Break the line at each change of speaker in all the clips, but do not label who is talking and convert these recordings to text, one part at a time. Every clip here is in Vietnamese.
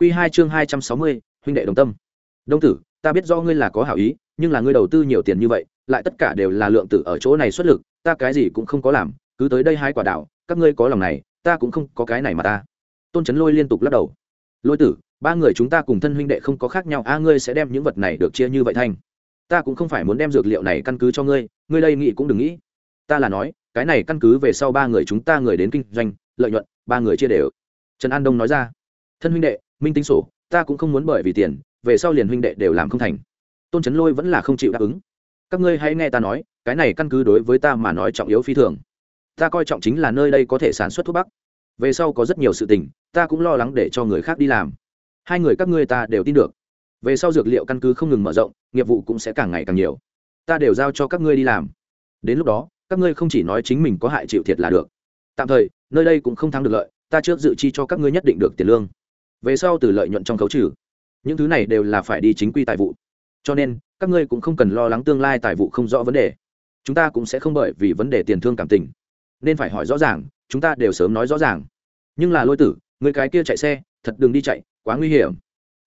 Quy hai chương hai trăm sáu mươi, huynh đệ đồng tâm. Đông tử, ta biết do ngươi là có hảo ý, nhưng là ngươi đầu tư nhiều tiền như vậy, lại tất cả đều là lượng tử ở chỗ này xuất lực, ta cái gì cũng không có làm, cứ tới đây hai quả đảo, các ngươi có lòng này, ta cũng không có cái này mà ta. Tôn trấn lôi liên tục lắc đầu. Lôi tử, ba người chúng ta cùng thân huynh đệ không có khác nhau, a, ngươi sẽ đem những vật này được chia như vậy thành. ta cũng không phải muốn đem dược liệu này căn cứ cho ngươi ngươi đây nghĩ cũng đừng nghĩ. Ta là nói, cái này căn cứ về sau ba người chúng ta người đến kinh doanh, lợi nhuận, ba người chia đều. Trần an đông nói ra. Thân huynh đệ minh tính sổ, ta cũng không muốn bởi vì tiền, về sau liền huynh đệ đều làm không thành. Tôn trấn lôi vẫn là không chịu đáp ứng. Các ngươi hãy nghe ta nói, cái này căn cứ đối với ta mà nói trọng yếu phi thường. Ta coi trọng chính là nơi đây có thể sản xuất thuốc bắc. Về sau có rất nhiều sự tình, ta cũng lo lắng để cho người khác đi làm. Hai người các ngươi ta đều tin được. Về sau dược liệu căn cứ không ngừng mở rộng, nghiệp vụ cũng sẽ càng ngày càng nhiều. Ta đều giao cho các ngươi đi làm. Đến lúc đó, các ngươi không chỉ nói chính mình có hại chịu thiệt là được. Tạm thời, nơi đây cũng không thắng được lợi, ta trước dự chi cho các ngươi nhất định được tiền lương về sau từ lợi nhuận trong khấu trừ, những thứ này đều là phải đi chính quy tài vụ. Cho nên, các ngươi cũng không cần lo lắng tương lai tài vụ không rõ vấn đề. Chúng ta cũng sẽ không bởi vì vấn đề tiền thương cảm tình, nên phải hỏi rõ ràng, chúng ta đều sớm nói rõ ràng. Nhưng là lôi tử, người cái kia chạy xe, thật đừng đi chạy, quá nguy hiểm.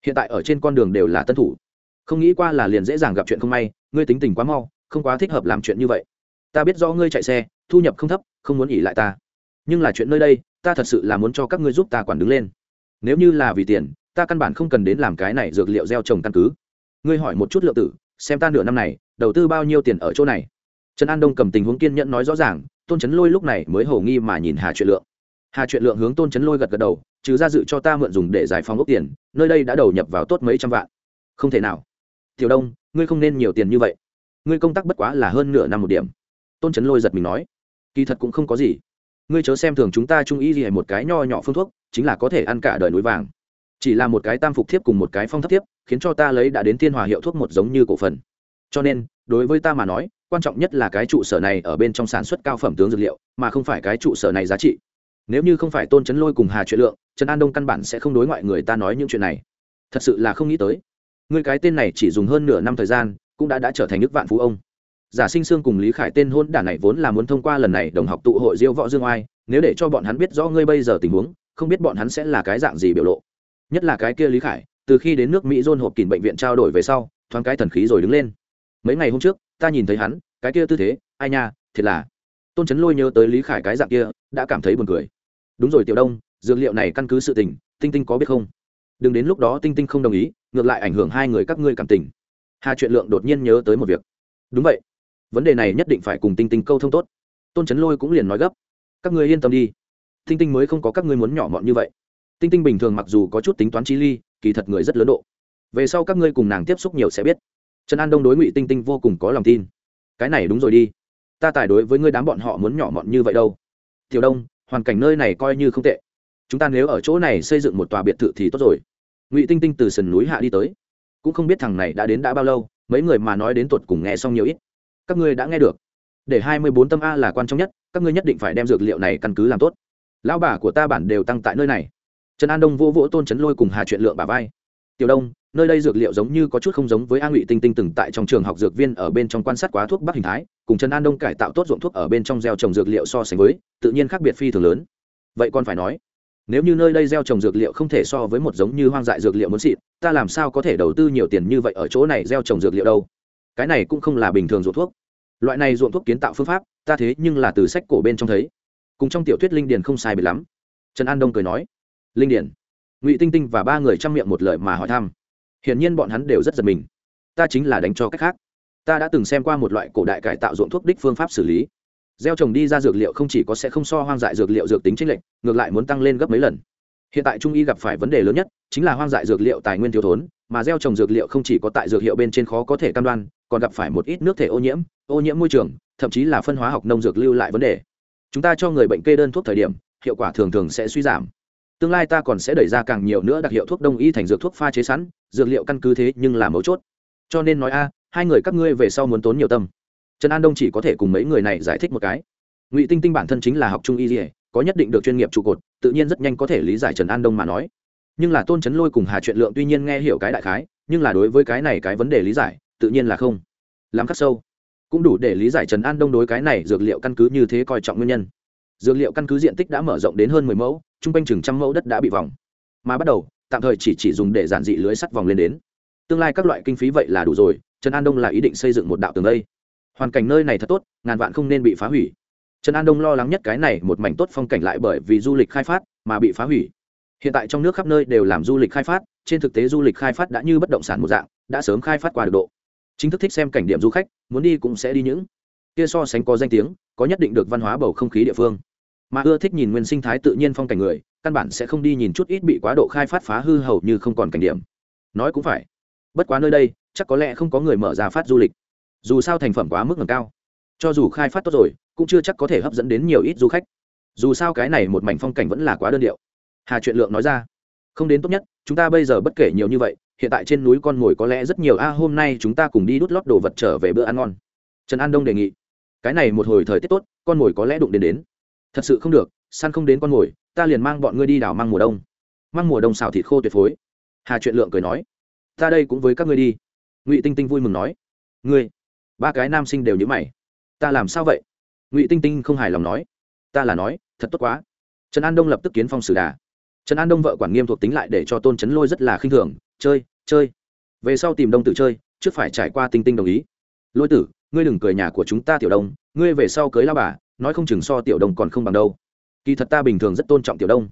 Hiện tại ở trên con đường đều là tân thủ. Không nghĩ qua là liền dễ dàng gặp chuyện không may, ngươi tính tình quá mau, không quá thích hợp làm chuyện như vậy. Ta biết do ngươi chạy xe, thu nhập không thấp, không muốn nghỉ lại ta. Nhưng là chuyện nơi đây, ta thật sự là muốn cho các ngươi giúp ta quản đứng lên nếu như là vì tiền, ta căn bản không cần đến làm cái này dược liệu gieo trồng căn cứ. Ngươi hỏi một chút lượng tử, xem ta nửa năm này, đầu tư bao nhiêu tiền ở chỗ này. Trần an đông cầm tình huống kiên nhẫn nói rõ ràng, tôn trấn lôi lúc này mới hầu nghi mà nhìn hà chuyện lượng. Hà chuyện lượng hướng tôn trấn lôi gật gật đầu, trừ ra dự cho ta mượn dùng để giải phóng ốc tiền, nơi đây đã đầu nhập vào tốt mấy trăm vạn. Không thể nào. Tiểu đông, ngươi không nên nhiều tiền như vậy. Ngươi công tác bất quá là hơn nửa năm một điểm. Tôn trấn lôi giật mình nói. Kỳ thật cũng không có gì ngươi chớ xem thường chúng ta trung ý gì một cái nho nhỏ phương thuốc, chính là có thể ăn cả đời núi vàng. Chỉ là một cái tam phục thiếp cùng một cái phong thấp thiếp, khiến cho ta lấy đã đến thiên hòa hiệu thuốc một giống như cổ phần. Cho nên, đối với ta mà nói, quan trọng nhất là cái trụ sở này ở bên trong sản xuất cao phẩm tướng dược liệu, mà không phải cái trụ sở này giá trị. Nếu như không phải tôn trấn lôi cùng hà chuyện lượng, trần an đông căn bản sẽ không đối ngoại người ta nói những chuyện này. Thật sự là không nghĩ tới. Người cái tên này chỉ dùng hơn nửa năm thời gian, cũng đã đã trở thành nước vạn phú ông giả sinh sương cùng lý khải tên hôn đản này vốn là muốn thông qua lần này đồng học tụ hội diêu võ dương oai, nếu để cho bọn hắn biết rõ ngươi bây giờ tình huống, không biết bọn hắn sẽ là cái dạng gì biểu lộ. Nhất là cái kia lý khải, từ khi đến nước mỹ dôn hộp kín bệnh viện trao đổi về sau, thoáng cái thần khí rồi đứng lên. Mấy ngày hôm trước, ta nhìn thấy hắn, cái kia tư thế, ai nha, thiệt là. Tôn trấn lôi nhớ tới lý khải cái dạng kia, đã cảm thấy buồn cười. Đúng rồi tiểu đông, dược liệu này căn cứ sự tình, tinh tinh có biết không? Đừng đến lúc đó tinh tinh không đồng ý, ngược lại ảnh hưởng hai người các ngươi cảm tình. Hà chuyện lượng đột nhiên nhớ tới một việc. Đúng vậy vấn đề này nhất định phải cùng tinh tinh câu thông tốt. Tôn trấn lôi cũng liền nói gấp. Các ngươi yên tâm đi. Tinh tinh mới không có các ngươi muốn nhỏ mọn như vậy. Tinh tinh bình thường mặc dù có chút tính toán chi ly, kỳ thật người rất lớn độ. Về sau các ngươi cùng nàng tiếp xúc nhiều sẽ biết. Trần an đông đối ngụy tinh tinh vô cùng có lòng tin. Cái này đúng rồi đi. Ta tài đối với ngươi đám bọn họ muốn nhỏ mọn như vậy đâu. Tiểu đông, hoàn cảnh nơi này coi như không tệ. Chúng ta nếu ở chỗ này xây dựng một tòa biệt thự thì tốt rồi. Ngụy tinh tinh từ sườn núi hạ đi tới. Cũng không biết thằng này đã đến đã bao lâu, mấy người mà nói đến tuột cùng nghe xong nhiều ít các ngươi đã nghe được. Để hai mươi bốn tâm a là quan trọng nhất, các ngươi nhất định phải đem dược liệu này căn cứ làm tốt. Lão bà của ta bản đều tăng tại nơi này. Trần an đông vô vỗ tôn trấn lôi cùng hà chuyện lượng bà vai. Tiểu đông, nơi đây dược liệu giống như có chút không giống với a ngụy tinh tinh từng tại trong trường học dược viên ở bên trong quan sát quá thuốc bắc hình thái, cùng trần an đông cải tạo tốt ruộng thuốc ở bên trong gieo trồng dược liệu so sánh với, tự nhiên khác biệt phi thường lớn. Vậy còn phải nói, nếu như nơi đây gieo trồng dược liệu không thể so với một giống như hoang dại dược liệu muốn xịn, ta làm sao có thể đầu tư nhiều tiền như vậy ở chỗ này gieo trồng dược liệu đâu? Cái này cũng không là bình thường ruộng thuốc loại này ruộng thuốc kiến tạo phương pháp, ta thế nhưng là từ sách cổ bên trong thấy. Cùng trong tiểu thuyết linh điền không sai biệt lắm. Trần an đông cười nói, linh điền. Ngụy tinh tinh và ba người chăm miệng một lời mà hỏi thăm. Hiển nhiên bọn hắn đều rất giật mình. Ta chính là đánh cho cách khác. Ta đã từng xem qua một loại cổ đại cải tạo ruộng thuốc đích phương pháp xử lý. Gieo trồng đi ra dược liệu không chỉ có sẽ không so hoang dại dược liệu dược tính chênh lệch, ngược lại muốn tăng lên gấp mấy lần. Hiện tại trung y gặp phải vấn đề lớn nhất, chính là hoang dại dược liệu tài nguyên thiếu thốn, mà gieo trồng dược liệu không chỉ có tại dược hiệu bên trên khó có thể cam đoan, còn gặp phải một ít nước thể ô nhiễm ô nhiễm môi trường, thậm chí là phân hóa học nông dược lưu lại vấn đề. Chúng ta cho người bệnh kê đơn thuốc thời điểm, hiệu quả thường thường sẽ suy giảm. Tương lai ta còn sẽ đẩy ra càng nhiều nữa đặc hiệu thuốc đông y thành dược thuốc pha chế sẵn, dược liệu căn cứ thế nhưng là mấu chốt. Cho nên nói a, hai người các ngươi về sau muốn tốn nhiều tâm. Trần an đông chỉ có thể cùng mấy người này giải thích một cái. Ngụy tinh tinh bản thân chính là học trung y dỉa có nhất định được chuyên nghiệp trụ cột, tự nhiên rất nhanh có thể lý giải trần an đông mà nói. Nhưng là tôn trấn lôi cùng hà chuyện lượng tuy nhiên nghe hiểu cái đại khái, nhưng là đối với cái này cái vấn đề lý giải, tự nhiên là không. Làm khắc sâu cũng đủ để lý giải trần an đông đối cái này dược liệu căn cứ như thế coi trọng nguyên nhân. Dược liệu căn cứ diện tích đã mở rộng đến hơn mười mẫu chung quanh chừng trăm mẫu đất đã bị vòng. Mà bắt đầu, tạm thời chỉ chỉ dùng để giản dị lưới sắt vòng lên đến. Tương lai các loại kinh phí vậy là đủ rồi, trần an đông là ý định xây dựng một đạo tường đây. Hoàn cảnh nơi này thật tốt, ngàn vạn không nên bị phá hủy. Trần an đông lo lắng nhất cái này, một mảnh tốt phong cảnh lại bởi vì du lịch khai phát mà bị phá hủy. Hiện tại trong nước khắp nơi đều làm du lịch khai phát, trên thực tế du lịch khai phát đã như bất động sản một dạng, đã sớm khai phát qua được độ chính thức thích xem cảnh điểm du khách, muốn đi cũng sẽ đi những kia so sánh có danh tiếng, có nhất định được văn hóa bầu không khí địa phương. Mà ưa thích nhìn nguyên sinh thái tự nhiên phong cảnh người, căn bản sẽ không đi nhìn chút ít bị quá độ khai phát phá hư hầu như không còn cảnh điểm. Nói cũng phải. Bất quá nơi đây, chắc có lẽ không có người mở ra phát du lịch. Dù sao thành phẩm quá mức ngầm cao. Cho dù khai phát tốt rồi, cũng chưa chắc có thể hấp dẫn đến nhiều ít du khách. Dù sao cái này một mảnh phong cảnh vẫn là quá đơn điệu. Hà chuyện lượng nói ra. Không đến tốt nhất, chúng ta bây giờ bất kể nhiều như vậy hiện tại trên núi con mồi có lẽ rất nhiều. A, hôm nay chúng ta cùng đi đút lót đồ vật trở về bữa ăn ngon. Trần an đông đề nghị. Cái này một hồi thời tiết tốt, con mồi có lẽ đụng đến đến. Thật sự không được, săn không đến con mồi, ta liền mang bọn ngươi đi đảo mang mùa đông. Mang mùa đông xào thịt khô tuyệt phối. Hà chuyện lượng cười nói. Ta đây cũng với các ngươi đi. Ngụy tinh tinh vui mừng nói. Ngươi, ba cái nam sinh đều nhớ mày. Ta làm sao vậy? Ngụy tinh tinh không hài lòng nói. Ta là nói, thật tốt quá. Trần an đông lập tức kiến phong sử đà. Trần an đông vợ quản nghiêm thuộc tính lại để cho tôn trấn lôi rất là khinh thường chơi chơi. Về sau tìm đông tử chơi, trước phải trải qua tinh tinh đồng ý. Lôi tử, ngươi đừng cười nhà của chúng ta, tiểu đông, ngươi về sau cưới lao bà, nói không chừng so tiểu đông còn không bằng đâu. Kỳ thật ta bình thường rất tôn trọng tiểu đông.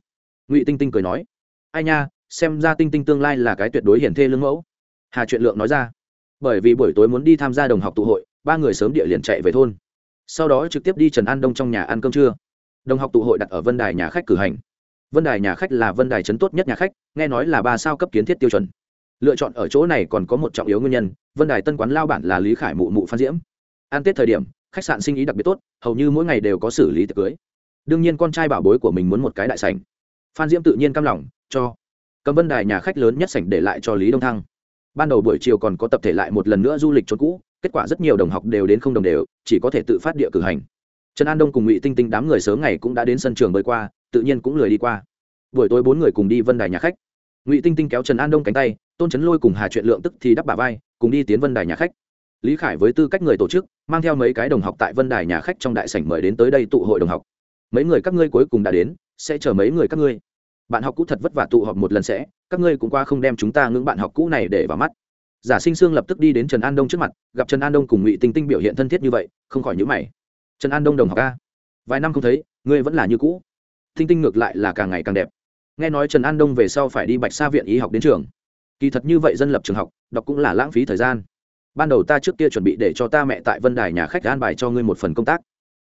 Ngụy tinh tinh cười nói, ai nha, xem ra tinh tinh tương lai là cái tuyệt đối hiển thê lương mẫu. Hà truyện lượng nói ra, bởi vì buổi tối muốn đi tham gia đồng học tụ hội, ba người sớm địa liền chạy về thôn. Sau đó trực tiếp đi trần an đông trong nhà ăn cơm trưa. Đồng học tụ hội đặt ở vân đài nhà khách cử hành. Vân đài nhà khách là vân đài trấn tốt nhất nhà khách, nghe nói là ba sao cấp kiến thiết tiêu chuẩn lựa chọn ở chỗ này còn có một trọng yếu nguyên nhân, vân đài tân quán lao bản là lý khải mụ mụ phan diễm. An tết thời điểm, khách sạn sinh ý đặc biệt tốt, hầu như mỗi ngày đều có xử lý tiệc cưới. Đương nhiên con trai bảo bối của mình muốn một cái đại sảnh. Phan diễm tự nhiên cam lòng, cho. Cầm vân đài nhà khách lớn nhất sảnh để lại cho lý đông thăng. Ban đầu buổi chiều còn có tập thể lại một lần nữa du lịch trốn cũ, kết quả rất nhiều đồng học đều đến không đồng đều, chỉ có thể tự phát địa cử hành. Trần an đông cùng ngụy tinh tinh đám người sớm ngày cũng đã đến sân trường bơi qua, tự nhiên cũng lười đi qua. Buổi tối bốn người cùng đi vân đài nhà khách. Ngụy tinh tinh kéo trần an đông cánh tay tôn trấn lôi cùng hà chuyện lượng tức thì đắp bà vai, cùng đi tiến vân đài nhà khách. Lý khải với tư cách người tổ chức, mang theo mấy cái đồng học tại vân đài nhà khách trong đại sảnh mời đến tới đây tụ hội đồng học. Mấy người các ngươi cuối cùng đã đến, sẽ chờ mấy người các ngươi. Bạn học cũ thật vất vả tụ họp một lần sẽ, các ngươi cũng qua không đem chúng ta ngưỡng bạn học cũ này để vào mắt. Giả sinh sương lập tức đi đến trần an đông trước mặt, gặp trần an đông cùng ngụy tinh tinh biểu hiện thân thiết như vậy, không khỏi nhữ mày. Trần an đông đồng học a, vài năm không thấy, ngươi vẫn là như cũ. Tinh tinh ngược lại là càng ngày càng đẹp. Nghe nói trần an đông về sau phải đi bạch sa viện y học đến trường kỳ thật như vậy dân lập trường học, đọc cũng là lãng phí thời gian. Ban đầu ta trước kia chuẩn bị để cho ta mẹ tại vân đài nhà khách an bài cho ngươi một phần công tác.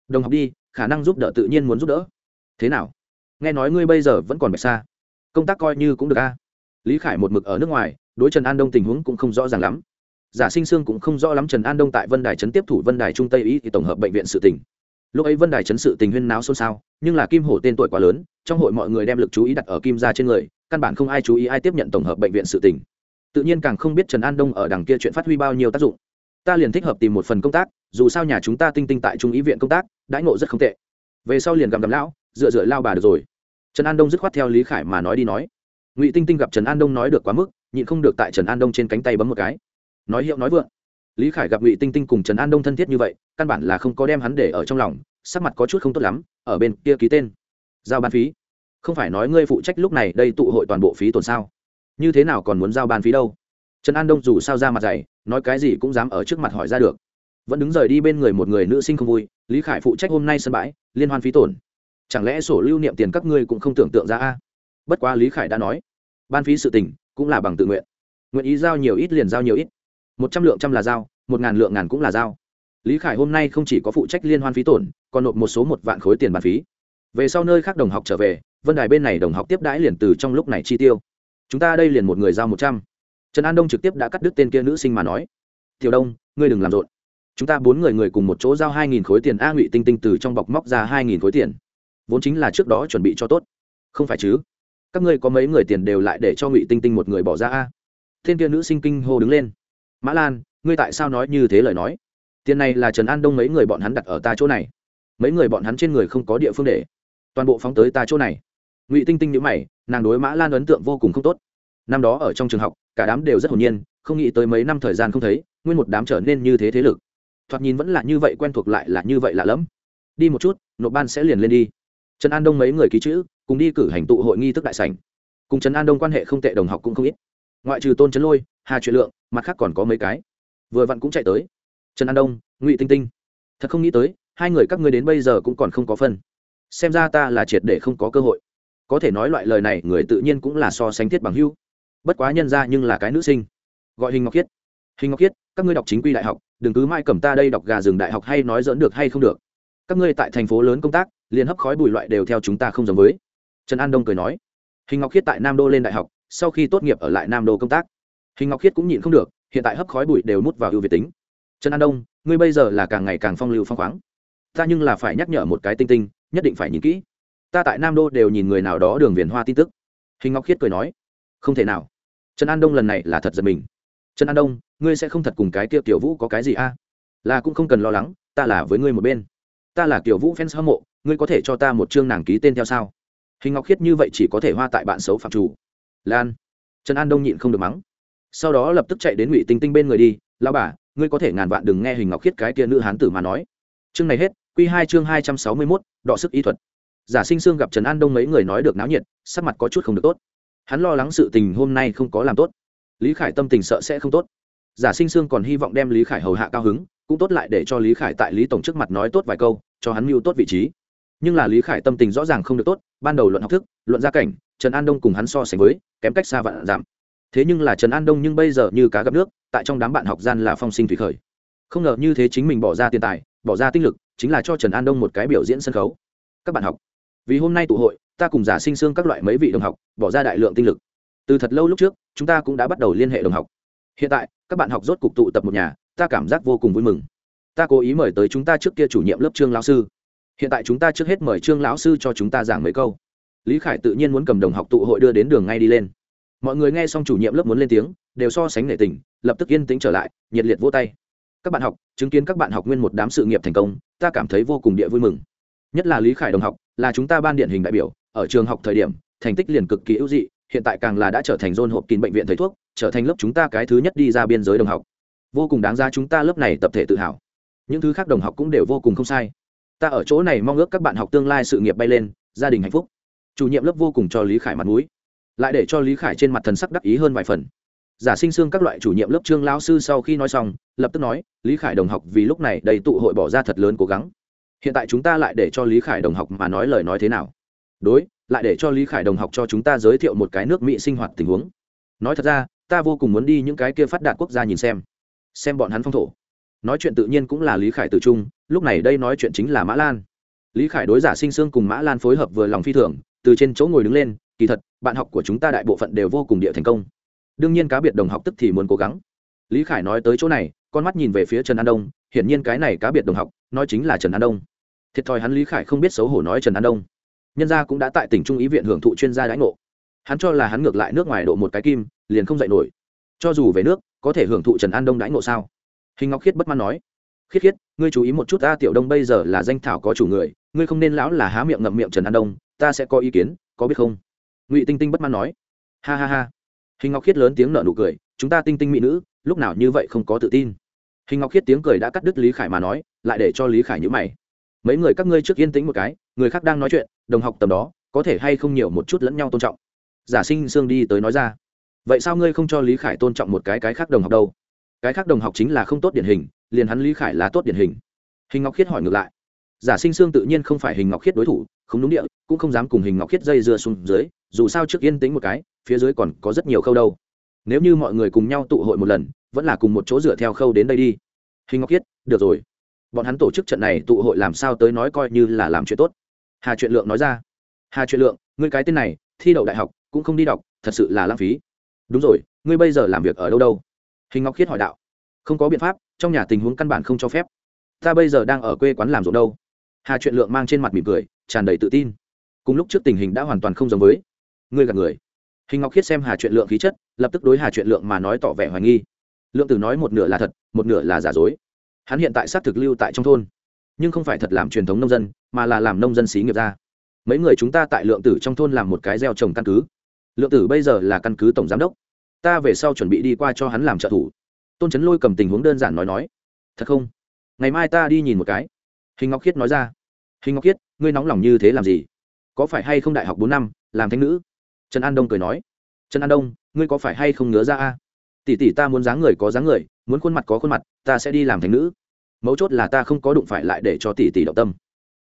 Đồng học đi, khả năng giúp đỡ tự nhiên muốn giúp đỡ. Thế nào? Nghe nói ngươi bây giờ vẫn còn bạch xa công tác coi như cũng được a. Lý khải một mực ở nước ngoài, đối trần an đông tình huống cũng không rõ ràng lắm. Giả sinh sương cũng không rõ lắm trần an đông tại vân đài trấn tiếp thủ vân đài trung tây y thì tổng hợp bệnh viện sự tỉnh lúc ấy vân đài chấn sự tình huyên náo xôn xao, nhưng là kim hổ tên tuổi quá lớn, trong hội mọi người đem lực chú ý đặt ở kim ra trên người, căn bản không ai chú ý ai tiếp nhận tổng hợp bệnh viện sự tỉnh tự nhiên càng không biết trần an đông ở đằng kia chuyện phát huy bao nhiêu tác dụng. Ta liền thích hợp tìm một phần công tác, dù sao nhà chúng ta tinh tinh tại trung ý viện công tác, đãi ngộ rất không tệ. Về sau liền gặm gặm lão, dựa dựa lao bà được rồi. Trần an đông dứt khoát theo lý khải mà nói đi nói. Ngụy tinh tinh gặp trần an đông nói được quá mức, nhịn không được tại trần an đông trên cánh tay bấm một cái. Nói hiệu nói vượng lý khải gặp ngụy tinh tinh cùng trần an đông thân thiết như vậy, căn bản là không có đem hắn để ở trong lòng, sắc mặt có chút không tốt lắm, ở bên kia ký tên. Giao ban phí. Không phải nói ngươi phụ trách lúc này đây tụ hội toàn bộ phí tổn sao? Như thế nào còn muốn giao ban phí đâu? Trần an đông dù sao ra mặt dày, nói cái gì cũng dám ở trước mặt hỏi ra được. Vẫn đứng rời đi bên người một người nữ sinh không vui, lý khải phụ trách hôm nay sân bãi, liên hoan phí tổn. Chẳng lẽ sổ lưu niệm tiền các ngươi cũng không tưởng tượng ra a? Bất quá lý khải đã nói, ban phí sự tình cũng là bằng tự nguyện. Nguyện ý giao nhiều ít liền giao nhiều ít một trăm lượng trăm là dao, một ngàn lượng ngàn cũng là dao. lý khải hôm nay không chỉ có phụ trách liên hoan phí tổn còn nộp một số một vạn khối tiền bàn phí. Về sau nơi khác đồng học trở về vân đài bên này đồng học tiếp đãi liền từ trong lúc này chi tiêu. Chúng ta đây liền một người giao một trăm. Trần an đông trực tiếp đã cắt đứt tên kia nữ sinh mà nói. Tiểu đông ngươi đừng làm rộn. Chúng ta bốn người người cùng một chỗ giao hai nghìn khối tiền a ngụy tinh tinh từ trong bọc móc ra hai nghìn khối tiền. Vốn chính là trước đó chuẩn bị cho tốt. Không phải chứ? Các ngươi có mấy người tiền đều lại để cho ngụy tinh tinh một người bỏ ra a. Thiên kia nữ sinh kinh hô đứng lên mã lan, ngươi tại sao nói như thế lời nói? Tiền này là trần an đông mấy người bọn hắn đặt ở ta chỗ này. Mấy người bọn hắn trên người không có địa phương để. Toàn bộ phóng tới ta chỗ này. Ngụy tinh tinh nhữ mày, nàng đối mã lan ấn tượng vô cùng không tốt. Năm đó ở trong trường học, cả đám đều rất hồn nhiên, không nghĩ tới mấy năm thời gian không thấy, nguyên một đám trở nên như thế thế lực. Thoạt nhìn vẫn là như vậy quen thuộc lại là như vậy lạ lẫm. Đi một chút, nộp ban sẽ liền lên đi. Trần an đông mấy người ký chữ, cùng đi cử hành tụ hội nghi thức đại sảnh. Cùng Trần an đông quan hệ không tệ, đồng học cũng không ít. Ngoại trừ tôn trấn lôi, hà truyền lượng mặt khác còn có mấy cái. Vừa vặn cũng chạy tới. Trần an đông, ngụy tinh tinh. Thật không nghĩ tới, hai người các ngươi đến bây giờ cũng còn không có phân. Xem ra ta là triệt để không có cơ hội. Có thể nói loại lời này người tự nhiên cũng là so sánh thiết bằng hưu bất quá nhân ra nhưng là cái nữ sinh. Gọi hình ngọc khiết. Hình ngọc khiết, các ngươi đọc chính quy đại học, đừng cứ mãi cầm ta đây đọc gà rừng đại học hay nói dỡn được hay không được. Các ngươi tại thành phố lớn công tác, liền hấp khói bụi loại đều theo chúng ta không giống với. Trần an đông cười nói. Hình ngọc khiết tại nam đô lên đại học, sau khi tốt nghiệp ở lại nam đô công tác hình ngọc khiết cũng nhịn không được, hiện tại hấp khói bụi đều mút vào ưu việt tính. Trần an đông, ngươi bây giờ là càng ngày càng phong lưu phong khoáng. Ta nhưng là phải nhắc nhở một cái tinh tinh, nhất định phải nhìn kỹ. Ta tại nam đô đều nhìn người nào đó đường viền hoa tin tức. Hình ngọc khiết cười nói, không thể nào. Trần an đông lần này là thật giật mình. Trần an đông, ngươi sẽ không thật cùng cái Tiêu tiểu vũ có cái gì a? Là cũng không cần lo lắng, ta là với ngươi một bên. Ta là tiểu vũ fans hâm mộ, ngươi có thể cho ta một chương nàng ký tên theo sao? Hình ngọc khiết như vậy chỉ có thể hoa tại bạn xấu phạm chủ. Lan. Trần an đông nhịn không được mắng sau đó lập tức chạy đến ngụy tinh tinh bên người đi lao bà ngươi có thể ngàn vạn đừng nghe hình ngọc khiết cái kia nữ hán tử mà nói chương này hết q hai chương hai trăm sáu mươi mốt đọ sức y thuật giả sinh sương gặp trần an đông mấy người nói được náo nhiệt sắc mặt có chút không được tốt hắn lo lắng sự tình hôm nay không có làm tốt lý khải tâm tình sợ sẽ không tốt giả sinh sương còn hy vọng đem lý khải hầu hạ cao hứng cũng tốt lại để cho lý khải tại lý tổng trước mặt nói tốt vài câu cho hắn mưu tốt vị trí nhưng là lý khải tâm tình rõ ràng không được tốt ban đầu luận học thức luận gia cảnh trần an đông cùng hắn so sánh với kém cách xa vạn giảm thế nhưng là trần an đông nhưng bây giờ như cá gặp nước, tại trong đám bạn học gian là phong sinh thủy khởi. Không ngờ như thế chính mình bỏ ra tiền tài, bỏ ra tinh lực, chính là cho trần an đông một cái biểu diễn sân khấu. Các bạn học, vì hôm nay tụ hội, ta cùng giả sinh xương các loại mấy vị đồng học, bỏ ra đại lượng tinh lực. Từ thật lâu lúc trước, chúng ta cũng đã bắt đầu liên hệ đồng học. Hiện tại, các bạn học rốt cục tụ tập một nhà, ta cảm giác vô cùng vui mừng. Ta cố ý mời tới chúng ta trước kia chủ nhiệm lớp trương lão sư. Hiện tại chúng ta trước hết mời trương lão sư cho chúng ta giảng mấy câu. Lý khải tự nhiên muốn cầm đồng học tụ hội đưa đến đường ngay đi lên mọi người nghe xong chủ nhiệm lớp muốn lên tiếng, đều so sánh nể tình, lập tức yên tĩnh trở lại, nhiệt liệt vỗ tay. Các bạn học, chứng kiến các bạn học nguyên một đám sự nghiệp thành công, ta cảm thấy vô cùng địa vui mừng. Nhất là lý khải đồng học, là chúng ta ban điện hình đại biểu, ở trường học thời điểm, thành tích liền cực kỳ ưu dị, hiện tại càng là đã trở thành dôn hộp kín bệnh viện thầy thuốc, trở thành lớp chúng ta cái thứ nhất đi ra biên giới đồng học. Vô cùng đáng ra chúng ta lớp này tập thể tự hào. Những thứ khác đồng học cũng đều vô cùng không sai. Ta ở chỗ này mong ước các bạn học tương lai sự nghiệp bay lên, gia đình hạnh phúc. Chủ nhiệm lớp vô cùng cho lý khải mặt mũi lại để cho lý khải trên mặt thần sắc đắc ý hơn vài phần giả sinh xương các loại chủ nhiệm lớp trương lão sư sau khi nói xong lập tức nói lý khải đồng học vì lúc này đầy tụ hội bỏ ra thật lớn cố gắng hiện tại chúng ta lại để cho lý khải đồng học mà nói lời nói thế nào đối lại để cho lý khải đồng học cho chúng ta giới thiệu một cái nước mỹ sinh hoạt tình huống nói thật ra ta vô cùng muốn đi những cái kia phát đạt quốc gia nhìn xem xem bọn hắn phong thổ nói chuyện tự nhiên cũng là lý khải tự trung lúc này đây nói chuyện chính là mã lan lý khải đối giả sinh sương cùng mã lan phối hợp vừa lòng phi thường từ trên chỗ ngồi đứng lên kỳ thật, bạn học của chúng ta đại bộ phận đều vô cùng địa thành công. Đương nhiên cá biệt đồng học tức thì muốn cố gắng. Lý khải nói tới chỗ này, con mắt nhìn về phía trần an đông, hiển nhiên cái này cá biệt đồng học, nói chính là trần an đông. Thiệt thòi hắn lý khải không biết xấu hổ nói trần an đông. Nhân gia cũng đã tại tỉnh trung ý viện hưởng thụ chuyên gia đãi ngộ. Hắn cho là hắn ngược lại nước ngoài độ một cái kim, liền không dạy nổi. Cho dù về nước, có thể hưởng thụ trần an đông đãi ngộ sao? Hình ngọc khiết bất mãn nói. Khiết khiết, ngươi chú ý một chút ta tiểu đông bây giờ là danh thảo có chủ người, ngươi không nên lão là há miệng ngậm miệng trần an đông, ta sẽ có ý kiến, có biết không? Ngụy tinh tinh bất mãn nói ha ha ha hình ngọc khiết lớn tiếng nở nụ cười chúng ta tinh tinh mỹ nữ lúc nào như vậy không có tự tin hình ngọc khiết tiếng cười đã cắt đứt lý khải mà nói lại để cho lý khải nhữ mày mấy người các ngươi trước yên tĩnh một cái người khác đang nói chuyện đồng học tầm đó có thể hay không nhiều một chút lẫn nhau tôn trọng giả sinh sương đi tới nói ra vậy sao ngươi không cho lý khải tôn trọng một cái cái khác đồng học đâu cái khác đồng học chính là không tốt điển hình liền hắn lý khải là tốt điển hình hình ngọc khiết hỏi ngược lại giả sinh sương tự nhiên không phải hình ngọc khiết đối thủ, không đúng địa, cũng không dám cùng hình ngọc khiết dây dưa xuống dưới, dù sao trước yên tĩnh một cái, phía dưới còn có rất nhiều khâu đâu. Nếu như mọi người cùng nhau tụ hội một lần, vẫn là cùng một chỗ dựa theo khâu đến đây đi. Hình ngọc khiết, được rồi. Bọn hắn tổ chức trận này tụ hội làm sao tới nói coi như là làm chuyện tốt. Hà truyện lượng nói ra. Hà truyện lượng, ngươi cái tên này, thi đậu đại học, cũng không đi đọc, thật sự là lãng phí. Đúng rồi, ngươi bây giờ làm việc ở đâu đâu? Hình ngọc khiết hỏi đạo. Không có biện pháp, trong nhà tình huống căn bản không cho phép. Ta bây giờ đang ở quê quán làm ruộng đâu hà chuyện lượng mang trên mặt mỉm cười, tràn đầy tự tin. Cùng lúc trước tình hình đã hoàn toàn không giống với. Ngươi gạt người. Hình ngọc khiết xem hà chuyện lượng khí chất, lập tức đối hà chuyện lượng mà nói tỏ vẻ hoài nghi. Lượng tử nói một nửa là thật, một nửa là giả dối. Hắn hiện tại xác thực lưu tại trong thôn, nhưng không phải thật làm truyền thống nông dân, mà là làm nông dân xí nghiệp ra. Mấy người chúng ta tại lượng tử trong thôn làm một cái gieo trồng căn cứ. Lượng tử bây giờ là căn cứ tổng giám đốc. Ta về sau chuẩn bị đi qua cho hắn làm trợ thủ. Tôn trấn lôi cầm tình huống đơn giản nói nói. Thật không? Ngày mai ta đi nhìn một cái. Hình ngọc khiết nói ra hình ngọc Kiết, ngươi nóng lòng như thế làm gì? Có phải hay không đại học bốn năm làm thanh nữ? Trần an đông cười nói. Trần an đông ngươi có phải hay không ngứa ra a? Tỷ tỷ ta muốn dáng người có dáng người muốn khuôn mặt có khuôn mặt ta sẽ đi làm thành nữ. Mấu chốt là ta không có đụng phải lại để cho tỷ tỷ động tâm.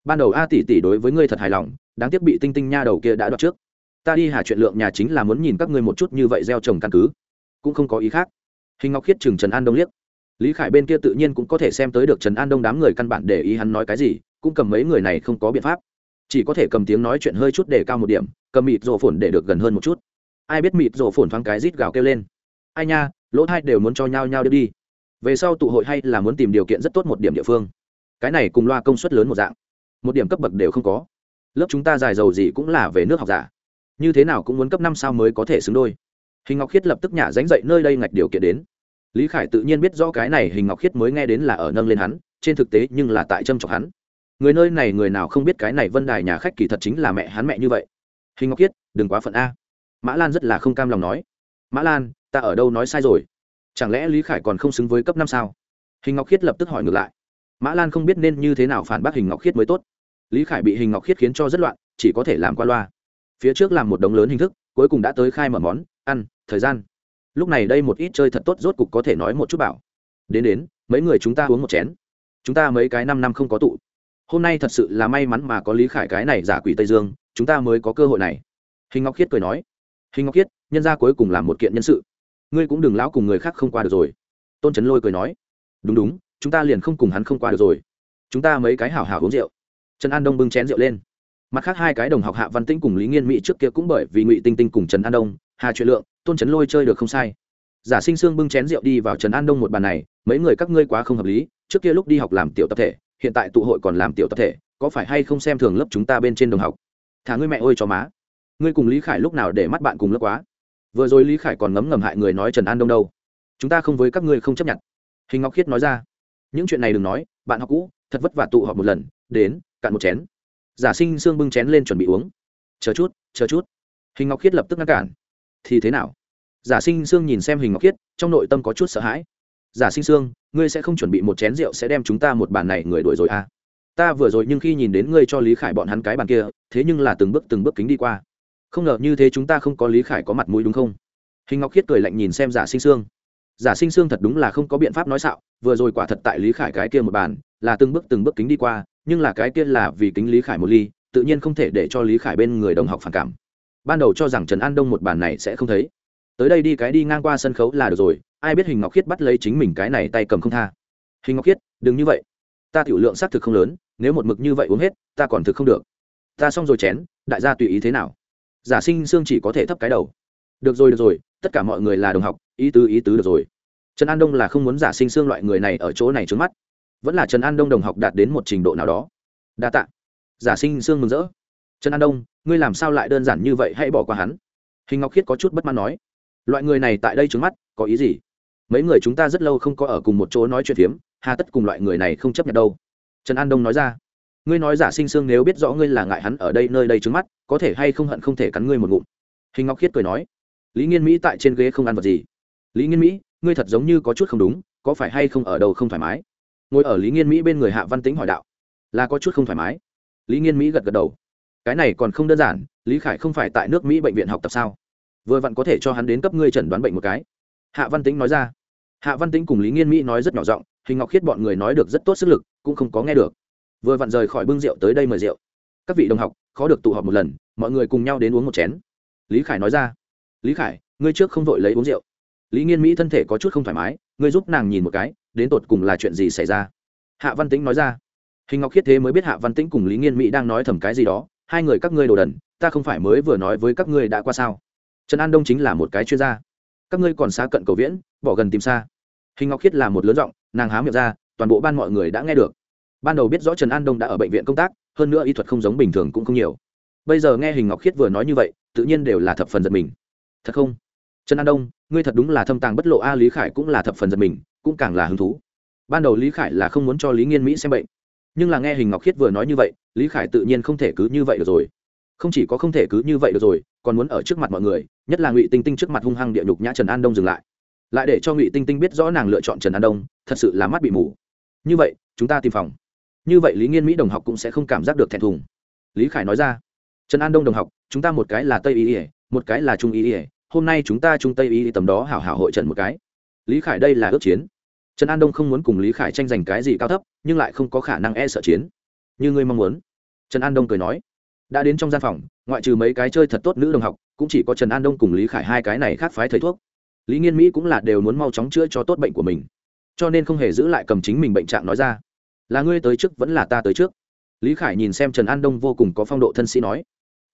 Ban đầu a tỷ tỷ đối với ngươi thật hài lòng đáng tiếc bị tinh tinh nha đầu kia đã đoạt trước. Ta đi hà chuyện lượng nhà chính là muốn nhìn các ngươi một chút như vậy gieo trồng căn cứ. Cũng không có ý khác. Hình ngọc khiết chừng trần an đông liếc. Lý khải bên kia tự nhiên cũng có thể xem tới được trần an đông đám người căn bản để ý hắn nói cái gì cũng cầm mấy người này không có biện pháp. Chỉ có thể cầm tiếng nói chuyện hơi chút để cao một điểm, cầm mịt rổ phồn để được gần hơn một chút. Ai biết mịt rổ phồn thoáng cái rít gào kêu lên. Ai nha, lỗ thai đều muốn cho nhau nhau đi đi. Về sau tụ hội hay là muốn tìm điều kiện rất tốt một điểm địa phương. Cái này cùng loa công suất lớn một dạng. Một điểm cấp bậc đều không có. Lớp chúng ta dài dầu gì cũng là về nước học giả. Như thế nào cũng muốn cấp năm sao mới có thể xứng đôi. Hình ngọc khiết lập tức nhả dánh dậy nơi đây ngạch điều kiện đến. Lý khải tự nhiên biết rõ cái này hình ngọc khiết mới nghe đến là ở nâng lên hắn, trên thực tế nhưng là tại trâm trọc hắn người nơi này người nào không biết cái này vân đài nhà khách kỳ thật chính là mẹ hắn mẹ như vậy. Hình ngọc khiết, đừng quá phận a. Mã lan rất là không cam lòng nói. Mã lan, ta ở đâu nói sai rồi? Chẳng lẽ lý khải còn không xứng với cấp năm sao? Hình ngọc khiết lập tức hỏi ngược lại. Mã lan không biết nên như thế nào phản bác hình ngọc khiết mới tốt. Lý khải bị hình ngọc khiết khiến cho rất loạn, chỉ có thể làm qua loa. Phía trước làm một đống lớn hình thức, cuối cùng đã tới khai mở món, ăn, thời gian. Lúc này đây một ít chơi thật tốt rốt cục có thể nói một chút bảo. Đến đến, mấy người chúng ta uống một chén. Chúng ta mấy cái năm năm không có tụ hôm nay thật sự là may mắn mà có lý khải cái này giả quỷ tây dương, chúng ta mới có cơ hội này. Hình ngọc khiết cười nói. Hình ngọc khiết, nhân ra cuối cùng làm một kiện nhân sự. Ngươi cũng đừng lão cùng người khác không qua được rồi. Tôn trấn lôi cười nói. Đúng đúng, chúng ta liền không cùng hắn không qua được rồi. Chúng ta mấy cái hảo hảo uống rượu. Trần an đông bưng chén rượu lên. Mặt khác hai cái đồng học hạ văn tĩnh cùng lý nghiên mỹ trước kia cũng bởi vì ngụy tinh tinh cùng trần an đông, hà chuyện lượng, tôn trấn lôi chơi được không sai. Giả sinh sương bưng chén rượu đi vào trần an đông một bàn này, mấy người các ngươi quá không hợp lý, trước kia lúc đi học làm tiểu tập thể hiện tại tụ hội còn làm tiểu tập thể, có phải hay không xem thường lớp chúng ta bên trên đồng học? Thả ngươi mẹ ơi cho má. Ngươi cùng lý khải lúc nào để mắt bạn cùng lớp quá? Vừa rồi lý khải còn ngấm ngầm hại người nói trần an đông đâu. Chúng ta không với các ngươi không chấp nhận. Hình ngọc khiết nói ra. Những chuyện này đừng nói, bạn học cũ, thật vất vả tụ họp một lần, đến, cạn một chén. Giả sinh sương bưng chén lên chuẩn bị uống. Chờ chút chờ chút. Hình ngọc khiết lập tức ngăn cản. Thì thế nào? Giả sinh sương nhìn xem hình ngọc khiết, trong nội tâm có chút sợ hãi. Giả sinh sương ngươi sẽ không chuẩn bị một chén rượu sẽ đem chúng ta một bàn này người đuổi rồi à? Ta vừa rồi nhưng khi nhìn đến ngươi cho lý khải bọn hắn cái bàn kia, thế nhưng là từng bước từng bước kính đi qua. Không ngờ như thế chúng ta không có lý khải có mặt mũi đúng không? Hình ngọc khiết cười lạnh nhìn xem giả sinh sương. Giả sinh sương thật đúng là không có biện pháp nói xạo, vừa rồi quả thật tại lý khải cái kia một bàn, là từng bước từng bước kính đi qua, nhưng là cái kia là vì kính lý khải một ly, tự nhiên không thể để cho lý khải bên người đồng học phản cảm. Ban đầu cho rằng trần an đông một bàn này sẽ không thấy tới đây đi cái đi ngang qua sân khấu là được rồi, ai biết hình ngọc khiết bắt lấy chính mình cái này tay cầm không tha. Hình ngọc khiết, đừng như vậy. Ta tiểu lượng xác thực không lớn, nếu một mực như vậy uống hết, ta còn thực không được. Ta xong rồi chén, đại gia tùy ý thế nào? Giả sinh xương chỉ có thể thấp cái đầu. Được rồi được rồi, tất cả mọi người là đồng học, ý tứ ý tứ được rồi. Trần an đông là không muốn giả sinh xương loại người này ở chỗ này trước mắt. Vẫn là trần an đông đồng học đạt đến một trình độ nào đó. Đa t ạ giả sinh xương mừng rỡ. Trần an đông, ngươi làm sao lại đơn giản như vậy, hãy bỏ qua hắn. Hình ngọc khiết có chút bất mãn nói loại người này tại đây trướng mắt, có ý gì? Mấy người chúng ta rất lâu không có ở cùng một chỗ nói chuyện phiếm, hà tất cùng loại người này không chấp nhận đâu. Trần an đông nói ra, ngươi nói giả sinh sương nếu biết rõ ngươi là ngại hắn ở đây nơi đây trướng mắt, có thể hay không hận không thể cắn ngươi một ngụm. Hình ngọc khiết cười nói, lý nghiên mỹ tại trên ghế không ăn vật gì? Lý nghiên mỹ, ngươi thật giống như có chút không đúng, có phải hay không ở đâu không thoải mái? Ngồi ở lý nghiên mỹ bên người hạ văn tính hỏi đạo, là có chút không thoải mái? Lý nghiên mỹ gật gật đầu, cái này còn không đơn giản, lý khải không phải tại nước mỹ bệnh viện học tập sao? Vừa vặn có thể cho hắn đến cấp ngươi chẩn đoán bệnh một cái. Hạ văn tính nói ra. Hạ văn tính cùng lý nghiên mỹ nói rất nhỏ giọng, hình ngọc khiết bọn người nói được rất tốt sức lực, cũng không có nghe được. Vừa vặn rời khỏi bưng rượu tới đây mời rượu. Các vị đồng học, khó được tụ họp một lần, mọi người cùng nhau đến uống một chén. Lý khải nói ra. Lý khải, ngươi trước không vội lấy uống rượu. Lý nghiên mỹ thân thể có chút không thoải mái, ngươi giúp nàng nhìn một cái, đến tột cùng là chuyện gì xảy ra? Hạ văn tĩnh nói ra. Hình ngọc khiết thế mới biết hạ văn tĩnh cùng lý nghiên mỹ đang nói thầm cái gì đó. Hai người các ngươi đồ đần, ta không phải mới vừa nói với các ngươi đã qua sao? Trần an đông chính là một cái chuyên gia các ngươi còn xa cận cầu viễn bỏ gần tìm xa hình ngọc khiết là một lớn giọng nàng há miệng ra toàn bộ ban mọi người đã nghe được ban đầu biết rõ trần an đông đã ở bệnh viện công tác hơn nữa y thuật không giống bình thường cũng không nhiều bây giờ nghe hình ngọc khiết vừa nói như vậy tự nhiên đều là thập phần giật mình thật không trần an đông ngươi thật đúng là thâm tàng bất lộ a à, lý khải cũng là thập phần giật mình cũng càng là hứng thú ban đầu lý khải là không muốn cho lý nghiên mỹ xem bệnh nhưng là nghe hình ngọc khiết vừa nói như vậy lý khải tự nhiên không thể cứ như vậy được rồi không chỉ có không thể cứ như vậy được rồi còn muốn ở trước mặt mọi người, nhất là ngụy tinh tinh trước mặt hung hăng địa nhục nhã trần an đông dừng lại. Lại để cho ngụy tinh tinh biết rõ nàng lựa chọn trần an đông, thật sự là mắt bị mù. Như vậy, chúng ta tìm phòng. Như vậy lý nghiên mỹ đồng học cũng sẽ không cảm giác được thẹn thùng. Lý khải nói ra, trần an đông đồng học, chúng ta một cái là tây y ỉa một cái là trung y ỉa hôm nay chúng ta trung tây y tầm đó hảo hảo hội trận một cái. Lý khải đây là ước chiến. Trần an đông không muốn cùng lý khải tranh giành cái gì cao thấp, nhưng lại không có khả năng e sợ chiến. Như ngươi mong muốn. Trần an đông cười nói đã đến trong gian phòng, ngoại trừ mấy cái chơi thật tốt nữ đồng học, cũng chỉ có trần an đông cùng lý khải hai cái này khác phái thầy thuốc. Lý nghiên mỹ cũng là đều muốn mau chóng chữa cho tốt bệnh của mình. Cho nên không hề giữ lại cầm chính mình bệnh trạng nói ra. Là ngươi tới trước, vẫn là ta tới trước. Lý khải nhìn xem trần an đông vô cùng có phong độ thân sĩ nói,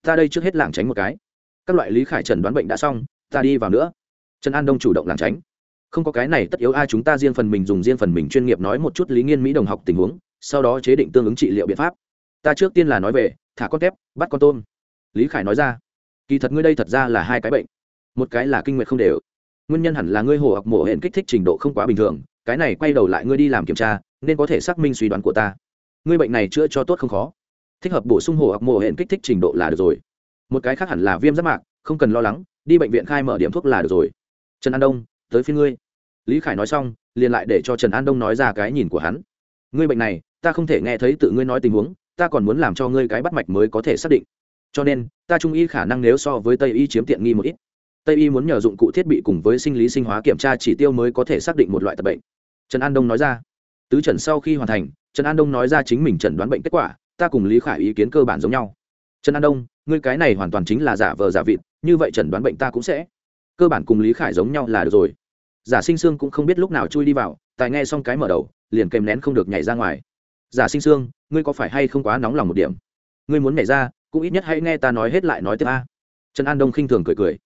ta đây trước hết lảng tránh một cái. Các loại lý khải trần đoán bệnh đã xong, ta đi vào nữa. Trần an đông chủ động lảng tránh. Không có cái này tất yếu ai chúng ta riêng phần mình dùng riêng phần mình chuyên nghiệp nói một chút lý nghiên mỹ đồng học tình huống, sau đó chế định tương ứng trị liệu biện pháp. Ta trước tiên là nói về thả con tép, bắt con tôm. Lý khải nói ra, kỳ thật ngươi đây thật ra là hai cái bệnh. Một cái là kinh nguyệt không đều. Nguyên nhân hẳn là ngươi hồ học mổ hẹn kích thích trình độ không quá bình thường, cái này quay đầu lại ngươi đi làm kiểm tra, nên có thể xác minh suy đoán của ta. Ngươi bệnh này chữa cho tốt không khó. Thích hợp bổ sung hồ học mổ hẹn kích thích trình độ là được rồi. Một cái khác hẳn là viêm giác mạc, không cần lo lắng, đi bệnh viện khai mở điểm thuốc là được rồi. Trần an đông, tới phía ngươi. Lý khải nói xong, liền lại để cho trần an đông nói ra cái nhìn của hắn. Ngươi bệnh này, ta không thể nghe thấy tự ngươi nói tình huống ta còn muốn làm cho ngươi cái bắt mạch mới có thể xác định. Cho nên, ta trung y khả năng nếu so với tây y chiếm tiện nghi một ít. Tây y muốn nhờ dụng cụ thiết bị cùng với sinh lý sinh hóa kiểm tra chỉ tiêu mới có thể xác định một loại tập bệnh. Trần an đông nói ra. Tứ trần sau khi hoàn thành, trần an đông nói ra chính mình chẩn đoán bệnh kết quả, ta cùng lý khải ý kiến cơ bản giống nhau. Trần an đông, ngươi cái này hoàn toàn chính là giả vờ giả vịt, như vậy chẩn đoán bệnh ta cũng sẽ. Cơ bản cùng lý khải giống nhau là được rồi. Giả sinh sương cũng không biết lúc nào chui đi vào, tài nghe xong cái mở đầu, liền kèm nén không được nhảy ra ngoài. Giả sinh sương ngươi có phải hay không quá nóng lòng một điểm? Ngươi muốn nhảy ra, cũng ít nhất hãy nghe ta nói hết lại nói tiếp a. Trần an đông khinh thường cười cười.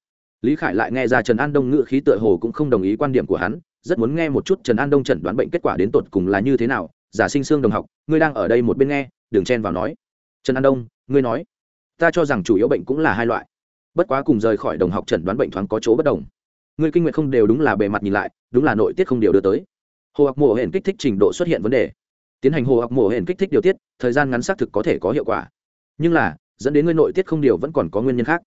Lý khải lại nghe ra trần an đông ngự khí tựa hồ cũng không đồng ý quan điểm của hắn, rất muốn nghe một chút trần an đông chẩn đoán bệnh kết quả đến tột cùng là như thế nào. Giả sinh xương đồng học, ngươi đang ở đây một bên nghe, đừng chen vào nói. Trần an đông, ngươi nói. Ta cho rằng chủ yếu bệnh cũng là hai loại. Bất quá cùng rời khỏi đồng học chẩn đoán bệnh thoáng có chỗ bất đồng. Ngươi kinh nguyện không đều đúng là bề mặt nhìn lại, đúng là nội tiết không đều đưa tới. Hồ học mổ hển kích thích trình độ xuất hiện vấn đề tiến hành hồ học mổ hển kích thích điều tiết, thời gian ngắn xác thực có thể có hiệu quả. Nhưng là, dẫn đến ngươi nội tiết không điều vẫn còn có nguyên nhân khác.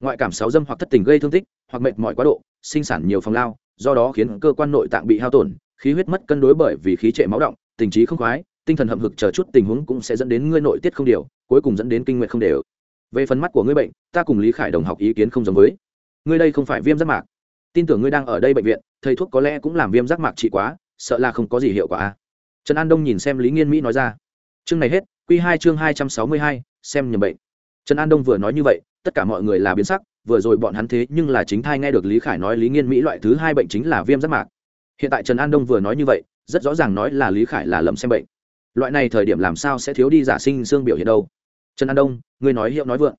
Ngoại cảm sáu dâm hoặc thất tình gây thương tích, hoặc mệt mỏi quá độ, sinh sản nhiều phòng lao, do đó khiến cơ quan nội tạng bị hao tổn, khí huyết mất cân đối bởi vì khí trệ máu động, tình trí không khoái, tinh thần hậm hực chờ chút tình huống cũng sẽ dẫn đến ngươi nội tiết không điều, cuối cùng dẫn đến kinh nguyện không đều. Về phần mắt của ngươi bệnh, ta cùng lý khải đồng học ý kiến không giống với. Ngươi đây không phải viêm giác mạc. Tin tưởng ngươi đang ở đây bệnh viện, thầy thuốc có lẽ cũng làm viêm giác mạc trị quá, sợ là không có gì hiệu quả trần an đông nhìn xem lý nghiên mỹ nói ra. Chương này hết q hai chương hai trăm sáu mươi hai, xem nhầm bệnh. Trần an đông vừa nói như vậy, tất cả mọi người là biến sắc, vừa rồi bọn hắn thế nhưng là chính thai nghe được lý khải nói lý nghiên mỹ loại thứ hai bệnh chính là viêm giác mạc. Hiện tại trần an đông vừa nói như vậy, rất rõ ràng nói là lý khải là lầm xem bệnh. Loại này thời điểm làm sao sẽ thiếu đi giả sinh xương biểu hiện đâu? Trần an đông, ngươi nói hiệu nói vượng.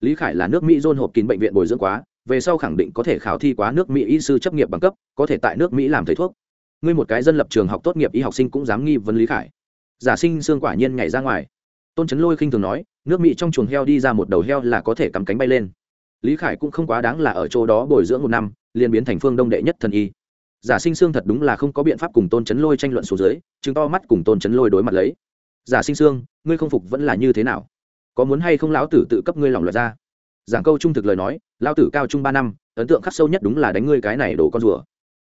Lý khải là nước mỹ dôn hộp kín bệnh viện bồi dưỡng quá, về sau khẳng định có thể khảo thi quá nước mỹ y sư chấp nghiệp bằng cấp, có thể tại nước mỹ làm thầy thuốc ngươi một cái dân lập trường học tốt nghiệp y học sinh cũng dám nghi vấn lý khải. Giả sinh xương quả nhiên nhảy ra ngoài. Tôn trấn lôi khinh thường nói nước mỹ trong chuồng heo đi ra một đầu heo là có thể cắm cánh bay lên. Lý khải cũng không quá đáng là ở chỗ đó bồi dưỡng một năm liền biến thành phương đông đệ nhất thần y. Giả sinh xương thật đúng là không có biện pháp cùng tôn trấn lôi tranh luận số dưới chứng to mắt cùng tôn trấn lôi đối mặt lấy. Giả sinh xương, ngươi không phục vẫn là như thế nào? Có muốn hay không lão tử tự cấp ngươi lòng luật ra? Giảng câu trung thực lời nói lão tử cao trung ba năm ấn tượng khắc sâu nhất đúng là đánh ngươi cái này đổ con rùa.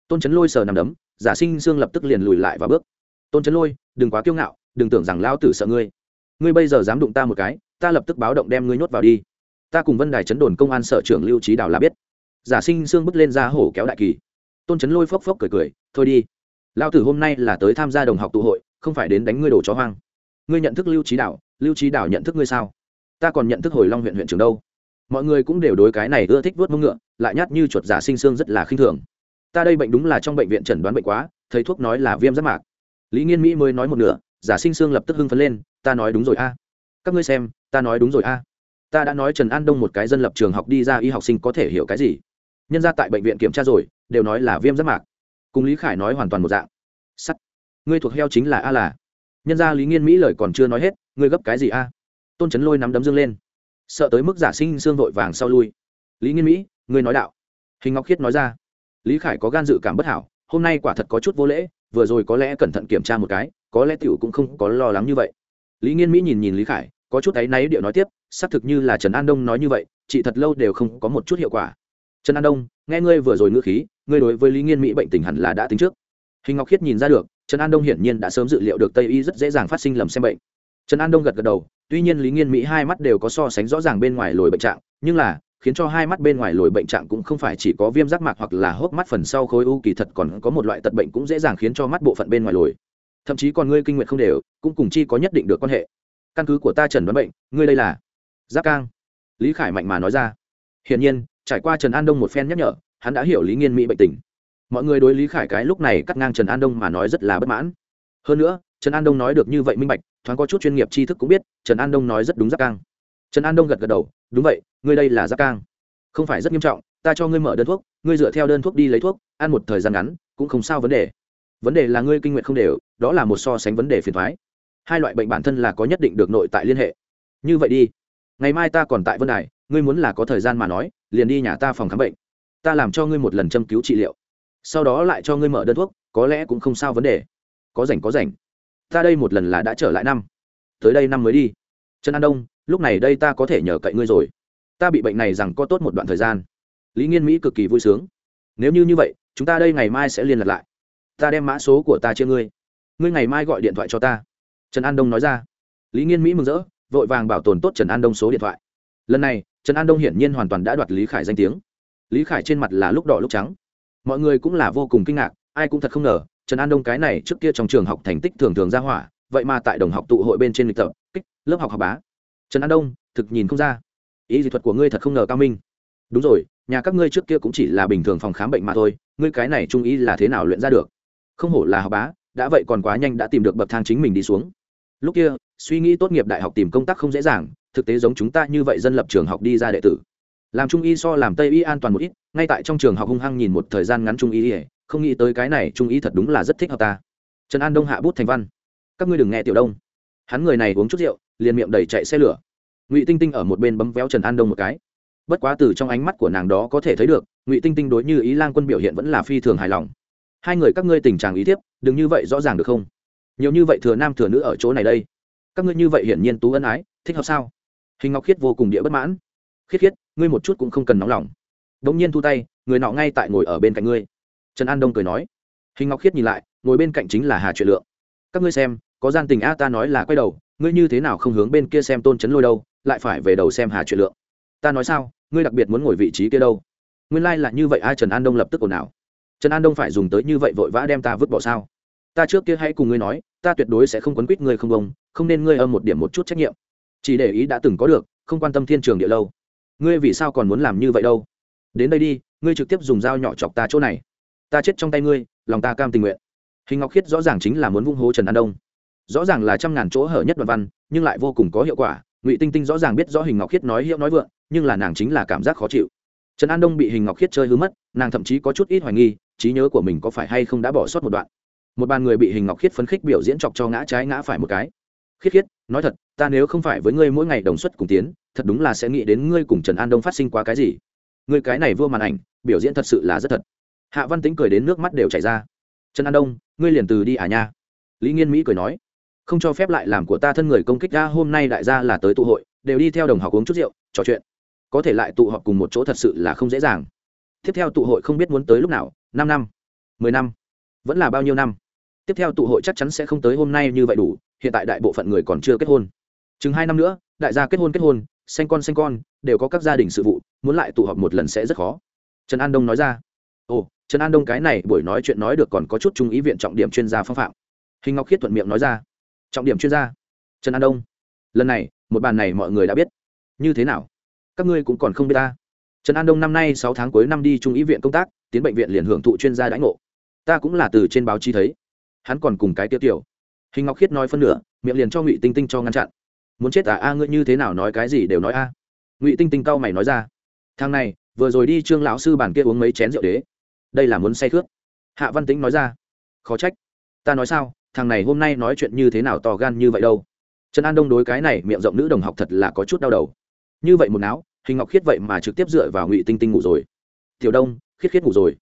Tôn trấn lôi sờ nằm đấm giả sinh sương lập tức liền lùi lại và bước. Tôn trấn lôi, đừng quá kiêu ngạo, đừng tưởng rằng lão tử sợ ngươi. Ngươi bây giờ dám đụng ta một cái, ta lập tức báo động đem ngươi nhốt vào đi. Ta cùng vân đài chấn đồn công an sở trưởng lưu trí đào là biết. Giả sinh sương bước lên ra hổ kéo đại kỳ. Tôn trấn lôi phốc phốc cười cười, thôi đi. Lao tử hôm nay là tới tham gia đồng học tụ hội, không phải đến đánh ngươi đồ chó hoang. Ngươi nhận thức lưu trí đảo lưu trí đảo nhận thức ngươi sao? Ta còn nhận thức hồi long huyện huyện trưởng đâu. Mọi người cũng đều đối cái này ưa thích vớt mông ngựa, lại nhát như chuột giả sinh xương rất là khinh thường ta đây bệnh đúng là trong bệnh viện chẩn đoán bệnh quá, thầy thuốc nói là viêm giác mạc. Lý nghiên mỹ mới nói một nửa, giả sinh xương lập tức hưng phấn lên, ta nói đúng rồi a. Các ngươi xem, ta nói đúng rồi a. Ta đã nói trần an đông một cái dân lập trường học đi ra y học sinh có thể hiểu cái gì. Nhân ra tại bệnh viện kiểm tra rồi, đều nói là viêm giác mạc. Cùng lý khải nói hoàn toàn một dạng. Sắt. Ngươi thuộc heo chính là a là. Nhân ra lý nghiên mỹ lời còn chưa nói hết, ngươi gấp cái gì a? Tôn trấn lôi nắm đấm dương lên. Sợ tới mức giả sinh xương vội vàng sau lui. Lý nghiên mỹ, ngươi nói đạo. Hình ngọc khiết nói ra lý khải có gan dự cảm bất hảo, hôm nay quả thật có chút vô lễ, vừa rồi có lẽ cẩn thận kiểm tra một cái, có lẽ tiểu cũng không có lo lắng như vậy. Lý nghiên mỹ nhìn nhìn lý khải, có chút áy náy điệu nói tiếp, xác thực như là trần an đông nói như vậy, chị thật lâu đều không có một chút hiệu quả. Trần an đông, nghe ngươi vừa rồi ngữ khí, ngươi đối với lý nghiên mỹ bệnh tình hẳn là đã tính trước. Hình ngọc khiết nhìn ra được, trần an đông hiển nhiên đã sớm dự liệu được tây y rất dễ dàng phát sinh lầm xem bệnh. Trần an đông gật gật đầu, tuy nhiên lý nghiên mỹ hai mắt đều có so sánh rõ ràng bên ngoài lồi bệnh trạng, nhưng là khiến cho hai mắt bên ngoài lồi bệnh trạng cũng không phải chỉ có viêm giác mạc hoặc là hốc mắt phần sau khối u, kỳ thật còn có một loại tật bệnh cũng dễ dàng khiến cho mắt bộ phận bên ngoài lồi. Thậm chí còn ngươi kinh nguyện không đều, cũng cùng chi có nhất định được quan hệ. Căn cứ của ta trần đoán bệnh, ngươi đây là giáp cang. Lý khải mạnh mà nói ra. Hiển nhiên, trải qua trần an đông một phen nhắc nhở, hắn đã hiểu lý nghiên mỹ bệnh tình. Mọi người đối lý khải cái lúc này cắt ngang trần an đông mà nói rất là bất mãn. Hơn nữa, trần an đông nói được như vậy minh bạch, thoáng có chút chuyên nghiệp tri thức cũng biết, trần an đông nói rất đúng giáp cang. Trần an đông gật gật đầu, đúng vậy ngươi đây là giáp cang. Không phải rất nghiêm trọng, ta cho ngươi mở đơn thuốc, ngươi dựa theo đơn thuốc đi lấy thuốc, ăn một thời gian ngắn, cũng không sao vấn đề. Vấn đề là ngươi kinh nguyện không đều, đó là một so sánh vấn đề phiền thoái hai loại bệnh bản thân là có nhất định được nội tại liên hệ. Như vậy đi. Ngày mai ta còn tại vân đài, ngươi muốn là có thời gian mà nói, liền đi nhà ta phòng khám bệnh. Ta làm cho ngươi một lần châm cứu trị liệu. Sau đó lại cho ngươi mở đơn thuốc, có lẽ cũng không sao vấn đề. Có rảnh có rảnh. Ta đây một lần là đã trở lại năm. Tới đây năm mới đi. Trần an đông, lúc này đây ta có thể nhờ cậy ngươi rồi ta bị bệnh này rằng có tốt một đoạn thời gian. Lý nghiên mỹ cực kỳ vui sướng. Nếu như như vậy, chúng ta đây ngày mai sẽ liên lạc lại. Ta đem mã số của ta chia ngươi. Ngươi ngày mai gọi điện thoại cho ta. Trần an đông nói ra. Lý nghiên mỹ mừng rỡ, vội vàng bảo tồn tốt trần an đông số điện thoại. Lần này, trần an đông hiển nhiên hoàn toàn đã đoạt lý khải danh tiếng. Lý khải trên mặt là lúc đỏ lúc trắng. Mọi người cũng là vô cùng kinh ngạc, ai cũng thật không ngờ, trần an đông cái này trước kia trong trường học thành tích thường thường ra hỏa, vậy mà tại đồng học tụ hội bên trên lịch tập, kích, lớp học học bá. Trần an đông, thực nhìn không ra ý dị thuật của ngươi thật không ngờ cao minh. Đúng rồi, nhà các ngươi trước kia cũng chỉ là bình thường phòng khám bệnh mà thôi, ngươi cái này trung ý là thế nào luyện ra được? Không hổ là học bá, đã vậy còn quá nhanh đã tìm được bậc thang chính mình đi xuống. Lúc kia, suy nghĩ tốt nghiệp đại học tìm công tác không dễ dàng, thực tế giống chúng ta như vậy dân lập trường học đi ra đệ tử. Làm trung y so làm tây y an toàn một ít, ngay tại trong trường học hung hăng nhìn một thời gian ngắn trung y không nghĩ tới cái này trung y thật đúng là rất thích hợp ta. Trần an đông hạ bút thành văn. Các ngươi đừng nghe tiểu đông. Hắn người này uống chút rượu, liền miệng đầy chạy xe lửa ngụy tinh tinh ở một bên bấm véo trần an đông một cái bất quá từ trong ánh mắt của nàng đó có thể thấy được ngụy tinh tinh đối như ý lan quân biểu hiện vẫn là phi thường hài lòng hai người các ngươi tình trạng ý tiếp đừng như vậy rõ ràng được không nhiều như vậy thừa nam thừa nữ ở chỗ này đây các ngươi như vậy hiển nhiên tú ân ái thích hợp sao hình ngọc khiết vô cùng địa bất mãn khiết khiết ngươi một chút cũng không cần nóng lòng đ ỗ n g nhiên thu tay người nọ ngay tại ngồi ở bên cạnh ngươi trần an đông cười nói hình ngọc khiết nhìn lại ngồi bên cạnh chính là hà truyện lượng các ngươi xem có gian tình a ta nói là quay đầu ngươi như thế nào không hướng bên kia xem tôn trấn lôi đâu lại phải về đầu xem hà chuyện lượng. Ta nói sao, ngươi đặc biệt muốn ngồi vị trí kia đâu? Nguyên lai、like、là như vậy, ai trần an đông lập tức ồn ào. Trần an đông phải dùng tới như vậy vội vã đem ta vứt bỏ sao? Ta trước kia hãy cùng ngươi nói, ta tuyệt đối sẽ không quấn quýt ngươi không bông, không nên ngươi âm một điểm một chút trách nhiệm. Chỉ để ý đã từng có được, không quan tâm thiên trường địa lâu. Ngươi vì sao còn muốn làm như vậy đâu? Đến đây đi, ngươi trực tiếp dùng dao nhỏ chọc ta chỗ này. Ta chết trong tay ngươi, lòng ta cam tình nguyện. Hình ngọc khiết rõ ràng chính là muốn vung hố trần an đông. Rõ ràng là trăm ngàn chỗ hở nhất đoạn văn, nhưng lại vô cùng có hiệu quả ngụy tinh tinh rõ ràng biết rõ hình ngọc khiết nói hiệu nói vượng, nhưng là nàng chính là cảm giác khó chịu. Trần an đông bị hình ngọc khiết chơi hư mất, nàng thậm chí có chút ít hoài nghi, trí nhớ của mình có phải hay không đã bỏ sót một đoạn. Một bàn người bị hình ngọc khiết phấn khích biểu diễn chọc cho ngã trái ngã phải một cái. Khiết khiết, nói thật, ta nếu không phải với ngươi mỗi ngày đồng xuất cùng tiến, thật đúng là sẽ nghĩ đến ngươi cùng trần an đông phát sinh quá cái gì. Ngươi cái này vua màn ảnh, biểu diễn thật sự là rất thật. Hạ văn tính cười đến nước mắt đều chảy ra. Trần an đông, ngươi liền từ đi à nha? Lý nghiên mỹ cười nói không cho phép lại làm của ta thân người công kích ra hôm nay đại gia là tới tụ hội, đều đi theo đồng học uống chút rượu, trò chuyện. Có thể lại tụ họp cùng một chỗ thật sự là không dễ dàng. Tiếp theo tụ hội không biết muốn tới lúc nào, năm năm, mười năm, vẫn là bao nhiêu năm. Tiếp theo tụ hội chắc chắn sẽ không tới hôm nay như vậy đủ, hiện tại đại bộ phận người còn chưa kết hôn. Chừng hai năm nữa, đại gia kết hôn kết hôn sinh con sinh con, đều có các gia đình sự vụ, muốn lại tụ họp một lần sẽ rất khó. Trần an đông nói ra. Ồ, trần an đông cái này buổi nói chuyện nói được còn có chút trung ý viện trọng điểm chuyên gia phong phạm. Hình ngọc khiết thuận miệng nói ra trọng điểm chuyên gia, trần an đông. Lần này, một bàn này mọi người đã biết. Như thế nào? Các ngươi cũng còn không biết ta. Trần an đông năm nay sáu tháng cuối năm đi trung ý viện công tác, tiến bệnh viện liền hưởng thụ chuyên gia đãi ngộ. Ta cũng là từ trên báo chí thấy. Hắn còn cùng cái tiêu tiểu. Hình ngọc khiết nói phân nửa, miệng liền cho ngụy tinh tinh cho ngăn chặn. Muốn chết à a, ngươi như thế nào nói cái gì đều nói a. Ngụy tinh tinh cau mày nói ra. Thằng này, vừa rồi đi trương lão sư bản kia uống mấy chén rượu đế. Đây là muốn say khướt hạ văn tính nói ra. Khó trách. Ta nói sao? Thằng này hôm nay nói chuyện như thế nào to gan như vậy đâu. Trần an đông đối cái này miệng rộng nữ đồng học thật là có chút đau đầu. Như vậy một não hình ngọc khiết vậy mà trực tiếp dựa vào ngụy tinh tinh ngủ rồi. Tiểu đông, khiết khiết ngủ rồi.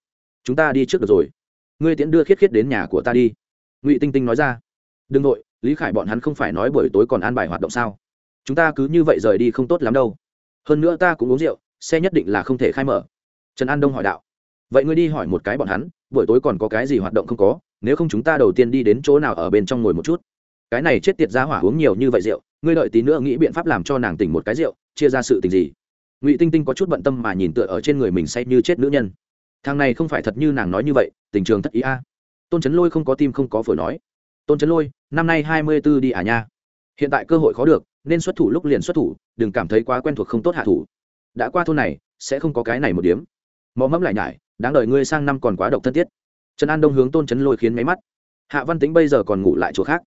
Chúng ta đi trước được rồi. Ngươi tiễn đưa khiết khiết đến nhà của ta đi. Ngụy tinh tinh nói ra. Đừng nội lý khải bọn hắn không phải nói buổi tối còn an bài hoạt động sao? Chúng ta cứ như vậy rời đi không tốt lắm đâu. Hơn nữa ta cũng uống rượu, xe nhất định là không thể khai mở. Trần an đông hỏi đạo. Vậy ngươi đi hỏi một cái bọn hắn, buổi tối còn có cái gì hoạt động không có? Nếu không chúng ta đầu tiên đi đến chỗ nào ở bên trong ngồi một chút. Cái này chết tiệt ra hỏa uống nhiều như vậy rượu, ngươi đợi tí nữa nghĩ biện pháp làm cho nàng tỉnh một cái rượu, chia ra sự tình gì? Ngụy tinh tinh có chút bận tâm mà nhìn tựa ở trên người mình say như chết nữ nhân. Thằng này không phải thật như nàng nói như vậy, tình trường thất ý a. Tôn trấn lôi không có tim không có phổi nói. Tôn trấn lôi, năm nay hai mươi b ố đi à nha. Hiện tại cơ hội khó được, nên xuất thủ lúc liền xuất thủ, đừng cảm thấy quá quen thuộc không tốt hạ thủ. Đã qua thôn này, sẽ không có cái này một điếm mò mẫm lại nhải, đáng đợi ngươi sang năm còn quá độc thân thiết trần an đông hướng tôn trấn lôi khiến máy mắt. Hạ văn tính bây giờ còn ngủ lại chỗ khác.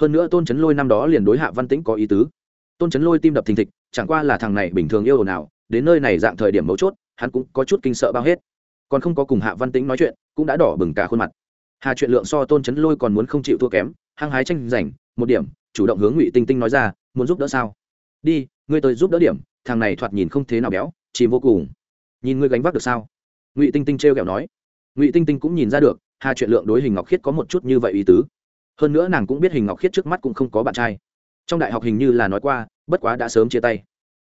Hơn nữa tôn trấn lôi năm đó liền đối hạ văn tĩnh có ý tứ. Tôn trấn lôi tim đập thình thịch, chẳng qua là thằng này bình thường yêu ồn ào đến nơi này dạng thời điểm mấu chốt, hắn cũng có chút kinh sợ bao hết. Còn không có cùng hạ văn tĩnh nói chuyện, cũng đã đỏ bừng cả khuôn mặt. Hà chuyện lượng so tôn trấn lôi còn muốn không chịu thua kém, hăng hái tranh giành, một điểm, chủ động hướng ngụy tinh tinh nói ra, muốn giúp đỡ sao? Đi, ngươi tới giúp đỡ điểm. Thằng này thoạt nhìn không thế nào béo chìm vô cùng. Nhìn ngươi gánh vác được sao? Ngụy tinh tinh t r kẹo nói ngụy tinh tinh cũng nhìn ra được hà chuyện lượng đối hình ngọc khiết có một chút như vậy ý tứ hơn nữa nàng cũng biết hình ngọc khiết trước mắt cũng không có bạn trai trong đại học hình như là nói qua bất quá đã sớm chia tay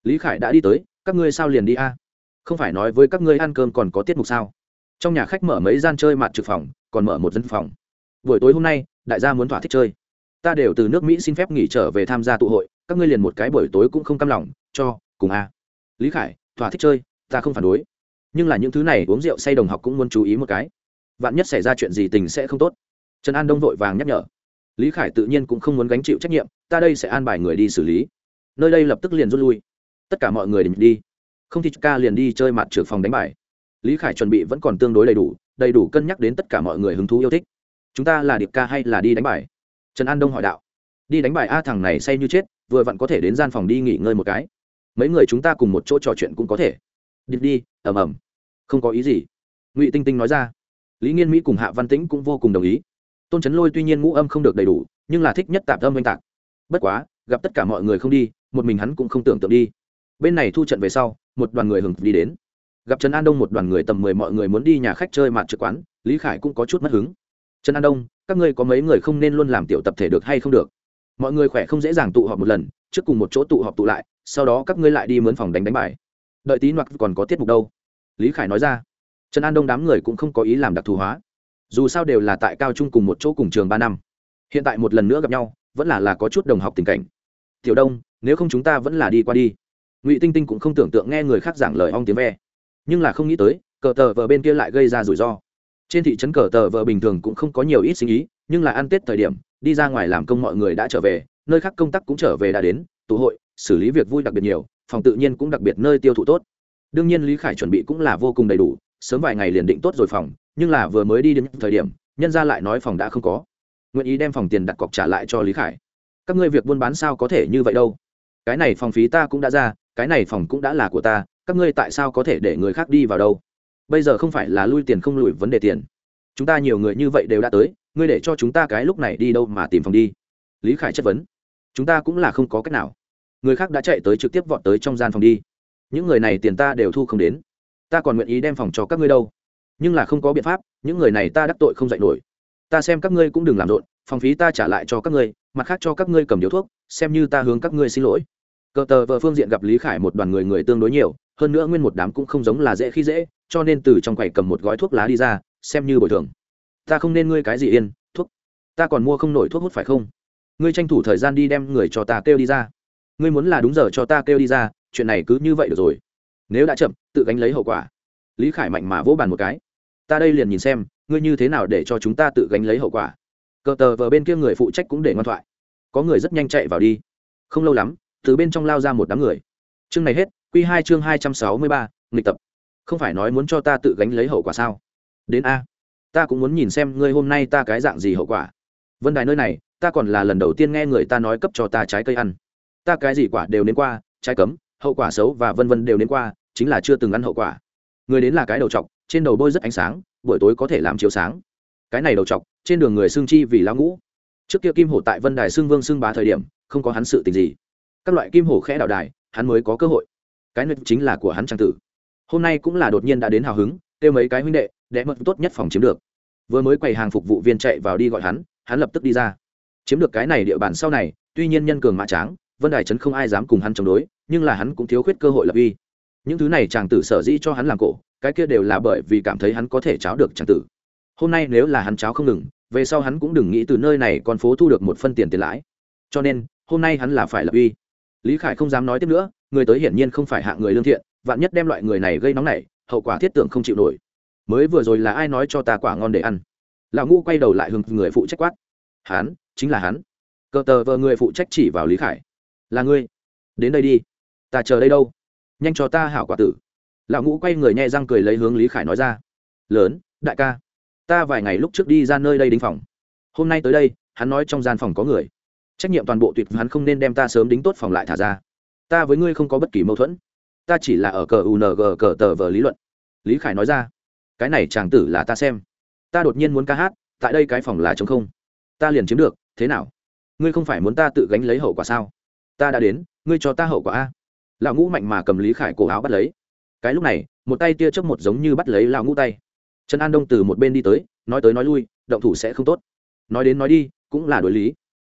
lý khải đã đi tới các ngươi sao liền đi a không phải nói với các ngươi ăn cơm còn có tiết mục sao trong nhà khách mở mấy gian chơi mặt trực phòng còn mở một dân phòng buổi tối hôm nay đại gia muốn thỏa thích chơi ta đều từ nước mỹ xin phép nghỉ trở về tham gia tụ hội các ngươi liền một cái buổi tối cũng không căm lòng cho cùng a lý khải thỏa thích chơi ta không phản đối nhưng là những thứ này uống rượu say đồng học cũng muốn chú ý một cái. Vạn nhất xảy ra chuyện gì tình sẽ không tốt. Trần an đông vội vàng nhắc nhở. Lý khải tự nhiên cũng không muốn gánh chịu trách nhiệm, ta đây sẽ an bài người đi xử lý. Nơi đây lập tức liền rút lui. Tất cả mọi người định đi. Không thì ca liền đi chơi mặt trượt phòng đánh bài. Lý khải chuẩn bị vẫn còn tương đối đầy đủ đầy đủ cân nhắc đến tất cả mọi người hứng thú yêu thích. Chúng ta là điệp ca hay là đi đánh bài? Trần an đông hỏi đạo. Đi đánh bài a thằng này say như chết, vừa vặn có thể đến gian phòng đi nghỉ ngơi một cái. Mấy người chúng ta cùng một chỗ trò chuyện cũng có thể. Điệp đi ầm ầm. Không có ý gì. Ngụy tinh tinh nói ra. Lý nghiên mỹ cùng hạ văn tĩnh cũng vô cùng đồng ý. Tôn trấn lôi tuy nhiên ngũ âm không được đầy đủ, nhưng là thích nhất tạp âm oanh tạc. Bất quá, gặp tất cả mọi người không đi, một mình hắn cũng không tưởng tượng đi. Bên này thu trận về sau, một đoàn người hừng đi đến. Gặp trần an đông một đoàn người tầm mười mọi người muốn đi nhà khách chơi mặt trực quán, lý khải cũng có chút mất hứng. Trần an đông, các ngươi có mấy người không nên luôn làm tiểu tập thể được hay không được? Mọi người khỏe không dễ dàng tụ họp một lần, trước cùng một chỗ tụ họp tụ lại, sau đó các ngươi lại đi mướn phòng đánh đánh bài đợi tí hoặc còn có tiết mục đâu? Lý khải nói ra. Trần an đông đám người cũng không có ý làm đặc thù hóa. Dù sao đều là tại cao trung cùng một chỗ cùng trường ba năm. Hiện tại một lần nữa gặp nhau, vẫn là là có chút đồng học tình cảnh. Tiểu đông, nếu không chúng ta vẫn là đi qua đi. Ngụy tinh tinh cũng không tưởng tượng nghe người khác giảng lời ong tiếng ve. Nhưng là không nghĩ tới, cờ tờ vờ bên kia lại gây ra rủi ro. Trên thị trấn cờ tờ vờ bình thường cũng không có nhiều ít sinh ý, nhưng là ăn tết thời điểm, đi ra ngoài làm công mọi người đã trở về, nơi khác công tác cũng trở về đã đến, tụ hội, xử lý việc vui đặc biệt nhiều phòng tự nhiên cũng đặc biệt nơi tiêu thụ tốt. Đương nhiên lý khải chuẩn bị cũng là vô cùng đầy đủ, sớm vài ngày liền định tốt rồi phòng, nhưng là vừa mới đi đến thời điểm, nhân ra lại nói phòng đã không có. Nguyện ý đem phòng tiền đặt cọc trả lại cho lý khải. Các ngươi việc buôn bán sao có thể như vậy đâu? Cái này phòng phí ta cũng đã ra, cái này phòng cũng đã là của ta, các ngươi tại sao có thể để người khác đi vào đâu? Bây giờ không phải là lui tiền không lùi vấn đề tiền. Chúng ta nhiều người như vậy đều đã tới, ngươi để cho chúng ta cái lúc này đi đâu mà tìm phòng đi. Lý khải chất vấn. Chúng ta cũng là không có cách nào người khác đã chạy tới trực tiếp vọt tới trong gian phòng đi. Những người này tiền ta đều thu không đến. Ta còn nguyện ý đem phòng cho các ngươi đâu. Nhưng là không có biện pháp, những người này ta đắc tội không dạy nổi. Ta xem các ngươi cũng đừng làm rộn, phòng phí ta trả lại cho các ngươi, mặt khác cho các ngươi cầm điếu thuốc, xem như ta hướng các ngươi xin lỗi. Cờ tờ vợ phương diện gặp lý khải một đoàn người người tương đối nhiều, hơn nữa nguyên một đám cũng không giống là dễ khi dễ, cho nên từ trong quầy cầm một gói thuốc lá đi ra, xem như bồi thường. Ta không nên ngươi cái gì yên, thuốc. Ta còn mua không nổi thuốc hút phải không? Ngươi tranh thủ thời gian đi đem người cho ta kêu đi ra ngươi muốn là đúng giờ cho ta kêu đi ra, chuyện này cứ như vậy được rồi. Nếu đã chậm, tự gánh lấy hậu quả. Lý khải mạnh mà vỗ bàn một cái. Ta đây liền nhìn xem, ngươi như thế nào để cho chúng ta tự gánh lấy hậu quả? Cờ tờ vờ bên kia người phụ trách cũng để ngoan thoại. Có người rất nhanh chạy vào đi. Không lâu lắm, từ bên trong lao ra một đám người. Chương này hết q hai chương hai trăm sáu mươi ba, nghịch tập. Không phải nói muốn cho ta tự gánh lấy hậu quả sao? Đến a. Ta cũng muốn nhìn xem ngươi hôm nay ta cái dạng gì hậu quả. Vân đài nơi này, ta còn là lần đầu tiên nghe người ta nói cấp cho ta trái cây ăn ta cái gì quả đều đến qua, trái cấm, hậu quả xấu và vân vân đều đến qua, chính là chưa từng ăn hậu quả. Người đến là cái đầu t trên đầu bôi rất ánh sáng, buổi tối có thể làm chiếu sáng. Cái này đầu t trên đường người xương chi vì lao ngũ. Trước kia kim hổ tại vân đài xương vương xương bá thời điểm, không có hắn sự tình gì. Các loại kim hổ khẽ đạo đài, hắn mới có cơ hội. Cái này chính là của hắn trang tử. Hôm nay cũng là đột nhiên đã đến hào hứng, kêu mấy cái huynh đệ đẽ mật tốt nhất phòng chiếm được. Vừa mới quầy hàng phục vụ viên chạy vào đi gọi hắn hắn lập tức đi ra. Chiếm được cái này địa bàn sau này, tuy nhiên nhân cường mã tráng vân đài trấn không ai dám cùng hắn chống đối, nhưng là hắn cũng thiếu khuyết cơ hội lập uy. Những thứ này chàng tử sở dĩ cho hắn làm cổ, cái kia đều là bởi vì cảm thấy hắn có thể cháo được chàng tử. Hôm nay nếu là hắn cháo không ngừng, về sau hắn cũng đừng nghĩ từ nơi này con phố thu được một phân tiền tiền lãi. Cho nên, hôm nay hắn là phải lập uy. Lý khải không dám nói tiếp nữa, người tới hiển nhiên không phải hạng người lương thiện, vạn nhất đem loại người này gây nóng nảy, hậu quả thiết tưởng không chịu nổi. Mới vừa rồi là ai nói cho ta quả ngon để ăn? Lão ngũ quay đầu lại hừng người phụ trách quát. Hắn, chính là hắn. Cờ tờ vờ người phụ trách chỉ vào lý khải là ngươi. Đến đây đi. Ta chờ đây đâu? Nhanh cho ta hảo quả tử. Lão ngũ quay người nhẹ răng cười lấy hướng lý khải nói ra. Lớn, đại ca. Ta vài ngày lúc trước đi ra nơi đây đính phòng. Hôm nay tới đây, hắn nói trong gian phòng có người. Trách nhiệm toàn bộ tuyệt hắn không nên đem ta sớm đính tốt phòng lại thả ra. Ta với ngươi không có bất kỳ mâu thuẫn. Ta chỉ là ở cờ ung cờ tờ vờ lý luận. Lý khải nói ra. Cái này chàng tử là ta xem. Ta đột nhiên muốn ca hát, tại đây cái phòng là trống không. Ta liền chiếm được, thế nào? Ngươi không phải muốn ta tự gánh lấy hậu quả sao? Ta đã đến, ngươi cho ta hậu quả a. Lão ngũ mạnh mà cầm lý khải cổ áo bắt lấy. Cái lúc này, một tay tia chớp một giống như bắt lấy lão ngũ tay. Trần an đông từ một bên đi tới, nói tới nói lui, động thủ sẽ không tốt. Nói đến nói đi, cũng là đối lý.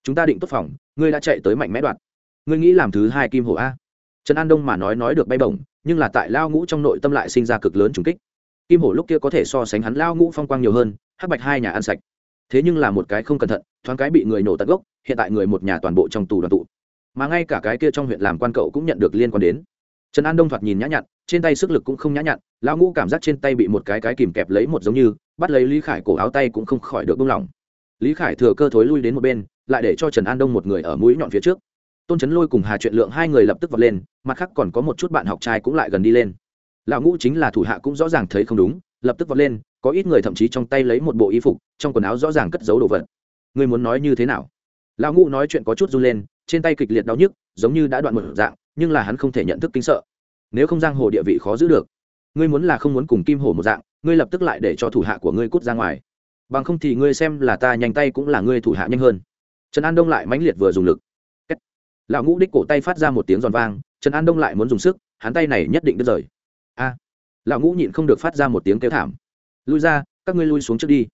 Chúng ta định tốt phòng, ngươi đã chạy tới mạnh mẽ đoạn. ngươi nghĩ làm thứ hai kim hổ a? Trần an đông mà nói nói được bay bổng, nhưng là tại lao ngũ trong nội tâm lại sinh ra cực lớn trùng kích. Kim hổ lúc kia có thể so sánh hắn lao ngũ phong quang nhiều hơn, hắc bạch hai nhà ăn sạch. Thế nhưng là một cái không cẩn thận, thoáng cái bị người nổ tận gốc, hiện tại người một nhà toàn bộ trong tù đoàn tụ mà ngay cả cái kia trong huyện làm quan cậu cũng nhận được liên quan đến. Trần an đông thoạt nhìn nhã nhặn, trên tay sức lực cũng không nhã nhặn, lão ngũ cảm giác trên tay bị một cái cái kìm kẹp lấy một giống như, bắt lấy lý khải cổ áo tay cũng không khỏi được buông lỏng. Lý khải thừa cơ thối lui đến một bên, lại để cho trần an đông một người ở mũi nhọn phía trước. Tôn trấn lôi cùng hà truyện lượng hai người lập tức vọt lên, mặt khác còn có một chút bạn học trai cũng lại gần đi lên. Lão ngũ chính là thủ hạ cũng rõ ràng thấy không đúng, lập tức vọt lên, có ít người thậm chí trong tay lấy một bộ y phục, trong quần áo rõ ràng cất giấu đồ vật. Ngươi muốn nói như thế nào? Lão ngũ nói chuyện có chút run lên trên tay kịch liệt đau nhức, giống như đã đoạn một dạng, nhưng là hắn không thể nhận thức kinh sợ. Nếu không giang hồ địa vị khó giữ được, ngươi muốn là không muốn cùng kim hổ một dạng, ngươi lập tức lại để cho thủ hạ của ngươi cút ra ngoài. Bằng không thì ngươi xem là ta nhanh tay cũng là ngươi thủ hạ nhanh hơn. Trần an đông lại mãnh liệt vừa dùng lực. Lão ngũ đích cổ tay phát ra một tiếng giòn vang, trần an đông lại muốn dùng sức, hắn tay này nhất định đứt rời. A. Lão ngũ nhịn không được phát ra một tiếng kêu thảm. Lui ra, các ngươi lui xuống trước đi.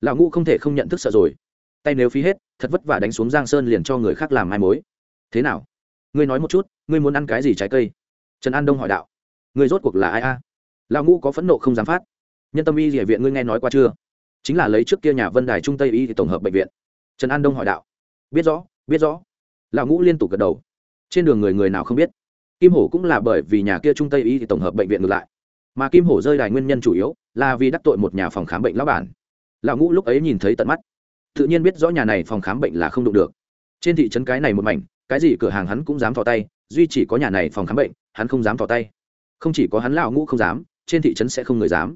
Lão ngũ không thể không nhận thức sợ rồi tay nếu phí hết, thật vất vả đánh xuống giang sơn liền cho người khác làm mai mối. Thế nào? Ngươi nói một chút, ngươi muốn ăn cái gì trái cây? Trần an đông hỏi đạo. Ngươi rốt cuộc là ai a? Lão ngũ có phẫn nộ không dám phát. Nhân tâm y địa viện ngươi nghe nói qua chưa? Chính là lấy trước kia nhà vân đài trung tây y thì tổng hợp bệnh viện. Trần an đông hỏi đạo. Biết rõ biết rõ. Lão ngũ liên tục gật đầu. Trên đường người người nào không biết. Kim hổ cũng là bởi vì nhà kia trung tây y thì tổng hợp bệnh viện ngược lại. Mà kim hổ rơi đài nguyên nhân chủ yếu là vì đắc tội một nhà phòng khám bệnh lão bản. Lão ngũ lúc ấy nhìn thấy tận mắt tự nhiên biết rõ nhà này phòng khám bệnh là không đụng được. Trên thị trấn cái này một mảnh, cái gì cửa hàng hắn cũng dám thò tay, duy chỉ có nhà này phòng khám bệnh, hắn không dám thò tay. Không chỉ có hắn lão ngũ không dám, trên thị trấn sẽ không người dám.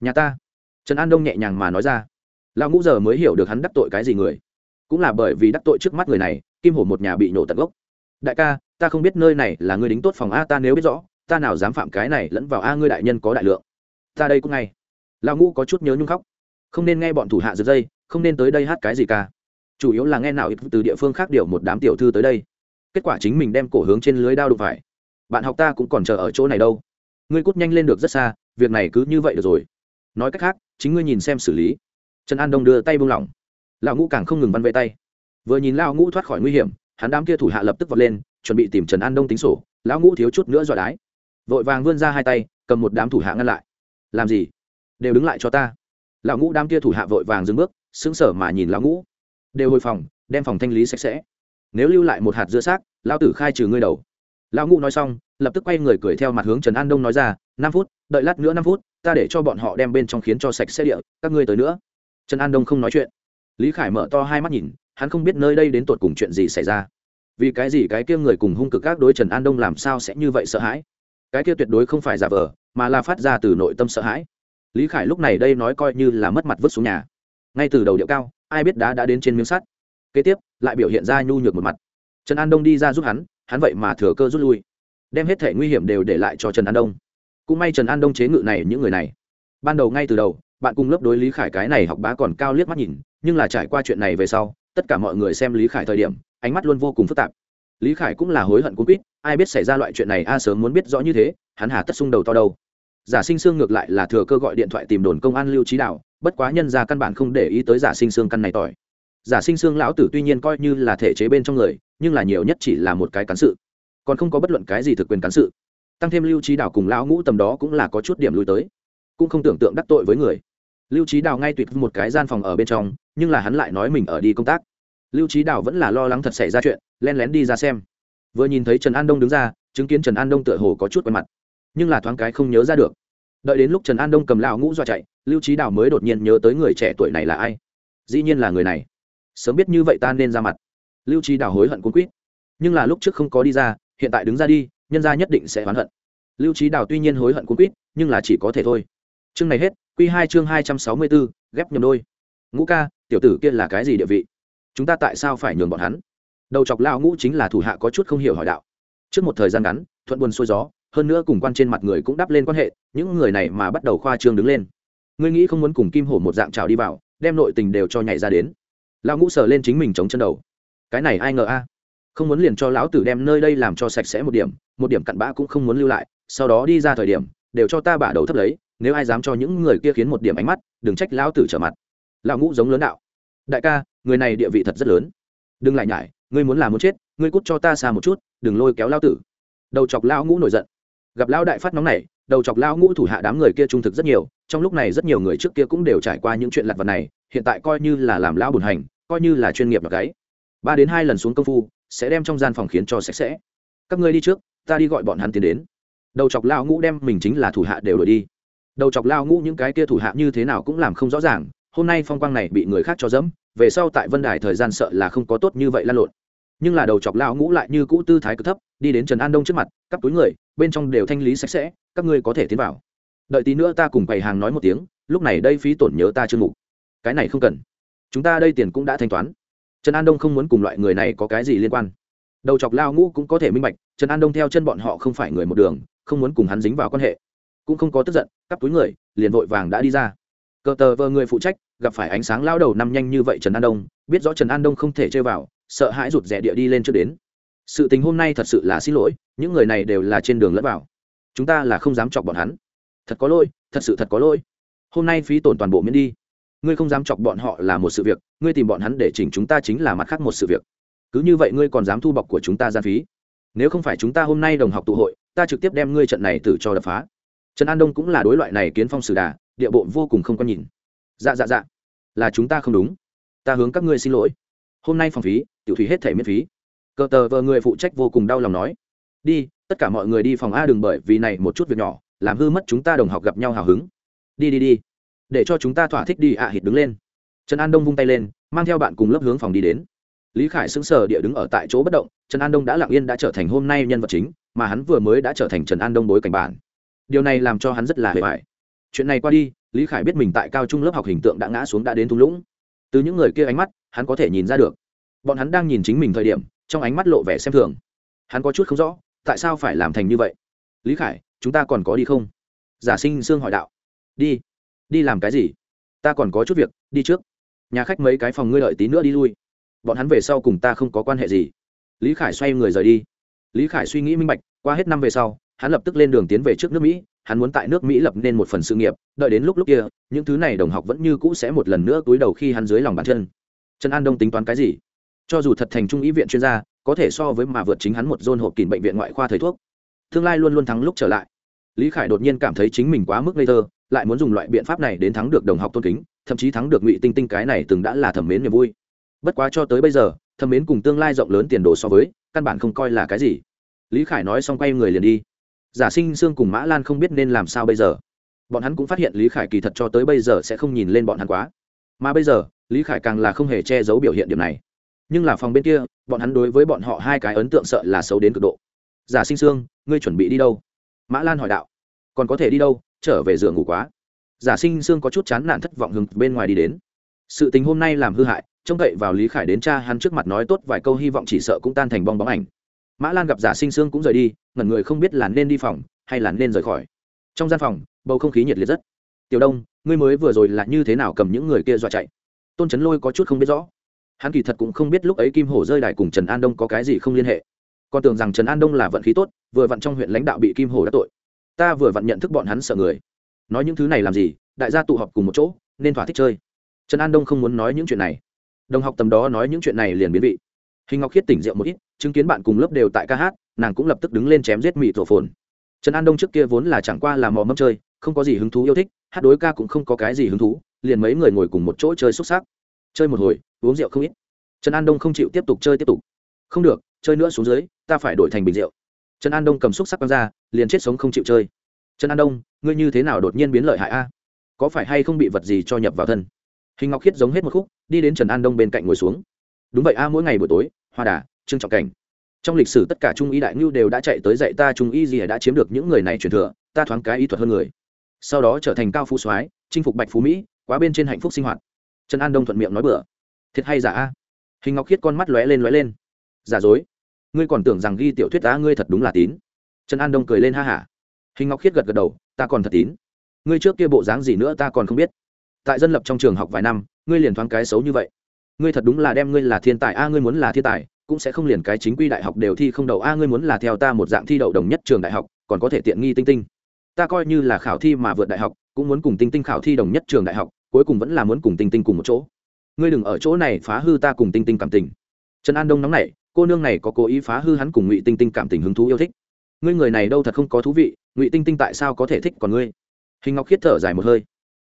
Nhà ta. Trần an đông nhẹ nhàng mà nói ra. Lão ngũ giờ mới hiểu được hắn đắc tội cái gì người. Cũng là bởi vì đắc tội trước mắt người này, kim hổ một nhà bị nổ tận gốc. Đại ca, ta không biết nơi này là người đính tốt phòng a, ta nếu biết rõ, ta nào dám phạm cái này lẫn vào a ngươi đại nhân có đại lượng. Ta đây cũng ngay. Lão ngũ có chút nhớ nhung khóc. Không nên nghe bọn thủ hạ giật dây không nên tới đây hát cái gì ca. Chủ yếu là nghe nào ít từ địa phương khác điều một đám tiểu thư tới đây. Kết quả chính mình đem cổ hướng trên lưới đao đụng phải. Bạn học ta cũng còn chờ ở chỗ này đâu. Ngươi cút nhanh lên được rất xa, việc này cứ như vậy được rồi. Nói cách khác, chính ngươi nhìn xem xử lý. Trần an đông đưa tay buông lỏng. Lão ngũ càng không ngừng văn vệ tay. Vừa nhìn lão ngũ thoát khỏi nguy hiểm, hắn đám kia thủ hạ lập tức vọt lên, chuẩn bị tìm trần an đông tính sổ. Lão ngũ thiếu chút nữa dọa đái. Vội vàng vươn ra hai tay, cầm một đám thủ hạ ngăn lại. Làm gì? Đều đứng lại cho ta. Lão ngũ đám kia thủ hạ vội vàng dừng bước sững sờ mà nhìn lão ngũ. Đều hồi phòng, đem phòng thanh lý sạch sẽ. Nếu lưu lại một hạt dưa xác, lão tử khai trừ ngươi đầu. Lão ngũ nói xong, lập tức quay người cười theo mặt hướng trần an đông nói ra, năm phút, đợi lát nữa năm phút, ta để cho bọn họ đem bên trong khiến cho sạch sẽ địa, các ngươi tới nữa. Trần an đông không nói chuyện. Lý khải mở to hai mắt nhìn, hắn không biết nơi đây đến tột cùng chuyện gì xảy ra. Vì cái gì cái kia người cùng hung cực các đối trần an đông làm sao sẽ như vậy sợ hãi? Cái kia tuyệt đối không phải giả vờ, mà là phát ra từ nội tâm sợ hãi. Lý khải lúc này đây nói coi như là mất mặt vứt xuống nhà ngay từ đầu điệu cao, ai biết đá đã đến trên miếng sắt. Kế tiếp, lại biểu hiện ra nhu nhược một mặt. Trần an đông đi ra giúp hắn hắn vậy mà thừa cơ rút lui. Đem hết thể nguy hiểm đều để lại cho trần an đông. Cũng may trần an đông chế ngự này những người này. Ban đầu ngay từ đầu, bạn cùng lớp đối lý khải cái này học bá còn cao liếc mắt nhìn, nhưng là trải qua chuyện này về sau, tất cả mọi người xem lý khải thời điểm, ánh mắt luôn vô cùng phức tạp. Lý khải cũng là hối hận cúp biết ai biết xảy ra loại chuyện này, a sớm muốn biết rõ như thế, hắn hà tất xung đầu to đâu giả sinh sương ngược lại là thừa cơ gọi điện thoại tìm đồn công an lưu trí đạo, bất quá nhân ra căn bản không để ý tới giả sinh sương căn này tỏi. Giả sinh sương lão tử tuy nhiên coi như là thể chế bên trong người, nhưng là nhiều nhất chỉ là một cái cán sự. Còn không có bất luận cái gì thực quyền cán sự. Tăng thêm lưu trí đạo cùng lão ngũ tầm đó cũng là có chút điểm lui tới. Cũng không tưởng tượng đắc tội với người. Lưu trí đào ngay tuyệt một cái gian phòng ở bên trong, nhưng là hắn lại nói mình ở đi công tác. Lưu trí đào vẫn là lo lắng thật xảy ra chuyện len lén đi ra xem. Vừa nhìn thấy trần an đông đứng ra, chứng kiến trần an đông tựa hồ có chút quen mặt nhưng là thoáng cái không nhớ ra được. Đợi đến lúc trần an đông cầm lão ngũ dọa chạy, lưu trí đào mới đột nhiên nhớ tới người trẻ tuổi này là ai. Dĩ nhiên là người này. Sớm biết như vậy ta nên ra mặt. Lưu trí đào hối hận cuốn quýt. Nhưng là lúc trước không có đi ra, hiện tại đứng ra đi, nhân ra nhất định sẽ oán hận. Lưu trí đào tuy nhiên hối hận cuốn quýt, nhưng là chỉ có thể thôi. Chương này hết q hai chương hai trăm sáu mươi bốn ghép nhầm đôi. Ngũ ca, tiểu tử kia là cái gì địa vị? Chúng ta tại sao phải nhường bọn hắn? Đầu chọc lao ngũ chính là thủ hạ có chút không hiểu hỏi đạo. Trước một thời gian ngắn, thuận buồn xuôi gió hơn nữa cùng quan trên mặt người cũng đắp lên quan hệ, những người này mà bắt đầu khoa trương đứng lên. Ngươi nghĩ không muốn cùng kim hổ một dạng trào đi vào, đem nội tình đều cho nhảy ra đến. Lão ngũ sờ lên chính mình chống chân đầu. Cái này ai ngờ a? Không muốn liền cho lão tử đem nơi đây làm cho sạch sẽ một điểm một điểm cặn bã cũng không muốn lưu lại, sau đó đi ra thời điểm, đều cho ta bả đầu thấp lấy, nếu ai dám cho những người kia khiến một điểm ánh mắt, đừng trách lão tử trở mặt. Lão ngũ giống lớn đạo. Đại ca, người này địa vị thật rất lớn. Đừng lại nhải, ngươi muốn làm muốn chết, ngươi cút cho ta xa một chút, đừng lôi kéo lão tử. Đầu chọc lão ngũ nổi giận gặp lão đại phát nóng này, đầu chọc lão ngũ thủ hạ đám người kia trung thực rất nhiều, trong lúc này rất nhiều người trước kia cũng đều trải qua những chuyện lặt vặt này, hiện tại coi như là làm lão bùn hành, coi như là chuyên nghiệp là gáy ba đến hai lần xuống công phu, sẽ đem trong gian phòng khiến cho sạch sẽ. Các ngươi đi trước, ta đi gọi bọn hắn tiến đến. Đầu chọc lao ngũ đem mình chính là thủ hạ đều đổi đi. Đầu chọc lao ngũ những cái kia thủ hạ như thế nào cũng làm không rõ ràng, hôm nay phong quang này bị người khác cho dẫm, về sau tại vân đài thời gian sợ là không có tốt như vậy lan lộn. Nhưng là đầu chọc lao ngũ lại như cũ tư thái cực thấp, đi đến trần an đông trước mặt, cắp túi người bên trong đều thanh lý sạch sẽ, các ngươi có thể tiến vào. Đợi tí nữa ta cùng quầy hàng nói một tiếng, lúc này đây phí tổn nhớ ta chưa mục cái này không cần. Chúng ta đây tiền cũng đã thanh toán. Trần an đông không muốn cùng loại người này có cái gì liên quan. Đầu chọc lao ngũ cũng có thể minh bạch, trần an đông theo chân bọn họ không phải người một đường, không muốn cùng hắn dính vào quan hệ. Cũng không có tức giận, cắp túi người, liền vội vàng đã đi ra. Cờ tờ vờ người phụ trách, gặp phải ánh sáng lao đầu năm nhanh như vậy trần an đông, biết rõ trần an đông không thể chơi vào, sợ hãi rụt rẻ địa đi lên trước đến. Sự tình hôm nay thật sự là xin lỗi những người này đều là trên đường lẫn vào. Chúng ta là không dám chọc bọn hắn. Thật có lỗi, thật sự thật có lỗi. Hôm nay phí tổn toàn bộ miễn đi. Ngươi không dám chọc bọn họ là một sự việc, ngươi tìm bọn hắn để chỉnh chúng ta chính là mặt khác một sự việc. Cứ như vậy ngươi còn dám thu bọc của chúng ta gian phí. Nếu không phải chúng ta hôm nay đồng học tụ hội, ta trực tiếp đem ngươi trận này tử cho đập phá. Trần an đông cũng là đối loại này kiến phong sử đà, địa bộ vô cùng không có nhìn. Dạ dạ dạ. Là chúng ta không đúng. Ta hướng các ngươi xin lỗi. Hôm nay phòng phí, tiểu thủy hết thể miễn phí. Cờ tờ vờ người phụ trách vô cùng đau lòng nói đi, tất cả mọi người đi phòng a đừng bởi vì này một chút việc nhỏ, làm hư mất chúng ta đồng học gặp nhau hào hứng. Đi đi đi. Để cho chúng ta thỏa thích đi ạ à hít đứng lên. Trần an đông vung tay lên, mang theo bạn cùng lớp hướng phòng đi đến. Lý khải sững sờ địa đứng ở tại chỗ bất động, trần an đông đã lặng yên đã trở thành hôm nay nhân vật chính, mà hắn vừa mới đã trở thành trần an đông bối cảnh bản điều này làm cho hắn rất là hề vải chuyện này qua đi, lý khải biết mình tại cao trung lớp học hình tượng đã ngã xuống đã đến thung lũng. Từ những người kia ánh mắt, hắn có thể nhìn ra được. Bọn hắn đang nhìn chính mình thời điểm, trong ánh mắt lộ vẻ xem thường. Hắn có chút không rõ tại sao phải làm thành như vậy? Lý khải, chúng ta còn có đi không? Giả sinh sương hỏi đạo. Đi. Đi làm cái gì? Ta còn có chút việc, đi trước. Nhà khách mấy cái phòng ngươi đợi tí nữa đi lui. Bọn hắn về sau cùng ta không có quan hệ gì. Lý khải xoay người rời đi. Lý khải suy nghĩ minh bạch, qua hết năm về sau, hắn lập tức lên đường tiến về trước nước mỹ. Hắn muốn tại nước mỹ lập nên một phần sự nghiệp. Đợi đến lúc lúc kia, những thứ này đồng học vẫn như cũ sẽ một lần nữa túi đầu khi hắn dưới lòng bàn chân. Trần an đông tính toán cái gì? Cho dù thật thành trung ý viện chuyên gia có thể so với mà vượt chính hắn một dôn hộp kìm bệnh viện ngoại khoa thầy thuốc. Tương lai luôn luôn thắng lúc trở lại. Lý khải đột nhiên cảm thấy chính mình quá mức ngây thơ, lại muốn dùng loại biện pháp này đến thắng được đồng học tôn kính, thậm chí thắng được ngụy tinh tinh cái này từng đã là thẩm mến niềm vui. Bất quá cho tới bây giờ thẩm mến cùng tương lai rộng lớn tiền đồ so với, căn bản không coi là cái gì. Lý khải nói xong quay người liền đi. Giả sinh sương cùng mã lan không biết nên làm sao bây giờ. Bọn hắn cũng phát hiện lý khải kỳ thật cho tới bây giờ sẽ không nhìn lên bọn hắn quá. Mà bây giờ, lý khải càng là không hề che giấu biểu hiện điểm này nhưng là phòng bên kia, bọn hắn đối với bọn họ hai cái ấn tượng sợ là xấu đến cực độ. Giả sinh sương, ngươi chuẩn bị đi đâu? Mã lan hỏi đạo. Còn có thể đi đâu? Trở về giường ngủ quá. Giả sinh sương có chút chán nản thất vọng hừng bên ngoài đi đến. Sự tình hôm nay làm hư hại, trông cậy vào lý khải đến cha hắn trước mặt nói tốt vài câu hy vọng chỉ sợ cũng tan thành bong bóng ảnh. Mã lan gặp giả sinh sương cũng rời đi, ngẩn người không biết là nên đi phòng hay là nên rời khỏi. Trong gian phòng, bầu không khí nhiệt liệt rất. Tiểu đông, ngươi mới vừa rồi là như thế nào cầm những người kia dọa chạy? Tôn trấn lôi có chút không biết rõ hắn kỳ thật cũng không biết lúc ấy kim hổ rơi đài cùng trần an đông có cái gì không liên hệ. Còn tưởng rằng trần an đông là vận khí tốt, vừa vặn trong huyện lãnh đạo bị kim hổ đã tội. Ta vừa vặn nhận thức bọn hắn sợ người. Nói những thứ này làm gì, đại gia tụ họp cùng một chỗ, nên thỏa thích chơi. Trần an đông không muốn nói những chuyện này. Đồng học tầm đó nói những chuyện này liền biến vị. Hình ngọc khiết tỉnh rượu một ít, chứng kiến bạn cùng lớp đều tại ca hát, nàng cũng lập tức đứng lên chém giết mị thổ phồn. Trần an đông trước kia vốn là chẳng qua là mò mâm chơi, không có gì hứng thú yêu thích, hát đối ca cũng không có cái gì hứng thú, liền mấy người ngồi cùng một chỗ chơi xúc xác chơi một hồi, uống rượu không ít. Trần an đông không chịu tiếp tục chơi tiếp tục. Không được, chơi nữa xuống dưới, ta phải đổi thành bình rượu. Trần an đông cầm xúc sắc quăng ra, liền chết sống không chịu chơi. Trần an đông, ngươi như thế nào đột nhiên biến lợi hại a? Có phải hay không bị vật gì cho nhập vào thân? Hình ngọc khiết giống hết một khúc, đi đến trần an đông bên cạnh ngồi xuống. Đúng vậy a, mỗi ngày buổi tối, hoa đà, trương trọng cảnh. Trong lịch sử tất cả trung y đại ngưu đều đã chạy tới dạy ta trung y gì đã chiếm được những người này truyền thừa, ta thoáng cái y thuật hơn người. Sau đó trở thành cao phú soái, chinh phục bạch phú mỹ, quá bên trên hạnh phúc sinh hoạt trần an đông thuận miệng nói bừa. Thiệt hay giả a? Hình ngọc khiết con mắt lóe lên lóe lên. Giả dối. Ngươi còn tưởng rằng ghi tiểu thuyết á, ngươi thật đúng là tín. Trần an đông cười lên ha hả. Hình ngọc khiết gật gật đầu, ta còn thật tín. Ngươi trước kia bộ dáng gì nữa ta còn không biết. Tại dân lập trong trường học vài năm, ngươi liền thoáng cái xấu như vậy. Ngươi thật đúng là đem ngươi là thiên tài, a, ngươi muốn là thiên tài, cũng sẽ không liền cái chính quy đại học đều thi không đậu, a, ngươi muốn là theo ta một dạng thi đậu đồng nhất trường đại học, còn có thể tiện nghi tinh tinh. Ta coi như là khảo thi mà vượt đại học, cũng muốn cùng tinh tinh khảo thi đồng nhất trường đại học cuối cùng vẫn là muốn cùng tinh tinh cùng một chỗ. Ngươi đừng ở chỗ này phá hư ta cùng tinh tinh cảm tình. Trần an đông nóng nảy, cô nương này có cố ý phá hư hắn cùng ngụy tinh tinh cảm tình hứng thú yêu thích. Ngươi người này đâu thật không có thú vị, ngụy tinh tinh tại sao có thể thích còn ngươi? Hình ngọc khiết thở dài một hơi.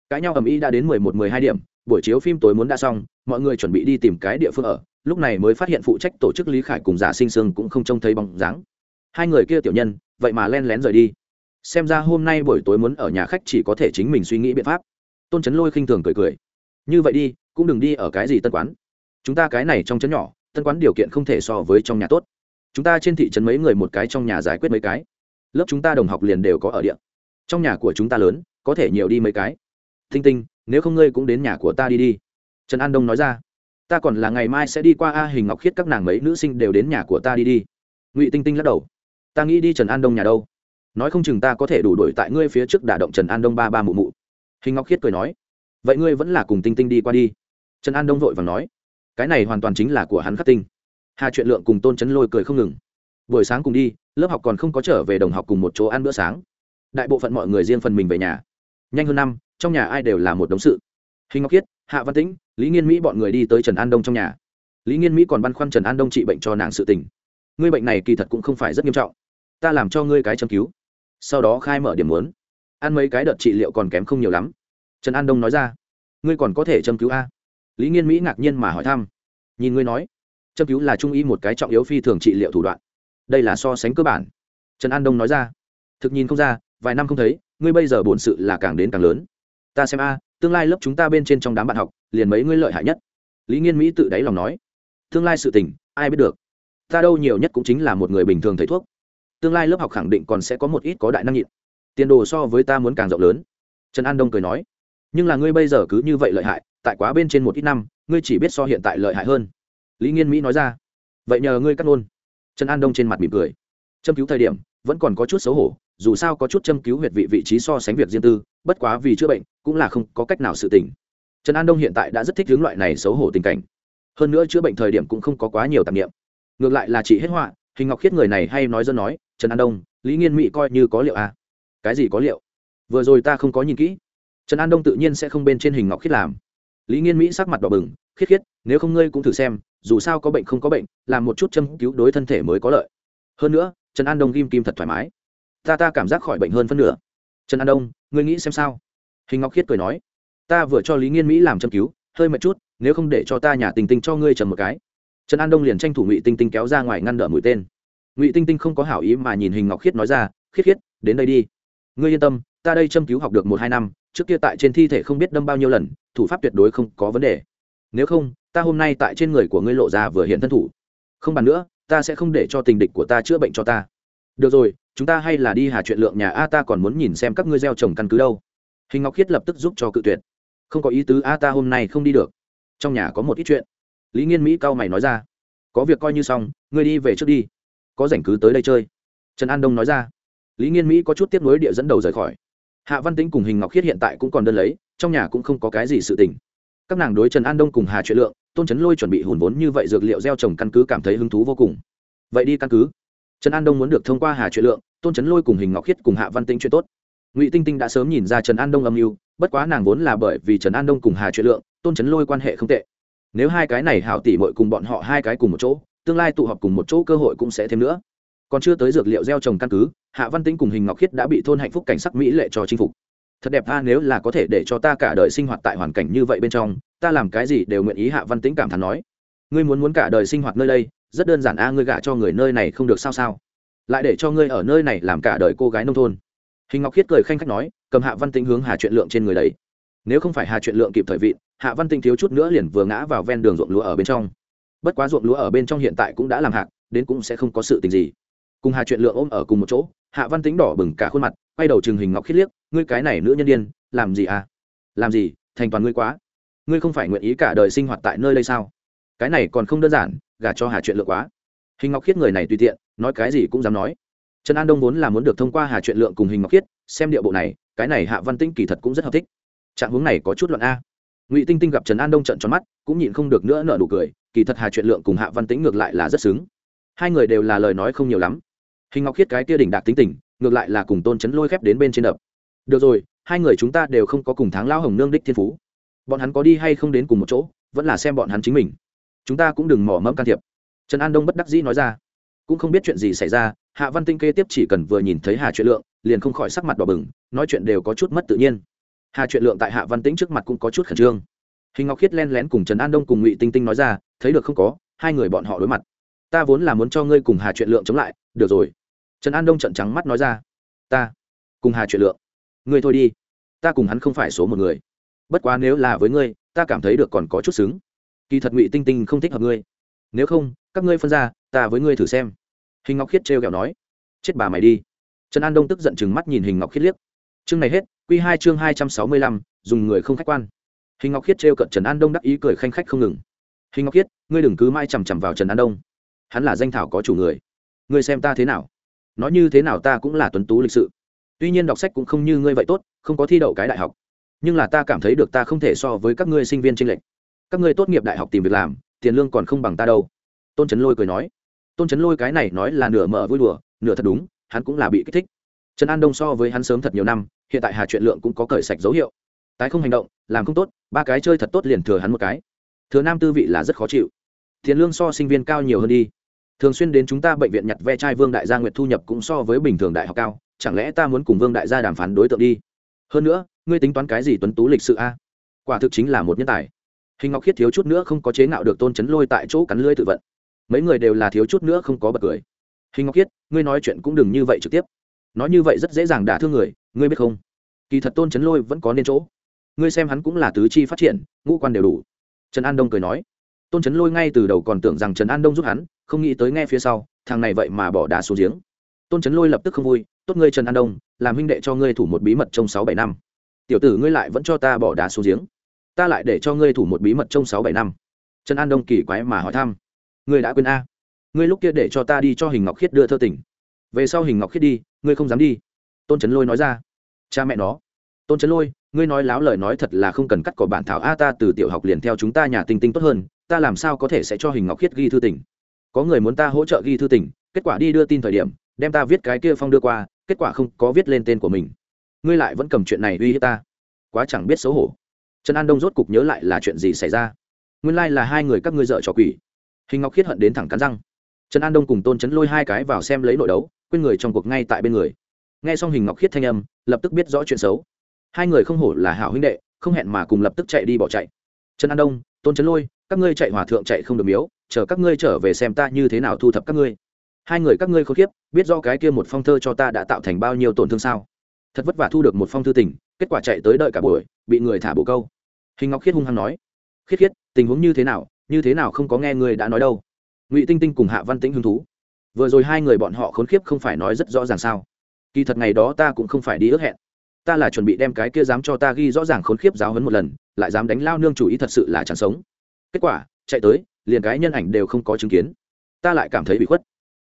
Cãi nhau ầm ĩ đã đến mười một, mười hai điểm, buổi chiếu phim tối muốn đã xong, mọi người chuẩn bị đi tìm cái địa phương ở, lúc này mới phát hiện phụ trách tổ chức lý khải cùng giả sinh sương cũng không trông thấy bóng dáng. Hai người kia tiểu nhân, vậy mà len lén rời đi. Xem ra hôm nay buổi tối muốn ở nhà khách chỉ có thể chính mình suy nghĩ biện pháp tôn trấn lôi khinh thường cười cười. Như vậy đi, cũng đừng đi ở cái gì tân quán. Chúng ta cái này trong trấn nhỏ, tân quán điều kiện không thể so với trong nhà tốt. Chúng ta trên thị trấn mấy người một cái trong nhà giải quyết mấy cái. Lớp chúng ta đồng học liền đều có ở điện trong nhà của chúng ta lớn, có thể nhiều đi mấy cái. Thinh tinh, nếu không ngươi cũng đến nhà của ta đi đi. Trần an đông nói ra. Ta còn là ngày mai sẽ đi qua a hình ngọc khiết các nàng mấy nữ sinh đều đến nhà của ta đi đi. Ngụy tinh tinh lắc đầu. Ta nghĩ đi trần an đông nhà đâu? Nói không chừng ta có thể đủ đổi tại ngươi phía trước đả động trần an đông ba ba mụ mụ hình ngọc khiết cười nói, vậy ngươi vẫn là cùng tinh tinh đi qua đi. Trần an đông vội và nói, cái này hoàn toàn chính là của hắn khắc tinh. Hà chuyện lượng cùng tôn trấn lôi cười không ngừng. Buổi sáng cùng đi, lớp học còn không có trở về đồng học cùng một chỗ ăn bữa sáng. Đại bộ phận mọi người riêng phần mình về nhà. Nhanh hơn năm, trong nhà ai đều là một đống sự. Hình ngọc khiết, hạ văn tĩnh, lý nghiên mỹ bọn người đi tới trần an đông trong nhà. Lý nghiên mỹ còn băn khoăn trần an đông trị bệnh cho nàng sự tình. Ngươi bệnh này kỳ thật cũng không phải rất nghiêm trọng. Ta làm cho ngươi cái châm cứu. Sau đó khai mở điểm muốn ăn mấy cái đợt trị liệu còn kém không nhiều lắm. Trần an đông nói ra. Ngươi còn có thể châm cứu a. Lý nghiên mỹ ngạc nhiên mà hỏi thăm. Nhìn ngươi nói, châm cứu là trung y một cái trọng yếu phi thường trị liệu thủ đoạn. Đây là so sánh cơ bản. Trần an đông nói ra. Thực nhìn không ra, vài năm không thấy, ngươi bây giờ bổn sự là càng đến càng lớn. Ta xem a, tương lai lớp chúng ta bên trên trong đám bạn học, liền mấy ngươi lợi hại nhất. Lý nghiên mỹ tự đáy lòng nói. Tương lai sự tình, ai biết được. Ta đâu nhiều nhất cũng chính là một người bình thường thầy thuốc. Tương lai lớp học khẳng định còn sẽ có một ít có đại năng nhịn tiền đồ so với ta muốn càng rộng lớn. Trần an đông cười nói, nhưng là ngươi bây giờ cứ như vậy lợi hại, tại quá bên trên một ít năm, ngươi chỉ biết so hiện tại lợi hại hơn. Lý nghiên mỹ nói ra, vậy nhờ ngươi cắt ngôn. Trần an đông trên mặt mỉm cười. Châm cứu thời điểm, vẫn còn có chút xấu hổ, dù sao có chút châm cứu huyệt vị vị trí so sánh việc riêng tư, bất quá vì chữa bệnh, cũng là không có cách nào sự tỉnh trần an đông hiện tại đã rất thích hướng loại này xấu hổ tình cảnh. Hơn nữa chữa bệnh thời điểm cũng không có quá nhiều tạp nghiệm ngược lại là chị hết họa, hình ngọc khiết người này hay nói dân nói, trần an đông, lý nghiên mỹ coi như có liệu à cái gì có liệu? Vừa rồi ta không có nhìn kỹ. Trần an đông tự nhiên sẽ không bên trên hình ngọc khiết làm. Lý nghiên mỹ sắc mặt đỏ bừng khiết khiết nếu không ngươi cũng thử xem, dù sao có bệnh không có bệnh, làm một chút châm cứu đối thân thể mới có lợi. Hơn nữa, trần an đông ghim kim thật thoải mái. Ta ta cảm giác khỏi bệnh hơn phân nửa. Trần an đông, ngươi nghĩ xem sao? Hình ngọc khiết cười nói. Ta vừa cho lý nghiên mỹ làm châm cứu, hơi mệt chút, nếu không để cho ta nhà tình tình cho ngươi trần một cái. Trần an đông liền tranh thủ ngụy tinh tinh kéo ra ngoài ngăn đỡ mũi tên. Ngụy tinh tinh không có hảo ý mà nhìn hình ngọc khiết nói ra khiết khiết đến đây đi ngươi yên tâm, ta đây châm cứu học được một hai năm, trước kia tại trên thi thể không biết đâm bao nhiêu lần, thủ pháp tuyệt đối không có vấn đề. Nếu không, ta hôm nay tại trên người của ngươi lộ ra vừa hiện thân thủ. Không bàn nữa, ta sẽ không để cho tình địch của ta chữa bệnh cho ta. Được rồi, chúng ta hay là đi hà chuyện lượng nhà a ta còn muốn nhìn xem các ngươi gieo trồng căn cứ đâu. Hình ngọc khiết lập tức giúp cho cự tuyệt. Không có ý tứ a ta hôm nay không đi được. Trong nhà có một ít chuyện. Lý nghiên mỹ cao mày nói ra. Có việc coi như xong, ngươi đi về trước đi. Có rảnh cứ tới đây chơi. Trần an đông nói ra lý nghiên mỹ có chút tiếp nối địa dẫn đầu rời khỏi. Hạ văn tính cùng hình ngọc khiết hiện tại cũng còn đơn lấy, trong nhà cũng không có cái gì sự tình. Các nàng đối trần an đông cùng hà chuyện lượng, tôn trấn lôi chuẩn bị hùn vốn như vậy dược liệu gieo trồng căn cứ cảm thấy hứng thú vô cùng. Vậy đi căn cứ. Trần an đông muốn được thông qua hà chuyện lượng, tôn trấn lôi cùng hình ngọc khiết cùng hạ văn tĩnh chuyện tốt. Ngụy tinh tinh đã sớm nhìn ra trần an đông âm mưu, bất quá nàng vốn là bởi vì trần an đông cùng hà chuyện lượng, tôn trấn lôi quan hệ không tệ. Nếu hai cái này hảo tỉ mội cùng bọn họ hai cái cùng một chỗ, tương lai tụ họp cùng một chỗ cơ hội cũng sẽ thêm nữa còn chưa tới dược liệu gieo trồng căn cứ, hạ văn tĩnh cùng hình ngọc khiết đã bị thôn hạnh phúc cảnh sắc mỹ lệ cho chinh phục. Thật đẹp tha nếu là có thể để cho ta cả đời sinh hoạt tại hoàn cảnh như vậy bên trong, ta làm cái gì đều nguyện ý hạ văn tĩnh cảm thán nói. Ngươi muốn muốn cả đời sinh hoạt nơi đây, rất đơn giản a, ngươi gả cho người nơi này không được sao sao. Lại để cho ngươi ở nơi này làm cả đời cô gái nông thôn. Hình ngọc khiết cười khanh khách nói, cầm hạ văn tĩnh hướng hà chuyện lượng trên người đấy nếu không phải hà chuyện lượng kịp thời vị, hạ văn tĩnh thiếu chút nữa liền vừa ngã vào ven đường ruộng lúa ở bên trong. Bất quá ruộng lúa ở bên trong hiện tại cũng đã làm hạc, đến cũng sẽ không có sự tình gì cùng hà chuyện lượng ôm ở cùng một chỗ, hạ văn tính đỏ bừng cả khuôn mặt, quay đầu trường hình ngọc khiết liếc, ngươi cái này nữ nhân đ i ê n làm gì à? Làm gì? Thành toàn ngươi quá. Ngươi không phải nguyện ý cả đời sinh hoạt tại nơi đây sao? Cái này còn không đơn giản, gả cho hà chuyện lượng quá. Hình ngọc khiết người này tùy tiện, nói cái gì cũng dám nói. Trần an đông vốn là muốn được thông qua hà chuyện lượng cùng hình ngọc khiết, xem địa bộ này, cái này hạ văn tĩnh kỳ thật cũng rất hợp thích. Trạng hướng này có chút luận a. Ngụy tinh tinh gặp trần an đông trận tròn mắt, cũng nhịn không được nữa nợ nụ cười, kỳ thật hà chuyện lượng cùng hạ văn tĩnh ngược lại là rất xứng. Hai người đều là lời nói không nhiều lắm hình ngọc khiết cái kia đỉnh đạt tính tình, ngược lại là cùng tôn chấn lôi khép đến bên trên đập. Được rồi, hai người chúng ta đều không có cùng tháng lao hồng nương đích thiên phú. Bọn hắn có đi hay không đến cùng một chỗ, vẫn là xem bọn hắn chính mình. Chúng ta cũng đừng mỏ mẫm can thiệp. Trần an đông bất đắc dĩ nói ra. Cũng không biết chuyện gì xảy ra, hạ văn tinh kế tiếp chỉ cần vừa nhìn thấy hà chuyện lượng, liền không khỏi sắc mặt đỏ bừng, nói chuyện đều có chút mất tự nhiên. Hà chuyện lượng tại hạ văn tĩnh trước mặt cũng có chút khẩn trương. Hình ngọc khiết len lén cùng trần an đông cùng ngụy tinh tinh nói ra, thấy được không có, hai người bọn họ đối mặt. Ta vốn là muốn cho ngươi cùng hà chuyện lượng chống lại, được rồi trần an đông trận trắng mắt nói ra ta cùng hà chuyện lượng ngươi thôi đi ta cùng hắn không phải số một người bất quá nếu là với ngươi ta cảm thấy được còn có chút xứng kỳ thật ngụy tinh tinh không thích hợp ngươi nếu không các ngươi phân ra ta với ngươi thử xem hình ngọc khiết trêu kẹo nói chết bà mày đi trần an đông tức giận chừng mắt nhìn hình ngọc khiết liếc chương này hết q hai chương hai trăm sáu mươi lăm dùng người không khách quan hình ngọc khiết trêu cận trần an đông đắc ý cười khanh khách không ngừng hình ngọc khiết ngươi đừng cứ mãi chằm chằm vào trần an đông hắn là danh thảo có chủ người ngươi xem ta thế nào nói như thế nào ta cũng là tuấn tú lịch sự. Tuy nhiên đọc sách cũng không như ngươi vậy tốt, không có thi đậu cái đại học. Nhưng là ta cảm thấy được ta không thể so với các ngươi sinh viên trinh lệch. Các ngươi tốt nghiệp đại học tìm việc làm, tiền lương còn không bằng ta đâu. Tôn trấn lôi cười nói. Tôn trấn lôi cái này nói là nửa mở vui đùa, nửa thật đúng, hắn cũng là bị kích thích. Trần an đông so với hắn sớm thật nhiều năm, hiện tại hà chuyện lượng cũng có cởi sạch dấu hiệu. Tái không hành động, làm không tốt, ba cái chơi thật tốt liền thừa hắn một cái. Thừa nam tư vị là rất khó chịu. Tiền lương so sinh viên cao nhiều hơn đi thường xuyên đến chúng ta bệnh viện nhặt ve chai vương đại gia nguyệt thu nhập cũng so với bình thường đại học cao, chẳng lẽ ta muốn cùng vương đại gia đàm phán đối tượng đi? Hơn nữa, ngươi tính toán cái gì tuấn tú lịch sự a? Quả thực chính là một nhân tài. Hình ngọc khiết thiếu chút nữa không có chế ngạo được tôn chấn lôi tại chỗ cắn lưới tự vận. Mấy người đều là thiếu chút nữa không có bật cười. Hình ngọc khiết, ngươi nói chuyện cũng đừng như vậy trực tiếp. Nói như vậy rất dễ dàng đả thương người, ngươi biết không? Kỳ thật tôn chấn lôi vẫn có nên chỗ. Ngươi xem hắn cũng là tứ chi phát triển, ngũ quan đều đủ. Trần an đông cười nói. Tôn chấn lôi ngay từ đầu còn tưởng rằng trần an đông giúp hắn không nghĩ tới nghe phía sau, thằng này vậy mà bỏ đá xuống giếng. Tôn trấn lôi lập tức không vui, tốt ngươi trần an đông, làm huynh đệ cho ngươi thủ một bí mật trong sáu bảy năm. Tiểu tử ngươi lại vẫn cho ta bỏ đá xuống giếng. Ta lại để cho ngươi thủ một bí mật trong sáu bảy năm. Trần an đông kỳ quái mà hỏi thăm. Ngươi đã quên a? Ngươi lúc kia để cho ta đi cho hình ngọc khiết đưa thơ tỉnh về sau hình ngọc khiết đi, ngươi không dám đi. Tôn trấn lôi nói ra. Cha mẹ nó. Tôn trấn lôi, ngươi nói láo lời nói thật là không cần cắt cỏ bản thảo a, ta từ tiểu học liền theo chúng ta nhà tinh tinh tốt hơn, ta làm sao có thể sẽ cho hình ngọc khiết ghi thư tỉnh có người muốn ta hỗ trợ ghi thư tình, kết quả đi đưa tin thời điểm, đem ta viết cái kia phong đưa qua, kết quả không có viết lên tên của mình. Ngươi lại vẫn cầm chuyện này uy hiếp ta. Quá chẳng biết xấu hổ. Trần an đông rốt cục nhớ lại là chuyện gì xảy ra. Nguyên lai、like、là hai người các ngươi dợ trò quỷ. Hình ngọc khiết hận đến thẳng cắn răng. Trần an đông cùng tôn chấn lôi hai cái vào xem lấy nội đấu, quên người trong cuộc ngay tại bên người. Nghe xong hình ngọc khiết thanh âm, lập tức biết rõ chuyện xấu. Hai người không hổ là hảo huynh đệ, không hẹn mà cùng lập tức chạy đi bỏ chạy. Trần an đông, tôn chấn lôi, các ngươi chạy hòa thượng chạy không được miếu chờ các ngươi trở về xem ta như thế nào thu thập các ngươi. Hai người các ngươi khốn kiếp, biết do cái kia một phong thơ cho ta đã tạo thành bao nhiêu tổn thương sao? Thật vất vả thu được một phong thư tình, kết quả chạy tới đợi cả buổi, bị người thả bồ câu. Hình ngọc khiết hung hăng nói, khiết khiết, tình huống như thế nào, như thế nào không có nghe người đã nói đâu. Ngụy tinh tinh cùng hạ văn tĩnh hứng thú. Vừa rồi hai người bọn họ khốn kiếp không phải nói rất rõ ràng sao? Kỳ thật ngày đó ta cũng không phải đi ước hẹn. Ta là chuẩn bị đem cái kia dám cho ta ghi rõ ràng khốn kiếp giáo hấn một lần, lại dám đánh lao nương chủ ý thật sự là chẳng sống. Kết quả, chạy tới liền cái nhân ảnh đều không có chứng kiến. Ta lại cảm thấy bị khuất.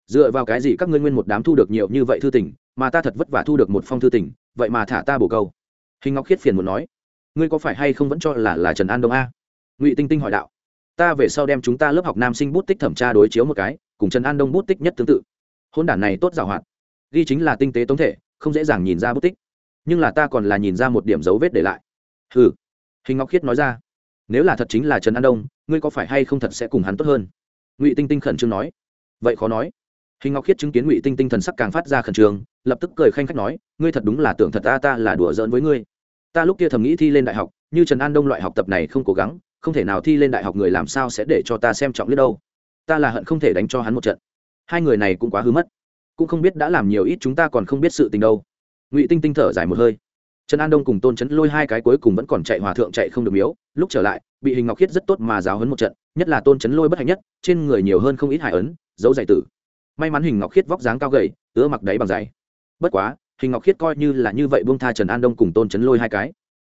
Dựa vào cái gì các ngươi nguyên một đám thu được nhiều như vậy thư tình, mà ta thật vất vả thu được một phong thư tình, vậy mà thả ta bổ câu. Hình ngọc khiết phiền muốn nói, ngươi có phải hay không vẫn cho là là trần an đông a? Ngụy tinh tinh hỏi đạo, ta về sau đem chúng ta lớp học nam sinh bút tích thẩm tra đối chiếu một cái, cùng trần an đông bút tích nhất tương tự. Hôn đản này tốt giảo hoạt, ghi chính là tinh tế tống thể, không dễ dàng nhìn ra bút tích. Nhưng là ta còn là nhìn ra một điểm dấu vết để lại. Ừ hình ngọc khiết nói ra, nếu là thật chính là trần an đông ngươi có phải hay không thật sẽ cùng hắn tốt hơn? Ngụy tinh tinh khẩn trương nói. Vậy khó nói. Hình ngọc khiết chứng kiến ngụy tinh tinh thần sắc càng phát ra khẩn trương, lập tức cười khanh khách nói, ngươi thật đúng là tưởng thật ta ta là đùa giỡn với ngươi. Ta lúc kia thầm nghĩ thi lên đại học, như trần an đông loại học tập này không cố gắng, không thể nào thi lên đại học người làm sao sẽ để cho ta xem trọng biết đâu. Ta là hận không thể đánh cho hắn một trận. Hai người này cũng quá hư mất. Cũng không biết đã làm nhiều ít chúng ta còn không biết sự tình đâu. Ngụy tinh tinh thở dài một hơi. Trần an đông cùng tôn trấn lôi hai cái cuối cùng vẫn còn chạy hòa thượng chạy không được miếu, lúc trở lại bị hình ngọc khiết rất tốt mà giáo hấn một trận, nhất là tôn chấn lôi bất hạnh nhất, trên người nhiều hơn không ít hải ấn, dấu giải tử. May mắn hình ngọc khiết vóc dáng cao gầy, ứa mặc đáy bằng giày bất quá, hình ngọc khiết coi như là như vậy buông tha trần an đông cùng tôn chấn lôi hai cái.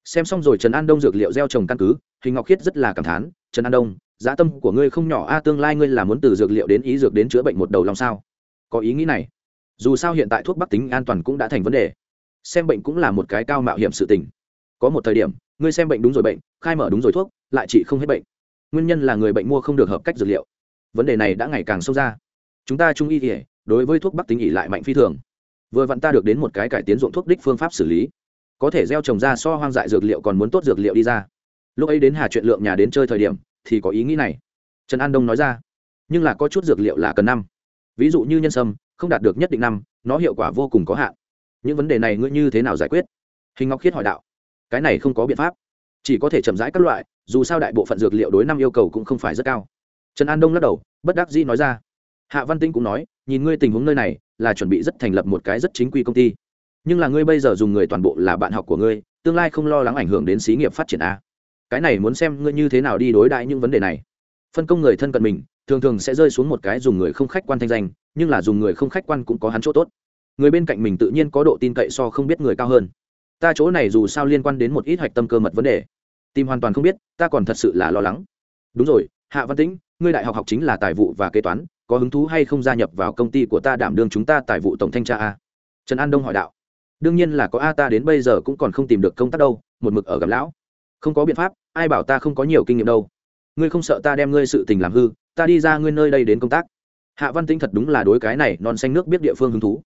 Xem xong rồi trần an đông dược liệu gieo trồng căn cứ, hình ngọc khiết rất là cảm thán, trần an đông, giá tâm của ngươi không nhỏ a, tương lai ngươi là muốn từ dược liệu đến ý dược đến chữa bệnh một đầu lòng sao? Có ý nghĩ này. Dù sao hiện tại thuốc bắc tính an toàn cũng đã thành vấn đề. Xem bệnh cũng là một cái cao mạo hiểm sự tình. Có một thời điểm, ngươi xem bệnh đúng rồi bệnh, khai mở đúng rồi thuốc lại trị không hết bệnh. Nguyên nhân là người bệnh mua không được hợp cách dược liệu. Vấn đề này đã ngày càng sâu ra. Chúng ta trung y thể đối với thuốc bắc tính ỉ lại mạnh phi thường. Vừa vặn ta được đến một cái cải tiến dụng thuốc đích phương pháp xử lý. Có thể gieo trồng ra so hoang dại dược liệu còn muốn tốt dược liệu đi ra. Lúc ấy đến hà chuyện lượng nhà đến chơi thời điểm, thì có ý nghĩ này. Trần an đông nói ra, nhưng là có chút dược liệu là cần năm. Ví dụ như nhân sâm, không đạt được nhất định năm, nó hiệu quả vô cùng có hạn. Những vấn đề này ngươi như thế nào giải quyết? Hình ngọc khiết hỏi đạo, cái này không có biện pháp. Chỉ có thể chậm rãi các loại dù sao đại bộ phận dược liệu đối năm yêu cầu cũng không phải rất cao. Trần an đông lắc đầu, bất đắc dĩ nói ra. Hạ văn tinh cũng nói, nhìn ngươi tình huống nơi này, là chuẩn bị rất thành lập một cái rất chính quy công ty. Nhưng là ngươi bây giờ dùng người toàn bộ là bạn học của ngươi, tương lai không lo lắng ảnh hưởng đến xí nghiệp phát triển a. Cái này muốn xem ngươi như thế nào đi đối đại những vấn đề này. Phân công người thân cận mình, thường thường sẽ rơi xuống một cái dùng người không khách quan thanh danh, nhưng là dùng người không khách quan cũng có hắn chỗ tốt. Người bên cạnh mình tự nhiên có độ tin cậy so không biết người cao hơn. Ta chỗ này dù sao liên quan đến một ít hạch tâm cơ mật vấn đề tìm hoàn toàn không biết, ta còn thật sự là lo lắng. Đúng rồi, hạ văn tĩnh, ngươi đại học học chính là tài vụ và kế toán, có hứng thú hay không gia nhập vào công ty của ta đảm đương chúng ta tài vụ tổng thanh tra a? Trần an đông hỏi đạo. Đương nhiên là có a, ta đến bây giờ cũng còn không tìm được công tác đâu, một mực ở gặp lão. Không có biện pháp, ai bảo ta không có nhiều kinh nghiệm đâu. Ngươi không sợ ta đem ngươi sự tình làm hư, ta đi ra ngươi nơi đây đến công tác. Hạ văn tĩnh thật đúng là đối cái này non xanh nước biết địa phương hứng thú.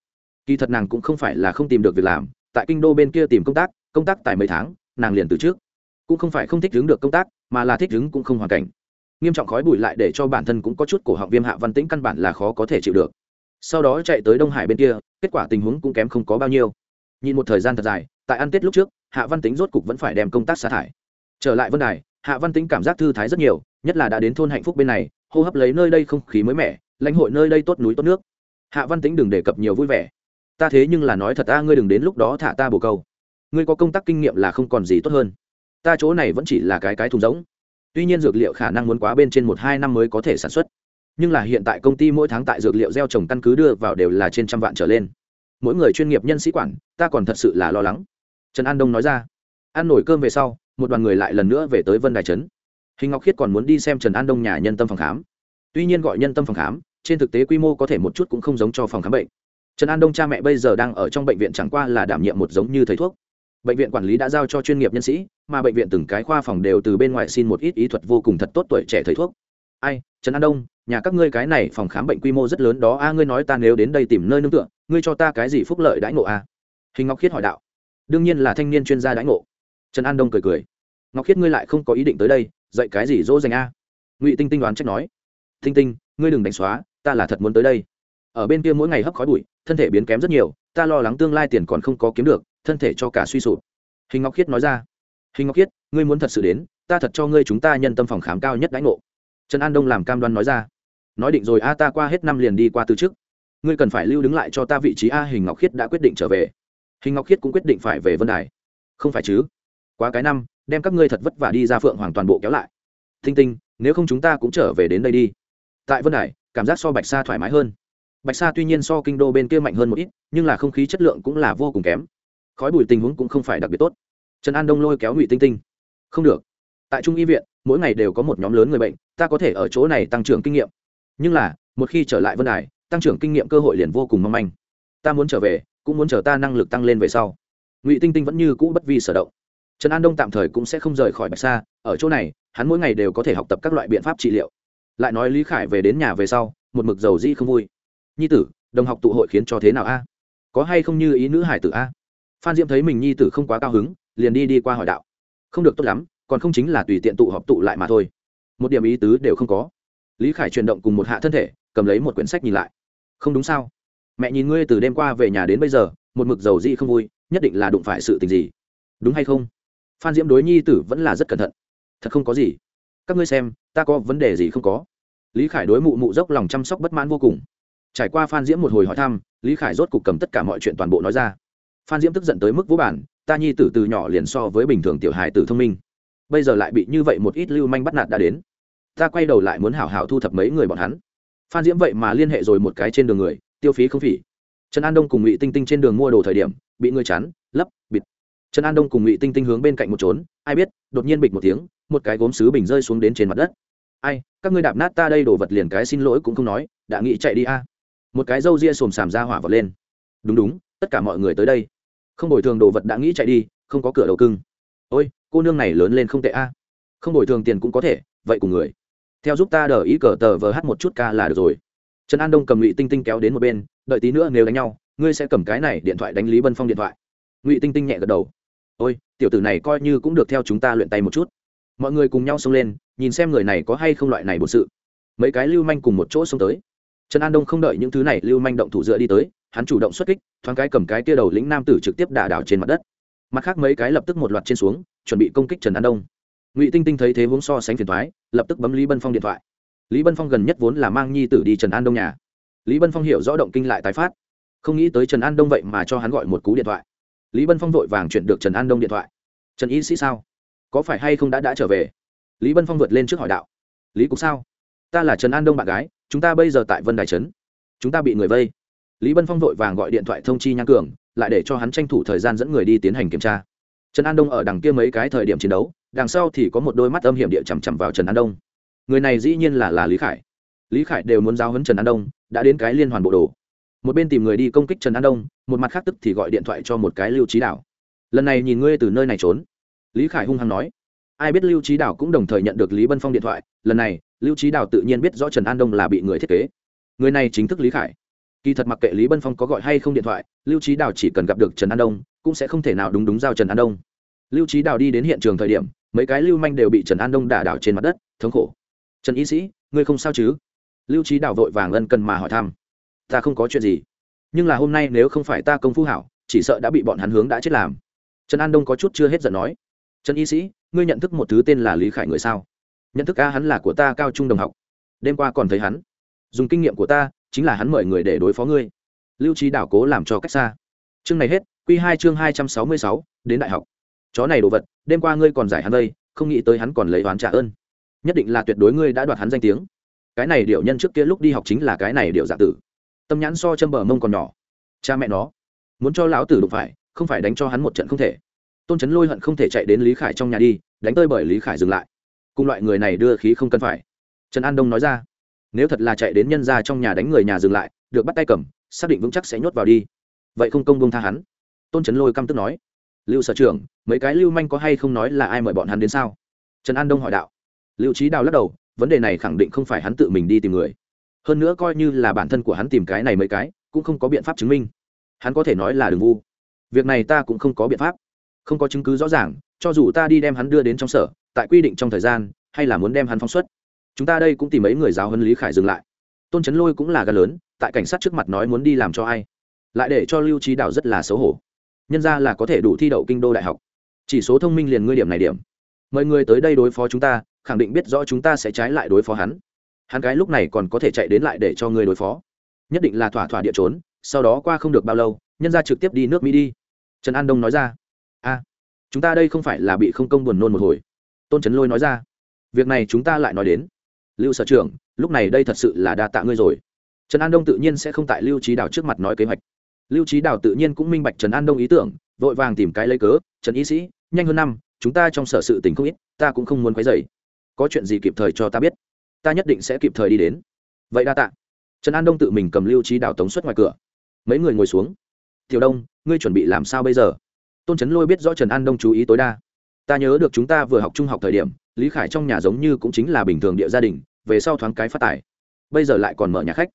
Kỳ thật nàng cũng không phải là không tìm được việc làm, tại kinh đô bên kia tìm công tác công tác tại mấy tháng, nàng liền từ trước cũng không phải không thích đứng được công tác, mà là thích đứng cũng không hoàn cảnh. Nghiêm trọng khói bụi lại để cho bản thân cũng có chút cổ họng viêm hạ văn tĩnh căn bản là khó có thể chịu được. Sau đó chạy tới đông hải bên kia, kết quả tình huống cũng kém không có bao nhiêu. Nhìn một thời gian thật dài, tại ăn tết lúc trước, hạ văn tính rốt cục vẫn phải đem công tác sa thải. Trở lại vân đài, hạ văn tính cảm giác thư thái rất nhiều, nhất là đã đến thôn hạnh phúc bên này, hô hấp lấy nơi đây không khí mới mẻ, lãnh hội nơi đây tốt núi tốt nước. Hạ văn tính đừng đề cập nhiều vui vẻ. Ta thế nhưng là nói thật ta, ngươi đừng đến lúc đó thả ta bồ câu. Ngươi có công tác kinh nghiệm là không còn gì tốt hơn ta chỗ này vẫn chỉ là cái cái thùng giống tuy nhiên dược liệu khả năng muốn quá bên trên một hai năm mới có thể sản xuất. Nhưng là hiện tại công ty mỗi tháng tại dược liệu gieo trồng căn cứ đưa vào đều là trên trăm vạn trở lên. Mỗi người chuyên nghiệp nhân sĩ quản, ta còn thật sự là lo lắng. Trần an đông nói ra. Ăn nổi cơm về sau, một đoàn người lại lần nữa về tới vân đài trấn. Hình ngọc khiết còn muốn đi xem trần an đông nhà nhân tâm phòng khám. Tuy nhiên gọi nhân tâm phòng khám, trên thực tế quy mô có thể một chút cũng không giống cho phòng khám bệnh. Trần an đông cha mẹ bây giờ đang ở trong bệnh viện chẳng qua là đảm nhiệm một giống như thầy thuốc bệnh viện quản lý đã giao cho chuyên nghiệp nhân sĩ, mà bệnh viện từng cái khoa phòng đều từ bên ngoài xin một ít ý thuật vô cùng thật tốt tuổi trẻ thầy thuốc. Ai, trần an đông, nhà các ngươi cái này phòng khám bệnh quy mô rất lớn đó, a, ngươi nói ta nếu đến đây tìm nơi nương tựa, ngươi cho ta cái gì phúc lợi đãi ngộ, a? Hình ngọc khiết hỏi đạo. Đương nhiên là thanh niên chuyên gia đãi ngộ. Trần an đông cười cười. Ngọc khiết ngươi lại không có ý định tới đây, dạy cái gì dỗ dành, a? Ngụy tinh tinh đoán trách nói. Tinh tinh, ngươi đừng đánh xóa, ta là thật muốn tới đây. Ở bên kia mỗi ngày hấp khói bụi, thân thể biến kém rất nhiều, ta lo lắng tương lai tiền còn không có kiếm được thân thể cho cả suy sụp. Hình ngọc khiết nói ra, hình ngọc khiết, ngươi muốn thật sự đến, ta thật cho ngươi chúng ta nhân tâm phòng khám cao nhất đãi ngộ. Trần an đông làm cam đoan nói ra, nói định rồi, a, ta qua hết năm liền đi qua từ trước. Ngươi cần phải lưu đứng lại cho ta vị trí a. Hình ngọc khiết đã quyết định trở về. Hình ngọc khiết cũng quyết định phải về vân đài. Không phải chứ. Quá cái năm, đem các ngươi thật vất vả đi ra phượng hoàng toàn bộ kéo lại. Thinh tinh, nếu không chúng ta cũng trở về đến đây đi. Tại vân đài, cảm giác so bạch sa thoải mái hơn. Bạch sa tuy nhiên so kinh đô bên kia mạnh hơn một ít, nhưng là không khí chất lượng cũng là vô cùng kém khói bụi tình huống cũng không phải đặc biệt tốt. Trần an đông lôi kéo ngụy tinh tinh. Không được. Tại trung y viện, mỗi ngày đều có một nhóm lớn người bệnh, ta có thể ở chỗ này tăng trưởng kinh nghiệm. Nhưng là, một khi trở lại vân đài, tăng trưởng kinh nghiệm cơ hội liền vô cùng mong manh. Ta muốn trở về, cũng muốn chờ ta năng lực tăng lên về sau. Ngụy tinh tinh vẫn như cũ bất vi sở động. Trần an đông tạm thời cũng sẽ không rời khỏi bạch sa, ở chỗ này, hắn mỗi ngày đều có thể học tập các loại biện pháp trị liệu. Lại nói lý khải về đến nhà về sau, một mực dầu di không vui. Nhi tử, đồng học tụ hội khiến cho thế nào a? Có hay không như ý nữ hải tử a? Phan diễm thấy mình nhi tử không quá cao hứng, liền đi đi qua hỏi đạo. Không được tốt lắm, còn không chính là tùy tiện tụ họp tụ lại mà thôi. Một điểm ý tứ đều không có. Lý khải chuyển động cùng một hạ thân thể, cầm lấy một quyển sách nhìn lại. Không đúng sao? Mẹ nhìn ngươi từ đêm qua về nhà đến bây giờ, một mực dầu di không vui, nhất định là đụng phải sự tình gì? Đúng hay không? Phan diễm đối nhi tử vẫn là rất cẩn thận. Thật không có gì. Các ngươi xem, ta có vấn đề gì không có? Lý khải đối mụ mụ dốc lòng chăm sóc bất mãn vô cùng. Trải qua phan diễm một hồi hỏi thăm, lý khải rốt cục cầm tất cả mọi chuyện toàn bộ nói ra phan diễm tức giận tới mức vũ bản ta nhi tử từ nhỏ liền so với bình thường tiểu hài tử thông minh, bây giờ lại bị như vậy một ít lưu manh bắt nạt đã đến. Ta quay đầu lại muốn hảo hảo thu thập mấy người bọn hắn. Phan diễm vậy mà liên hệ rồi một cái trên đường người, tiêu phí không phỉ. Trần an đông cùng ngụy tinh tinh trên đường mua đồ thời điểm, bị người chắn, lấp, bịt. Trần an đông cùng ngụy tinh tinh hướng bên cạnh một trốn, ai biết, đột nhiên bịch một tiếng, một cái gốm xứ bình rơi xuống đến trên mặt đất. Ai, các ngươi đạp nát ta đây đồ vật liền cái xin lỗi cũng không nói, đã nghĩ chạy đi a. Một cái râu ria xồm xàm ra hỏa vật lên. Đúng đúng tất cả mọi người tới đây. Không bồi thường đồ vật đã nghĩ chạy đi, không có cửa đầu cưng. Ôi, cô nương này lớn lên không tệ a. À. Không bồi thường tiền cũng có thể, vậy cùng người. Theo giúp ta đờ ý cờ tờ vờ hát một chút ca là được rồi. Trần an đông cầm ngụy tinh tinh kéo đến một bên, đợi tí nữa nếu đánh nhau, ngươi sẽ cầm cái này điện thoại đánh lý bân phong điện thoại. Ngụy tinh tinh nhẹ gật đầu. Ôi, tiểu tử này coi như cũng được theo chúng ta luyện tay một chút. Mọi người cùng nhau xông lên, nhìn xem người này có hay không loại này bột sự. Mấy cái lưu manh cùng một chỗ xông tới. Trần an đông không đợi những thứ này lưu manh động thủ dựa đi tới hắn chủ động xuất kích, thoáng cái cầm cái tia đầu lĩnh nam tử trực tiếp đả đảo trên mặt đất. Mặt khác mấy cái lập tức một loạt trên xuống, chuẩn bị công kích trần an đông. Ngụy tinh tinh thấy thế hướng so sánh phiền thoái lập tức bấm lý bân phong điện thoại. Lý bân phong gần nhất vốn là mang nhi tử đi trần an đông nhà. Lý bân phong hiểu rõ động kinh lại tái phát. Không nghĩ tới trần an đông vậy mà cho hắn gọi một cú điện thoại. Lý bân phong vội vàng chuyển được trần an đông điện thoại. Trần y sĩ sao? Có phải hay không đã đã trở về? Lý bân phong vượt lên trước hỏi đạo. Lý cục sao? Ta là trần an đông bạn gái, chúng ta bây giờ tại vân đài trấn. Chúng ta bị người vây lý bân phong vội vàng gọi điện thoại thông chi nhan cường, lại để cho hắn tranh thủ thời gian dẫn người đi tiến hành kiểm tra. Trần an đông ở đằng kia mấy cái thời điểm chiến đấu, đằng sau thì có một đôi mắt âm hiểm địa chằm chằm vào trần an đông. Người này dĩ nhiên là là lý khải. Lý khải đều muốn giao hấn trần an đông, đã đến cái liên hoàn bộ đồ. Một bên tìm người đi công kích trần an đông, một mặt khác tức thì gọi điện thoại cho một cái lưu trí đảo lần này nhìn ngươi từ nơi này trốn. Lý khải hung hăng nói. Ai biết lưu trí đảo cũng đồng thời nhận được lý bân phong điện thoại. Lần này, lưu trí đảo tự nhiên biết rõ trần an đông là bị người thiết kế. Người này chính thức lý khải kỳ thật mặc kệ lý bân phong có gọi hay không điện thoại, lưu trí Đào chỉ cần gặp được trần an đông, cũng sẽ không thể nào đúng đúng giao trần an đông. Lưu trí Đào đi đến hiện trường thời điểm, mấy cái lưu manh đều bị trần an đông đả đảo trên mặt đất, thống khổ. Trần y sĩ, ngươi không sao chứ? Lưu trí Đào vội vàng ân cần mà hỏi thăm. Ta không có chuyện gì. Nhưng là hôm nay nếu không phải ta công phu hảo, chỉ sợ đã bị bọn hắn hướng đã chết làm. Trần an đông có chút chưa hết giận nói. Trần y sĩ, ngươi nhận thức một thứ tên là lý khải người sao? Nhận thức a hắn là của ta cao trung đồng học. Đêm qua còn thấy hắn. Dùng kinh nghiệm của ta chính là hắn mời người để đối phó ngươi. Lưu trí đảo cố làm cho cách xa. Chương này hết q hai chương hai trăm sáu mươi sáu, đến đại học. Chó này đồ vật, đêm qua ngươi còn giải hắn đây, không nghĩ tới hắn còn lấy oán trả ơn. Nhất định là tuyệt đối ngươi đã đoạt hắn danh tiếng. Cái này điệu nhân trước kia lúc đi học chính là cái này điệu giả dạ tử. Tâm nhãn so châm bờ mông còn nhỏ. Cha mẹ nó, muốn cho lão tử đụng phải, không phải đánh cho hắn một trận không thể. Tôn trấn lôi hận không thể chạy đến lý khải trong nhà đi, đánh tơi bởi lý khải dừng lại. Cùng loại người này đưa khí không cần phải. Trần an đông nói ra nếu thật là chạy đến nhân ra trong nhà đánh người nhà dừng lại, được bắt tay cầm, xác định vững chắc sẽ nhốt vào đi. Vậy không công bông tha hắn. Tôn trấn lôi căm tức nói. Lưu sở trưởng, mấy cái lưu manh có hay không nói là ai mời bọn hắn đến sao? Trần an đông hỏi đạo. Lưu trí đào lắc đầu, vấn đề này khẳng định không phải hắn tự mình đi tìm người. Hơn nữa coi như là bản thân của hắn tìm cái này mấy cái, cũng không có biện pháp chứng minh. Hắn có thể nói là đường vu. Việc này ta cũng không có biện pháp. Không có chứng cứ rõ ràng, cho dù ta đi đem hắn đưa đến trong sở, tại quy định trong thời gian, hay là muốn đem hắn phóng xuất chúng ta đây cũng tìm mấy người giáo huấn lý khải dừng lại. Tôn trấn lôi cũng là gà lớn, tại cảnh sát trước mặt nói muốn đi làm cho ai. Lại để cho lưu trí đạo rất là xấu hổ. Nhân ra là có thể đủ thi đậu kinh đô đại học. Chỉ số thông minh liền ngươi điểm này điểm. Mời người tới đây đối phó chúng ta, khẳng định biết rõ chúng ta sẽ trái lại đối phó hắn. Hắn cái lúc này còn có thể chạy đến lại để cho người đối phó. Nhất định là thỏa thỏa địa trốn, sau đó qua không được bao lâu, nhân ra trực tiếp đi nước mỹ đi. Trần an đông nói ra. A chúng ta đây không phải là bị không công buồn nôn một hồi. Tôn trấn lôi nói ra. Việc này chúng ta lại nói đến lưu sở trưởng, lúc này đây thật sự là đa tạ ngươi rồi. Trần an đông tự nhiên sẽ không tại lưu trí đào trước mặt nói kế hoạch. Lưu trí đào tự nhiên cũng minh bạch trần an đông ý tưởng, vội vàng tìm cái lấy cớ, trần y sĩ, nhanh hơn năm, chúng ta trong sở sự tình không ít, ta cũng không muốn quấy dày có chuyện gì kịp thời cho ta biết, ta nhất định sẽ kịp thời đi đến. Vậy đa tạ. Trần an đông tự mình cầm lưu trí đào tống xuất ngoài cửa. Mấy người ngồi xuống. Tiểu đông, ngươi chuẩn bị làm sao bây giờ? Tôn trấn lôi biết rõ trần an đông chú ý tối đa. Ta nhớ được chúng ta vừa học trung học thời điểm lý khải trong nhà giống như cũng chính là bình thường địa gia đình, về sau thoáng cái phát tài. Bây giờ lại còn mở nhà khách.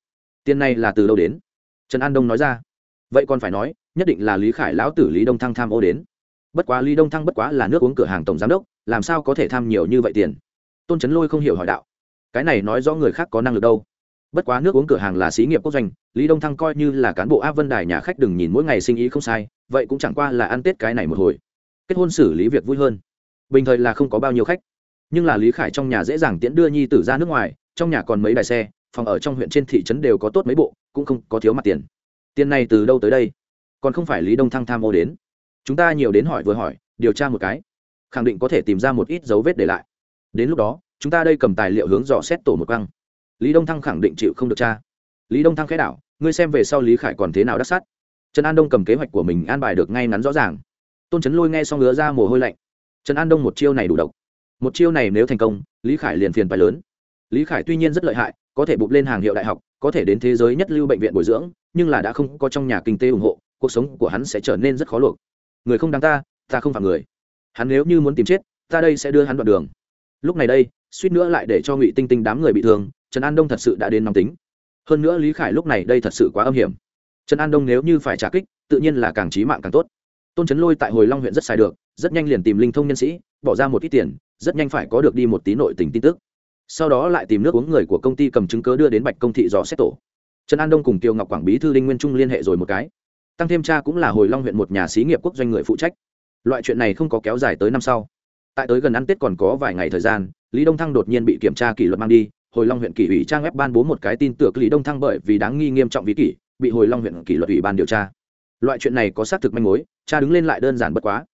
Tiền này là từ đâu đến? Trần an đông nói ra. Vậy còn phải nói, nhất định là lý khải lão tử lý đông thăng tham ô đến. Bất quá lý đông thăng bất quá là nước uống cửa hàng tổng giám đốc, làm sao có thể tham nhiều như vậy tiền? Tôn trấn lôi không hiểu hỏi đạo. Cái này nói rõ người khác có năng lực đâu. Bất quá nước uống cửa hàng là xí nghiệp quốc doanh, lý đông thăng coi như là cán bộ áp vân đài nhà khách đừng nhìn mỗi ngày sinh ý không sai, vậy cũng chẳng qua là ăn tết cái này một hồi. Kết hôn xử lý việc vui hơn. Bình thời là không có bao nhiêu khách nhưng là lý khải trong nhà dễ dàng tiễn đưa nhi tử ra nước ngoài, trong nhà còn mấy đài xe, phòng ở trong huyện trên thị trấn đều có tốt mấy bộ, cũng không có thiếu mặt tiền. Tiền này từ đâu tới đây? Còn không phải lý đông thăng tham ô đến. Chúng ta nhiều đến hỏi vừa hỏi, điều tra một cái. Khẳng định có thể tìm ra một ít dấu vết để lại. Đến lúc đó, chúng ta đây cầm tài liệu hướng dò xét tổ một căng lý đông thăng khẳng định chịu không được cha. Lý đông thăng khẽ đảo, ngươi xem về sau lý khải còn thế nào đắc sát? Trần an đông cầm kế hoạch của mình an bài được ngay ngắn rõ ràng. Tôn trấn lôi nghe xong ngứa ra mồ hôi lạnh. Trần an đông một chiêu này đủ độc một chiêu này nếu thành công, lý khải liền phiền phải lớn. Lý khải tuy nhiên rất lợi hại, có thể bục lên hàng hiệu đại học, có thể đến thế giới nhất lưu bệnh viện bồi dưỡng, nhưng là đã không có trong nhà kinh tế ủng hộ, cuộc sống của hắn sẽ trở nên rất khó luộc. Người không đáng ta ta không phạm người. Hắn nếu như muốn tìm chết, ta đây sẽ đưa hắn đoạn đường. Lúc này đây, suýt nữa lại để cho ngụy tinh tinh đám người bị thương, trần an đông thật sự đã đến nóng tính. Hơn nữa lý khải lúc này đây thật sự quá âm hiểm. Trần an đông nếu như phải trả kích, tự nhiên là càng trí mạng càng tốt. Tôn trấn lôi tại hồi long huyện rất xài được, rất nhanh liền tìm linh thông nhân sĩ bỏ ra một ít tiền, rất nhanh phải có được đi một tí nội tình tin tức. Sau đó lại tìm nước uống người của công ty cầm chứng cớ đưa đến bạch công thị dò xét tổ. Trần an đông cùng tiêu ngọc quảng bí thư đinh nguyên trung liên hệ rồi một cái. Tăng thêm cha cũng là hồi long huyện một nhà xí nghiệp quốc doanh người phụ trách. Loại chuyện này không có kéo dài tới năm sau. Tại tới gần ăn tết còn có vài ngày thời gian, lý đông thăng đột nhiên bị kiểm tra kỷ luật mang đi, hồi long huyện kỷ ủy trang web ban bố một cái tin tưởng lý đông thăng bởi vì đáng nghi nghiêm trọng vi kỷ, bị hồi long huyện kỷ luật ủy ban điều tra. Loại chuyện này có xác thực manh mối, cha đứng lên lại đơn giản bất quá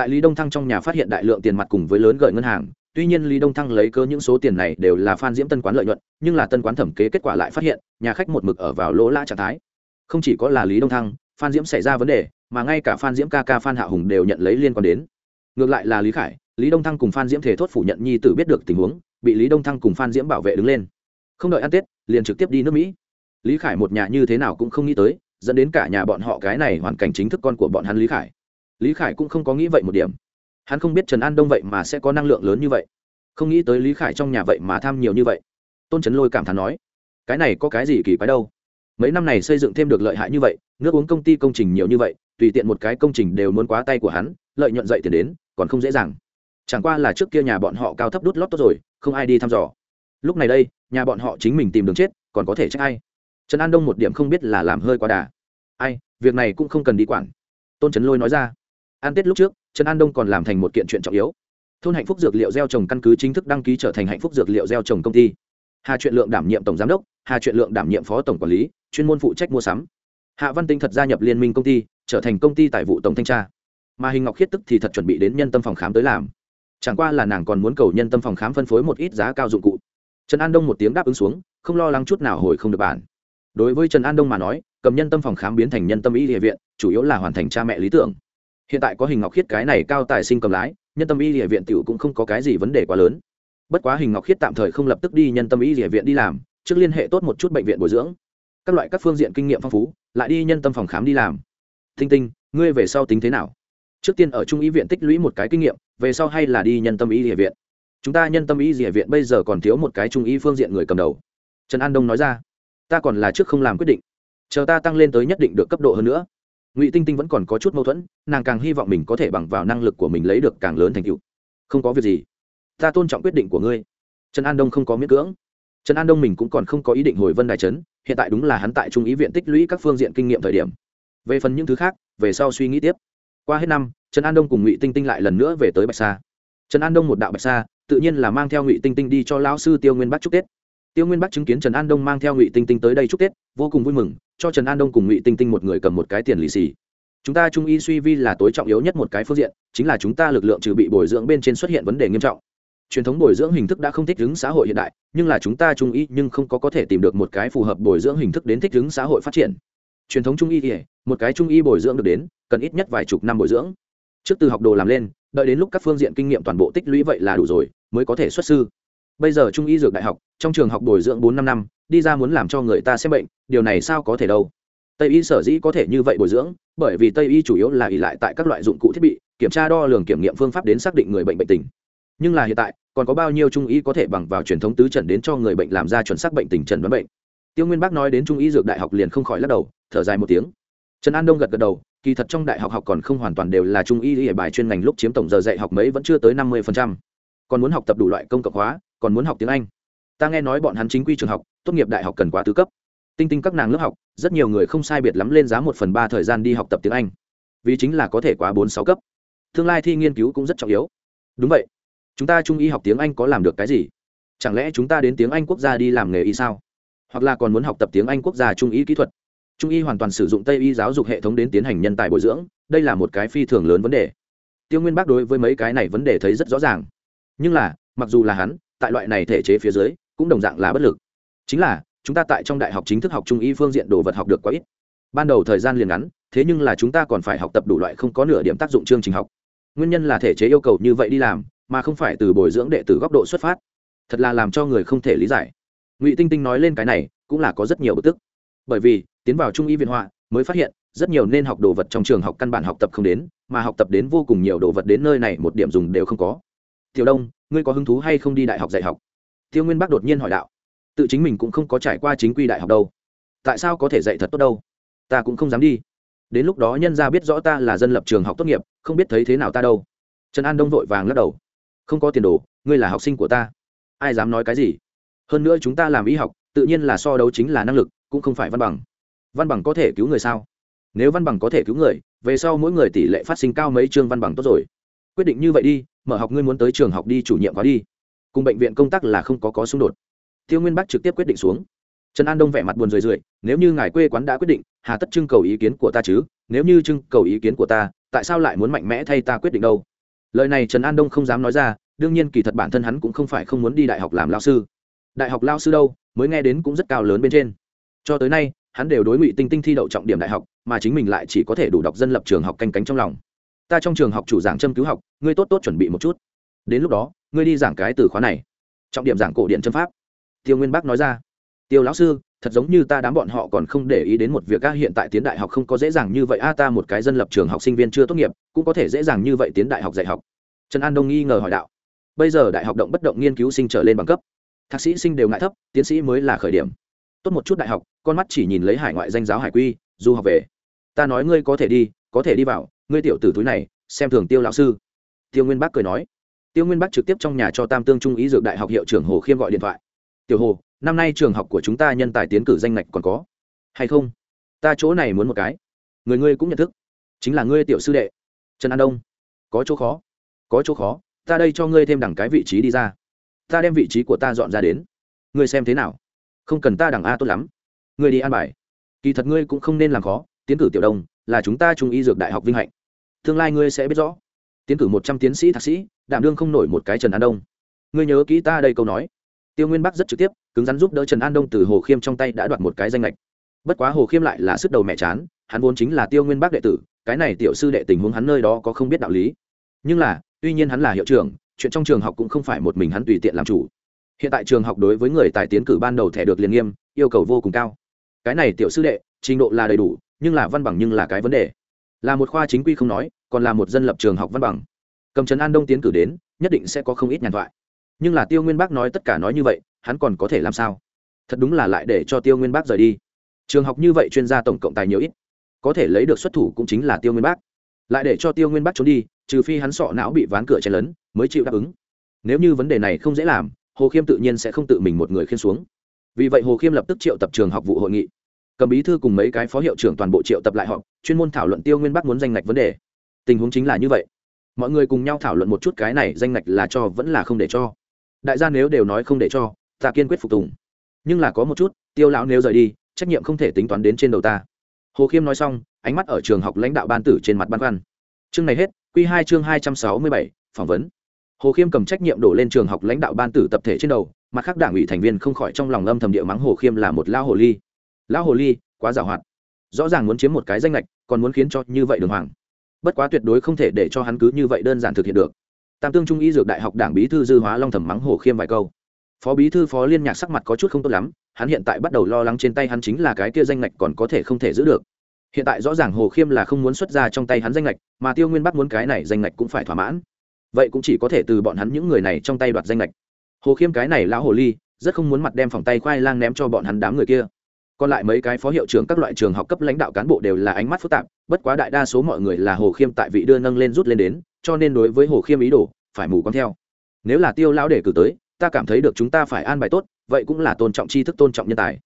tại lý đông thăng trong nhà phát hiện đại lượng tiền mặt cùng với lớn gợi ngân hàng, tuy nhiên lý đông thăng lấy cơ những số tiền này đều là phan diễm tân quán lợi nhuận, nhưng là tân quán thẩm kế kết quả lại phát hiện, nhà khách một mực ở vào lỗ lã trạng thái. Không chỉ có là lý đông thăng, phan diễm xảy ra vấn đề, mà ngay cả phan diễm ca ca phan hạ hùng đều nhận lấy liên quan đến. Ngược lại là lý khải, lý đông thăng cùng phan diễm thể thốt phủ nhận nhi tử biết được tình huống, bị lý đông thăng cùng phan diễm bảo vệ đứng lên. Không đợi ăn tết, liền trực tiếp đi nước mỹ. Lý khải một nhà như thế nào cũng không nghĩ tới, dẫn đến cả nhà bọn họ cái này hoàn cảnh chính thức con của bọn hắn lý khải lý khải cũng không có nghĩ vậy một điểm. Hắn không biết trần an đông vậy mà sẽ có năng lượng lớn như vậy. Không nghĩ tới lý khải trong nhà vậy mà tham nhiều như vậy. Tôn trấn lôi cảm thán nói, cái này có cái gì kỳ quái đâu? Mấy năm này xây dựng thêm được lợi hại như vậy, nước uống công ty công trình nhiều như vậy, tùy tiện một cái công trình đều muốn quá tay của hắn, lợi nhuận dậy tiền đến, còn không dễ dàng. Chẳng qua là trước kia nhà bọn họ cao thấp đút lót tốt rồi, không ai đi thăm dò. Lúc này đây, nhà bọn họ chính mình tìm đường chết, còn có thể trách ai? Trần an đông một điểm không biết là làm hơi quá đà. Ai, việc này cũng không cần đi quản. Tôn trấn lôi nói ra an tết lúc trước, trần an đông còn làm thành một kiện chuyện trọng yếu. Thôn hạnh phúc dược liệu gieo trồng căn cứ chính thức đăng ký trở thành hạnh phúc dược liệu gieo trồng công ty. Hà chuyện lượng đảm nhiệm tổng giám đốc, hà chuyện lượng đảm nhiệm phó tổng quản lý, chuyên môn phụ trách mua sắm. Hạ văn tinh thật gia nhập liên minh công ty, trở thành công ty tài vụ tổng thanh tra. Mà hình ngọc khiết tức thì thật chuẩn bị đến nhân tâm phòng khám tới làm. Chẳng qua là nàng còn muốn cầu nhân tâm phòng khám phân phối một ít giá cao dụng cụ. Trần an đông một tiếng đáp ứng xuống, không lo lắng chút nào hồi không được bản. Đối với trần an đông mà nói, cầm nhân tâm phòng khám biến thành nhân tâm y địa viện, chủ yếu là hoàn thành cha mẹ lý tưởng hiện tại có hình ngọc khiết cái này cao tài sinh cầm lái, nhân tâm y địa viện tiểu cũng không có cái gì vấn đề quá lớn. Bất quá hình ngọc khiết tạm thời không lập tức đi nhân tâm y địa viện đi làm, trước liên hệ tốt một chút bệnh viện bồi dưỡng. Các loại các phương diện kinh nghiệm phong phú, lại đi nhân tâm phòng khám đi làm. Tinh tinh, ngươi về sau tính thế nào? Trước tiên ở trung y viện tích lũy một cái kinh nghiệm, về sau hay là đi nhân tâm y địa viện? Chúng ta nhân tâm y địa viện bây giờ còn thiếu một cái trung y phương diện người cầm đầu. Trần an đông nói ra, ta còn là trước không làm quyết định. Chờ ta tăng lên tới nhất định được cấp độ hơn nữa ngụy tinh tinh vẫn còn có chút mâu thuẫn nàng càng hy vọng mình có thể bằng vào năng lực của mình lấy được càng lớn thành tựu không có việc gì ta tôn trọng quyết định của ngươi trần an đông không có miễn cưỡng trần an đông mình cũng còn không có ý định hồi vân đài trấn hiện tại đúng là hắn tại trung ý viện tích lũy các phương diện kinh nghiệm thời điểm về phần những thứ khác về sau suy nghĩ tiếp qua hết năm trần an đông cùng ngụy tinh tinh lại lần nữa về tới bạch sa trần an đông một đạo bạch sa tự nhiên là mang theo ngụy tinh tinh đi cho lão sư tiêu nguyên bắt chúc tết tiêu nguyên bắc chứng kiến trần an đông mang theo ngụy tinh tinh tới đây chúc tết, vô cùng vui mừng, cho trần an đông cùng ngụy tinh tinh một người cầm một cái tiền lì xì. Chúng ta trung y suy vi là tối trọng yếu nhất một cái phương diện, chính là chúng ta lực lượng trừ bị bồi dưỡng bên trên xuất hiện vấn đề nghiêm trọng. Truyền thống bồi dưỡng hình thức đã không thích ứng xã hội hiện đại, nhưng là chúng ta trung y nhưng không có có thể tìm được một cái phù hợp bồi dưỡng hình thức đến thích ứng xã hội phát triển. Truyền thống trung y thì một cái trung y bồi dưỡng được đến, cần ít nhất vài chục năm bồi dưỡng. Trước từ học đồ làm lên, đợi đến lúc các phương diện kinh nghiệm toàn bộ tích lũy vậy là đủ rồi, mới có thể xuất sư bây giờ trung y dược đại học, trong trường học bồi dưỡng bốn năm năm, đi ra muốn làm cho người ta xem bệnh, điều này sao có thể đâu? Tây y sở dĩ có thể như vậy bồi dưỡng, bởi vì tây y chủ yếu là ỉ lại tại các loại dụng cụ thiết bị, kiểm tra đo lường kiểm nghiệm phương pháp đến xác định người bệnh bệnh tình. Nhưng là hiện tại, còn có bao nhiêu trung y có thể bằng vào truyền thống tứ trần đến cho người bệnh làm ra chuẩn xác bệnh tình trần đoán bệnh? Tiêu nguyên bác nói đến trung y dược đại học liền không khỏi lắc đầu, thở dài một tiếng. Trần an đông gật gật đầu, kỳ thật trong đại học học còn không hoàn toàn đều là trung y hệ bài chuyên ngành lúc chiếm tổng giờ dạy học mấy vẫn chưa tới năm mươi còn muốn học tập đủ loại công cộng hóa còn muốn học tiếng anh. Ta nghe nói bọn hắn chính quy trường học, tốt nghiệp đại học cần quá tứ cấp. Tinh tinh các nàng lớp học, rất nhiều người không sai biệt lắm lên giá một phần ba thời gian đi học tập tiếng anh. Vì chính là có thể quá bốn sáu cấp. Tương lai thi nghiên cứu cũng rất trọng yếu. Đúng vậy. Chúng ta trung y học tiếng anh có làm được cái gì? Chẳng lẽ chúng ta đến tiếng anh quốc gia đi làm nghề y sao? Hoặc là còn muốn học tập tiếng anh quốc gia trung y kỹ thuật? Trung y hoàn toàn sử dụng tây y giáo dục hệ thống đến tiến hành nhân tài bồi dưỡng, đây là một cái phi thường lớn vấn đề. Tiêu nguyên bác đối với mấy cái này vấn đề thấy rất rõ ràng. Nhưng là, mặc dù là hắn tại loại này thể chế phía dưới, cũng đồng dạng là bất lực. Chính là, chúng ta tại trong đại học chính thức học trung y phương diện đồ vật học được quá ít. Ban đầu thời gian liền ngắn, thế nhưng là chúng ta còn phải học tập đủ loại không có nửa điểm tác dụng chương trình học. Nguyên nhân là thể chế yêu cầu như vậy đi làm, mà không phải từ bồi dưỡng đệ tử góc độ xuất phát. Thật là làm cho người không thể lý giải. Ngụy tinh tinh nói lên cái này, cũng là có rất nhiều bức tức. Bởi vì, tiến vào trung y viện họa, mới phát hiện, rất nhiều nên học đồ vật trong trường học căn bản học tập không đến, mà học tập đến vô cùng nhiều đồ vật đến nơi này một điểm dùng đều không có. Tiểu đông ngươi có hứng thú hay không đi đại học dạy học? Tiêu nguyên bắc đột nhiên hỏi đạo. Tự chính mình cũng không có trải qua chính quy đại học đâu. Tại sao có thể dạy thật tốt đâu? Ta cũng không dám đi. Đến lúc đó nhân ra biết rõ ta là dân lập trường học tốt nghiệp, không biết thấy thế nào ta đâu. Trần an đông vội vàng lắc đầu. Không có tiền đồ, ngươi là học sinh của ta. Ai dám nói cái gì? Hơn nữa chúng ta làm y học, tự nhiên là so đấu chính là năng lực, cũng không phải văn bằng. Văn bằng có thể cứu người sao? Nếu văn bằng có thể cứu người, về sau mỗi người tỷ lệ phát sinh cao mấy chương văn bằng tốt rồi. Quyết định như vậy đi mở học ngươi muốn tới trường học đi, chủ nhiệm khóa đi. Cùng bệnh viện công tác là không có có xung đột. Tiêu nguyên bắc trực tiếp quyết định xuống. Trần an đông vẻ mặt buồn rười rượi, nếu như ngài quê quán đã quyết định, hà tất trưng cầu ý kiến của ta chứ? Nếu như trưng cầu ý kiến của ta, tại sao lại muốn mạnh mẽ thay ta quyết định đâu? Lời này trần an đông không dám nói ra, đương nhiên kỳ thật bản thân hắn cũng không phải không muốn đi đại học làm lao sư. Đại học lao sư đâu, mới nghe đến cũng rất cao lớn bên trên. Cho tới nay, hắn đều đối ngụy tinh tinh thi đậu trọng điểm đại học, mà chính mình lại chỉ có thể đủ đọc dân lập trường học canh cánh trong lòng ta trong trường học chủ giảng châm cứu học, ngươi tốt tốt chuẩn bị một chút. Đến lúc đó, ngươi đi giảng cái từ khóa này. Trọng điểm giảng cổ điện châm pháp. Tiêu nguyên bắc nói ra. Tiêu lão sư, thật giống như ta đám bọn họ còn không để ý đến một việc a, hiện tại tiến đại học không có dễ dàng như vậy a, ta một cái dân lập trường học sinh viên chưa tốt nghiệp, cũng có thể dễ dàng như vậy tiến đại học dạy học. Trần an đông nghi ngờ hỏi đạo. Bây giờ đại học động bất động nghiên cứu sinh trở lên bằng cấp. Thạc sĩ sinh đều ngại thấp, tiến sĩ mới là khởi điểm. Tốt một chút đại học, con mắt chỉ nhìn lấy hải ngoại danh giáo hải quy, du học về. Ta nói ngươi có thể đi, có thể đi vào ngươi tiểu tử túi này, xem thường tiêu lão sư. Tiêu nguyên bác cười nói. Tiêu nguyên bác trực tiếp trong nhà cho tam tương trung ý dược đại học hiệu trưởng hồ khiêm gọi điện thoại. Tiểu hồ, năm nay trường học của chúng ta nhân tài tiến cử danh ngạch còn có, hay không? Ta chỗ này muốn một cái. Người ngươi cũng nhận thức, chính là ngươi tiểu sư đệ. Trần an đông, có chỗ khó, có chỗ khó, ta đây cho ngươi thêm đẳng cái vị trí đi ra. Ta đem vị trí của ta dọn ra đến. Ngươi xem thế nào? Không cần ta đẳng a tốt lắm. Ngươi đi an bài. Kỳ thật ngươi cũng không nên làm khó, tiến cử tiểu đông là chúng ta trung y dược đại học vinh hạnh tương lai ngươi sẽ biết rõ. Tiến cử một trăm tiến sĩ thạc sĩ, đảm đương không nổi một cái trần an đông. Ngươi nhớ kỹ ta đây câu nói. Tiêu nguyên bắc rất trực tiếp, cứng rắn giúp đỡ trần an đông từ hồ khiêm trong tay đã đoạt một cái danh lệch bất quá hồ khiêm lại là sức đầu mẹ chán, hắn vốn chính là tiêu nguyên bắc đệ tử, cái này tiểu sư đệ tình huống hắn nơi đó có không biết đạo lý. Nhưng là, tuy nhiên hắn là hiệu trưởng, chuyện trong trường học cũng không phải một mình hắn tùy tiện làm chủ. Hiện tại trường học đối với người tài tiến cử ban đầu thẻ được liền nghiêm, yêu cầu vô cùng cao. Cái này tiểu sư đệ, trình độ là đầy đủ, nhưng là văn bằng nhưng là cái vấn đề là một khoa chính quy không nói, còn là một dân lập trường học văn bằng. Cầm trấn an đông tiến cử đến, nhất định sẽ có không ít nhàn thoại. Nhưng là tiêu nguyên bác nói tất cả nói như vậy, hắn còn có thể làm sao? Thật đúng là lại để cho tiêu nguyên bác rời đi. Trường học như vậy chuyên gia tổng cộng tài nhiều ít. Có thể lấy được xuất thủ cũng chính là tiêu nguyên bác. Lại để cho tiêu nguyên bác trốn đi, trừ phi hắn sọ não bị ván cửa chen lấn, mới chịu đáp ứng. Nếu như vấn đề này không dễ làm, hồ khiêm tự nhiên sẽ không tự mình một người khiên xuống. Vì vậy hồ khiêm lập tức triệu tập trường học vụ hội nghị cầm bí thư cùng mấy cái phó hiệu trưởng toàn bộ triệu tập lại họp, chuyên môn thảo luận tiêu nguyên bắc muốn danh ngạch vấn đề. Tình huống chính là như vậy. Mọi người cùng nhau thảo luận một chút cái này danh ngạch là cho vẫn là không để cho. Đại gia nếu đều nói không để cho, ta kiên quyết phục tùng. Nhưng là có một chút, tiêu lão nếu rời đi, trách nhiệm không thể tính toán đến trên đầu ta. Hồ khiêm nói xong, ánh mắt ở trường học lãnh đạo ban tử trên mặt ban khoăn. Chương này hết q hai chương hai trăm sáu mươi bảy, phỏng vấn. Hồ khiêm cầm trách nhiệm đổ lên trường học lãnh đạo ban tử tập thể trên đầu, mặt khác đảng ủy thành viên không khỏi trong lòng âm thầm địa mắng hồ khiêm là một lao hồ ly lão hồ ly, quá giảo hoạt. Rõ ràng muốn chiếm một cái danh lệch còn muốn khiến cho như vậy đường hoàng. Bất quá tuyệt đối không thể để cho hắn cứ như vậy đơn giản thực hiện được. Tam tương trung y dược đại học đảng bí thư dư hóa long thầm mắng hồ khiêm vài câu. Phó bí thư, phó liên nhạc sắc mặt có chút không tốt lắm, hắn hiện tại bắt đầu lo lắng trên tay hắn chính là cái kia danh lệch còn có thể không thể giữ được. Hiện tại rõ ràng hồ khiêm là không muốn xuất ra trong tay hắn danh lệch mà tiêu nguyên bắt muốn cái này danh lệch cũng phải thỏa mãn. Vậy cũng chỉ có thể từ bọn hắn những người này trong tay đoạt danh lệch hồ khiêm cái này lão hồ ly, rất không muốn mặt đem phòng tay khoai lang ném cho bọn hắn đám người kia còn lại mấy cái phó hiệu trưởng các loại trường học cấp lãnh đạo cán bộ đều là ánh mắt phức tạp, bất quá đại đa số mọi người là hồ khiêm tại vị đưa nâng lên rút lên đến, cho nên đối với hồ khiêm ý đồ, phải mù quăng theo. Nếu là tiêu lão để cử tới, ta cảm thấy được chúng ta phải an bài tốt, vậy cũng là tôn trọng tri thức, tôn trọng nhân tài.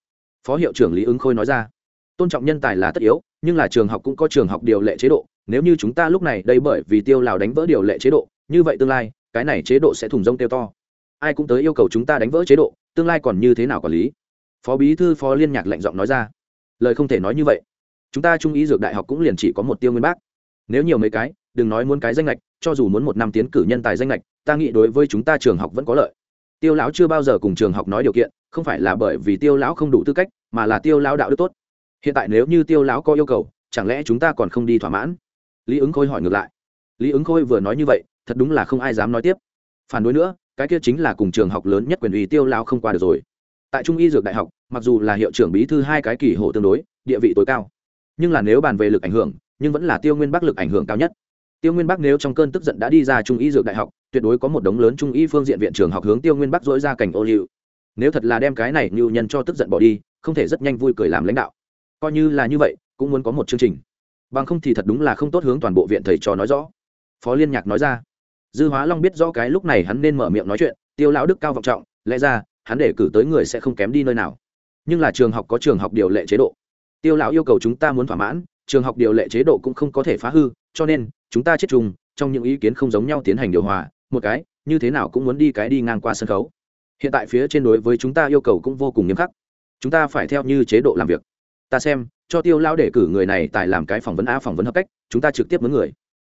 Phó hiệu trưởng lý ứng khôi nói ra. Tôn trọng nhân tài là tất yếu, nhưng là trường học cũng có trường học điều lệ chế độ, nếu như chúng ta lúc này đây bởi vì tiêu lào đánh vỡ điều lệ chế độ, như vậy tương lai, cái này chế độ sẽ thùng rông tiêu to. Ai cũng tới yêu cầu chúng ta đánh vỡ chế độ, tương lai còn như thế nào quản lý? Phó bí thư phó liên nhạc lạnh giọng nói ra. Lời không thể nói như vậy. Chúng ta trung ý dược đại học cũng liền chỉ có một tiêu nguyên bác. Nếu nhiều mấy cái, đừng nói muốn cái danh lệch cho dù muốn một năm tiến cử nhân tài danh lệch ta nghĩ đối với chúng ta trường học vẫn có lợi. Tiêu lão chưa bao giờ cùng trường học nói điều kiện, không phải là bởi vì tiêu lão không đủ tư cách, mà là tiêu lão đạo đức tốt. Hiện tại nếu như tiêu lão có yêu cầu, chẳng lẽ chúng ta còn không đi thỏa mãn? Lý ứng khôi hỏi ngược lại. Lý ứng khôi vừa nói như vậy, thật đúng là không ai dám nói tiếp. Phản đối nữa, cái kia chính là cùng trường học lớn nhất quyền ủy tiêu lão không qua được rồi tại trung y dược đại học, mặc dù là hiệu trưởng bí thư hai cái kỳ hộ tương đối, địa vị tối cao, nhưng là nếu bàn về lực ảnh hưởng, nhưng vẫn là tiêu nguyên bắc lực ảnh hưởng cao nhất. Tiêu nguyên bắc nếu trong cơn tức giận đã đi ra trung y dược đại học, tuyệt đối có một đống lớn trung y phương diện viện trường học hướng tiêu nguyên bắc dỗi ra cảnh ô liu. Nếu thật là đem cái này như nhân cho tức giận bỏ đi, không thể rất nhanh vui cười làm lãnh đạo. Coi như là như vậy, cũng muốn có một chương trình. Bằng không thì thật đúng là không tốt hướng toàn bộ viện thầy trò nói rõ. Phó liên nhạc nói ra. Dư hóa long biết rõ cái lúc này hắn nên mở miệng nói chuyện, tiêu lão đức cao vọng trọng, lẽ ra hắn để cử tới người sẽ không kém đi nơi nào. Nhưng là trường học có trường học điều lệ chế độ. Tiêu lão yêu cầu chúng ta muốn thỏa mãn, trường học điều lệ chế độ cũng không có thể phá hư, cho nên, chúng ta chết chung, trong những ý kiến không giống nhau tiến hành điều hòa, một cái, như thế nào cũng muốn đi cái đi ngang qua sân khấu. Hiện tại phía trên đối với chúng ta yêu cầu cũng vô cùng nghiêm khắc. Chúng ta phải theo như chế độ làm việc. Ta xem, cho tiêu Lão để cử người này tại làm cái phỏng vấn a phỏng vấn hợp cách, chúng ta trực tiếp với người.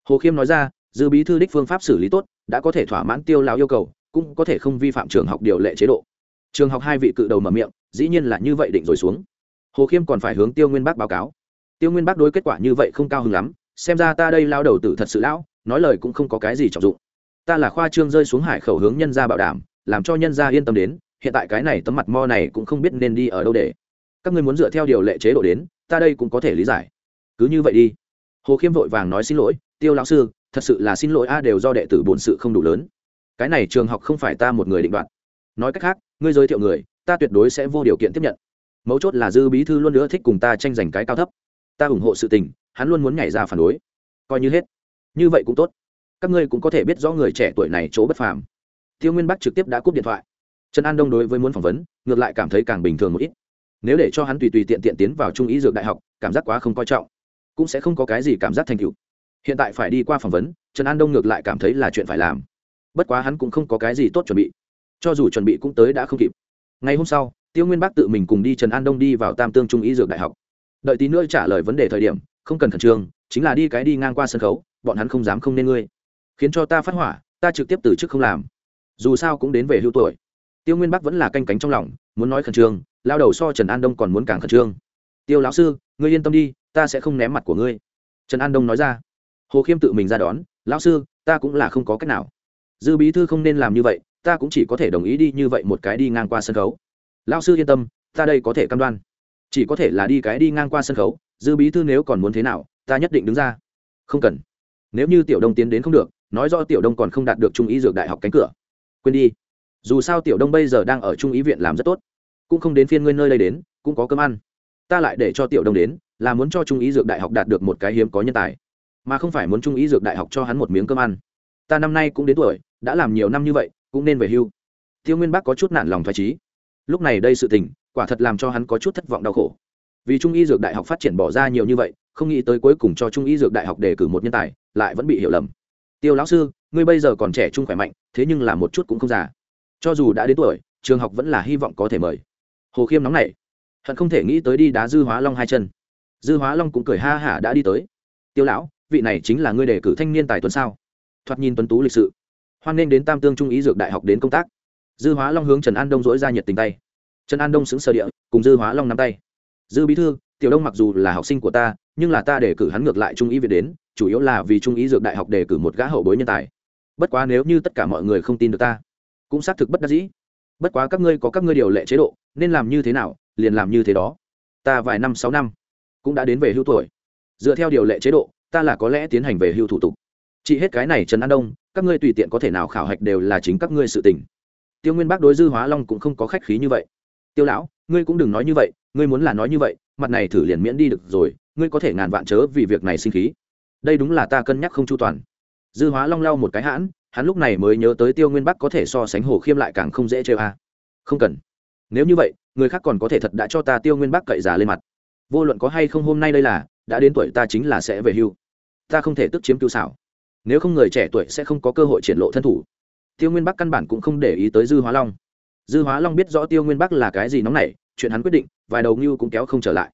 Hồ khiêm nói ra, dư bí thư đích phương pháp xử lý tốt, đã có thể thỏa mãn tiêu Lão yêu cầu, cũng có thể không vi phạm trường học điều lệ chế độ trường học hai vị cự đầu mở miệng, dĩ nhiên là như vậy định rồi xuống. Hồ khiêm còn phải hướng tiêu nguyên bác báo cáo. Tiêu nguyên bác đối kết quả như vậy không cao hứng lắm, xem ra ta đây lao đầu tử thật sự lão, nói lời cũng không có cái gì trọng dụng. Ta là khoa trương rơi xuống hải khẩu hướng nhân gia bảo đảm, làm cho nhân gia yên tâm đến, hiện tại cái này tấm mặt mo này cũng không biết nên đi ở đâu để. Các ngươi muốn dựa theo điều lệ chế độ đến, ta đây cũng có thể lý giải. Cứ như vậy đi. Hồ khiêm vội vàng nói xin lỗi, tiêu lão sư, thật sự là xin lỗi a, đều do đệ tử bổn sự không đủ lớn. Cái này trường học không phải ta một người định đoạt. Nói cách khác ngươi giới thiệu người, ta tuyệt đối sẽ vô điều kiện tiếp nhận. Mấu chốt là dư bí thư luôn nữa thích cùng ta tranh giành cái cao thấp. Ta ủng hộ sự tình, hắn luôn muốn nhảy ra phản đối. Coi như hết. Như vậy cũng tốt. Các ngươi cũng có thể biết rõ người trẻ tuổi này chỗ bất phàm. Tiêu nguyên bắc trực tiếp đã cúp điện thoại. Trần an đông đối với muốn phỏng vấn, ngược lại cảm thấy càng bình thường một ít. Nếu để cho hắn tùy tùy tiện tiện tiến vào trung ý dược đại học, cảm giác quá không coi trọng. Cũng sẽ không có cái gì cảm giác thành tựu. Hiện tại phải đi qua phỏng vấn, trần an đông ngược lại cảm thấy là chuyện phải làm. Bất quá hắn cũng không có cái gì tốt chuẩn bị cho dù chuẩn bị cũng tới đã không kịp. Ngày hôm sau, tiêu nguyên bắc tự mình cùng đi trần an đông đi vào tam tương trung ý dược đại học. Đợi tí nữa trả lời vấn đề thời điểm, không cần khẩn trương, chính là đi cái đi ngang qua sân khấu, bọn hắn không dám không nên ngươi. Khiến cho ta phát hỏa, ta trực tiếp từ chức không làm. Dù sao cũng đến về hưu tuổi. Tiêu nguyên bắc vẫn là canh cánh trong lòng, muốn nói khẩn trương, lao đầu so trần an đông còn muốn càng khẩn trương. Tiêu lão sư, ngươi yên tâm đi, ta sẽ không ném mặt của ngươi. Trần an đông nói ra. Hồ khiêm tự mình ra đón. Lão sư, ta cũng là không có cách nào. Dư bí thư không nên làm như vậy ta cũng chỉ có thể đồng ý đi như vậy một cái đi ngang qua sân khấu. Lão sư yên tâm, ta đây có thể cam đoan. Chỉ có thể là đi cái đi ngang qua sân khấu, dư bí thư nếu còn muốn thế nào, ta nhất định đứng ra. Không cần. Nếu như tiểu đông tiến đến không được, nói do tiểu đông còn không đạt được trung ý dược đại học cánh cửa. Quên đi. Dù sao tiểu đông bây giờ đang ở trung ý viện làm rất tốt. Cũng không đến phiên ngươi nơi đây đến, cũng có cơm ăn. Ta lại để cho tiểu đông đến, là muốn cho trung ý dược đại học đạt được một cái hiếm có nhân tài. Mà không phải muốn trung ý dược đại học cho hắn một miếng cơm ăn. Ta năm nay cũng đến tuổi, đã làm nhiều năm như vậy cũng nên về hưu. Tiêu nguyên bác có chút nản lòng thoải trí lúc này đây sự tình, quả thật làm cho hắn có chút thất vọng đau khổ. Vì trung y dược đại học phát triển bỏ ra nhiều như vậy, không nghĩ tới cuối cùng cho trung y dược đại học đề cử một nhân tài, lại vẫn bị hiểu lầm. Tiêu lão sư, ngươi bây giờ còn trẻ trung khỏe mạnh, thế nhưng là một chút cũng không già. Cho dù đã đến tuổi, trường học vẫn là hy vọng có thể mời. Hồ khiêm nóng nảy. Hận không thể nghĩ tới đi đá dư hóa long hai chân. Dư hóa long cũng cười ha hả đã đi tới. Tiêu lão, vị này chính là ngươi đề cử thanh niên tài tuấn sao? Thoạt nhìn tuấn tú lịch sự hoan nghênh đến tam tương trung ý dược đại học đến công tác. Dư hóa long hướng trần an đông dỗi ra nhiệt tình tay. Trần an đông xứng sở địa, cùng dư hóa long nắm tay. Dư bí thư, tiểu đông mặc dù là học sinh của ta, nhưng là ta đề cử hắn ngược lại trung ý việt đến, chủ yếu là vì trung ý dược đại học đề cử một gã hậu bối nhân tài. Bất quá nếu như tất cả mọi người không tin được ta, cũng xác thực bất đắc dĩ. Bất quá các ngươi có các ngươi điều lệ chế độ, nên làm như thế nào, liền làm như thế đó. Ta vài năm, sáu năm, cũng đã đến về hưu tuổi. Dựa theo điều lệ chế độ, ta là có lẽ tiến hành về hưu thủ tục chị hết cái này trần an đông, các ngươi tùy tiện có thể nào khảo hạch đều là chính các ngươi sự tình. Tiêu nguyên bác đối dư hóa long cũng không có khách khí như vậy. Tiêu lão, ngươi cũng đừng nói như vậy, ngươi muốn là nói như vậy, mặt này thử liền miễn đi được rồi, ngươi có thể ngàn vạn chớ vì việc này sinh khí. Đây đúng là ta cân nhắc không chu toàn. Dư hóa long lau một cái hãn, hắn lúc này mới nhớ tới tiêu nguyên bắc có thể so sánh hồ khiêm lại càng không dễ chơi a không cần. Nếu như vậy, người khác còn có thể thật đã cho ta tiêu nguyên bắc cậy giả lên mặt. Vô luận có hay không hôm nay đây là, đã đến tuổi ta chính là sẽ về hưu. Ta không thể tức chiếm cứu xảo nếu không người trẻ tuổi sẽ không có cơ hội triển lộ thân thủ. Tiêu nguyên bắc căn bản cũng không để ý tới dư hóa long. Dư hóa long biết rõ tiêu nguyên bắc là cái gì nóng này chuyện hắn quyết định, vài đầu ngưu cũng kéo không trở lại.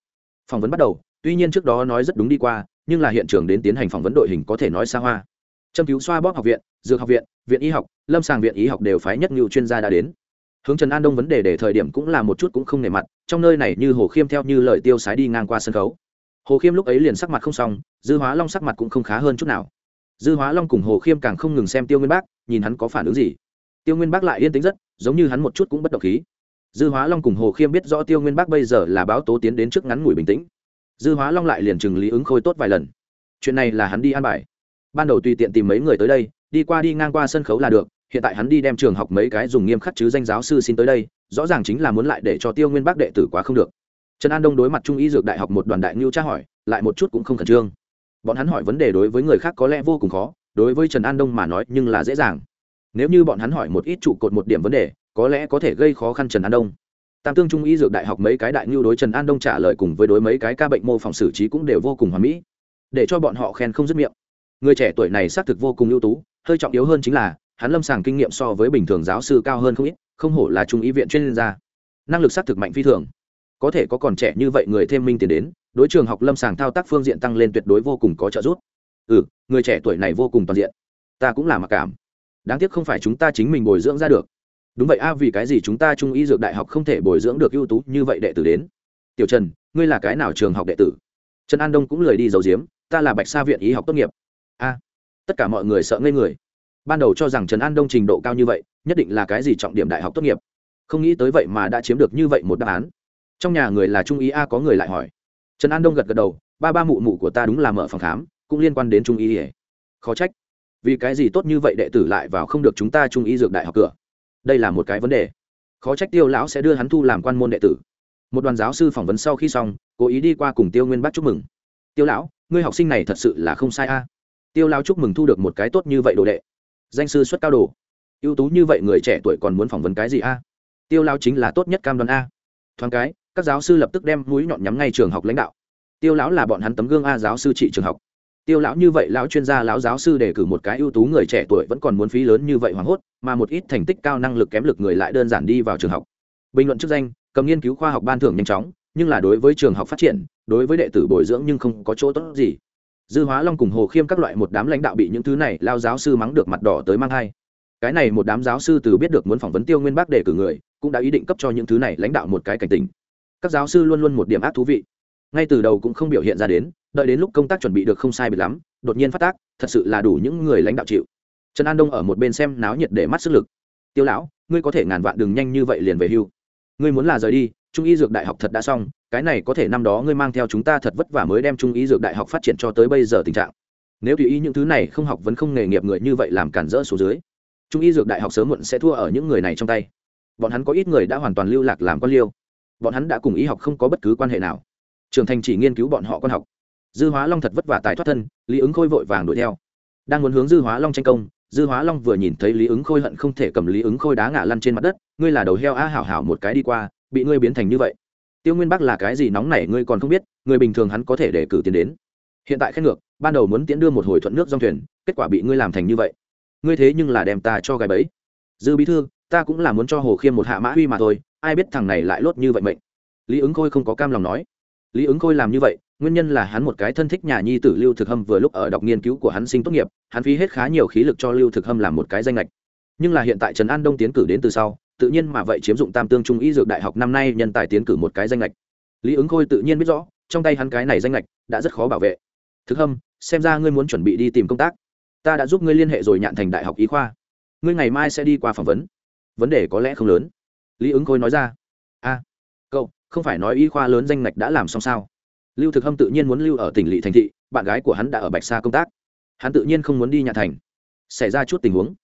Phỏng vấn bắt đầu, tuy nhiên trước đó nói rất đúng đi qua, nhưng là hiện trường đến tiến hành phỏng vấn đội hình có thể nói xa hoa. Châm cứu xoa bóp học viện, dược học viện viện y học, lâm sàng viện y học đều phái nhất ngưu chuyên gia đã đến. Hướng trần an đông vấn đề để thời điểm cũng là một chút cũng không nề mặt, trong nơi này như hồ khiêm theo như lời tiêu sái đi ngang qua sân khấu. Hồ khiêm lúc ấy liền sắc mặt không xong, dư hóa long sắc mặt cũng không khá hơn chút nào dư hóa long cùng hồ khiêm càng không ngừng xem tiêu nguyên bác, nhìn hắn có phản ứng gì. Tiêu nguyên bác lại yên tĩnh rất, giống như hắn một chút cũng bất động khí. Dư hóa long cùng hồ khiêm biết rõ tiêu nguyên bác bây giờ là báo tố tiến đến trước ngắn ngủi bình tĩnh. Dư hóa long lại liền chừng lý ứng khôi tốt vài lần. Chuyện này là hắn đi an bài. Ban đầu tùy tiện tìm mấy người tới đây, đi qua đi ngang qua sân khấu là được, hiện tại hắn đi đem trường học mấy cái dùng nghiêm khắc chứ danh giáo sư xin tới đây, rõ ràng chính là muốn lại để cho tiêu nguyên bác đệ tử quá không được. Trần an đông đối mặt trung y dược đại học một đoàn đại ngưu tra hỏi, lại một chút cũng không khẩn trương bọn hắn hỏi vấn đề đối với người khác có lẽ vô cùng khó, đối với trần an đông mà nói nhưng là dễ dàng. Nếu như bọn hắn hỏi một ít trụ cột một điểm vấn đề, có lẽ có thể gây khó khăn trần an đông. Tam tương trung y dược đại học mấy cái đại ngưu đối trần an đông trả lời cùng với đối mấy cái ca bệnh mô phỏng xử trí cũng đều vô cùng hoà mỹ. Để cho bọn họ khen không dứt miệng. Người trẻ tuổi này xác thực vô cùng ưu tú, hơi trọng yếu hơn chính là, hắn lâm sàng kinh nghiệm so với bình thường giáo sư cao hơn không ít, không hổ là trung y viện chuyên gia. Năng lực xác thực mạnh phi thường. Có thể có còn trẻ như vậy người thêm minh tiền đến đối trường học lâm sàng thao tác phương diện tăng lên tuyệt đối vô cùng có trợ giúp. Ừ người trẻ tuổi này vô cùng toàn diện. Ta cũng là mặc cảm. Đáng tiếc không phải chúng ta chính mình bồi dưỡng ra được. Đúng vậy a, vì cái gì chúng ta trung y dược đại học không thể bồi dưỡng được ưu tú như vậy đệ tử đến? Tiểu trần, ngươi là cái nào trường học đệ tử? Trần an đông cũng lời đi dầu diếm ta là bạch sa viện y học tốt nghiệp. A, tất cả mọi người sợ ngây người. Ban đầu cho rằng trần an đông trình độ cao như vậy, nhất định là cái gì trọng điểm đại học tốt nghiệp. Không nghĩ tới vậy mà đã chiếm được như vậy một đáp án. Trong nhà người là trung ý a, có người lại hỏi trần an đông gật gật đầu, ba ba mụ mụ của ta đúng là mở phòng khám, cũng liên quan đến trung y. ỉa khó trách. Vì cái gì tốt như vậy đệ tử lại vào không được chúng ta trung y dược đại học cửa? Đây là một cái vấn đề. Khó trách tiêu lão sẽ đưa hắn thu làm quan môn đệ tử. Một đoàn giáo sư phỏng vấn sau khi xong, cố ý đi qua cùng tiêu nguyên bác chúc mừng. Tiêu lão, ngươi học sinh này thật sự là không sai a. Tiêu lão chúc mừng thu được một cái tốt như vậy đồ đệ. Danh sư xuất cao đồ. Ưu tú như vậy người trẻ tuổi còn muốn phỏng vấn cái gì a? Tiêu lão chính là tốt nhất cam đoan a. Thoáng cái các giáo sư lập tức đem mũi nhọn nhắm ngay trường học lãnh đạo. Tiêu lão là bọn hắn tấm gương a giáo sư trị trường học. Tiêu lão như vậy, lão chuyên gia, lão giáo sư đề cử một cái ưu tú người trẻ tuổi vẫn còn muốn phí lớn như vậy hoảng hốt, mà một ít thành tích cao năng lực kém lực người lại đơn giản đi vào trường học. Bình luận chức danh, cầm nghiên cứu khoa học ban thưởng nhanh chóng, nhưng là đối với trường học phát triển, đối với đệ tử bồi dưỡng nhưng không có chỗ tốt gì. Dư hóa long cùng hồ khiêm các loại một đám lãnh đạo bị những thứ này lao giáo sư mắng được mặt đỏ tới mang hai cái này một đám giáo sư từ biết được muốn phỏng vấn tiêu nguyên bác để cử người, cũng đã ý định cấp cho những thứ này lãnh đạo một cái cảnh tình các giáo sư luôn luôn một điểm ác thú vị. Ngay từ đầu cũng không biểu hiện ra đến, đợi đến lúc công tác chuẩn bị được không sai biệt lắm, đột nhiên phát tác, thật sự là đủ những người lãnh đạo chịu. Trần an đông ở một bên xem náo nhiệt để mắt sức lực. Tiêu lão, ngươi có thể ngàn vạn đường nhanh như vậy liền về hưu. Ngươi muốn là rời đi, trung y dược đại học thật đã xong, cái này có thể năm đó ngươi mang theo chúng ta thật vất vả mới đem trung y dược đại học phát triển cho tới bây giờ tình trạng. Nếu tùy ý những thứ này không học vẫn không nghề nghiệp người như vậy làm cản rỡ số dưới, trung y dược đại học sớm muộn sẽ thua ở những người này trong tay. Bọn hắn có ít người đã hoàn toàn lưu lạc làm con liêu bọn hắn đã cùng y học không có bất cứ quan hệ nào. Trường thành chỉ nghiên cứu bọn họ con học. Dư hóa long thật vất vả tài thoát thân, lý ứng khôi vội vàng đuổi theo. Đang muốn hướng dư hóa long tranh công, dư hóa long vừa nhìn thấy lý ứng khôi hận không thể cầm lý ứng khôi đá ngã lăn trên mặt đất, ngươi là đầu heo a, hảo hảo một cái đi qua, bị ngươi biến thành như vậy. Tiêu nguyên bắc là cái gì nóng nảy ngươi còn không biết, người bình thường hắn có thể để cử tiền đến. Hiện tại khen ngược, ban đầu muốn tiến đưa một hồi thuận nước dòng thuyền, kết quả bị ngươi làm thành như vậy. Ngươi thế nhưng là đem ta cho gái bẫy. Dư bí thư, ta cũng là muốn cho hồ khiêm một hạ mã huy mà thôi ai biết thằng này lại lốt như vậy mệnh. Lý ứng khôi không có cam lòng nói. Lý ứng khôi làm như vậy, nguyên nhân là hắn một cái thân thích nhà nhi tử lưu thực hâm vừa lúc ở đọc nghiên cứu của hắn sinh tốt nghiệp, hắn phí hết khá nhiều khí lực cho lưu thực hâm làm một cái danh lệch nhưng là hiện tại trần an đông tiến cử đến từ sau, tự nhiên mà vậy chiếm dụng tam tương trung y dược đại học năm nay nhân tài tiến cử một cái danh lệch lý ứng khôi tự nhiên biết rõ, trong tay hắn cái này danh lệch đã rất khó bảo vệ. Thực hâm, xem ra ngươi muốn chuẩn bị đi tìm công tác. Ta đã giúp ngươi liên hệ rồi nhạn thành đại học y khoa. Ngươi ngày mai sẽ đi qua phỏng vấn. Vấn đề có lẽ không lớn lý ứng khôi nói ra. A, cậu, không phải nói y khoa lớn danh ngạch đã làm xong sao? Lưu thực hâm tự nhiên muốn lưu ở tỉnh lỵ thành thị, bạn gái của hắn đã ở bạch sa công tác. Hắn tự nhiên không muốn đi nhà thành. Xảy ra chút tình huống.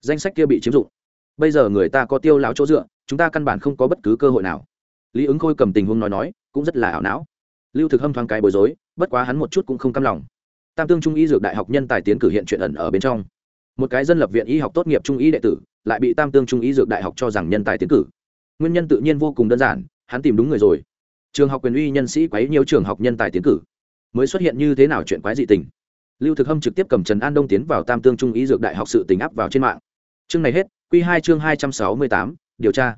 Danh sách kia bị chiếm dụng. Bây giờ người ta có tiêu láo chỗ dựa, chúng ta căn bản không có bất cứ cơ hội nào. Lý ứng khôi cầm tình huống nói nói, cũng rất là ảo não. Lưu thực hâm thoáng cái bối rối, bất quá hắn một chút cũng không căm lòng. Tam tương trung y dược đại học nhân tài tiến cử hiện chuyện ẩn ở bên trong. Một cái dân lập viện y học tốt nghiệp trung y đệ tử, lại bị tam tương trung y dược đại học cho rằng nhân tài tiến cử nguyên nhân tự nhiên vô cùng đơn giản, hắn tìm đúng người rồi. Trường học quyền uy nhân sĩ quấy nhiều trường học nhân tài tiến cử. Mới xuất hiện như thế nào chuyện quái dị tình? Lưu thực hâm trực tiếp cầm trần an đông tiến vào tam tương trung ý dược đại học sự tình áp vào trên mạng. Chương này hết q hai chương hai trăm sáu mươi tám, điều tra.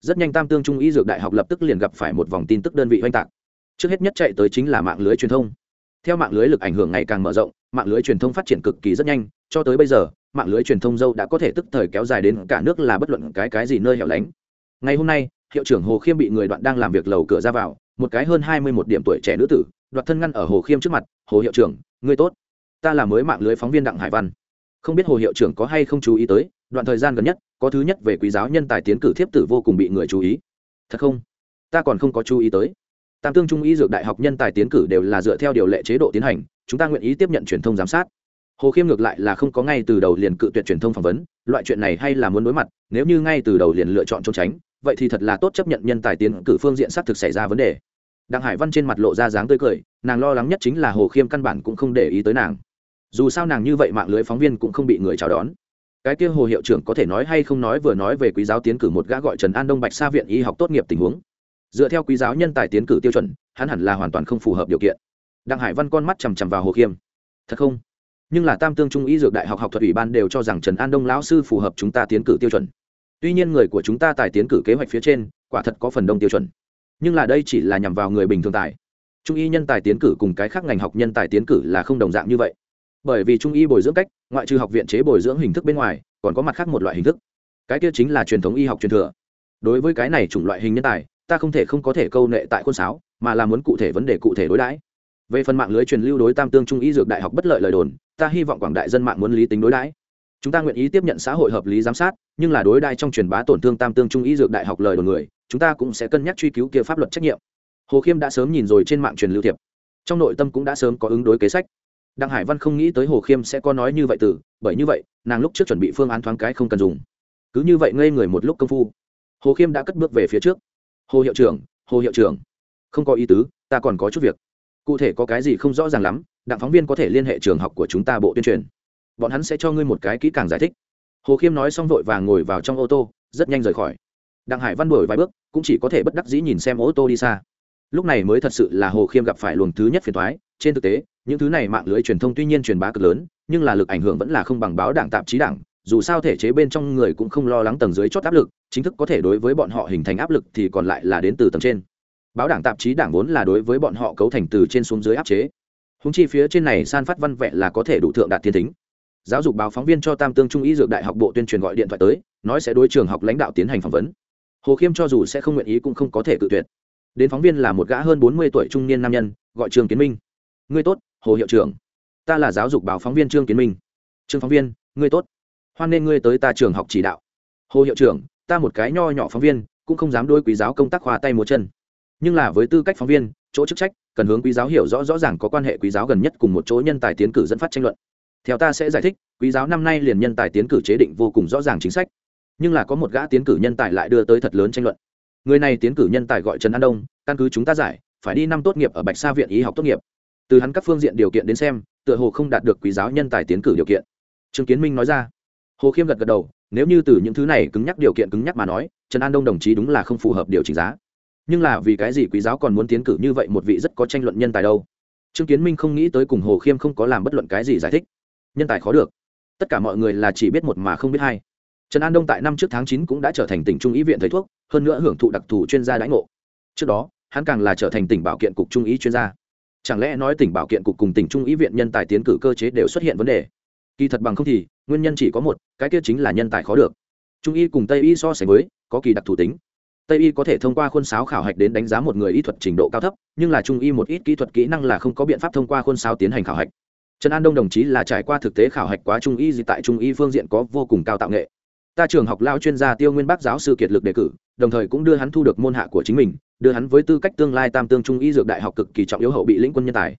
Rất nhanh tam tương trung y dược đại học lập tức liền gặp phải một vòng tin tức đơn vị oanh tạc. Trước hết nhất chạy tới chính là mạng lưới truyền thông. Theo mạng lưới lực ảnh hưởng ngày càng mở rộng, mạng lưới truyền thông phát triển cực kỳ rất nhanh, cho tới bây giờ, mạng lưới truyền thông dâu đã có thể tức thời kéo dài đến cả nước là bất luận cái cái gì nơi hẻo lánh ngày hôm nay, hiệu trưởng hồ khiêm bị người đoạn đang làm việc lầu cửa ra vào, một cái hơn hai mươi một điểm tuổi trẻ nữ tử, đoạt thân ngăn ở hồ khiêm trước mặt, hồ hiệu trưởng, ngươi tốt. Ta là mới mạng lưới phóng viên đặng hải văn. Không biết hồ hiệu trưởng có hay không chú ý tới, đoạn thời gian gần nhất, có thứ nhất về quý giáo nhân tài tiến cử thiếp tử vô cùng bị người chú ý. Thật không? Ta còn không có chú ý tới. Tam tương trung y dược đại học nhân tài tiến cử đều là dựa theo điều lệ chế độ tiến hành, chúng ta nguyện ý tiếp nhận truyền thông giám sát. Hồ khiêm ngược lại là không có ngay từ đầu liền cự tuyệt truyền thông phỏng vấn, loại chuyện này hay là muốn đối mặt, nếu như ngay từ đầu liền lựa chọn trốn tránh vậy thì thật là tốt chấp nhận nhân tài tiến cử phương diện xác thực xảy ra vấn đề. Đặng hải văn trên mặt lộ ra dáng tươi cười, nàng lo lắng nhất chính là hồ khiêm căn bản cũng không để ý tới nàng. Dù sao nàng như vậy mạng lưới phóng viên cũng không bị người chào đón. Cái kia hồ hiệu trưởng có thể nói hay không nói vừa nói về quý giáo tiến cử một gã gọi trần an đông bạch xa viện y học tốt nghiệp tình huống. Dựa theo quý giáo nhân tài tiến cử tiêu chuẩn, hắn hẳn là hoàn toàn không phù hợp điều kiện. Đặng hải văn con mắt chằm chằm vào hồ khiêm. Thật không? Nhưng là tam tương trung y dược đại học học thuật ủy ban đều cho rằng trần an đông lão sư phù hợp chúng ta tiến cử tiêu chuẩn tuy nhiên người của chúng ta tài tiến cử kế hoạch phía trên, quả thật có phần đông tiêu chuẩn. Nhưng là đây chỉ là nhằm vào người bình thường tài. Trung y nhân tài tiến cử cùng cái khác ngành học nhân tài tiến cử là không đồng dạng như vậy. Bởi vì trung y bồi dưỡng cách, ngoại trừ học viện chế bồi dưỡng hình thức bên ngoài, còn có mặt khác một loại hình thức. Cái kia chính là truyền thống y học truyền thừa. Đối với cái này chủng loại hình nhân tài, ta không thể không có thể câu nệ tại khuôn sáo, mà là muốn cụ thể vấn đề cụ thể đối đãi. Về phần mạng lưới truyền lưu đối tam tương trung y dược đại học bất lợi lời đồn, ta hy vọng quảng đại dân mạng muốn lý tính đối đãi chúng ta nguyện ý tiếp nhận xã hội hợp lý giám sát, nhưng là đối đại trong truyền bá tổn thương tam tương trung y dược đại học lời đồn người, chúng ta cũng sẽ cân nhắc truy cứu kia pháp luật trách nhiệm. Hồ khiêm đã sớm nhìn rồi trên mạng truyền lưu thiệp. Trong nội tâm cũng đã sớm có ứng đối kế sách. Đặng hải văn không nghĩ tới hồ khiêm sẽ có nói như vậy từ, bởi như vậy, nàng lúc trước chuẩn bị phương án thoáng cái không cần dùng. Cứ như vậy ngây người một lúc công phu. Hồ khiêm đã cất bước về phía trước. Hồ hiệu trưởng, hồ hiệu trưởng. Không có ý tứ, ta còn có chút việc. Cụ thể có cái gì không rõ ràng lắm, đặng phóng viên có thể liên hệ trường học của chúng ta bộ tuyên truyền bọn hắn sẽ cho ngươi một cái kỹ càng giải thích. Hồ khiêm nói xong vội và ngồi vào trong ô tô, rất nhanh rời khỏi. Đặng hải văn đổi vài bước, cũng chỉ có thể bất đắc dĩ nhìn xem ô tô đi xa. Lúc này mới thật sự là hồ khiêm gặp phải luồng thứ nhất phiền thoái trên thực tế, những thứ này mạng lưới truyền thông tuy nhiên truyền bá cực lớn, nhưng là lực ảnh hưởng vẫn là không bằng báo đảng tạp chí đảng. Dù sao thể chế bên trong người cũng không lo lắng tầng dưới chót áp lực, chính thức có thể đối với bọn họ hình thành áp lực thì còn lại là đến từ tầng trên. Báo đảng tạp chí đảng vốn là đối với bọn họ cấu thành từ trên xuống dưới áp chế. Húng chi phía trên này san phát văn vẹn là có thể đủ thượng đạt thiên tính giáo dục báo phóng viên cho tam tương trung y dược đại học bộ tuyên truyền gọi điện thoại tới, nói sẽ đối trường học lãnh đạo tiến hành phỏng vấn. Hồ khiêm cho dù sẽ không nguyện ý cũng không có thể cự tuyệt. Đến phóng viên là một gã hơn bốn mươi tuổi trung niên nam nhân, gọi trường kiến minh. Ngươi tốt, hồ hiệu trưởng. Ta là giáo dục báo phóng viên trương kiến minh. Trương phóng viên, ngươi tốt. Hoan nên ngươi tới ta trường học chỉ đạo. Hồ hiệu trưởng, ta một cái nho nhỏ phóng viên, cũng không dám đôi quý giáo công tác khoa tay múa chân. Nhưng là với tư cách phóng viên, chỗ chức trách, cần hướng quý giáo hiểu rõ rõ ràng có quan hệ quý giáo gần nhất cùng một chỗ nhân tài tiến cử dẫn phát tranh luận theo ta sẽ giải thích, quý giáo năm nay liền nhân tài tiến cử chế định vô cùng rõ ràng chính sách. Nhưng là có một gã tiến cử nhân tài lại đưa tới thật lớn tranh luận. Người này tiến cử nhân tài gọi trần an đông, căn cứ chúng ta giải, phải đi năm tốt nghiệp ở bạch sa viện y học tốt nghiệp. Từ hắn các phương diện điều kiện đến xem, tựa hồ không đạt được quý giáo nhân tài tiến cử điều kiện. Trương kiến minh nói ra. Hồ khiêm gật gật đầu, nếu như từ những thứ này cứng nhắc điều kiện cứng nhắc mà nói, trần an đông đồng chí đúng là không phù hợp điều chỉnh giá. Nhưng là vì cái gì quý giáo còn muốn tiến cử như vậy một vị rất có tranh luận nhân tài đâu? Trương kiến minh không nghĩ tới cùng hồ khiêm không có làm bất luận cái gì giải thích nhân tài khó được. Tất cả mọi người là chỉ biết một mà không biết hai. Trần an đông tại năm trước tháng chín cũng đã trở thành tỉnh trung ý viện thầy thuốc, hơn nữa hưởng thụ đặc thù chuyên gia đãi ngộ. Trước đó, hắn càng là trở thành tỉnh bảo kiện cục trung ý chuyên gia. Chẳng lẽ nói tỉnh bảo kiện cục cùng tỉnh trung ý viện nhân tài tiến cử cơ chế đều xuất hiện vấn đề? Kỳ thật bằng không thì, nguyên nhân chỉ có một, cái kia chính là nhân tài khó được. Trung y cùng tây y so sánh với, có kỳ đặc thù tính. Tây y có thể thông qua khuôn sáo khảo hạch đến đánh giá một người y thuật trình độ cao thấp, nhưng là trung y một ít kỹ thuật kỹ năng là không có biện pháp thông qua khuôn sáo tiến hành khảo hạch trần an đông đồng chí là trải qua thực tế khảo hạch quá trung y gì tại trung y phương diện có vô cùng cao tạo nghệ. Ta trường học lao chuyên gia tiêu nguyên bác giáo sư kiệt lực đề cử, đồng thời cũng đưa hắn thu được môn hạ của chính mình, đưa hắn với tư cách tương lai tam tương trung y dược đại học cực kỳ trọng yếu hậu bị lĩnh quân nhân tài.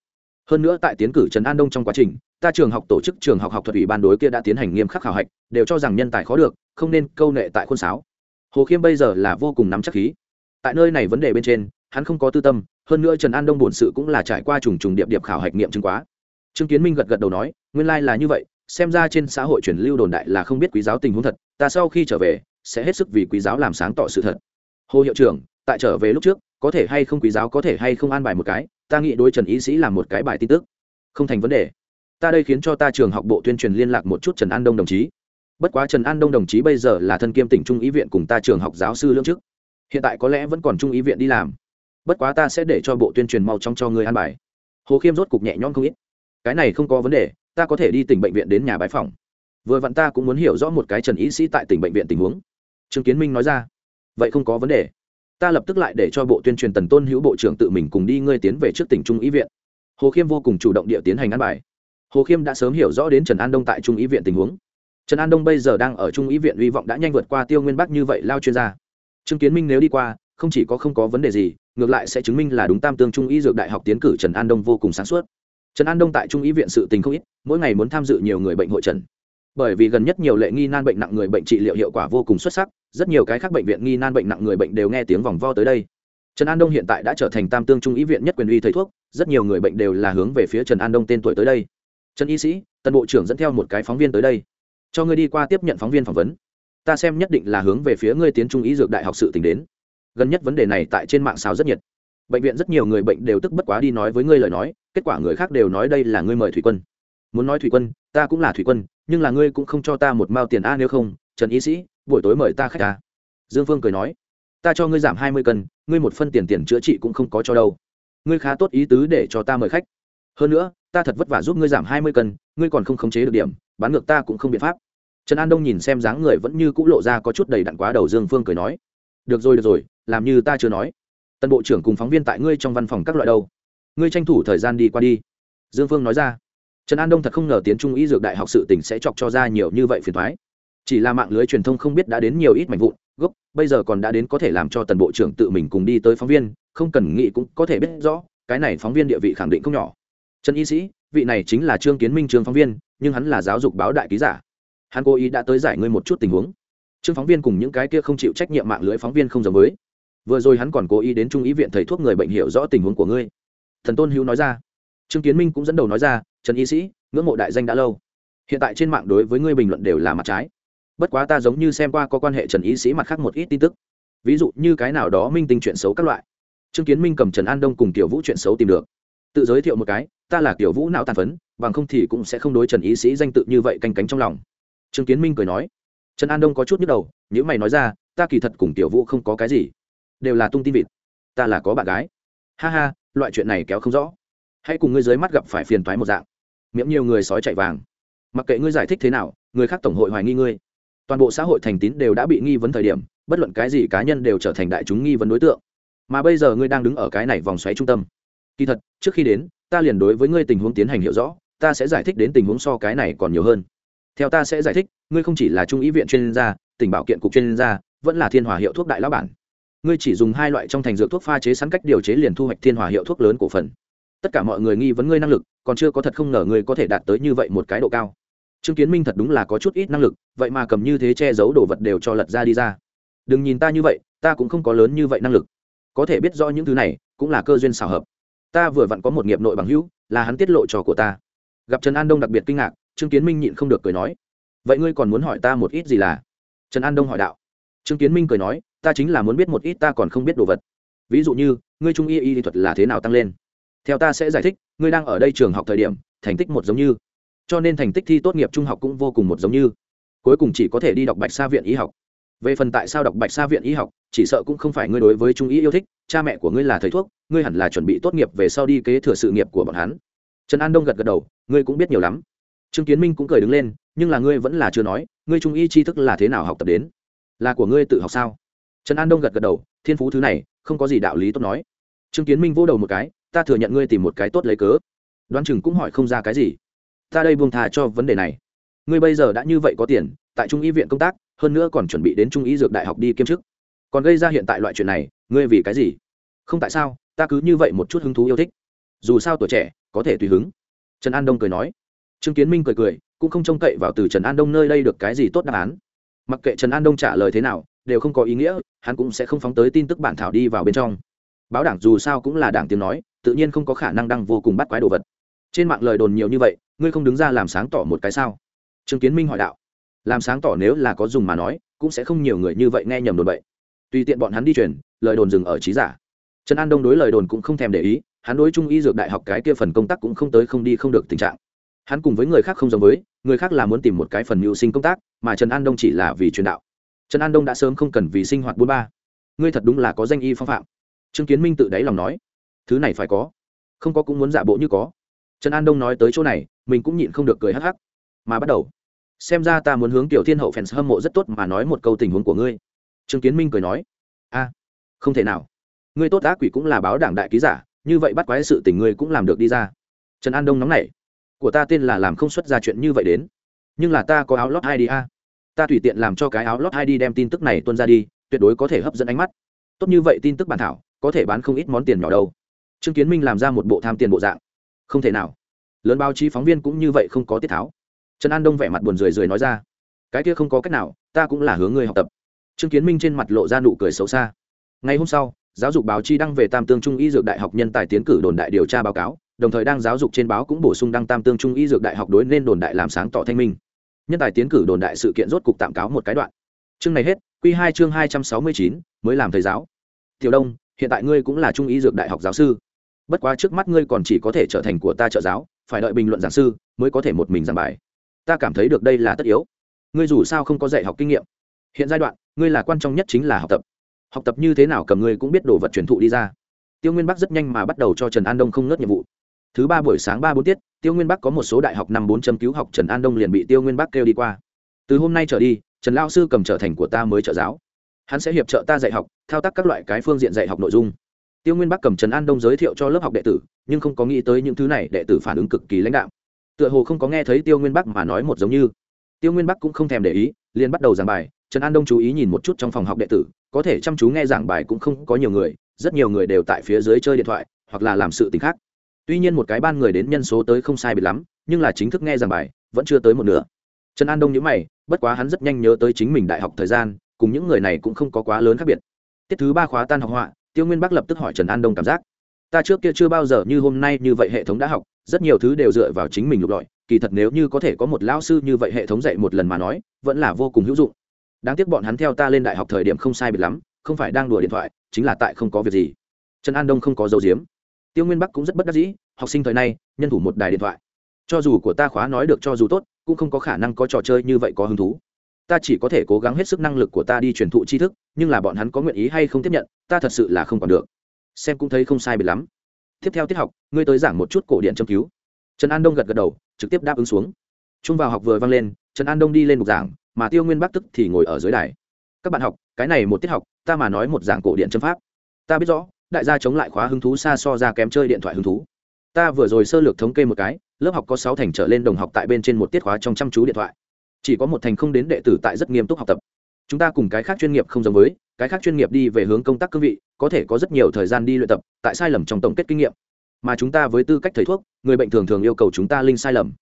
Hơn nữa tại tiến cử trần an đông trong quá trình, ta trường học tổ chức trường học học thuật ủy ban đối kia đã tiến hành nghiêm khắc khảo hạch, đều cho rằng nhân tài khó được, không nên câu nệ tại khuôn sáo. Hồ khiêm bây giờ là vô cùng nắm chắc khí. Tại nơi này vấn đề bên trên, hắn không có tư tâm, hơn nữa trần an đông bổn sự cũng là trải qua trùng trùng điệp điệp khảo hạch nghiệm chứng quá trương kiến minh gật gật đầu nói, nguyên lai、like、là như vậy, xem ra trên xã hội truyền lưu đồn đại là không biết quý giáo tình huống thật, ta sau khi trở về, sẽ hết sức vì quý giáo làm sáng tỏ sự thật. Hồ hiệu trưởng, tại trở về lúc trước, có thể hay không quý giáo có thể hay không an bài một cái, ta nghĩ đối trần ý sĩ làm một cái bài tin tức. Không thành vấn đề. Ta đây khiến cho ta trường học bộ tuyên truyền liên lạc một chút trần an đông đồng chí. Bất quá trần an đông đồng chí bây giờ là thân kiêm tỉnh trung ý viện cùng ta trường học giáo sư lương chức. Hiện tại có lẽ vẫn còn trung ý viện đi làm. Bất quá ta sẽ để cho bộ tuyên truyền mau chóng cho người an bài. Hồ khiêm rốt cục nhẹ nhõm không ít cái này không có vấn đề, ta có thể đi tỉnh bệnh viện đến nhà bãi phòng. Vừa vặn ta cũng muốn hiểu rõ một cái trần y sĩ tại tỉnh bệnh viện tình huống. Trương kiến minh nói ra. Vậy không có vấn đề. Ta lập tức lại để cho bộ tuyên truyền tần tôn hữu bộ trưởng tự mình cùng đi ngươi tiến về trước tỉnh trung ý viện. Hồ khiêm vô cùng chủ động địa tiến hành ăn bài. Hồ khiêm đã sớm hiểu rõ đến trần an đông tại trung ý viện tình huống. Trần an đông bây giờ đang ở trung ý viện, hy vọng đã nhanh vượt qua tiêu nguyên bắc như vậy lao chuyên gia. Trương kiến minh nếu đi qua, không chỉ có không có vấn đề gì, ngược lại sẽ chứng minh là đúng tam tương trung y dược đại học tiến cử trần an đông vô cùng sáng suốt trần an đông tại trung ý viện sự tình không ít, mỗi ngày muốn tham dự nhiều người bệnh hội trần. Bởi vì gần nhất nhiều lệ nghi nan bệnh nặng người bệnh trị liệu hiệu quả vô cùng xuất sắc, rất nhiều cái khác bệnh viện nghi nan bệnh nặng người bệnh đều nghe tiếng vòng vo tới đây. Trần an đông hiện tại đã trở thành tam tương trung ý viện nhất quyền uy thầy thuốc, rất nhiều người bệnh đều là hướng về phía trần an đông tên tuổi tới đây. Trần y sĩ, tân bộ trưởng dẫn theo một cái phóng viên tới đây. Cho ngươi đi qua tiếp nhận phóng viên phỏng vấn. Ta xem nhất định là hướng về phía ngươi tiến trung ý dược đại học sự t đến. Gần nhất vấn đề này tại trên mạng xào rất nhiệt bệnh viện rất nhiều người bệnh đều tức bất quá đi nói với ngươi lời nói, kết quả người khác đều nói đây là ngươi mời thủy quân. Muốn nói thủy quân, ta cũng là thủy quân, nhưng là ngươi cũng không cho ta một mao tiền a nếu không, trần y sĩ, buổi tối mời ta khách ta dương phương cười nói, ta cho ngươi giảm hai mươi cân, ngươi một phân tiền tiền chữa trị cũng không có cho đâu. Ngươi khá tốt ý tứ để cho ta mời khách. Hơn nữa, ta thật vất vả giúp ngươi giảm hai mươi cân, ngươi còn không khống chế được điểm, bán ngược ta cũng không biện pháp. Trần an đông nhìn xem dáng người vẫn như c ũ lộ ra có chút đầy đặn quá đầu dương phương cười nói, được rồi được rồi, làm như ta chưa nói tân bộ trưởng cùng phóng viên tại ngươi trong văn phòng các loại đâu? Ngươi tranh thủ thời gian đi qua đi. Dương phương nói ra. Trần an đông thật không ngờ tiến trung y dược đại học sự tỉnh sẽ chọc cho ra nhiều như vậy phiền thoái chỉ là mạng lưới truyền thông không biết đã đến nhiều ít mảnh vụn, gốc, bây giờ còn đã đến có thể làm cho tần bộ trưởng tự mình cùng đi tới phóng viên, không cần nghĩ cũng có thể biết rõ, cái này phóng viên địa vị khẳng định không nhỏ. Trần y sĩ, vị này chính là trương kiến minh trương phóng viên, nhưng hắn là giáo dục báo đại ký giả. Hắn cố ý đã tới giải ngươi một chút tình huống. Trương phóng viên cùng những cái kia không chịu trách nhiệm mạng lưới phóng viên không giống với vừa rồi hắn còn cố ý đến trung ý viện thầy thuốc người bệnh hiểu rõ tình huống của ngươi. Thần tôn hữu nói ra. Trương kiến minh cũng dẫn đầu nói ra, trần y sĩ, ngưỡng mộ đại danh đã lâu. Hiện tại trên mạng đối với ngươi bình luận đều là mặt trái. Bất quá ta giống như xem qua có quan hệ trần y sĩ mặt khác một ít tin tức. Ví dụ như cái nào đó minh tinh chuyện xấu các loại. Trương kiến minh cầm trần an đông cùng tiểu vũ chuyện xấu tìm được. Tự giới thiệu một cái, ta là tiểu vũ não tàn phấn, bằng không thì cũng sẽ không đối trần y sĩ danh tự như vậy canh cánh trong lòng. Trương kiến minh cười nói. Trần an đông có chút nhức đầu những mày nói ra, ta kỳ thật cùng tiểu vũ không có cái gì đều là tung tin vịt. Ta là có bạn gái. Ha ha, loại chuyện này kéo không rõ. Hãy cùng ngươi dưới mắt gặp phải phiền toái một dạng. Miệng nhiều người sói chạy vàng. Mặc kệ ngươi giải thích thế nào, người khác tổng hội hoài nghi ngươi. Toàn bộ xã hội thành tín đều đã bị nghi vấn thời điểm, bất luận cái gì cá nhân đều trở thành đại chúng nghi vấn đối tượng. Mà bây giờ ngươi đang đứng ở cái này vòng xoáy trung tâm. Kỳ thật, trước khi đến, ta liền đối với ngươi tình huống tiến hành hiểu rõ, ta sẽ giải thích đến tình huống so cái này còn nhiều hơn. Theo ta sẽ giải thích, ngươi không chỉ là trung ý viện chuyên gia, tình bảo kiện cục chuyên gia, vẫn là thiên hòa hiệu thuốc đại lão bản ngươi chỉ dùng hai loại trong thành dược thuốc pha chế sẵn cách điều chế liền thu hoạch thiên hòa hiệu thuốc lớn cổ phần. Tất cả mọi người nghi vấn ngươi năng lực, còn chưa có thật không ngờ ngươi có thể đạt tới như vậy một cái độ cao. Trương kiến minh thật đúng là có chút ít năng lực, vậy mà cầm như thế che giấu đồ vật đều cho lật ra đi ra. Đừng nhìn ta như vậy, ta cũng không có lớn như vậy năng lực. Có thể biết rõ những thứ này, cũng là cơ duyên xảo hợp. Ta vừa vặn có một nghiệp nội bằng hữu, là hắn tiết lộ trò của ta. Gặp trần an đông đặc biệt kinh ngạc, trương kiến minh nhịn không được cười nói, vậy ngươi còn muốn hỏi ta một ít gì là? Trần an đông hỏi đạo. Trương kiến minh cười nói ta chính là muốn biết một ít ta còn không biết đồ vật. Ví dụ như, ngươi trung y y thuật là thế nào tăng lên? Theo ta sẽ giải thích, ngươi đang ở đây trường học thời điểm, thành tích một giống như. Cho nên thành tích thi tốt nghiệp trung học cũng vô cùng một giống như. Cuối cùng chỉ có thể đi đọc bạch sa viện y học. Về phần tại sao đọc bạch sa viện y học, chỉ sợ cũng không phải ngươi đối với trung y yêu thích, cha mẹ của ngươi là thầy thuốc, ngươi hẳn là chuẩn bị tốt nghiệp về sau đi kế thừa sự nghiệp của bọn hắn. Trần an đông gật gật đầu, ngươi cũng biết nhiều lắm. Trương kiến minh cũng cười đứng lên, nhưng là ngươi vẫn là chưa nói, ngươi trung y tri thức là thế nào học tập đến? Là của ngươi tự học sao? Trần an đông gật gật đầu, thiên phú thứ này, không có gì đạo lý tốt nói. Trương kiến minh vỗ đầu một cái, ta thừa nhận ngươi tìm một cái tốt lấy cớ. Đoán chừng cũng hỏi không ra cái gì. Ta đây buông thà cho vấn đề này. Ngươi bây giờ đã như vậy có tiền, tại trung y viện công tác, hơn nữa còn chuẩn bị đến trung y dược đại học đi kiêm chức. Còn gây ra hiện tại loại chuyện này, ngươi vì cái gì? Không tại sao, ta cứ như vậy một chút hứng thú yêu thích. Dù sao tuổi trẻ, có thể tùy hứng. Trần an đông cười nói. Trương kiến minh cười cười, cũng không trông cậy vào từ trần an đông nơi đây được cái gì tốt đáp án. Mặc kệ trần an đông trả lời thế nào đều không có ý nghĩa, hắn cũng sẽ không phóng tới tin tức bản thảo đi vào bên trong. Báo đảng dù sao cũng là đảng tiếng nói, tự nhiên không có khả năng đăng vô cùng bắt quái đồ vật. Trên mạng lời đồn nhiều như vậy, ngươi không đứng ra làm sáng tỏ một cái sao? Trương kiến minh hỏi đạo. Làm sáng tỏ nếu là có dùng mà nói, cũng sẽ không nhiều người như vậy nghe nhầm đồn vậy. tùy tiện bọn hắn đi truyền, lời đồn dừng ở trí giả. Trần an đông đối lời đồn cũng không thèm để ý, hắn đối trung y dược đại học cái kia phần công tác cũng không tới không đi không được tình trạng. Hắn cùng với người khác không giống với, người khác là muốn tìm một cái phần mưu sinh công tác, mà trần an đông chỉ là vì truyền đạo trần an đông đã sớm không cần vì sinh hoạt bốn ba. Ngươi thật đúng là có danh y phong phạm. Trương kiến minh tự đáy lòng nói. Thứ này phải có. Không có cũng muốn giả bộ như có. Trần an đông nói tới chỗ này, mình cũng nhịn không được cười hắc hắc. Mà bắt đầu. Xem ra ta muốn hướng tiểu thiên hậu fans hâm mộ rất tốt mà nói một câu tình huống của ngươi. Trương kiến minh cười nói. A, không thể nào. Ngươi tốt ác quỷ cũng là báo đảng đại ký giả, như vậy bắt quái sự tình ngươi cũng làm được đi ra. Trần an đông nóng nảy. Của ta tên là làm không xuất ra chuyện như vậy đến. Nhưng là ta có áo lót hai đi a? Ta tùy tiện làm cho cái áo lót hai đi đem tin tức này tuân ra đi, tuyệt đối có thể hấp dẫn ánh mắt. Tốt như vậy tin tức bản thảo, có thể bán không ít món tiền nhỏ đâu. Trương kiến minh làm ra một bộ tham tiền bộ dạng. Không thể nào. Lớn báo chí phóng viên cũng như vậy không có tiết tháo. Trần an đông vẻ mặt buồn rười rười nói ra. Cái kia không có cách nào, ta cũng là hướng người học tập. Trương kiến minh trên mặt lộ ra nụ cười xấu xa. Ngày hôm sau, giáo dục báo chí đăng về tam tương trung y dược đại học nhân tài tiến cử đồn đại điều tra báo cáo, đồng thời đang giáo dục trên báo cũng bổ sung đăng tam tương trung y dược đại học đối nên đồn đại làm sáng tỏ thanh minh nhân tài tiến cử đồn đại sự kiện rốt cục tạm cáo một cái đoạn. Chương này hết q hai chương hai trăm sáu mươi chín, mới làm thầy giáo. Tiểu đông, hiện tại ngươi cũng là trung y dược đại học giáo sư. Bất quá trước mắt ngươi còn chỉ có thể trở thành của ta trợ giáo, phải đợi bình luận giảng sư mới có thể một mình giảng bài. Ta cảm thấy được đây là tất yếu. Ngươi dù sao không có dạy học kinh nghiệm. Hiện giai đoạn, ngươi là quan trọng nhất chính là học tập. Học tập như thế nào cầm ngươi cũng biết đồ vật truyền thụ đi ra. Tiêu nguyên bắc rất nhanh mà bắt đầu cho trần an đông không ngớt nhiệm vụ thứ ba buổi sáng ba bốn tiết, tiêu nguyên bắc có một số đại học năm bốn châm cứu học trần an đông liền bị tiêu nguyên bắc kêu đi qua. Từ hôm nay trở đi, trần lao sư cầm trở thành của ta mới trợ giáo. Hắn sẽ hiệp trợ ta dạy học, thao tác các loại cái phương diện dạy học nội dung. Tiêu nguyên bắc cầm trần an đông giới thiệu cho lớp học đệ tử, nhưng không có nghĩ tới những thứ này đệ tử phản ứng cực kỳ lãnh đạo tựa hồ không có nghe thấy tiêu nguyên bắc mà nói một giống như. Tiêu nguyên bắc cũng không thèm để ý, liền bắt đầu giảng bài. Trần an đông chú ý nhìn một chút trong phòng học đệ tử, có thể chăm chú nghe giảng bài cũng không có nhiều người, rất nhiều người đều tại phía dưới chơi điện thoại, hoặc là làm sự t ì n h khác tuy nhiên một cái ban người đến nhân số tới không sai biệt lắm, nhưng là chính thức nghe giảng bài, vẫn chưa tới một nửa. Trần an đông nhớ mày, bất quá hắn rất nhanh nhớ tới chính mình đại học thời gian, cùng những người này cũng không có quá lớn khác biệt. Tiết thứ ba khóa tan học họa, tiêu nguyên bắc lập tức hỏi trần an đông cảm giác. Ta trước kia chưa bao giờ như hôm nay như vậy hệ thống đã học, rất nhiều thứ đều dựa vào chính mình lục lọi, kỳ thật nếu như có thể có một lão sư như vậy hệ thống dạy một lần mà nói, vẫn là vô cùng hữu dụng. Đáng tiếc bọn hắn theo ta lên đại học thời điểm không sai biệt lắm, không phải đang đùa điện thoại, chính là tại không có việc gì. Trần an đông không có dấu diếm tiêu nguyên bắc cũng rất bất đắc dĩ, học sinh thời nay, nhân thủ một đài điện thoại. Cho dù của ta khóa nói được cho dù tốt, cũng không có khả năng có trò chơi như vậy có hứng thú. Ta chỉ có thể cố gắng hết sức năng lực của ta đi truyền thụ tri thức, nhưng là bọn hắn có nguyện ý hay không tiếp nhận, ta thật sự là không còn được. Xem cũng thấy không sai biệt lắm. Tiếp theo tiết học, ngươi tới giảng một chút cổ điện châm cứu. Trần an đông gật gật đầu, trực tiếp đáp ứng xuống. Trung vào học vừa vang lên, trần an đông đi lên một giảng, mà tiêu nguyên bắc tức thì ngồi ở dưới đài. Các bạn học, cái này một tiết học, ta mà nói một giảng cổ điện châm pháp. Ta biết rõ đại gia chống lại khóa hứng thú xa so ra kém chơi điện thoại hứng thú. Ta vừa rồi sơ lược thống kê một cái, lớp học có sáu thành trở lên đồng học tại bên trên một tiết khóa trong chăm chú điện thoại. Chỉ có một thành không đến đệ tử tại rất nghiêm túc học tập. Chúng ta cùng cái khác chuyên nghiệp không giống với, cái khác chuyên nghiệp đi về hướng công tác cương vị, có thể có rất nhiều thời gian đi luyện tập, tại sai lầm trong tổng kết kinh nghiệm. Mà chúng ta với tư cách thầy thuốc, người bệnh thường thường yêu cầu chúng ta linh sai lầm.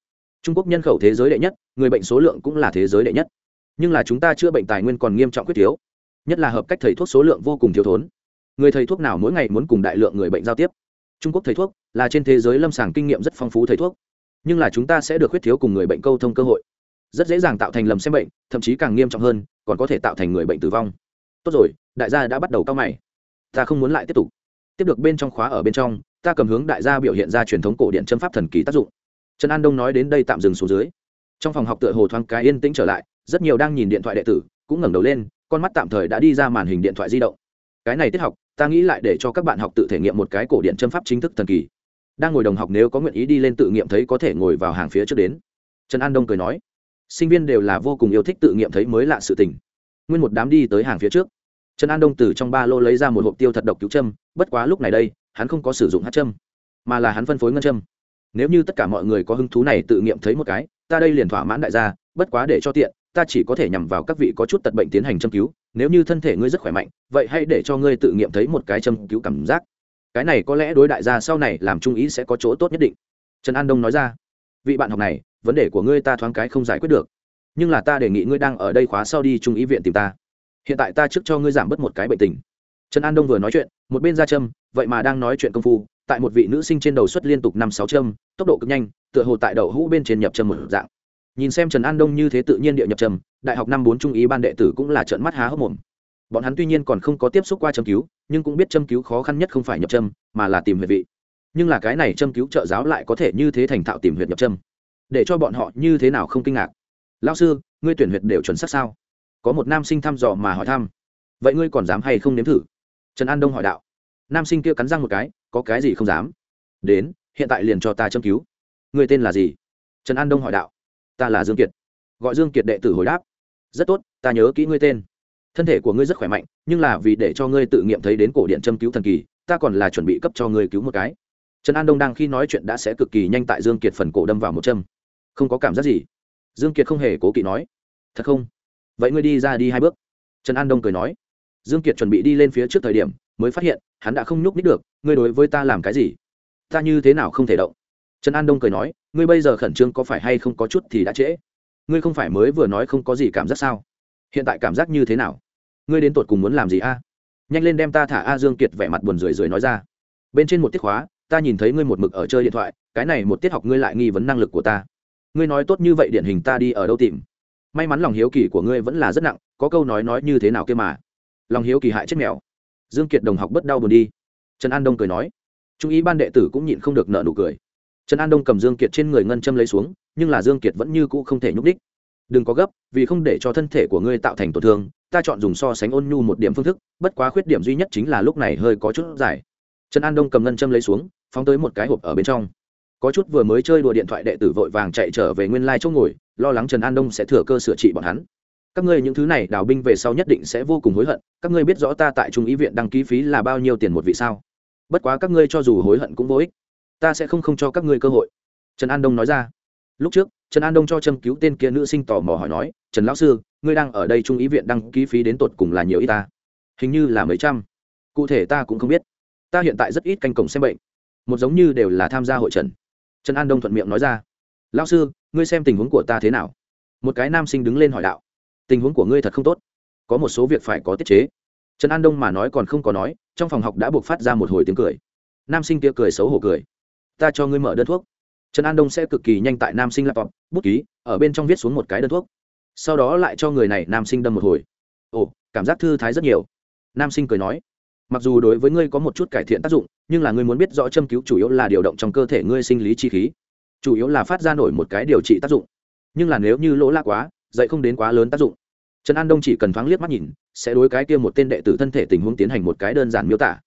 Trung quốc nhân khẩu thế giới đệ nhất, người bệnh số lượng cũng là thế giới đệ nhất. Nhưng là chúng ta chữa bệnh tài nguyên còn nghiêm trọng quyết thiếu nhất là hợp cách thầy thuốc số lượng vô cùng thiếu thốn người thầy thuốc nào mỗi ngày muốn cùng đại lượng người bệnh giao tiếp? Trung quốc thầy thuốc là trên thế giới lâm sàng kinh nghiệm rất phong phú thầy thuốc. Nhưng là chúng ta sẽ được khuyết thiếu cùng người bệnh câu thông cơ hội. Rất dễ dàng tạo thành lầm xem bệnh, thậm chí càng nghiêm trọng hơn, còn có thể tạo thành người bệnh tử vong. Tốt rồi, đại gia đã bắt đầu cao mày. Ta không muốn lại tiếp tục. Tiếp được bên trong khóa ở bên trong, ta cầm hướng đại gia biểu hiện ra truyền thống cổ điện châm pháp thần kỳ tác dụng. Trần an đông nói đến đây tạm dừng xuống dưới. Trong phòng học tựa hồ thoáng cái yên tĩnh trở lại, rất nhiều đang nhìn điện thoại đệ tử, cũng ngẩng đầu lên, con mắt tạm thời đã đi ra màn hình điện thoại di động. Cái này tiết học ta nghĩ lại để cho các bạn học tự thể nghiệm một cái cổ điện châm pháp chính thức thần kỳ. Đang ngồi đồng học nếu có nguyện ý đi lên tự nghiệm thấy có thể ngồi vào hàng phía trước đến. Trần an đông cười nói. Sinh viên đều là vô cùng yêu thích tự nghiệm thấy mới lạ sự tình. Nguyên một đám đi tới hàng phía trước. Trần an đông từ trong ba lô lấy ra một hộp tiêu thật độc cứu châm, bất quá lúc này đây, hắn không có sử dụng hát châm, mà là hắn phân phối ngân châm. Nếu như tất cả mọi người có hứng thú này tự nghiệm thấy một cái, ta đây liền thỏa mãn đại gia, bất quá để cho tiện ta chỉ có thể nhằm vào các vị có chút tật bệnh tiến hành châm cứu, nếu như thân thể ngươi rất khỏe mạnh, vậy hãy để cho ngươi tự nghiệm thấy một cái châm cứu cảm giác. Cái này có lẽ đối đại gia sau này làm trung ý sẽ có chỗ tốt nhất định. Trần an đông nói ra. Vị bạn học này, vấn đề của ngươi ta thoáng cái không giải quyết được. Nhưng là ta đề nghị ngươi đang ở đây khóa sau đi trung ý viện tìm ta. Hiện tại ta trước cho ngươi giảm bớt một cái bệnh tình. Trần an đông vừa nói chuyện, một bên ra châm, vậy mà đang nói chuyện công phu, tại một vị nữ sinh trên đầu xuất liên tục năm sáu châm, tốc độ cực nhanh, tựa hồ tại đầu hũ bên trên nhập châm một dạng nhìn xem trần an đông như thế tự nhiên địa nhập trầm, đại học năm bốn trung ý ban đệ tử cũng là trợn mắt há hốc mồm. Bọn hắn tuy nhiên còn không có tiếp xúc qua châm cứu nhưng cũng biết châm cứu khó khăn nhất không phải nhập châm mà là tìm huyệt vị. Nhưng là cái này châm cứu trợ giáo lại có thể như thế thành thạo tìm huyệt nhập châm để cho bọn họ như thế nào không kinh ngạc? Lao sư ngươi tuyển huyệt đều chuẩn xác sao? Có một nam sinh thăm dò mà hỏi thăm. Vậy ngươi còn dám hay không nếm thử? Trần an đông hỏi đạo. Nam sinh kia cắn răng một cái có cái gì không dám? Đến hiện tại liền cho ta châm cứu. Người tên là gì? Trần an đông hỏi đạo ta là dương kiệt. Gọi dương kiệt đệ tử hồi đáp. Rất tốt, ta nhớ kỹ ngươi tên. Thân thể của ngươi rất khỏe mạnh, nhưng là vì để cho ngươi tự nghiệm thấy đến cổ điện châm cứu thần kỳ, ta còn là chuẩn bị cấp cho ngươi cứu một cái. Trần an đông đang khi nói chuyện đã sẽ cực kỳ nhanh tại dương kiệt phần cổ đâm vào một châm. Không có cảm giác gì. Dương kiệt không hề cố kỵ nói. Thật không? Vậy ngươi đi ra đi hai bước. Trần an đông cười nói. Dương kiệt chuẩn bị đi lên phía trước thời điểm, mới phát hiện, hắn đã không nhúc nít được, ngươi đối với ta làm cái gì? Ta như thế nào không thể động? Trần an đông cười nói, ngươi bây giờ khẩn trương có phải hay không có chút thì đã trễ? Ngươi không phải mới vừa nói không có gì cảm giác sao? Hiện tại cảm giác như thế nào? Ngươi đến tột cùng muốn làm gì a? Nhanh lên đem ta thả a dương kiệt vẻ mặt buồn rười rượi nói ra. Bên trên một tiết khóa, ta nhìn thấy ngươi một mực ở chơi điện thoại, cái này một tiết học ngươi lại nghi vấn năng lực của ta. Ngươi nói tốt như vậy điển hình ta đi ở đâu tìm? May mắn lòng hiếu kỳ của ngươi vẫn là rất nặng, có câu nói nói như thế nào kia mà. Lòng hiếu kỳ hại chết mèo. Dương kiệt đồng học bất đau buồn đi. Trần an đông cười nói. Trung ý ban đệ tử cũng nhịn không được nợ nụ cười trần an đông cầm dương kiệt trên người ngân châm lấy xuống, nhưng là dương kiệt vẫn như cũ không thể nhúc đích đừng có gấp, vì không để cho thân thể của ngươi tạo thành tổn thương, ta chọn dùng so sánh ôn nhu một điểm phương thức, bất quá khuyết điểm duy nhất chính là lúc này hơi có chút dài. Trần an đông cầm ngân châm lấy xuống, phóng tới một cái hộp ở bên trong. Có chút vừa mới chơi đùa điện thoại đệ tử vội vàng chạy trở về nguyên lai chỗ ngồi, lo lắng trần an đông sẽ thừa cơ sửa trị bọn hắn. Các ngươi những thứ này đào binh về sau nhất định sẽ vô cùng hối hận, các ngươi biết rõ ta tại trung ý viện đăng ký phí là bao nhiêu tiền một vị sao? Bất quá các ngươi cho dù hối hận cũng vô ích ta sẽ không không cho các ngươi cơ hội. Trần an đông nói ra. Lúc trước, trần an đông cho châm cứu tên kia nữ sinh tò mò hỏi nói, trần lão sư, ngươi đang ở đây trung ý viện đăng ký phí đến tột cùng là nhiều ít ta? Hình như là mấy trăm. Cụ thể ta cũng không biết. Ta hiện tại rất ít canh cổng xem bệnh. Một giống như đều là tham gia hội trần. Trần an đông thuận miệng nói ra. Lão sư, ngươi xem tình huống của ta thế nào? Một cái nam sinh đứng lên hỏi đạo. Tình huống của ngươi thật không tốt. Có một số việc phải có tiết chế. Trần an đông mà nói còn không có nói, trong phòng học đã buộc phát ra một hồi tiếng cười. Nam sinh kia cười xấu hổ cười ta cho ngươi mở đơn thuốc. Trần an đông sẽ cực kỳ nhanh tại nam sinh laptop, bút ký, ở bên trong viết xuống một cái đơn thuốc. Sau đó lại cho người này nam sinh đâm một hồi. Ồ, cảm giác thư thái rất nhiều. Nam sinh cười nói, mặc dù đối với ngươi có một chút cải thiện tác dụng, nhưng là ngươi muốn biết rõ châm cứu chủ yếu là điều động trong cơ thể ngươi sinh lý chi khí. Chủ yếu là phát ra nổi một cái điều trị tác dụng. Nhưng là nếu như lỗ la quá, dậy không đến quá lớn tác dụng. Trần an đông chỉ cần thoáng liếc mắt nhìn, sẽ đối cái kia một tên đệ tử thân thể tình huống tiến hành một cái đơn giản miêu tả.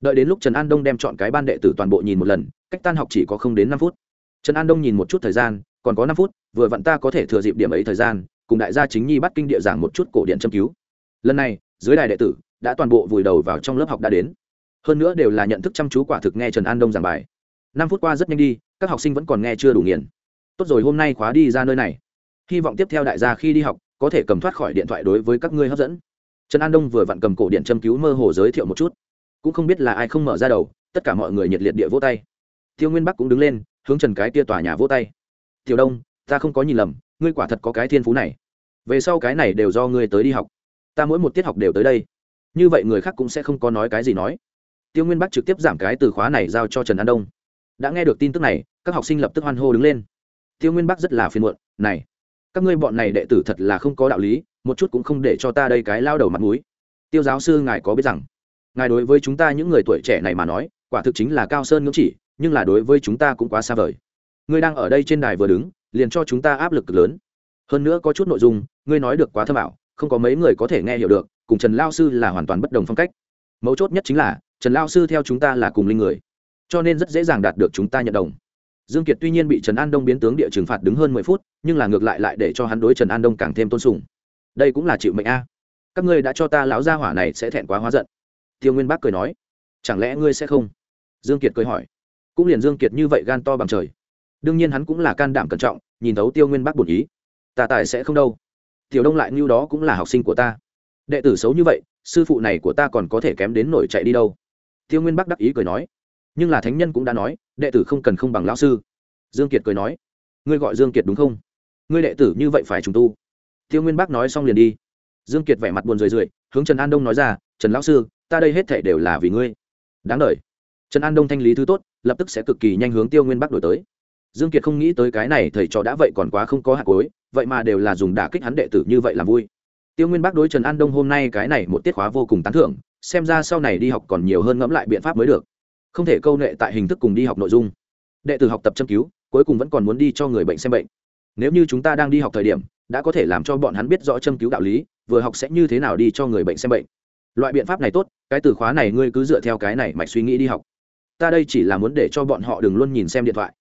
Đợi đến lúc trần an đông đem chọn cái ban đệ tử toàn bộ nhìn một lần cách tan học chỉ có không đến năm phút. Trần an đông nhìn một chút thời gian, còn có năm phút, vừa vặn ta có thể thừa dịp điểm ấy thời gian, cùng đại gia chính nhi bắt kinh địa giảng một chút cổ điện châm cứu. Lần này, dưới đài đệ tử đã toàn bộ vùi đầu vào trong lớp học đã đến. Hơn nữa đều là nhận thức chăm chú quả thực nghe trần an đông giảng bài. Năm phút qua rất nhanh đi, các học sinh vẫn còn nghe chưa đủ nghiền. Tốt rồi, hôm nay khóa đi ra nơi này. Hy vọng tiếp theo đại gia khi đi học, có thể cầm thoát khỏi điện thoại đối với các ngươi hấp dẫn. Trần an đông vừa vặn cầm cổ điện châm cứu mơ hồ giới thiệu một chút. Cũng không biết là ai không mở ra đầu, tất cả mọi người nhiệt liệt địa vỗ tay tiêu nguyên bắc cũng đứng lên, hướng trần cái tia tòa nhà vỗ tay. Tiểu đông, ta không có nhìn lầm, ngươi quả thật có cái thiên phú này. Về sau cái này đều do ngươi tới đi học. Ta mỗi một tiết học đều tới đây. Như vậy người khác cũng sẽ không có nói cái gì nói. Tiêu nguyên bắc trực tiếp giảm cái từ khóa này giao cho trần an đông. Đã nghe được tin tức này, các học sinh lập tức hoan hô đứng lên. Tiêu nguyên bắc rất là phiền muộn, này, các ngươi bọn này đệ tử thật là không có đạo lý, một chút cũng không để cho ta đây cái lao đầu mặt mũi. Tiêu giáo sư ngài có biết rằng, ngài đối với chúng ta những người tuổi trẻ này mà nói, quả thực chính là cao sơn ngưỡng chỉ nhưng là đối với chúng ta cũng quá xa vời. Ngươi đang ở đây trên đài vừa đứng, liền cho chúng ta áp lực cực lớn. Hơn nữa có chút nội dung, ngươi nói được quá thâm ảo, không có mấy người có thể nghe hiểu được, cùng trần lao sư là hoàn toàn bất đồng phong cách. Mấu chốt nhất chính là, trần lao sư theo chúng ta là cùng linh người, cho nên rất dễ dàng đạt được chúng ta nhận đồng. Dương kiệt tuy nhiên bị trần an đông biến tướng địa trừng phạt đứng hơn mười phút, nhưng là ngược lại lại để cho hắn đối trần an đông càng thêm tôn sùng. Đây cũng là chịu mệnh a. Các ngươi đã cho ta lão gia hỏa này sẽ thẹn quá hóa giận. Tiêu nguyên bác cười nói, chẳng lẽ ngươi sẽ không? Dương kiệt cười hỏi cũng liền dương kiệt như vậy gan to bằng trời. Đương nhiên hắn cũng là can đảm cẩn trọng, nhìn thấu tiêu nguyên bắc bổn ý. Ta tài sẽ không đâu. Tiểu đông lại như đó cũng là học sinh của ta. Đệ tử xấu như vậy, sư phụ này của ta còn có thể kém đến nổi chạy đi đâu. Tiêu nguyên bắc đắc ý cười nói. Nhưng là thánh nhân cũng đã nói, đệ tử không cần không bằng lão sư. Dương kiệt cười nói. Ngươi gọi dương kiệt đúng không? Ngươi đệ tử như vậy phải trùng tu. Tiêu nguyên bắc nói xong liền đi. Dương kiệt vẻ mặt buồn rười rượi, hướng trần an đông nói ra, trần lão sư, ta đây hết thể đều là vì ngươi. Đáng đ trần an đông thanh lý thứ tốt lập tức sẽ cực kỳ nhanh hướng tiêu nguyên bắc đổi tới. Dương kiệt không nghĩ tới cái này, thầy trò đã vậy còn quá không có hạt cối, vậy mà đều là dùng đả kích hắn đệ tử như vậy làm vui. Tiêu nguyên bắc đối trần an đông hôm nay cái này một tiết khóa vô cùng tán thưởng, xem ra sau này đi học còn nhiều hơn ngẫm lại biện pháp mới được. Không thể câu nệ tại hình thức cùng đi học nội dung. Đệ tử học tập châm cứu, cuối cùng vẫn còn muốn đi cho người bệnh xem bệnh. Nếu như chúng ta đang đi học thời điểm, đã có thể làm cho bọn hắn biết rõ châm cứu đạo lý, vừa học sẽ như thế nào đi cho người bệnh xem bệnh. Loại biện pháp này tốt, cái từ khóa này ngươi cứ dựa theo cái này mạch suy nghĩ đi học ta đây chỉ là muốn để cho bọn họ đừng luôn nhìn xem điện thoại.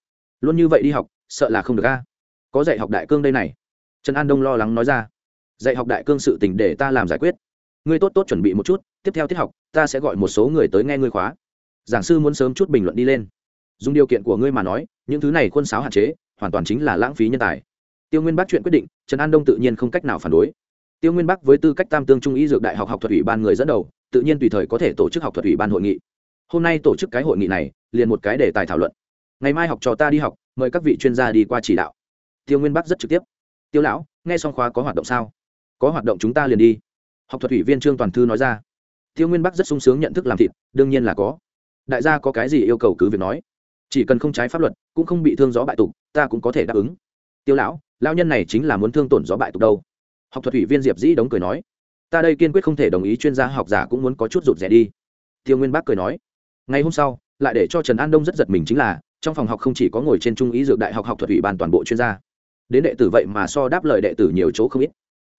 Luôn như vậy đi học, sợ là không được a. Có dạy học đại cương đây này. Trần an đông lo lắng nói ra. Dạy học đại cương sự tình để ta làm giải quyết. Ngươi tốt tốt chuẩn bị một chút, tiếp theo tiết học, ta sẽ gọi một số người tới nghe ngươi khóa. Giảng sư muốn sớm chút bình luận đi lên. Dùng điều kiện của ngươi mà nói, những thứ này quân sáo hạn chế, hoàn toàn chính là lãng phí nhân tài. Tiêu nguyên bắc chuyện quyết định, trần an đông tự nhiên không cách nào phản đối. Tiêu nguyên bắc với tư cách tam tương trung y dược đại học học thuật ủy ban người dẫn đầu, tự nhiên tùy thời có thể tổ chức học thuật ủy ban hội nghị hôm nay tổ chức cái hội nghị này, liền một cái đề tài thảo luận. Ngày mai học trò ta đi học, mời các vị chuyên gia đi qua chỉ đạo. Tiêu nguyên bắc rất trực tiếp. Tiêu lão, nghe xong khóa có hoạt động sao? Có hoạt động chúng ta liền đi. Học thuật ủy viên trương toàn thư nói ra. Tiêu nguyên bắc rất sung sướng nhận thức làm thịt, đương nhiên là có. Đại gia có cái gì yêu cầu cứ việc nói. Chỉ cần không trái pháp luật, cũng không bị thương gió bại tục, ta cũng có thể đáp ứng. Tiêu lão lao nhân này chính là muốn thương tổn gió bại tục đâu. Học thuật ủy viên diệp dĩ đống cười nói. Ta đây kiên quyết không thể đồng ý chuyên gia học giả cũng muốn có chút rụt rẻ đi. Tiêu nguyên Bắc cười nói ngày hôm sau, lại để cho trần an đông rất giật mình chính là, trong phòng học không chỉ có ngồi trên trung ý dược đại học học thuật ủy ban toàn bộ chuyên gia. Đến đệ tử vậy mà so đáp lời đệ tử nhiều chỗ không ít.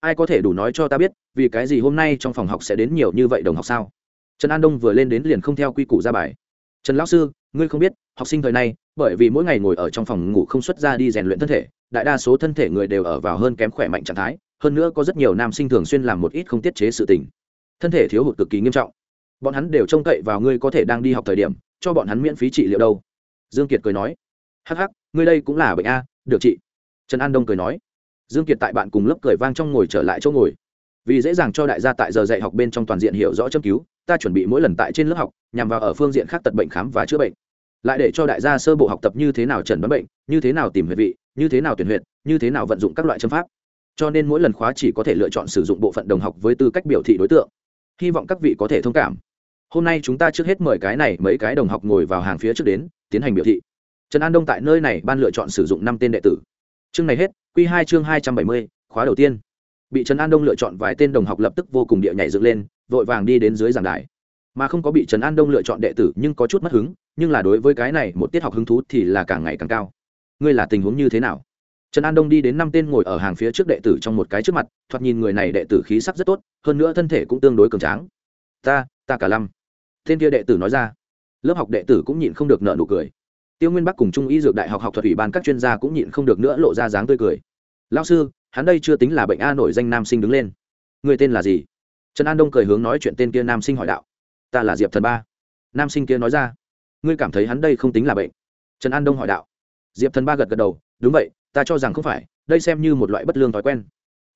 Ai có thể đủ nói cho ta biết, vì cái gì hôm nay trong phòng học sẽ đến nhiều như vậy đồng học sao? Trần an đông vừa lên đến liền không theo quy củ ra bài. Trần lão sư, ngươi không biết, học sinh thời nay, bởi vì mỗi ngày ngồi ở trong phòng ngủ không xuất ra đi rèn luyện thân thể, đại đa số thân thể người đều ở vào hơn kém khỏe mạnh trạng thái, hơn nữa có rất nhiều nam sinh thường xuyên làm một ít không tiết chế sự tình. Thân thể thiếu hụt cực kỳ nghiêm trọng bọn hắn đều trông cậy vào ngươi có thể đang đi học thời điểm, cho bọn hắn miễn phí trị liệu đâu. Dương kiệt cười nói. Hắc hắc, ngươi đây cũng là bệnh a, được trị trần an đông cười nói. Dương kiệt tại bạn cùng lớp cười vang trong ngồi trở lại chỗ ngồi. Vì dễ dàng cho đại gia tại giờ dạy học bên trong toàn diện hiểu rõ châm cứu, ta chuẩn bị mỗi lần tại trên lớp học, nhằm vào ở phương diện khác tật bệnh khám và chữa bệnh. Lại để cho đại gia sơ bộ học tập như thế nào trần đoán bệnh, như thế nào tìm huyệt vị, như thế nào tuyển huyệt, như thế nào vận dụng các loại châm pháp. Cho nên mỗi lần khóa chỉ có thể lựa chọn sử dụng bộ phận đồng học với tư cách biểu thị đối tượng. Hy vọng các vị có thể thông cảm hôm nay chúng ta trước hết mời cái này mấy cái đồng học ngồi vào hàng phía trước đến, tiến hành biểu thị. Trần an đông tại nơi này ban lựa chọn sử dụng năm tên đệ tử. Chương này hết q hai chương hai trăm bảy mươi, khóa đầu tiên. Bị trần an đông lựa chọn vài tên đồng học lập tức vô cùng địa nhảy dựng lên, vội vàng đi đến dưới giảng đài. Mà không có bị trần an đông lựa chọn đệ tử nhưng có chút mất hứng, nhưng là đối với cái này một tiết học hứng thú thì là càng ngày càng cao. Ngươi là tình huống như thế nào? Trần an đông đi đến năm tên ngồi ở hàng phía trước đệ tử trong một cái trước mặt, thoạt nhìn người này đệ tử khí sắc rất tốt, hơn nữa thân thể cũng tương đối cường tráng. Ta ta cả lăm tên kia đệ tử nói ra. Lớp học đệ tử cũng nhịn không được nợ nụ cười. Tiêu nguyên bắc cùng trung y dược đại học học thuật ủy ban các chuyên gia cũng nhịn không được nữa lộ ra dáng tươi cười. Lao sư, hắn đây chưa tính là bệnh a nổi danh nam sinh đứng lên. Người tên là gì? Trần an đông cười hướng nói chuyện tên kia nam sinh hỏi đạo. Ta là diệp thần ba. Nam sinh kia nói ra. Ngươi cảm thấy hắn đây không tính là bệnh? Trần an đông hỏi đạo. Diệp thần ba gật gật đầu. Đúng vậy, ta cho rằng không phải, đây xem như một loại bất lương thói quen.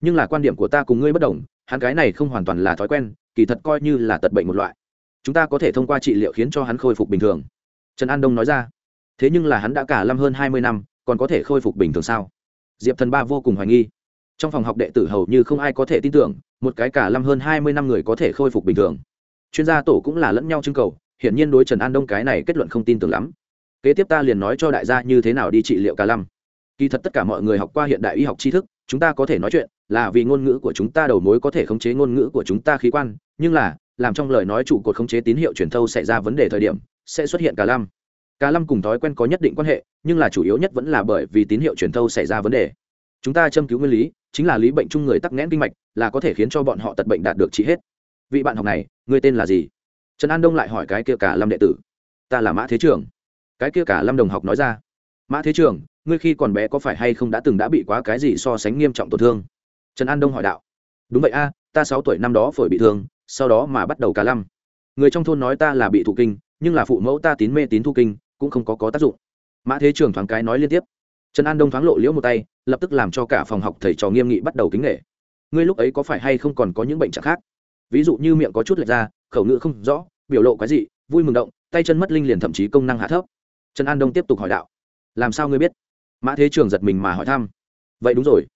Nhưng là quan điểm của ta cùng ngươi bất đồng, hắn cái này không hoàn toàn là thói quen, kỳ thật coi như là tật bệnh một loại chúng ta có thể thông qua trị liệu khiến cho hắn khôi phục bình thường. Trần an đông nói ra. Thế nhưng là hắn đã cả năm hơn hai mươi năm, còn có thể khôi phục bình thường sao? Diệp thần ba vô cùng hoài nghi. Trong phòng học đệ tử hầu như không ai có thể tin tưởng, một cái cả năm hơn hai mươi năm người có thể khôi phục bình thường. Chuyên gia tổ cũng là lẫn nhau trưng cầu, hiển nhiên đối trần an đông cái này kết luận không tin tưởng lắm. Kế tiếp ta liền nói cho đại gia như thế nào đi trị liệu cả năm kỳ thật tất cả mọi người học qua hiện đại y học tri thức, chúng ta có thể nói chuyện là vì ngôn ngữ của chúng ta đầu mối có thể khống chế ngôn ngữ của chúng ta khí quan, nhưng là làm trong lời nói trụ cột khống chế tín hiệu truyền thâu xảy ra vấn đề thời điểm, sẽ xuất hiện cả lăm cả lăm cùng thói quen có nhất định quan hệ, nhưng là chủ yếu nhất vẫn là bởi vì tín hiệu truyền thâu xảy ra vấn đề. Chúng ta châm cứu nguyên lý, chính là lý bệnh chung người tắc nghẽn kinh mạch, là có thể khiến cho bọn họ tật bệnh đạt được trị hết. Vị bạn học này, người tên là gì? Trần an đông lại hỏi cái kia cả lâm đệ tử. Ta là mã thế trường. Cái kia cả lâm đồng học nói ra. Mã thế trường, ngươi khi còn bé có phải hay không đã từng đã bị quá cái gì so sánh nghiêm trọng tổn thương? Trần an đông hỏi đạo. Đúng vậy a, ta sáu tuổi năm đó phổi bị thương sau đó mà bắt đầu cả lăm. Người trong thôn nói ta là bị thụ kinh, nhưng là phụ mẫu ta tín mê tín thu kinh, cũng không có có tác dụng. Mã thế trường thoáng cái nói liên tiếp. Trần an đông thoáng lộ liễu một tay, lập tức làm cho cả phòng học thầy trò nghiêm nghị bắt đầu kính nghệ ngươi lúc ấy có phải hay không còn có những bệnh trạng khác? Ví dụ như miệng có chút lệch ra, khẩu ngữ không rõ, biểu lộ cái gì vui mừng động, tay chân mất linh liền thậm chí công năng hạ thấp. Trần an đông tiếp tục hỏi đạo. Làm sao ngươi biết? Mã thế trường giật mình mà hỏi thăm. Vậy đúng rồi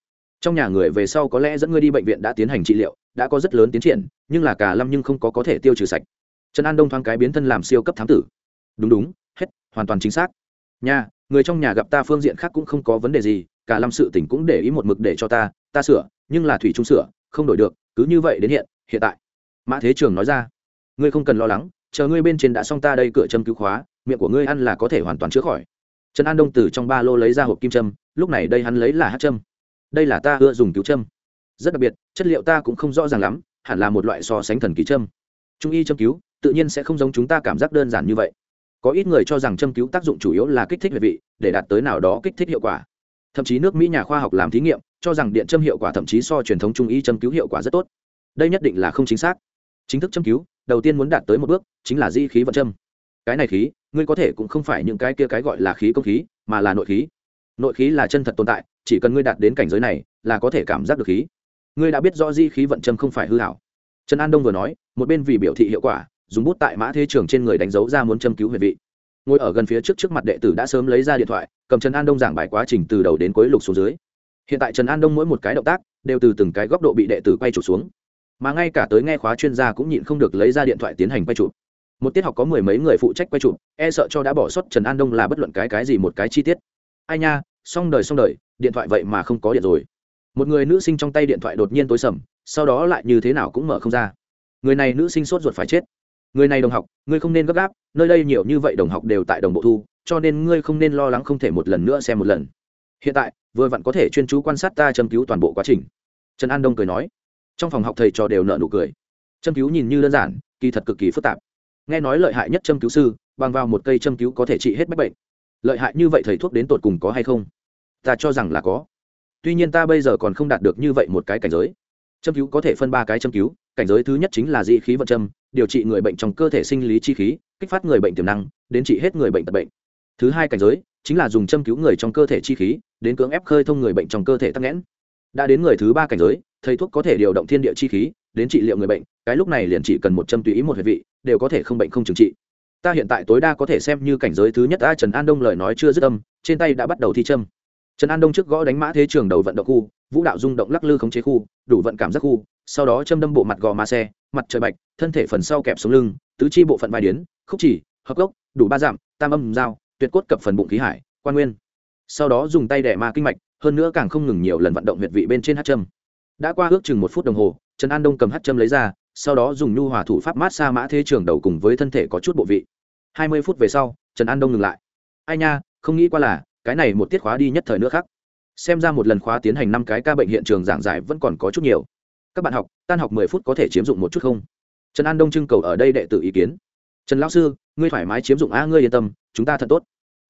trong nhà người về sau có lẽ dẫn ngươi đi bệnh viện đã tiến hành trị liệu, đã có rất lớn tiến triển, nhưng là cả lâm nhưng không có có thể tiêu trừ sạch. Trần an đông thoáng cái biến thân làm siêu cấp thám tử. Đúng đúng, hết, hoàn toàn chính xác. Nhà người trong nhà gặp ta phương diện khác cũng không có vấn đề gì, cả lâm sự tỉnh cũng để ý một mực để cho ta ta sửa, nhưng là thủy trung sửa, không đổi được, cứ như vậy đến hiện hiện tại. Mã thế trường nói ra. Ngươi không cần lo lắng, chờ ngươi bên trên đã xong ta đây cửa châm cứu khóa, miệng của ngươi ăn là có thể hoàn toàn chữa khỏi. Trần an đông từ trong ba lô lấy ra hộp kim châm, lúc này đây hắn lấy là hát châm đây là ta ưa dùng cứu châm. Rất đặc biệt, chất liệu ta cũng không rõ ràng lắm, hẳn là một loại so sánh thần kỳ châm. Trung y châm cứu, tự nhiên sẽ không giống chúng ta cảm giác đơn giản như vậy. Có ít người cho rằng châm cứu tác dụng chủ yếu là kích thích huyệt vị, để đạt tới nào đó kích thích hiệu quả. Thậm chí nước mỹ nhà khoa học làm thí nghiệm, cho rằng điện châm hiệu quả thậm chí so truyền thống trung y châm cứu hiệu quả rất tốt. Đây nhất định là không chính xác. Chính thức châm cứu, đầu tiên muốn đạt tới một bước, chính là di khí vận châm. Cái này khí, ngươi có thể cũng không phải những cái kia cái gọi là khí công khí, mà là nội khí nội khí là chân thật tồn tại, chỉ cần ngươi đạt đến cảnh giới này, là có thể cảm giác được khí. Ngươi đã biết rõ di khí vận châm không phải hư hảo. Trần an đông vừa nói, một bên vì biểu thị hiệu quả, dùng bút tại mã thế trường trên người đánh dấu ra muốn châm cứu huyệt vị. Ngồi ở gần phía trước trước mặt đệ tử đã sớm lấy ra điện thoại, cầm trần an đông giảng bài quá trình từ đầu đến cuối lục xuống dưới. Hiện tại trần an đông mỗi một cái động tác, đều từ từng cái góc độ bị đệ tử quay chụp xuống. Mà ngay cả tới nghe khóa chuyên gia cũng nhịn không được lấy ra điện thoại tiến hành quay chụp. Một tiết học có mười mấy người phụ trách quay chụp e sợ cho đã bỏ sót trần an đông là bất luận cái cái gì một cái chi tiết. Ai nha xong đời xong đời, điện thoại vậy mà không có điện rồi. Một người nữ sinh trong tay điện thoại đột nhiên tối sầm, sau đó lại như thế nào cũng mở không ra. Người này nữ sinh sốt ruột phải chết. Người này đồng học, ngươi không nên gấp gáp, nơi đây nhiều như vậy đồng học đều tại đồng bộ thu, cho nên ngươi không nên lo lắng không thể một lần nữa xem một lần. Hiện tại, vừa vặn có thể chuyên chú quan sát ta châm cứu toàn bộ quá trình. Trần an đông cười nói. Trong phòng học thầy trò đều nợ nụ cười. Châm cứu nhìn như đơn giản, kỳ thật cực kỳ phức tạp. Nghe nói lợi hại nhất châm cứu sư, bằng vào một cây châm cứu có thể trị hết bách bệnh lợi hại như vậy thầy thuốc đến tột cùng có hay không? Ta cho rằng là có. Tuy nhiên ta bây giờ còn không đạt được như vậy một cái cảnh giới. Châm cứu có thể phân ba cái châm cứu, cảnh giới thứ nhất chính là dị khí vận châm, điều trị người bệnh trong cơ thể sinh lý chi khí, kích phát người bệnh tiềm năng, đến trị hết người bệnh tật bệnh. Thứ hai cảnh giới chính là dùng châm cứu người trong cơ thể chi khí, đến cưỡng ép khơi thông người bệnh trong cơ thể tắc nghẽn. Đã đến người thứ ba cảnh giới, thầy thuốc có thể điều động thiên địa chi khí, đến trị liệu người bệnh, cái lúc này liền chỉ cần một châm tùy ý một hệ vị, đều có thể không bệnh không trừng trị ta hiện tại tối đa có thể xem như cảnh giới thứ nhất a trần an đông lời nói chưa dứt âm, trên tay đã bắt đầu thi châm. Trần an đông trước gõ đánh mã thế trường đầu vận động khu, vũ đạo rung động lắc lư khống chế khu, đủ vận cảm giác khu, sau đó châm đâm bộ mặt gò ma xe, mặt trời bạch, thân thể phần sau kẹp xuống lưng, tứ chi bộ phận vai điến, khúc chỉ, hợp gốc, đủ ba giảm, tam âm dao, tuyệt cốt cập phần bụng khí hải, quan nguyên. Sau đó dùng tay đẻ ma kinh mạch, hơn nữa càng không ngừng nhiều lần vận động huyệt vị bên trên hát châm. Đã qua ước chừng một phút đồng hồ, trần an đông cầm hát châm lấy ra sau đó dùng nhu hòa thủ pháp mát xa mã thế trường đầu cùng với thân thể có chút bộ vị. Hai mươi phút về sau, trần an đông ngừng lại. Ai nha, không nghĩ qua là, cái này một tiết khóa đi nhất thời nữa khác. Xem ra một lần khóa tiến hành năm cái ca bệnh hiện trường giảng giải vẫn còn có chút nhiều. Các bạn học, tan học mười phút có thể chiếm dụng một chút không? Trần an đông trưng cầu ở đây đệ tử ý kiến. Trần lão sư, ngươi thoải mái chiếm dụng a, ngươi yên tâm, chúng ta thật tốt.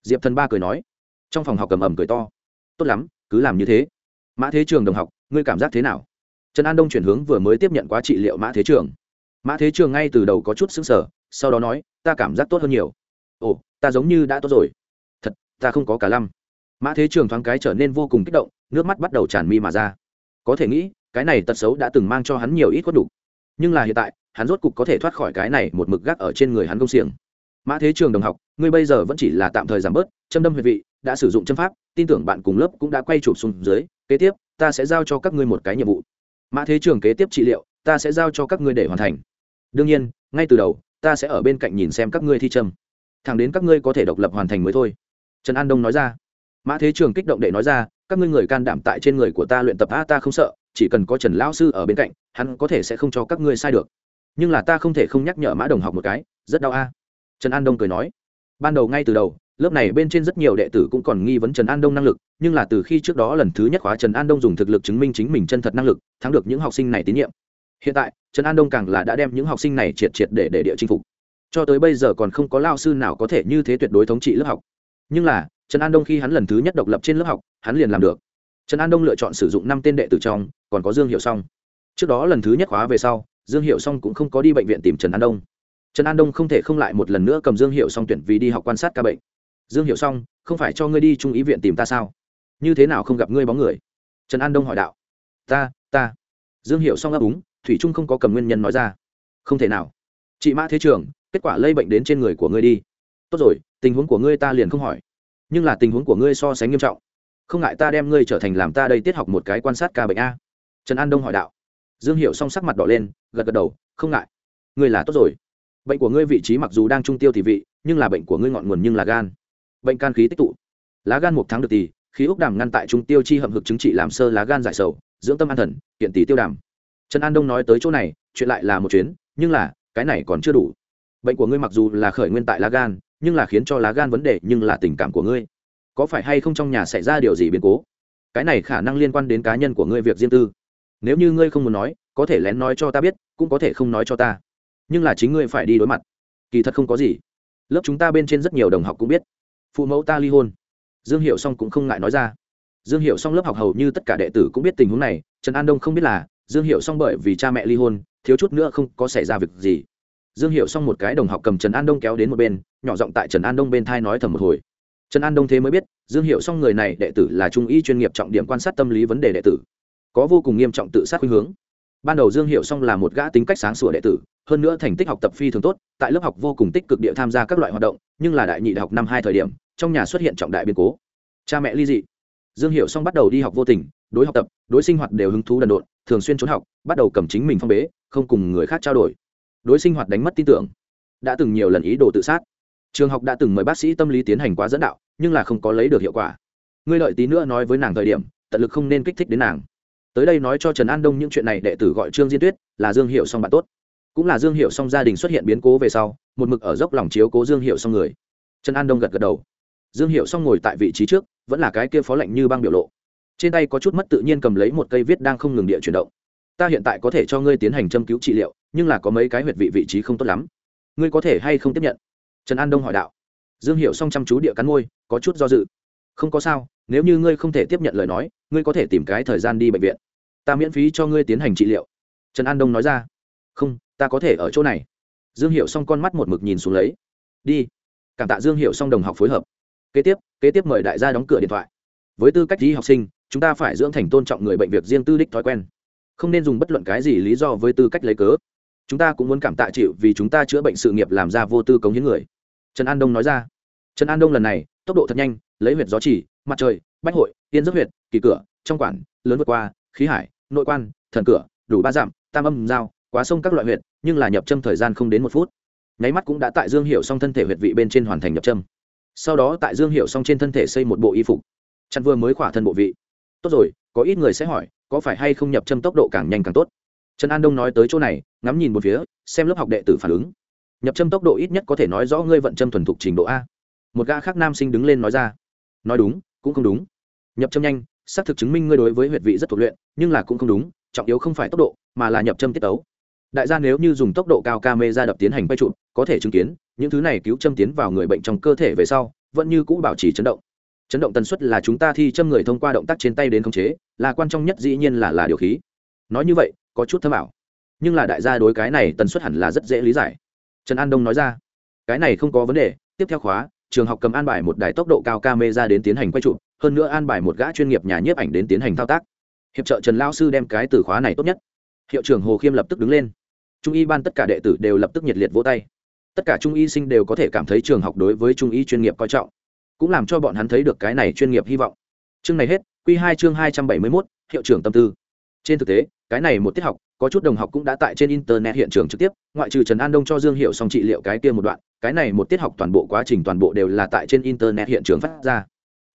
Diệp thần ba cười nói. Trong phòng học cầm ầm cười to. Tốt lắm, cứ làm như thế. Mã thế trường đồng học, ngươi cảm giác thế nào? Trần an đông chuyển hướng vừa mới tiếp nhận quá trị liệu mã thế trường. Mã thế trường ngay từ đầu có chút xứng sở sau đó nói, ta cảm giác tốt hơn nhiều. Ồ, ta giống như đã tốt rồi. Thật, ta không có cả lăm. Mã thế trường thoáng cái trở nên vô cùng kích động, nước mắt bắt đầu tràn mi mà ra. Có thể nghĩ, cái này tật xấu đã từng mang cho hắn nhiều ít có đủ. Nhưng là hiện tại, hắn rốt cục có thể thoát khỏi cái này một mực gác ở trên người hắn công xiềng. Mã thế trường đồng học, ngươi bây giờ vẫn chỉ là tạm thời giảm bớt, châm đâm huyệt vị, đã sử dụng châm pháp, tin tưởng bạn cùng lớp cũng đã quay chụp xuống dưới, kế tiếp, ta sẽ giao cho các ngươi một cái nhiệm vụ mã thế trường kế tiếp trị liệu ta sẽ giao cho các ngươi để hoàn thành. Đương nhiên ngay từ đầu ta sẽ ở bên cạnh nhìn xem các ngươi thi trâm, thẳng đến các ngươi có thể độc lập hoàn thành mới thôi. Trần an đông nói ra. Mã thế trường kích động để nói ra các ngươi người can đảm tại trên người của ta luyện tập a ta không sợ chỉ cần có trần lão sư ở bên cạnh hắn có thể sẽ không cho các ngươi sai được. Nhưng là ta không thể không nhắc nhở mã đồng học một cái rất đau a. Trần an đông cười nói. Ban đầu ngay từ đầu lớp này bên trên rất nhiều đệ tử cũng còn nghi vấn trần an đông năng lực, nhưng là từ khi trước đó lần thứ nhất khóa trần an đông dùng thực lực chứng minh chính mình chân thật năng lực, thắng được những học sinh này tín nhiệm. Hiện tại, trần an đông càng là đã đem những học sinh này triệt triệt để để địa chinh phục. Cho tới bây giờ còn không có lao sư nào có thể như thế tuyệt đối thống trị lớp học. Nhưng là, trần an đông khi hắn lần thứ nhất độc lập trên lớp học, hắn liền làm được. Trần an đông lựa chọn sử dụng năm tên đệ tử trong, còn có dương hiệu song. Trước đó lần thứ nhất khóa về sau, dương hiệu song cũng không có đi bệnh viện tìm trần an đông. Trần an đông không thể không lại một lần nữa cầm dương hiệu song tuyển vì đi học quan sát ca bệnh dương Hiểu song không phải cho ngươi đi trung ý viện tìm ta sao? Như thế nào không gặp ngươi bóng người? Trần an đông hỏi đạo. Ta ta. Dương Hiểu song ấp úng, thủy trung không có cầm nguyên nhân nói ra. Không thể nào. Chị mã thế trường, kết quả lây bệnh đến trên người của ngươi đi. Tốt rồi, tình huống của ngươi ta liền không hỏi. Nhưng là tình huống của ngươi so sánh nghiêm trọng. Không ngại ta đem ngươi trở thành làm ta đây tiết học một cái quan sát ca bệnh a. Trần an đông hỏi đạo. Dương hiệu song sắc mặt đỏ lên, gật gật đầu, không ngại. Ngươi là tốt rồi. Bệnh của ngươi vị trí mặc dù đang trung tiêu thì vị, nhưng là bệnh của ngươi ngọn nguồn nhưng là gan bệnh can khí tích tụ. Lá gan một tháng được tỷ khí úc đàm ngăn tại trung tiêu chi hậm hực chứng trị làm sơ lá gan giải sầu, dưỡng tâm an thần hiện tỷ tiêu đàm. Trần an đông nói tới chỗ này, chuyện lại là một chuyến, nhưng là, cái này còn chưa đủ. Bệnh của ngươi mặc dù là khởi nguyên tại lá gan, nhưng là khiến cho lá gan vấn đề, nhưng là tình cảm của ngươi. Có phải hay không trong nhà xảy ra điều gì biến cố? Cái này khả năng liên quan đến cá nhân của ngươi việc riêng tư. Nếu như ngươi không muốn nói, có thể lén nói cho ta biết, cũng có thể không nói cho ta. Nhưng là chính ngươi phải đi đối mặt. Kỳ thật không có gì. Lớp chúng ta bên trên rất nhiều đồng học cũng biết phụ mẫu ta ly hôn. Dương hiệu song cũng không ngại nói ra. Dương hiệu song lớp học hầu như tất cả đệ tử cũng biết tình huống này, trần an đông không biết là dương hiệu song bởi vì cha mẹ ly hôn, thiếu chút nữa không có xảy ra việc gì. Dương hiệu xong một cái đồng học cầm trần an đông kéo đến một bên, nhỏ giọng tại trần an đông bên thai nói thầm một hồi. Trần an đông thế mới biết, dương hiệu xong người này đệ tử là trung y chuyên nghiệp trọng điểm quan sát tâm lý vấn đề đệ tử, có vô cùng nghiêm trọng tự sát khuynh hướng. Ban đầu dương hiệu xong là một gã tính cách sáng sủa đệ tử hơn nữa thành tích học tập phi thường tốt, tại lớp học vô cùng tích cực địa tham gia các loại hoạt động, nhưng là đại nhị đại học năm hai thời điểm, trong nhà xuất hiện trọng đại biến cố. Cha mẹ ly dị. Dương hiệu xong bắt đầu đi học vô tình, đối học tập, đối sinh hoạt đều hứng thú đần độn, thường xuyên trốn học, bắt đầu cầm chính mình phong bế, không cùng người khác trao đổi. Đối sinh hoạt đánh mất tin tưởng. Đã từng nhiều lần ý đồ tự sát. Trường học đã từng mời bác sĩ tâm lý tiến hành quá dẫn đạo, nhưng là không có lấy được hiệu quả. Ngươi lợi tí nữa nói với nàng thời điểm, tận lực không nên kích thích đến nàng. Tới đây nói cho trần an đông những chuyện này đệ tử gọi trương diên tuyết, là dương hiệu song bạn tốt cũng là dương hiệu song gia đình xuất hiện biến cố về sau, một mực ở dốc lòng chiếu cố dương hiệu song người. Trần an đông gật gật đầu. Dương hiệu song ngồi tại vị trí trước, vẫn là cái kia phó lạnh như băng biểu lộ. Trên tay có chút mất tự nhiên cầm lấy một cây viết đang không ngừng địa chuyển động. Ta hiện tại có thể cho ngươi tiến hành châm cứu trị liệu, nhưng là có mấy cái huyệt vị vị trí không tốt lắm. Ngươi có thể hay không tiếp nhận? Trần an đông hỏi đạo. Dương hiệu Song chăm chú địa cắn môi, có chút do dự. Không có sao, nếu như ngươi không thể tiếp nhận lời nói, ngươi có thể tìm cái thời gian đi bệnh viện. Ta miễn phí cho ngươi tiến hành trị liệu. Trần an đông nói ra. Không ta có thể ở chỗ này. Dương hiệu xong con mắt một mực nhìn xuống lấy. Đi. Cảm tạ dương hiệu xong đồng học phối hợp. Kế tiếp kế tiếp mời đại gia đóng cửa điện thoại. Với tư cách đi học sinh, chúng ta phải dưỡng thành tôn trọng người bệnh việc riêng tư đích thói quen. Không nên dùng bất luận cái gì lý do với tư cách lấy cớ. Chúng ta cũng muốn cảm tạ chịu vì chúng ta chữa bệnh sự nghiệp làm ra vô tư cống hiến người. Trần an đông nói ra. Trần an đông lần này, tốc độ thật nhanh, lấy huyệt gió chỉ, mặt trời, bách hội tiên giấc huyệt, kỳ cửa, trong quản, lớn vượt qua, khí hải, nội quan, thần cửa, đủ ba dặm, tam âm giao, quá sông các loại huyệt nhưng là nhập châm thời gian không đến một phút. Nháy mắt cũng đã tại dương hiệu xong thân thể huyệt vị bên trên hoàn thành nhập châm. Sau đó tại dương hiệu xong trên thân thể xây một bộ y phục. Chăn vừa mới khỏa thân bộ vị. Tốt rồi, có ít người sẽ hỏi, có phải hay không nhập châm tốc độ càng nhanh càng tốt? Trần an đông nói tới chỗ này, ngắm nhìn một phía, xem lớp học đệ tử phản ứng. Nhập châm tốc độ ít nhất có thể nói rõ ngươi vận châm thuần thục trình độ a. Một gã khác nam sinh đứng lên nói ra. Nói đúng, cũng không đúng. Nhập châm nhanh, xác thực chứng minh ngươi đối với huyệt vị rất thuộc luyện, nhưng là cũng không đúng, trọng yếu không phải tốc độ, mà là nhập châm tiết tấu đại gia nếu như dùng tốc độ cao ca mê ra đập tiến hành quay trụ có thể chứng kiến, những thứ này cứu châm tiến vào người bệnh trong cơ thể về sau, vẫn như cũ bảo trì chấn động. Chấn động tần suất là chúng ta thi châm người thông qua động tác trên tay đến khống chế, là quan trọng nhất dĩ nhiên là là điều khí. Nói như vậy, có chút thâm ảo. Nhưng là đại gia đối cái này tần suất hẳn là rất dễ lý giải. Trần an đông nói ra, cái này không có vấn đề, tiếp theo khóa, trường học cầm an bài một đài tốc độ cao camera đến tiến hành quay trụ hơn nữa an bài một gã chuyên nghiệp nhà nhiếp ảnh đến tiến hành thao tác. Hiệp trợ trần lao sư đem cái từ khóa này tốt nhất. Hiệu trưởng hồ khiêm lập tức đứng lên trung y ban tất cả đệ tử đều lập tức nhiệt liệt vỗ tay. Tất cả trung y sinh đều có thể cảm thấy trường học đối với trung y chuyên nghiệp coi trọng, cũng làm cho bọn hắn thấy được cái này chuyên nghiệp hy vọng. Chương này hết q hai chương hai trăm bảy mươi mốt, hiệu trưởng tâm tư. Trên thực tế, cái này một tiết học, có chút đồng học cũng đã tại trên internet hiện trường trực tiếp, ngoại trừ trần an đông cho dương hiệu xong trị liệu cái kia một đoạn, cái này một tiết học toàn bộ quá trình toàn bộ đều là tại trên internet hiện trường phát ra.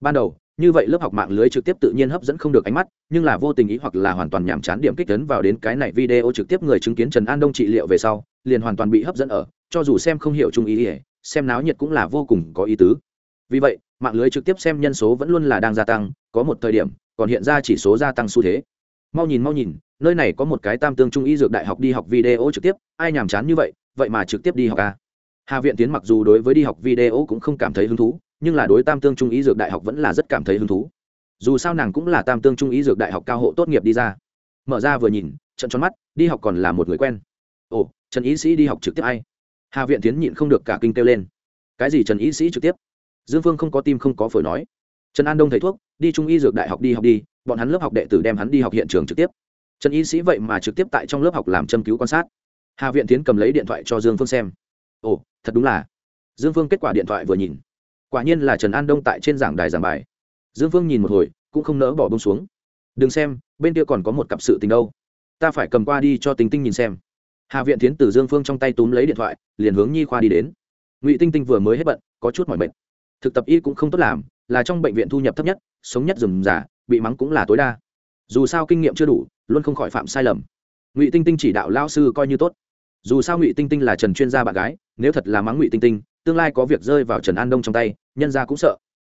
Ban đầu như vậy lớp học mạng lưới trực tiếp tự nhiên hấp dẫn không được ánh mắt, nhưng là vô tình ý hoặc là hoàn toàn nhàm chán điểm kích tấn vào đến cái này video trực tiếp người chứng kiến trần an đông trị liệu về sau, liền hoàn toàn bị hấp dẫn ở, cho dù xem không hiểu trung ý ỉa xem náo nhiệt cũng là vô cùng có ý tứ vì vậy, mạng lưới trực tiếp xem nhân số vẫn luôn là đang gia tăng, có một thời điểm, còn hiện ra chỉ số gia tăng xu thế mau nhìn mau nhìn, nơi này có một cái tam tương trung y dược đại học đi học video trực tiếp, ai nhàm chán như vậy vậy mà trực tiếp đi học à? hà viện tiến mặc dù đối với đi học video cũng không cảm thấy hứng thú nhưng là đối tam tương trung y dược đại học vẫn là rất cảm thấy hứng thú. Dù sao nàng cũng là tam tương trung y dược đại học cao hộ tốt nghiệp đi ra. Mở ra vừa nhìn trận tròn mắt, đi học còn là một người quen. Ồ, trần y sĩ đi học trực tiếp ai? Hà viện tiến nhịn không được cả kinh kêu lên. Cái gì trần y sĩ trực tiếp? Dương phương không có tim không có phổi nói. Trần an đông thầy thuốc, đi trung y dược đại học đi học đi, bọn hắn lớp học đệ tử đem hắn đi học hiện trường trực tiếp. Trần y sĩ vậy mà trực tiếp tại trong lớp học làm châm cứu quan sát. Hà viện tiến cầm lấy điện thoại cho dương phương xem. Ồ, thật đúng là. Dương phương kết quả điện thoại vừa nhìn quả nhiên là trần an đông tại trên giảng đài giảng bài. Dương phương nhìn một hồi, cũng không nỡ bỏ bông xuống. Đừng xem, bên kia còn có một cặp sự tình đâu. Ta phải cầm qua đi cho tính tinh nhìn xem. Hà viện tiến từ dương phương trong tay túm lấy điện thoại, liền hướng nhi khoa đi đến. Ngụy tinh tinh vừa mới hết bận, có chút mỏi mệt. Thực tập y cũng không tốt làm, là trong bệnh viện thu nhập thấp nhất, sống nhất dùm giả bị mắng cũng là tối đa. Dù sao kinh nghiệm chưa đủ, luôn không khỏi phạm sai lầm. Ngụy tinh tinh chỉ đạo lao sư coi như tốt. Dù sao ngụy tinh tinh là trần chuyên gia bạn gái, nếu thật là mắng ngụy tinh tinh tương lai có việc rơi vào trần an đông trong tay, nhân gia cũng sợ.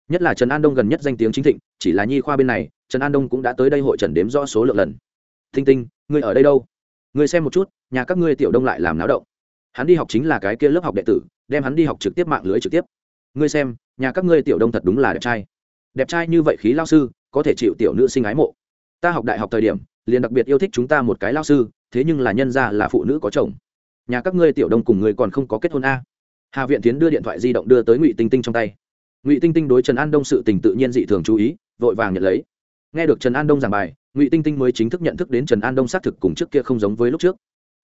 Nhất là trần an đông gần nhất danh tiếng chính thịnh, chỉ là nhi khoa bên này, trần an đông cũng đã tới đây hội trần đếm rõ số lượng lần. Thinh tinh, ngươi ở đây đâu? Ngươi xem một chút, nhà các ngươi tiểu đông lại làm náo động. Hắn đi học chính là cái kia lớp học đệ tử, đem hắn đi học trực tiếp mạng lưới trực tiếp. Ngươi xem, nhà các ngươi tiểu đông thật đúng là đẹp trai. Đẹp trai như vậy khí lao sư, có thể chịu tiểu nữ sinh ái mộ. Ta học đại học thời điểm, liền đặc biệt yêu thích chúng ta một cái lao sư, thế nhưng là nhân ra là phụ nữ có chồng. Nhà các ngươi tiểu đông cùng người còn không có kết hôn a? Hà viện tiến đưa điện thoại di động đưa tới ngụy tinh tinh trong tay. Ngụy tinh tinh đối trần an đông sự tình tự nhiên dị thường chú ý, vội vàng nhận lấy. Nghe được trần an đông giảng bài, ngụy tinh tinh mới chính thức nhận thức đến trần an đông xác thực cùng trước kia không giống với lúc trước.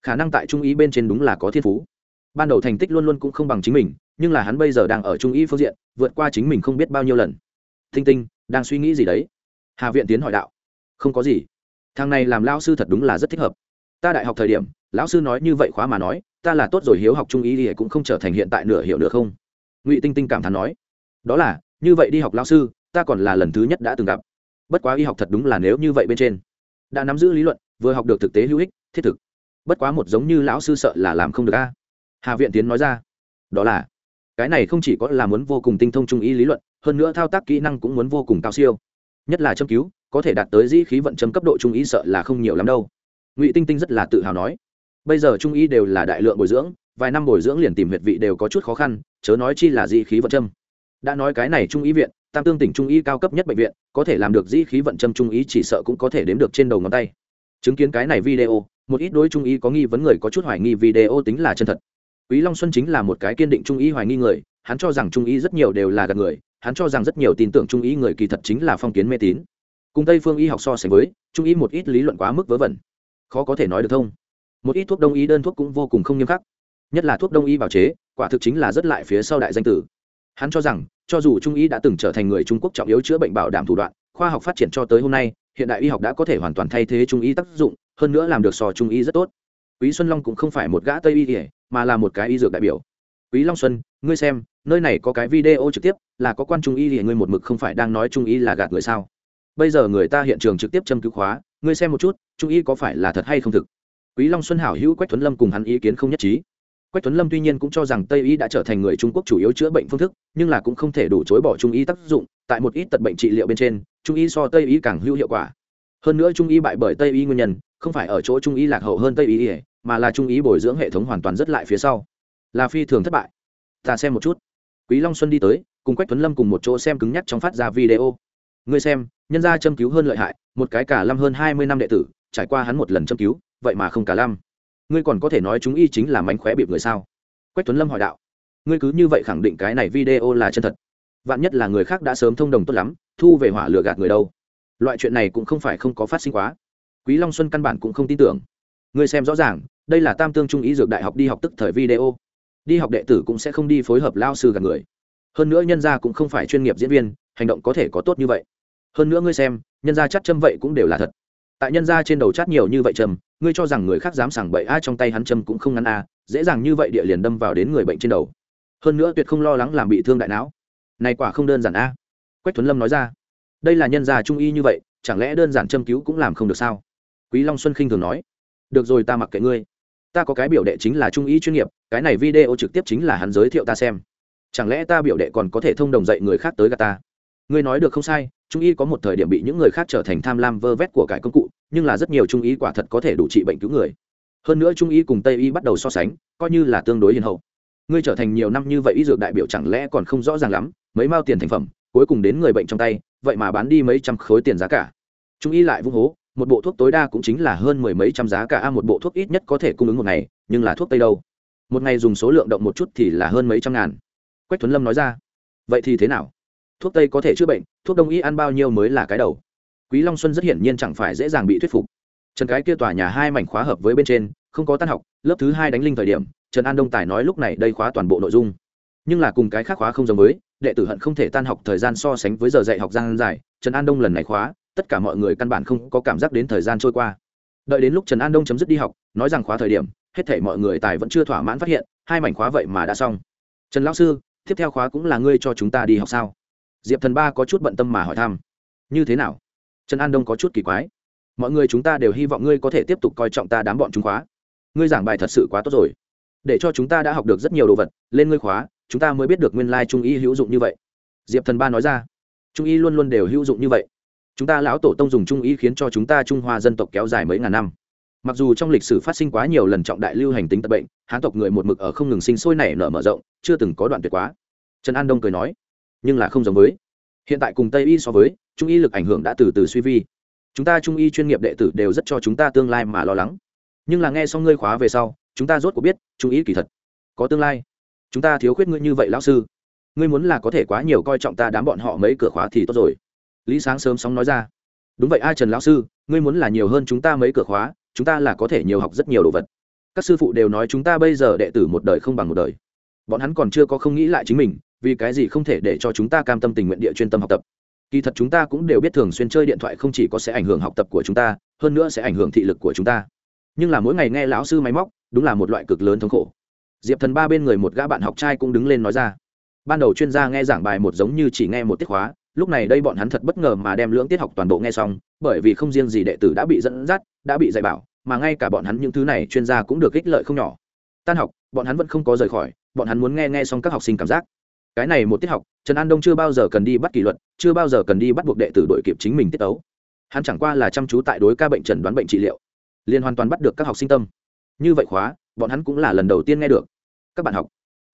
Khả năng tại trung ý bên trên đúng là có thiên phú. Ban đầu thành tích luôn luôn cũng không bằng chính mình, nhưng là hắn bây giờ đang ở trung ý phương diện, vượt qua chính mình không biết bao nhiêu lần. Tinh tinh, đang suy nghĩ gì đấy? Hà viện tiến hỏi đạo. Không có gì. Thằng này làm lao sư thật đúng là rất thích hợp. Ta đại học thời điểm, lão sư nói như vậy khóa mà nói ta là tốt rồi, hiếu học trung ý thì cũng không trở thành hiện tại nửa hiểu được không. Ngụy tinh tinh cảm thán nói, đó là, như vậy đi học lao sư, ta còn là lần thứ nhất đã từng gặp. Bất quá y học thật đúng là nếu như vậy bên trên, đã nắm giữ lý luận, vừa học được thực tế hữu ích, thiết thực. Bất quá một giống như lão sư sợ là làm không được a. Hà viện tiến nói ra, đó là, cái này không chỉ có là muốn vô cùng tinh thông trung ý lý luận, hơn nữa thao tác kỹ năng cũng muốn vô cùng cao siêu. Nhất là châm cứu, có thể đạt tới dĩ khí vận châm cấp độ trung ý sợ là không nhiều lắm đâu. Ngụy tinh tinh rất là tự hào nói bây giờ trung y đều là đại lượng bồi dưỡng, vài năm bồi dưỡng liền tìm huyệt vị đều có chút khó khăn, chớ nói chi là dĩ khí vận châm. Đã nói cái này trung y viện, tam tương tỉnh trung y cao cấp nhất bệnh viện, có thể làm được dĩ khí vận châm trung y chỉ sợ cũng có thể đếm được trên đầu ngón tay. Chứng kiến cái này video, một ít đối trung y có nghi vấn người có chút hoài nghi video tính là chân thật. Quý long xuân chính là một cái kiên định trung y hoài nghi người, hắn cho rằng trung y rất nhiều đều là gạt người, hắn cho rằng rất nhiều tin tưởng trung y người kỳ thật chính là phong kiến mê tín. Cùng tây phương y học so sánh với, trung y một ít lý luận quá mức vớ vẩn. Khó có thể nói được thông một ít thuốc đông y đơn thuốc cũng vô cùng không nghiêm khắc. Nhất là thuốc đông y bào chế, quả thực chính là rất lại phía sau đại danh tử. Hắn cho rằng, cho dù trung y đã từng trở thành người trung quốc trọng yếu chữa bệnh bảo đảm thủ đoạn, khoa học phát triển cho tới hôm nay, hiện đại y học đã có thể hoàn toàn thay thế trung y tác dụng, hơn nữa làm được so trung y rất tốt. Quý xuân long cũng không phải một gã tây y kể mà là một cái y dược đại biểu. Quý long xuân, ngươi xem, nơi này có cái video trực tiếp, là có quan trung y thì ngươi một mực không phải đang nói trung y là gạt người sao? Bây giờ người ta hiện trường trực tiếp châm cứu khóa, ngươi xem một chút, trung y có phải là thật hay không thực? Quý long xuân hảo hữu quách tuấn lâm cùng hắn ý kiến không nhất trí. Quách tuấn lâm tuy nhiên cũng cho rằng tây y đã trở thành người trung quốc chủ yếu chữa bệnh phương thức, nhưng là cũng không thể đủ chối bỏ trung y tác dụng, tại một ít tật bệnh trị liệu bên trên, trung y so tây y càng hữu hiệu quả. Hơn nữa trung y bại bởi tây y nguyên nhân, không phải ở chỗ trung y lạc hậu hơn tây y mà là trung y bồi dưỡng hệ thống hoàn toàn rất lại phía sau. Là phi thường thất bại. Ta xem một chút. Quý long xuân đi tới, cùng quách tuấn lâm cùng một chỗ xem cứng nhắc trong phát ra video. Ngươi xem, nhân gia châm cứu hơn lợi hại, một cái cả lâm hơn hai mươi năm đệ tử, trải qua hắn một lần châm cứu vậy mà không cả lâm ngươi còn có thể nói chúng y chính là mánh khóe bịp người sao? Quách tuấn lâm hỏi đạo. Ngươi cứ như vậy khẳng định cái này video là chân thật. Vạn nhất là người khác đã sớm thông đồng tốt lắm, thu về hỏa lửa gạt người đâu? Loại chuyện này cũng không phải không có phát sinh quá. Quý long xuân căn bản cũng không tin tưởng. Ngươi xem rõ ràng, đây là tam tương trung ý dược đại học đi học tức thời video. Đi học đệ tử cũng sẽ không đi phối hợp lao sư gạt người. Hơn nữa nhân gia cũng không phải chuyên nghiệp diễn viên, hành động có thể có tốt như vậy. Hơn nữa ngươi xem, nhân gia chắc châm vậy cũng đều là thật tại nhân gia trên đầu chát nhiều như vậy trầm, ngươi cho rằng người khác dám sảng bậy a, trong tay hắn châm cũng không ngắn a, dễ dàng như vậy địa liền đâm vào đến người bệnh trên đầu. Hơn nữa tuyệt không lo lắng làm bị thương đại não. Này quả không đơn giản a. Quách tuấn lâm nói ra. Đây là nhân gia trung y như vậy, chẳng lẽ đơn giản châm cứu cũng làm không được sao? Quý long xuân khinh thường nói. Được rồi, ta mặc kệ ngươi. Ta có cái biểu đệ chính là trung y chuyên nghiệp, cái này video trực tiếp chính là hắn giới thiệu ta xem. Chẳng lẽ ta biểu đệ còn có thể thông đồng dạy người khác tới gà ta? Ngươi nói được không sai trung y có một thời điểm bị những người khác trở thành tham lam vơ vét của cải công cụ, nhưng là rất nhiều trung y quả thật có thể đủ trị bệnh cứu người. Hơn nữa trung y cùng tây y bắt đầu so sánh, coi như là tương đối hiền hậu. Ngươi trở thành nhiều năm như vậy y dược đại biểu chẳng lẽ còn không rõ ràng lắm, mấy mao tiền thành phẩm, cuối cùng đến người bệnh trong tay, vậy mà bán đi mấy trăm khối tiền giá cả. Trung y lại vung hố, một bộ thuốc tối đa cũng chính là hơn mười mấy trăm giá cả, a, một bộ thuốc ít nhất có thể cung ứng một ngày, nhưng là thuốc tây đâu? Một ngày dùng số lượng động một chút thì là hơn mấy trăm ngàn. Quách tuấn lâm nói ra. Vậy thì thế nào? Thuốc tây có thể chữa bệnh, thuốc đông y ăn bao nhiêu mới là cái đầu. Quý long xuân rất hiển nhiên chẳng phải dễ dàng bị thuyết phục. Trần cái kia tòa nhà hai mảnh khóa hợp với bên trên, không có tan học, lớp thứ hai đánh linh thời điểm, trần an đông tài nói lúc này đây khóa toàn bộ nội dung. Nhưng là cùng cái khác khóa không giống với, đệ tử hận không thể tan học thời gian so sánh với giờ dạy học gian dài trần an đông lần này khóa, tất cả mọi người căn bản không có cảm giác đến thời gian trôi qua. Đợi đến lúc trần an đông chấm dứt đi học, nói rằng khóa thời điểm, hết thể mọi người tài vẫn chưa thỏa mãn phát hiện, hai mảnh khóa vậy mà đã xong. Trần lão sư, tiếp theo khóa cũng là ngươi cho chúng ta đi học sao? Diệp thần ba có chút bận tâm mà hỏi thăm. Như thế nào? Trần an đông có chút kỳ quái. Mọi người chúng ta đều hy vọng ngươi có thể tiếp tục coi trọng ta đám bọn chúng khóa. Ngươi giảng bài thật sự quá tốt rồi. Để cho chúng ta đã học được rất nhiều đồ vật, lên ngươi khóa, chúng ta mới biết được nguyên lai trung y hữu dụng như vậy. Diệp thần ba nói ra. Trung y luôn luôn đều hữu dụng như vậy. Chúng ta lão tổ tông dùng trung y khiến cho chúng ta trung hoa dân tộc kéo dài mấy ngàn năm. Mặc dù trong lịch sử phát sinh quá nhiều lần trọng đại lưu hành tính tật bệnh, hán tộc người một mực ở không ngừng sinh sôi nảy nở mở rộng, chưa từng có đoạn tuyệt quá. Trần an đông cười nói nhưng là không giống với. Hiện tại cùng tây y so với, trung y lực ảnh hưởng đã từ từ suy vi. Chúng ta trung y chuyên nghiệp đệ tử đều rất cho chúng ta tương lai mà lo lắng. Nhưng là nghe xong ngươi khóa về sau, chúng ta rốt cuộc biết, trung y kỳ thật có tương lai. Chúng ta thiếu khuyết ngươi như vậy lão sư. Ngươi muốn là có thể quá nhiều coi trọng ta đám bọn họ mấy cửa khóa thì tốt rồi. Lý sáng sớm sóng nói ra. Đúng vậy ai trần lão sư, ngươi muốn là nhiều hơn chúng ta mấy cửa khóa, chúng ta là có thể nhiều học rất nhiều đồ vật. Các sư phụ đều nói chúng ta bây giờ đệ tử một đời không bằng một đời. Bọn hắn còn chưa có không nghĩ lại chính mình vì cái gì không thể để cho chúng ta cam tâm tình nguyện địa chuyên tâm học tập? Kỳ thật chúng ta cũng đều biết thường xuyên chơi điện thoại không chỉ có sẽ ảnh hưởng học tập của chúng ta, hơn nữa sẽ ảnh hưởng thị lực của chúng ta. Nhưng là mỗi ngày nghe lão sư máy móc, đúng là một loại cực lớn thống khổ. Diệp thần ba bên người một gã bạn học trai cũng đứng lên nói ra. Ban đầu chuyên gia nghe giảng bài một giống như chỉ nghe một tiết khóa, lúc này đây bọn hắn thật bất ngờ mà đem lưỡng tiết học toàn bộ nghe xong, bởi vì không riêng gì đệ tử đã bị dẫn dắt, đã bị dạy bảo, mà ngay cả bọn hắn những thứ này chuyên gia cũng được ích lợi không nhỏ. Tan học, bọn hắn vẫn không có rời khỏi, bọn hắn muốn nghe nghe xong các học sinh cảm giác cái này một tiết học, trần an đông chưa bao giờ cần đi bắt kỷ luật, chưa bao giờ cần đi bắt buộc đệ tử đội kịp chính mình tiết tấu. Hắn chẳng qua là chăm chú tại đối ca bệnh trần đoán bệnh trị liệu, liền hoàn toàn bắt được các học sinh tâm. Như vậy khóa, bọn hắn cũng là lần đầu tiên nghe được. Các bạn học,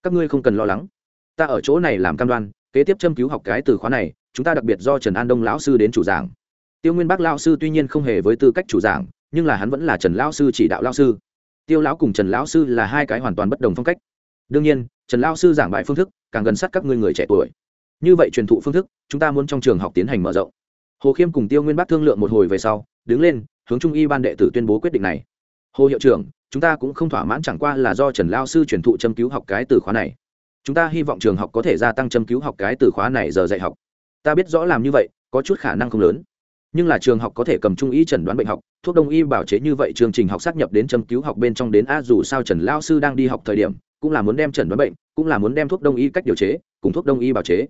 các ngươi không cần lo lắng. Ta ở chỗ này làm cam đoan, kế tiếp châm cứu học cái từ khóa này, chúng ta đặc biệt do trần an đông lão sư đến chủ giảng. Tiêu nguyên bác lao sư tuy nhiên không hề với tư cách chủ giảng, nhưng là hắn vẫn là trần lão sư chỉ đạo lão sư. Tiêu lão cùng trần lão sư là hai cái hoàn toàn bất đồng phong cách. Đương nhiên trần lão sư giảng bài phương thức, càng gần sát các ngươi người trẻ tuổi. Như vậy truyền thụ phương thức, chúng ta muốn trong trường học tiến hành mở rộng. Hồ khiêm cùng tiêu nguyên bác thương lượng một hồi về sau, đứng lên, hướng trung y ban đệ tử tuyên bố quyết định này. Hồ hiệu trưởng, chúng ta cũng không thỏa mãn chẳng qua là do trần lao sư truyền thụ châm cứu học cái từ khóa này. Chúng ta hy vọng trường học có thể gia tăng châm cứu học cái từ khóa này giờ dạy học. Ta biết rõ làm như vậy, có chút khả năng không lớn. Nhưng là trường học có thể cầm trung y chẩn đoán bệnh học, thuốc đông y bảo chế như vậy, chương trình học xác nhập đến châm cứu học bên trong đến a dù sao trần lao sư đang đi học thời điểm cũng là muốn đem chẩn đoán bệnh, cũng là muốn đem thuốc đông y cách điều chế, cùng thuốc đông y bảo chế.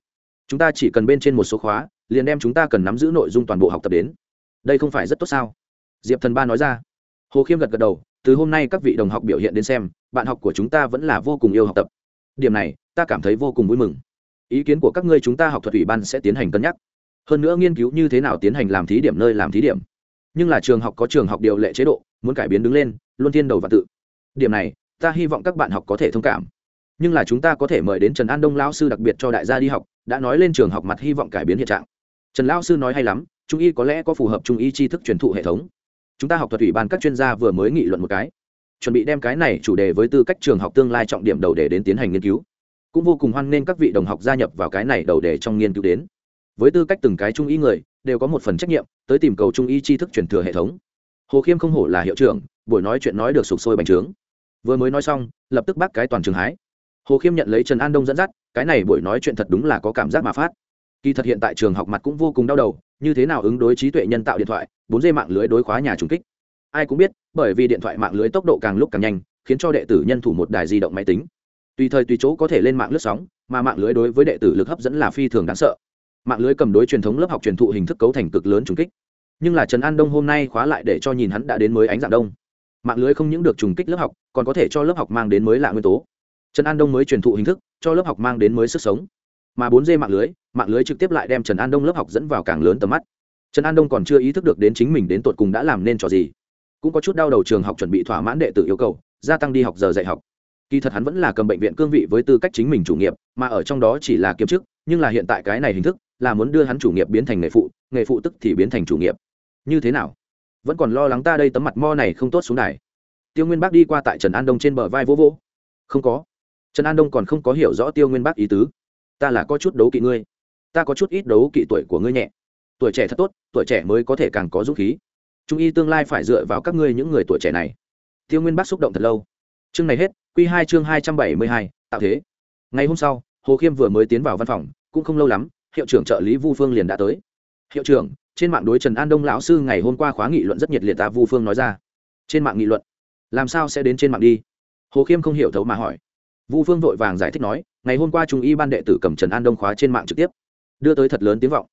Chúng ta chỉ cần bên trên một số khóa, liền đem chúng ta cần nắm giữ nội dung toàn bộ học tập đến. Đây không phải rất tốt sao? Diệp thần ba nói ra. Hồ khiêm gật gật đầu, từ hôm nay các vị đồng học biểu hiện đến xem, bạn học của chúng ta vẫn là vô cùng yêu học tập. Điểm này, ta cảm thấy vô cùng vui mừng. Ý kiến của các ngươi chúng ta học thuật ủy ban sẽ tiến hành cân nhắc. Hơn nữa nghiên cứu như thế nào tiến hành làm thí điểm nơi làm thí điểm. Nhưng là trường học có trường học điều lệ chế độ, muốn cải biến đứng lên, luôn tiên đầu và tự. Điểm này ta hy vọng các bạn học có thể thông cảm. Nhưng là chúng ta có thể mời đến trần an đông lao sư đặc biệt cho đại gia đi học, đã nói lên trường học mặt hy vọng cải biến hiện trạng. Trần lao sư nói hay lắm, trung y có lẽ có phù hợp trung y tri thức truyền thụ hệ thống. Chúng ta học thuật ủy ban các chuyên gia vừa mới nghị luận một cái. Chuẩn bị đem cái này chủ đề với tư cách trường học tương lai trọng điểm đầu đề đến tiến hành nghiên cứu. Cũng vô cùng hoan nghênh các vị đồng học gia nhập vào cái này đầu đề trong nghiên cứu đến. Với tư cách từng cái trung y người, đều có một phần trách nhiệm tới tìm cầu trung y tri thức truyền thừa hệ thống. Hồ khiêm không hổ là hiệu trưởng, buổi nói chuyện nói được sụp sôi bành trướng vừa mới nói xong, lập tức bác cái toàn trường hái. Hồ khiêm nhận lấy trần an đông dẫn dắt, cái này buổi nói chuyện thật đúng là có cảm giác mà phát. Kỳ thật hiện tại trường học mặt cũng vô cùng đau đầu, như thế nào ứng đối trí tuệ nhân tạo điện thoại, bốn dây mạng lưới đối khóa nhà trùng kích. Ai cũng biết, bởi vì điện thoại mạng lưới tốc độ càng lúc càng nhanh, khiến cho đệ tử nhân thủ một đài di động máy tính. Tùy thời tùy chỗ có thể lên mạng lướt sóng, mà mạng lưới đối với đệ tử lực hấp dẫn là phi thường đáng sợ. Mạng lưới cầm đối truyền thống lớp học truyền thụ hình thức cấu thành cực lớn trùng kích. Nhưng là trần an đông hôm nay khóa lại để cho nhìn hắn đã đến mới ánh dạng đông mạng lưới không những được trùng kích lớp học, còn có thể cho lớp học mang đến mới lạ nguyên tố. Trần an đông mới truyền thụ hình thức, cho lớp học mang đến mới sức sống. Mà bốn d mạng lưới mạng lưới trực tiếp lại đem trần an đông lớp học dẫn vào càng lớn tầm mắt. Trần an đông còn chưa ý thức được đến chính mình đến tột cùng đã làm nên trò gì. Cũng có chút đau đầu trường học chuẩn bị thỏa mãn đệ tử yêu cầu, gia tăng đi học giờ dạy học. Kỳ thật hắn vẫn là cầm bệnh viện cương vị với tư cách chính mình chủ nghiệp, mà ở trong đó chỉ là kiếm chức, nhưng là hiện tại cái này hình thức là muốn đưa hắn chủ nghiệp biến thành nghề phụ nghề phụ tức thì biến thành chủ nghiệp. Như thế nào? Vẫn còn lo lắng ta đây tấm mặt mo này không tốt xuống đài. Tiêu nguyên bác đi qua tại trần an đông trên bờ vai vô vô không có. Trần an đông còn không có hiểu rõ tiêu nguyên bác ý tứ. Ta là có chút đấu kỵ ngươi. Ta có chút ít đấu kỵ tuổi của ngươi nhẹ. Tuổi trẻ thật tốt, tuổi trẻ mới có thể càng có dũng khí. Trung y tương lai phải dựa vào các ngươi những người tuổi trẻ này. Tiêu nguyên bác xúc động thật lâu. Chương này hết q hai chương hai trăm bảy mươi hai, tạo thế. Ngày hôm sau, hồ khiêm vừa mới tiến vào văn phòng, cũng không lâu lắm, hiệu trưởng trợ lý vu phương liền đã tới. Hiệu trưởng trên mạng đối trần an đông lão sư ngày hôm qua khóa nghị luận rất nhiệt liệt ta vu phương nói ra. Trên mạng nghị luận, làm sao sẽ đến trên mạng đi? Hồ khiêm không hiểu thấu mà hỏi. Vu phương vội vàng giải thích nói, ngày hôm qua trung y ban đệ tử cầm trần an đông khóa trên mạng trực tiếp, đưa tới thật lớn tiếng vọng.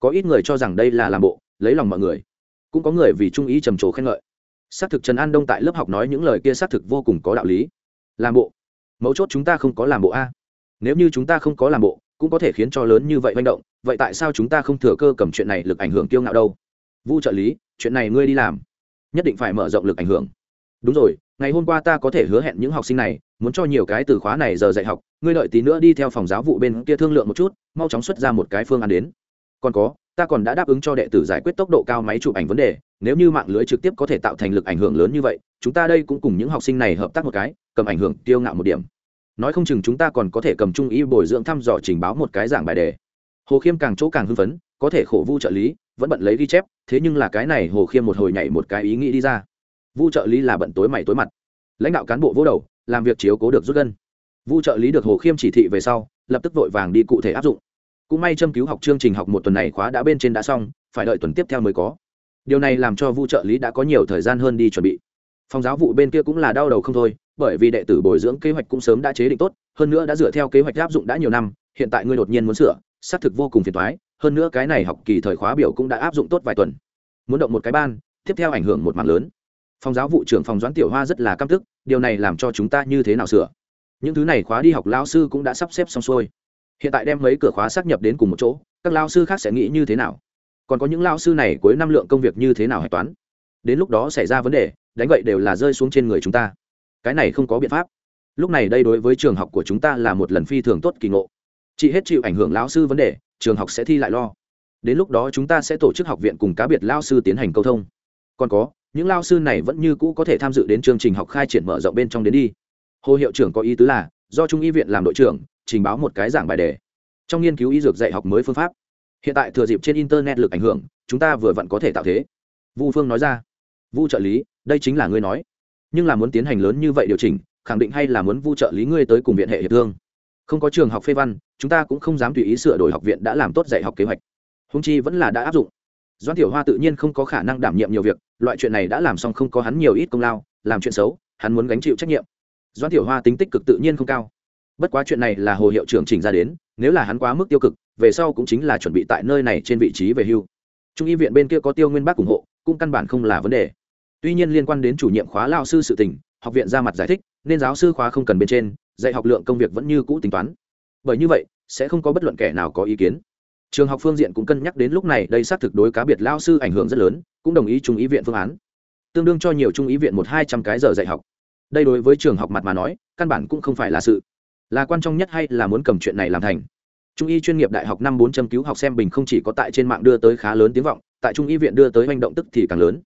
Có ít người cho rằng đây là làm bộ, lấy lòng mọi người. Cũng có người vì trung ý trầm trồ khen ngợi. Xác thực trần an đông tại lớp học nói những lời kia xác thực vô cùng có đạo lý. Làm bộ. Mấu chốt chúng ta không có làm bộ a. Nếu như chúng ta không có làm bộ, cũng có thể khiến cho lớn như vậy manh động vậy tại sao chúng ta không thừa cơ cầm chuyện này lực ảnh hưởng kiêu ngạo đâu? Vu trợ lý, chuyện này ngươi đi làm. Nhất định phải mở rộng lực ảnh hưởng. Đúng rồi, ngày hôm qua ta có thể hứa hẹn những học sinh này, muốn cho nhiều cái từ khóa này giờ dạy học, ngươi đợi tí nữa đi theo phòng giáo vụ bên kia thương lượng một chút, mau chóng xuất ra một cái phương án đến. Còn có, ta còn đã đáp ứng cho đệ tử giải quyết tốc độ cao máy chụp ảnh vấn đề, nếu như mạng lưới trực tiếp có thể tạo thành lực ảnh hưởng lớn như vậy, chúng ta đây cũng cùng những học sinh này hợp tác một cái, cầm ảnh hưởng tiêu ngạo một điểm. Nói không chừng chúng ta còn có thể cầm trung ý bồi dưỡng thăm dò trình báo một cái giảng bài đề hồ khiêm càng chỗ càng hưng phấn, có thể khổ vu trợ lý, vẫn bận lấy ghi chép, thế nhưng là cái này hồ khiêm một hồi nhảy một cái ý nghĩ đi ra. Vu trợ lý là bận tối mày tối mặt. Lãnh đạo cán bộ vỗ đầu, làm việc chiếu cố được rút gân. Vu trợ lý được hồ khiêm chỉ thị về sau, lập tức vội vàng đi cụ thể áp dụng. Cũng may châm cứu học chương trình học một tuần này khóa đã bên trên đã xong, phải đợi tuần tiếp theo mới có. Điều này làm cho vu trợ lý đã có nhiều thời gian hơn đi chuẩn bị. Phòng giáo vụ bên kia cũng là đau đầu không thôi, bởi vì đệ tử bồi dưỡng kế hoạch cũng sớm đã chế định tốt, hơn nữa đã dựa theo kế hoạch áp dụng đã nhiều năm, hiện tại ngươi đột nhiên muốn sửa xác thực vô cùng phiền toái. hơn nữa cái này học kỳ thời khóa biểu cũng đã áp dụng tốt vài tuần. Muốn động một cái ban, tiếp theo ảnh hưởng một mạng lớn. Phòng giáo vụ trưởng phòng doãn tiểu hoa rất là căm tức, điều này làm cho chúng ta như thế nào sửa? Những thứ này khóa đi học lao sư cũng đã sắp xếp xong xuôi. Hiện tại đem mấy cửa khóa xác nhập đến cùng một chỗ, các lao sư khác sẽ nghĩ như thế nào? Còn có những lao sư này cuối năm lượng công việc như thế nào hạch toán? Đến lúc đó xảy ra vấn đề, đánh vậy đều là rơi xuống trên người chúng ta. Cái này không có biện pháp. Lúc này đây đối với trường học của chúng ta là một lần phi thường tốt kỳ ngộ chị hết chịu ảnh hưởng lão sư vấn đề, trường học sẽ thi lại lo. Đến lúc đó chúng ta sẽ tổ chức học viện cùng cá biệt lao sư tiến hành câu thông. Còn có, những lao sư này vẫn như cũ có thể tham dự đến chương trình học khai triển mở rộng bên trong đến đi. Hồ hiệu trưởng có ý tứ là, do trung y viện làm đội trưởng, trình báo một cái giảng bài đề. Trong nghiên cứu y dược dạy học mới phương pháp. Hiện tại thừa dịp trên internet lực ảnh hưởng, chúng ta vừa vặn có thể tạo thế. Vu phương nói ra. Vu trợ lý, đây chính là ngươi nói. Nhưng là muốn tiến hành lớn như vậy điều chỉnh, khẳng định hay là muốn vu trợ lý ngươi tới cùng viện hệ hiệp thương? Không có trường học phê văn, chúng ta cũng không dám tùy ý sửa đổi học viện đã làm tốt dạy học kế hoạch. Húng chi vẫn là đã áp dụng. Doãn tiểu hoa tự nhiên không có khả năng đảm nhiệm nhiều việc, loại chuyện này đã làm xong không có hắn nhiều ít công lao, làm chuyện xấu, hắn muốn gánh chịu trách nhiệm. Doãn tiểu hoa tính tích cực tự nhiên không cao. Bất quá chuyện này là hồ hiệu trưởng chỉnh ra đến, nếu là hắn quá mức tiêu cực, về sau cũng chính là chuẩn bị tại nơi này trên vị trí về hưu. Trung y viện bên kia có tiêu nguyên bác ủng hộ, cũng căn bản không là vấn đề. Tuy nhiên liên quan đến chủ nhiệm khóa lao sư sự tình, học viện ra mặt giải thích nên giáo sư khóa không cần bên trên, dạy học lượng công việc vẫn như cũ tính toán. Bởi như vậy, sẽ không có bất luận kẻ nào có ý kiến. Trường học phương diện cũng cân nhắc đến lúc này, đây xác thực đối cá biệt lao sư ảnh hưởng rất lớn, cũng đồng ý trung ý viện phương án. Tương đương cho nhiều trung ý viện một hai trăm cái giờ dạy học. Đây đối với trường học mặt mà nói, căn bản cũng không phải là sự là quan trọng nhất hay là muốn cầm chuyện này làm thành. Trung y chuyên nghiệp đại học năm bốn châm cứu học xem bình không chỉ có tại trên mạng đưa tới khá lớn tiếng vọng, tại trung y viện đưa tới hành động tức thì càng lớn.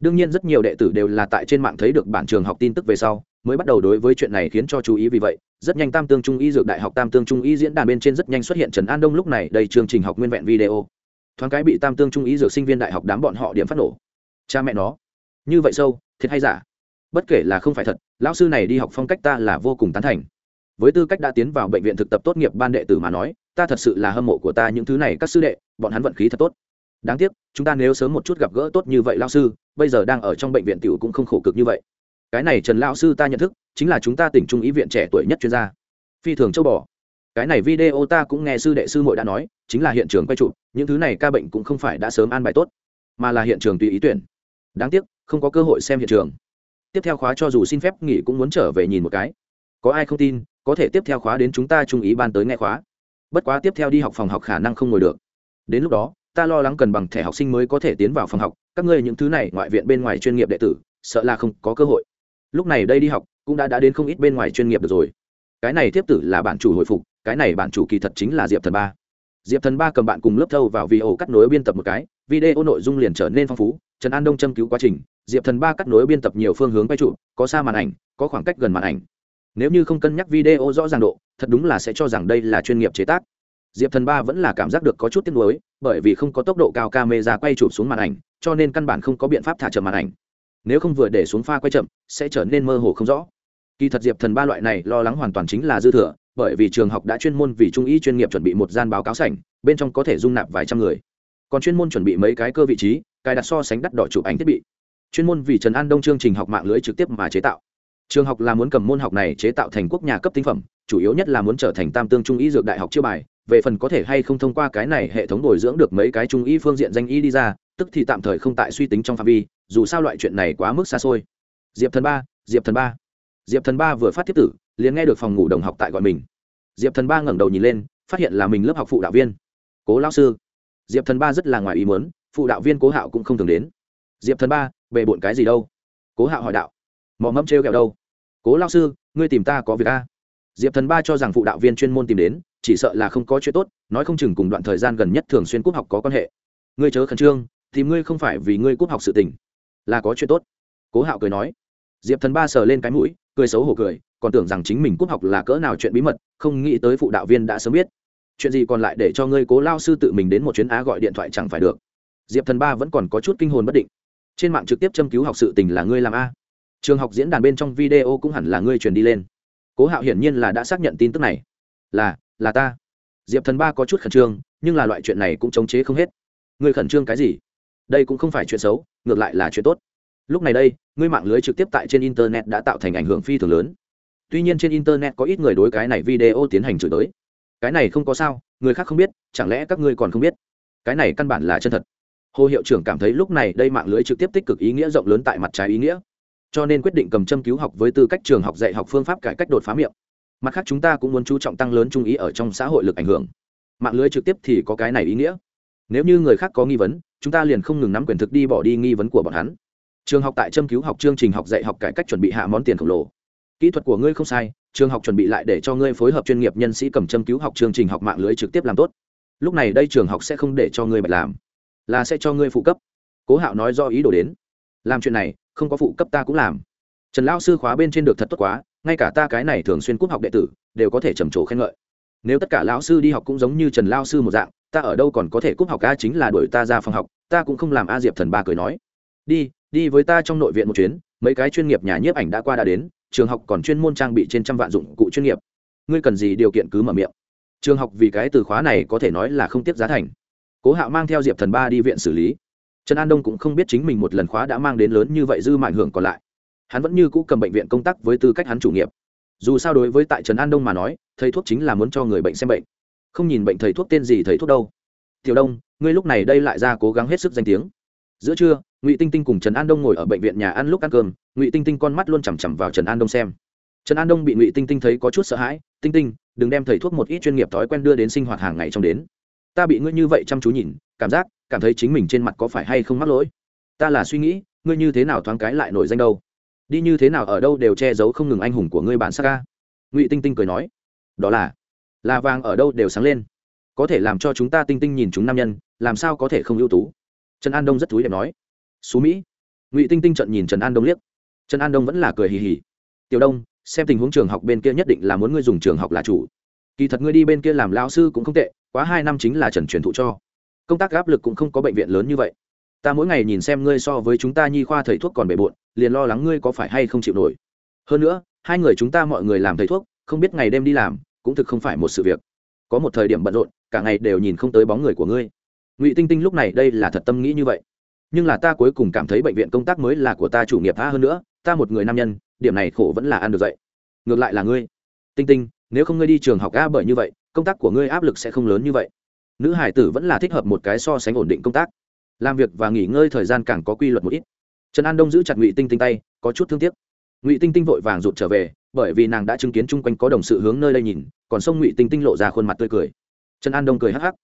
Đương nhiên rất nhiều đệ tử đều là tại trên mạng thấy được bản trường học tin tức về sau mới bắt đầu đối với chuyện này khiến cho chú ý vì vậy, rất nhanh tam tương trung y dược đại học tam tương trung y diễn đàn bên trên rất nhanh xuất hiện trần an đông lúc này đầy chương trình học nguyên vẹn video. Thoáng cái bị tam tương trung y dược sinh viên đại học đám bọn họ điểm phát nổ. Cha mẹ nó. Như vậy sâu, thiệt hay giả? Bất kể là không phải thật, lão sư này đi học phong cách ta là vô cùng tán thành. Với tư cách đã tiến vào bệnh viện thực tập tốt nghiệp ban đệ tử mà nói, ta thật sự là hâm mộ của ta những thứ này các sư đệ, bọn hắn vận khí thật tốt. Đáng tiếc, chúng ta nếu sớm một chút gặp gỡ tốt như vậy lao sư, bây giờ đang ở trong bệnh viện tiểu cũng không khổ cực như vậy cái này trần lão sư ta nhận thức, chính là chúng ta tỉnh trung ý viện trẻ tuổi nhất chuyên gia. Phi thường châu bò. Cái này video ta cũng nghe sư đệ sư muội đã nói, chính là hiện trường quay chụp, những thứ này ca bệnh cũng không phải đã sớm an bài tốt, mà là hiện trường tùy ý tuyển. Đáng tiếc, không có cơ hội xem hiện trường. Tiếp theo khóa cho dù xin phép nghỉ cũng muốn trở về nhìn một cái. Có ai không tin, có thể tiếp theo khóa đến chúng ta trung ý ban tới nghe khóa. Bất quá tiếp theo đi học phòng học khả năng không ngồi được. Đến lúc đó, ta lo lắng cần bằng thẻ học sinh mới có thể tiến vào phòng học, các ngươi những thứ này ngoại viện bên ngoài chuyên nghiệp đệ tử, sợ là không có cơ hội lúc này đây đi học, cũng đã đã đến không ít bên ngoài chuyên nghiệp được rồi. Cái này tiếp tử là bản chủ hồi phục, cái này bản chủ kỳ thật chính là diệp thần ba. Diệp thần ba cầm bạn cùng lớp thâu vào video cắt nối biên tập một cái, video nội dung liền trở nên phong phú, trần an đông châm cứu quá trình, diệp thần ba cắt nối biên tập nhiều phương hướng quay trụ, có xa màn ảnh, có khoảng cách gần màn ảnh. Nếu như không cân nhắc video rõ ràng độ, thật đúng là sẽ cho rằng đây là chuyên nghiệp chế tác. Diệp thần ba vẫn là cảm giác được có chút tiếc nuối, bởi vì không có tốc độ cao camera quay chụp xuống màn ảnh, cho nên căn bản không có biện pháp thả chậm màn ảnh nếu không vừa để xuống pha quay chậm, sẽ trở nên mơ hồ không rõ. Kỳ thật diệp thần ba loại này lo lắng hoàn toàn chính là dư thừa, bởi vì trường học đã chuyên môn vì trung ý chuyên nghiệp chuẩn bị một gian báo cáo sảnh, bên trong có thể dung nạp vài trăm người. Còn chuyên môn chuẩn bị mấy cái cơ vị trí, cài đặt so sánh đắt đỏ chụp ảnh thiết bị. Chuyên môn vì trần an đông chương trình học mạng lưới trực tiếp mà chế tạo. Trường học là muốn cầm môn học này chế tạo thành quốc nhà cấp tinh phẩm, chủ yếu nhất là muốn trở thành tam tương trung y dược đại học chiêu bài, về phần có thể hay không thông qua cái này hệ thống bồi dưỡng được mấy cái trung y phương diện danh y đi ra, tức thì tạm thời không tại suy tính trong phạm vi dù sao loại chuyện này quá mức xa xôi. Diệp thần ba, diệp thần ba. Diệp thần ba vừa phát tiếp tử, liền nghe được phòng ngủ đồng học tại gọi mình. Diệp thần ba ngẩng đầu nhìn lên, phát hiện là mình lớp học phụ đạo viên. Cố lao sư. Diệp thần ba rất là ngoài ý muốn, phụ đạo viên cố hạo cũng không thường đến. Diệp thần ba về bộn cái gì đâu? Cố hạo hỏi đạo. Mò mẫm trêu kẹo đâu? Cố lao sư, ngươi tìm ta có việc a diệp thần ba cho rằng phụ đạo viên chuyên môn tìm đến, chỉ sợ là không có chuyện tốt, nói không chừng cùng đoạn thời gian gần nhất thường xuyên cúp học có quan hệ. Ngươi chớ khẩn trương thì ngươi không phải vì ngươi cúp học sự tình là có chuyện tốt. Cố hạo cười nói. Diệp thần ba sờ lên cái mũi, cười xấu hổ cười, còn tưởng rằng chính mình cúp học là cỡ nào chuyện bí mật, không nghĩ tới phụ đạo viên đã sớm biết. Chuyện gì còn lại để cho ngươi cố lao sư tự mình đến một chuyến á gọi điện thoại chẳng phải được. Diệp thần ba vẫn còn có chút kinh hồn bất định. Trên mạng trực tiếp châm cứu học sự tình là ngươi làm a. Trường học diễn đàn bên trong video cũng hẳn là ngươi truyền đi lên. Cố hạo hiển nhiên là đã xác nhận tin tức này. Là là ta. Diệp thần ba có chút khẩn trương, nhưng là loại chuyện này cũng chống chế không hết. Ngươi khẩn trương cái gì? Đây cũng không phải chuyện xấu ngược lại là chuyện tốt. Lúc này đây, ngươi mạng lưới trực tiếp tại trên internet đã tạo thành ảnh hưởng phi thường lớn. Tuy nhiên trên internet có ít người đối cái này video tiến hành chửi tới cái này không có sao, người khác không biết, chẳng lẽ các ngươi còn không biết? Cái này căn bản là chân thật. Hồ hiệu trưởng cảm thấy lúc này đây mạng lưới trực tiếp tích cực ý nghĩa rộng lớn tại mặt trái ý nghĩa. Cho nên quyết định cầm châm cứu học với tư cách trường học dạy học phương pháp cải cách đột phá miệng. Mặt khác chúng ta cũng muốn chú trọng tăng lớn trung ý ở trong xã hội lực ảnh hưởng. Mạng lưới trực tiếp thì có cái này ý nghĩa. Nếu như người khác có nghi vấn chúng ta liền không ngừng nắm quyền thực đi bỏ đi nghi vấn của bọn hắn. Trường học tại châm cứu học chương trình học dạy học cải cách chuẩn bị hạ món tiền khổng lồ. Kỹ thuật của ngươi không sai, trường học chuẩn bị lại để cho ngươi phối hợp chuyên nghiệp nhân sĩ cầm châm cứu học chương trình học mạng lưới trực tiếp làm tốt. Lúc này đây trường học sẽ không để cho ngươi bạch làm, là sẽ cho ngươi phụ cấp. Cố hạo nói do ý đồ đến. Làm chuyện này, không có phụ cấp ta cũng làm. Trần lao sư khóa bên trên được thật tốt quá, ngay cả ta cái này thường xuyên cúp học đệ tử, đều có thể trầm trồ khen ngợi. Nếu tất cả lão sư đi học cũng giống như trần lao sư một dạng ta ở đâu còn có thể cúp học a chính là đuổi ta ra phòng học, ta cũng không làm a diệp thần ba cười nói. Đi đi với ta trong nội viện một chuyến, mấy cái chuyên nghiệp nhà nhiếp ảnh đã qua đã đến, trường học còn chuyên môn trang bị trên trăm vạn dụng cụ chuyên nghiệp. Ngươi cần gì điều kiện cứ mở miệng. Trường học vì cái từ khóa này có thể nói là không tiếp giá thành. Cố hạo mang theo diệp thần ba đi viện xử lý. Trần an đông cũng không biết chính mình một lần khóa đã mang đến lớn như vậy dư mạng hưởng còn lại. Hắn vẫn như cũ cầm bệnh viện công tác với tư cách hắn chủ nghiệp. Dù sao đối với tại trần an đông mà nói, thầy thuốc chính là muốn cho người bệnh xem bệnh không nhìn bệnh thầy thuốc tên gì thầy thuốc đâu. Tiểu đông, ngươi lúc này đây lại ra cố gắng hết sức danh tiếng. Giữa trưa, ngụy tinh tinh cùng trần an đông ngồi ở bệnh viện nhà ăn lúc ăn cơm, ngụy tinh tinh con mắt luôn chằm chằm vào trần an đông xem. Trần an đông bị ngụy tinh tinh thấy có chút sợ hãi, tinh tinh, đừng đem thầy thuốc một ít chuyên nghiệp thói quen đưa đến sinh hoạt hàng ngày trong đến. Ta bị ngươi như vậy chăm chú nhìn, cảm giác, cảm thấy chính mình trên mặt có phải hay không mắc lỗi? Ta là suy nghĩ, ngươi như thế nào thoáng cái lại nổi danh đâu? Đi như thế nào ở đâu đều che giấu không ngừng anh hùng của ngươi bản sắc ca ngụy tinh tinh cười nói, đó là là vàng ở đâu đều sáng lên. Có thể làm cho chúng ta tinh tinh nhìn chúng nam nhân, làm sao có thể không ưu tú? Trần an đông rất thúi đẹp nói. Xú mỹ. Ngụy tinh tinh trận nhìn trần an đông liếc. Trần an đông vẫn là cười hì hì. Tiểu đông, xem tình huống trường học bên kia nhất định là muốn ngươi dùng trường học là chủ. Kỳ thật ngươi đi bên kia làm lao sư cũng không tệ, quá hai năm chính là trần truyền thụ cho. Công tác áp lực cũng không có bệnh viện lớn như vậy. Ta mỗi ngày nhìn xem ngươi so với chúng ta nhi khoa thầy thuốc còn bề bộn, liền lo lắng ngươi có phải hay không chịu nổi. Hơn nữa, hai người chúng ta mọi người làm thầy thuốc, không biết ngày đêm đi làm cũng thực không phải một sự việc. Có một thời điểm bận rộn, cả ngày đều nhìn không tới bóng người của ngươi. Ngụy tinh tinh lúc này đây là thật tâm nghĩ như vậy. Nhưng là ta cuối cùng cảm thấy bệnh viện công tác mới là của ta chủ nghiệp tha hơn nữa, ta một người nam nhân, điểm này khổ vẫn là ăn được dậy. Ngược lại là ngươi. Tinh tinh, nếu không ngươi đi trường học a bởi như vậy, công tác của ngươi áp lực sẽ không lớn như vậy. Nữ hải tử vẫn là thích hợp một cái so sánh ổn định công tác. Làm việc và nghỉ ngơi thời gian càng có quy luật một ít. Trần an đông giữ chặt ngụy tinh tinh tay, có chút thương tiếc. Ngụy tinh tinh vội vàng rụt trở về bởi vì nàng đã chứng kiến chung quanh có đồng sự hướng nơi đây nhìn, còn sông ngụy tinh tinh lộ ra khuôn mặt tươi cười. Trần an đông cười hắc hắc.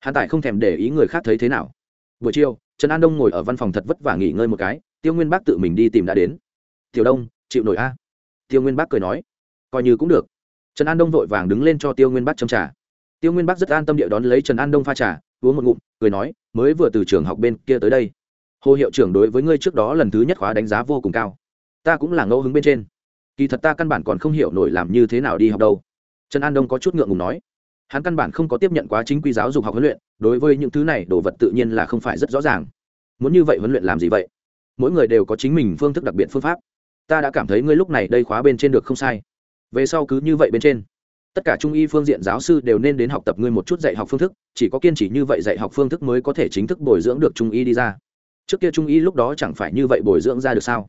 Hắn tại không thèm để ý người khác thấy thế nào. Buổi chiều, trần an đông ngồi ở văn phòng thật vất vả nghỉ ngơi một cái, tiêu nguyên bác tự mình đi tìm đã đến. Tiểu đông, chịu nổi a. Tiêu nguyên bác cười nói. Coi như cũng được. Trần an đông vội vàng đứng lên cho tiêu nguyên bác châm trà. Tiêu nguyên bác rất an tâm địa đón lấy trần an đông pha trà, uống một ngụm, cười nói, mới vừa từ trường học bên kia tới đây, hồ hiệu trưởng đối với ngươi trước đó lần thứ nhất khóa đánh giá vô cùng cao. Ta cũng là ngẫu hứng bên trên kỳ thật ta căn bản còn không hiểu nổi làm như thế nào đi học đâu. Trần an đông có chút ngượng ngùng nói. Hắn căn bản không có tiếp nhận quá chính quy giáo dục học huấn luyện, đối với những thứ này đồ vật tự nhiên là không phải rất rõ ràng. Muốn như vậy huấn luyện làm gì vậy? Mỗi người đều có chính mình phương thức đặc biệt phương pháp. Ta đã cảm thấy ngươi lúc này đây khóa bên trên được không sai. Về sau cứ như vậy bên trên. Tất cả trung y phương diện giáo sư đều nên đến học tập ngươi một chút dạy học phương thức, chỉ có kiên trì như vậy dạy học phương thức mới có thể chính thức bồi dưỡng được trung y đi ra. Trước kia trung y lúc đó chẳng phải như vậy bồi dưỡng ra được sao?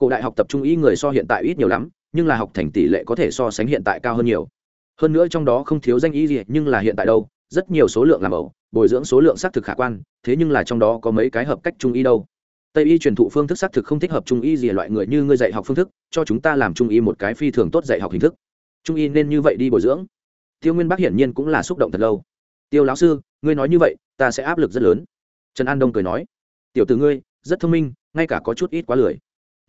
Cổ đại học tập trung y người so hiện tại ít nhiều lắm, nhưng là học thành tỷ lệ có thể so sánh hiện tại cao hơn nhiều. Hơn nữa trong đó không thiếu danh y gì, nhưng là hiện tại đâu, rất nhiều số lượng làm ẩu, bồi dưỡng số lượng xác thực khả quan, thế nhưng là trong đó có mấy cái hợp cách trung y đâu. Tây y truyền thụ phương thức xác thực không thích hợp trung y gì loại người như ngươi dạy học phương thức, cho chúng ta làm trung y một cái phi thường tốt dạy học hình thức. Trung y nên như vậy đi bồi dưỡng. Tiêu nguyên bắc hiển nhiên cũng là xúc động thật lâu. Tiêu lão sư, ngươi nói như vậy, ta sẽ áp lực rất lớn. Trần an đông cười nói, tiểu t ử ngươi, rất thông minh, ngay cả có chút ít quá lười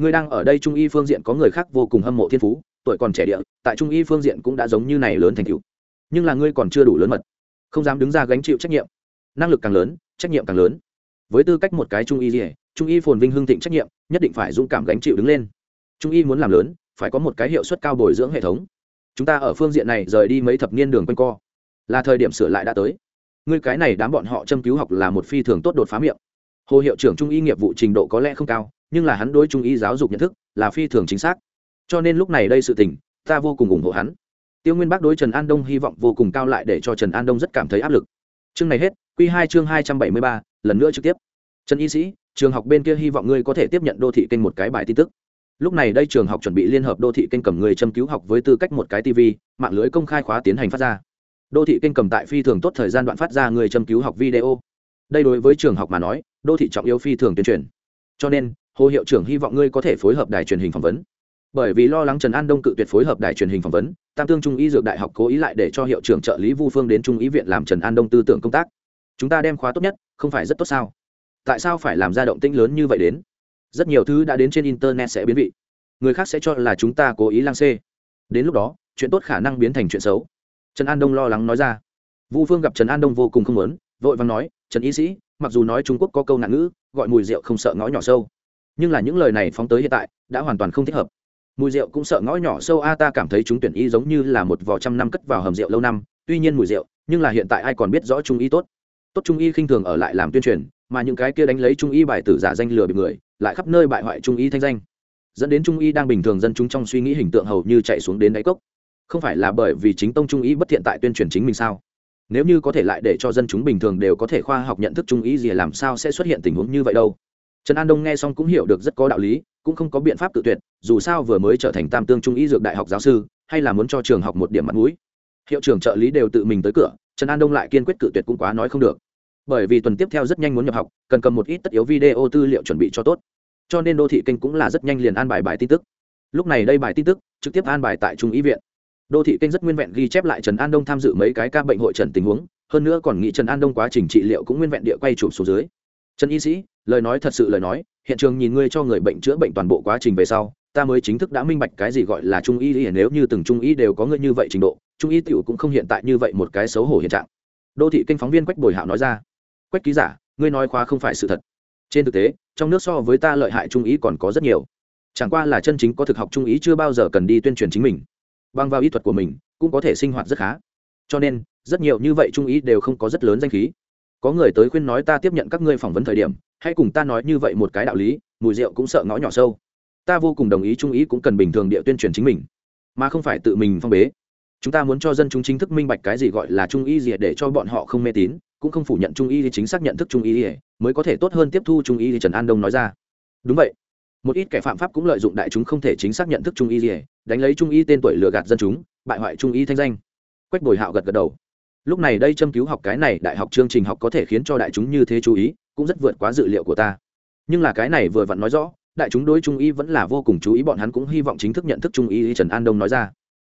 ngươi đang ở đây trung y phương diện có người khác vô cùng hâm mộ thiên phú, tuổi còn trẻ địa, tại trung y phương diện cũng đã giống như này lớn thành cựu nhưng là ngươi còn chưa đủ lớn mật, không dám đứng ra gánh chịu trách nhiệm. Năng lực càng lớn, trách nhiệm càng lớn. Với tư cách một cái trung y gì trung y phồn vinh hưng thịnh trách nhiệm, nhất định phải dũng cảm gánh chịu đứng lên. Trung y muốn làm lớn, phải có một cái hiệu suất cao bồi dưỡng hệ thống. Chúng ta ở phương diện này rời đi mấy thập niên đường quanh co. Là thời điểm sửa lại đã tới. Ngươi cái này đám bọn họ châm cứu học là một phi thường tốt đột phá miệng. Hồ hiệu trưởng trung y nghiệp vụ trình độ có lẽ không cao nhưng là hắn đối trung y giáo dục nhận thức là phi thường chính xác. Cho nên lúc này đây sự tình, ta vô cùng ủng hộ hắn. Tiêu nguyên bác đối trần an đông hy vọng vô cùng cao lại để cho trần an đông rất cảm thấy áp lực. Chương này hết q hai chương hai trăm bảy mươi ba, lần nữa trực tiếp. Trần y sĩ, trường học bên kia hy vọng ngươi có thể tiếp nhận đô thị kênh một cái bài tin tức. Lúc này đây trường học chuẩn bị liên hợp đô thị kênh cầm người châm cứu học với tư cách một cái tv mạng lưới công khai khóa tiến hành phát ra. Đô thị kênh cầm tại phi thường tốt thời gian đoạn phát ra người châm cứu học video. Đây đối với trường học mà nói, đô thị trọng yếu phi thường tuyên truyền. Cho nên hồ hiệu trưởng hy vọng ngươi có thể phối hợp đài truyền hình phỏng vấn. Bởi vì lo lắng trần an đông cự tuyệt phối hợp đài truyền hình phỏng vấn, tam tương trung y dược đại học cố ý lại để cho hiệu trưởng trợ lý vu phương đến trung ý viện làm trần an đông tư tưởng công tác. Chúng ta đem khóa tốt nhất, không phải rất tốt sao? Tại sao phải làm ra động tĩnh lớn như vậy đến? Rất nhiều thứ đã đến trên internet sẽ biến vị. Người khác sẽ cho là chúng ta cố ý lang xê. Đến lúc đó, chuyện tốt khả năng biến thành chuyện xấu. Trần an đông lo lắng nói ra. Vu phương gặp trần an đông vô cùng không lớn vội vàng nói, trần y sĩ, mặc dù nói trung quốc có câu nạn ngữ, gọi mùi rượu không sợ ngõ nhỏ sâu nhưng là những lời này phóng tới hiện tại, đã hoàn toàn không thích hợp. Mùi rượu cũng sợ ngõ nhỏ sâu a ta cảm thấy chúng tuyển y giống như là một vò trăm năm cất vào hầm rượu lâu năm, tuy nhiên mùi rượu, nhưng là hiện tại ai còn biết rõ trung y tốt. Tốt trung y khinh thường ở lại làm tuyên truyền, mà những cái kia đánh lấy trung y bài tử giả danh lừa bị người, lại khắp nơi bại hoại trung y thanh danh. Dẫn đến trung y đang bình thường dân chúng trong suy nghĩ hình tượng hầu như chạy xuống đến đáy cốc. Không phải là bởi vì chính tông trung y bất thiện tại tuyên truyền chính mình sao? Nếu như có thể lại để cho dân chúng bình thường đều có thể khoa học nhận thức trung y gì làm sao sẽ xuất hiện tình huống như vậy đâu? Trần an đông nghe xong cũng hiểu được rất có đạo lý, cũng không có biện pháp tự tuyệt, dù sao vừa mới trở thành tam tương trung Y dược đại học giáo sư, hay là muốn cho trường học một điểm mặt mũi. Hiệu trưởng trợ lý đều tự mình tới cửa, trần an đông lại kiên quyết cự tuyệt cũng quá nói không được. Bởi vì tuần tiếp theo rất nhanh muốn nhập học, cần cầm một ít tất yếu video tư liệu chuẩn bị cho tốt. Cho nên đô thị kênh cũng là rất nhanh liền an bài bài tin tức. Lúc này đây bài tin tức trực tiếp an bài tại trung ý viện. Đô thị kênh rất nguyên vẹn ghi chép lại trần an đông tham dự mấy cái ca bệnh hội trần tình huống, hơn nữa còn nghĩ trần an đông quá trình trị liệu cũng nguyên vẹn địa quay chụp xuống dưới. Trần y sĩ lời nói thật sự lời nói, hiện trường nhìn ngươi cho người bệnh chữa bệnh toàn bộ quá trình về sau, ta mới chính thức đã minh bạch cái gì gọi là trung y nếu như từng trung y đều có ngươi như vậy trình độ, trung y tiểu cũng không hiện tại như vậy một cái xấu hổ hiện trạng. Đô thị kênh phóng viên quách bồi hạo nói ra. Quách ký giả, ngươi nói khóa không phải sự thật. Trên thực tế, trong nước so với ta lợi hại trung ý còn có rất nhiều. Chẳng qua là chân chính có thực học trung ý chưa bao giờ cần đi tuyên truyền chính mình. Bằng vào y thuật của mình, cũng có thể sinh hoạt rất khá. Cho nên, rất nhiều như vậy trung ý đều không có rất lớn danh khí có người tới khuyên nói ta tiếp nhận các ngươi phỏng vấn thời điểm, hãy cùng ta nói như vậy một cái đạo lý, mùi rượu cũng sợ ngõ nhỏ sâu. Ta vô cùng đồng ý, trung ý cũng cần bình thường địa tuyên truyền chính mình, mà không phải tự mình phong bế. Chúng ta muốn cho dân chúng chính thức minh bạch cái gì gọi là trung y gì để cho bọn họ không mê tín, cũng không phủ nhận trung y chính xác nhận thức trung y mới có thể tốt hơn tiếp thu trung y trần an đông nói ra. Đúng vậy. Một ít kẻ phạm pháp cũng lợi dụng đại chúng không thể chính xác nhận thức trung y gì đánh lấy trung y tên tuổi lừa gạt dân chúng, bại hoại trung y thanh danh. Quách bồi hạo gật gật đầu lúc này đây châm cứu học cái này đại học chương trình học có thể khiến cho đại chúng như thế chú ý, cũng rất vượt quá dự liệu của ta. Nhưng là cái này vừa vặn nói rõ, đại chúng đối trung y vẫn là vô cùng chú ý, bọn hắn cũng hy vọng chính thức nhận thức trung y, trần an đông nói ra.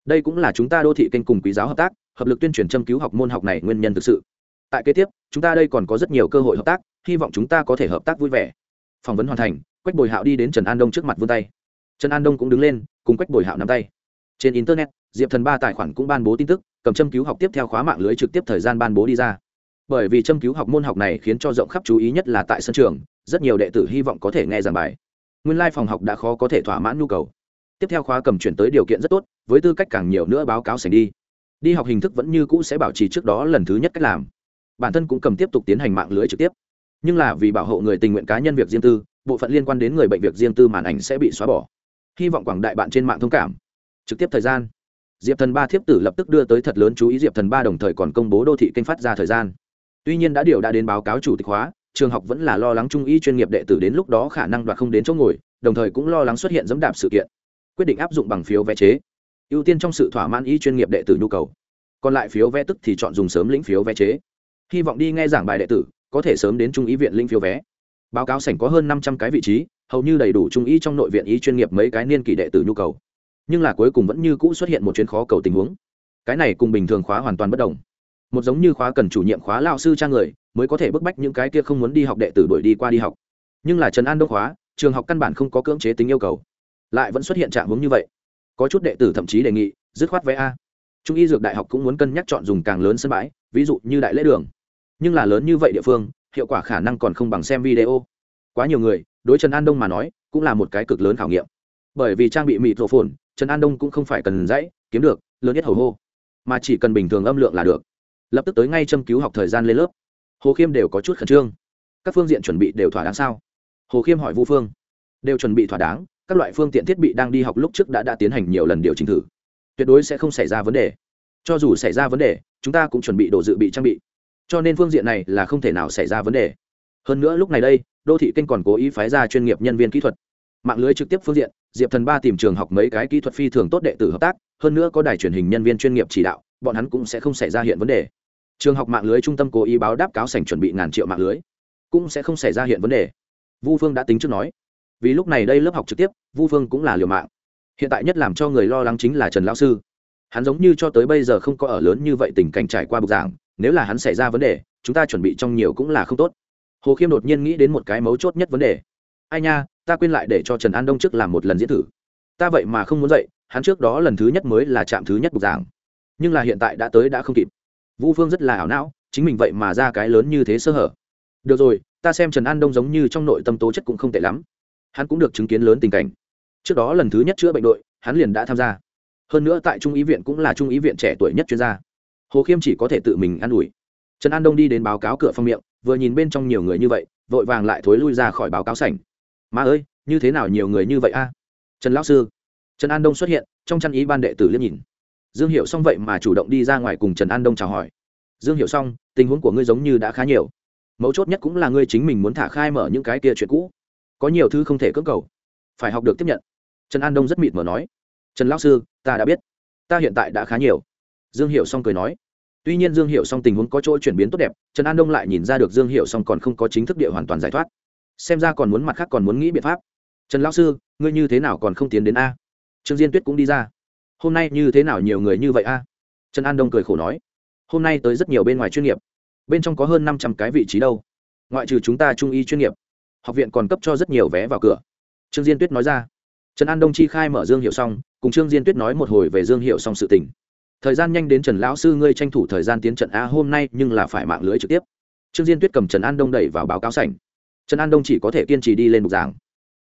Đây cũng là chúng ta đô thị kênh cùng quý giáo hợp tác, hợp lực tuyên truyền châm cứu học môn học này nguyên nhân thực sự. Tại kế tiếp, chúng ta đây còn có rất nhiều cơ hội hợp tác, hy vọng chúng ta có thể hợp tác vui vẻ. Phỏng vấn hoàn thành, quách bồi hạo đi đến trần an đông trước mặt vươn tay. Trần an đông cũng đứng lên, cùng quách bồi hạo nắm tay. Trên internet diệp thần ba tài khoản cũng ban bố tin tức, cầm châm cứu học tiếp theo khóa mạng lưới trực tiếp thời gian ban bố đi ra. Bởi vì châm cứu học môn học này khiến cho rộng khắp chú ý nhất là tại sân trường, rất nhiều đệ tử hy vọng có thể nghe giảng bài. Nguyên lai、like、phòng học đã khó có thể thỏa mãn nhu cầu. Tiếp theo khóa cầm chuyển tới điều kiện rất tốt, với tư cách càng nhiều nữa báo cáo sành đi. Đi học hình thức vẫn như cũ sẽ bảo trì trước đó lần thứ nhất cách làm. Bản thân cũng cầm tiếp tục tiến hành mạng lưới trực tiếp. Nhưng là vì bảo hộ người tình nguyện cá nhân việc riêng tư, bộ phận liên quan đến người bệnh việc riêng tư màn ảnh sẽ bị xóa bỏ. Hy vọng quảng đại bạn trên mạng thông cảm. Trực tiếp thời gian diệp thần ba thiếp tử lập tức đưa tới thật lớn chú ý, diệp thần ba đồng thời còn công bố đô thị kênh phát ra thời gian. Tuy nhiên đã điều đã đến báo cáo chủ tịch hóa, trường học vẫn là lo lắng trung y chuyên nghiệp đệ tử đến lúc đó khả năng đoạt không đến chỗ ngồi, đồng thời cũng lo lắng xuất hiện dẫm đạp sự kiện. Quyết định áp dụng bằng phiếu vé chế. Ưu tiên trong sự thỏa mãn y chuyên nghiệp đệ tử nhu cầu. Còn lại phiếu vé tức thì chọn dùng sớm lĩnh phiếu vé chế. Hy vọng đi nghe giảng bài đệ tử, có thể sớm đến trung ý viện lĩnh phiếu vé. Báo cáo sảnh có hơn năm trăm cái vị trí, hầu như đầy đủ trung ý trong nội viện y chuyên nghiệp mấy cái niên kỷ đệ tử nhu cầu nhưng là cuối cùng vẫn như cũ xuất hiện một chuyến khó cầu tình huống. Cái này cùng bình thường khóa hoàn toàn bất đồng. Một giống như khóa cần chủ nhiệm, khóa lao sư trang người, mới có thể bức bách những cái kia không muốn đi học đệ tử đuổi đi qua đi học. Nhưng là trần an đông khóa, trường học căn bản không có cưỡng chế tính yêu cầu. Lại vẫn xuất hiện trạng hướng như vậy. Có chút đệ tử thậm chí đề nghị, dứt khoát vé a. Trung y dược đại học cũng muốn cân nhắc chọn dùng càng lớn sân bãi, ví dụ như đại lễ đường. Nhưng là lớn như vậy địa phương, hiệu quả khả năng còn không bằng xem video. Quá nhiều người, đối trần an đông mà nói, cũng là một cái cực lớn khảo nghiệm. Bởi vì trang bị mịt rổ phồn trần an đông cũng không phải cần dãy, kiếm được, lớn nhất hầu hô. Mà chỉ cần bình thường âm lượng là được. Lập tức tới ngay châm cứu học thời gian lên lớp. Hồ khiêm đều có chút khẩn trương. Các phương diện chuẩn bị đều thỏa đáng sao? Hồ khiêm hỏi vu phương. Đều chuẩn bị thỏa đáng, các loại phương tiện thiết bị đang đi học lúc trước đã đã tiến hành nhiều lần điều chỉnh thử. Tuyệt đối sẽ không xảy ra vấn đề. Cho dù xảy ra vấn đề, chúng ta cũng chuẩn bị đồ dự bị trang bị. Cho nên phương diện này là không thể nào xảy ra vấn đề. Hơn nữa lúc này đây, đô thị kênh còn cố ý phái ra chuyên nghiệp nhân viên kỹ thuật mạng lưới trực tiếp phương diện, diệp thần ba tìm trường học mấy cái kỹ thuật phi thường tốt đệ tử hợp tác, hơn nữa có đài truyền hình nhân viên chuyên nghiệp chỉ đạo, bọn hắn cũng sẽ không xảy ra hiện vấn đề. Trường học mạng lưới trung tâm cố ý báo đáp cáo sành chuẩn bị ngàn triệu mạng lưới, cũng sẽ không xảy ra hiện vấn đề. Vu phương đã tính trước nói, vì lúc này đây lớp học trực tiếp, vu phương cũng là liều mạng. Hiện tại nhất làm cho người lo lắng chính là trần lão sư. Hắn giống như cho tới bây giờ không có ở lớn như vậy tình cảnh trải qua bục giảng, nếu là hắn xảy ra vấn đề, chúng ta chuẩn bị trong nhiều cũng là không tốt. Hồ khiêm đột nhiên nghĩ đến một cái mấu chốt nhất vấn đề. Ai nha ta quên lại để cho trần an đông trước làm một lần diễn thử. Ta vậy mà không muốn dậy, hắn trước đó lần thứ nhất mới là chạm thứ nhất bục giảng. Nhưng là hiện tại đã tới đã không kịp. Vũ phương rất là ảo não, chính mình vậy mà ra cái lớn như thế sơ hở. Được rồi, ta xem trần an đông giống như trong nội tâm tố chất cũng không tệ lắm. Hắn cũng được chứng kiến lớn tình cảnh. Trước đó lần thứ nhất chữa bệnh đội, hắn liền đã tham gia. Hơn nữa tại trung ý viện cũng là trung ý viện trẻ tuổi nhất chuyên gia. Hồ khiêm chỉ có thể tự mình ă n ủi. Trần an đông đi đến báo cáo cửa phong miệng, vừa nhìn bên trong nhiều người như vậy, vội vàng lại thối lui ra khỏi báo cáo sảnh má ơi, như thế nào nhiều người như vậy a? Trần lão sư. Trần an đông xuất hiện, trong chăn ý ban đệ tử liếc nhìn. Dương hiệu xong vậy mà chủ động đi ra ngoài cùng trần an đông chào hỏi. Dương hiệu xong tình huống của ngươi giống như đã khá nhiều. Mấu chốt nhất cũng là ngươi chính mình muốn thả khai mở những cái kia chuyện cũ. Có nhiều thứ không thể cưỡng cầu. Phải học được tiếp nhận. Trần an đông rất mịt mở nói. Trần lão sư, ta đã biết. Ta hiện tại đã khá nhiều. Dương hiệu xong cười nói. Tuy nhiên dương hiệu xong tình huống có chỗ chuyển biến tốt đẹp, trần an đông lại nhìn ra được dương hiệu xong còn không có chính thức địa hoàn toàn giải thoát xem ra còn muốn mặt khác còn muốn nghĩ biện pháp. Trần lão sư, ngươi như thế nào còn không tiến đến a? Trương diên tuyết cũng đi ra. Hôm nay như thế nào nhiều người như vậy a? Trần an đông cười khổ nói. Hôm nay tới rất nhiều bên ngoài chuyên nghiệp. Bên trong có hơn năm trăm cái vị trí đâu. Ngoại trừ chúng ta trung y chuyên nghiệp. Học viện còn cấp cho rất nhiều vé vào cửa. Trương diên tuyết nói ra. Trần an đông chi khai mở dương hiệu xong, cùng trương diên tuyết nói một hồi về dương hiệu xong sự tình. Thời gian nhanh đến trần lão sư ngươi tranh thủ thời gian tiến trận a hôm nay nhưng là phải mạng lưới trực tiếp. Trương diên tuyết cầm trần an đông đẩy vào báo cáo sảnh trần an đông chỉ có thể kiên trì đi lên bục giảng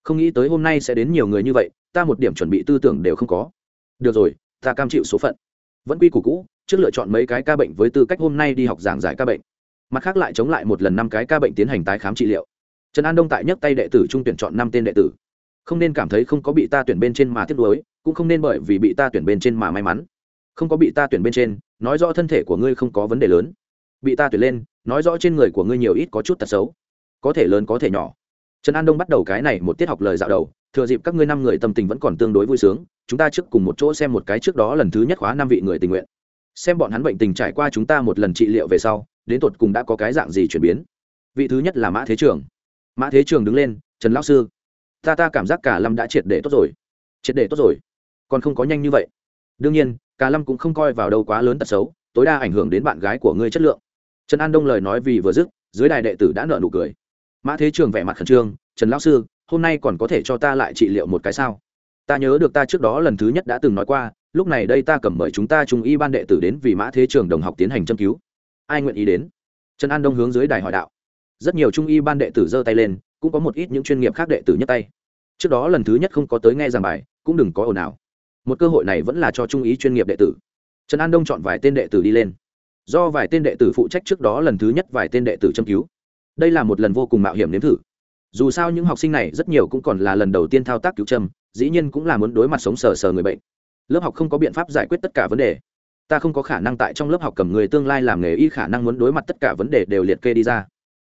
không nghĩ tới hôm nay sẽ đến nhiều người như vậy ta một điểm chuẩn bị tư tưởng đều không có được rồi ta cam chịu số phận vẫn quy củ cũ trước lựa chọn mấy cái ca bệnh với tư cách hôm nay đi học giảng giải ca bệnh mặt khác lại chống lại một lần năm cái ca bệnh tiến hành tái khám trị liệu trần an đông tại nhấc tay đệ tử trung tuyển chọn năm tên đệ tử không nên cảm thấy không có bị ta tuyển bên trên mà tiếc nuối cũng không nên bởi vì bị ta tuyển bên trên mà may mắn không có bị ta tuyển bên trên nói rõ thân thể của ngươi không có vấn đề lớn bị ta tuyển lên nói rõ trên người của ngươi nhiều ít có chút tật xấu có thể lớn có thể nhỏ. Trần an đông bắt đầu cái này một tiết học lời dạo đầu, thừa dịp các ngươi năm người tâm tình vẫn còn tương đối vui sướng, chúng ta trước cùng một chỗ xem một cái trước đó lần thứ nhất khóa năm vị người tình nguyện. Xem bọn hắn bệnh tình trải qua chúng ta một lần trị liệu về sau, đến tột cùng đã có cái dạng gì chuyển biến. Vị thứ nhất là mã thế trường. Mã thế trường đứng lên, trần lão sư, ta ta cảm giác cả lâm đã triệt để tốt rồi. Triệt để tốt rồi? Còn không có nhanh như vậy? Đương nhiên, cả lâm cũng không coi vào đâu quá lớn tật xấu, tối đa ảnh hưởng đến bạn gái của ngươi chất lượng. Trần an đông lời nói vì vừa dứt, dưới đài đệ tử đã nợ nụ cười mã thế trường vẻ mặt khẩn trương, trần lão sư, hôm nay còn có thể cho ta lại trị liệu một cái sao? Ta nhớ được ta trước đó lần thứ nhất đã từng nói qua, lúc này đây ta cầm mời chúng ta trung y ban đệ tử đến vì mã thế trường đồng học tiến hành châm cứu. Ai nguyện ý đến? Trần an đông hướng dưới đài hỏi đạo. Rất nhiều trung y ban đệ tử giơ tay lên, cũng có một ít những chuyên nghiệp khác đệ tử nhất tay. Trước đó lần thứ nhất không có tới nghe giảng bài, cũng đừng có ồn ào. Một cơ hội này vẫn là cho trung ý chuyên nghiệp đệ tử. Trần an đông chọn vài tên đệ tử đi lên. Do vài tên đệ tử phụ trách trước đó lần thứ nhất vài tên đệ tử châm cứu đây là một lần vô cùng mạo hiểm nếm thử. Dù sao những học sinh này rất nhiều cũng còn là lần đầu tiên thao tác cứu châm, dĩ nhiên cũng là muốn đối mặt sống sờ sờ người bệnh. Lớp học không có biện pháp giải quyết tất cả vấn đề. Ta không có khả năng tại trong lớp học cầm người tương lai làm nghề, y khả năng muốn đối mặt tất cả vấn đề đều liệt kê đi ra.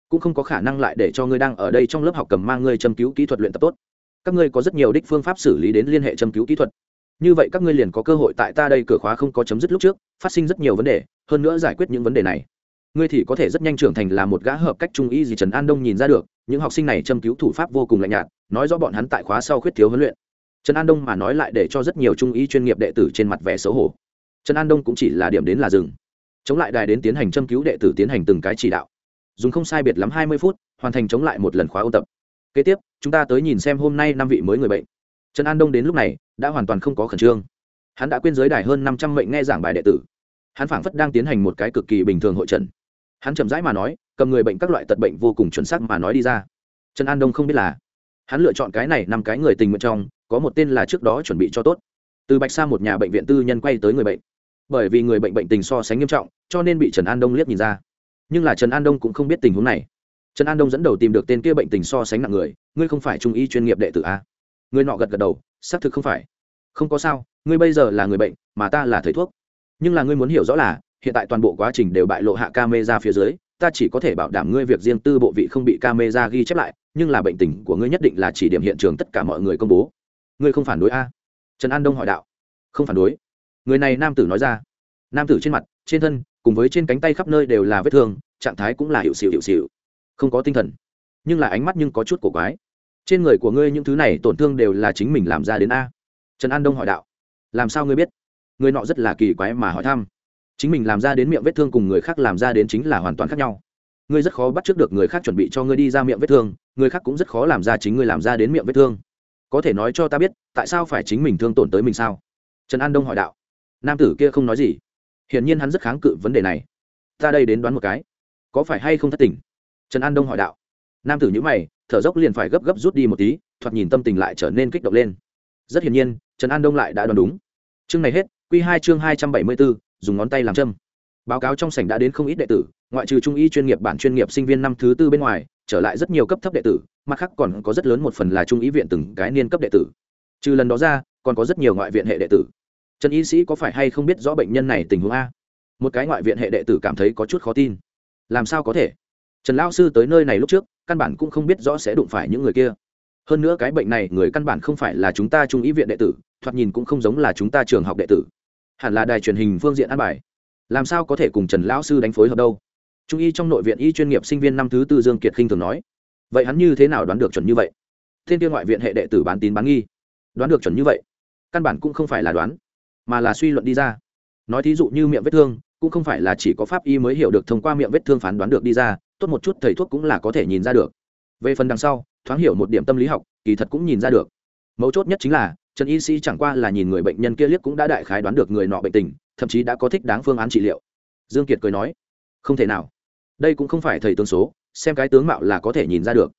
Cũng không có khả năng lại để cho ngươi đang ở đây trong lớp học cầm mang ngươi châm cứu kỹ thuật luyện tập tốt. Các ngươi có rất nhiều đích phương pháp xử lý đến liên hệ châm cứu kỹ thuật. Như vậy các ngươi liền có cơ hội tại ta đây cửa khóa không có chấm dứt lúc trước, phát sinh rất nhiều vấn đề, hơn nữa giải quyết những vấn đề này ngươi thì có thể rất nhanh trưởng thành là một gã hợp cách trung y gì trần an đông nhìn ra được, những học sinh này châm cứu thủ pháp vô cùng lạnh nhạt, nói rõ bọn hắn tại khóa sau khuyết thiếu huấn luyện. Trần an đông mà nói lại để cho rất nhiều trung y chuyên nghiệp đệ tử trên mặt vẻ xấu hổ. Trần an đông cũng chỉ là điểm đến là dừng. Chống lại đài đến tiến hành châm cứu đệ tử tiến hành từng cái chỉ đạo. Dùng không sai biệt lắm hai mươi phút, hoàn thành chống lại một lần khóa ôn tập. Kế tiếp, chúng ta tới nhìn xem hôm nay năm vị mới người bệnh. Trần an đông đến lúc này, đã hoàn toàn không có khẩn trương. Hắn đã quên giới đài hơn năm trăm mệnh nghe giảng bài đệ tử. Hắn phảng phất đang tiến hành một cái cực kỳ bình thường hội trần hắn chậm rãi mà nói, cầm người bệnh các loại tật bệnh vô cùng chuẩn xác mà nói đi ra. Trần an đông không biết là, hắn lựa chọn cái này năm cái người tình nguyện trong, có một tên là trước đó chuẩn bị cho tốt. Từ bạch sa một nhà bệnh viện tư nhân quay tới người bệnh. Bởi vì người bệnh bệnh tình so sánh nghiêm trọng, cho nên bị trần an đông liếc nhìn ra. Nhưng là trần an đông cũng không biết tình huống này. Trần an đông dẫn đầu tìm được tên kia bệnh tình so sánh nặng người, ngươi không phải trung y chuyên nghiệp đệ tử a. Người nọ gật gật đầu, xác thực không phải. Không có sao, ngươi bây giờ là người bệnh, mà ta là thầy thuốc. Nhưng là ngươi muốn hiểu rõ là hiện tại toàn bộ quá trình đều bại lộ hạ camera phía dưới, ta chỉ có thể bảo đảm ngươi việc riêng tư bộ vị không bị camera ghi chép lại, nhưng là bệnh tình của ngươi nhất định là chỉ điểm hiện trường tất cả mọi người công bố. Ngươi không phản đối a? Trần an đông hỏi đạo. Không phản đối. Người này nam tử nói ra. Nam tử trên mặt, trên thân, cùng với trên cánh tay khắp nơi đều là vết thương, trạng thái cũng là hiệu xịu hiệu xịu. Không có tinh thần, nhưng là ánh mắt nhưng có chút cổ quái. Trên người của ngươi những thứ này tổn thương đều là chính mình làm ra đến a? Trần an đông hỏi đạo. Làm sao ngươi biết? Người nọ rất là kỳ quái mà hỏi thăm chính mình làm ra đến miệng vết thương cùng người khác làm ra đến chính là hoàn toàn khác nhau. Ngươi rất khó bắt trước được người khác chuẩn bị cho ngươi đi ra miệng vết thương, người khác cũng rất khó làm ra chính ngươi làm ra đến miệng vết thương. Có thể nói cho ta biết, tại sao phải chính mình thương tổn tới mình sao? Trần an đông hỏi đạo. Nam tử kia không nói gì. Hiển nhiên hắn rất kháng cự vấn đề này. Ta đây đến đoán một cái. Có phải hay không thất tình? Trần an đông hỏi đạo. Nam tử nhữ mày, thở dốc liền phải gấp gấp rút đi một tí, thoạt nhìn tâm tình lại trở nên kích động lên. Rất hiển nhiên, trần an đông lại đã đoán đúng. Chương này hết q hai chương hai trăm bảy mươi bốn dùng ngón tay làm châm. Báo cáo trong sảnh đã đến không ít đệ tử, ngoại trừ trung y chuyên nghiệp bản chuyên nghiệp sinh viên năm thứ tư bên ngoài, trở lại rất nhiều cấp thấp đệ tử, mặt khác còn có rất lớn một phần là trung y viện từng cái niên cấp đệ tử. Trừ lần đó ra, còn có rất nhiều ngoại viện hệ đệ tử. Trần y sĩ có phải hay không biết rõ bệnh nhân này tình huống a? Một cái ngoại viện hệ đệ tử cảm thấy có chút khó tin. Làm sao có thể? Trần lão sư tới nơi này lúc trước, căn bản cũng không biết rõ sẽ đụng phải những người kia. Hơn nữa cái bệnh này người căn bản không phải là chúng ta trung ý viện đệ tử, thoạt nhìn cũng không giống là chúng ta trường học đệ tử hẳn là đài truyền hình phương diện an bài. Làm sao có thể cùng trần lão sư đánh phối hợp đâu? Trung y trong nội viện y chuyên nghiệp sinh viên năm thứ tư dương kiệt khinh thường nói. Vậy hắn như thế nào đoán được chuẩn như vậy? Thiên tiên ngoại viện hệ đệ tử bán tín bán nghi. Đoán được chuẩn như vậy, căn bản cũng không phải là đoán, mà là suy luận đi ra. Nói thí dụ như miệng vết thương, cũng không phải là chỉ có pháp y mới hiểu được thông qua miệng vết thương phán đoán được đi ra, tốt một chút thầy thuốc cũng là có thể nhìn ra được. Về phần đằng sau, thoáng hiểu một điểm tâm lý học, kỳ thật cũng nhìn ra được. Mấu chốt nhất chính là trần y sĩ chẳng qua là nhìn người bệnh nhân kia liếc cũng đã đại khái đoán được người nọ bệnh tình, thậm chí đã có thích đáng phương án trị liệu. Dương kiệt cười nói, không thể nào. Đây cũng không phải thầy tướng số, xem cái tướng mạo là có thể nhìn ra được.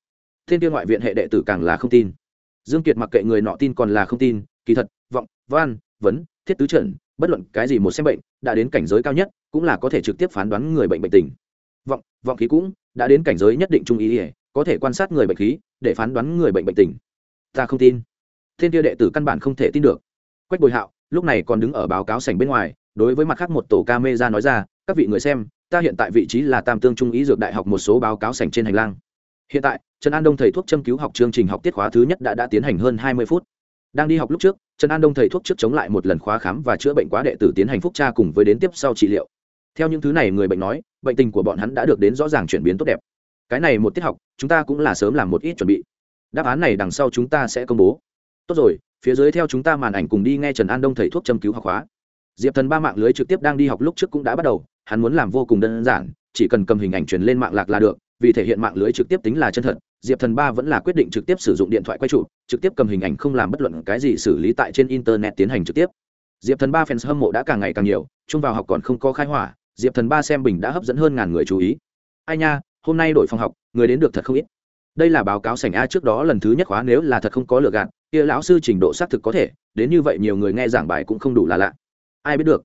Thiên tiên ngoại viện hệ đệ tử càng là không tin. Dương kiệt mặc kệ người nọ tin còn là không tin, kỳ thật, vọng, văn, vấn, thiết tứ trận bất luận cái gì một xem bệnh, đã đến cảnh giới cao nhất, cũng là có thể trực tiếp phán đoán người bệnh bệnh tình. Vọng vọng khí cũng đã đến cảnh giới nhất định trung ý ỉa có thể quan sát người bệnh khí để phán đoán người bệnh bệnh tình. Ta không tin thiên tiêu đệ tử căn bản không thể tin được. Quách bồi hạo, lúc này còn đứng ở báo cáo sảnh bên ngoài, đối với mặt khác một tổ ca mê ra nói ra, các vị người xem, ta hiện tại vị trí là tam tương trung ý dược đại học một số báo cáo sảnh trên hành lang. Hiện tại, trần an đông thầy thuốc châm cứu học chương trình học tiết khóa thứ nhất đã đã tiến hành hơn hai mươi phút. Đang đi học lúc trước, trần an đông thầy thuốc trước chống lại một lần khóa khám và chữa bệnh quá đệ tử tiến hành phúc tra cùng với đến tiếp sau trị liệu. Theo những thứ này người bệnh nói, bệnh tình của bọn hắn đã được đến rõ ràng chuyển biến tốt đẹp. Cái này một tiết học, chúng ta cũng là sớm làm một ít chuẩn bị. Đáp án này đằng sau chúng ta sẽ công bố tốt rồi, phía dưới theo chúng ta màn ảnh cùng đi nghe trần an đông thầy thuốc châm cứu học hóa diệp thần ba mạng lưới trực tiếp đang đi học lúc trước cũng đã bắt đầu, hắn muốn làm vô cùng đơn giản, chỉ cần cầm hình ảnh truyền lên mạng lạc là được, vì thể hiện mạng lưới trực tiếp tính là chân thật, diệp thần ba vẫn là quyết định trực tiếp sử dụng điện thoại quay trụ, trực tiếp cầm hình ảnh không làm bất luận cái gì xử lý tại trên internet tiến hành trực tiếp. Diệp thần ba fans hâm mộ đã càng ngày càng nhiều, chung vào học còn không có khai hỏa, diệp thần ba xem bình đã hấp dẫn hơn ngàn người chú ý. Ai nha, hôm nay đổi phòng học, người đến được thật không ít. Đây là báo cáo sảnh a trước đó lần thứ nhất khóa, nếu là thật không có lựa gạt kia lão sư trình độ xác thực có thể, đến như vậy nhiều người nghe giảng bài cũng không đủ là lạ. Ai biết được,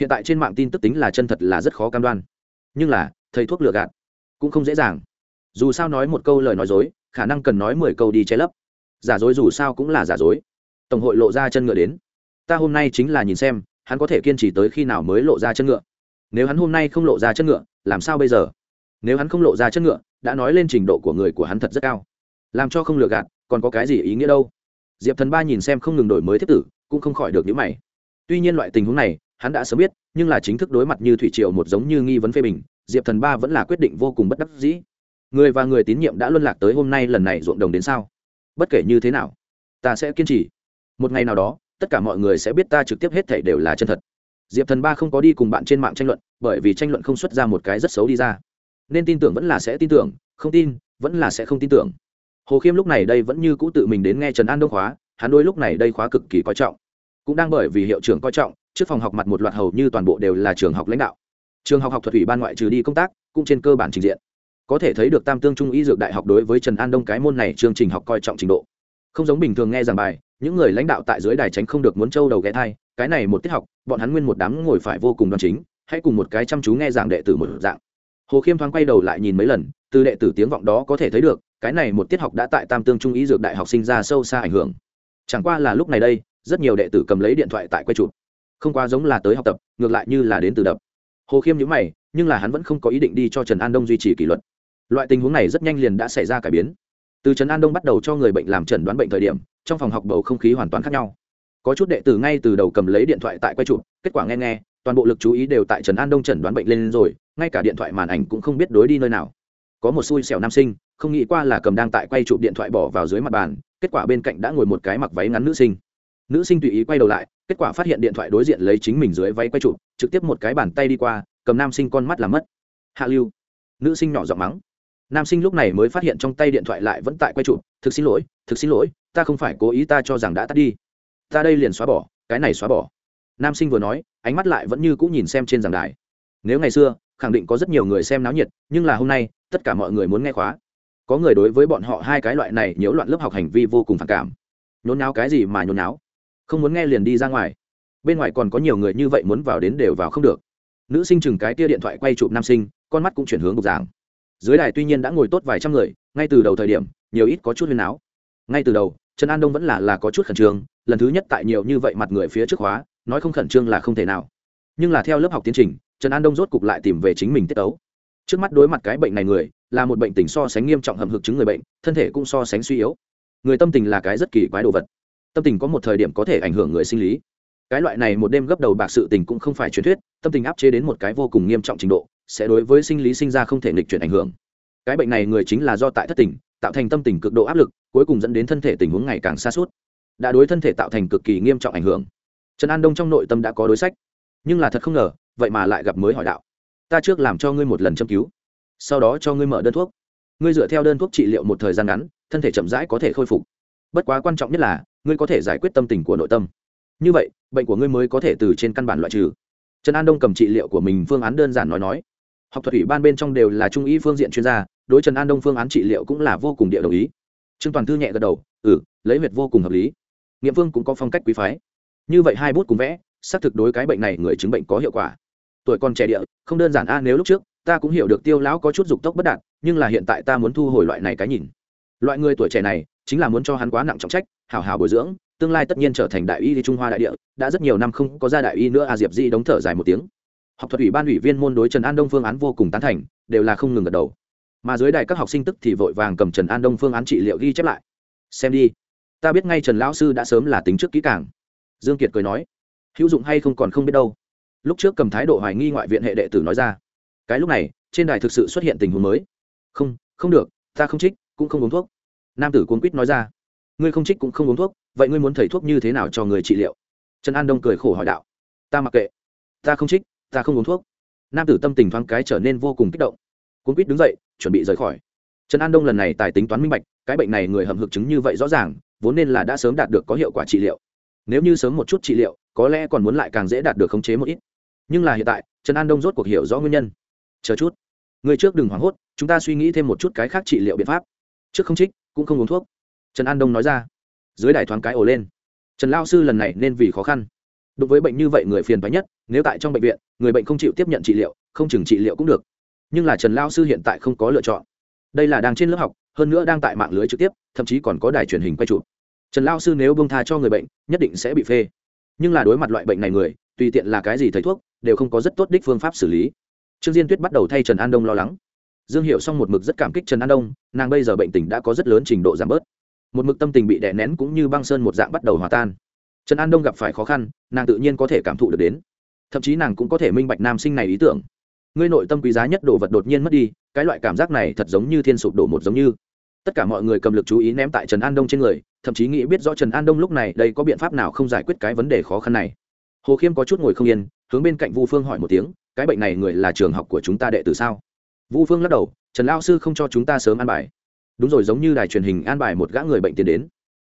hiện tại trên mạng tin tức tính là chân thật là rất khó cam đoan. Nhưng là, thầy thuốc lừa gạt, cũng không dễ dàng. Dù sao nói một câu lời nói dối, khả năng cần nói mười câu đi che lấp. Giả dối dù sao cũng là giả dối. Tổng hội lộ ra chân ngựa đến. Ta hôm nay chính là nhìn xem, hắn có thể kiên trì tới khi nào mới lộ ra chân ngựa. Nếu hắn hôm nay không lộ ra chân ngựa, làm sao bây giờ? Nếu hắn không lộ ra chân ngựa, đã nói lên trình độ của người của hắn thật rất cao. Làm cho không lừa gạt, còn có cái gì ý nghĩa đâu? Diệp thần ba nhìn xem không ngừng đổi mới thiết tử, cũng không khỏi được những mày. Tuy nhiên loại tình huống này, hắn đã sớm biết, nhưng là chính thức đối mặt như thủy triều một giống như nghi vấn phê bình, diệp thần ba vẫn là quyết định vô cùng bất đắc dĩ. Người và người tín nhiệm đã luân lạc tới hôm nay lần này ruộng đồng đến sao? Bất kể như thế nào, ta sẽ kiên trì. Một ngày nào đó, tất cả mọi người sẽ biết ta trực tiếp hết thể đều là chân thật. Diệp thần ba không có đi cùng bạn trên mạng tranh luận, bởi vì tranh luận không xuất ra một cái rất xấu đi ra. Nên tin tưởng vẫn là sẽ tin tưởng, không tin, vẫn là sẽ không tin tưởng hồ khiêm lúc này đây vẫn như cũ tự mình đến nghe trần an đông khóa, hắn đôi lúc này đây khóa cực kỳ coi trọng. Cũng đang bởi vì hiệu trưởng coi trọng, trước phòng học mặt một loạt hầu như toàn bộ đều là trường học lãnh đạo. Trường học học thuật ủy ban ngoại trừ đi công tác, cũng trên cơ bản trình diện. Có thể thấy được tam tương trung y dược đại học đối với trần an đông cái môn này chương trình học coi trọng trình độ. Không giống bình thường nghe giảng bài, những người lãnh đạo tại dưới đài tránh không được muốn trâu đầu ghé thai, cái này một tiết học, bọn hắn nguyên một đám ngồi phải vô cùng đoan chính, hãy cùng một cái chăm chú nghe giảng đệ tử một dạng. Hồ khiêm thoáng quay đầu lại nhìn mấy lần, từ đệ tử tiếng vọng đó có thể thấy được cái này một tiết học đã tại tam tương trung ý dược đại học sinh ra sâu xa ảnh hưởng. Chẳng qua là lúc này đây, rất nhiều đệ tử cầm lấy điện thoại tại quay chụp. Không quá giống là tới học tập, ngược lại như là đến từ đập. Hồ khiêm nhữ mày, nhưng là hắn vẫn không có ý định đi cho trần an đông duy trì kỷ luật. Loại tình huống này rất nhanh liền đã xảy ra cải biến. Từ trần an đông bắt đầu cho người bệnh làm trần đoán bệnh thời điểm, trong phòng học bầu không khí hoàn toàn khác nhau. Có chút đệ tử ngay từ đầu cầm lấy điện thoại tại quay chụp, kết quả nghe nghe, toàn bộ lực chú ý đều tại trần an đông trần đoán bệnh lên rồi, ngay cả điện thoại màn ảnh cũng không biết đối đi nơi nào có một xui xẻo nam sinh, không nghĩ qua là cầm đang tại quay chụp điện thoại bỏ vào dưới mặt bàn, kết quả bên cạnh đã ngồi một cái mặc váy ngắn nữ sinh. Nữ sinh tùy ý quay đầu lại, kết quả phát hiện điện thoại đối diện lấy chính mình dưới váy quay chụp, trực tiếp một cái bàn tay đi qua, cầm nam sinh con mắt làm mất. Hạ lưu. Nữ sinh nhỏ giọng mắng. Nam sinh lúc này mới phát hiện trong tay điện thoại lại vẫn tại quay chụp, thực xin lỗi, thực xin lỗi, ta không phải cố ý ta cho rằng đã tắt đi. Ta đây liền xóa bỏ, cái này xóa bỏ. Nam sinh vừa nói, ánh mắt lại vẫn như cũ nhìn xem trên giảng đài. Nếu ngày xưa khẳng định có rất nhiều người xem náo nhiệt, nhưng là hôm nay, tất cả mọi người muốn nghe khóa. Có người đối với bọn họ hai cái loại này nhiễu loạn lớp học hành vi vô cùng phản cảm. Nhốn náo cái gì mà nhốn náo không muốn nghe liền đi ra ngoài. Bên ngoài còn có nhiều người như vậy muốn vào đến đều vào không được. Nữ sinh chừng cái tia điện thoại quay chụp nam sinh, con mắt cũng chuyển hướng bục giảng dưới đài tuy nhiên đã ngồi tốt vài trăm người, ngay từ đầu thời điểm, nhiều ít có chút huyền áo ngay từ đầu, trần an đông vẫn là là có chút khẩn trương, lần thứ nhất tại nhiều như vậy mặt người phía trước khóa, nói không khẩn trương là không thể nào nhưng là theo lớp học tiến trình, trần an đông rốt cục lại tìm về chính mình tiết tấu. Trước mắt đối mặt cái bệnh này người, là một bệnh tình so sánh nghiêm trọng hầm hực chứng người bệnh, thân thể cũng so sánh suy yếu. Người tâm tình là cái rất kỳ quái đồ vật. Tâm tình có một thời điểm có thể ảnh hưởng người sinh lý. Cái loại này một đêm gấp đầu bạc sự tình cũng không phải truyền thuyết, tâm tình áp chế đến một cái vô cùng nghiêm trọng trình độ, sẽ đối với sinh lý sinh ra không thể nghịch chuyển ảnh hưởng. Cái bệnh này người chính là do tại thất tình, tạo thành tâm tình cực độ áp lực, cuối cùng dẫn đến thân thể tình huống ngày càng xa suốt đã đối thân thể tạo thành cực kỳ nghiêm trọng ảnh hưởng. Trần an đông trong nội tâm đã có đối sách nhưng là thật không ngờ, vậy mà lại gặp mới hỏi đạo. Ta trước làm cho ngươi một lần châm cứu, sau đó cho ngươi mở đơn thuốc. Ngươi dựa theo đơn thuốc trị liệu một thời gian ngắn, thân thể chậm rãi có thể khôi phục. Bất quá quan trọng nhất là, ngươi có thể giải quyết tâm tình của nội tâm. Như vậy, bệnh của ngươi mới có thể từ trên căn bản loại trừ. Trần an đông cầm trị liệu của mình phương án đơn giản nói nói. Học thuật ủy ban bên trong đều là trung y phương diện chuyên gia, đối trần an đông phương án trị liệu cũng là vô cùng địa đồng ý. Trương toàn thư nhẹ gật đầu ừ lấy huyệt vô cùng hợp lý. Nghiệm phương cũng có phong cách quý phái. Như vậy hai bút cùng vẽ xác thực đối cái bệnh này người chứng bệnh có hiệu quả. Tuổi còn trẻ địa, không đơn giản a, nếu lúc trước, ta cũng hiểu được tiêu lão có chút dục tốc bất đạt, nhưng là hiện tại ta muốn thu hồi loại này cái nhìn. Loại người tuổi trẻ này, chính là muốn cho hắn quá nặng trọng trách, hảo hảo bồi dưỡng, tương lai tất nhiên trở thành đại y đi trung hoa đại địa, đã rất nhiều năm không có ra đại y nữa a, diệp di đóng thở dài một tiếng. Học thuật ủy ban ủy viên môn đối trần an đông phương án vô cùng tán thành, đều là không ngừng gật đầu. Mà dưới đài các học sinh tức thì vội vàng cầm trần an đông phương án trị liệu ghi chép lại. Xem đi. Ta biết ngay trần lão sư đã sớm là tính trước kỹ càng. Dương kiệt cười nói hữu dụng hay không còn không biết đâu. Lúc trước cầm thái độ hoài nghi ngoại viện hệ đệ tử nói ra. Cái lúc này, trên đài thực sự xuất hiện tình huống mới. Không không được, ta không trích, cũng không uống thuốc. Nam tử cuốn quýt nói ra. Ngươi không trích cũng không uống thuốc, vậy ngươi muốn thầy thuốc như thế nào cho người trị liệu? Trần an đông cười khổ hỏi đạo. Ta mặc kệ. Ta không trích, ta không uống thuốc. Nam tử tâm tình thoáng cái trở nên vô cùng kích động. Cuốn quýt đứng dậy, chuẩn bị rời khỏi. Trần an đông lần này tài tính toán minh bạch, cái bệnh này người hầm hực chứng như vậy rõ ràng, vốn nên là đã sớm đạt được có hiệu quả trị liệu. Nếu như sớm một chút trị liệu có lẽ còn muốn lại càng dễ đạt được khống chế một ít. Nhưng là hiện tại, trần an đông rốt cuộc hiểu rõ nguyên nhân. Chờ chút. Người trước đừng hoảng hốt, chúng ta suy nghĩ thêm một chút cái khác trị liệu biện pháp. Trước không trích, cũng không uống thuốc. Trần an đông nói ra. Dưới đài thoáng cái ồ lên. Trần lao sư lần này nên vì khó khăn. Đối với bệnh như vậy người phiền phái nhất, nếu tại trong bệnh viện, người bệnh không chịu tiếp nhận trị liệu, không chừng trị liệu cũng được. Nhưng là trần lao sư hiện tại không có lựa chọn. Đây là đang trên lớp học, hơn nữa đang tại mạng lưới trực tiếp, thậm chí còn có đài truyền hình quay chụp. Trần lao sư nếu bông tha cho người bệnh, nhất định sẽ bị phê nhưng là đối mặt loại bệnh này người, tùy tiện là cái gì thầy thuốc, đều không có rất tốt đích phương pháp xử lý. Trương diên tuyết bắt đầu thay trần an đông lo lắng. Dương hiệu xong một mực rất cảm kích trần an đông, nàng bây giờ bệnh tình đã có rất lớn trình độ giảm bớt. Một mực tâm tình bị đè nén cũng như băng sơn một dạng bắt đầu hòa tan. Trần an đông gặp phải khó khăn, nàng tự nhiên có thể cảm thụ được đến. Thậm chí nàng cũng có thể minh bạch nam sinh này ý tưởng. Ngươi nội tâm quý giá nhất đồ vật đột nhiên mất đi, cái loại cảm giác này thật giống như thiên sụp đổ một giống như tất cả mọi người cầm lực chú ý ném tại trần an đông trên người, thậm chí nghĩ biết rõ trần an đông lúc này đây có biện pháp nào không giải quyết cái vấn đề khó khăn này. Hồ khiêm có chút ngồi không yên, hướng bên cạnh vu phương hỏi một tiếng, cái bệnh này người là trường học của chúng ta đệ tử sao? Vu phương lắc đầu, trần lao sư không cho chúng ta sớm ăn bài. Đúng rồi, giống như đài truyền hình an bài một gã người bệnh tiến đến.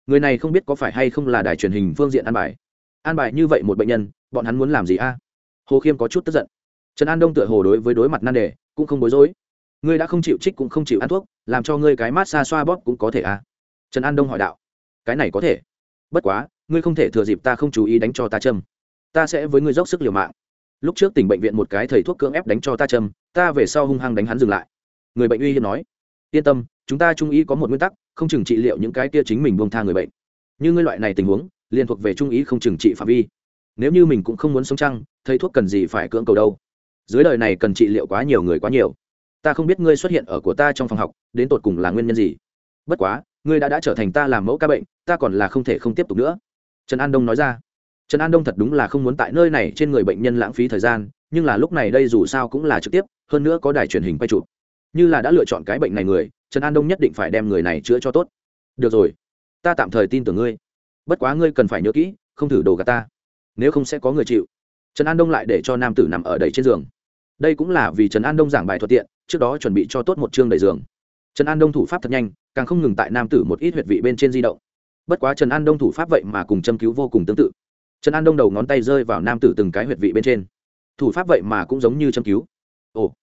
Người này không biết có phải hay không là đài truyền hình phương diện an bài. An bài như vậy một bệnh nhân, bọn hắn muốn làm gì a? Hồ khiêm có chút tức giận. Trần an đông tựa hồ đối với đối mặt nan đề, cũng không bối rối. Ngươi đã không chịu trích cũng không chịu ăn thuốc làm cho ngươi cái mát xa xoa bóp cũng có thể à? trần an đông hỏi đạo. Cái này có thể. Bất quá, ngươi không thể thừa dịp ta không chú ý đánh cho ta châm. Ta sẽ với ngươi dốc sức liều mạng. Lúc trước tỉnh bệnh viện một cái thầy thuốc cưỡng ép đánh cho ta châm, ta về sau hung hăng đánh hắn dừng lại. Người bệnh uy hiếp nói. Yên tâm, chúng ta trung ý có một nguyên tắc, không chừng trị liệu những cái kia chính mình buông tha người bệnh. Như ngươi loại này tình huống liên thuộc về trung ý không chừng trị phạm vi. Nếu như mình cũng không muốn sống chăng, thầy thuốc cần gì phải cưỡng cầu đâu? Dưới đời này cần trị liệu quá nhiều người quá nhiều ta không biết ngươi xuất hiện ở của ta trong phòng học, đến tột cùng là nguyên nhân gì. Bất quá, ngươi đã đã trở thành ta làm mẫu ca bệnh, ta còn là không thể không tiếp tục nữa. Trần an đông nói ra. Trần an đông thật đúng là không muốn tại nơi này trên người bệnh nhân lãng phí thời gian, nhưng là lúc này đây dù sao cũng là trực tiếp, hơn nữa có đài truyền hình quay chụp. Như là đã lựa chọn cái bệnh này người, trần an đông nhất định phải đem người này chữa cho tốt. Được rồi, ta tạm thời tin tưởng ngươi. Bất quá ngươi cần phải nhớ kỹ, không thử đồ gà ta. Nếu không sẽ có người chịu. Trần an đông lại để cho nam tử nằm ở đầy trên giường đây cũng là vì trần an đông giảng bài thuận tiện trước đó chuẩn bị cho tốt một chương đầy giường trần an đông thủ pháp thật nhanh càng không ngừng tại nam tử một ít huyệt vị bên trên di động bất quá trần an đông thủ pháp vậy mà cùng châm cứu vô cùng tương tự trần an đông đầu ngón tay rơi vào nam tử từng cái huyệt vị bên trên thủ pháp vậy mà cũng giống như châm cứu ồ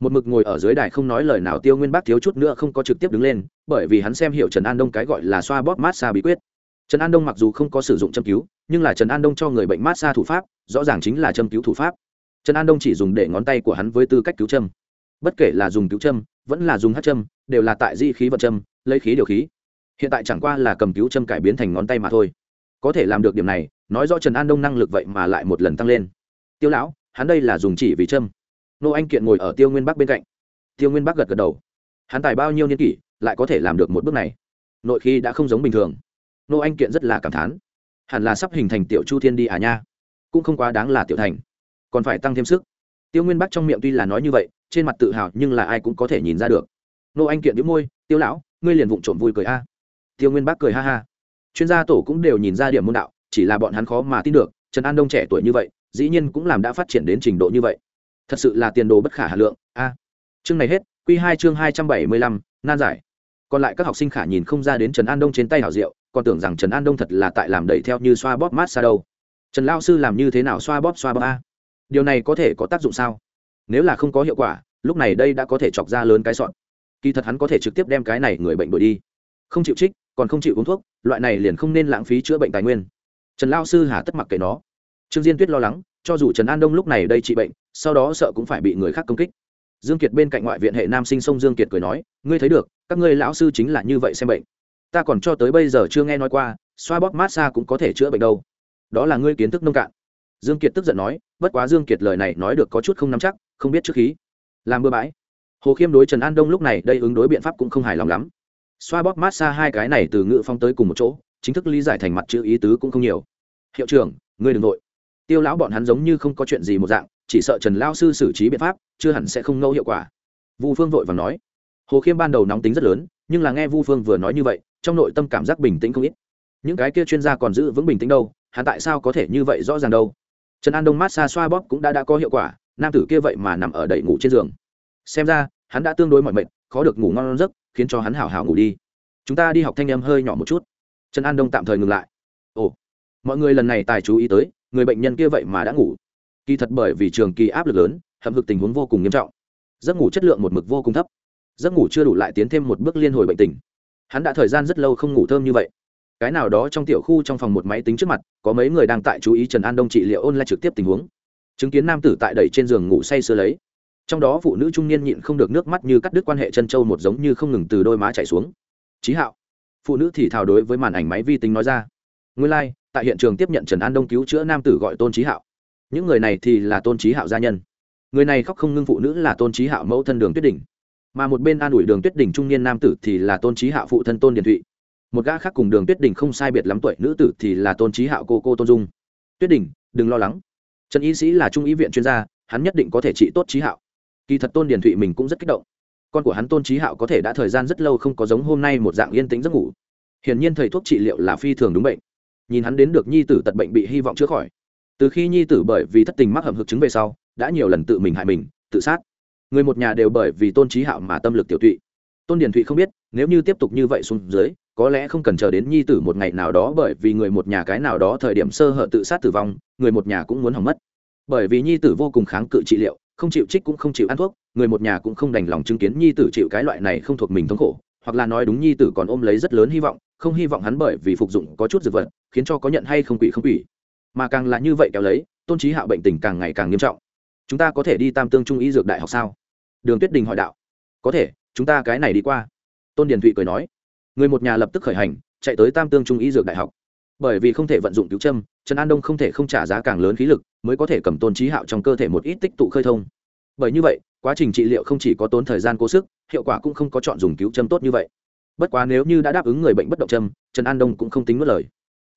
một mực ngồi ở dưới đài không nói lời nào tiêu nguyên bác thiếu chút nữa không có trực tiếp đứng lên bởi vì hắn xem hiểu trần an đông cái gọi là xoa bóp mát xa bí quyết trần an đông mặc dù không có sử dụng châm cứu nhưng là trần an đông cho người bệnh mát xa thủ pháp rõ ràng chính là châm cứu thủ pháp trần an đông chỉ dùng để ngón tay của hắn với tư cách cứu châm. Bất kể là dùng cứu châm, vẫn là dùng hát châm, đều là tại di khí vật châm, lấy khí điều khí. Hiện tại chẳng qua là cầm cứu châm cải biến thành ngón tay mà thôi. Có thể làm được điểm này, nói rõ trần an đông năng lực vậy mà lại một lần tăng lên. Tiêu lão, hắn đây là dùng chỉ vì châm. Nô anh kiện ngồi ở tiêu nguyên bắc bên cạnh. Tiêu nguyên bắc gật gật đầu. Hắn tài bao nhiêu niên kỷ, lại có thể làm được một bước này? Nội khí đã không giống bình thường. Nô anh kiện rất là cảm thán. Hẳn là sắp hình thành tiểu chu thiên đi à nha. Cũng không quá đáng là tiểu thành còn phải tăng thêm sức. Tiêu nguyên bắc trong miệng tuy là nói như vậy, trên mặt tự hào nhưng là ai cũng có thể nhìn ra được. Nô anh kiện đĩu môi, tiêu lão, ngươi liền vụng trộm vui cười a. Tiêu nguyên bắc cười ha ha. Chuyên gia tổ cũng đều nhìn ra điểm môn đạo, chỉ là bọn hắn khó mà tin được, trần an đông trẻ tuổi như vậy, dĩ nhiên cũng làm đã phát triển đến trình độ như vậy. Thật sự là tiền đồ bất khả hà lượng, a. Chương này hết q hai chương hai trăm bảy mươi lăm, nan giải. Còn lại các học sinh khả nhìn không ra đến trần an đông trên tay hảo diệu, còn tưởng rằng trần an đông thật là tại làm đẩy theo như xoa bóp mát xa đâu. Trần lao sư làm như thế nào xoa bóp xoa bóp a? Điều này có thể có tác dụng sao? Nếu là không có hiệu quả, lúc này đây đã có thể chọc ra lớn cái sọn. Kỳ thật hắn có thể trực tiếp đem cái này người bệnh đổi đi. Không chịu trích, còn không chịu uống thuốc, loại này liền không nên lãng phí chữa bệnh tài nguyên. Trần lao sư hà tất mặc kệ nó. Trương diên tuyết lo lắng, cho dù trần an đông lúc này đây trị bệnh, sau đó sợ cũng phải bị người khác công kích. Dương kiệt bên cạnh ngoại viện hệ nam sinh sông dương kiệt cười nói, ngươi thấy được, các ngươi lão sư chính là như vậy xem bệnh. Ta còn cho tới bây giờ chưa nghe nói qua, xoa bóp mát xa cũng có thể chữa bệnh đâu. Đó là ngươi kiến thức nông cạn. Dương kiệt tức giận nói bất quá dương kiệt lời này nói được có chút không nắm chắc, không biết trước khí. Làm bừa bãi. Hồ khiêm đối trần an đông lúc này đây ứng đối biện pháp cũng không hài lòng lắm. Xoa bóp mát xa hai cái này từ ngữ phong tới cùng một chỗ, chính thức lý giải thành mặt chữ ý tứ cũng không nhiều. Hiệu trưởng, ngươi đừng nội tiêu lão bọn hắn giống như không có chuyện gì một dạng, chỉ sợ trần lao sư xử trí biện pháp, chưa hẳn sẽ không ngẫu hiệu quả. Vu phương vội và nói. Hồ khiêm ban đầu nóng tính rất lớn, nhưng là nghe vu phương vừa nói như vậy, trong nội tâm cảm giác bình tĩnh không ít. Những cái kia chuyên gia còn giữ vững bình tĩnh đâu, hắn tại sao có thể như vậy rõ ràng đâu? Trần an đông mát xa xoa bóp cũng đã đã có hiệu quả, nam tử kia vậy mà nằm ở đẩy ngủ trên giường. Xem ra, hắn đã tương đối mọi mệt, khó được ngủ ngon giấc, khiến cho hắn hào hào ngủ đi. Chúng ta đi học thanh em hơi nhỏ một chút. Trần an đông tạm thời ngừng lại. Ồ, mọi người lần này tài chú ý tới, người bệnh nhân kia vậy mà đã ngủ. Kỳ thật bởi vì trường kỳ áp lực lớn, hậm hực tình huống vô cùng nghiêm trọng. Giấc ngủ chất lượng một mực vô cùng thấp. Giấc ngủ chưa đủ lại tiến thêm một bước liên hồi bệnh tình. Hắn đã thời gian rất lâu không ngủ thơm như vậy cái nào đó trong tiểu khu trong phòng một máy tính trước mặt có mấy người đang tại chú ý trần an đông trị liệu ôn lại trực tiếp tình huống. Chứng kiến nam tử tại đẩy trên giường ngủ say sưa lấy. Trong đó phụ nữ trung niên nhịn không được nước mắt như cắt đứt quan hệ chân trâu một giống như không ngừng từ đôi má chảy xuống. Trí hạo. Phụ nữ thì thào đối với màn ảnh máy vi tính nói ra. Nguyên lai、like, tại hiện trường tiếp nhận trần an đông cứu chữa nam tử gọi tôn trí hạo. Những người này thì là tôn trí hạo gia nhân. Người này khóc không ngưng phụ nữ là tôn trí hạo mẫu thân đường tuyết đình. Mà một bên an ủi đường tuyết đình trung niên nam tử thì là tôn trí hạo phụ thân tôn điền thụy một gã khác cùng đường tuyết đình không sai biệt lắm tuổi nữ tử thì là tôn trí hạo cô cô tôn dung. Tuyết đình, đừng lo lắng. Trần y sĩ là trung ý viện chuyên gia, hắn nhất định có thể trị tốt trí hạo. Kỳ thật tôn điền thụy mình cũng rất kích động. Con của hắn tôn trí hạo có thể đã thời gian rất lâu không có giống hôm nay một dạng yên tĩnh giấc ngủ. Hiển nhiên thầy thuốc trị liệu là phi thường đúng bệnh. Nhìn hắn đến được nhi tử tật bệnh bị hy vọng chữa khỏi. Từ khi nhi tử bởi vì thất tình mắc hầm hực chứng về sau, đã nhiều lần tự mình hại mình, tự sát. Người một nhà đều bởi vì tôn trí hạo mà tâm lực tiểu tụy tôn điền thụy không biết, nếu như tiếp tục như vậy xuống dưới, có lẽ không cần chờ đến nhi tử một ngày nào đó bởi vì người một nhà cái nào đó thời điểm sơ hở tự sát tử vong, người một nhà cũng muốn hỏng mất. Bởi vì nhi tử vô cùng kháng cự trị liệu, không chịu trích cũng không chịu ăn thuốc, người một nhà cũng không đành lòng chứng kiến nhi tử chịu cái loại này không thuộc mình thống khổ, hoặc là nói đúng nhi tử còn ôm lấy rất lớn hy vọng, không hy vọng hắn bởi vì phục dụng có chút dược vật, khiến cho có nhận hay không quỷ không quỷ. Mà càng là như vậy kéo lấy, tôn trí hạo bệnh tình càng ngày càng nghiêm trọng. Chúng ta có thể đi tam tương trung y dược đại học sao? Đường tuyết đình hỏi đạo. Có thể chúng ta cái này đi qua. Tôn điền thụy cười nói. Người một nhà lập tức khởi hành, chạy tới tam tương trung y dược đại học. Bởi vì không thể vận dụng cứu châm, trần an đông không thể không trả giá càng lớn khí lực, mới có thể cầm tôn trí hạo trong cơ thể một ít tích tụ khơi thông. Bởi như vậy, quá trình trị liệu không chỉ có tốn thời gian cố sức, hiệu quả cũng không có chọn dùng cứu châm tốt như vậy. Bất quá nếu như đã đáp ứng người bệnh bất động châm, trần an đông cũng không tính mất lời.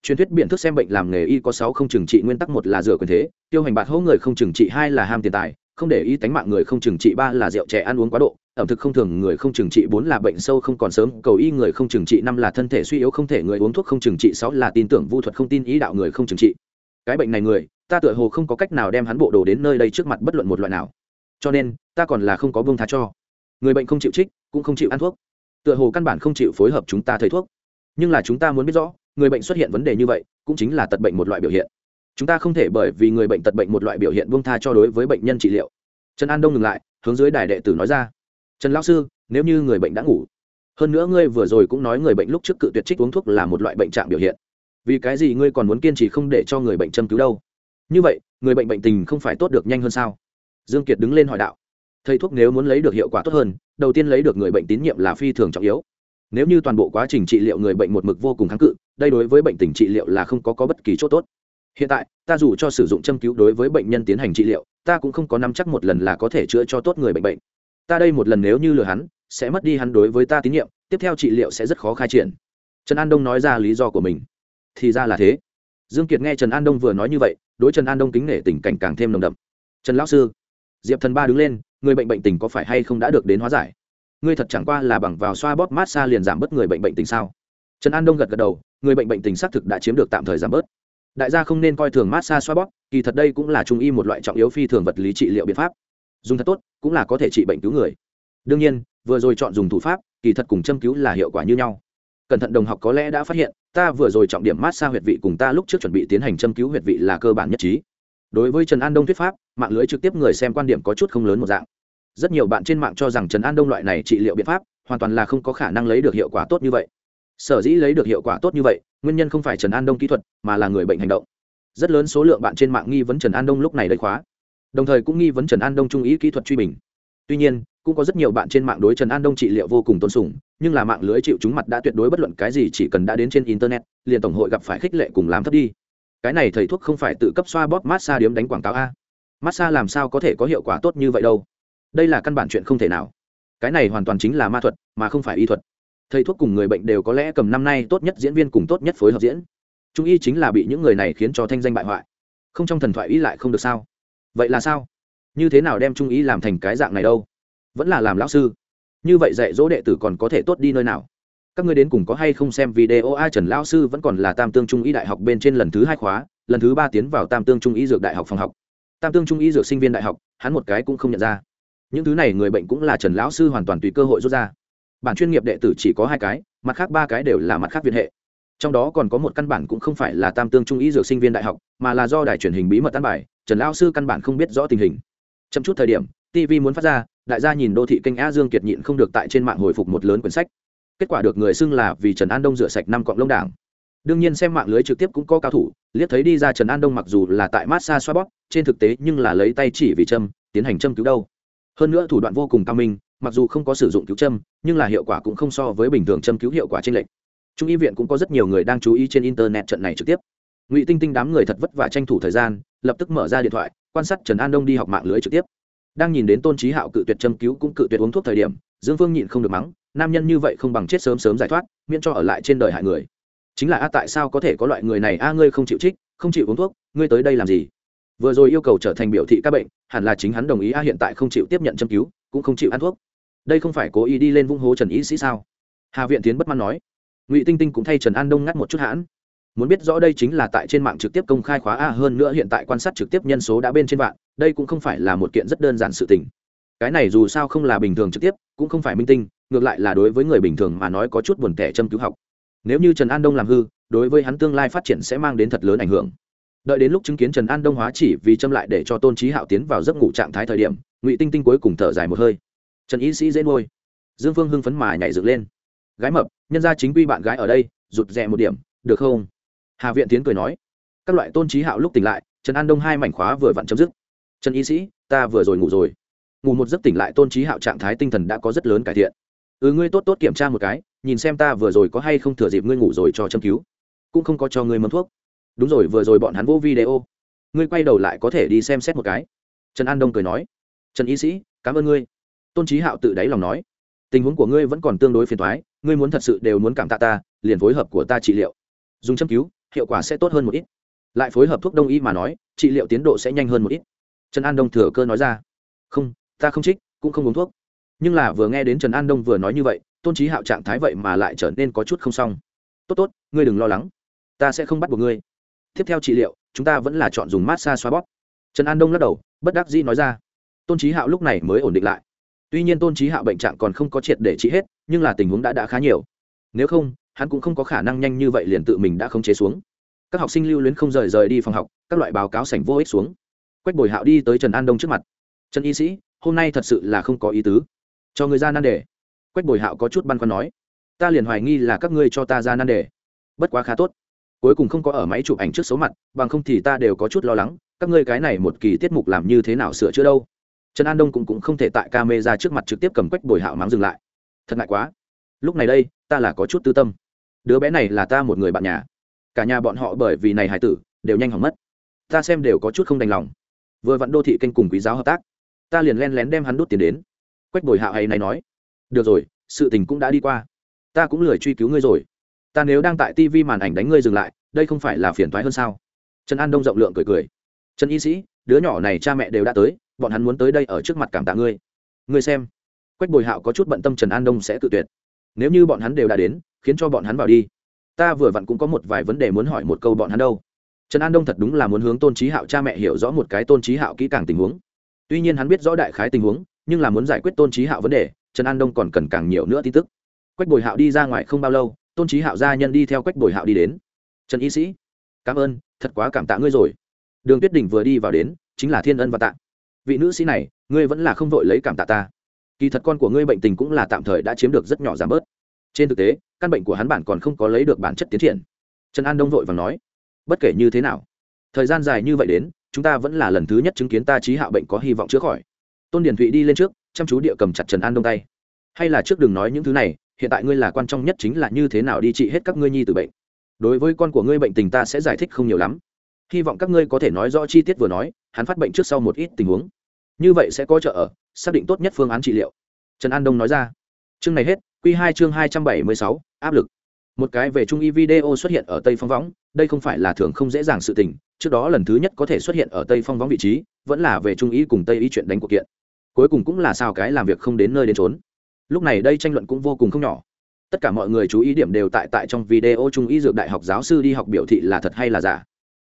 Truyền thuyết biện thức xem bệnh làm nghề y có sáu không trừng trị nguyên tắc một là rửa quyền thế, tiêu hành bạc hỗ người không trừng trị hai là ham tiền tài không để ý tánh mạng người không trừng trị ba là rượu trẻ ăn uống quá độ, ẩm thực không thường người không trừng trị bốn là bệnh sâu không còn sớm, cầu y người không trừng trị năm là thân thể suy yếu không thể, người uống thuốc không trừng trị sáu là tin tưởng vu thuật không tin ý đạo người không trừng trị. Cái bệnh này người, ta tựa hồ không có cách nào đem hắn bộ đồ đến nơi đây trước mặt bất luận một loại nào. Cho nên, ta còn là không có vương tha cho. Người bệnh không chịu trích, cũng không chịu ăn thuốc. Tựa hồ căn bản không chịu phối hợp chúng ta thầy thuốc. Nhưng là chúng ta muốn biết rõ, người bệnh xuất hiện vấn đề như vậy, cũng chính là tật bệnh một loại biểu hiện chúng ta không thể bởi vì người bệnh tật bệnh một loại biểu hiện buông tha cho đối với bệnh nhân trị liệu. Trần an đông ngừng lại hướng dưới đài đệ tử nói ra. Trần lão sư nếu như người bệnh đã ngủ hơn nữa ngươi vừa rồi cũng nói người bệnh lúc trước cự tuyệt trích uống thuốc là một loại bệnh trạng biểu hiện. Vì cái gì ngươi còn muốn kiên trì không để cho người bệnh châm cứu đâu? Như vậy người bệnh bệnh tình không phải tốt được nhanh hơn sao? Dương kiệt đứng lên hỏi đạo. Thầy thuốc nếu muốn lấy được hiệu quả tốt hơn đầu tiên lấy được người bệnh tín nhiệm là phi thường trọng yếu. Nếu như toàn bộ quá trình trị liệu người bệnh một mực vô cùng kháng cự đây đối với bệnh tình trị liệu là không có, có bất kỳ chỗ tốt hiện tại, ta dù cho sử dụng châm cứu đối với bệnh nhân tiến hành trị liệu, ta cũng không có nắm chắc một lần là có thể chữa cho tốt người bệnh bệnh. Ta đây một lần nếu như lừa hắn, sẽ mất đi hắn đối với ta tín nhiệm, tiếp theo trị liệu sẽ rất khó khai triển. Trần an đông nói ra lý do của mình. Thì ra là thế. Dương kiệt nghe trần an đông vừa nói như vậy, đối trần an đông kính nể tình cảnh càng thêm nồng đậm. Trần lão sư, diệp thần ba đứng lên, người bệnh bệnh tình có phải hay không đã được đến hóa giải? Ngươi thật chẳng qua là bằng vào xoa bóp mát xa liền giảm bớt người bệnh bệnh tình sao? Trần an đông gật gật đầu, người bệnh bệnh tình xác thực đã chiếm được tạm thời giảm bớt đại gia không nên coi thường massage xoa bóp, kỳ thật đây cũng là trung y một loại trọng yếu phi thường vật lý trị liệu biện pháp. Dùng thật tốt, cũng là có thể trị bệnh cứu người. Đương nhiên, vừa rồi chọn dùng thủ pháp, kỳ thật cùng châm cứu là hiệu quả như nhau. Cẩn thận đồng học có lẽ đã phát hiện, ta vừa rồi trọng điểm massage huyệt vị cùng ta lúc trước chuẩn bị tiến hành châm cứu huyệt vị là cơ bản nhất trí. Đối với trần an đông thuyết pháp, mạng lưới trực tiếp người xem quan điểm có chút không lớn một dạng. Rất nhiều bạn trên mạng cho rằng trần an đông loại này trị liệu biện pháp, hoàn toàn là không có khả năng lấy được hiệu quả tốt như vậy. Sở dĩ lấy được hiệu quả tốt như vậy nguyên nhân không phải trần an đông kỹ thuật mà là người bệnh hành động rất lớn số lượng bạn trên mạng nghi vấn trần an đông lúc này đầy khóa đồng thời cũng nghi vấn trần an đông trung ý kỹ thuật truy bình tuy nhiên cũng có rất nhiều bạn trên mạng đối trần an đông trị liệu vô cùng tôn sùng nhưng là mạng lưới chịu chúng mặt đã tuyệt đối bất luận cái gì chỉ cần đã đến trên internet liền tổng hội gặp phải khích lệ cùng làm thấp đi cái này thầy thuốc không phải tự cấp xoa bóp massage điếm đánh quảng cáo a massage làm sao có thể có hiệu quả tốt như vậy đâu đây là căn bản chuyện không thể nào cái này hoàn toàn chính là ma thuật mà không phải y thuật thầy thuốc cùng người bệnh đều có lẽ cầm năm nay tốt nhất diễn viên cùng tốt nhất phối hợp diễn. Trung y chính là bị những người này khiến cho thanh danh bại hoại. Không trong thần thoại y lại không được sao? Vậy là sao? Như thế nào đem trung y làm thành cái dạng này đâu? Vẫn là làm lão sư. Như vậy dạy dỗ đệ tử còn có thể tốt đi nơi nào? Các ngươi đến cùng có hay không xem video? A, trần lão sư vẫn còn là tam tương trung y đại học bên trên lần thứ hai khóa, lần thứ ba tiến vào tam tương trung y dược đại học phòng học. Tam tương trung y dược sinh viên đại học, hắn một cái cũng không nhận ra. Những thứ này người bệnh cũng là trần lão sư hoàn toàn tùy cơ hội rút ra bản chuyên nghiệp đệ tử chỉ có hai cái, mặt khác ba cái đều là mặt khác viện hệ. Trong đó còn có một căn bản cũng không phải là tam tương trung ý dược sinh viên đại học, mà là do đài truyền hình bí mật tan bài, trần lão sư căn bản không biết rõ tình hình. Chậm chút thời điểm tv muốn phát ra, đại gia nhìn đô thị kênh a dương kiệt nhịn không được tại trên mạng hồi phục một lớn quyển sách. Kết quả được người xưng là vì trần an đông rửa sạch năm cọng lông đảng. Đương nhiên xem mạng lưới trực tiếp cũng có cao thủ, liếc thấy đi ra trần an đông mặc dù là tại massage xoa bóp, trên thực tế nhưng là lấy tay chỉ vì châm, tiến hành châm cứu đâu. Hơn nữa thủ đoạn vô cùng cao minh mặc dù không có sử dụng cứu châm, nhưng là hiệu quả cũng không so với bình thường châm cứu hiệu quả trên lệnh trung y viện cũng có rất nhiều người đang chú ý trên internet trận này trực tiếp. Ngụy tinh tinh đám người thật vất vả tranh thủ thời gian, lập tức mở ra điện thoại, quan sát trần an đông đi học mạng lưới trực tiếp. Đang nhìn đến tôn trí hạo cự tuyệt châm cứu cũng cự tuyệt uống thuốc thời điểm, dương phương nhịn không được mắng, nam nhân như vậy không bằng chết sớm sớm giải thoát, miễn cho ở lại trên đời hại người. Chính là a, tại sao có thể có loại người này? A, ngươi không chịu trích, không chịu uống thuốc, ngươi tới đây làm gì? Vừa rồi yêu cầu trở thành biểu thị các bệnh, hẳn là chính hắn đồng ý a, hiện tại không chịu tiếp nhận châm cứu cũng không chịu ăn thuốc. Đây không phải cố ý đi lên vung hố trần Y sĩ sao? Hà viện tiến bất mãn nói. Ngụy tinh tinh cũng thay trần an đông ngắt một chút hãn. Muốn biết rõ đây chính là tại trên mạng trực tiếp công khai khóa a hơn nữa hiện tại quan sát trực tiếp nhân số đã bên trên vạn, đây cũng không phải là một kiện rất đơn giản sự tình. Cái này dù sao không là bình thường trực tiếp, cũng không phải minh tinh, ngược lại là đối với người bình thường mà nói có chút buồn tẻ châm cứu học. Nếu như trần an đông làm hư, đối với hắn tương lai phát triển sẽ mang đến thật lớn ảnh hưởng. Đợi đến lúc chứng kiến trần an đông hóa chỉ vì châm lại để cho tôn trí hạo tiến vào giấc ngủ trạng thái thời điểm ngụy tinh tinh cuối cùng thở dài một hơi trần y sĩ dễ nuôi dương phương hưng phấn mà nhảy dựng lên gái mập nhân ra chính quy bạn gái ở đây rụt rè một điểm được không hà viện tiến cười nói các loại tôn trí hạo lúc tỉnh lại trần an đông hai mảnh khóa vừa vặn chấm dứt trần y sĩ ta vừa rồi ngủ rồi ngủ một giấc tỉnh lại tôn trí hạo trạng thái tinh thần đã có rất lớn cải thiện ừ ngươi tốt tốt kiểm tra một cái nhìn xem ta vừa rồi có hay không thừa dịp ngươi ngủ rồi cho châm cứu cũng không có cho ngươi mâm thuốc đúng rồi vừa rồi bọn hắn vô video ngươi quay đầu lại có thể đi xem xét một cái trần an đông cười nói trần y sĩ, cảm ơn ngươi. Tôn trí hạo tự đáy lòng nói. Tình huống của ngươi vẫn còn tương đối phiền thoái ngươi muốn thật sự đều muốn cảm tạ ta, liền phối hợp của ta trị liệu. Dùng châm cứu, hiệu quả sẽ tốt hơn một ít. Lại phối hợp thuốc đông y mà nói, trị liệu tiến độ sẽ nhanh hơn một ít. Trần an đông thừa cơ nói ra. Không, ta không trích, cũng không uống thuốc. Nhưng là vừa nghe đến trần an đông vừa nói như vậy, tôn trí hạo trạng thái vậy mà lại trở nên có chút không xong. Tốt tốt, ngươi đừng lo lắng. Ta sẽ không bắt buộc ngươi. Tiếp theo trị liệu, chúng ta vẫn là chọn dùng massage xoa bóp. Trần an đông lắc đầu, bất đắc dĩ nói ra tôn trí hạo lúc này mới ổn định lại. Tuy nhiên tôn trí hạo bệnh trạng còn không có triệt để trị hết, nhưng là tình huống đã đã khá nhiều. Nếu không, hắn cũng không có khả năng nhanh như vậy liền tự mình đã không chế xuống. Các học sinh lưu luyến không rời rời đi phòng học, các loại báo cáo sảnh vô ích xuống. Quách bồi hạo đi tới trần an đông trước mặt. Trần y sĩ, hôm nay thật sự là không có ý tứ. Cho người ra nan đề. Quách bồi hạo có chút băn khoăn nói. Ta liền hoài nghi là các ngươi cho ta ra nan đề. Bất quá khá tốt. Cuối cùng không có ở máy chụp ảnh trước số mặt, bằng không thì ta đều có chút lo lắng, các ngươi cái này một kỳ tiết mục làm như thế nào sửa chữa đâu? Trần an đông cũng, cũng không thể tại ca mê ra trước mặt trực tiếp cầm quách bồi hạo mắng dừng lại. Thật ngại quá. Lúc này đây ta là có chút tư tâm. Đứa bé này là ta một người bạn nhà. Cả nhà bọn họ bởi vì này hải tử đều nhanh hỏng mất. Ta xem đều có chút không đành lòng. Vừa vặn đô thị kênh cùng quý giáo hợp tác ta liền len lén đem hắn đốt tiền đến. Quách bồi hạo hay này nói được rồi sự tình cũng đã đi qua. Ta cũng lười truy cứu ngươi rồi. Ta nếu đang tại tv màn ảnh đánh ngươi dừng lại đây không phải là phiền thoái hơn sao? Trần an đông rộng lượng cười cười. Trần y sĩ đứa nhỏ này cha mẹ đều đã tới bọn hắn muốn tới đây ở trước mặt cảm tạ ngươi. Ngươi xem, quách bồi hạo có chút bận tâm trần an đông sẽ tự tuyệt. Nếu như bọn hắn đều đã đến, khiến cho bọn hắn vào đi. Ta vừa vặn cũng có một vài vấn đề muốn hỏi một câu bọn hắn đâu. Trần an đông thật đúng là muốn hướng tôn trí hạo cha mẹ hiểu rõ một cái tôn trí hạo kỹ càng tình huống. Tuy nhiên hắn biết rõ đại khái tình huống, nhưng là muốn giải quyết tôn trí hạo vấn đề, trần an đông còn cần càng nhiều nữa tin tức. Quách bồi hạo đi ra ngoài không bao lâu, tôn trí hạo gia nhân đi theo quách bồi hạo đi đến. Trần y sĩ, cảm ơn, thật quá cảm tạ ngươi rồi. Đường tuyết đình vừa đi vào đến, chính là thiên ân và tạ vị nữ sĩ này, ngươi vẫn là không vội lấy cảm tạ ta. Kỳ thật con của ngươi bệnh tình cũng là tạm thời đã chiếm được rất nhỏ giảm bớt. Trên thực tế, căn bệnh của hắn bản còn không có lấy được bản chất tiến triển. Trần an đông vội và nói, bất kể như thế nào, thời gian dài như vậy đến, chúng ta vẫn là lần thứ nhất chứng kiến ta trí hạo bệnh có hy vọng chữa khỏi. Tôn điển thụy đi lên trước, chăm chú địa cầm chặt trần an đông tay. Hay là trước đừng nói những thứ này, hiện tại ngươi là quan trọng nhất chính là như thế nào đi trị hết các ngươi nhi từ bệnh. Đối với con của ngươi bệnh tình ta sẽ giải thích không nhiều lắm. Hy vọng các ngươi có thể nói rõ chi tiết vừa nói, hắn phát bệnh trước sau một ít tình huống như vậy sẽ có trợ ở, xác định tốt nhất phương án trị liệu. Trần an đông nói ra. Chương này hết q hai chương hai trăm bảy mươi sáu, áp lực. Một cái về trung y video xuất hiện ở tây phong võng, đây không phải là thường không dễ dàng sự tình, trước đó lần thứ nhất có thể xuất hiện ở tây phong võng vị trí, vẫn là về trung y cùng tây y chuyện đánh cuộc kiện. Cuối cùng cũng là sao cái làm việc không đến nơi đến trốn lúc này đây tranh luận cũng vô cùng không nhỏ. Tất cả mọi người chú ý điểm đều tại tại trong video trung y dược đại học giáo sư đi học biểu thị là thật hay là giả.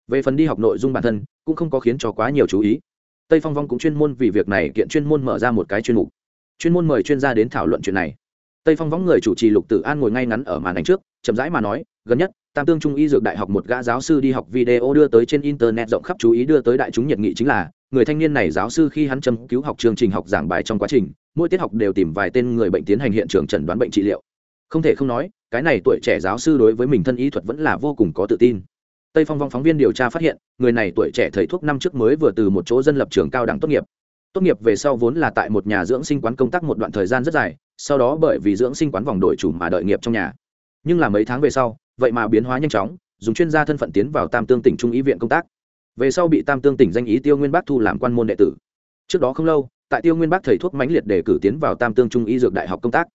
Về phần đi học nội dung bản thân, cũng không có khiến cho quá nhiều chú ý tây phong vong cũng chuyên môn vì việc này kiện chuyên môn mở ra một cái chuyên mục. Chuyên môn mời chuyên gia đến thảo luận chuyện này. Tây phong võng người chủ trì lục tử an ngồi ngay ngắn ở màn ảnh trước, chậm rãi mà nói, gần nhất, tam tương trung y dược đại học một gã giáo sư đi học video đưa tới trên internet rộng khắp chú ý đưa tới đại chúng nhiệt nghị chính là, người thanh niên này giáo sư khi hắn châm cứu học chương trình học giảng bài trong quá trình, mỗi tiết học đều tìm vài tên người bệnh tiến hành hiện trường chẩn đoán bệnh trị liệu. Không thể không nói, cái này tuổi trẻ giáo sư đối với mình thân y thuật vẫn là vô cùng có tự tin tây phong vong phóng viên điều tra phát hiện, người này tuổi trẻ thầy thuốc năm trước mới vừa từ một chỗ dân lập trường cao đẳng tốt nghiệp. Tốt nghiệp về sau vốn là tại một nhà dưỡng sinh quán công tác một đoạn thời gian rất dài, sau đó bởi vì dưỡng sinh quán vòng đổi chủ mà đợi nghiệp trong nhà. Nhưng là mấy tháng về sau, vậy mà biến hóa nhanh chóng, dùng chuyên gia thân phận tiến vào tam tương tỉnh trung ý viện công tác. Về sau bị tam tương tỉnh danh ý tiêu nguyên bác thu làm quan môn đệ tử. Trước đó không lâu, tại tiêu nguyên bác thầy thuốc mãnh liệt để cử tiến vào tam tương trung ý dược đại học công tác.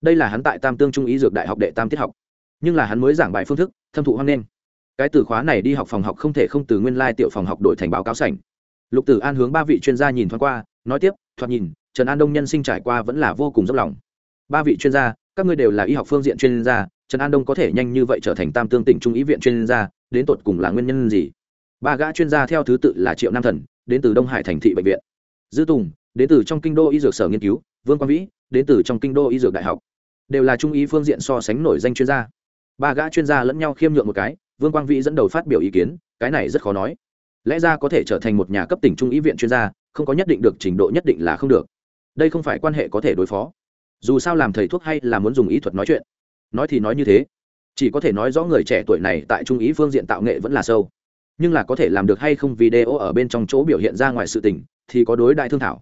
Đây là hắn tại tam tương trung ý dược đại học đệ tam tiết học. Nhưng là hắn mới giảng bài phương thức, thâm thụ hoang nghênh cái từ khóa này đi học phòng học không thể không từ nguyên lai tiểu phòng học đổi thành báo cáo sảnh. Lục tử an hướng ba vị chuyên gia nhìn thoáng qua, nói tiếp, thoạt nhìn, trần an đông nhân sinh trải qua vẫn là vô cùng dốc lòng. Ba vị chuyên gia, các ngươi đều là y học phương diện chuyên gia, trần an đông có thể nhanh như vậy trở thành tam tương tỉnh trung ý viện chuyên gia, đến tột cùng là nguyên nhân gì? Ba gã chuyên gia theo thứ tự là triệu nam thần, đến từ đông hải thành thị bệnh viện. Dư tùng, đến từ trong kinh đô y dược sở nghiên cứu, vương quang vĩ, đến từ trong kinh đô y dược đại học. Đều là trung ý phương diện so sánh nổi danh chuyên gia. Ba gã chuyên gia lẫn nhau khiêm nhượng một cái vương quang vĩ dẫn đầu phát biểu ý kiến, cái này rất khó nói. Lẽ ra có thể trở thành một nhà cấp tỉnh trung ý viện chuyên gia, không có nhất định được trình độ nhất định là không được. Đây không phải quan hệ có thể đối phó. Dù sao làm thầy thuốc hay là muốn dùng ý thuật nói chuyện. Nói thì nói như thế. Chỉ có thể nói rõ người trẻ tuổi này tại trung ý phương diện tạo nghệ vẫn là sâu. Nhưng là có thể làm được hay không video ở bên trong chỗ biểu hiện ra ngoài sự tình, thì có đối đại thương thảo.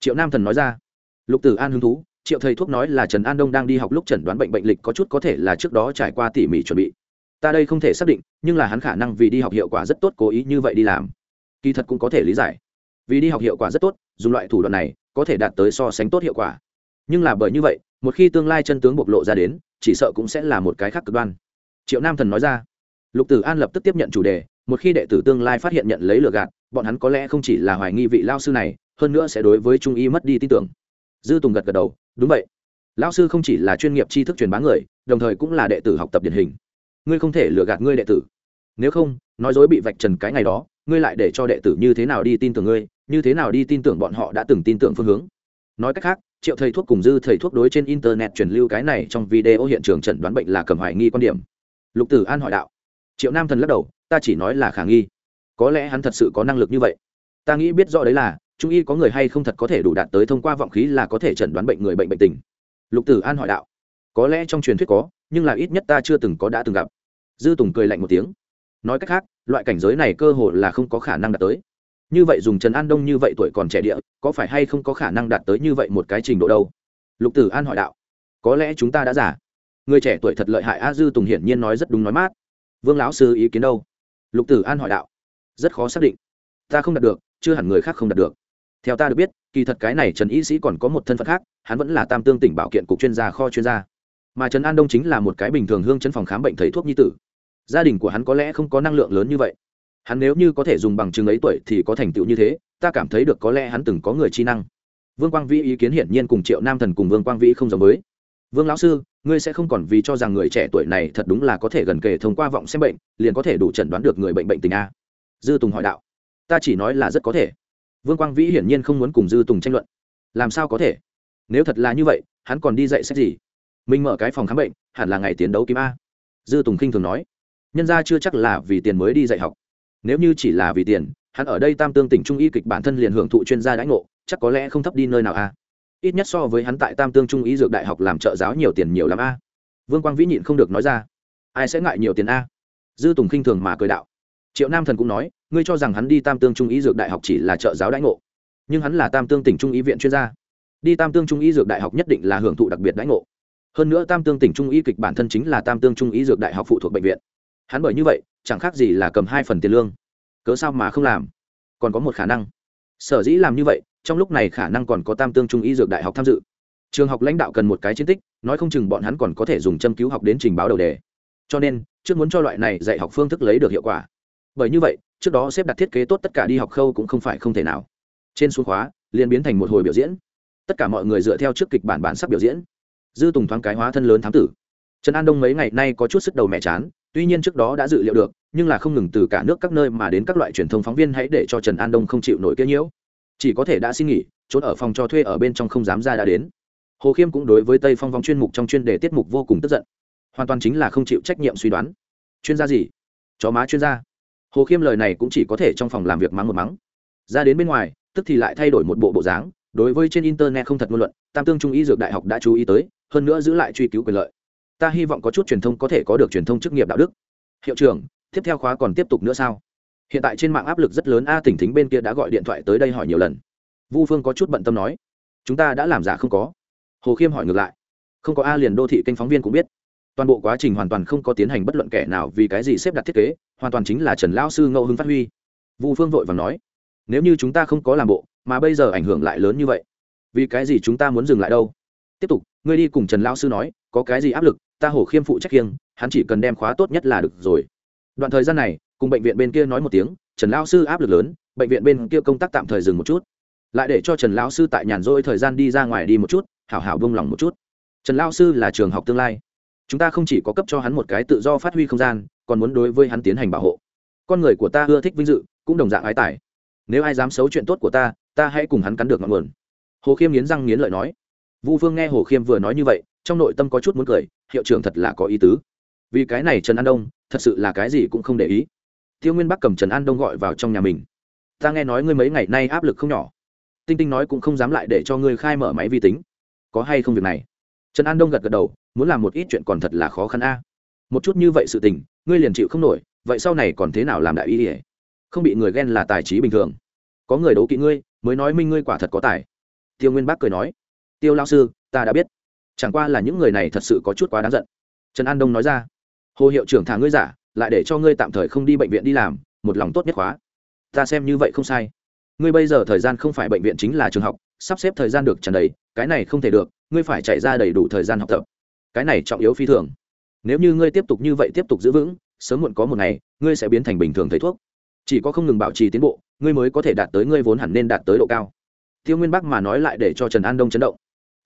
Triệu nam thần nói ra. Lục tử an hứng thú. Triệu thầy thuốc nói là trần an đông đang đi học lúc chẩn đoán bệnh bệnh lịch có chút có thể là trước đó trải qua tỉ mỉ chuẩn bị ta đây không thể xác định, nhưng là hắn khả năng vì đi học hiệu quả rất tốt cố ý như vậy đi làm. Kỳ thật cũng có thể lý giải. Vì đi học hiệu quả rất tốt, dùng loại thủ đoạn này có thể đạt tới so sánh tốt hiệu quả. Nhưng là bởi như vậy, một khi tương lai chân tướng bộc lộ ra đến, chỉ sợ cũng sẽ là một cái khác cực đoan. Triệu nam thần nói ra. Lục tử an lập tức tiếp nhận chủ đề, một khi đệ tử tương lai phát hiện nhận lấy lừa gạt, bọn hắn có lẽ không chỉ là hoài nghi vị lao sư này, hơn nữa sẽ đối với trung y mất đi tin tưởng. Dư tùng gật gật đầu, đúng vậy. Lao sư không chỉ là chuyên nghiệp tri thức truyền bá người, đồng thời cũng là đệ tử học tập điển hình ngươi không thể lừa gạt ngươi đệ tử. Nếu không, nói dối bị vạch trần cái ngày đó, ngươi lại để cho đệ tử như thế nào đi tin tưởng ngươi, như thế nào đi tin tưởng bọn họ đã từng tin tưởng phương hướng. Nói cách khác, triệu thầy thuốc cùng dư thầy thuốc đối trên internet truyền lưu cái này trong video hiện trường chẩn đoán bệnh là cầm hoài nghi quan điểm. Lục tử an hỏi đạo. Triệu nam thần lắc đầu, ta chỉ nói là khả nghi. Có lẽ hắn thật sự có năng lực như vậy. Ta nghĩ biết rõ đấy là, trung y có người hay không thật có thể đủ đạt tới thông qua vọng khí là có thể chẩn đoán bệnh người bệnh bệnh tình. Lục tử an hỏi đạo. Có lẽ trong truyền thuyết có, nhưng là ít nhất ta chưa từng có đã từng gặp dư tùng cười lạnh một tiếng. Nói cách khác, loại cảnh giới này cơ hội là không có khả năng đạt tới. Như vậy dùng trần an đông như vậy tuổi còn trẻ địa, có phải hay không có khả năng đạt tới như vậy một cái trình độ đâu? Lục tử an hỏi đạo. Có lẽ chúng ta đã giả người trẻ tuổi thật lợi hại a, dư tùng hiển nhiên nói rất đúng nói mát. Vương lão sư ý kiến đâu? Lục tử an hỏi đạo. Rất khó xác định. Ta không đạt được, chưa hẳn người khác không đạt được. Theo ta được biết, kỳ thật cái này trần y sĩ còn có một thân phận khác, hắn vẫn là tam tương tỉnh bảo kiện cục chuyên gia kho chuyên gia. Mà trần an đông chính là một cái bình thường hương chân phòng khám bệnh thầy thuốc nhi tử gia đình của hắn có lẽ không có năng lượng lớn như vậy. Hắn nếu như có thể dùng bằng chứng ấy tuổi thì có thành tựu như thế, ta cảm thấy được có lẽ hắn từng có người chi năng. Vương quang vĩ ý kiến hiển nhiên cùng triệu nam thần cùng vương quang vĩ không giống với. Vương lão sư, ngươi sẽ không còn vì cho rằng người trẻ tuổi này thật đúng là có thể gần kề thông qua vọng xem bệnh, liền có thể đủ chẩn đoán được người bệnh bệnh tình a? Dư tùng hỏi đạo. Ta chỉ nói là rất có thể. Vương quang vĩ hiển nhiên không muốn cùng dư tùng tranh luận. Làm sao có thể? Nếu thật là như vậy, hắn còn đi dạy sách gì? Mình mở cái phòng khám bệnh, hẳn là ngày tiến đấu kim a. Dư tùng khinh thường nói nhân ra chưa chắc là vì tiền mới đi dạy học. Nếu như chỉ là vì tiền, hắn ở đây tam tương tỉnh trung y kịch bản thân liền hưởng thụ chuyên gia đãi ngộ, chắc có lẽ không thấp đi nơi nào a. Ít nhất so với hắn tại tam tương trung y dược đại học làm trợ giáo nhiều tiền nhiều lắm a. Vương quang vĩ nhịn không được nói ra. Ai sẽ ngại nhiều tiền a? Dư tùng khinh thường mà cười đạo. Triệu nam thần cũng nói, ngươi cho rằng hắn đi tam tương trung y dược đại học chỉ là trợ giáo đãi ngộ. Nhưng hắn là tam tương tỉnh trung y viện chuyên gia. Đi tam tương trung y dược đại học nhất định là hưởng thụ đặc biệt đãi ngộ. Hơn nữa tam tương tỉnh trung y kịch bản thân chính là tam tương trung y dược đại học phụ thuộc bệnh viện hắn bởi như vậy, chẳng khác gì là cầm hai phần tiền lương. Cớ sao mà không làm? Còn có một khả năng. Sở dĩ làm như vậy, trong lúc này khả năng còn có tam tương trung y dược đại học tham dự. Trường học lãnh đạo cần một cái chiến tích, nói không chừng bọn hắn còn có thể dùng châm cứu học đến trình báo đầu đề. Cho nên, trước muốn cho loại này dạy học phương thức lấy được hiệu quả. Bởi như vậy, trước đó xếp đặt thiết kế tốt tất cả đi học khâu cũng không phải không thể nào. Trên xuống khóa, liền biến thành một hồi biểu diễn. Tất cả mọi người dựa theo trước kịch bản bản sắp biểu diễn. Dư tùng thoáng cái hóa thân lớn thám tử. Trần an đông mấy ngày nay có chút sức đầu mẹ chán tuy nhiên trước đó đã dự liệu được, nhưng là không ngừng từ cả nước các nơi mà đến các loại truyền thông phóng viên hãy để cho trần an đông không chịu nổi kia nhiễu. Chỉ có thể đã xin nghỉ, trốn ở phòng cho thuê ở bên trong không dám ra đã đến. Hồ khiêm cũng đối với tây phong vong chuyên mục trong chuyên đề tiết mục vô cùng tức giận. Hoàn toàn chính là không chịu trách nhiệm suy đoán. Chuyên gia gì? Chó má chuyên gia. Hồ khiêm lời này cũng chỉ có thể trong phòng làm việc mắng một mắng. Ra đến bên ngoài, tức thì lại thay đổi một bộ bộ dáng, đối với trên internet không thật ngôn luận, tam tương trung y dược đại học đã chú ý tới, hơn nữa giữ lại truy cứu quyền lợi ta hy vọng có chút truyền thông có thể có được truyền thông chức nghiệp đạo đức. Hiệu trưởng, tiếp theo khóa còn tiếp tục nữa sao? Hiện tại trên mạng áp lực rất lớn, a tỉnh thính bên kia đã gọi điện thoại tới đây hỏi nhiều lần. Vu phương có chút bận tâm nói, chúng ta đã làm giả không có. Hồ khiêm hỏi ngược lại, không có a liền đô thị kênh phóng viên cũng biết. Toàn bộ quá trình hoàn toàn không có tiến hành bất luận kẻ nào vì cái gì xếp đặt thiết kế, hoàn toàn chính là trần lão sư ngẫu hưng phát huy. Vu phương vội và nói, nếu như chúng ta không có làm bộ, mà bây giờ ảnh hưởng lại lớn như vậy, vì cái gì chúng ta muốn dừng lại đâu? Tiếp tục, ngươi đi cùng trần lão sư nói có cái gì áp lực, ta hổ khiêm phụ trách kiêng, hắn chỉ cần đem khóa tốt nhất là được rồi. Đoạn thời gian này, cùng bệnh viện bên kia nói một tiếng, trần lão sư áp lực lớn, bệnh viện bên kia công tác tạm thời dừng một chút. Lại để cho trần lão sư tại nhàn rỗi thời gian đi ra ngoài đi một chút, hảo hảo vung lòng một chút. Trần lão sư là trường học tương lai. Chúng ta không chỉ có cấp cho hắn một cái tự do phát huy không gian, còn muốn đối với hắn tiến hành bảo hộ. Con người của ta ưa thích vinh dự, cũng đồng dạng ái tài. Nếu ai dám xấu chuyện tốt của ta ta hãy cùng hắn cắn được ngọn nguồn. Hồ khiêm nghiến răng nghiến lợi nói vu phương nghe hồ khiêm vừa nói như vậy, trong nội tâm có chút muốn cười, hiệu trưởng thật là có ý tứ. Vì cái này trần an đông, thật sự là cái gì cũng không để ý. Tiêu nguyên bắc cầm trần an đông gọi vào trong nhà mình. Ta nghe nói ngươi mấy ngày nay áp lực không nhỏ. Tinh tinh nói cũng không dám lại để cho ngươi khai mở máy vi tính. Có hay không việc này? Trần an đông gật gật đầu, muốn làm một ít chuyện còn thật là khó khăn a. Một chút như vậy sự tình, ngươi liền chịu không nổi, vậy sau này còn thế nào làm đại ý ỉa không bị người ghen là tài trí bình thường. Có người đấu kỵ ngươi, mới nói minh ngươi quả thật có tài. Tiêu nguyên Bắc cười nói tiêu lao sư, ta đã biết. Chẳng qua là những người này thật sự có chút quá đáng giận. Trần an đông nói ra. Hồ hiệu trưởng thả ngươi giả, lại để cho ngươi tạm thời không đi bệnh viện đi làm, một lòng tốt nhất khóa. Ta xem như vậy không sai. Ngươi bây giờ thời gian không phải bệnh viện chính là trường học, sắp xếp thời gian được trần đầy, cái này không thể được, ngươi phải chạy ra đầy đủ thời gian học tập. Cái này trọng yếu phi thường. Nếu như ngươi tiếp tục như vậy tiếp tục giữ vững, sớm muộn có một ngày, ngươi sẽ biến thành bình thường thầy thuốc. Chỉ có không ngừng bảo trì tiến bộ, ngươi mới có thể đạt tới ngươi vốn hẳn nên đạt tới độ cao. Tiêu nguyên bắc mà nói lại để cho trần an đông chấn động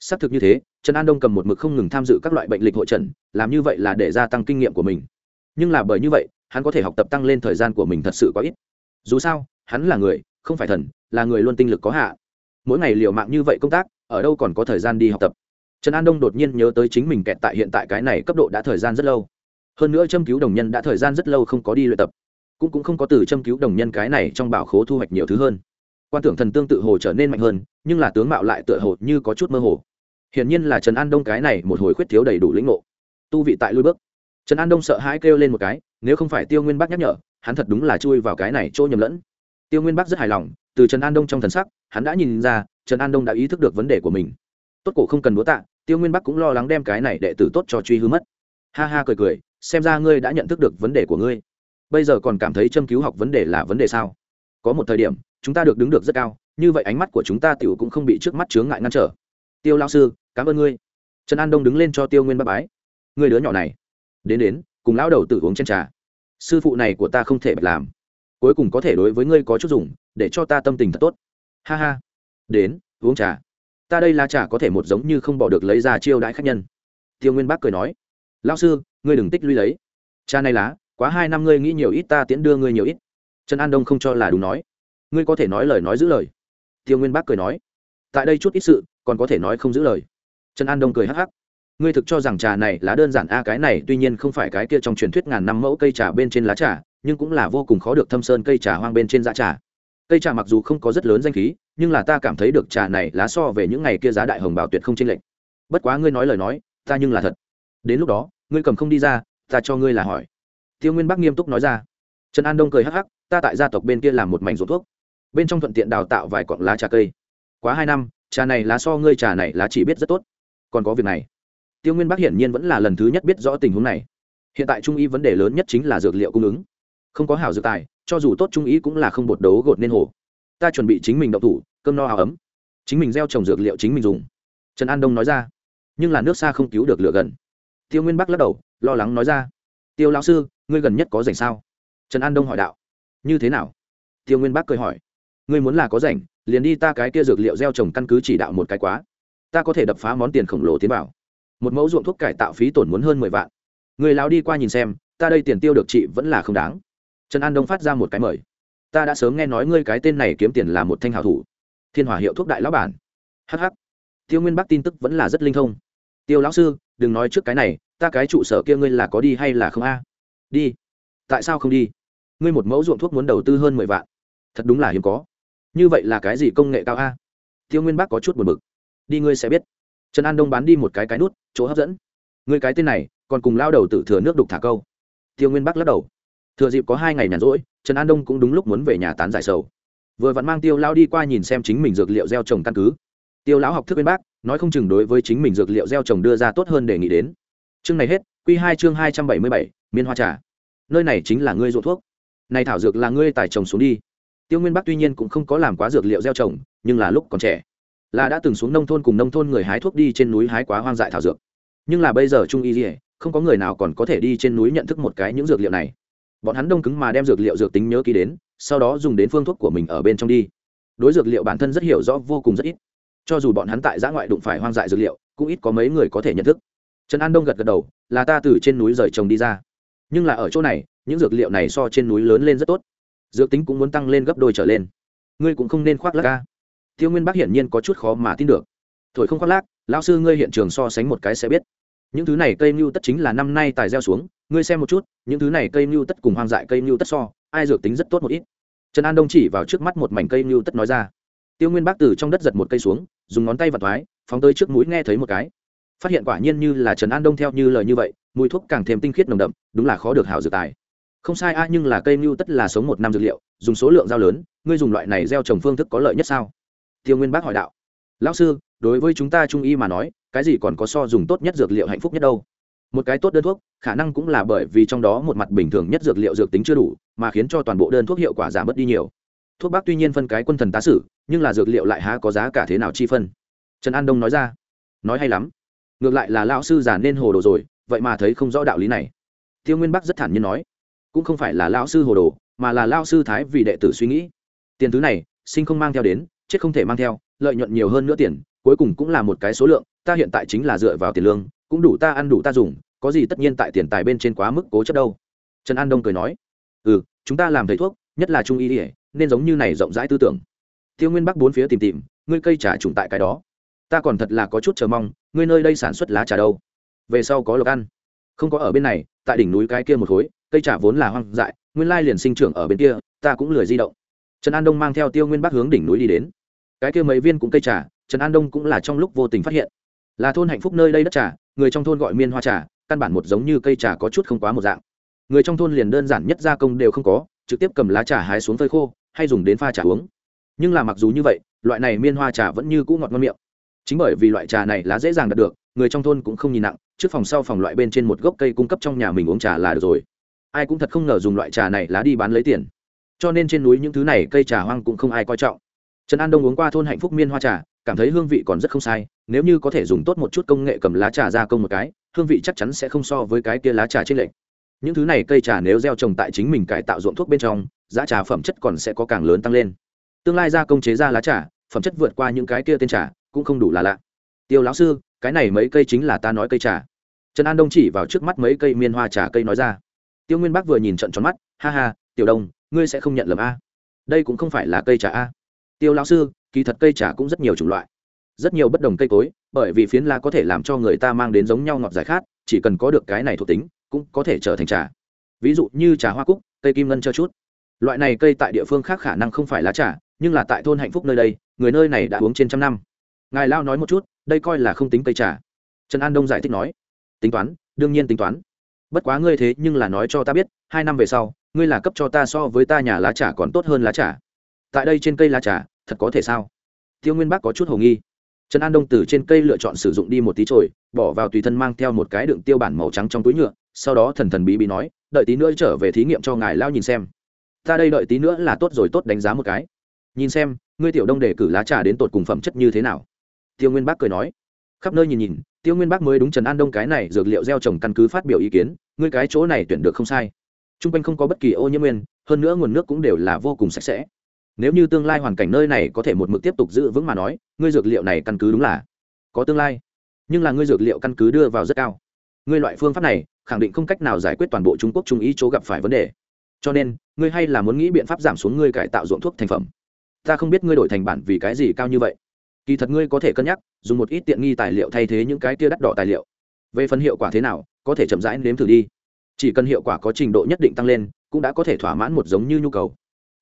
xác thực như thế, trần an đông cầm một mực không ngừng tham dự các loại bệnh lịch hội trần, làm như vậy là để gia tăng kinh nghiệm của mình. Nhưng là bởi như vậy, hắn có thể học tập tăng lên thời gian của mình thật sự có ít. Dù sao, hắn là người, không phải thần, là người luôn tinh lực có hạ. Mỗi ngày liều mạng như vậy công tác, ở đâu còn có thời gian đi học tập. Trần an đông đột nhiên nhớ tới chính mình kẹt tại hiện tại cái này cấp độ đã thời gian rất lâu. Hơn nữa châm cứu đồng nhân đã thời gian rất lâu không có đi luyện tập. Cũng cũng không có từ châm cứu đồng nhân cái này trong bảo khố thu hoạch nhiều thứ hơn. Quan tưởng thần tương tự hồ trở nên mạnh hơn, nhưng là tướng mạo lại tựa hồ như có chút mơ hồ hiển nhiên là trần an đông cái này một hồi khuyết thiếu đầy đủ lĩnh ngộ. Tu vị tại lui bước. Trần an đông sợ hãi kêu lên một cái, nếu không phải tiêu nguyên bắc nhắc nhở, hắn thật đúng là chui vào cái này trôi nhầm lẫn. Tiêu nguyên bắc rất hài lòng, từ trần an đông trong thần sắc, hắn đã nhìn ra, trần an đông đã ý thức được vấn đề của mình. Tốt cổ không cần búa tạ, tiêu nguyên bắc cũng lo lắng đem cái này đệ tử tốt cho truy hư mất. Ha ha cười cười, xem ra ngươi đã nhận thức được vấn đề của ngươi. Bây giờ còn cảm thấy châm cứu học vấn đề là vấn đề sao? Có một thời điểm, chúng ta được đứng được rất cao, như vậy ánh mắt của chúng ta tiểu cũng không bị trước mắt chướng ngại ngăn trở tiêu lao sư, cảm ơn ngươi. Trần an đông đứng lên cho tiêu nguyên bác bái. Người đứa nhỏ này. Đến đến, cùng lão đầu tự uống chen trà. Sư phụ này của ta không thể bạch làm. Cuối cùng có thể đối với ngươi có chút dùng, để cho ta tâm tình thật tốt. Ha ha. Đến, uống trà. Ta đây là trà có thể một giống như không bỏ được lấy ra chiêu đãi khách nhân. Tiêu nguyên bác cười nói. Lao sư, ngươi đừng tích lũy lấy. Cha này lá quá hai năm ngươi nghĩ nhiều ít ta tiễn đưa ngươi nhiều ít. Trần an đông không cho là đúng nói. Ngươi có thể nói lời nói giữ lời. Tiêu nguyên bác cười nói. Tại đây chút ít sự còn có thể nói không giữ lời. Trần an đông cười hắc hắc. Ngươi thực cho rằng trà này lá đơn giản a cái này tuy nhiên không phải cái kia trong truyền thuyết ngàn năm mẫu cây trà bên trên lá trà, nhưng cũng là vô cùng khó được thâm sơn cây trà hoang bên trên dạ trà. Cây trà mặc dù không có rất lớn danh khí, nhưng là ta cảm thấy được trà này lá so về những ngày kia giá đại hồng bảo tuyệt không chênh lệch. Bất quá ngươi nói lời nói, ta nhưng là thật. Đến lúc đó, ngươi cầm không đi ra, ta cho ngươi là hỏi. Tiêu nguyên bắc nghiêm túc nói ra. Trần an đông cười hắc hắc, ta tại gia tộc bên kia làm một mảnh ruộng thuốc. Bên trong thuận tiện đào tạo vài cọng lá trà cây. Quá hai năm trà này lá so ngươi trà này lá chỉ biết rất tốt. Còn có việc này. Tiêu nguyên bắc hiển nhiên vẫn là lần thứ nhất biết rõ tình huống này. Hiện tại trung y vấn đề lớn nhất chính là dược liệu cung ứng. Không có hảo dược tài, cho dù tốt trung y cũng là không bột đấu gột nên hồ. Ta chuẩn bị chính mình đậu thủ, cơm no áo ấm. Chính mình gieo trồng dược liệu chính mình dùng. Trần an đông nói ra. Nhưng là nước xa không cứu được lửa gần. Tiêu nguyên bắc lắc đầu, lo lắng nói ra. Tiêu lão sư, ngươi gần nhất có rảnh sao? Trần an đông hỏi đạo. Như thế nào? Tiêu nguyên bắc cười hỏi ngươi muốn là có rảnh, liền đi ta cái kia dược liệu gieo trồng căn cứ chỉ đạo một cái quá. Ta có thể đập phá món tiền khổng lồ tiến vào một mẫu ruộng thuốc cải tạo phí tổn muốn hơn mười vạn. Người lao đi qua nhìn xem, ta đây tiền tiêu được chị vẫn là không đáng. Trần an đông phát ra một cái mời. Ta đã sớm nghe nói ngươi cái tên này kiếm tiền là một thanh hào thủ. Thiên hỏa hiệu thuốc đại lão bản. Hh tiêu nguyên bắc tin tức vẫn là rất linh thông. Tiêu lão sư, đừng nói trước cái này, ta cái trụ sở kia ngươi là có đi hay là không a? Đi. Tại sao không đi? Ngươi một mẫu ruộng thuốc muốn đầu tư hơn mười vạn. Thật đúng là hiếm có như vậy là cái gì công nghệ cao a? Tiêu nguyên Bác có chút buồn bực. Đi ngươi sẽ biết. Trần an đông bán đi một cái cái nút, chỗ hấp dẫn. Ngươi cái tên này, còn cùng lao đầu tự thừa nước đục thả câu. Tiêu nguyên bắc lắc đầu. Thừa dịp có hai ngày nhàn rỗi, trần an đông cũng đúng lúc muốn về nhà tán giải sầu. Vừa vặn mang tiêu lao đi qua nhìn xem chính mình dược liệu gieo trồng căn cứ. Tiêu lão học thức bên bác, nói không chừng đối với chính mình dược liệu gieo trồng đưa ra tốt hơn để nghĩ đến. Chương này hết q hai chương hai trăm bảy mươi bảy, miên hoa trà. Nơi này chính là ngươi ruộng thuốc. Này thảo dược là ngươi tài trồng xuống đi tiêu nguyên bắc tuy nhiên cũng không có làm quá dược liệu gieo trồng, nhưng là lúc còn trẻ, là đã từng xuống nông thôn cùng nông thôn người hái thuốc đi trên núi hái quá hoang dại thảo dược. Nhưng là bây giờ trung y dỉa không có người nào còn có thể đi trên núi nhận thức một cái những dược liệu này. Bọn hắn đông cứng mà đem dược liệu dược tính nhớ ký đến, sau đó dùng đến phương thuốc của mình ở bên trong đi. Đối dược liệu bản thân rất hiểu rõ vô cùng rất ít. Cho dù bọn hắn tại giã ngoại đụng phải hoang dại dược liệu, cũng ít có mấy người có thể nhận thức. Trần an đông gật gật đầu, là ta từ trên núi rời trồng đi ra. Nhưng là ở chỗ này, những dược liệu này so trên núi lớn lên rất tốt dược tính cũng muốn tăng lên gấp đôi trở lên. Ngươi cũng không nên khoác lắc ca tiêu nguyên bắc hiển nhiên có chút khó mà tin được. Thổi không khoác lác, lão sư ngươi hiện trường so sánh một cái sẽ biết. Những thứ này cây mưu tất chính là năm nay tài gieo xuống, ngươi xem một chút, những thứ này cây mưu tất cùng hoang dại cây mưu tất so, ai dược tính rất tốt một ít. Trần an đông chỉ vào trước mắt một mảnh cây mưu tất nói ra. Tiêu nguyên bác từ trong đất giật một cây xuống, dùng ngón tay vặt thoái, phóng tới trước mũi nghe thấy một cái. Phát hiện quả nhiên như là trần an đông theo như lời như vậy, mùi thuốc càng thêm tinh khiết nồng đậm, đúng là khó được hảo dược tài không sai a, nhưng là cây mưu tất là sống một năm dược liệu, dùng số lượng giao lớn, ngươi dùng loại này gieo trồng phương thức có lợi nhất sao? Tiêu nguyên bác hỏi đạo. Lão sư, đối với chúng ta trung y mà nói, cái gì còn có so dùng tốt nhất dược liệu hạnh phúc nhất đâu? Một cái tốt đơn thuốc, khả năng cũng là bởi vì trong đó một mặt bình thường nhất dược liệu dược tính chưa đủ, mà khiến cho toàn bộ đơn thuốc hiệu quả giảm bớt đi nhiều. Thuốc bắc tuy nhiên phân cái quân thần tá sử, nhưng là dược liệu lại há có giá cả thế nào chi phân? Trần an đông nói ra. Nói hay lắm. Ngược lại là lão sư già nên hồ đồ rồi, vậy mà thấy không rõ đạo lý này. Tiêu nguyên bắc rất thản nhiên nói cũng không phải là lão sư hồ đồ, mà là lão sư thái vì đệ tử suy nghĩ. Tiền thứ này, sinh không mang theo đến, chết không thể mang theo, lợi nhuận nhiều hơn nữa tiền, cuối cùng cũng là một cái số lượng, ta hiện tại chính là dựa vào tiền lương, cũng đủ ta ăn đủ ta dùng, có gì tất nhiên tại tiền tài bên trên quá mức cố chấp đâu. Trần an đông cười nói. Ừ chúng ta làm thầy thuốc, nhất là trung y ỉa nên giống như này rộng rãi tư tưởng. Tiêu nguyên bắc bốn phía tìm tìm, ngươi cây trà trùng tại cái đó. Ta còn thật là có chút chờ mong, ngươi nơi đây sản xuất lá trà đâu. Về sau có lộc ăn. Không có ở bên này, tại đỉnh núi cái kia một khối cây trà vốn là hoang dại, nguyên lai liền sinh trưởng ở bên kia, ta cũng lười di động. Trần an đông mang theo tiêu nguyên bắc hướng đỉnh núi đi đến. Cái kia mấy viên cũng cây trà, trần an đông cũng là trong lúc vô tình phát hiện. Là thôn hạnh phúc nơi đây đất trà, người trong thôn gọi miên hoa trà, căn bản một giống như cây trà có chút không quá một dạng. Người trong thôn liền đơn giản nhất gia công đều không có, trực tiếp cầm lá trà hái xuống phơi khô, hay dùng đến pha trà uống. Nhưng là mặc dù như vậy, loại này miên hoa trà vẫn như cũ ngọt ngon miệng. Chính bởi vì loại trà này lá dễ dàng đạt được, người trong thôn cũng không nhìn nặng, trước phòng sau phòng loại bên trên một gốc cây cung cấp trong nhà mình uống trà là được rồi ai cũng thật không ngờ dùng loại trà này lá đi bán lấy tiền. Cho nên trên núi những thứ này cây trà hoang cũng không ai coi trọng. Trần an đông uống qua thôn hạnh phúc miên hoa trà, cảm thấy hương vị còn rất không sai, nếu như có thể dùng tốt một chút công nghệ cầm lá trà ra công một cái, hương vị chắc chắn sẽ không so với cái kia lá trà trên lệnh những thứ này cây trà nếu gieo trồng tại chính mình cải tạo ruộng thuốc bên trong, giá trà phẩm chất còn sẽ có càng lớn tăng lên. Tương lai ra công chế ra lá trà, phẩm chất vượt qua những cái kia tên trà, cũng không đủ là lạ. Tiêu lão sư, cái này mấy cây chính là ta nói cây trà. Trần an đông chỉ vào trước mắt mấy cây miên hoa trà cây nói ra tiêu nguyên bắc vừa nhìn trận tròn mắt, ha ha, tiểu đông, ngươi sẽ không nhận lầm a. Đây cũng không phải là cây trà a. Tiêu lão sư, kỳ thật cây trà cũng rất nhiều chủng loại, rất nhiều bất đồng cây cối, bởi vì phiến lá có thể làm cho người ta mang đến giống nhau ngọt giải khát, chỉ cần có được cái này thuộc tính, cũng có thể trở thành trà. Ví dụ như trà hoa cúc, cây kim ngân cho chút. Loại này cây tại địa phương khác khả năng không phải lá trà, nhưng là tại thôn hạnh phúc nơi đây, người nơi này đã uống trên trăm năm. Ngài lao nói một chút, đây coi là không tính cây trà. Trần an đông giải thích nói. Tính toán, đương nhiên tính toán bất quá ngươi thế nhưng là nói cho ta biết, hai năm về sau, ngươi là cấp cho ta so với ta nhà lá trà còn tốt hơn lá trà. Tại đây trên cây lá trà, thật có thể sao? Tiêu nguyên bác có chút h ầ nghi. Trần an đông từ trên cây lựa chọn sử dụng đi một tí trồi bỏ vào tùy thân mang theo một cái đựng tiêu bản màu trắng trong túi nhựa, sau đó thần thần bí bí nói, đợi tí nữa trở về thí nghiệm cho ngài lao nhìn xem. Ta đây đợi tí nữa là tốt rồi tốt đánh giá một cái. Nhìn xem, ngươi tiểu đông để cử lá trà đến tột cùng phẩm chất như thế nào. Tiêu nguyên bác cười nói. Khắp nơi nhìn nhìn tiêu nguyên bác mới đúng trần an đông cái này dược liệu gieo trồng căn cứ phát biểu ý kiến, ngươi cái chỗ này tuyển được không sai. T r u n g quanh không có bất kỳ ô nhiễm nguyên, hơn nữa nguồn nước cũng đều là vô cùng sạch sẽ. Nếu như tương lai hoàn cảnh nơi này có thể một mực tiếp tục giữ vững mà nói, ngươi dược liệu này căn cứ đúng là có tương lai. Nhưng là ngươi dược liệu căn cứ đưa vào rất cao. Ngươi loại phương pháp này, khẳng định không cách nào giải quyết toàn bộ trung quốc trung ý chỗ gặp phải vấn đề. Cho nên, ngươi hay là muốn nghĩ biện pháp giảm xuống ngươi cải tạo ruộng thuốc thành phẩm. Ta không biết ngươi đổi thành bản vì cái gì cao như vậy kỳ thật ngươi có thể cân nhắc, dùng một ít tiện nghi tài liệu thay thế những cái tia đắt đỏ tài liệu. Về phần hiệu quả thế nào, có thể chậm rãi nếm thử đi. Chỉ cần hiệu quả có trình độ nhất định tăng lên, cũng đã có thể thỏa mãn một giống như nhu cầu.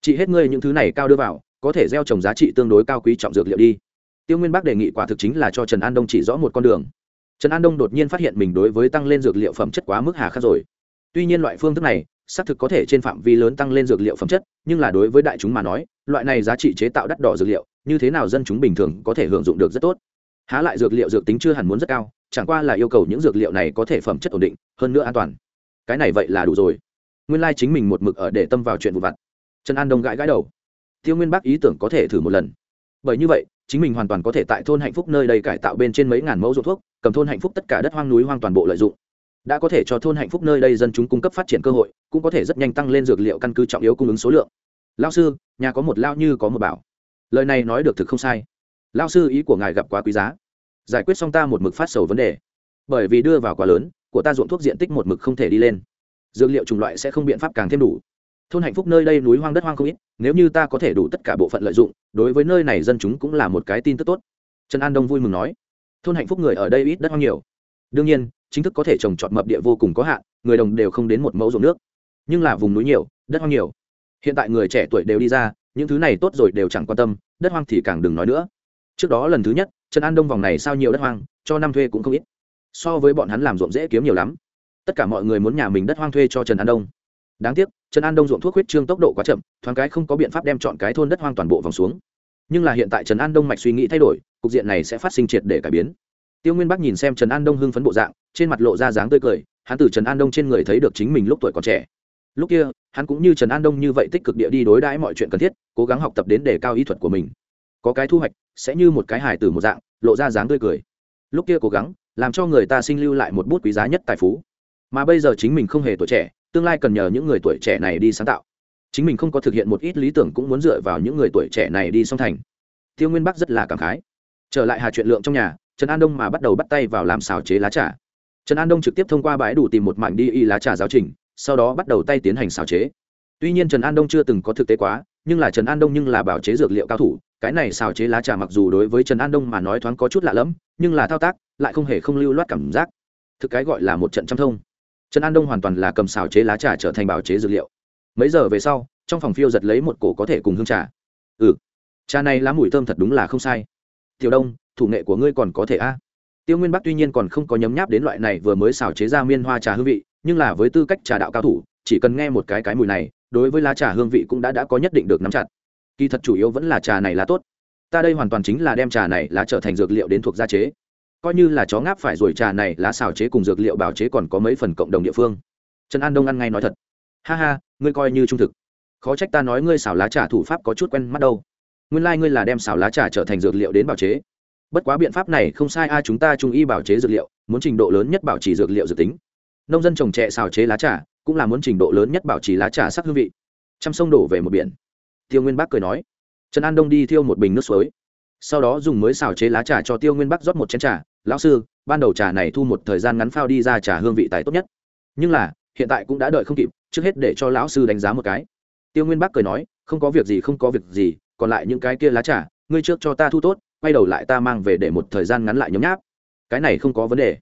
Chỉ hết ngươi những thứ này cao đưa vào, có thể gieo trồng giá trị tương đối cao quý trọng dược liệu đi. Tiêu nguyên bắc đề nghị quả thực chính là cho trần an đông chỉ rõ một con đường. Trần an đông đột nhiên phát hiện mình đối với tăng lên dược liệu phẩm chất quá mức hà khắc rồi. Tuy nhiên loại phương thức này, xác thực có thể trên phạm vi lớn tăng lên dược liệu phẩm chất, nhưng là đối với đại chúng mà nói, loại này giá trị chế tạo đắt đỏ dược liệu như thế nào dân chúng bình thường có thể hưởng dụng được rất tốt? Há lại dược liệu dược tính chưa hẳn muốn rất cao, chẳng qua là yêu cầu những dược liệu này có thể phẩm chất ổn định, hơn nữa an toàn. Cái này vậy là đủ rồi. Nguyên lai chính mình một mực ở để tâm vào chuyện vụ vặt. Trần an đông gãi gãi đầu. Tiêu nguyên bác ý tưởng có thể thử một lần. Bởi như vậy, chính mình hoàn toàn có thể tại thôn hạnh phúc nơi đây cải tạo bên trên mấy ngàn mẫu ruộng thuốc, cầm thôn hạnh phúc tất cả đất hoang núi hoang toàn bộ lợi dụng. Đã có thể cho thôn hạnh phúc nơi đây dân chúng cung cấp phát triển cơ hội, cũng có thể rất nhanh tăng lên dược liệu căn cứ trọng yếu cung ứng số lượng. Lao sư, nhà có một lao như có một bảo lời này nói được thực không sai. Lao sư ý của ngài gặp quá quý giá. Giải quyết xong ta một mực phát sầu vấn đề. Bởi vì đưa vào quá lớn, của ta ruộng thuốc diện tích một mực không thể đi lên. Dược liệu chủng loại sẽ không biện pháp càng thêm đủ. Thôn hạnh phúc nơi đây núi hoang đất hoang không ít, nếu như ta có thể đủ tất cả bộ phận lợi dụng, đối với nơi này dân chúng cũng là một cái tin tức tốt. Trần an đông vui mừng nói. Thôn hạnh phúc người ở đây ít đất hoang nhiều. Đương nhiên, chính thức có thể trồng trọt mập địa vô cùng có hạn, người đồng đều không đến một mẫu ruộng nước. Nhưng là vùng núi nhiều, đất hoang nhiều. Hiện tại người trẻ tuổi đều đi ra những thứ này tốt rồi đều chẳng quan tâm, đất hoang thì càng đừng nói nữa. Trước đó lần thứ nhất, trần an đông vòng này sao nhiều đất hoang, cho năm thuê cũng không ít. So với bọn hắn làm ruộng dễ kiếm nhiều lắm. Tất cả mọi người muốn nhà mình đất hoang thuê cho trần an đông. Đáng tiếc, trần an đông ruộng thuốc huyết trương tốc độ quá chậm, thoáng cái không có biện pháp đem chọn cái thôn đất hoang toàn bộ vòng xuống. Nhưng là hiện tại trần an đông mạch suy nghĩ thay đổi, cục diện này sẽ phát sinh triệt để cải biến. Tiêu nguyên bắc nhìn xem trần an đông hưng phấn bộ dạng, trên mặt lộ ra dáng tươi cười, hắn từ trần an đông trên người thấy được chính mình lúc tuổi còn trẻ lúc kia, hắn cũng như trần an đông như vậy tích cực địa đi đối đãi mọi chuyện cần thiết, cố gắng học tập đến đề cao ý thuật của mình. Có cái thu hoạch, sẽ như một cái hài từ một dạng, lộ ra dáng tươi cười. Lúc kia cố gắng, làm cho người ta sinh lưu lại một bút quý giá nhất tài phú. Mà bây giờ chính mình không hề tuổi trẻ, tương lai cần nhờ những người tuổi trẻ này đi sáng tạo. Chính mình không có thực hiện một ít lý tưởng cũng muốn dựa vào những người tuổi trẻ này đi song thành. Tiêu nguyên bắc rất là cảm khái. Trở lại hà chuyện lượng trong nhà, trần an đông mà bắt đầu bắt tay vào làm xào chế lá trà. Trần an đông trực tiếp thông qua bãi đủ tìm một mảnh đi y lá trà giáo trình sau đó bắt đầu tay tiến hành xào chế. Tuy nhiên trần an đông chưa từng có thực tế quá, nhưng là trần an đông nhưng là bảo chế dược liệu cao thủ, cái này xào chế lá trà mặc dù đối với trần an đông mà nói thoáng có chút lạ lẫm, nhưng là thao tác lại không hề không lưu loát cảm giác. Thực cái gọi là một trận trăm thông. Trần an đông hoàn toàn là cầm xào chế lá trà trở thành bảo chế dược liệu. Mấy giờ về sau, trong phòng phiêu giật lấy một cổ có thể cùng hương trà. Ừ trà này lá mùi thơm thật đúng là không sai. Tiểu đông, thủ nghệ của ngươi còn có thể a. Tiêu nguyên bắc tuy nhiên còn không có nhấm nháp đến loại này vừa mới xào chế ra miên hoa trà hương vị nhưng là với tư cách trà đạo cao thủ, chỉ cần nghe một cái cái mùi này, đối với lá trà hương vị cũng đã đã có nhất định được nắm chặt. Kỳ thật chủ yếu vẫn là trà này lá tốt. Ta đây hoàn toàn chính là đem trà này lá trở thành dược liệu đến thuộc gia chế. Coi như là chó ngáp phải rồi, trà này lá xào chế cùng dược liệu bào chế còn có mấy phần cộng đồng địa phương. Trần an đông ăn ngay nói thật. Ha ha, ngươi coi như trung thực. Khó trách ta nói ngươi xào lá trà thủ pháp có chút quen mắt đâu. Nguyên lai、like、ngươi là đem xào lá trà trở thành dược liệu đến bào chế. Bất quá biện pháp này không sai ai chúng ta trung y bào chế dược liệu, muốn trình độ lớn nhất bảo trì dược liệu dự tính nông dân trồng trẹ xào chế lá trà, cũng là muốn trình độ lớn nhất bảo trì lá trà sắc hương vị. T sông đổ về một biển. Tiêu nguyên bắc cười nói. Trần an đông đi thiêu một bình nước suối. Sau đó dùng mới xào chế lá trà cho tiêu nguyên bắc rót một chén trà. Lão sư, ban đầu trà này thu một thời gian ngắn phao đi ra trà hương vị tài tốt nhất. Nhưng là, hiện tại cũng đã đợi không kịp, trước hết để cho lão sư đánh giá một cái. Tiêu nguyên bắc cười nói, không có việc gì, không có việc gì, còn lại những cái kia lá trà, ngươi trước cho ta thu tốt, quay đầu lại ta mang về để một thời gian ngắn lại nhấm nháp. Cái này không có vấn đề.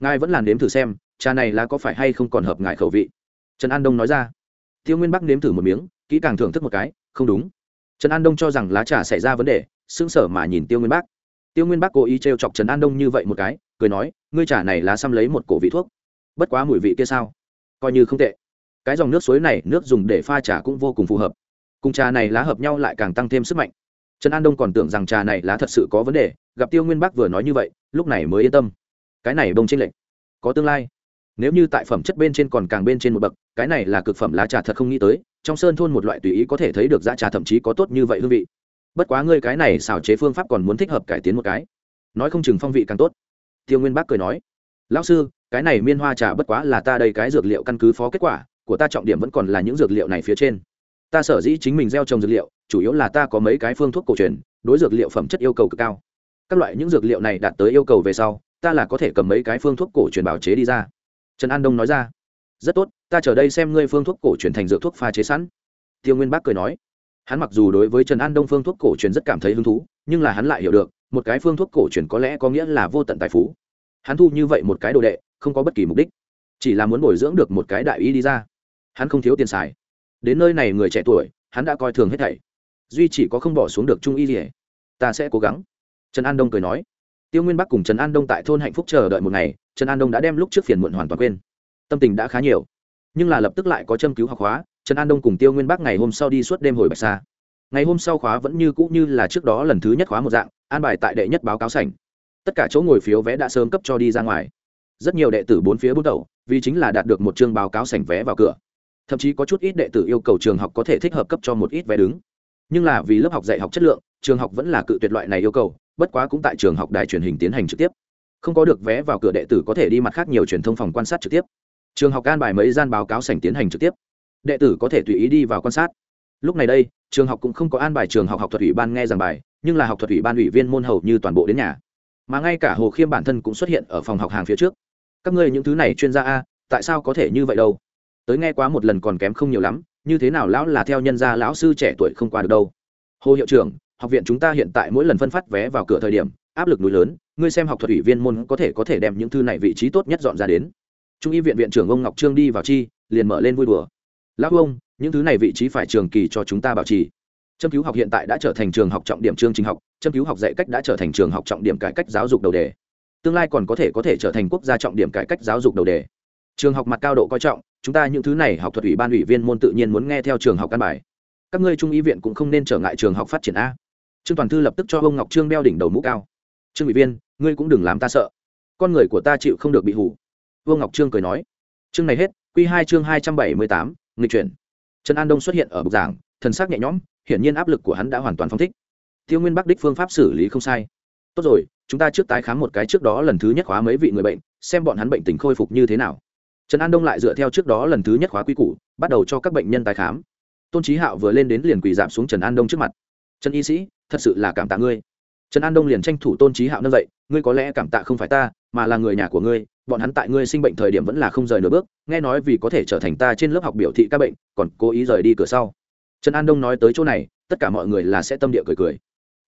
Ngài vẫn làm đếm thử xem trà này là có phải hay không còn hợp ngại khẩu vị? Trần an đông nói ra. Tiêu nguyên bắc nếm thử một miếng, kỹ càng thưởng thức một cái, không đúng. Trần an đông cho rằng lá trà xảy ra vấn đề, sững sờ mà nhìn tiêu nguyên bắc. Tiêu nguyên bắc cố ý t chọc trần an đông như vậy một cái, cười nói, ngươi trà này là xăm lấy một cổ vị thuốc. Bất quá mùi vị kia sao? Coi như không tệ. Cái dòng nước suối này, nước dùng để pha trà cũng vô cùng phù hợp. Cùng trà này lá hợp nhau lại càng tăng thêm sức mạnh. Trần an đông còn tưởng rằng trà này lá thật sự có vấn đề, gặp tiêu nguyên bắc vừa nói như vậy, lúc này mới yên tâm. Cái này bông tranh lệch. Có tương lai nếu như tại phẩm chất bên trên còn càng bên trên một bậc, cái này là cực phẩm lá trà thật không nghĩ tới, trong sơn thôn một loại tùy ý có thể thấy được giá trà thậm chí có tốt như vậy hương vị. Bất quá ngươi cái này xảo chế phương pháp còn muốn thích hợp cải tiến một cái. Nói không chừng phong vị càng tốt. Tiêu nguyên bác cười nói, lão sư, cái này miên hoa trà bất quá là ta đây cái dược liệu căn cứ phó kết quả, của ta trọng điểm vẫn còn là những dược liệu này phía trên. Ta sở dĩ chính mình gieo trồng dược liệu, chủ yếu là ta có mấy cái phương thuốc cổ truyền, đối dược liệu phẩm chất yêu cầu cực cao. Các loại những dược liệu này đạt tới yêu cầu về sau, ta là có thể cầm mấy cái phương thuốc cổ truyền bảo chế đi ra trần an đông nói ra. Rất tốt, ta chờ đây xem ngươi phương thuốc cổ truyền thành dược thuốc pha chế sẵn. Tiêu nguyên bác cười nói. Hắn mặc dù đối với trần an đông phương thuốc cổ truyền rất cảm thấy hứng thú, nhưng là hắn lại hiểu được, một cái phương thuốc cổ truyền có lẽ có nghĩa là vô tận tài phú. Hắn thu như vậy một cái đồ đệ, không có bất kỳ mục đích, chỉ là muốn bồi dưỡng được một cái đại ý đi ra. Hắn không thiếu tiền xài. Đến nơi này người trẻ tuổi, hắn đã coi thường hết thảy. Duy chỉ có không bỏ xuống được trung y gì ta sẽ cố gắng. Trần an đông cười nói tiêu nguyên bắc cùng trần an đông tại thôn hạnh phúc chờ đợi một ngày, trần an đông đã đem lúc trước phiền muộn hoàn toàn quên. Tâm tình đã khá nhiều, nhưng là lập tức lại có châm cứu học hóa trần an đông cùng tiêu nguyên bắc ngày hôm sau đi suốt đêm hồi bạch xa ngày hôm sau khóa vẫn như cũ như là trước đó lần thứ nhất khóa một dạng, an bài tại đệ nhất báo cáo sảnh. Tất cả chỗ ngồi phiếu vé đã sớm cấp cho đi ra ngoài. Rất nhiều đệ tử bốn phía bốn tẩu, vì chính là đạt được một chương báo cáo sảnh vé vào cửa. Thậm chí có chút ít đệ tử yêu cầu trường học có thể thích hợp cấp cho một ít vé đứng. Nhưng là vì lớp học dạy học chất lượng, trường học vẫn là cự tuyệt loại này yêu cầu bất quá cũng tại trường học đài truyền hình tiến hành trực tiếp. Không có được vé vào cửa đệ tử có thể đi mặt khác nhiều truyền thông phòng quan sát trực tiếp. Trường học can bài mấy gian báo cáo sảnh tiến hành trực tiếp. Đệ tử có thể tùy ý đi vào quan sát. Lúc này đây, trường học cũng không có an bài trường học học thuật ủy ban nghe giảng bài, nhưng là học thuật ủy ban ủy viên môn hầu như toàn bộ đến nhà. Mà ngay cả hồ khiêm bản thân cũng xuất hiện ở phòng học hàng phía trước. Các ngươi những thứ này chuyên gia a, tại sao có thể như vậy đâu? Tới nghe quá một lần còn kém không nhiều lắm, như thế nào lão là theo nhân gia lão sư trẻ tuổi không qua được đâu? Hồ hiệu trưởng học viện chúng ta hiện tại mỗi lần phân phát vé vào cửa thời điểm, áp lực núi lớn, ngươi xem học thuật ủy viên môn có thể có thể đem những thư này vị trí tốt nhất dọn ra đến. Trung y viện viện trưởng ông ngọc trương đi vào chi, liền mở lên vui đùa. Lão ông, những thứ này vị trí phải trường kỳ cho chúng ta bảo trì. Châm cứu học hiện tại đã trở thành trường học trọng điểm chương trình học, châm cứu học dạy cách đã trở thành trường học trọng điểm cải cách giáo dục đầu đề. Tương lai còn có thể có thể trở thành quốc gia trọng điểm cải cách giáo dục đầu đề. Trường học mặt cao độ coi trọng, chúng ta những thứ này học thuật ủy ban ủy viên môn tự nhiên muốn nghe theo trường học căn bài. Các ngươi trung y viện cũng không nên trở ngại trường học phát triển a trương toàn thư lập tức cho ông ngọc trương đeo đỉnh đầu mũ cao. Trương ủy viên, ngươi cũng đừng làm ta sợ. Con người của ta chịu không được bị hủ vương ngọc trương cười nói. Chương này hết q hai chương hai trăm bảy mươi tám, nghịch chuyển. Trần an đông xuất hiện ở bục giảng, thần sắc nhẹ nhõm, hiển nhiên áp lực của hắn đã hoàn toàn phong thích. Tiêu nguyên bắc đích phương pháp xử lý không sai. Tốt rồi, chúng ta trước tái khám một cái trước đó lần thứ nhất khóa mấy vị người bệnh, xem bọn hắn bệnh tình khôi phục như thế nào. Trần an đông lại dựa theo trước đó lần thứ nhất khóa quy củ, bắt đầu cho các bệnh nhân tái khám. Tôn trí hạo vừa lên đến liền quỳ giảm xuống trần an đông trước mặt trần y sĩ, thật sự là cảm tạ ngươi. Trần an đông liền tranh thủ tôn trí hạo nâng dậy, ngươi có lẽ cảm tạ không phải ta, mà là người nhà của ngươi, bọn hắn tại ngươi sinh bệnh thời điểm vẫn là không rời nửa bước, nghe nói vì có thể trở thành ta trên lớp học biểu thị các bệnh, còn cố ý rời đi cửa sau. Trần an đông nói tới chỗ này, tất cả mọi người là sẽ tâm địa cười cười.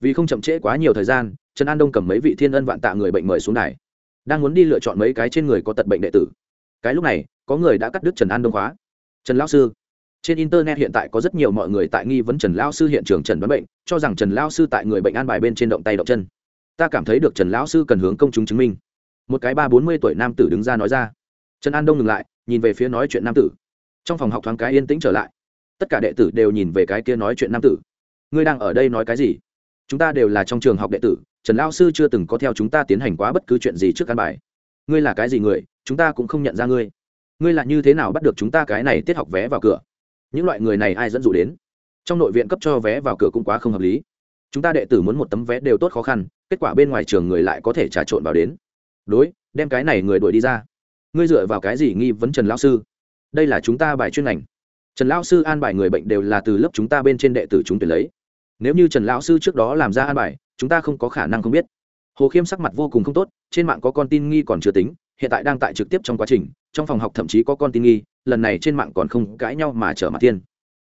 Vì không chậm trễ quá nhiều thời gian, trần an đông cầm mấy vị thiên ân vạn tạ người bệnh mời xuống đài. Đang muốn đi lựa chọn mấy cái trên người có tật bệnh đệ tử. Cái lúc này, có người đã cắt đứt trần an đông khóa. Trần lão sư. Trên internet hiện tại có rất nhiều mọi người tại nghi vấn trần lão sư hiện trường trần đoán bệnh cho rằng trần lão sư tại người bệnh an bài bên trên động tay động chân. Ta cảm thấy được trần lão sư cần hướng công chúng chứng minh. Một cái ba bốn mươi tuổi nam tử đứng ra nói ra. Trần an đông ngừng lại, nhìn về phía nói chuyện nam tử. Trong phòng học thoáng cái yên tĩnh trở lại. Tất cả đệ tử đều nhìn về cái kia nói chuyện nam tử. Ngươi đang ở đây nói cái gì? Chúng ta đều là trong trường học đệ tử, trần lao sư chưa từng có theo chúng ta tiến hành quá bất cứ chuyện gì trước căn bài. Ngươi là cái gì người, chúng ta cũng không nhận ra ngươi. Ngươi là như thế nào bắt được chúng ta cái này tiết học vé vào cửa? Những loại người này ai dẫn dụ đến? Trong nội viện cấp cho vé vào cửa cũng quá không hợp lý. Chúng ta đệ tử muốn một tấm vé đều tốt khó khăn, kết quả bên ngoài trường người lại có thể trà trộn vào đến. Đối, đem cái này người đuổi đi ra. Ngươi dựa vào cái gì nghi vấn trần lão sư? Đây là chúng ta bài chuyên ngành. Trần lão sư an bài người bệnh đều là từ lớp chúng ta bên trên đệ tử chúng tuyển lấy. Nếu như trần lão sư trước đó làm ra an bài, chúng ta không có khả năng không biết. Hồ khiêm sắc mặt vô cùng không tốt, trên mạng có con tin nghi còn chưa tính, hiện tại đang tại trực tiếp trong quá trình, trong phòng học thậm chí có con tin nghi, lần này trên mạng còn không cãi nhau mà trở mặt tiên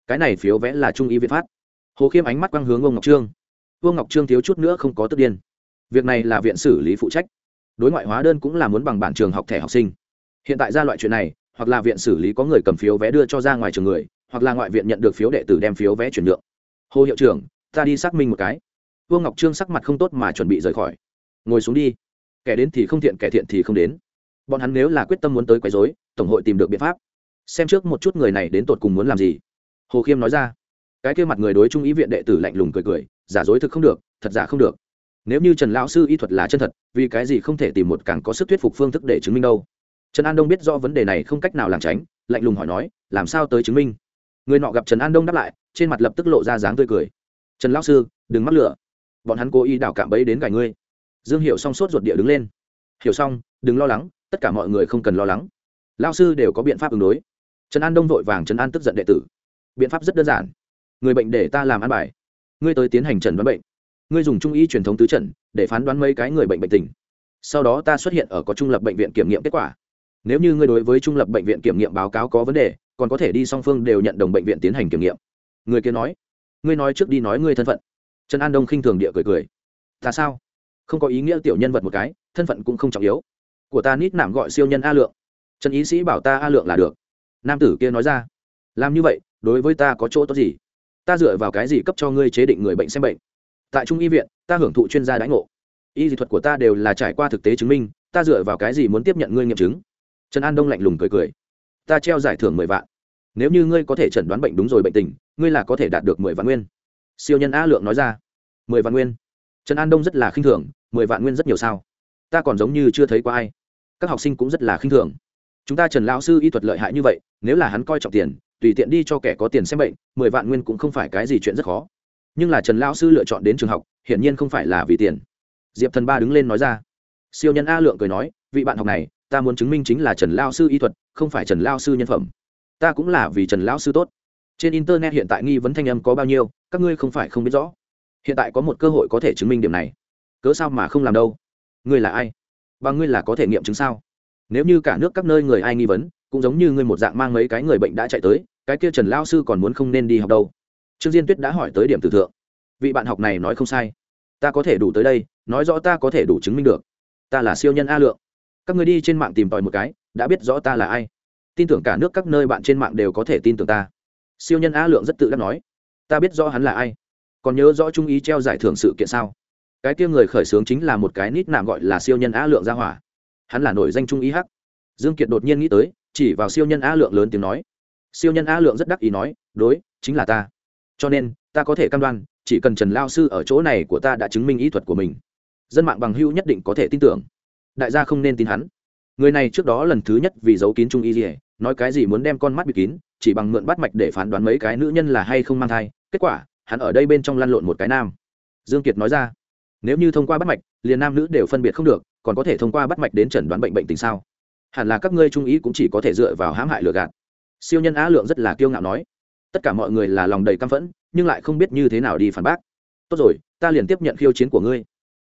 cái này phiếu vẽ là trung y viện phát. Hồ khiêm ánh mắt quang hướng ông ngọc trương. Vương ngọc trương thiếu chút nữa không có tức điên. Việc này là viện xử lý phụ trách. Đối ngoại hóa đơn cũng là muốn bằng bản trường học thẻ học sinh. Hiện tại ra loại chuyện này, hoặc là viện xử lý có người cầm phiếu vé đưa cho ra ngoài trường người, hoặc là ngoại viện nhận được phiếu đệ tử đem phiếu vé chuyển nhượng. Hồ hiệu trưởng, ta đi xác minh một cái. Vương ngọc trương sắc mặt không tốt mà chuẩn bị rời khỏi. Ngồi xuống đi. Kẻ đến thì không thiện, kẻ thiện thì không đến. Bọn hắn nếu là quyết tâm muốn tới quấy dối tổng hội tìm được biện pháp. Xem trước một chút người này đến tột cùng muốn làm gì hồ khiêm nói ra. Cái kia mặt người đối trung ý viện đệ tử lạnh lùng cười cười, giả dối thực không được, thật giả không được. Nếu như trần lão sư y thuật là chân thật, vì cái gì không thể tìm một càng có sức thuyết phục phương thức để chứng minh đâu? Trần an đông biết do vấn đề này không cách nào làm tránh, lạnh lùng hỏi nói, làm sao tới chứng minh? Người nọ gặp trần an đông đáp lại, trên mặt lập tức lộ ra dáng tươi cười. Trần lão sư, đừng mắc lửa bọn hắn cố ý đảo cạm bẫy đến gài ngươi. Dương hiệu xong sốt ruột địa đứng lên. Hiểu xong, đừng lo lắng, tất cả mọi người không cần lo lắng. Lao sư đều có biện pháp ứng đối. Trần an đông vội vàng trần an tức giận đệ tử biện pháp rất đơn giản. Người bệnh để ta làm ăn bài. Ngươi tới tiến hành trần đoán bệnh. Ngươi dùng trung y truyền thống tứ trần để phán đoán mấy cái người bệnh bệnh tình. Sau đó ta xuất hiện ở có trung lập bệnh viện kiểm nghiệm kết quả. Nếu như ngươi đối với trung lập bệnh viện kiểm nghiệm báo cáo có vấn đề, còn có thể đi song phương đều nhận đồng bệnh viện tiến hành kiểm nghiệm. Người kia nói, ngươi nói trước đi nói ngươi thân phận. Trần an đông khinh thường địa cười cười. Ta sao? Không có ý nghĩa tiểu nhân vật một cái, thân phận cũng không trọng yếu. Của ta nít nảm gọi siêu nhân a lượng. Trần ý sĩ bảo ta a lượng là được. Nam tử kia nói ra làm như vậy, đối với ta có chỗ tốt gì? Ta dựa vào cái gì cấp cho ngươi chế định người bệnh xem bệnh? Tại trung y viện, ta hưởng thụ chuyên gia đãi ngộ. Y dị thuật của ta đều là trải qua thực tế chứng minh, ta dựa vào cái gì muốn tiếp nhận ngươi nghiệm chứng? Trần an đông lạnh lùng cười cười. Ta treo giải thưởng mười vạn. Nếu như ngươi có thể chẩn đoán bệnh đúng rồi bệnh tình, ngươi là có thể đạt được mười vạn nguyên. Siêu nhân a lượng nói ra. Mười vạn nguyên. Trần an đông rất là khinh thường, mười vạn nguyên rất nhiều sao? Ta còn giống như chưa thấy qua ai. Các học sinh cũng rất là khinh thường. Chúng ta trần lão sư y thuật lợi hại như vậy, nếu là hắn coi trọng tiền tùy tiện đi cho kẻ có tiền xem bệnh, mười vạn nguyên cũng không phải cái gì chuyện rất khó. Nhưng là trần lão sư lựa chọn đến trường học, hiển nhiên không phải là vì tiền. Diệp thần ba đứng lên nói ra. Siêu nhân a lượng cười nói, vị bạn học này, ta muốn chứng minh chính là trần lao sư y thuật, không phải trần lao sư nhân phẩm. Ta cũng là vì trần lão sư tốt. Trên internet hiện tại nghi vấn thanh âm có bao nhiêu, các ngươi không phải không biết rõ. Hiện tại có một cơ hội có thể chứng minh điểm này. Cớ sao mà không làm đâu? Ngươi là ai? Và ngươi là có thể nghiệm chứng sao? Nếu như cả nước các nơi người ai nghi vấn, cũng giống như ngươi một dạng mang mấy cái người bệnh đã chạy tới cái kia trần lao sư còn muốn không nên đi học đâu. Trương diên tuyết đã hỏi tới điểm tử thượng. Vị bạn học này nói không sai. Ta có thể đủ tới đây, nói rõ ta có thể đủ chứng minh được. Ta là siêu nhân a lượng. Các người đi trên mạng tìm tòi một cái, đã biết rõ ta là ai. Tin tưởng cả nước các nơi bạn trên mạng đều có thể tin tưởng ta. Siêu nhân a lượng rất tự đắc nói. Ta biết rõ hắn là ai. Còn nhớ rõ trung ý treo giải thưởng sự kiện sao? Cái kia người khởi xướng chính là một cái nít nạm gọi là siêu nhân a lượng gia hỏa. Hắn là nổi danh trung ý hắc. Dương kiệt đột nhiên nghĩ tới, chỉ vào siêu nhân a lượng lớn tiếng nói siêu nhân a lượng rất đắc ý nói, đối, chính là ta. Cho nên, ta có thể cam đoan, chỉ cần trần lao sư ở chỗ này của ta đã chứng minh ý thuật của mình, dân mạng bằng hưu nhất định có thể tin tưởng. Đại gia không nên tin hắn. Người này trước đó lần thứ nhất vì giấu kín trung y dỉa nói cái gì muốn đem con mắt bị kín, chỉ bằng mượn bắt mạch để phán đoán mấy cái nữ nhân là hay không mang thai, kết quả, hắn ở đây bên trong lăn lộn một cái nam. Dương kiệt nói ra, nếu như thông qua bắt mạch, liền nam nữ đều phân biệt không được, còn có thể thông qua bắt mạch đến chẩn đoán bệnh bệnh tình sao? Hẳn là các ngươi trung ý cũng chỉ có thể dựa vào hãm hại lừa gạt siêu nhân á lượng rất là kiêu ngạo nói. Tất cả mọi người là lòng đầy căm phẫn, nhưng lại không biết như thế nào đi phản bác. Tốt rồi, ta liền tiếp nhận khiêu chiến của ngươi.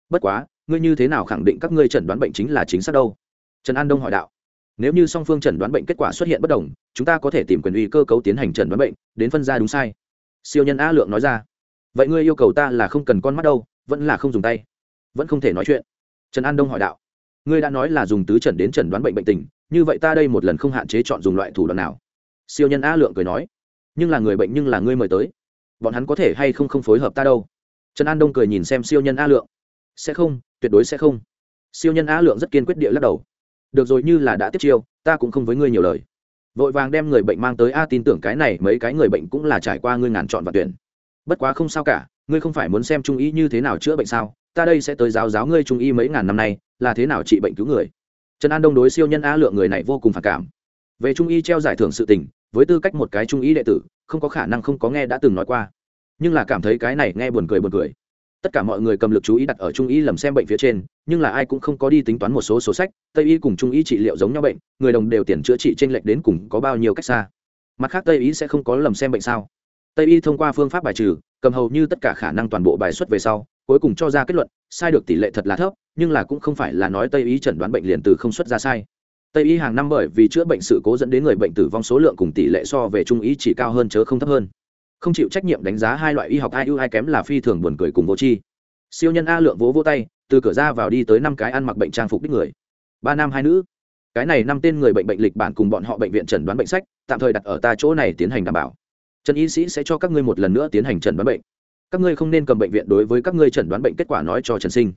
Bất quá, ngươi như thế nào khẳng định các ngươi chẩn đoán bệnh chính là chính xác đâu? Trần an đông hỏi đạo. Nếu như song phương chẩn đoán bệnh kết quả xuất hiện bất đồng, chúng ta có thể tìm quyền uy cơ cấu tiến hành chẩn đoán bệnh, đến phân ra đúng sai. Siêu nhân a lượng nói ra. Vậy ngươi yêu cầu ta là không cần con mắt đâu, vẫn là không dùng tay? Vẫn không thể nói chuyện. Trần an đông hỏi đạo. Ngươi đã nói là dùng tứ trần đến chẩn đoán bệnh bệnh tình, như vậy ta đây một lần không hạn chế chọn dùng loại thủ đoạn nào? Siêu nhân a lượng cười nói, nhưng là người bệnh nhưng là ngươi mời tới. Bọn hắn có thể hay không không phối hợp ta đâu? Trần an đông cười nhìn xem siêu nhân a lượng, sẽ không, tuyệt đối sẽ không. Siêu nhân a lượng rất kiên quyết địa lắc đầu, được rồi, như là đã tiếp chiêu, ta cũng không với ngươi nhiều lời. Vội vàng đem người bệnh mang tới, a, tin tưởng cái này mấy cái người bệnh cũng là trải qua ngươi ngàn chọn và tuyển. Bất quá không sao cả, ngươi không phải muốn xem trung y như thế nào chữa bệnh sao? Ta đây sẽ tới giáo giáo ngươi trung y mấy ngàn năm nay, là thế nào trị bệnh cứu người? Trần an đông đối siêu nhân a lượng người này vô cùng phản cảm về trung y treo giải thưởng sự tình, với tư cách một cái trung y đệ tử, không có khả năng không có nghe đã từng nói qua. Nhưng là cảm thấy cái này nghe buồn cười buồn cười. Tất cả mọi người cầm lực chú ý đặt ở trung y lầm xem bệnh phía trên, nhưng là ai cũng không có đi tính toán một số sổ sách, tây y cùng trung y trị liệu giống nhau bệnh, người đồng đều tiền chữa trị t r ê n lệch đến cùng có bao nhiêu cách xa. Mặt khác tây y sẽ không có lầm xem bệnh sao? Tây y thông qua phương pháp bài trừ, cầm hầu như tất cả khả năng toàn bộ bài xuất về sau, cuối cùng cho ra kết luận, sai được tỷ lệ thật là thấp, nhưng là cũng không phải là nói tây y chẩn đoán bệnh liền từ không xuất ra sai tây y hàng năm bởi vì chữa bệnh sự cố dẫn đến người bệnh tử vong số lượng cùng tỷ lệ so về trung y chỉ cao hơn chớ không thấp hơn. Không chịu trách nhiệm đánh giá hai loại y học ai ưu ai kém là phi thường buồn cười cùng vô tri. Siêu nhân a lượng vỗ vỗ tay, từ cửa ra vào đi tới năm cái ăn mặc bệnh trang phục đích người. Ba nam hai nữ. Cái này năm tên người bệnh bệnh lịch bản cùng bọn họ bệnh viện chẩn đoán bệnh sách, tạm thời đặt ở ta chỗ này tiến hành đảm bảo. Trần y sĩ sẽ cho các ngươi một lần nữa tiến hành chẩn đoán bệnh. Các ngươi không nên cầm bệnh viện đối với các ngươi chẩn đoán bệnh kết quả nói cho trần sinh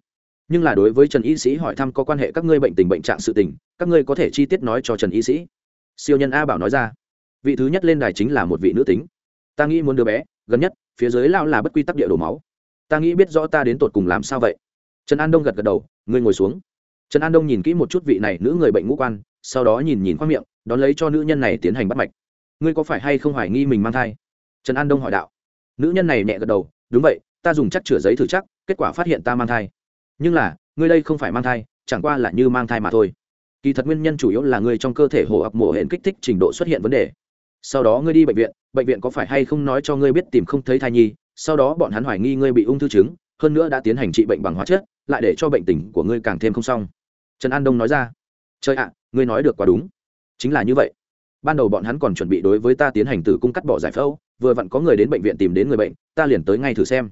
nhưng là đối với trần y sĩ hỏi thăm có quan hệ các ngươi bệnh tình bệnh trạng sự tình, các ngươi có thể chi tiết nói cho trần y sĩ. Siêu nhân a bảo nói ra, vị thứ nhất lên đài chính là một vị nữ tính. Ta nghĩ muốn đứa bé, gần nhất, phía dưới lao là bất quy tắc địa đổ máu. Ta nghĩ biết rõ ta đến tột cùng làm sao vậy. Trần an đông gật gật đầu, ngươi ngồi xuống. Trần an đông nhìn kỹ một chút vị này nữ người bệnh ngũ quan, sau đó nhìn nhìn khoác miệng, đón lấy cho nữ nhân này tiến hành bắt mạch. Ngươi có phải hay không hoài nghi mình mang thai? Trần an đông hỏi đạo. Nữ nhân này nhẹ gật đầu, đúng vậy, ta dùng chắc chữa giấy thử chắc, kết quả phát hiện ta mang thai nhưng là, ngươi đây không phải mang thai, chẳng qua là như mang thai mà thôi. Kỳ thật nguyên nhân chủ yếu là ngươi trong cơ thể hồ ập mổ hển kích thích trình độ xuất hiện vấn đề. Sau đó ngươi đi bệnh viện bệnh viện có phải hay không nói cho ngươi biết tìm không thấy thai nhi, sau đó bọn hắn hoài nghi ngươi bị ung thư trứng hơn nữa đã tiến hành trị bệnh bằng hóa chất, lại để cho bệnh tình của ngươi càng thêm không xong. Trần an đông nói ra, trời ạ, ngươi nói được quá đúng. Chính là như vậy. Ban đầu bọn hắn còn chuẩn bị đối với ta tiến hành tử cung cắt bỏ giải phẫu, vừa vặn có người đến bệnh viện tìm đến người bệnh, ta liền tới ngay thử xem.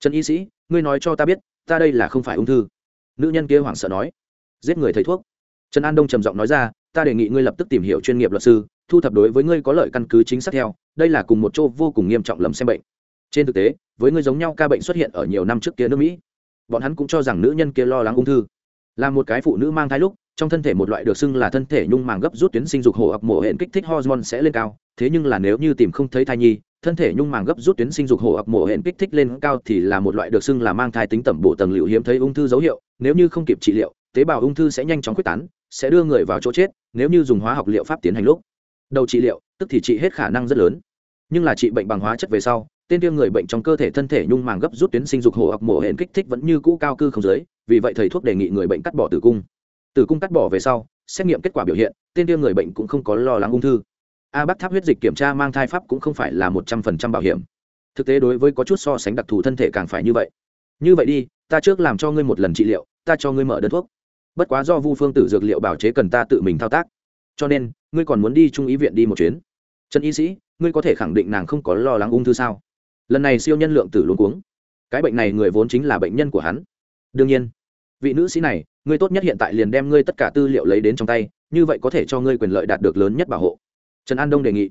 Trần y sĩ, ngươi nói cho ta biết ta đây là không phải ung thư. Nữ nhân kia hoảng sợ nói. Giết người thầy thuốc. Trần an đông trầm giọng nói ra, ta đề nghị ngươi lập tức tìm hiểu chuyên nghiệp luật sư, thu thập đối với ngươi có lợi căn cứ chính xác theo, đây là cùng một chỗ vô cùng nghiêm trọng lầm xem bệnh. Trên thực tế, với ngươi giống nhau ca bệnh xuất hiện ở nhiều năm trước kia nước mỹ, bọn hắn cũng cho rằng nữ nhân kia lo lắng ung thư. Là một cái phụ nữ mang thai lúc trong thân thể một loại được xưng là thân thể nhung màng gấp rút tuyến sinh dục hồ ập mổ hẹn kích thích hormone sẽ lên cao, thế nhưng là nếu như tìm không thấy thai nhi, thân thể nhung màng gấp rút tuyến sinh dục hồ ập mổ hẹn kích thích lên cao thì là một loại được xưng là mang thai tính tẩm bổ tầng liệu hiếm thấy ung thư dấu hiệu, nếu như không kịp trị liệu, tế bào ung thư sẽ nhanh chóng quyết tán, sẽ đưa người vào chỗ chết, nếu như dùng hóa học liệu pháp tiến hành lúc đầu trị liệu, tức thì trị hết khả năng rất lớn. Nhưng là trị bệnh bằng hóa chất về sau, tên tiêu người bệnh trong cơ thể thân thể nhung màng gấp rút tuyến sinh dục hồ ập mổ hẹn kích thích vẫn như cũ cao cư không giới vì vậy thầy thuốc đề nghị người bệnh cắt bỏ tử cung tử cung cắt bỏ về sau, xét nghiệm kết quả biểu hiện, tên tiêu người bệnh cũng không có lo lắng ung thư. A bắc tháp huyết dịch kiểm tra mang thai pháp cũng không phải là một trăm phần trăm bảo hiểm. Thực tế đối với có chút so sánh đặc thù thân thể càng phải như vậy. Như vậy đi, ta trước làm cho ngươi một lần trị liệu, ta cho ngươi mở đơn thuốc. Bất quá do vu phương tử dược liệu bảo chế cần ta tự mình thao tác. Cho nên, ngươi còn muốn đi trung ý viện đi một chuyến. Trần y sĩ, ngươi có thể khẳng định nàng không có lo lắng ung thư sao? Lần này siêu nhân lượng tử luôn cuống. Cái bệnh này người vốn chính là bệnh nhân của hắn. Đương nhiên vị nữ sĩ này, ngươi tốt nhất hiện tại liền đem ngươi tất cả tư liệu lấy đến trong tay, như vậy có thể cho ngươi quyền lợi đạt được lớn nhất bảo hộ. Trần an đông đề nghị.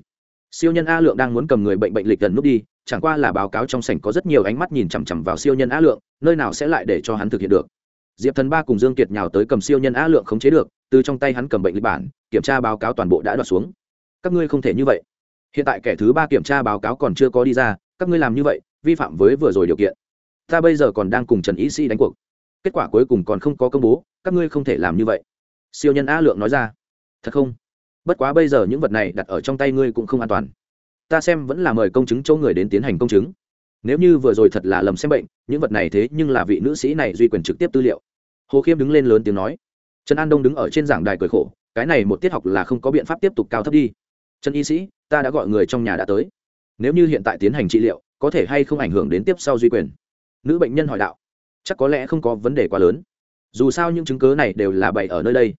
Siêu nhân a lượng đang muốn cầm người bệnh bệnh lịch gần nút đi, chẳng qua là báo cáo trong sảnh có rất nhiều ánh mắt nhìn chằm chằm vào siêu nhân a lượng, nơi nào sẽ lại để cho hắn thực hiện được. Diệp thần ba cùng dương kiệt nhào tới cầm siêu nhân a lượng khống chế được, từ trong tay hắn cầm bệnh lịch bản, kiểm tra báo cáo toàn bộ đã đoạt xuống. Các ngươi không thể như vậy. Hiện tại kẻ thứ ba kiểm tra báo cáo còn chưa có đi ra, các ngươi làm như vậy, vi phạm với vừa rồi điều kiện. Ta bây giờ còn đang cùng trần ý sĩ đánh cuộc kết quả cuối cùng còn không có công bố, các ngươi không thể làm như vậy. Siêu nhân a lượng nói ra. Thật không? Bất quá bây giờ những vật này đặt ở trong tay ngươi cũng không an toàn. Ta xem vẫn là mời công chứng chỗ người đến tiến hành công chứng. Nếu như vừa rồi thật là lầm xem bệnh, những vật này thế nhưng là vị nữ sĩ này duy quyền trực tiếp tư liệu. Hồ khiêm đứng lên lớn tiếng nói. Trần an đông đứng ở trên giảng đài cười khổ, cái này một tiết học là không có biện pháp tiếp tục cao thấp đi. Trần y sĩ, ta đã gọi người trong nhà đã tới. Nếu như hiện tại tiến hành trị liệu, có thể hay không ảnh hưởng đến tiếp sau duy quyền? Nữ bệnh nhân hỏi đạo chắc có lẽ không có vấn đề quá lớn. Dù sao những chứng cớ này đều là bày ở nơi đây.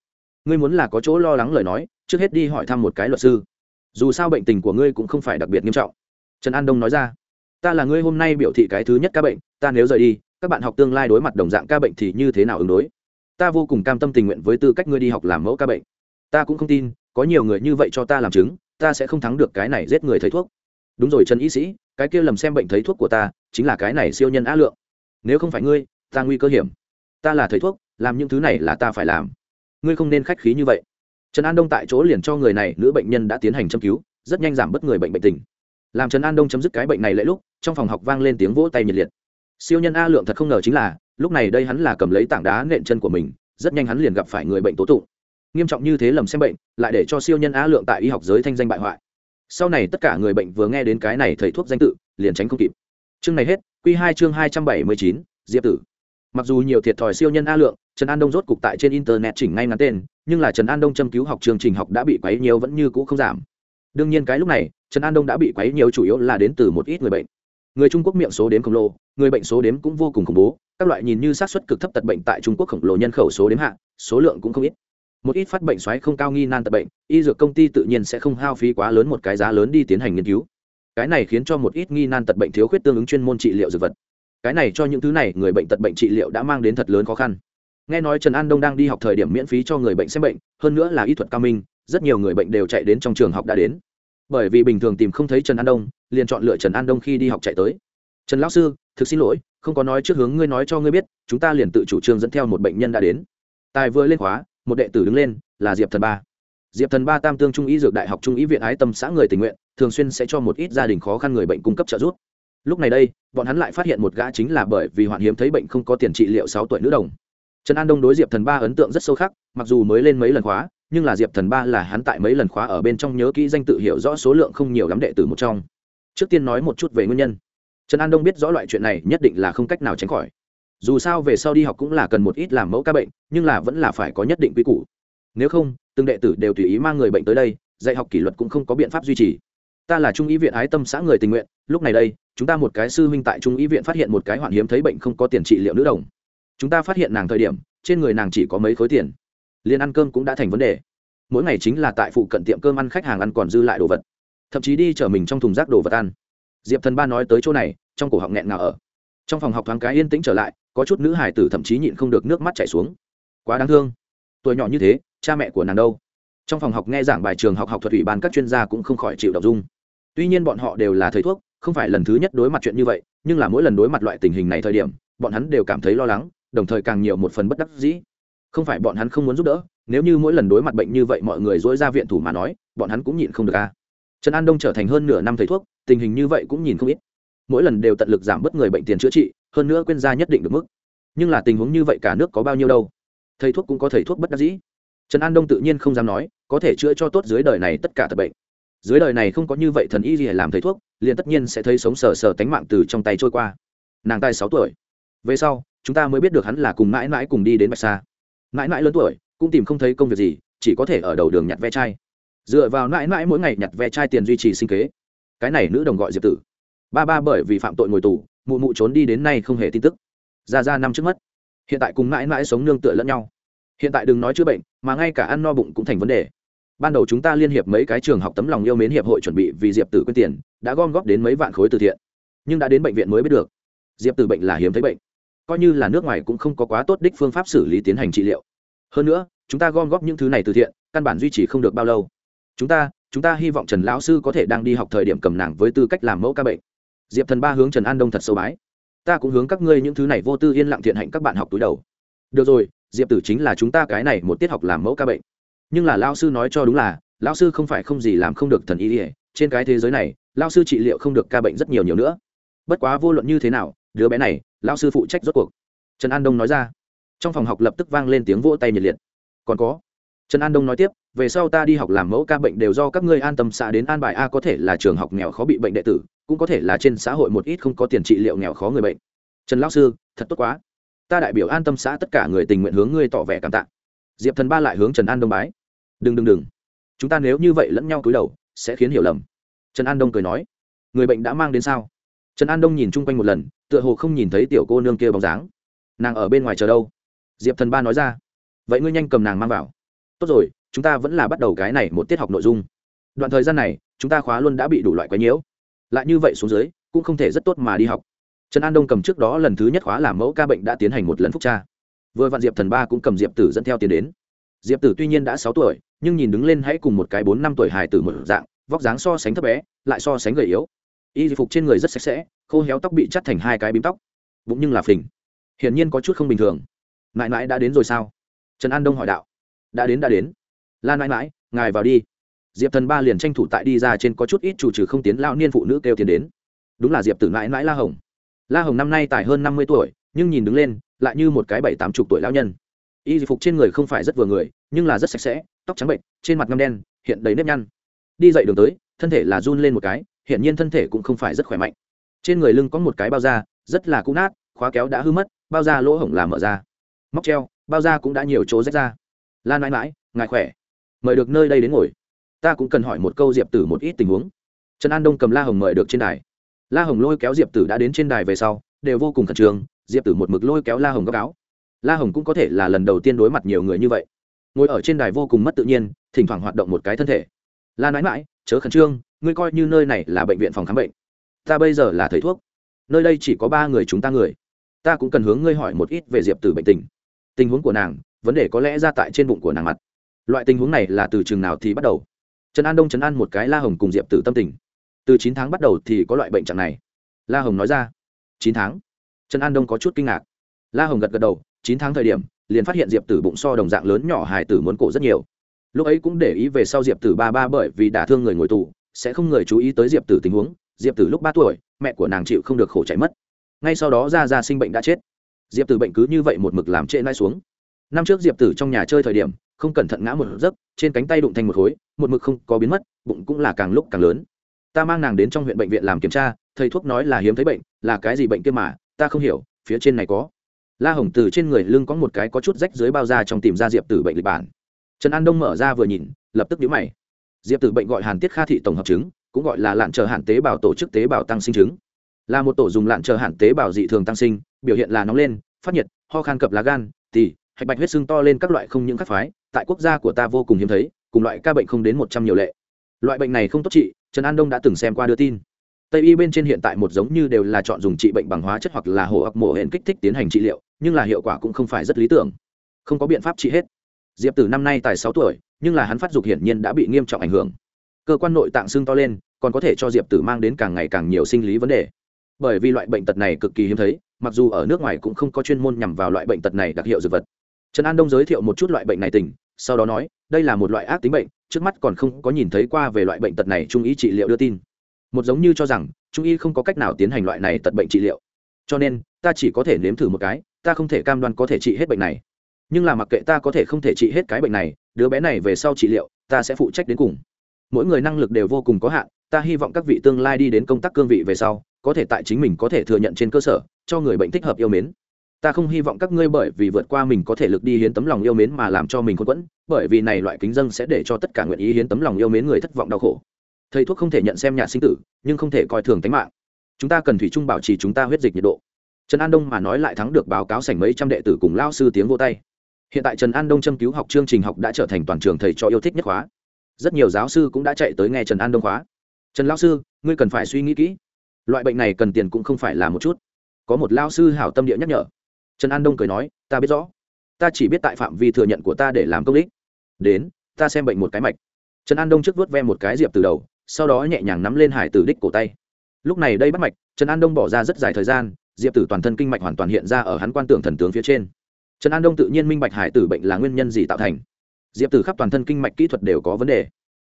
Ngươi muốn là có chỗ lo lắng lời nói, trước hết đi hỏi thăm một cái luật sư. Dù sao bệnh tình của ngươi cũng không phải đặc biệt nghiêm trọng. Trần an đông nói ra. Ta là ngươi hôm nay biểu thị cái thứ nhất ca bệnh, ta nếu rời đi, các bạn học tương lai đối mặt đồng dạng ca bệnh thì như thế nào ứng đối? Ta vô cùng cam tâm tình nguyện với tư cách ngươi đi học làm mẫu ca bệnh. Ta cũng không tin, có nhiều người như vậy cho ta làm chứng, ta sẽ không thắng được cái này giết người thấy thuốc. Đúng rồi trần y sĩ, cái kia lầm xem bệnh thấy thuốc của ta, chính là cái này siêu nhân á lượng. Nếu không phải ngươi ta nguy cơ hiểm. Ta là thầy thuốc, làm những thứ này là ta phải làm. Ngươi không nên khách khí như vậy. Trần an đông tại chỗ liền cho người này, nữ bệnh nhân đã tiến hành châm cứu, rất nhanh giảm bớt người bệnh bệnh tình. Làm trần an đông chấm dứt cái bệnh này lễ lúc, trong phòng học vang lên tiếng vỗ tay nhiệt liệt. Siêu nhân a lượng thật không ngờ chính là, lúc này đây hắn là cầm lấy tảng đá nện chân của mình, rất nhanh hắn liền gặp phải người bệnh tố tụng. Nghiêm trọng như thế lầm xem bệnh, lại để cho siêu nhân a lượng tại y học giới thanh danh bại hoại. Sau này tất cả người bệnh vừa nghe đến cái này thầy thuốc danh tự, liền tránh không kịp. Chương này hết q hai chương hai trăm bảy mươi chín, diệp tử mặc dù nhiều thiệt thòi siêu nhân a lượng, trần an đông rốt cục tại trên internet chỉnh ngay ngắn tên, nhưng là trần an đông châm cứu học chương trình học đã bị quấy nhiều vẫn như cũ không giảm. Đương nhiên cái lúc này, trần an đông đã bị quấy nhiều chủ yếu là đến từ một ít người bệnh. Người trung quốc miệng số đếm khổng lồ, người bệnh số đếm cũng vô cùng khủng bố, các loại nhìn như sát xuất cực thấp tật bệnh tại trung quốc khổng lồ nhân khẩu số đếm hạ, số lượng cũng không ít. Một ít phát bệnh xoáy không cao nghi nan tật bệnh, y dược công ty tự nhiên sẽ không hao phí quá lớn một cái giá lớn đi tiến hành nghiên cứu. Cái này khiến cho một ít nghi nan tật bệnh thiếu khuyết tương ứng chuyên môn trị liệu dược vật cái này cho những thứ này, người bệnh tật bệnh trị liệu đã mang đến thật lớn khó khăn. Nghe nói trần an đông đang đi học thời điểm miễn phí cho người bệnh xem bệnh, hơn nữa là y thuật cao minh, rất nhiều người bệnh đều chạy đến trong trường học đã đến. Bởi vì bình thường tìm không thấy trần an đông, liền chọn lựa trần an đông khi đi học chạy tới. Trần lão sư, thực xin lỗi, không có nói trước hướng ngươi nói cho ngươi biết, chúng ta liền tự chủ trương dẫn theo một bệnh nhân đã đến. Tài vừa lên khóa, một đệ tử đứng lên, là diệp thần ba. Diệp thần ba tam tương trung y dược đại học trung y viện ái tâm xã người tình nguyện, thường xuyên sẽ cho một ít gia đình khó khăn người bệnh cung cấp trợ giúp lúc này đây, bọn hắn lại phát hiện một gã chính là bởi vì hoạn hiếm thấy bệnh không có tiền trị liệu sáu tuổi nữ đồng. Trần an đông đối diệp thần ba ấn tượng rất sâu khắc, mặc dù mới lên mấy lần khóa, nhưng là diệp thần ba là hắn tại mấy lần khóa ở bên trong nhớ kỹ danh tự hiểu rõ số lượng không nhiều lắm đệ tử một trong. Trước tiên nói một chút về nguyên nhân. Trần an đông biết rõ loại chuyện này nhất định là không cách nào tránh khỏi. Dù sao về sau đi học cũng là cần một ít làm mẫu ca bệnh, nhưng là vẫn là phải có nhất định quy củ. Nếu không, từng đệ tử đều tùy ý mang người bệnh tới đây, dạy học kỷ luật cũng không có biện pháp duy trì ta là trung ý viện ái tâm xã người tình nguyện, lúc này đây, chúng ta một cái sư huynh tại trung ý viện phát hiện một cái hoạn hiếm thấy bệnh không có tiền trị liệu nữ đồng. Chúng ta phát hiện nàng thời điểm, trên người nàng chỉ có mấy khối tiền. Liền ăn cơm cũng đã thành vấn đề. Mỗi ngày chính là tại phụ cận tiệm cơm ăn khách hàng ăn còn dư lại đồ vật. Thậm chí đi chở mình trong thùng rác đồ vật ăn. Diệp thần ba nói tới chỗ này, trong cổ họng nghẹn ngào ở. Trong phòng học thoáng cái yên tĩnh trở lại, có chút nữ hải tử thậm chí nhịn không được nước mắt chảy xuống. Quá đáng thương. Tuổi nhỏ như thế, cha mẹ của nàng đâu? Trong phòng học nghe giảng bài trường học học thuật ủy ban các chuyên gia cũng không khỏi chịu đọc dung tuy nhiên bọn họ đều là thầy thuốc, không phải lần thứ nhất đối mặt chuyện như vậy, nhưng là mỗi lần đối mặt loại tình hình này thời điểm, bọn hắn đều cảm thấy lo lắng, đồng thời càng nhiều một phần bất đắc dĩ. Không phải bọn hắn không muốn giúp đỡ, nếu như mỗi lần đối mặt bệnh như vậy mọi người dối ra viện thủ mà nói, bọn hắn cũng nhịn không được a trần an đông trở thành hơn nửa năm thầy thuốc, tình hình như vậy cũng nhìn không ít. Mỗi lần đều tận lực giảm bớt người bệnh tiền chữa trị, hơn nữa quên ra nhất định được mức. Nhưng là tình huống như vậy cả nước có bao nhiêu đâu? Thầy thuốc cũng có thầy thuốc bất đắc dĩ. Trần an đông tự nhiên không dám nói, có thể chữa cho tốt dưới đời này tất cả tập bệnh dưới đời này không có như vậy thần y gì làm thầy thuốc, liền tất nhiên sẽ thấy sống sờ sờ tánh mạng từ trong tay trôi qua. Nàng tài sáu tuổi. Về sau, chúng ta mới biết được hắn là cùng mãi mãi cùng đi đến bạch xa. mãi mãi lớn tuổi, cũng tìm không thấy công việc gì, chỉ có thể ở đầu đường nhặt ve chai. Dựa vào mãi mãi mỗi ngày nhặt ve chai tiền duy trì sinh kế. Cái này nữ đồng gọi diệp tử. Ba ba bởi vì phạm tội ngồi tù, mụ mụ trốn đi đến nay không hề tin tức. Ra ra năm trước mất. Hiện tại cùng mãi mãi sống nương tựa lẫn nhau. Hiện tại đừng nói chữa bệnh, mà ngay cả ăn no bụng cũng thành vấn đề ban đầu chúng ta liên hiệp mấy cái trường học tấm lòng yêu mến hiệp hội chuẩn bị vì diệp tử quyên tiền, đã gom góp đến mấy vạn khối từ thiện. Nhưng đã đến bệnh viện mới biết được, diệp tử bệnh là hiếm thấy bệnh. Coi như là nước ngoài cũng không có quá tốt đích phương pháp xử lý tiến hành trị liệu. Hơn nữa, chúng ta gom góp những thứ này từ thiện, căn bản duy trì không được bao lâu. Chúng ta chúng ta hy vọng trần lão sư có thể đang đi học thời điểm cầm nàng với tư cách làm mẫu ca bệnh. Diệp thần ba hướng trần an đông thật sâu bái. Ta cũng hướng các ngươi những thứ này vô tư yên lặng thiện hạnh các bạn học túi đầu. Được rồi, diệp tử chính là chúng ta cái này một tiết học làm mẫu ca bệnh nhưng là lao sư nói cho đúng là lao sư không phải không gì làm không được thần ý ỉa trên cái thế giới này lao sư trị liệu không được ca bệnh rất nhiều nhiều nữa. Bất quá vô luận như thế nào, đứa bé này lao sư phụ trách rốt cuộc. Trần an đông nói ra. Trong phòng học lập tức vang lên tiếng vỗ tay nhiệt liệt. Còn có. Trần an đông nói tiếp, về sau ta đi học làm mẫu ca bệnh đều do các ngươi an tâm xã đến an bài a có thể là trường học nghèo khó bị bệnh đệ tử, cũng có thể là trên xã hội một ít không có tiền trị liệu nghèo khó người bệnh. Trần lão sư, thật tốt quá. Ta đại biểu an tâm xã tất cả người tình nguyện hướng ngươi tỏ vẻ cảm tạ. Diệp thần ba lại hướng trần an đông bái đừng đừng đừng. Chúng ta nếu như vậy lẫn nhau cúi đầu, sẽ khiến hiểu lầm. Trần an đông cười nói. Người bệnh đã mang đến sao? Trần an đông nhìn chung quanh một lần, tựa hồ không nhìn thấy tiểu cô nương kia bóng dáng. Nàng ở bên ngoài chờ đâu? Diệp thần ba nói ra. Vậy ngươi nhanh cầm nàng mang vào. Tốt rồi, chúng ta vẫn là bắt đầu cái này một tiết học nội dung. Đoạn thời gian này, chúng ta khóa luôn đã bị đủ loại quái nhiễu. Lại như vậy xuống dưới, cũng không thể rất tốt mà đi học. Trần an đông cầm trước đó lần thứ nhất khóa làm mẫu ca bệnh đã tiến hành một lần phúc tra. Vừa vạn diệp thần ba cũng cầm diệp tử dẫn theo tiền đến diệp tử tuy nhiên đã sáu tuổi, nhưng nhìn đứng lên hãy cùng một cái bốn năm tuổi hài tử một dạng, vóc dáng so sánh thấp bé, lại so sánh gầy yếu. Y phục trên người rất sạch sẽ, khô héo tóc bị chắt thành hai cái bím tóc. Bụng nhưng là phình. Hiển nhiên có chút không bình thường. Mãi mãi đã đến rồi sao? Trần an đông hỏi đạo. Đã đến đã đến. Lan mãi mãi, ngài vào đi. Diệp thần ba liền tranh thủ tại đi ra trên có chút ít chủ trừ không tiến lao niên phụ nữ kêu tiền đến. Đúng là diệp tử mãi mãi la hồng. La hồng năm nay tài hơn năm mươi tuổi, nhưng nhìn đứng lên, lại như một cái bảy tám chục tuổi lão nhân y phục trên người không phải rất vừa người, nhưng là rất sạch sẽ, tóc trắng bệnh, trên mặt ngâm đen, hiện đầy nếp nhăn. Đi dậy đường tới, thân thể là run lên một cái hiện nhiên thân thể cũng không phải rất khỏe mạnh. Trên người lưng có một cái bao da, rất là cũ nát, khóa kéo đã hư mất, bao da lỗ hổng làm mở ra. Móc treo, bao da cũng đã nhiều chỗ rách ra. Lan mãi mãi, ngài khỏe. Mời được nơi đây đến ngồi. Ta cũng cần hỏi một câu diệp tử một ít tình huống. Trần an đông cầm la hồng mời được trên đài. La hồng lôi kéo diệp tử đã đến trên đài về sau, đều vô cùng khẩn trương. Diệp tử một mực lôi kéo la hồng góc áo la hồng cũng có thể là lần đầu tiên đối mặt nhiều người như vậy. Ngồi ở trên đài vô cùng mất tự nhiên, thỉnh thoảng hoạt động một cái thân thể. La nói mãi chớ khẩn trương, ngươi coi như nơi này là bệnh viện phòng khám bệnh. Ta bây giờ là thầy thuốc. Nơi đây chỉ có ba người chúng ta người. Ta cũng cần hướng ngươi hỏi một ít về diệp tử bệnh tình. Tình huống của nàng, vấn đề có lẽ ra tại trên bụng của nàng mặt. Loại tình huống này là từ chừng nào thì bắt đầu? Trần an đông trấn an một cái la hồng cùng diệp tử tâm tình. Từ chín tháng bắt đầu thì có loại bệnh trạng này. La hồng nói ra. Chín tháng? Trần an đông có chút kinh ngạc. La hồng gật gật đầu chín tháng thời điểm, liền phát hiện diệp tử bụng so đồng dạng lớn nhỏ hài tử muốn cổ rất nhiều. Lúc ấy cũng để ý về sau diệp tử ba ba bởi vì đả thương người ngồi tù, sẽ không người chú ý tới diệp tử tình huống. Diệp tử lúc ba tuổi, mẹ của nàng chịu không được khổ chạy mất. Ngay sau đó ra ra sinh bệnh đã chết. Diệp tử bệnh cứ như vậy một mực làm trễ nai xuống. Năm trước diệp tử trong nhà chơi thời điểm, không cẩn thận ngã một giấc, trên cánh tay đụng thành một khối, một mực không có biến mất, bụng cũng là càng lúc càng lớn. Ta mang nàng đến trong huyện bệnh viện làm kiểm tra, thầy thuốc nói là hiếm thấy bệnh, là cái gì bệnh kia mà, ta không hiểu, phía trên này có la hồng từ trên người lưng có một cái có chút rách dưới bao da trong tìm ra diệp tử bệnh lịch bản. Trần an đông mở ra vừa nhìn, lập tức nhíu mày. Diệp tử bệnh gọi hàn tiết kha thị tổng hợp chứng, cũng gọi là lạn chờ hạn tế bào tổ chức tế bào tăng sinh chứng. Là một tổ dùng lạn chờ hạn tế bào dị thường tăng sinh, biểu hiện là nóng lên, phát nhiệt, ho khan cập lá gan, tỳ, hạch bạch huyết xương to lên các loại không những các phái, tại quốc gia của ta vô cùng hiếm thấy, cùng loại ca bệnh không đến một trăm nhiều lệ. Loại bệnh này không tốt trị, trần an đông đã từng xem qua đưa tin tây y bên trên hiện tại một giống như đều là chọn dùng trị bệnh bằng hóa chất hoặc là hồ ập mổ hển kích thích tiến hành trị liệu, nhưng là hiệu quả cũng không phải rất lý tưởng. Không có biện pháp trị hết. Diệp tử năm nay tài sáu tuổi, nhưng là hắn phát dục hiển nhiên đã bị nghiêm trọng ảnh hưởng. Cơ quan nội tạng xương to lên, còn có thể cho diệp tử mang đến càng ngày càng nhiều sinh lý vấn đề. Bởi vì loại bệnh tật này cực kỳ hiếm thấy, mặc dù ở nước ngoài cũng không có chuyên môn nhằm vào loại bệnh tật này đặc hiệu dược vật. Trần an đông giới thiệu một chút loại bệnh này tỉnh sau đó nói, đây là một loại ác tính bệnh, trước mắt còn không có nhìn thấy qua về loại bệnh tật này, trung y trị liệu đưa tin một giống như cho rằng, trung y không có cách nào tiến hành loại này tật bệnh trị liệu. Cho nên, ta chỉ có thể nếm thử một cái, ta không thể cam đoan có thể trị hết bệnh này. Nhưng là mặc kệ ta có thể không thể trị hết cái bệnh này, đứa bé này về sau trị liệu, ta sẽ phụ trách đến cùng. Mỗi người năng lực đều vô cùng có hạn, ta hy vọng các vị tương lai đi đến công tác cương vị về sau, có thể tại chính mình có thể thừa nhận trên cơ sở, cho người bệnh thích hợp yêu mến. Ta không hy vọng các ngươi bởi vì vượt qua mình có thể lực đi hiến tấm lòng yêu mến mà làm cho mình khôn quẫn, bởi vì này loại kính dân sẽ để cho tất cả nguyện ý hiến tấm lòng yêu mến người thất vọng đau khổ thầy thuốc không thể nhận xem nhà sinh tử, nhưng không thể coi thường tính mạng. Chúng ta cần thủy chung bảo trì chúng ta huyết dịch nhiệt độ. Trần an đông mà nói lại thắng được báo cáo sảnh mấy trăm đệ tử cùng lao sư tiếng vô tay. Hiện tại trần an đông châm cứu học chương trình học đã trở thành toàn trường thầy cho yêu thích nhất khóa. Rất nhiều giáo sư cũng đã chạy tới nghe trần an đông khóa. Trần lao sư, ngươi cần phải suy nghĩ kỹ. Loại bệnh này cần tiền cũng không phải là một chút. Có một lao sư hảo tâm địa nhắc nhở. Trần an đông cười nói, ta biết rõ. Ta chỉ biết tại phạm vi thừa nhận của ta để làm công lý. đến, ta xem bệnh một cái mạch. Trần an đông trước vớt ve một cái diệp từ đầu sau đó nhẹ nhàng nắm lên hải tử đích cổ tay. Lúc này đây bắt mạch, trần an đông bỏ ra rất dài thời gian, diệp tử toàn thân kinh mạch hoàn toàn hiện ra ở hắn quan tưởng thần tướng phía trên. Trần an đông tự nhiên minh bạch hải tử bệnh là nguyên nhân gì tạo thành. Diệp tử khắp toàn thân kinh mạch kỹ thuật đều có vấn đề.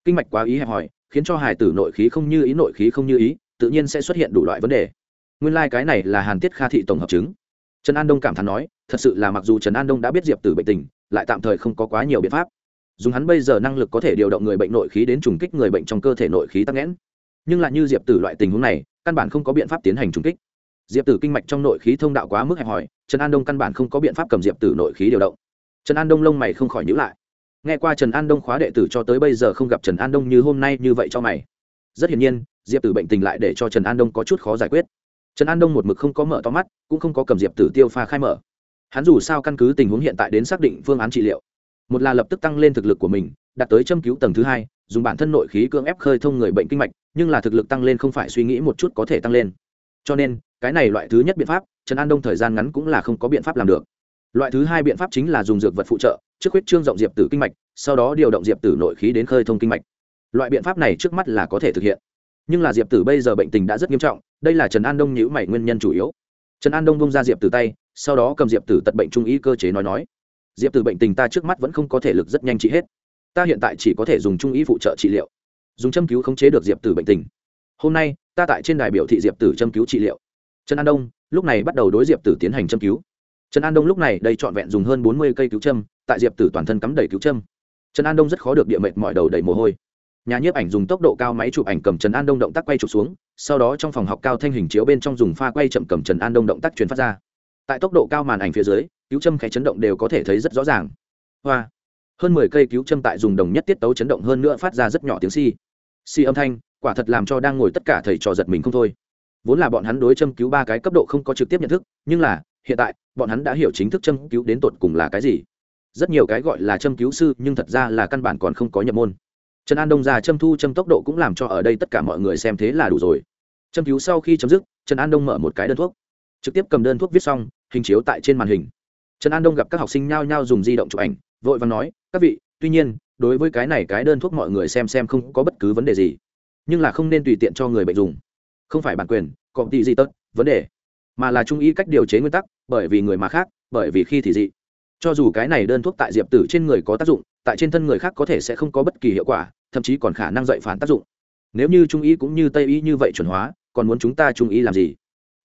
Kinh mạch quá ý hẹp hòi, khiến cho hải tử nội khí không như ý, nội khí không như ý, tự nhiên sẽ xuất hiện đủ loại vấn đề. Nguyên lai、like、cái này là hàn tiết kha thị tổng hợp chứng. Trần an đông cảm thán nói, thật sự là mặc dù trần an đông đã biết diệp tử bệnh tình, lại tạm thời không có quá nhiều biện pháp dùng hắn bây giờ năng lực có thể điều động người bệnh nội khí đến trùng kích người bệnh trong cơ thể nội khí tắc nghẽn. Nhưng lại như diệp tử loại tình huống này, căn bản không có biện pháp tiến hành trùng kích. Diệp tử kinh mạch trong nội khí thông đạo quá mức hẹp hòi, trần an đông căn bản không có biện pháp cầm diệp tử nội khí điều động. Trần an đông lông mày không khỏi nhữ lại. Nghe qua trần an đông khóa đệ tử cho tới bây giờ không gặp trần an đông như hôm nay như vậy cho mày. Rất hiển nhiên, diệp tử bệnh tình lại để cho trần an đông có chút khó giải quyết. Trần an đông một mực không có mở to mắt, cũng không có cầm diệp tử tiêu pha khai mở. Hắn dù sao căn cứ tình huống hiện tại đến xác định phương án trị liệu một là lập tức tăng lên thực lực của mình, đạt tới châm cứu tầng thứ hai, dùng bản thân nội khí cưỡng ép khơi thông người bệnh kinh mạch, nhưng là thực lực tăng lên không phải suy nghĩ một chút có thể tăng lên. Cho nên, cái này loại thứ nhất biện pháp, trần an đông thời gian ngắn cũng là không có biện pháp làm được. Loại thứ hai biện pháp chính là dùng dược vật phụ trợ, trước huyết trương rộng diệp tử kinh mạch, sau đó điều động diệp tử nội khí đến khơi thông kinh mạch. Loại biện pháp này trước mắt là có thể thực hiện. Nhưng là diệp tử bây giờ bệnh tình đã rất nghiêm trọng, đây là trần an đông nhữ mảy nguyên nhân chủ yếu. Trần an đông bông ra diệp tử tay, sau đó cầm diệp tử tật bệnh trung ý cơ chế nói nói diệp tử bệnh tình ta trước mắt vẫn không có thể lực rất nhanh trị hết. Ta hiện tại chỉ có thể dùng trung ý phụ trợ trị liệu. Dùng châm cứu khống chế được diệp tử bệnh tình. Hôm nay, ta tại trên đài biểu thị diệp tử châm cứu trị liệu. Trần an đông, lúc này bắt đầu đối diệp tử tiến hành châm cứu. Trần an đông lúc này đây trọn vẹn dùng hơn bốn mươi cây cứu châm, tại diệp tử toàn thân cắm đầy cứu châm. Trần an đông rất khó được địa mệnh mọi đầu đầy mồ hôi. Nhà nhiếp ảnh dùng tốc độ cao máy chụp ảnh cầm trần an đông động tác quay chụp xuống, sau đó trong phòng học cao thanh hình chiếu bên trong dùng pha quay chậm cầm trần an đông động tác truyền phát ra. Tại tốc độ cao màn ảnh phía dưới cứu châm khẽ chấn động đều có thể thấy rất rõ ràng. Hoa. Hơn mười cây cứu châm tại dùng đồng nhất tiết tấu chấn động hơn nữa phát ra rất nhỏ tiếng si si âm thanh, quả thật làm cho đang ngồi tất cả thầy trò giật mình không thôi. Vốn là bọn hắn đối châm cứu ba cái cấp độ không có trực tiếp nhận thức, nhưng là, hiện tại, bọn hắn đã hiểu chính thức châm cứu đến tột cùng là cái gì. Rất nhiều cái gọi là châm cứu sư, nhưng thật ra là căn bản còn không có nhập môn. Trần an đông già châm thu châm tốc độ cũng làm cho ở đây tất cả mọi người xem thế là đủ rồi. Châm cứu sau khi chấm dứt, trần an đông mở một cái đơn thuốc. Trực tiếp cầm đơn thuốc viết xong, hình chiếu tại trên màn hình trần an đông gặp các học sinh nhao nhao dùng di động chụp ảnh vội và nói các vị tuy nhiên đối với cái này cái đơn thuốc mọi người xem xem không có bất cứ vấn đề gì nhưng là không nên tùy tiện cho người bệnh dùng không phải bản quyền có tỷ gì tất vấn đề mà là trung ý cách điều chế nguyên tắc bởi vì người mà khác bởi vì khi thì dị cho dù cái này đơn thuốc tại diệp tử trên người có tác dụng tại trên thân người khác có thể sẽ không có bất kỳ hiệu quả thậm chí còn khả năng dạy phản tác dụng nếu như trung ý cũng như tây ý như vậy chuẩn hóa còn muốn chúng ta trung ý làm gì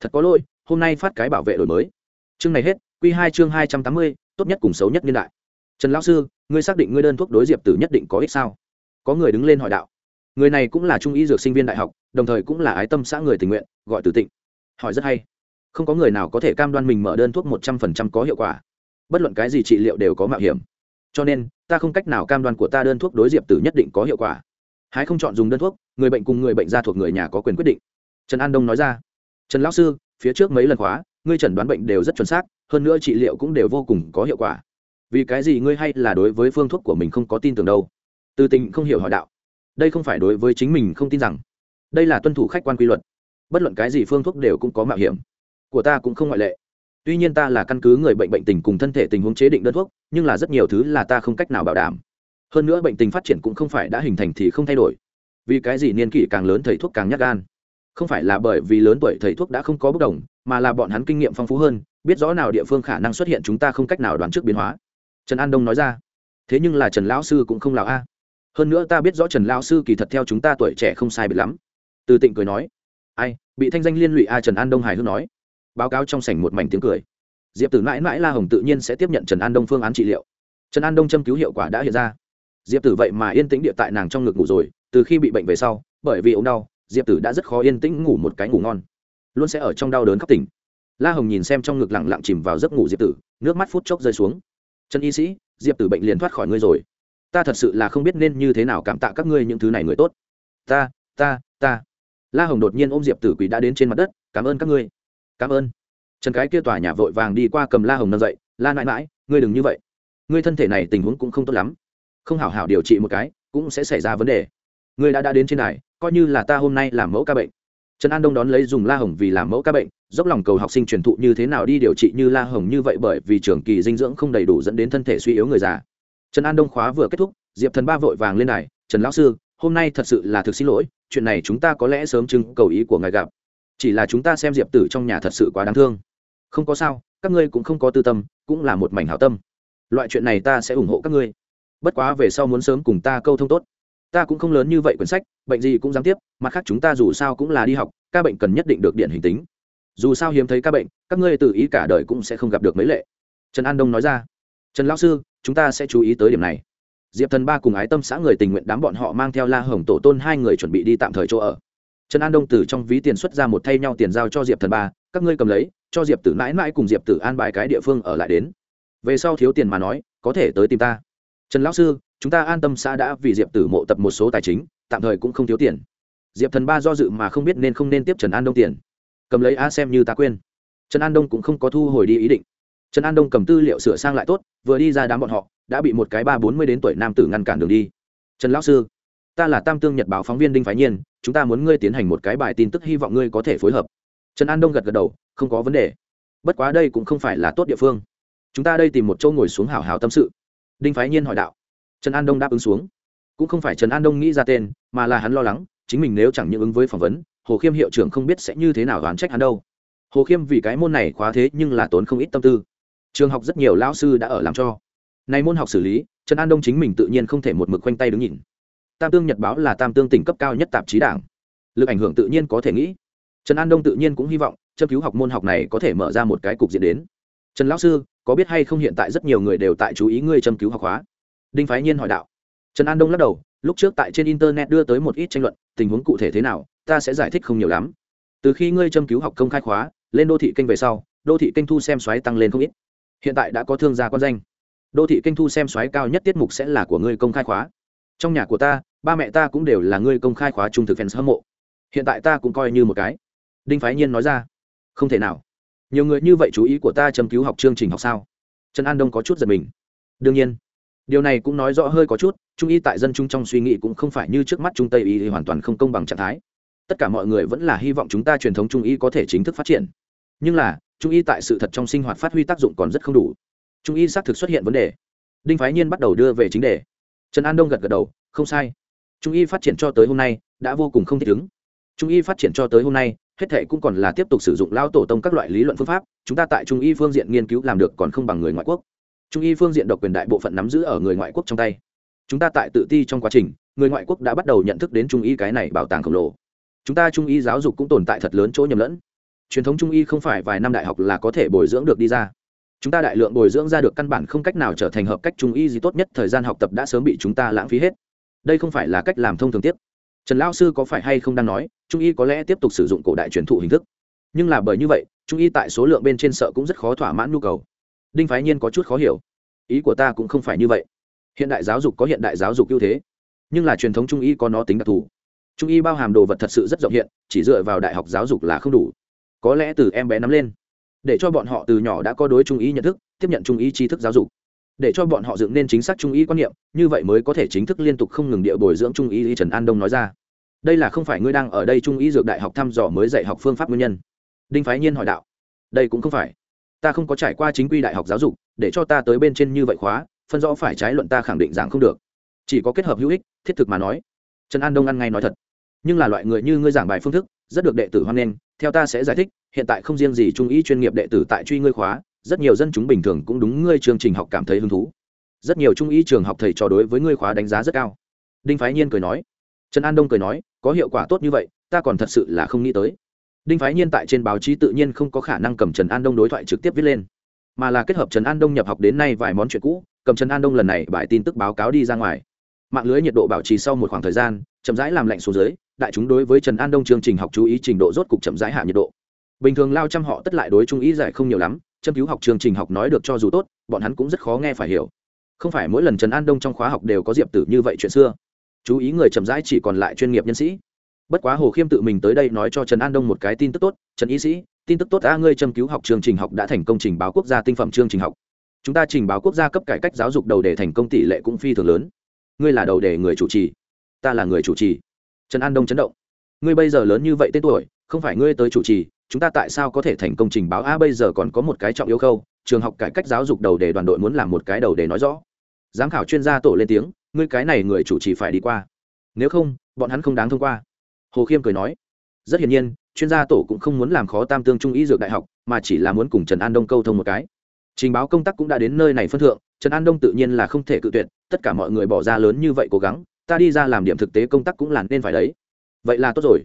thật có lỗi hôm nay phát cái bảo vệ đổi mới chương này hết Quy hai chương hai trăm tám mươi, tốt nhất cùng xấu nhất niên đại. Trần lão sư, ngươi xác định ngươi đơn thuốc đối diệp tử nhất định có ích sao? Có người đứng lên hỏi đạo. Người này cũng là trung y dược sinh viên đại học, đồng thời cũng là ái tâm xã người tình nguyện, gọi từ tịnh. Hỏi rất hay. Không có người nào có thể cam đoan mình mở đơn thuốc một trăm phần trăm có hiệu quả. Bất luận cái gì trị liệu đều có mạo hiểm. Cho nên, ta không cách nào cam đoan của ta đơn thuốc đối diệp tử nhất định có hiệu quả. Hái không chọn dùng đơn thuốc, người bệnh cùng người bệnh gia thuộc người nhà có quyền quyết định. Trần an đông nói ra. Trần lão sư, phía trước mấy lần khóa, ngươi chẩn đoán bệnh đều rất chuẩn xác hơn nữa trị liệu cũng đều vô cùng có hiệu quả. Vì cái gì ngươi hay là đối với phương thuốc của mình không có tin tưởng đâu? Từ tình không hiểu hỏi đạo. Đây không phải đối với chính mình không tin rằng. Đây là tuân thủ khách quan quy luật. Bất luận cái gì phương thuốc đều cũng có mạo hiểm. Của ta cũng không ngoại lệ. Tuy nhiên ta là căn cứ người bệnh bệnh tình cùng thân thể tình huống chế định đơn thuốc, nhưng là rất nhiều thứ là ta không cách nào bảo đảm. Hơn nữa bệnh tình phát triển cũng không phải đã hình thành thì không thay đổi. Vì cái gì niên kỷ càng lớn thầy thuốc càng nhắc gan? Không phải là bởi vì lớn tuổi thầy thuốc đã không có bất đồng mà là bọn hắn kinh nghiệm phong phú hơn, biết rõ nào địa phương khả năng xuất hiện chúng ta không cách nào đoán trước biến hóa. Trần an đông nói ra. Thế nhưng là trần lão sư cũng không lào a. Hơn nữa ta biết rõ trần lão sư kỳ thật theo chúng ta tuổi trẻ không sai biệt lắm. Từ tịnh cười nói. Ai, bị thanh danh liên lụy a? Trần an đông hài hước nói. Báo cáo trong sảnh một mảnh tiếng cười. Diệp tử mãi mãi la hồng tự nhiên sẽ tiếp nhận trần an đông phương án trị liệu. Trần an đông châm cứu hiệu quả đã hiện ra. Diệp tử vậy mà yên tĩnh địa tại nàng trong ngực ngủ rồi, từ khi bị bệnh về sau, bởi vì ống đau, diệp tử đã rất khó yên tĩnh ngủ một cái ngủ ngon luôn sẽ ở trong đau đớn khóc tỉnh. La hồng nhìn xem trong ngực lẳng lặng chìm vào giấc ngủ diệp tử, nước mắt phút chốc rơi xuống. Trần y sĩ, diệp tử bệnh liền thoát khỏi ngươi rồi. Ta thật sự là không biết nên như thế nào cảm tạ các ngươi những thứ này người tốt. Ta ta ta. La hồng đột nhiên ôm diệp tử quỷ đã đến trên mặt đất, cảm ơn các ngươi. Cảm ơn. Trần cái kia tòa nhà vội vàng đi qua cầm la hồng nâng dậy, la mãi mãi ngươi đừng như vậy. Ngươi thân thể này tình huống cũng không tốt lắm. Không hảo hảo điều trị một cái, cũng sẽ xảy ra vấn đề. Ngươi đã đã đến trên này coi như là ta hôm nay làm mẫu ca bệnh trần an đông đón lấy dùng la hồng vì làm mẫu ca bệnh, dốc lòng cầu học sinh truyền thụ như thế nào đi điều trị như la hồng như vậy bởi vì trường kỳ dinh dưỡng không đầy đủ dẫn đến thân thể suy yếu người già. Trần an đông khóa vừa kết thúc, diệp thần ba vội vàng lên này trần lão sư, hôm nay thật sự là thực xin lỗi, chuyện này chúng ta có lẽ sớm chứng cầu ý của ngài gặp. Chỉ là chúng ta xem diệp tử trong nhà thật sự quá đáng thương. Không có sao, các ngươi cũng không có tư tâm, cũng là một mảnh hảo tâm. Loại chuyện này ta sẽ ủng hộ các ngươi. Bất quá về sau muốn sớm cùng ta câu thông tốt ta cũng không lớn như vậy quyển sách, bệnh gì cũng dám tiếp, mặt khác chúng ta dù sao cũng là đi học, ca bệnh cần nhất định được điện hình tính. Dù sao hiếm thấy ca bệnh, các ngươi tự ý cả đời cũng sẽ không gặp được mấy lệ. Trần an đông nói ra. Trần lão sư, chúng ta sẽ chú ý tới điểm này. Diệp thần ba cùng ái tâm xã người tình nguyện đám bọn họ mang theo la hồng tổ tôn hai người chuẩn bị đi tạm thời chỗ ở. Trần an đông từ trong ví tiền xuất ra một thay nhau tiền giao cho diệp thần ba, các ngươi cầm lấy, cho diệp tử mãi mãi cùng diệp tử an bài cái địa phương ở lại đến. Về sau thiếu tiền mà nói, có thể tới tìm ta. Trần lão sư chúng ta an tâm xã đã vì diệp tử mộ tập một số tài chính, tạm thời cũng không thiếu tiền. Diệp thần ba do dự mà không biết nên không nên tiếp trần an đông tiền. Cầm lấy a xem như ta quên. Trần an đông cũng không có thu hồi đi ý định. Trần an đông cầm tư liệu sửa sang lại tốt, vừa đi ra đám bọn họ, đã bị một cái ba bốn mươi đến tuổi nam tử ngăn cản đường đi. Trần lão sư, ta là tam tương nhật báo phóng viên đinh phái nhiên, chúng ta muốn ngươi tiến hành một cái bài tin tức hy vọng ngươi có thể phối hợp. Trần an đông gật gật đầu, không có vấn đề. Bất quá đây cũng không phải là tốt địa phương. Chúng ta đây tìm một chỗ ngồi xuống hào hào tâm sự. Đinh phái nhiên hỏi đạo trần an đông đáp ứng xuống. Cũng không phải trần an đông nghĩ ra tên, mà là hắn lo lắng, chính mình nếu chẳng những ứng với phỏng vấn, hồ khiêm hiệu trưởng không biết sẽ như thế nào đoán trách hắn đâu. Hồ khiêm vì cái môn này khóa thế nhưng là tốn không ít tâm tư. Trường học rất nhiều lão sư đã ở làm cho. Này môn học xử lý, trần an đông chính mình tự nhiên không thể một mực khoanh tay đứng nhìn. Tam tương nhật báo là tam tương tỉnh cấp cao nhất tạp chí đảng. Lực ảnh hưởng tự nhiên có thể nghĩ. Trần an đông tự nhiên cũng hy vọng, châm cứu học môn học này có thể mở ra một cái cục diện đến. Trần lão sư, có biết hay không hiện tại rất nhiều người đều tại chú ý ngươi châm cứu học hóa? Đinh phái nhiên hỏi đạo. Trần an đông lắc đầu, lúc trước tại trên internet đưa tới một ít tranh luận, tình huống cụ thể thế nào, ta sẽ giải thích không nhiều lắm. Từ khi ngươi châm cứu học công khai khóa, lên đô thị kênh về sau, đô thị kênh thu xem xoáy tăng lên không ít. Hiện tại đã có thương gia con danh. Đô thị kênh thu xem xoáy cao nhất tiết mục sẽ là của ngươi công khai khóa. Trong nhà của ta, ba mẹ ta cũng đều là ngươi công khai khóa trung thực fans hâm mộ. Hiện tại ta cũng coi như một cái. Đinh phái nhiên nói ra. Không thể nào. Nhiều người như vậy chú ý của ta châm cứu học chương trình học sao? Trần an đông có chút giật mình. Đương nhiên điều này cũng nói rõ hơi có chút, trung y tại dân chúng trong suy nghĩ cũng không phải như trước mắt trung tây y thì hoàn toàn không công bằng trạng thái. Tất cả mọi người vẫn là hy vọng chúng ta truyền thống trung y có thể chính thức phát triển. Nhưng là, trung y tại sự thật trong sinh hoạt phát huy tác dụng còn rất không đủ. Trung y xác thực xuất hiện vấn đề. Đinh phái nhiên bắt đầu đưa về chính đề. Trần an đông gật gật đầu, không sai. Trung y phát triển cho tới hôm nay, đã vô cùng không thích ứng trung y phát triển cho tới hôm nay, hết thệ cũng còn là tiếp tục sử dụng lao tổ tông các loại lý luận phương pháp. Chúng ta tại trung y phương diện nghiên cứu làm được còn không bằng người ngoại quốc trung y phương diện độc quyền đại bộ phận nắm giữ ở người ngoại quốc trong tay. Chúng ta tại tự ti trong quá trình, người ngoại quốc đã bắt đầu nhận thức đến trung y cái này bảo tàng khổng lồ. Chúng ta trung y giáo dục cũng tồn tại thật lớn chỗ nhầm lẫn. Truyền thống trung y không phải vài năm đại học là có thể bồi dưỡng được đi ra. Chúng ta đại lượng bồi dưỡng ra được căn bản không cách nào trở thành hợp cách trung y gì tốt nhất, thời gian học tập đã sớm bị chúng ta lãng phí hết. Đây không phải là cách làm thông thường tiếp. Trần lão sư có phải hay không đang nói, trung y có lẽ tiếp tục sử dụng cổ đại truyền thụ hình thức. Nhưng là bởi như vậy, trung y tại số lượng bên trên sợ cũng rất khó thỏa mãn nhu cầu đinh phái nhiên có chút khó hiểu. Ý của ta cũng không phải như vậy. Hiện đại giáo dục có hiện đại giáo dục ưu thế, nhưng là truyền thống trung y có nó tính đặc thù. Trung y bao hàm đồ vật thật sự rất rộng hiện, chỉ dựa vào đại học giáo dục là không đủ. Có lẽ từ em bé nắm lên, để cho bọn họ từ nhỏ đã có đối trung y nhận thức, tiếp nhận trung y tri thức giáo dục. Để cho bọn họ dựng nên chính xác trung y quan niệm, như vậy mới có thể chính thức liên tục không ngừng địa bồi dưỡng trung y trần an đông nói ra. Đây là không phải ngươi đang ở đây trung y dược đại học thăm dò mới dạy học phương pháp nguyên nhân. Đinh phái nhiên hỏi đạo. Đây cũng không phải ta không có trải qua chính quy đại học giáo dục, để cho ta tới bên trên như vậy khóa, phân rõ phải trái luận ta khẳng định rằng không được. Chỉ có kết hợp hữu ích, thiết thực mà nói. Trần an đông ăn ngay nói thật. Nhưng là loại người như ngươi giảng bài phương thức, rất được đệ tử hoan nghênh, theo ta sẽ giải thích, hiện tại không riêng gì trung ý chuyên nghiệp đệ tử tại truy ngươi khóa, rất nhiều dân chúng bình thường cũng đúng ngươi chương trình học cảm thấy hứng thú. Rất nhiều trung ý trường học thầy trò đối với ngươi khóa đánh giá rất cao. Đinh phái nhiên cười nói. Trần an đông cười nói, có hiệu quả tốt như vậy, ta còn thật sự là không nghĩ tới đinh phái nhiên tại trên báo chí tự nhiên không có khả năng cầm trần an đông đối thoại trực tiếp viết lên, mà là kết hợp trần an đông nhập học đến nay vài món chuyện cũ, cầm trần an đông lần này bài tin tức báo cáo đi ra ngoài. Mạng lưới nhiệt độ bảo trì sau một khoảng thời gian, chậm rãi làm lạnh xuống dưới, đại chúng đối với trần an đông chương trình học chú ý trình độ rốt cục chậm rãi hạ nhiệt độ. Bình thường lao chăm họ tất lại đối trung ý giải không nhiều lắm, châm cứu học chương trình học nói được cho dù tốt, bọn hắn cũng rất khó nghe phải hiểu. Không phải mỗi lần trần an đông trong khóa học đều có diệp tử như vậy chuyện xưa. Chú ý người chậm rãi chỉ còn lại chuyên nghiệp nhân sĩ bất quá hồ khiêm tự mình tới đây nói cho trần an đông một cái tin tức tốt, trần y sĩ, tin tức tốt a, ngươi châm cứu học chương trình học đã thành công trình báo quốc gia tinh phẩm chương trình học. Chúng ta trình báo quốc gia cấp cải cách giáo dục đầu đề thành công tỷ lệ cũng phi thường lớn. Ngươi là đầu đề người chủ trì, ta là người chủ trì. Trần an đông chấn động. Ngươi bây giờ lớn như vậy tên tuổi, không phải ngươi tới chủ trì, chúng ta tại sao có thể thành công trình báo? A, bây giờ còn có một cái trọng yếu khâu, trường học cải cách giáo dục đầu đề đoàn đội muốn làm một cái đầu đề nói rõ. Giám khảo chuyên gia tổ lên tiếng, ngươi cái này người chủ trì phải đi qua. Nếu không, bọn hắn không đáng thông qua hồ khiêm cười nói, rất hiển nhiên, chuyên gia tổ cũng không muốn làm khó tam tương trung y dược đại học, mà chỉ là muốn cùng trần an đông câu thông một cái. Trình báo công tác cũng đã đến nơi này phân thượng, trần an đông tự nhiên là không thể cự tuyệt, tất cả mọi người bỏ ra lớn như vậy cố gắng, ta đi ra làm điểm thực tế công tác cũng là nên phải đấy. Vậy là tốt rồi.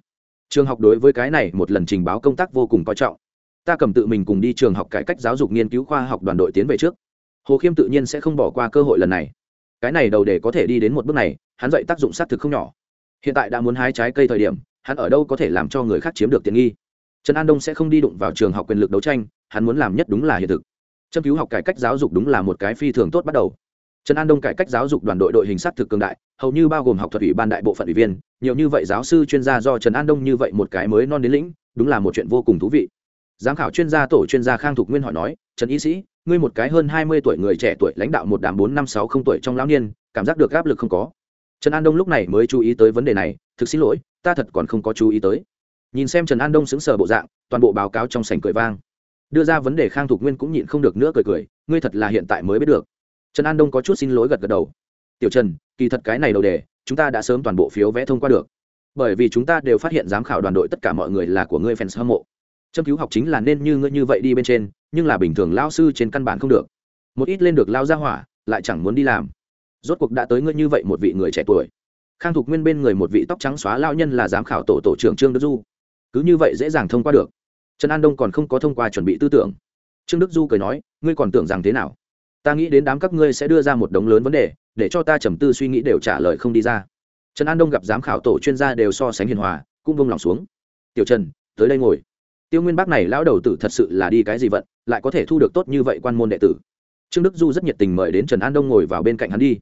Trường học đối với cái này một lần trình báo công tác vô cùng coi trọng. Ta cầm tự mình cùng đi trường học cải cách giáo dục nghiên cứu khoa học đoàn đội tiến về trước. Hồ khiêm tự nhiên sẽ không bỏ qua cơ hội lần này. Cái này đầu để có thể đi đến một bước này, hắn dạy tác dụng xác thực không nhỏ hiện tại đã muốn hái trái cây thời điểm, hắn ở đâu có thể làm cho người khác chiếm được tiện nghi. Trần an đông sẽ không đi đụng vào trường học quyền lực đấu tranh, hắn muốn làm nhất đúng là hiện thực. Châm cứu học cải cách giáo dục đúng là một cái phi thường tốt bắt đầu. Trần an đông cải cách giáo dục đoàn đội đội hình sát thực cường đại, hầu như bao gồm học thuật ủy ban đại bộ phận ủy viên, nhiều như vậy giáo sư chuyên gia do trần an đông như vậy một cái mới non đến lĩnh, đúng là một chuyện vô cùng thú vị. Giám khảo chuyên gia tổ chuyên gia khang thục nguyên hỏi nói, trần y sĩ, ngươi một cái hơn hai mươi tuổi người trẻ tuổi lãnh đạo một đám bốn năm sáu không tuổi trong lão niên, cảm giác được áp lực không có? Trần an đông lúc này mới chú ý tới vấn đề này, thực xin lỗi, ta thật còn không có chú ý tới. Nhìn xem trần an đông xứng sờ bộ dạng, toàn bộ báo cáo trong sảnh cười vang. Đưa ra vấn đề khang thục nguyên cũng nhịn không được nữa cười cười, ngươi thật là hiện tại mới biết được. Trần an đông có chút xin lỗi gật gật đầu. Tiểu trần, kỳ thật cái này đầu đề, chúng ta đã sớm toàn bộ phiếu vẽ thông qua được. Bởi vì chúng ta đều phát hiện giám khảo đoàn đội tất cả mọi người là của ngươi fans hâm mộ. Châm cứu học chính là nên như ngươi như vậy đi bên trên, nhưng là bình thường lao sư trên căn bản không được. Một ít lên được lao ra hỏa, lại chẳng muốn đi làm rốt cuộc đã tới ngươi như vậy một vị người trẻ tuổi. Khang thục nguyên bên người một vị tóc trắng xóa lao nhân là giám khảo tổ tổ trưởng trương đức du. Cứ như vậy dễ dàng thông qua được. Trần an đông còn không có thông qua chuẩn bị tư tưởng. Trương đức du cười nói, ngươi còn tưởng rằng thế nào? Ta nghĩ đến đám các ngươi sẽ đưa ra một đống lớn vấn đề, để cho ta trầm tư suy nghĩ đều trả lời không đi ra. Trần an đông gặp giám khảo tổ chuyên gia đều so sánh hiền hòa, cũng vung lòng xuống. Tiểu trần, tới đây ngồi. Tiêu nguyên bác này lão đầu tử thật sự là đi cái gì vận, lại có thể thu được tốt như vậy quan môn đệ tử. Trương đức du rất nhiệt tình mời đến trần an đông ngồi vào bên cạnh hắn đi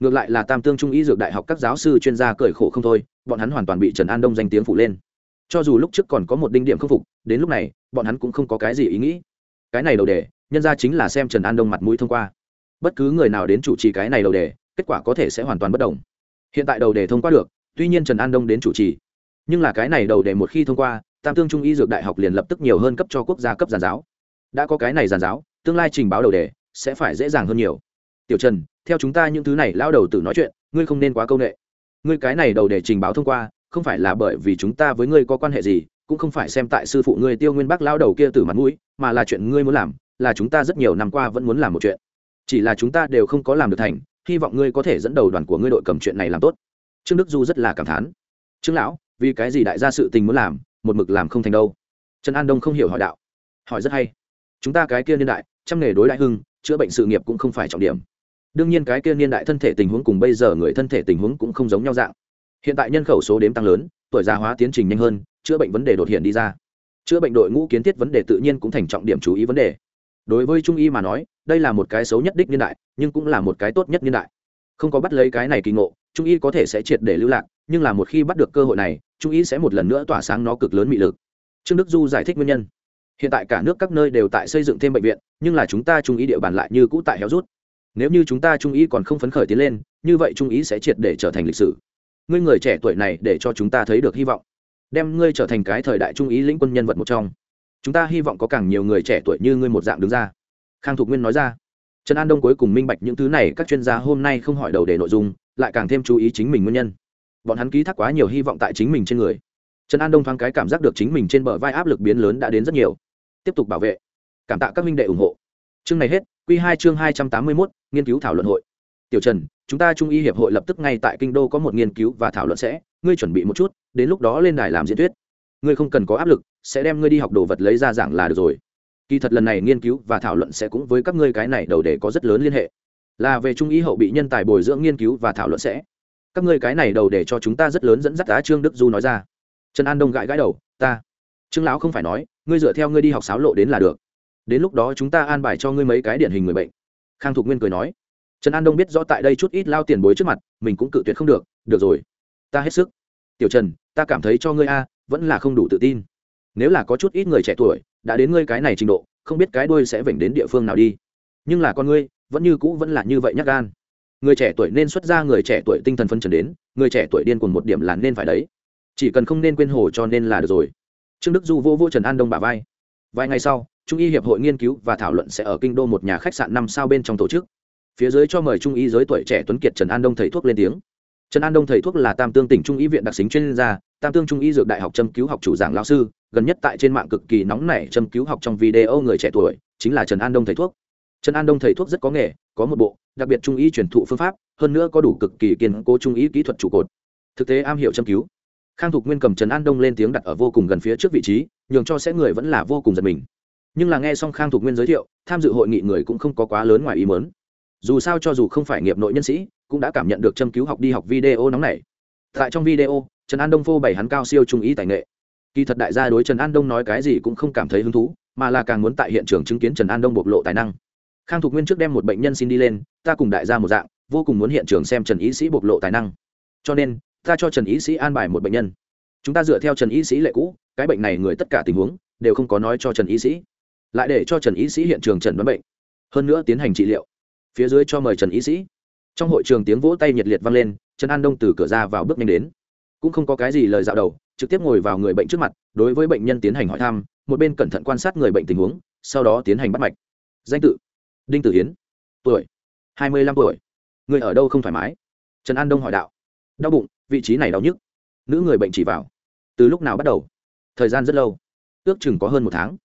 ngược lại là tam tương trung y dược đại học các giáo sư chuyên gia cởi khổ không thôi, bọn hắn hoàn toàn bị trần an đông danh tiếng phụ lên. Cho dù lúc trước còn có một đinh điểm khâm phục, đến lúc này, bọn hắn cũng không có cái gì ý nghĩ. Cái này đầu đề, nhân ra chính là xem trần an đông mặt mũi thông qua. Bất cứ người nào đến chủ trì cái này đầu đề, kết quả có thể sẽ hoàn toàn bất đồng. Hiện tại đầu đề thông qua được, tuy nhiên trần an đông đến chủ trì. Nhưng là cái này đầu đề một khi thông qua, tam tương trung y dược đại học liền lập tức nhiều hơn cấp cho quốc gia cấp giàn giáo. Đã có cái này giàn giáo, tương lai trình báo đầu đề sẽ phải dễ dàng hơn nhiều. Tiểu trần theo chúng ta những thứ này lao đầu tự nói chuyện, ngươi không nên quá c â u n ệ ngươi cái này đầu để trình báo thông qua, không phải là bởi vì chúng ta với ngươi có quan hệ gì, cũng không phải xem tại sư phụ ngươi tiêu nguyên bắc lao đầu kia từ mặt mũi, mà là chuyện ngươi muốn làm, là chúng ta rất nhiều năm qua vẫn muốn làm một chuyện. Chỉ là chúng ta đều không có làm được thành, hy vọng ngươi có thể dẫn đầu đoàn của ngươi đội cầm chuyện này làm tốt. Trương đức du rất là cảm thán. Trương lão, vì cái gì đại gia sự tình muốn làm, một mực làm không thành đâu? Trần an đông không hiểu hỏi đạo. Hỏi rất hay. Chúng ta cái kia niên đại, trăm nghề đối đại hưng, chữa bệnh sự nghiệp cũng không phải trọng điểm đương nhiên cái kia niên đại thân thể tình huống cùng bây giờ người thân thể tình huống cũng không giống nhau dạng. Hiện tại nhân khẩu số đếm tăng lớn, tuổi già hóa tiến trình nhanh hơn, chữa bệnh vấn đề đột hiện đi ra. Chữa bệnh đội ngũ kiến thiết vấn đề tự nhiên cũng thành trọng điểm chú ý vấn đề. Đối với trung y mà nói, đây là một cái xấu nhất đích niên đại, nhưng cũng là một cái tốt nhất niên đại. Không có bắt lấy cái này kỳ ngộ, trung y có thể sẽ triệt để lưu lạc, nhưng là một khi bắt được cơ hội này, trung y sẽ một lần nữa tỏa sáng nó cực lớn mị lực. Trương đức du giải thích nguyên nhân. Hiện tại cả nước các nơi đều tại xây dựng thêm bệnh viện, nhưng là chúng ta trung y địa bàn lại như cũ tại héo rút nếu như chúng ta trung ý còn không phấn khởi tiến lên, như vậy trung ý sẽ triệt để trở thành lịch sử. Ngươi người trẻ tuổi này để cho chúng ta thấy được hy vọng. Đem ngươi trở thành cái thời đại trung ý lĩnh quân nhân vật một trong. Chúng ta hy vọng có càng nhiều người trẻ tuổi như ngươi một dạng đứng ra. Khang thục nguyên nói ra. Trần an đông cuối cùng minh bạch những thứ này, các chuyên gia hôm nay không hỏi đầu đề nội dung, lại càng thêm chú ý chính mình nguyên nhân. Bọn hắn ký thác quá nhiều hy vọng tại chính mình trên người. Trần an đông thoáng cái cảm giác được chính mình trên bờ vai áp lực biến lớn đã đến rất nhiều. Tiếp tục bảo vệ. Cảm tạ các minh đệ ủng hộ. Chương này hết q hai chương hai trăm tám mươi mốt nghiên cứu thảo luận hội. Tiểu trần, chúng ta trung y hiệp hội lập tức ngay tại kinh đô có một nghiên cứu và thảo luận sẽ. Ngươi chuẩn bị một chút, đến lúc đó lên đài làm diễn thuyết. Ngươi không cần có áp lực, sẽ đem ngươi đi học đồ vật lấy ra giảng là được rồi. Kỳ thật lần này nghiên cứu và thảo luận sẽ cũng với các ngươi cái này đầu để có rất lớn liên hệ. Là về trung y hậu bị nhân tài bồi dưỡng nghiên cứu và thảo luận sẽ. Các ngươi cái này đầu để cho chúng ta rất lớn dẫn dắt đá trương đức du nói ra. Trần an đông gãi gãi đầu, ta, trương lão không phải nói, ngươi dựa theo ngươi đi học sáo lộ đến là được. Đến lúc đó chúng ta an bài cho ngươi mấy cái điển hình người bệnh khang thục nguyên cười nói, trần an đông biết rõ tại đây chút ít lao tiền bối trước mặt, mình cũng cự tuyệt không được được rồi, ta hết sức. Tiểu trần, ta cảm thấy cho ngươi a, vẫn là không đủ tự tin. Nếu là có chút ít người trẻ tuổi, đã đến ngươi cái này trình độ, không biết cái đuôi sẽ vểnh đến địa phương nào đi. Nhưng là con ngươi, vẫn như cũ vẫn là như vậy nhắc gan. Người trẻ tuổi nên xuất ra người trẻ tuổi tinh thần phân trần đến, người trẻ tuổi điên cuồng một điểm là nên phải đấy. Chỉ cần không nên quên hồ cho nên là được rồi. Trương đức du vô vô trần an đông bà vai. Vài ngày sau trung y hiệp hội nghiên cứu và thảo luận sẽ ở kinh đô một nhà khách sạn năm sao bên trong tổ chức. Phía dưới cho mời trung y giới tuổi trẻ tuấn kiệt, trần an đông thầy thuốc lên tiếng. Trần an đông thầy thuốc là tam tương tỉnh trung y viện đặc xính chuyên gia, tam tương trung y dược đại học châm cứu học chủ giảng lao sư, gần nhất tại trên mạng cực kỳ nóng nảy châm cứu học trong video người trẻ tuổi, chính là trần an đông thầy thuốc. Trần an đông thầy thuốc rất có nghề, có một bộ, đặc biệt trung y truyền thụ phương pháp, hơn nữa có đủ cực kỳ kiên cố trung y kỹ thuật trụ cột. Thực tế am hiểu châm cứu. Khang thục nguyên cầm trần an đông lên tiếng đặt ở vô cùng gần phía trước vị trí, nhường cho sẽ người vẫn là vô cùng giật mình nhưng là nghe xong khang thục nguyên giới thiệu, tham dự hội nghị người cũng không có quá lớn ngoài ý mớn dù sao cho dù không phải nghiệp nội nhân sĩ, cũng đã cảm nhận được châm cứu học đi học video nóng này tại trong video, trần an đông phô bày hắn cao siêu trung ý tài nghệ. Kỳ thật đại gia đối trần an đông nói cái gì cũng không cảm thấy hứng thú, mà là càng muốn tại hiện trường chứng kiến trần an đông bộc lộ tài năng. Khang thục nguyên trước đem một bệnh nhân xin đi lên, ta cùng đại gia một dạng, vô cùng muốn hiện trường xem trần ý sĩ bộc lộ tài năng. Cho nên, ta cho trần ý sĩ an bài một bệnh nhân. Chúng ta dựa theo trần ý sĩ lệ cũ, cái bệnh này người tất cả tình huống, đều không có nói cho trần ý sĩ lại để cho trần y sĩ hiện trường trần đoán bệnh. Hơn nữa tiến hành trị liệu. Phía dưới cho mời trần y sĩ. Trong hội trường tiếng vỗ tay nhiệt liệt vang lên, trần an đông từ cửa ra vào bước nhanh đến. Cũng không có cái gì lời dạo đầu, trực tiếp ngồi vào người bệnh trước mặt, đối với bệnh nhân tiến hành hỏi thăm, một bên cẩn thận quan sát người bệnh tình huống, sau đó tiến hành bắt mạch. Danh tự đinh tử hiến. Tuổi hai mươi lăm tuổi. Người ở đâu không thoải mái? Trần an đông hỏi đạo. Đau bụng, vị trí này đau nhức. Nữ người bệnh chỉ vào. Từ lúc nào bắt đầu? Thời gian rất lâu. Ước chừng có hơn một tháng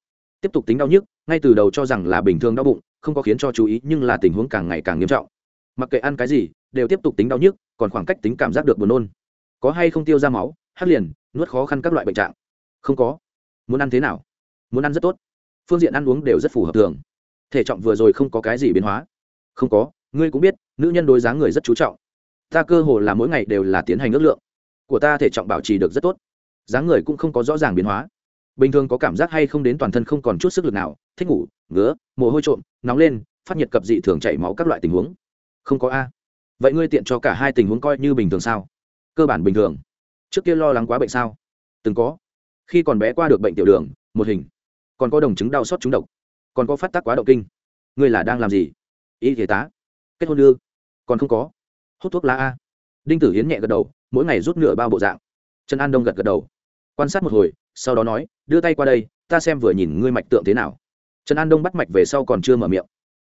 tiếp tục tính đau nhức, ngay từ đầu cho rằng là bình thường đau bụng, không có khiến cho chú ý, nhưng là tình huống càng ngày càng nghiêm trọng. Mặc kệ ăn cái gì, đều tiếp tục tính đau nhức, còn khoảng cách tính cảm giác được buồn nôn. Có hay không tiêu ra máu hắt liền, nuốt khó khăn các loại bệnh trạng. Không có. Muốn ăn thế nào? Muốn ăn rất tốt. Phương diện ăn uống đều rất phù hợp thường. Thể trọng vừa rồi không có cái gì biến hóa. Không có, ngươi cũng biết, nữ nhân đối dáng người rất chú trọng. Ta cơ hồ là mỗi ngày đều là tiến hành ước lượng. Của ta thể trọng bảo trì được rất tốt. Dáng người cũng không có rõ ràng biến hóa bình thường có cảm giác hay không đến toàn thân không còn chút sức lực nào, thích ngủ, ngứa, mồ hôi trộm, nóng lên, phát nhiệt cập dị thường chảy máu các loại tình huống. Không có a. Vậy ngươi tiện cho cả hai tình huống coi như bình thường sao? Cơ bản bình thường. Trước kia lo lắng quá bệnh sao? Từng có. Khi còn bé qua được bệnh tiểu đường, một hình. Còn có đồng chứng đau xót trúng độc. Còn có phát tác quá động kinh. Ngươi là đang làm gì? Y thể tá. Kết hôn đưa còn không có. Hút thuốc lá a. Đinh tử hiến nhẹ gật đầu, mỗi ngày rút nửa bao bộ dạng. Trần an đông gật gật đầu. Quan sát một hồi sau đó nói, đưa tay qua đây, ta xem vừa nhìn ngươi mạch tượng thế nào. Trần an đông bắt mạch về sau còn chưa mở miệng.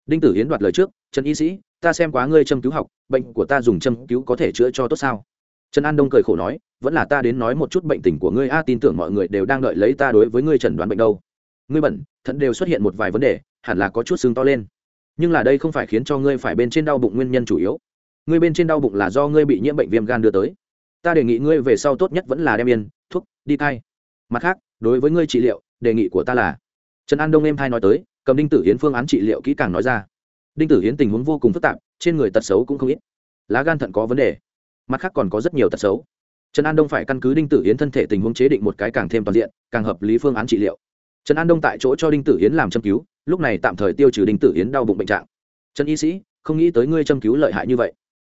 Đinh tử hiến đoạt lời trước, trần y sĩ, ta xem quá ngươi châm cứu học, bệnh của ta dùng châm cứu có thể chữa cho tốt sao? Trần an đông cười khổ nói, vẫn là ta đến nói một chút bệnh tình của ngươi, a, tin tưởng mọi người đều đang đợi lấy ta đối với ngươi chẩn đoán bệnh đâu. Ngươi bẩn, thận đều xuất hiện một vài vấn đề, hẳn là có chút xương to lên. Nhưng là đây không phải khiến cho ngươi phải bên trên đau bụng nguyên nhân chủ yếu. Ngươi bên trên đau bụng là do ngươi bị nhiễm bệnh viêm gan đưa tới. Ta đề nghị ngươi về sau tốt nhất vẫn là đem yên, thuốc, đi thai mặt khác, đối với ngươi trị liệu, đề nghị của ta là, trần an đông em thay nói tới, cầm đinh tử hiến phương án trị liệu kỹ càng nói ra. Đinh tử hiến tình huống vô cùng phức tạp, trên người tật xấu cũng không ít. Lá gan thận có vấn đề. Mặt khác còn có rất nhiều tật xấu. Trần an đông phải căn cứ đinh tử hiến thân thể tình huống chế định một cái càng thêm toàn diện, càng hợp lý phương án trị liệu. Trần an đông tại chỗ cho đinh tử hiến làm châm cứu, lúc này tạm thời tiêu trừ đinh tử hiến đau bụng bệnh trạng. Trần y sĩ, không nghĩ tới ngươi châm cứu lợi hại như vậy.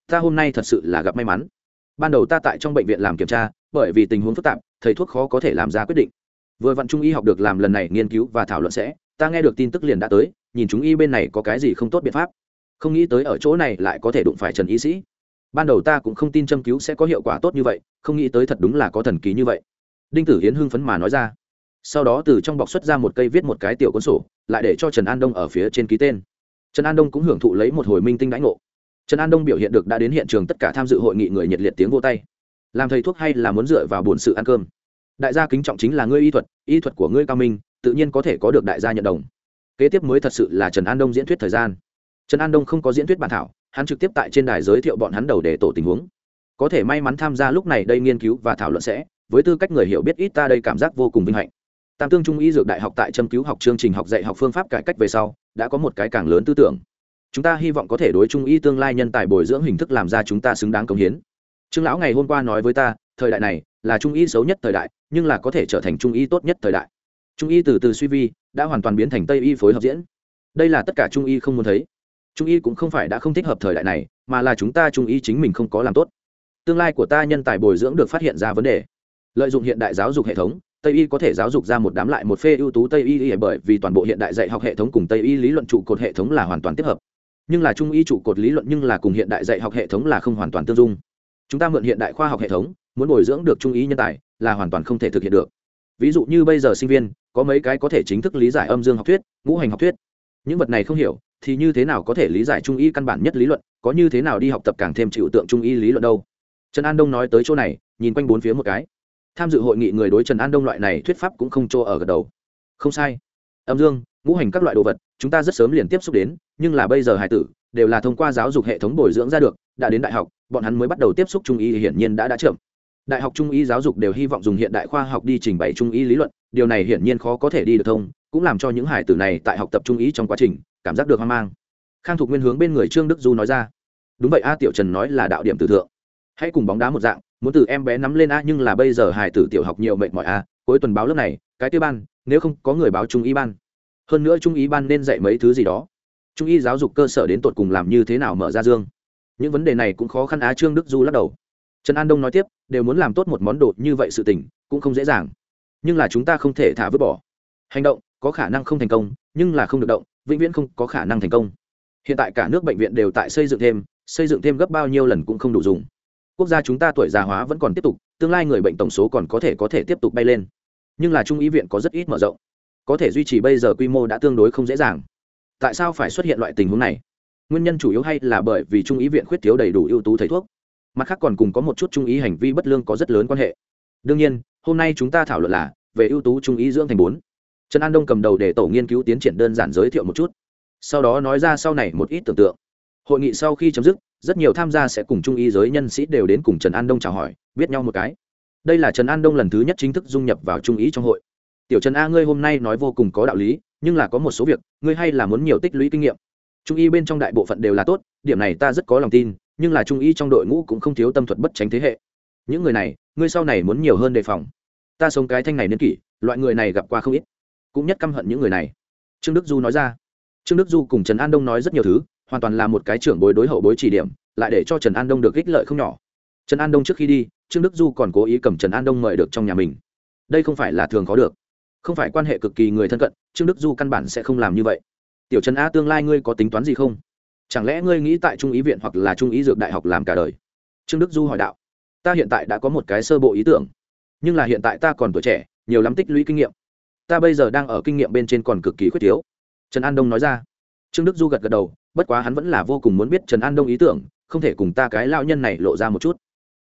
Ta hôm nay thật sự là gặp may mắn. Ban đầu ta tại trong bệnh viện làm kiểm tra, bởi vì tình huống phức tạp thầy thuốc khó có thể làm ra quyết định. Vừa vặn trung y học được làm lần này nghiên cứu và thảo luận sẽ, ta nghe được tin tức liền đã tới, nhìn chúng y bên này có cái gì không tốt biện pháp. Không nghĩ tới ở chỗ này lại có thể đụng phải trần y sĩ. Ban đầu ta cũng không tin châm cứu sẽ có hiệu quả tốt như vậy, không nghĩ tới thật đúng là có thần kỳ như vậy. Đinh tử hiến hưng phấn mà nói ra. Sau đó từ trong bọc xuất ra một cây viết một cái tiểu cuốn sổ, lại để cho trần an đông ở phía trên ký tên. Trần an đông cũng hưởng thụ lấy một hồi minh tinh đãi ngộ. Trần an đông biểu hiện được đã đến hiện trường tất cả tham dự hội nghị người nhiệt liệt tiếng vô tay làm thầy thuốc hay là muốn dựa vào bổn sự ăn cơm. Đại gia kính trọng chính là ngươi y thuật y thuật của ngươi cao minh, tự nhiên có thể có được đại gia nhận đồng. Kế tiếp mới thật sự là trần an đông diễn thuyết thời gian. Trần an đông không có diễn thuyết bản thảo, hắn trực tiếp tại trên đài giới thiệu bọn hắn đầu để tổ tình huống. Có thể may mắn tham gia lúc này đây nghiên cứu và thảo luận sẽ, với tư cách người hiểu biết ít ta đây cảm giác vô cùng vinh hạnh. Tam tương trung y dược đại học tại châm cứu học chương trình học dạy học phương pháp cải cách về sau, đã có một cái càng lớn tư tưởng. Chúng ta hy vọng có thể đối trung y tương lai nhân tài bồi dưỡng hình thức làm ra chúng ta xứng đáng công hiến trương lão ngày hôm qua nói với ta, thời đại này là trung y xấu nhất thời đại, nhưng là có thể trở thành trung y tốt nhất thời đại. Trung y từ từ suy vi, đã hoàn toàn biến thành tây y phối hợp diễn. Đây là tất cả trung y không muốn thấy. Trung y cũng không phải đã không thích hợp thời đại này, mà là chúng ta trung y chính mình không có làm tốt. Tương lai của ta nhân tài bồi dưỡng được phát hiện ra vấn đề. Lợi dụng hiện đại giáo dục hệ thống, tây y có thể giáo dục ra một đám lại một phê ưu tú tây y bởi vì toàn bộ hiện đại dạy học hệ thống cùng tây y lý luận trụ cột hệ thống là hoàn toàn tiếp hợp. Nhưng là trung y trụ cột lý luận nhưng là cùng hiện đại dạy học hệ thống là không hoàn toàn tương dung chúng ta mượn hiện đại khoa học hệ thống, muốn bồi dưỡng được trung y nhân tài là hoàn toàn không thể thực hiện được. Ví dụ như bây giờ sinh viên, có mấy cái có thể chính thức lý giải âm dương học thuyết, ngũ hành học thuyết. Những vật này không hiểu, thì như thế nào có thể lý giải trung y căn bản nhất lý luận, có như thế nào đi học tập càng thêm chịu tượng trung y lý luận đâu? Trần an đông nói tới chỗ này, nhìn quanh bốn phía một cái. Tham dự hội nghị người đối trần an đông loại này thuyết pháp cũng không chỗ ở gật đầu. Không sai. Âm dương, ngũ hành các loại đồ vật, chúng ta rất sớm liền tiếp xúc đến, nhưng là bây giờ hải tử, đều là thông qua giáo dục hệ thống bồi dưỡng ra được, đã đến đại học bọn hắn mới bắt đầu tiếp xúc trung y hiển nhiên đã đã chậm. Đại học trung y giáo dục đều hy vọng dùng hiện đại khoa học đi trình bày trung y lý luận, điều này hiển nhiên khó có thể đi được thông, cũng làm cho những hải tử này tại học tập trung y trong quá trình, cảm giác được hoang mang. Khang thục nguyên hướng bên người trương đức du nói ra, đúng vậy a, tiểu trần nói là đạo điểm tử thượng. Hãy cùng bóng đá một dạng, muốn từ em bé nắm lên a, nhưng là bây giờ hải tử tiểu học nhiều mệt mỏi a, cuối tuần báo lớp này, cái tiêu ban, nếu không có người báo trung y ban. Hơn nữa trung y ban nên dạy mấy thứ gì đó. Trung y giáo dục cơ sở đến tột cùng làm như thế nào mở ra dương? Những vấn đề này cũng khó khăn á trương đức du lắc đầu. Trần an đông nói tiếp, đều muốn làm tốt một món đồ như vậy sự tình, cũng không dễ dàng. Nhưng là chúng ta không thể thả vứt bỏ. Hành động, có khả năng không thành công, nhưng là không được động, vĩnh viễn không có khả năng thành công. Hiện tại cả nước bệnh viện đều tại xây dựng thêm, xây dựng thêm gấp bao nhiêu lần cũng không đủ dùng. Quốc gia chúng ta tuổi già hóa vẫn còn tiếp tục, tương lai người bệnh tổng số còn có thể có thể tiếp tục bay lên. Nhưng là trung y viện có rất ít mở rộng. Có thể duy trì bây giờ quy mô đã tương đối không dễ dàng. Tại sao phải xuất hiện loại tình huống này? Nguyên nhân chủ yếu hay là bởi vì trung ý viện khuyết thiếu đầy đủ ưu tú thầy thuốc. Mặt khác còn cùng có một chút trung ý hành vi bất lương có rất lớn quan hệ. Đương nhiên, hôm nay chúng ta thảo luận là về ưu tú trung ý dưỡng thành bốn. Trần an đông cầm đầu để tổ nghiên cứu tiến triển đơn giản giới thiệu một chút. Sau đó nói ra sau này một ít tưởng tượng. Hội nghị sau khi chấm dứt, rất nhiều tham gia sẽ cùng trung ý giới nhân sĩ đều đến cùng trần an đông chào hỏi, biết nhau một cái. Đây là trần an đông lần thứ nhất chính thức dung nhập vào trung ý trong hội. Tiểu trần a, ngươi hôm nay nói vô cùng có đạo lý, nhưng là có một số việc, ngươi hay là muốn nhiều tích lũy kinh nghiệm trung y bên trong đại bộ phận đều là tốt, điểm này ta rất có lòng tin, nhưng là trung y trong đội ngũ cũng không thiếu tâm thuật bất tránh thế hệ. Những người này, ngươi sau này muốn nhiều hơn đề phòng. Ta sống cái thanh này niên kỷ, loại người này gặp qua không ít. Cũng nhất căm hận những người này. Trương đức du nói ra. Trương đức du cùng trần an đông nói rất nhiều thứ, hoàn toàn là một cái trưởng bối đối hậu bối chỉ điểm, lại để cho trần an đông được ích lợi không nhỏ. Trần an đông trước khi đi, trương đức du còn cố ý cầm trần an đông mời được trong nhà mình. Đây không phải là thường có được. Không phải quan hệ cực kỳ người thân cận, trương đức du căn bản sẽ không làm như vậy tiểu trần a tương lai ngươi có tính toán gì không? Chẳng lẽ ngươi nghĩ tại trung ý viện hoặc là trung ý dược đại học làm cả đời? Trương đức du hỏi đạo. Ta hiện tại đã có một cái sơ bộ ý tưởng, nhưng là hiện tại ta còn tuổi trẻ, nhiều lắm tích lũy kinh nghiệm. Ta bây giờ đang ở kinh nghiệm bên trên còn cực kỳ khuyết thiếu. Trần an đông nói ra. Trương đức du gật gật đầu, bất quá hắn vẫn là vô cùng muốn biết trần an đông ý tưởng, không thể cùng ta cái lao nhân này lộ ra một chút.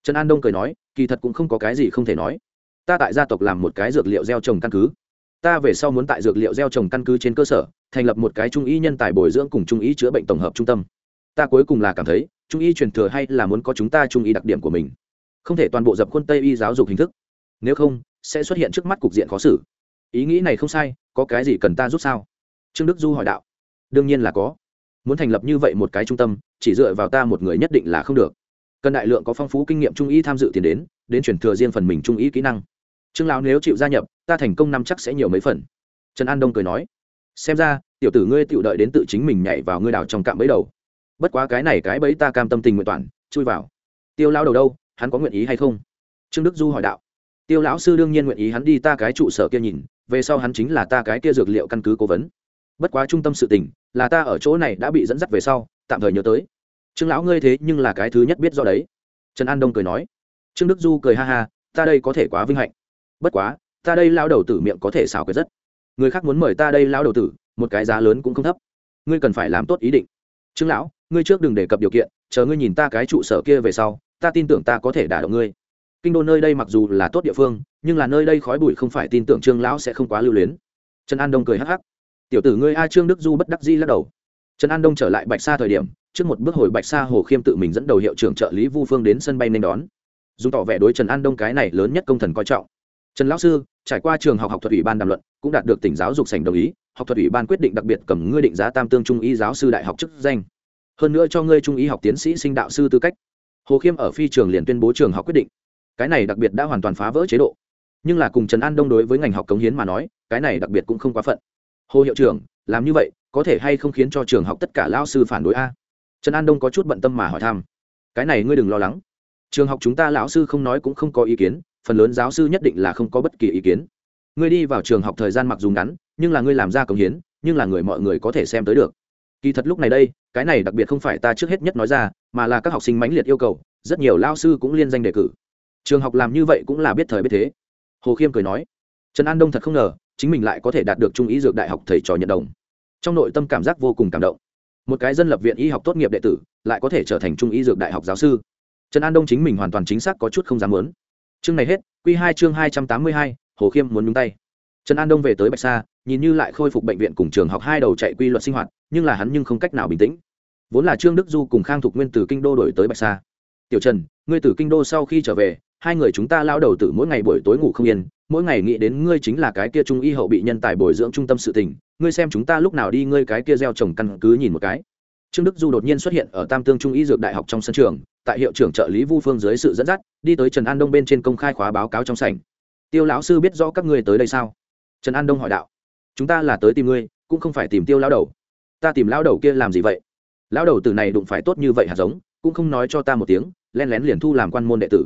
Trần an đông cười nói, kỳ thật cũng không có cái gì không thể nói. Ta tại gia tộc làm một cái dược liệu gieo trồng căn cứ ta về sau muốn tại dược liệu gieo trồng căn cứ trên cơ sở, thành lập một cái trung y nhân tài bồi dưỡng cùng trung y chữa bệnh tổng hợp trung tâm. Ta cuối cùng là cảm thấy, trung y truyền thừa hay là muốn có chúng ta trung y đặc điểm của mình. Không thể toàn bộ dập khuôn tây y giáo dục hình thức. Nếu không, sẽ xuất hiện trước mắt cục diện khó xử. Ý nghĩ này không sai, có cái gì cần ta giúp sao? Trương đức du hỏi đạo. Đương nhiên là có. Muốn thành lập như vậy một cái trung tâm, chỉ dựa vào ta một người nhất định là không được. Cần đại lượng có phong phú kinh nghiệm trung y tham dự tiền đến đến chuyển thừa riêng phần mình trung y kỹ năng trương lão nếu chịu gia nhập, ta thành công năm chắc sẽ nhiều mấy phần. Trần an đông cười nói, xem ra, tiểu tử ngươi tự đợi đến tự chính mình nhảy vào ngươi đào trong cạm bẫy đầu. Bất quá cái này cái bẫy ta cam tâm tình nguyện toàn, chui vào. Tiêu lão đầu đâu, hắn có nguyện ý hay không? Trương đức du hỏi đạo. Tiêu lão sư đương nhiên nguyện ý hắn đi ta cái trụ sở kia nhìn, về sau hắn chính là ta cái kia dược liệu căn cứ cố vấn. Bất quá trung tâm sự tình, là ta ở chỗ này đã bị dẫn dắt về sau, tạm thời nhớ tới. Trương lão ngươi thế nhưng là cái thứ nhất biết do đấy. Trần an đông cười nói. Trương đức du cười ha ha, ta đây có thể quá vinh hạnh bất quá, ta đây lao đầu tử miệng có thể xào quyệt rất. Người khác muốn mời ta đây lao đầu tử, một cái giá lớn cũng không thấp. Ngươi cần phải làm tốt ý định. Trương lão, ngươi trước đừng đề cập điều kiện, chờ ngươi nhìn ta cái trụ sở kia về sau, ta tin tưởng ta có thể đả động ngươi. Kinh đô nơi đây mặc dù là tốt địa phương, nhưng là nơi đây khói bụi không phải tin tưởng trương lão sẽ không quá lưu luyến. Trần an đông cười hắc hắc. Tiểu tử ngươi a trương đức du bất đắc di lắc đầu. Trần an đông trở lại bạch sa thời điểm, trước một bước hồi bạch sa hồ khiêm tự mình dẫn đầu hiệu trưởng trợ lý vu phương đến sân bay nên đón. Dùng tỏ vẻ đối trần an đông cái này lớn nhất công thần coi trọng trần lão sư, trải qua trường học học thuật ủy ban đàm luận, cũng đạt được tỉnh giáo dục sành đồng ý. Học thuật ủy ban quyết định đặc biệt cầm ngươi định giá tam tương trung y giáo sư đại học chức danh. Hơn nữa cho ngươi trung y học tiến sĩ sinh đạo sư tư cách. Hồ khiêm ở phi trường liền tuyên bố trường học quyết định. Cái này đặc biệt đã hoàn toàn phá vỡ chế độ. Nhưng là cùng trần an đông đối với ngành học cống hiến mà nói, cái này đặc biệt cũng không quá phận. Hồ hiệu trưởng, làm như vậy, có thể hay không khiến cho trường học tất cả lao sư phản đối a? Trần an đông có chút bận tâm mà hỏi thăm. Cái này ngươi đừng lo lắng. Trường học chúng ta lão sư không nói cũng không có ý kiến phần lớn giáo sư nhất định là không có bất kỳ ý kiến. Ngươi đi vào trường học thời gian mặc dù ngắn, nhưng là ngươi làm ra công hiến, nhưng là người mọi người có thể xem tới được. Kỳ thật lúc này đây, cái này đặc biệt không phải ta trước hết nhất nói ra, mà là các học sinh mãnh liệt yêu cầu, rất nhiều lao sư cũng liên danh đề cử. Trường học làm như vậy cũng là biết thời biết thế. Hồ khiêm cười nói, trần an đông thật không ngờ, chính mình lại có thể đạt được trung ý dược đại học thầy trò nhận đồng. Trong nội tâm cảm giác vô cùng cảm động. Một cái dân lập viện y học tốt nghiệp đệ tử, lại có thể trở thành trung y dược đại học giáo sư. Trần an đông chính mình hoàn toàn chính xác có chút không dám muốn chương này hết q hai chương hai trăm tám mươi hai, hồ khiêm muốn nhúng tay. Trần an đông về tới bạch sa, nhìn như lại khôi phục bệnh viện cùng trường học hai đầu chạy quy luật sinh hoạt, nhưng là hắn nhưng không cách nào bình tĩnh. Vốn là trương đức du cùng khang thục nguyên từ kinh đô đổi tới bạch sa. Tiểu trần, ngươi từ kinh đô sau khi trở về, hai người chúng ta lao đầu tử mỗi ngày buổi tối ngủ không yên, mỗi ngày nghĩ đến ngươi chính là cái kia trung y hậu bị nhân tài bồi dưỡng trung tâm sự tình, ngươi xem chúng ta lúc nào đi, ngươi cái kia gieo trồng căn cứ nhìn một cái trương đức du đột nhiên xuất hiện ở tam tương trung y dược đại học trong sân trường, tại hiệu trưởng trợ lý vu phương dưới sự dẫn dắt, đi tới trần an đông bên trên công khai khóa báo cáo trong sảnh. Tiêu lão sư biết rõ các ngươi tới đây sao? Trần an đông hỏi đạo. Chúng ta là tới tìm ngươi, cũng không phải tìm tiêu lão đầu. Ta tìm lão đầu kia làm gì vậy? Lão đầu từ này đụng phải tốt như vậy hạt giống, cũng không nói cho ta một tiếng len lén liền thu làm quan môn đệ tử.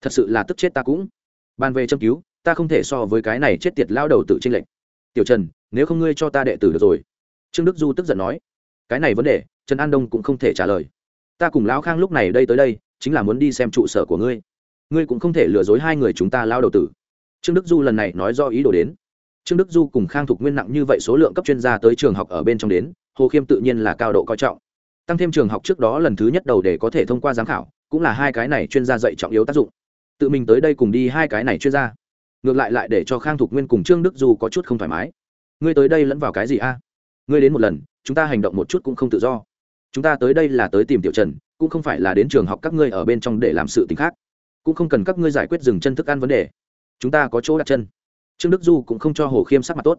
Thật sự là tức chết ta cũng. Bàn về châm cứu, ta không thể so với cái này chết tiệt lão đầu tự tranh lệch. Tiểu trần, nếu không ngươi cho ta đệ tử được rồi. Trương đức du tức giận nói cái này vấn đề, trần an đông cũng không thể trả lời. Ta cùng lão khang lúc này đây tới đây, chính là muốn đi xem trụ sở của ngươi. Ngươi cũng không thể lừa dối hai người chúng ta lao đầu tử. Trương đức du lần này nói do ý đồ đến. Trương đức du cùng khang thục nguyên nặng như vậy số lượng cấp chuyên gia tới trường học ở bên trong đến, hồ khiêm tự nhiên là cao độ coi trọng. Tăng thêm trường học trước đó lần thứ nhất đầu để có thể thông qua giám khảo, cũng là hai cái này chuyên gia dạy trọng yếu tác dụng. Tự mình tới đây cùng đi hai cái này chuyên gia. Ngược lại lại để cho khang thục nguyên cùng trương đức du có chút không thoải mái. Ngươi tới đây lẫn vào cái gì a? Ngươi đến một lần chúng ta hành động một chút cũng không tự do. Chúng ta tới đây là tới tìm tiểu trần, cũng không phải là đến trường học các ngươi ở bên trong để làm sự t ì n h khác. Cũng không cần các ngươi giải quyết dừng chân thức ăn vấn đề. Chúng ta có chỗ đặt chân. Trương đức du cũng không cho hồ khiêm sắc mặt tốt.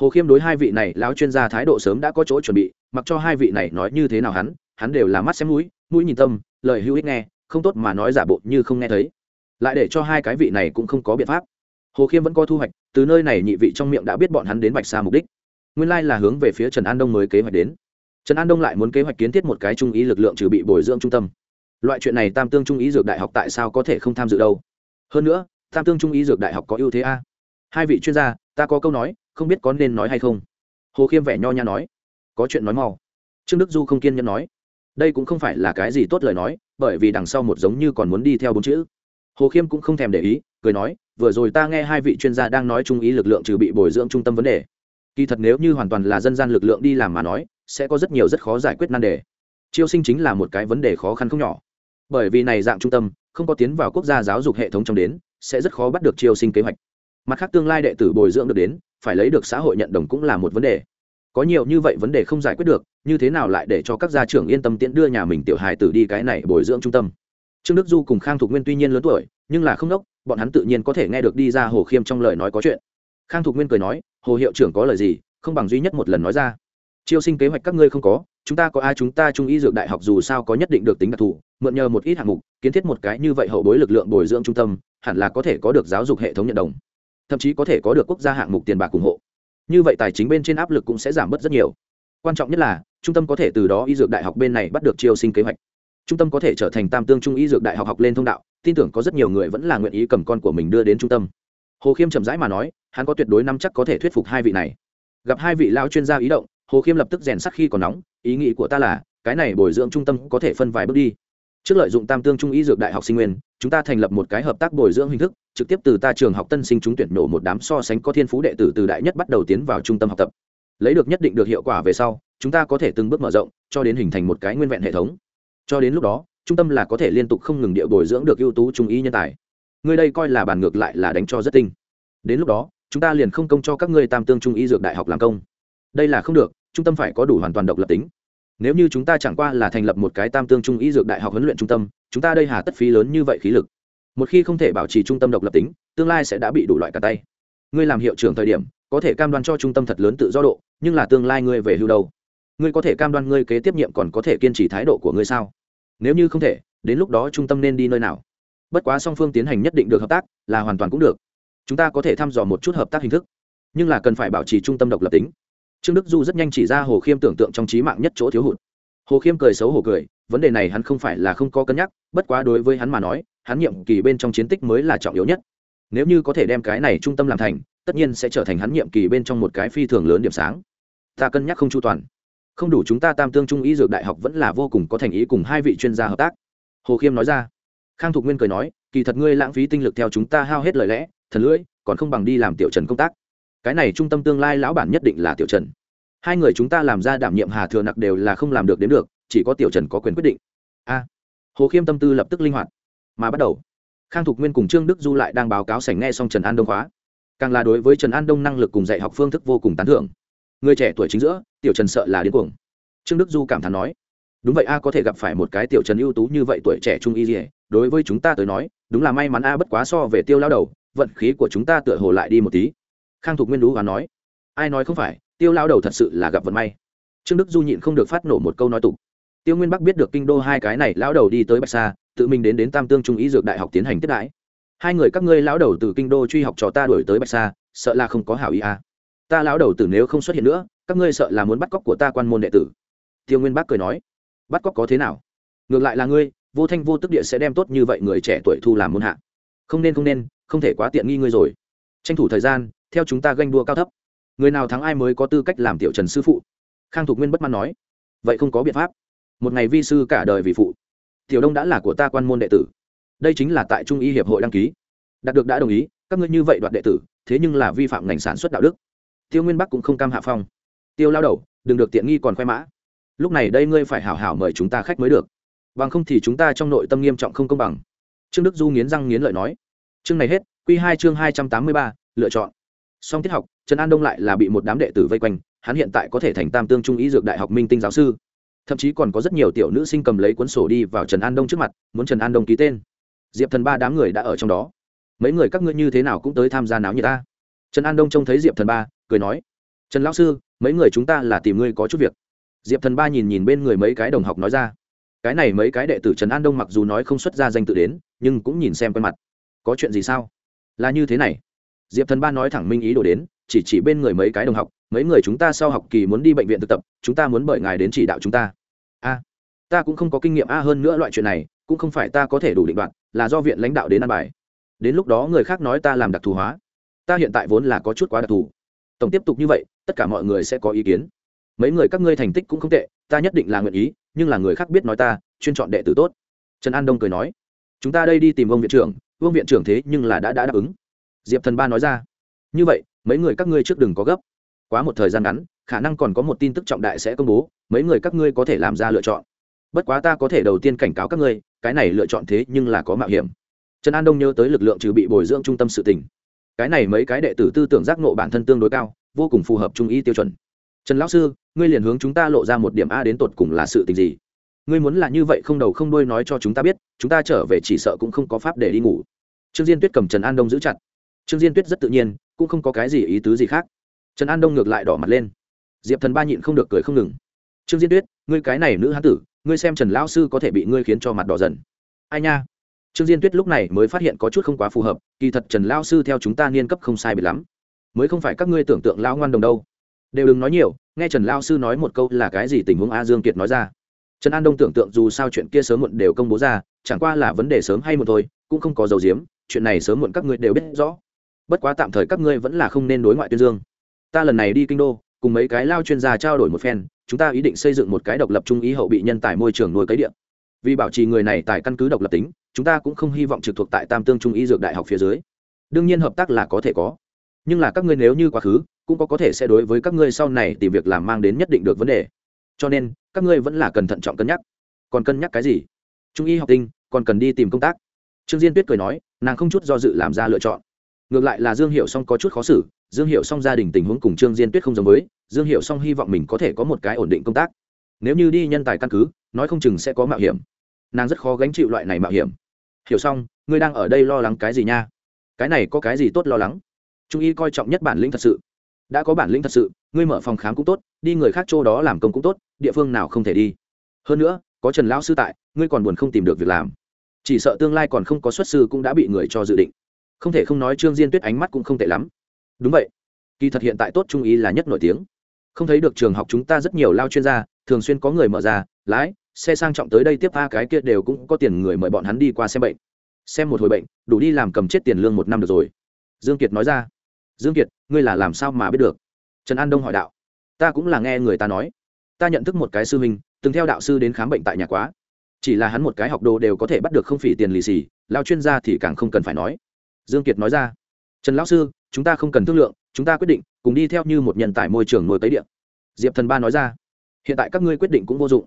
Hồ khiêm đối hai vị này, lão chuyên gia thái độ sớm đã có chỗ chuẩn bị, mặc cho hai vị này nói như thế nào hắn hắn đều là mắt xem mũi mũi nhìn tâm, lời hữu ích nghe, không tốt mà nói giả bộ như không nghe thấy. Lại để cho hai cái vị này cũng không có biện pháp. Hồ khiêm vẫn có thu hoạch, từ nơi này nhị vị trong miệng đã biết bọn hắn đến bạch sa mục đích nguyên lai là hướng về phía trần an đông mới kế hoạch đến. Trần an đông lại muốn kế hoạch kiến thiết một cái trung ý lực lượng trừ bị bồi dưỡng trung tâm. Loại chuyện này tam tương trung ý dược đại học tại sao có thể không tham dự đâu? Hơn nữa, tam tương trung ý dược đại học có ưu thế a. Hai vị chuyên gia, ta có câu nói, không biết có nên nói hay không? Hồ khiêm vẻ nho nha nói. Có chuyện nói mau. Trương đức du không kiên nhẫn nói. Đây cũng không phải là cái gì tốt lời nói, bởi vì đằng sau một giống như còn muốn đi theo bốn chữ. Hồ khiêm cũng không thèm để ý, cười nói, vừa rồi ta nghe hai vị chuyên gia đang nói trung ý lực lượng trừ bị bồi dưỡng trung tâm vấn đề kỳ thật nếu như hoàn toàn là dân gian lực lượng đi làm mà nói, sẽ có rất nhiều rất khó giải quyết nan đề. Chiêu sinh chính là một cái vấn đề khó khăn không nhỏ. Bởi vì này dạng trung tâm, không có tiến vào quốc gia giáo dục hệ thống trong đến, sẽ rất khó bắt được chiêu sinh kế hoạch. Mặt khác tương lai đệ tử bồi dưỡng được đến, phải lấy được xã hội nhận đồng cũng là một vấn đề. Có nhiều như vậy vấn đề không giải quyết được, như thế nào lại để cho các gia trưởng yên tâm tiễn đưa nhà mình tiểu hài tử đi cái này bồi dưỡng trung tâm? Trương đức du cùng khang thục nguyên tuy nhiên lớn tuổi, nhưng là không đốc, bọn hắn tự nhiên có thể nghe được đi ra hồ khiêm trong lời nói có chuyện khang thục nguyên cười nói, hồ hiệu trưởng có lời gì, không bằng duy nhất một lần nói ra. Chiêu sinh kế hoạch các ngươi không có, chúng ta có ai chúng ta trung y dược đại học dù sao có nhất định được tính đặc thù, mượn nhờ một ít hạng mục, kiến thiết một cái như vậy hậu bối lực lượng bồi dưỡng trung tâm, hẳn là có thể có được giáo dục hệ thống nhận đồng. Thậm chí có thể có được quốc gia hạng mục tiền bạc ủng hộ. Như vậy tài chính bên trên áp lực cũng sẽ giảm bớt rất nhiều. Quan trọng nhất là, trung tâm có thể từ đó y dược đại học bên này bắt được chiêu sinh kế hoạch. Trung tâm có thể trở thành tam tương trung y dược đại học học lên thông đạo, tin tưởng có rất nhiều người vẫn là nguyện ý cầm con của mình đưa đến trung tâm. Hồ khiêm chậm rãi mà nói hắn có tuyệt đối năm chắc có thể thuyết phục hai vị này. Gặp hai vị lao chuyên gia ý động, hồ khiêm lập tức rèn sắc khi còn nóng, ý nghĩ của ta là, cái này bồi dưỡng trung tâm có thể phân vài bước đi. Trước lợi dụng tam tương trung y dược đại học sinh nguyên, chúng ta thành lập một cái hợp tác bồi dưỡng hình thức, trực tiếp từ ta trường học tân sinh chúng tuyển nổ một đám so sánh có thiên phú đệ tử từ đại nhất bắt đầu tiến vào trung tâm học tập. Lấy được nhất định được hiệu quả về sau, chúng ta có thể từng bước mở rộng, cho đến hình thành một cái nguyên vẹn hệ thống. Cho đến lúc đó, trung tâm là có thể liên tục không ngừng địa bồi dưỡng được ưu tú trung y nhân tài. Người đây coi là bàn ngược lại là đánh cho rất tinh. Đến lúc đó chúng ta liền không công cho các ngươi tam tương trung y dược đại học làm công. Đây là không được, trung tâm phải có đủ hoàn toàn độc lập tính. Nếu như chúng ta chẳng qua là thành lập một cái tam tương trung y dược đại học huấn luyện trung tâm, chúng ta đây hà tất phí lớn như vậy khí lực. Một khi không thể bảo trì trung tâm độc lập tính, tương lai sẽ đã bị đủ loại cả tay. Ngươi làm hiệu trưởng thời điểm, có thể cam đoan cho trung tâm thật lớn tự do độ, nhưng là tương lai ngươi về hưu đâu? Ngươi có thể cam đoan ngươi kế tiếp nhiệm còn có thể kiên trì thái độ của ngươi sao? Nếu như không thể, đến lúc đó trung tâm nên đi nơi nào? Bất quá song phương tiến hành nhất định được hợp tác, là hoàn toàn cũng được chúng ta có thể thăm dò một chút hợp tác hình thức, nhưng là cần phải bảo trì trung tâm độc lập tính. Trương đức du rất nhanh chỉ ra hồ khiêm tưởng tượng trong trí mạng nhất chỗ thiếu hụt. Hồ khiêm cười xấu hổ cười, vấn đề này hắn không phải là không có cân nhắc, bất quá đối với hắn mà nói, hắn nhiệm kỳ bên trong chiến tích mới là trọng yếu nhất. Nếu như có thể đem cái này trung tâm làm thành, tất nhiên sẽ trở thành hắn nhiệm kỳ bên trong một cái phi thường lớn điểm sáng. Ta cân nhắc không chu toàn. Không đủ chúng ta tam tương trung y dược đại học vẫn là vô cùng có thành ý cùng hai vị chuyên gia hợp tác. Hồ khiêm nói ra. Khang thục nguyên cười nói, kỳ thật ngươi lãng phí tinh lực theo chúng ta hao hết lời lẽ thần lưỡi, còn không bằng đi làm tiểu trần công tác. Cái này trung tâm tương lai lão bản nhất định là tiểu trần. Hai người chúng ta làm ra đảm nhiệm hà thừa nặc đều là không làm được đến được, chỉ có tiểu trần có quyền quyết định. A. Hồ khiêm tâm tư lập tức linh hoạt. Mà bắt đầu, khang thục nguyên cùng trương đức du lại đang báo cáo sảnh nghe xong trần an đông khóa. Càng là đối với trần an đông năng lực cùng dạy học phương thức vô cùng tán thưởng. Người trẻ tuổi chính giữa, tiểu trần sợ là điên cuồng. Trương đức du cảm thán nói, đúng vậy a, có thể gặp phải một cái tiểu trần ưu tú như vậy tuổi trẻ trung y dỉa đối với chúng ta tới nói, đúng là may mắn a, bất quá so về tiêu lao đầu vận khí của chúng ta tựa hồ lại đi một tí. Khang thục nguyên đú và nói, ai nói không phải, tiêu lao đầu thật sự là gặp vận may. Trương đức du nhịn không được phát nổ một câu nói tục. Tiêu nguyên bắc biết được kinh đô hai cái này lão đầu đi tới bạch sa, tự mình đến đến tam tương trung ý dược đại học tiến hành tiếp đãi. Hai người các ngươi lão đầu từ kinh đô truy học trò ta đuổi tới bạch sa, sợ là không có hảo ý à. ta lão đầu từ nếu không xuất hiện nữa, các ngươi sợ là muốn bắt cóc của ta quan môn đệ tử. Tiêu nguyên bắc cười nói, bắt cóc có thế nào? Ngược lại là ngươi, vô thanh vô tức địa sẽ đem tốt như vậy người trẻ tuổi thu làm môn hạ. Không nên không nên không thể quá tiện nghi ngươi rồi. Tranh thủ thời gian, theo chúng ta ganh đua cao thấp. Người nào thắng ai mới có tư cách làm tiểu trần sư phụ? Khang thục nguyên bất mãn nói. Vậy không có biện pháp. Một ngày vi sư cả đời vì phụ. Tiểu đông đã là của ta quan môn đệ tử. Đây chính là tại trung y hiệp hội đăng ký. Đạt được đã đồng ý, các ngươi như vậy đoạt đệ tử, thế nhưng là vi phạm ngành sản xuất đạo đức. Tiêu nguyên bắc cũng không cam hạ phong. Tiêu lao đầu, đừng được tiện nghi còn khoe mã. Lúc này đây ngươi phải hảo hảo mời chúng ta khách mới được. Bằng không thì chúng ta trong nội tâm nghiêm trọng không công bằng. Trương đức du nghiến răng nghiến lợi nói chương này hết q hai chương hai trăm tám mươi ba, lựa chọn. Song tiết học, trần an đông lại là bị một đám đệ tử vây quanh, hắn hiện tại có thể thành tam tương trung ý dược đại học minh tinh giáo sư. Thậm chí còn có rất nhiều tiểu nữ sinh cầm lấy cuốn sổ đi vào trần an đông trước mặt, muốn trần an đông ký tên. Diệp thần ba đám người đã ở trong đó. Mấy người các ngươi như thế nào cũng tới tham gia náo như ta. Trần an đông trông thấy diệp thần ba, cười nói, trần lão sư, mấy người chúng ta là tìm ngươi có chút việc. Diệp thần ba nhìn nhìn bên người mấy cái đồng học nói ra. Cái này mấy cái đệ tử trần an đông mặc dù nói không xuất ra danh tự đến, nhưng cũng nhìn xem quen mặt có chuyện gì sao? Là như thế này. Diệp thần ba nói thẳng minh ý đồ đến, chỉ chỉ bên người mấy cái đồng học, mấy người chúng ta sau học kỳ muốn đi bệnh viện thực tập, chúng ta muốn bởi ngài đến chỉ đạo chúng ta. A, ta cũng không có kinh nghiệm a hơn nữa loại chuyện này, cũng không phải ta có thể đủ định đoạt, là do viện lãnh đạo đến ăn bài. Đến lúc đó người khác nói ta làm đặc thù hóa. Ta hiện tại vốn là có chút quá đặc thù. Tổng tiếp tục như vậy, tất cả mọi người sẽ có ý kiến. Mấy người các ngươi thành tích cũng không tệ, ta nhất định là nguyện ý, nhưng là người khác biết nói ta, chuyên chọn đệ tử tốt. Trần an đông cười nói, chúng ta đây đi tìm ông viện trưởng Vương viện trưởng thế nhưng là đã đã đáp ứng. Diệp thần ba nói ra, như vậy, mấy người các ngươi trước đừng có gấp. Quá một thời gian ngắn, khả năng còn có một tin tức trọng đại sẽ công bố, mấy người các ngươi có thể làm ra lựa chọn. Bất quá ta có thể đầu tiên cảnh cáo các ngươi, cái này lựa chọn thế nhưng là có mạo hiểm. Trần an đông nhớ tới lực lượng trừ bị bồi dưỡng trung tâm sự tỉnh cái này mấy cái đệ tử tư tưởng giác ngộ bản thân tương đối cao, vô cùng phù hợp trung y tiêu chuẩn. Trần lão sư, ngươi liền hướng chúng ta lộ ra một điểm a đến tột cùng là sự tình gì? Ngươi muốn là như vậy không đầu không đuôi nói cho chúng ta biết, chúng ta trở về chỉ sợ cũng không có pháp để đi ngủ trương diên tuyết cầm trần an đông giữ chặt. Trương diên tuyết rất tự nhiên, cũng không có cái gì ý tứ gì khác. Trần an đông ngược lại đỏ mặt lên. Diệp thần ba nhịn không được cười không ngừng. Trương diên tuyết, ngươi cái này nữ hán tử, ngươi xem trần lão sư có thể bị ngươi khiến cho mặt đỏ dần. Ai nha? Trương diên tuyết lúc này mới phát hiện có chút không quá phù hợp, kỳ thật trần lão sư theo chúng ta niên cấp không sai bị lắm. Mới không phải các ngươi tưởng tượng lão ngoan đồng đâu. Đều đừng nói nhiều, nghe trần lão sư nói một câu là cái gì tình huống a dương kiệt nói ra. Trần an đông tưởng tượng dù sao chuyện kia sớm muộn đều công bố ra, chẳng qua là vấn đề sớm hay muộn thôi, cũng không có dầu diếm chuyện này sớm muộn các ngươi đều biết rõ. Bất quá tạm thời các ngươi vẫn là không nên đối ngoại tuyên dương. Ta lần này đi kinh đô, cùng mấy cái lao chuyên gia trao đổi một phen, chúng ta ý định xây dựng một cái độc lập trung ý hậu bị nhân tài môi trường nuôi cấy điện vì bảo trì người này tại căn cứ độc lập tính, chúng ta cũng không hy vọng trực thuộc tại tam tương trung ý dược đại học phía dưới. Đương nhiên hợp tác là có thể có. Nhưng là các ngươi nếu như quá khứ, cũng có có thể sẽ đối với các ngươi sau này tìm việc làm mang đến nhất định được vấn đề. Cho nên, các ngươi vẫn là cần thận trọng cân nhắc. Còn cân nhắc cái gì? Trung y học tinh, còn cần đi tìm công tác. Trương diên tuyết cười nói nàng không chút do dự làm ra lựa chọn. Ngược lại là dương hiệu song có chút khó xử, dương hiệu song gia đình tình huống cùng trương diên tuyết không giống với, dương hiệu song hy vọng mình có thể có một cái ổn định công tác. Nếu như đi nhân tài căn cứ, nói không chừng sẽ có mạo hiểm. Nàng rất khó gánh chịu loại này mạo hiểm. Hiểu xong ngươi đang ở đây lo lắng cái gì nha? Cái này có cái gì tốt lo lắng? Trung y coi trọng nhất bản lĩnh thật sự. Đã có bản lĩnh thật sự, ngươi mở phòng khám cũng tốt, đi người khác chỗ đó làm công cũng tốt, địa phương nào không thể đi. Hơn nữa, có trần lão sư tại, ngươi còn buồn không tìm được việc làm chỉ sợ tương lai còn không có xuất sư cũng đã bị người cho dự định. Không thể không nói trương diên tuyết ánh mắt cũng không tệ lắm. Đúng vậy. Kỳ thật hiện tại tốt trung ý là nhất nổi tiếng. Không thấy được trường học chúng ta rất nhiều lao chuyên gia, thường xuyên có người mở ra, lái, xe sang trọng tới đây tiếp a cái kia đều cũng có tiền người mời bọn hắn đi qua xem bệnh. Xem một hồi bệnh, đủ đi làm cầm chết tiền lương một năm được rồi. Dương kiệt nói ra. Dương kiệt, ngươi là làm sao mà biết được? Trần an đông hỏi đạo. Ta cũng là nghe người ta nói. Ta nhận thức một cái sư huynh, từng theo đạo sư đến khám bệnh tại nhà quá chỉ là hắn một cái học đồ đều có thể bắt được không phỉ tiền lì xì lao chuyên gia thì càng không cần phải nói. Dương kiệt nói ra, trần lão sư, chúng ta không cần thương lượng, chúng ta quyết định, cùng đi theo như một nhân tài môi trường nuôi tới điện diệp thần ba nói ra, hiện tại các ngươi quyết định cũng vô dụng.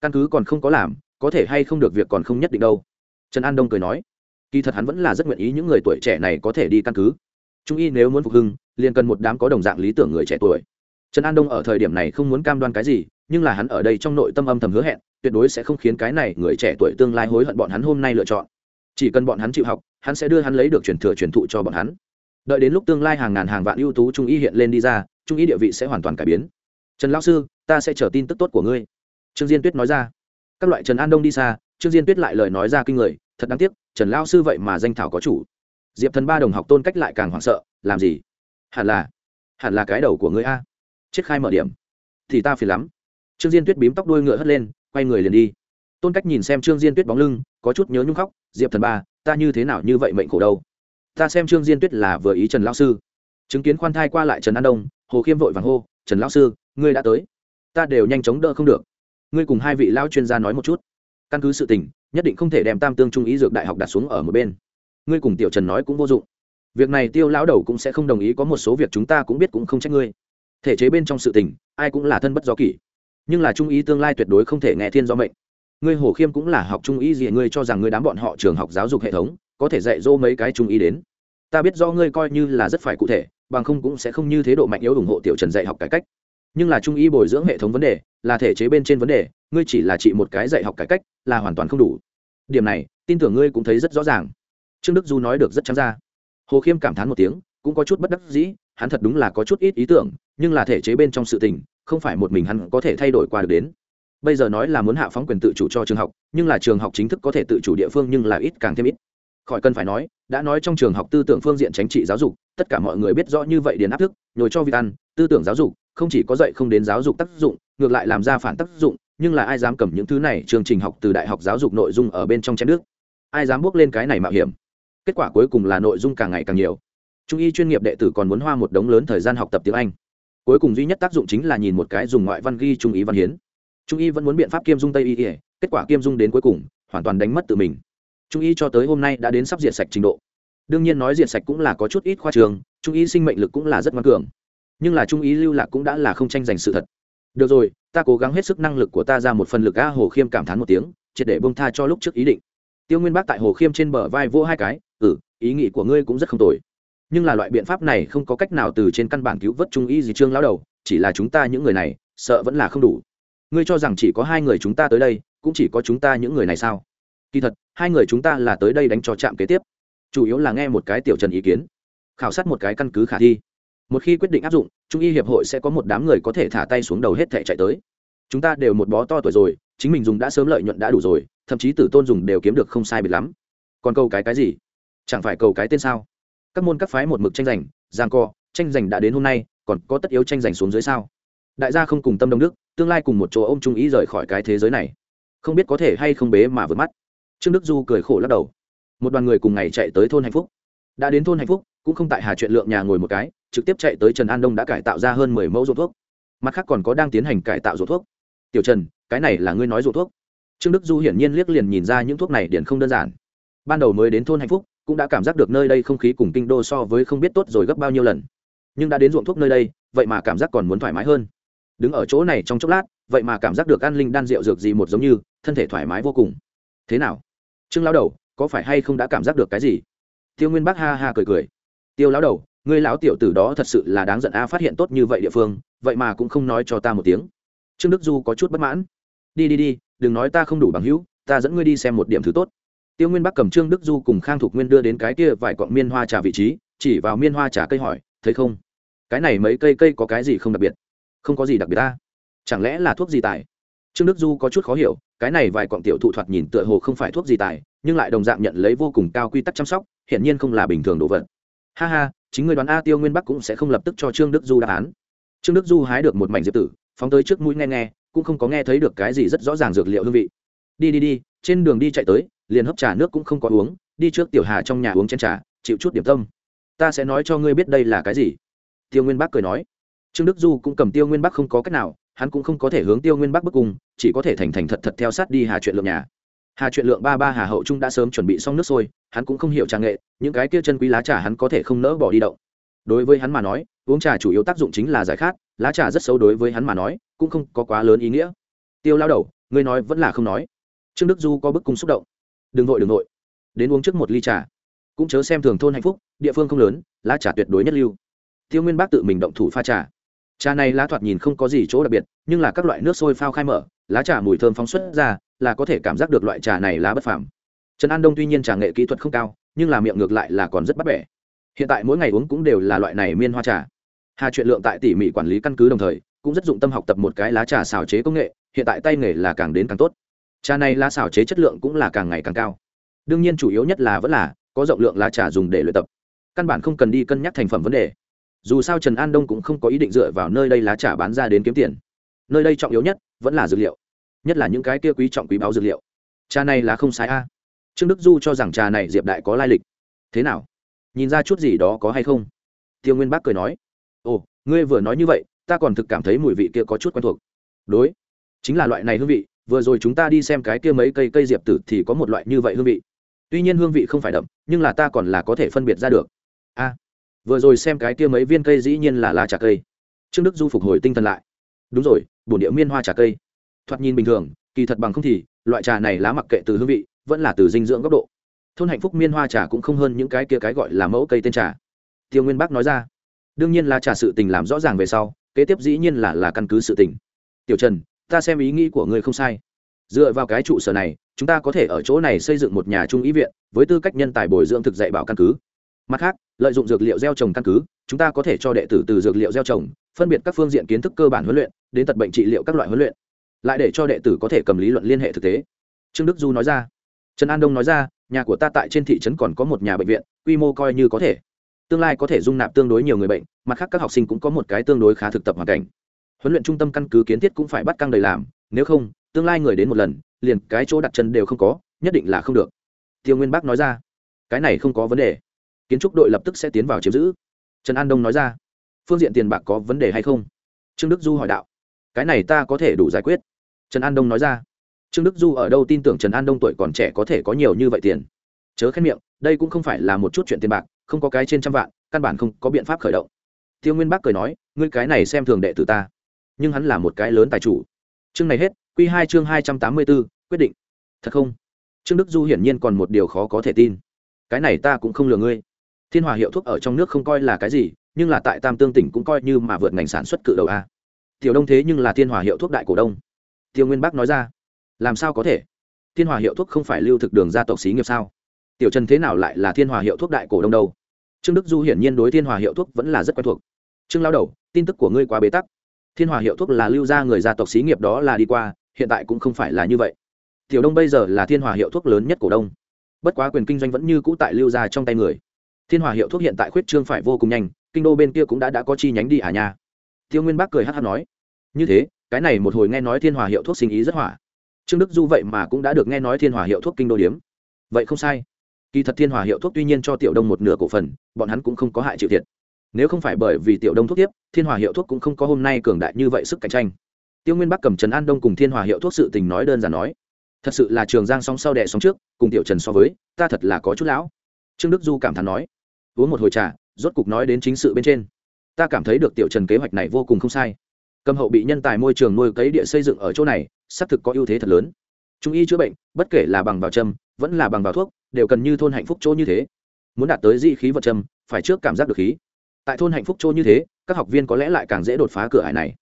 Căn cứ còn không có làm, có thể hay không được việc còn không nhất định đâu. Trần an đông cười nói, kỳ thật hắn vẫn là rất nguyện ý những người tuổi trẻ này có thể đi căn cứ. Trung y nếu muốn phục hưng, liền cần một đám có đồng dạng lý tưởng người trẻ tuổi. Trần an đông ở thời điểm này không muốn cam đoan cái gì, nhưng là hắn ở đây trong nội tâm âm thầm hứa hẹn tuyệt đối sẽ không khiến cái này người trẻ tuổi tương lai hối hận bọn hắn hôm nay lựa chọn. Chỉ cần bọn hắn chịu học, hắn sẽ đưa hắn lấy được truyền thừa truyền thụ cho bọn hắn. Đợi đến lúc tương lai hàng ngàn hàng vạn ưu tú trung y hiện lên đi ra, trung y địa vị sẽ hoàn toàn cải biến. Trần lão sư, ta sẽ chờ tin tức tốt của ngươi. Trương diên tuyết nói ra. Các loại trần an đông đi xa, trương diên tuyết lại lời nói ra kinh người, thật đáng tiếc, trần lão sư vậy mà danh thảo có chủ. Diệp thần ba đồng học tôn cách lại càng hoảng sợ, làm gì? Hẳn là hẳn là cái đầu của ngươi a. Chết khai mở điểm. Thì ta phiền lắm. Trương diên tuyết bím tóc đuôi ngựa hất lên quay người liền đi. Tôn cách nhìn xem trương diên tuyết bóng lưng, có chút nhớ nhung khóc, diệp thần ba, ta như thế nào như vậy mệnh khổ đâu? Ta xem trương diên tuyết là vừa ý trần lão sư. Chứng kiến khoan thai qua lại trần an đông, hồ khiêm vội vàng hô, trần lão sư, ngươi đã tới. Ta đều nhanh chóng đỡ không được. Ngươi cùng hai vị lão chuyên gia nói một chút. Căn cứ sự tình, nhất định không thể đem tam tương trung ý dược đại học đặt xuống ở một bên. Ngươi cùng tiểu trần nói cũng vô dụng. Việc này tiêu lão đầu cũng sẽ không đồng ý, có một số việc chúng ta cũng biết cũng không trách ngươi. Thể chế bên trong sự tình, ai cũng là thân bất do kỷ nhưng là trung ý tương lai tuyệt đối không thể nghe thiên do mệnh. Ngươi hồ khiêm cũng là học trung ý gì, ngươi cho rằng ngươi đám bọn họ trường học giáo dục hệ thống, có thể dạy dỗ mấy cái trung ý đến. Ta biết do ngươi coi như là rất phải cụ thể, bằng không cũng sẽ không như thế độ mạnh yếu ủng hộ tiểu trần dạy học cải cách. Nhưng là trung y bồi dưỡng hệ thống vấn đề, là thể chế bên trên vấn đề, ngươi chỉ là chỉ một cái dạy học cải cách, là hoàn toàn không đủ. Điểm này, tin tưởng ngươi cũng thấy rất rõ ràng. Trương đức du nói được rất trắng ra. Hồ khiêm cảm thán một tiếng, cũng có chút bất đắc dĩ, hắn thật đúng là có chút ít ý tưởng, nhưng là thể chế bên trong sự tình không phải một mình hắn có thể thay đổi qua được đến. Bây giờ nói là muốn hạ phóng quyền tự chủ cho trường học, nhưng là trường học chính thức có thể tự chủ địa phương nhưng là ít càng thêm ít. Khỏi cần phải nói, đã nói trong trường học tư tưởng phương diện chính trị giáo dục, tất cả mọi người biết rõ như vậy điền áp thức, nhồi cho việc ăn, tư tưởng giáo dục, không chỉ có dạy không đến giáo dục tác dụng, ngược lại làm ra phản tác dụng, nhưng là ai dám cầm những thứ này, chương trình học từ đại học giáo dục nội dung ở bên trong chén nước? Ai dám bước lên cái này mạo hiểm? Kết quả cuối cùng là nội dung càng ngày càng nhiều. Trung y chuyên nghiệp đệ tử còn muốn hoa một đống lớn thời gian học tập tiếng anh cuối cùng duy nhất tác dụng chính là nhìn một cái dùng ngoại văn ghi trung ý văn hiến. Trung y vẫn muốn biện pháp kiêm dung tây y kết quả kiêm dung đến cuối cùng, hoàn toàn đánh mất tự mình. Trung y cho tới hôm nay đã đến sắp diệt sạch trình độ. Đương nhiên nói diệt sạch cũng là có chút ít khoa trường, trung y sinh mệnh lực cũng là rất ngoan cường. Nhưng là trung y lưu lạc cũng đã là không tranh giành sự thật. Được rồi, ta cố gắng hết sức năng lực của ta ra một phần lực a hồ khiêm cảm thán một tiếng, triệt để bông tha cho lúc trước ý định. Tiêu nguyên bác tại hồ khiêm trên bờ vai vỗ hai cái ừ ý nghĩ của ngươi cũng rất không tồi nhưng là loại biện pháp này không có cách nào từ trên căn bản cứu vớt trung y gì trương lão đầu, chỉ là chúng ta những người này, sợ vẫn là không đủ. Ngươi cho rằng chỉ có hai người chúng ta tới đây, cũng chỉ có chúng ta những người này sao? Kỳ thật, hai người chúng ta là tới đây đánh cho trạm kế tiếp. Chủ yếu là nghe một cái tiểu trần ý kiến. Khảo sát một cái căn cứ khả thi. Một khi quyết định áp dụng, trung y hiệp hội sẽ có một đám người có thể thả tay xuống đầu hết thể chạy tới. Chúng ta đều một bó to tuổi rồi, chính mình dùng đã sớm lợi nhuận đã đủ rồi, thậm chí tử tôn dùng đều kiếm được không sai biệt lắm. Còn câu cái cái gì? Chẳng phải cầu cái tên sao? Các môn các phái một mực tranh giành, giang co, tranh giành đã đến hôm nay, còn có tất yếu tranh giành xuống dưới sao? Đại gia không cùng tâm đông đức, tương lai cùng một chỗ ô m trung ý rời khỏi cái thế giới này. Không biết có thể hay không bế mà vượt mắt. Trương đức du cười khổ lắc đầu. Một đoàn người cùng ngày chạy tới thôn hạnh phúc. Đã đến thôn hạnh phúc, cũng không tại hà chuyện lượng nhà ngồi một cái, trực tiếp chạy tới trần an đông đã cải tạo ra hơn mười mẫu ruột thuốc. Mặt khác còn có đang tiến hành cải tạo ruột thuốc. Tiểu trần, cái này là ngươi nói ruột thuốc? Trương đức du hiển nhiên liếc liền nhìn ra những thuốc này điển không đơn giản. Ban đầu mới đến thôn hạnh phúc cũng đã cảm giác được nơi đây không khí cùng kinh đô so với không biết tốt rồi gấp bao nhiêu lần. Nhưng đã đến ruộng thuốc nơi đây, vậy mà cảm giác còn muốn thoải mái hơn. Đứng ở chỗ này trong chốc lát, vậy mà cảm giác được an linh đan rượu dược gì một giống như, thân thể thoải mái vô cùng. Thế nào? Trương lão đầu, có phải hay không đã cảm giác được cái gì? Tiêu nguyên bác ha ha cười cười. Tiêu lão đầu, ngươi lão tiểu tử đó thật sự là đáng giận a, phát hiện tốt như vậy địa phương, vậy mà cũng không nói cho ta một tiếng. Trương đức du có chút bất mãn. Đi đi đi, đừng nói ta không đủ bằng hữu, ta dẫn ngươi đi xem một điểm thứ tốt tiêu nguyên bắc cầm trương đức du cùng khang thục nguyên đưa đến cái kia vài cọng miên hoa trà vị trí, chỉ vào miên hoa trà cây hỏi, thấy không? Cái này mấy cây cây có cái gì không đặc biệt? Không có gì đặc biệt ta chẳng lẽ là thuốc gì tài? Trương đức du có chút khó hiểu, cái này vài cọng tiểu thụ thoạt nhìn tựa hồ không phải thuốc gì tài, nhưng lại đồng dạng nhận lấy vô cùng cao quy tắc chăm sóc, hiển nhiên không là bình thường đồ vật. Ha ha, chính người đoán a, tiêu nguyên bắc cũng sẽ không lập tức cho trương đức du đáp án. Trương đức du hái được một mảnh diệp tử, phóng tới trước mũi nghe nghe, cũng không có nghe thấy được cái gì rất rõ ràng dược liệu hương vị. Đi đi đi, trên đường đi chạy tới liền hấp trà nước cũng không có uống, đi trước tiểu hà trong nhà uống chén trà, chịu chút điểm tâm. Ta sẽ nói cho ngươi biết đây là cái gì. Tiêu nguyên bắc cười nói. Trương đức du cũng cầm tiêu nguyên bắc không có cách nào, hắn cũng không có thể hướng tiêu nguyên bắc bức cung, chỉ có thể thành thành thật thật theo sát đi hà chuyện lượng nhà. Hà chuyện lượng ba ba hà hậu trung đã sớm chuẩn bị xong nước sôi, hắn cũng không hiểu trà nghệ, những cái kia chân quý lá trà hắn có thể không nỡ bỏ đi động. Đối với hắn mà nói, uống trà chủ yếu tác dụng chính là giải khát, lá trà rất xấu đối với hắn mà nói, cũng không có quá lớn ý nghĩa. Tiêu lao đầu, ngươi nói vẫn là không nói. Trương đức du có bức cung xúc động đừng vội đừng vội. Đến uống trước một ly trà. Cũng chớ xem thường thôn hạnh phúc, địa phương không lớn, lá trà tuyệt đối nhất lưu. Tiêu nguyên bác tự mình động thủ pha trà. Trà này lá thoạt nhìn không có gì chỗ đặc biệt, nhưng là các loại nước sôi phao khai mở, lá trà mùi thơm phóng xuất ra, là có thể cảm giác được loại trà này lá bất phàm. Trần an đông tuy nhiên trà nghệ kỹ thuật không cao, nhưng là miệng ngược lại là còn rất bắt bẻ. Hiện tại mỗi ngày uống cũng đều là loại này miên hoa trà. Hà chuyện lượng tại tỉ mỉ quản lý căn cứ đồng thời, cũng rất dụng tâm học tập một cái lá trà xào chế công nghệ, hiện tại tay nghề là càng đến càng tốt trà này lá xào chế chất lượng cũng là càng ngày càng cao. Đương nhiên chủ yếu nhất là vẫn là, có rộng lượng lá trà dùng để luyện tập. Căn bản không cần đi cân nhắc thành phẩm vấn đề. Dù sao trần an đông cũng không có ý định dựa vào nơi đây lá trà bán ra đến kiếm tiền. Nơi đây trọng yếu nhất, vẫn là dược liệu. Nhất là những cái kia quý trọng quý báo dược liệu. Trà này là không sai a. Trương đức du cho rằng trà này diệp đại có lai lịch. Thế nào? Nhìn ra chút gì đó có hay không? Tiêu nguyên bác cười nói. Ồ, ngươi vừa nói như vậy, ta còn thực cảm thấy mùi vị kia có chút quen thuộc. Đối, chính là loại này hương vị vừa rồi chúng ta đi xem cái kia mấy cây cây diệp tử thì có một loại như vậy hương vị. Tuy nhiên hương vị không phải đậm, nhưng là ta còn là có thể phân biệt ra được. A. Vừa rồi xem cái kia mấy viên cây dĩ nhiên là lá trà cây. Trương đức du phục hồi tinh thần lại. Đúng rồi, bổn địa miên hoa trà cây. Thoạt nhìn bình thường, kỳ thật bằng không thì, loại trà này lá mặc kệ từ hương vị, vẫn là từ dinh dưỡng góc độ. Thôn hạnh phúc miên hoa trà cũng không hơn những cái kia cái gọi là mẫu cây tên trà. Tiêu nguyên bác nói ra. Đương nhiên là trà sự tình làm rõ ràng về sau, kế tiếp dĩ nhiên là là căn cứ sự tình. Tiểu trần ta xem ý nghĩ của ngươi không sai. Dựa vào cái trụ sở này, chúng ta có thể ở chỗ này xây dựng một nhà trung ý viện, với tư cách nhân tài bồi dưỡng thực dạy bảo căn cứ. Mặt khác, lợi dụng dược liệu gieo trồng căn cứ, chúng ta có thể cho đệ tử từ dược liệu gieo trồng, phân biệt các phương diện kiến thức cơ bản huấn luyện, đến tật bệnh trị liệu các loại huấn luyện. Lại để cho đệ tử có thể cầm lý luận liên hệ thực tế. Trương đức du nói ra. Trần an đông nói ra, nhà của ta tại trên thị trấn còn có một nhà bệnh viện, quy mô coi như có thể. Tương lai có thể dung nạp tương đối nhiều người bệnh, mặt khác các học sinh cũng có một cái tương đối khá thực tập hoàn cảnh huấn luyện trung tâm căn cứ kiến thiết cũng phải bắt căng đầy làm, nếu không, tương lai người đến một lần, liền cái chỗ đặt chân đều không có, nhất định là không được. Tiêu nguyên bác nói ra. Cái này không có vấn đề. Kiến trúc đội lập tức sẽ tiến vào chiếm giữ. Trần an đông nói ra. Phương diện tiền bạc có vấn đề hay không? Trương đức du hỏi đạo. Cái này ta có thể đủ giải quyết. Trần an đông nói ra. Trương đức du ở đâu tin tưởng trần an đông tuổi còn trẻ có thể có nhiều như vậy tiền? Chớ khen miệng, đây cũng không phải là một chút chuyện tiền bạc, không có cái trên trăm vạn, căn bản không có biện pháp khởi động. Tiêu nguyên bác cười nói, ngươi cái này xem thường đệ tử ta nhưng hắn là một cái lớn tài chủ. Chương này hết q hai chương hai trăm tám mươi b ố quyết định. Thật không? Trương đức du hiển nhiên còn một điều khó có thể tin. Cái này ta cũng không lừa ngươi. Thiên hòa hiệu thuốc ở trong nước không coi là cái gì, nhưng là tại tam tương tỉnh cũng coi như mà vượt ngành sản xuất cự đầu a. Tiểu đông thế nhưng là thiên hòa hiệu thuốc đại cổ đông. Tiêu nguyên bắc nói ra. Làm sao có thể? Thiên hòa hiệu thuốc không phải lưu thực đường gia tộc xí nghiệp sao? Tiểu trần thế nào lại là thiên hòa hiệu thuốc đại cổ đông đâu? Trương đức du hiển nhiên đối thiên hòa hiệu thuốc vẫn là rất quen thuộc. Trương lao đầu, tin tức của ngươi quá bế tắc thiên hòa hiệu thuốc là lưu gia người gia tộc xí nghiệp đó là đi qua, hiện tại cũng không phải là như vậy. Tiểu đông bây giờ là thiên hòa hiệu thuốc lớn nhất cổ đông. Bất quá quyền kinh doanh vẫn như cũ tại lưu gia trong tay người. Thiên hòa hiệu thuốc hiện tại khuyết trương phải vô cùng nhanh, kinh đô bên kia cũng đã đã có chi nhánh đi à nha. Tiêu nguyên bác cười hát hát nói, như thế, cái này một hồi nghe nói thiên hòa hiệu thuốc sinh ý rất hỏa. Trương đức du vậy mà cũng đã được nghe nói thiên hòa hiệu thuốc kinh đô điếm. Vậy không sai. Kỳ thật thiên hòa hiệu thuốc tuy nhiên cho tiểu đông một nửa cổ phần, bọn hắn cũng không có hại chịu thiệt nếu không phải bởi vì tiểu đông thuốc tiếp, thiên hòa hiệu thuốc cũng không có hôm nay cường đại như vậy sức cạnh tranh. Tiêu nguyên bắc cầm trần an đông cùng thiên hòa hiệu thuốc sự tình nói đơn giản nói. Thật sự là trường giang song sau đẻ song trước, cùng tiểu trần so với, ta thật là có chút lão. Trương đức du cảm thán nói. Uống một hồi trà, rốt cục nói đến chính sự bên trên. Ta cảm thấy được tiểu trần kế hoạch này vô cùng không sai. Cầm hậu bị nhân tài môi trường nuôi cấy địa xây dựng ở chỗ này, xác thực có ưu thế thật lớn. Trung y chữa bệnh, bất kể là bằng vào châm, vẫn là bằng vào thuốc, đều cần như thôn hạnh phúc chỗ như thế. Muốn đạt tới dị khí vật châm, phải trước cảm giác được khí tại thôn hạnh phúc chỗ như thế, các học viên có lẽ lại càng dễ đột phá cửa hải này.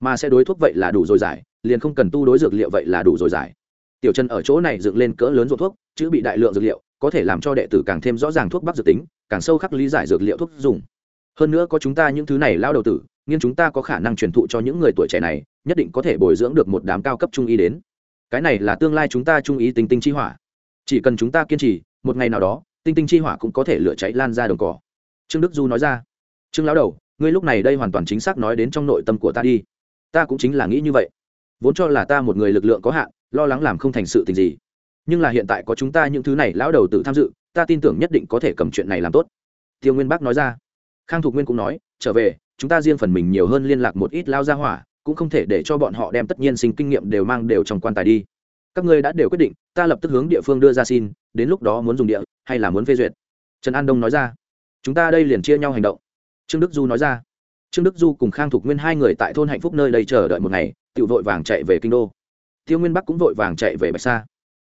Mà sẽ đối thuốc vậy là đủ rồi giải, liền không cần tu đối dược liệu vậy là đủ rồi giải. Tiểu trần ở chỗ này dựng lên cỡ lớn ruột thuốc, chữ bị đại lượng dược liệu, có thể làm cho đệ tử càng thêm rõ ràng thuốc bắc dược tính, càng sâu khắc lý giải dược liệu thuốc dùng. Hơn nữa có chúng ta những thứ này lao đầu tử nhưng chúng ta có khả năng truyền thụ cho những người tuổi trẻ này, nhất định có thể bồi dưỡng được một đám cao cấp trung y đến. Cái này là tương lai chúng ta trung ý tinh tinh chi hỏa. Chỉ cần chúng ta kiên trì, một ngày nào đó, tinh tinh chi hỏa cũng có thể lửa cháy lan ra đồng cỏ. Trương đức du nói ra trương lão đầu, ngươi lúc này đây hoàn toàn chính xác nói đến trong nội tâm của ta đi. Ta cũng chính là nghĩ như vậy. Vốn cho là ta một người lực lượng có hạn, lo lắng làm không thành sự tình gì. Nhưng là hiện tại có chúng ta những thứ này, lão đầu tự tham dự, ta tin tưởng nhất định có thể cầm chuyện này làm tốt. Tiêu nguyên bắc nói ra. Khang thục nguyên cũng nói, trở về, chúng ta riêng phần mình nhiều hơn liên lạc một ít lao ra hỏa, cũng không thể để cho bọn họ đem tất nhiên sinh kinh nghiệm đều mang đều trong quan tài đi. Các ngươi đã đều quyết định, ta lập tức hướng địa phương đưa ra xin, đến lúc đó muốn dùng địa, hay là muốn phê duyệt? Trần an đông nói ra. Chúng ta đây liền chia nhau hành động trương đức du nói ra. Trương đức du cùng khang thục nguyên hai người tại thôn hạnh phúc nơi đây chờ đợi một ngày tự vội vàng chạy về kinh đô. Tiêu nguyên bắc cũng vội vàng chạy về bạch sa.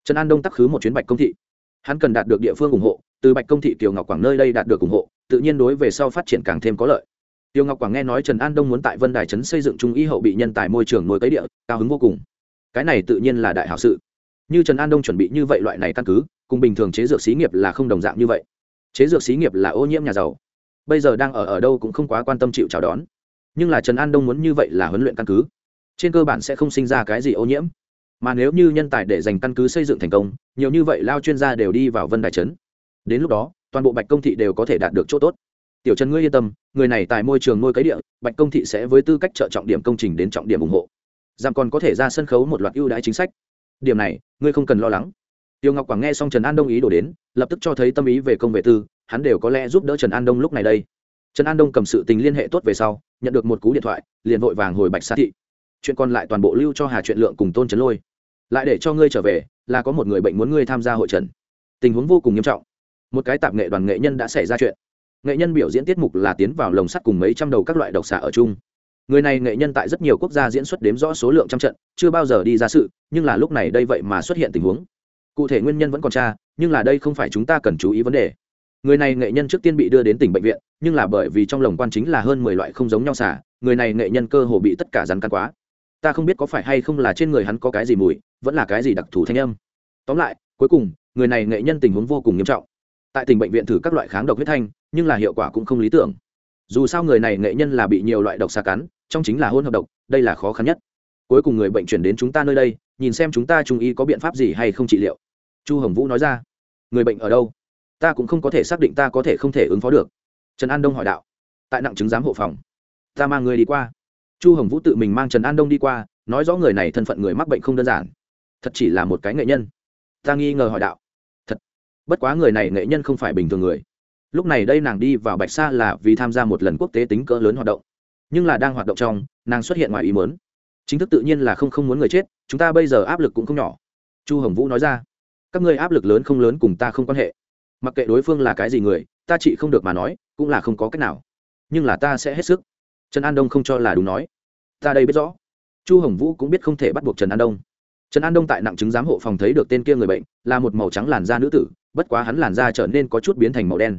Trần an đông tắc khứ một chuyến bạch công thị. Hắn cần đạt được địa phương ủng hộ, từ bạch công thị kiều ngọc quảng nơi đây đạt được ủng hộ, tự nhiên đối về sau phát triển càng thêm có lợi. Tiêu ngọc quảng nghe nói trần an đông muốn tại vân đài trấn xây dựng trung y hậu bị nhân tài môi trường nuôi cấy địa, cao hứng vô cùng. Cái này tự nhiên là đại hảo sự. Như trần an đông chuẩn bị như vậy loại này căn cứ, cùng bình thường chế dược xí nghiệp là không đồng dạng như vậy. Chế dược xí nghiệp là ô nhiễm nhà giàu bây giờ đang ở ở đâu cũng không quá quan tâm chịu chào đón. Nhưng là trần an đông muốn như vậy là huấn luyện căn cứ. Trên cơ bản sẽ không sinh ra cái gì ô nhiễm. Mà nếu như nhân tài để dành căn cứ xây dựng thành công, nhiều như vậy lao chuyên gia đều đi vào vân đài trấn. Đến lúc đó, toàn bộ bạch công thị đều có thể đạt được chỗ tốt. Tiểu trần ngươi yên tâm, người này tại môi trường nuôi cấy địa, bạch công thị sẽ với tư cách trợ trọng điểm công trình đến trọng điểm ủng hộ. Giảm còn có thể ra sân khấu một loạt ưu đãi chính sách. Điểm này, ngươi không cần lo lắng. Tiêu ngọc quảng nghe xong trần an đông ý đổ đến, lập tức cho thấy tâm ý về công vệ tư hắn đều có lẽ giúp đỡ trần an đông lúc này đây. Trần an đông cầm sự tình liên hệ tốt về sau, nhận được một cú điện thoại, liền vội vàng hồi bạch xã thị. Chuyện còn lại toàn bộ lưu cho hà chuyện lượng cùng tôn trấn lôi. Lại để cho ngươi trở về, là có một người bệnh muốn ngươi tham gia hội trần. Tình huống vô cùng nghiêm trọng. Một cái tạp nghệ đoàn nghệ nhân đã xảy ra chuyện. Nghệ nhân biểu diễn tiết mục là tiến vào lồng sắt cùng mấy trăm đầu các loại độc xạ ở chung. Người này nghệ nhân tại rất nhiều quốc gia diễn xuất đếm rõ số lượng trăm trận, chưa bao giờ đi ra sự, nhưng là lúc này đây vậy mà xuất hiện tình huống. Cụ thể nguyên nhân vẫn còn tra, nhưng là đây không phải chúng ta cần chú ý vấn đề người này nghệ nhân trước tiên bị đưa đến tỉnh bệnh viện, nhưng là bởi vì trong lồng quan chính là hơn mười loại không giống nhau xả, người này nghệ nhân cơ hồ bị tất cả rắn cắn quá. Ta không biết có phải hay không là trên người hắn có cái gì mùi, vẫn là cái gì đặc thù thanh âm. Tóm lại, cuối cùng, người này nghệ nhân tình huống vô cùng nghiêm trọng. Tại tỉnh bệnh viện thử các loại kháng độc huyết thanh, nhưng là hiệu quả cũng không lý tưởng. Dù sao người này nghệ nhân là bị nhiều loại độc xa cắn, trong chính là hôn hợp độc, đây là khó khăn nhất. Cuối cùng người bệnh chuyển đến chúng ta nơi đây, nhìn xem chúng ta trung y có biện pháp gì hay không trị liệu. Chu hồng vũ nói ra. Người bệnh ở đâu? Ta cũng không có thể xác định ta có thể không thể ứng phó được. Trần an đông hỏi đạo. Tại nặng chứng giám hộ phòng, ta mang người đi qua. Chu hồng vũ tự mình mang trần an đông đi qua, nói rõ người này thân phận người mắc bệnh không đơn giản. Thật chỉ là một cái nghệ nhân. Ta nghi ngờ hỏi đạo. Thật. Bất quá người này nghệ nhân không phải bình thường người. Lúc này đây nàng đi vào bạch sa là vì tham gia một lần quốc tế tính cỡ lớn hoạt động. Nhưng là đang hoạt động trong, nàng xuất hiện ngoài ý mớn chính thức tự nhiên là không không muốn người chết, chúng ta bây giờ áp lực cũng không nhỏ. Chu hồng vũ nói ra. Các ngươi áp lực lớn không lớn cùng ta không quan hệ mặc kệ đối phương là cái gì người, ta chị không được mà nói, cũng là không có cách nào. Nhưng là ta sẽ hết sức. Trần an đông không cho là đúng nói. Ta đây biết rõ. Chu hồng vũ cũng biết không thể bắt buộc trần an đông. Trần an đông tại nặng chứng giám hộ phòng thấy được tên kia người bệnh, là một màu trắng làn da nữ tử, bất quá hắn làn da trở nên có chút biến thành màu đen.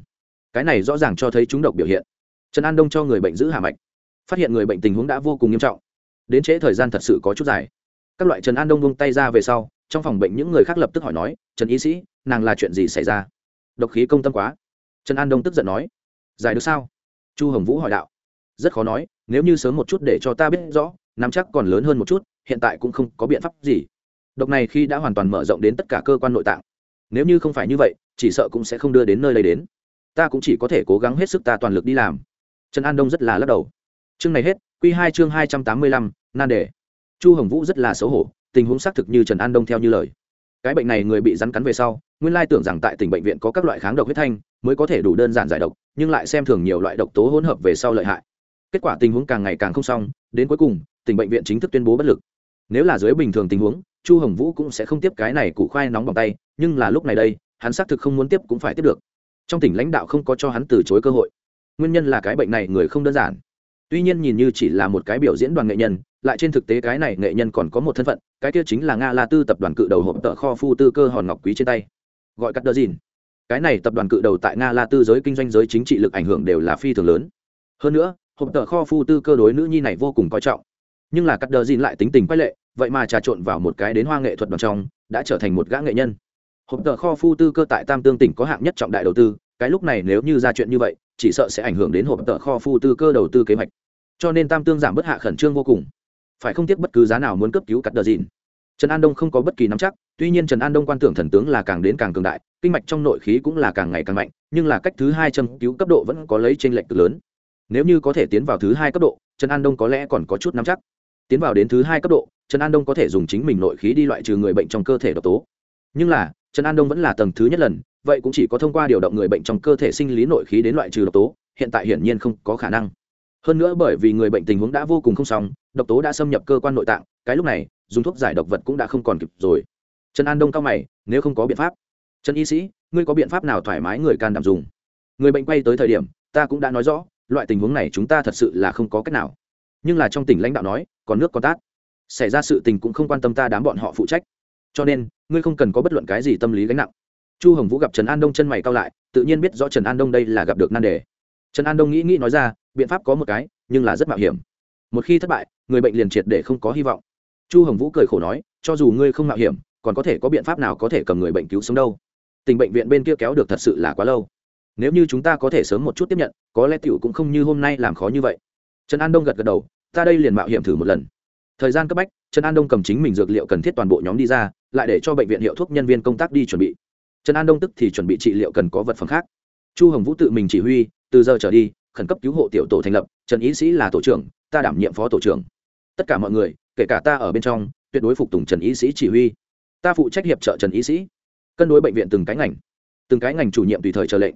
Cái này rõ ràng cho thấy chúng độc biểu hiện. Trần an đông cho người bệnh giữ hạ mạch. Phát hiện người bệnh tình huống đã vô cùng nghiêm trọng. Đến trễ thời gian thật sự có chút dài. Các loại trần an đông buông tay ra về sau, trong phòng bệnh những người khác lập tức hỏi nói, trần y sĩ, nàng là chuyện gì xảy ra? Độc khí công tâm quá. Trần an đông tức giận nói, giải được sao? Chu hồng vũ hỏi đạo, rất khó nói, nếu như sớm một chút để cho ta biết rõ, nắm chắc còn lớn hơn một chút, hiện tại cũng không có biện pháp gì. Độc này khi đã hoàn toàn mở rộng đến tất cả cơ quan nội tạng. Nếu như không phải như vậy, chỉ sợ cũng sẽ không đưa đến nơi đây đến. Ta cũng chỉ có thể cố gắng hết sức ta toàn lực đi làm. Trần an đông rất là lắc đầu. Chương này hết q hai chương hai trăm tám mươi lăm, nan đề. Chu hồng vũ rất là xấu hổ, tình huống xác thực như trần an đông theo như lời cái bệnh này người bị rắn cắn về sau, nguyên lai tưởng rằng tại tỉnh bệnh viện có các loại kháng độc huyết thanh mới có thể đủ đơn giản giải độc, nhưng lại xem thường nhiều loại độc tố hỗn hợp về sau lợi hại. Kết quả tình huống càng ngày càng không xong, đến cuối cùng, tỉnh bệnh viện chính thức tuyên bố bất lực. Nếu là dưới bình thường tình huống, chu hồng vũ cũng sẽ không tiếp cái này củ khoai nóng bằng tay, nhưng là lúc này đây, hắn xác thực không muốn tiếp cũng phải tiếp được. Trong tỉnh lãnh đạo không có cho hắn từ chối cơ hội. Nguyên nhân là cái bệnh này người không đơn giản tuy nhiên nhìn như chỉ là một cái biểu diễn đoàn nghệ nhân, lại trên thực tế cái này nghệ nhân còn có một thân phận, cái kia chính là nga la tư tập đoàn cự đầu hộp tợ kho phu tư cơ hòn ngọc quý trên tay. Gọi cắt đơ dìn. Cái này tập đoàn cự đầu tại nga la tư giới kinh doanh giới chính trị lực ảnh hưởng đều là phi thường lớn. Hơn nữa, hộp tợ kho phu tư cơ đối nữ nhi này vô cùng coi trọng. Nhưng là cắt đơ dìn lại tính tình quay lệ, vậy mà trà trộn vào một cái đến hoa nghệ thuật đoàn trong, đã trở thành một gã nghệ nhân. Hộp tợ kho phu tư cơ tại tam tương tỉnh có hạng nhất trọng đại đầu tư, cái lúc này nếu như ra chuyện như vậy chỉ sợ sẽ ảnh hưởng đến hộp tợ kho phu tư cơ đầu tư kế hoạch. Cho nên tam tương giảm bớt hạ khẩn trương vô cùng. Phải không tiếc bất cứ giá nào muốn cấp cứu cắt đờ dìn trần an đông không có bất kỳ nắm chắc, tuy nhiên trần an đông quan tưởng thần tướng là càng đến càng cường đại, kinh mạch trong nội khí cũng là càng ngày càng mạnh, nhưng là cách thứ hai châm cứu cấp độ vẫn có lấy t r ê n lệch cực lớn. Nếu như có thể tiến vào thứ hai cấp độ, trần an đông có lẽ còn có chút nắm chắc. Tiến vào đến thứ hai cấp độ, trần an đông có thể dùng chính mình nội khí đi loại trừ người bệnh trong cơ thể độc tố. Nhưng là, trần an đông vẫn là tầng thứ nhất lần vậy cũng chỉ có thông qua điều động người bệnh trong cơ thể sinh lý nội khí đến loại trừ độc tố, hiện tại hiển nhiên không có khả năng. Hơn nữa bởi vì người bệnh tình huống đã vô cùng không xong, độc tố đã xâm nhập cơ quan nội tạng, cái lúc này, dùng thuốc giải độc vật cũng đã không còn kịp rồi. Trần an đông cao mày, nếu không có biện pháp. Trần y sĩ, ngươi có biện pháp nào thoải mái người can đảm dùng? Người bệnh quay tới thời điểm, ta cũng đã nói rõ, loại tình huống này chúng ta thật sự là không có cách nào. Nhưng là trong tỉnh lãnh đạo nói, còn nước còn tát. Xảy ra sự tình cũng không quan tâm ta đám bọn họ phụ trách. Cho nên, ngươi không cần có bất luận cái gì tâm lý gánh nặng chu hồng vũ gặp trần an đông chân mày cao lại, tự nhiên biết rõ trần an đông đây là gặp được nan đề. Trần an đông nghĩ nghĩ nói ra, biện pháp có một cái, nhưng là rất mạo hiểm. Một khi thất bại, người bệnh liền triệt để không có hy vọng. Chu hồng vũ cười khổ nói, cho dù ngươi không mạo hiểm, còn có thể có biện pháp nào có thể cầm người bệnh cứu sống đâu? Tình bệnh viện bên kia kéo được thật sự là quá lâu. Nếu như chúng ta có thể sớm một chút tiếp nhận, có lẽ tiểu cũng không như hôm nay làm khó như vậy. Trần an đông gật gật đầu, ta đây liền mạo hiểm thử một lần. Thời gian cấp bách, trần an đông cầm chính mình dược liệu cần thiết toàn bộ nhóm đi ra, lại để cho bệnh viện hiệu thuốc nhân viên công tác đi chuẩn bị trần an đông tức thì chuẩn bị trị liệu cần có vật phẩm khác. Chu hồng vũ tự mình chỉ huy, từ giờ trở đi, khẩn cấp cứu hộ tiểu tổ thành lập, trần ý sĩ là tổ trưởng, ta đảm nhiệm phó tổ trưởng. Tất cả mọi người, kể cả ta ở bên trong, tuyệt đối phục tùng trần ý sĩ chỉ huy. Ta phụ trách hiệp trợ trần ý sĩ. Cân đối bệnh viện từng cái ngành. Từng cái ngành chủ nhiệm tùy thời chờ lệnh.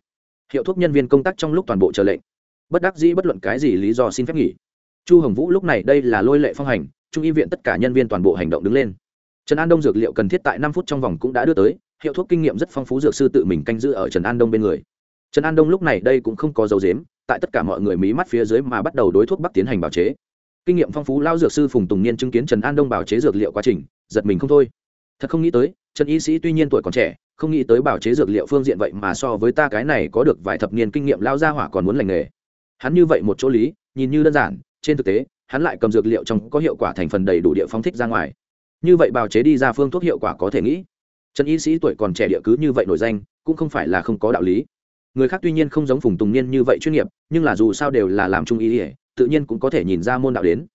Hiệu thuốc nhân viên công tác trong lúc toàn bộ chờ lệnh. Bất đắc dĩ bất luận cái gì lý do xin phép nghỉ. Chu hồng vũ lúc này đây là lôi lệ phong hành, trung y viện tất cả nhân viên toàn bộ hành động đứng lên. Trần an đông dược liệu cần thiết tại năm phút trong vòng cũng đã đưa tới hiệu thuốc kinh nghiệm rất phong phú dược sư tự mình canh giữ ở trần an đông bên người. Trần an đông lúc này đây cũng không có dấu dếm tại tất cả mọi người mí mắt phía dưới mà bắt đầu đối thuốc bắc tiến hành bào chế. Kinh nghiệm phong phú lao dược sư phùng tùng niên chứng kiến trần an đông bào chế dược liệu quá trình, giật mình không thôi. Thật không nghĩ tới, trần y sĩ tuy nhiên tuổi còn trẻ, không nghĩ tới bào chế dược liệu phương diện vậy mà so với ta cái này có được vài thập niên kinh nghiệm lao ra hỏa còn muốn lành nghề. Hắn như vậy một chỗ lý, nhìn như đơn giản, trên thực tế, hắn lại cầm dược liệu trong có hiệu quả thành phần đầy đủ địa phóng thích ra ngoài. Như vậy bào chế đi ra phương thuốc hiệu quả có thể nghĩ trần y sĩ tuổi còn trẻ địa cứ như vậy nổi danh, cũng không phải là không có đạo lý. Người khác tuy nhiên không giống phùng tùng niên như vậy chuyên nghiệp, nhưng là dù sao đều là làm trung y ỉa tự nhiên cũng có thể nhìn ra môn đạo đến.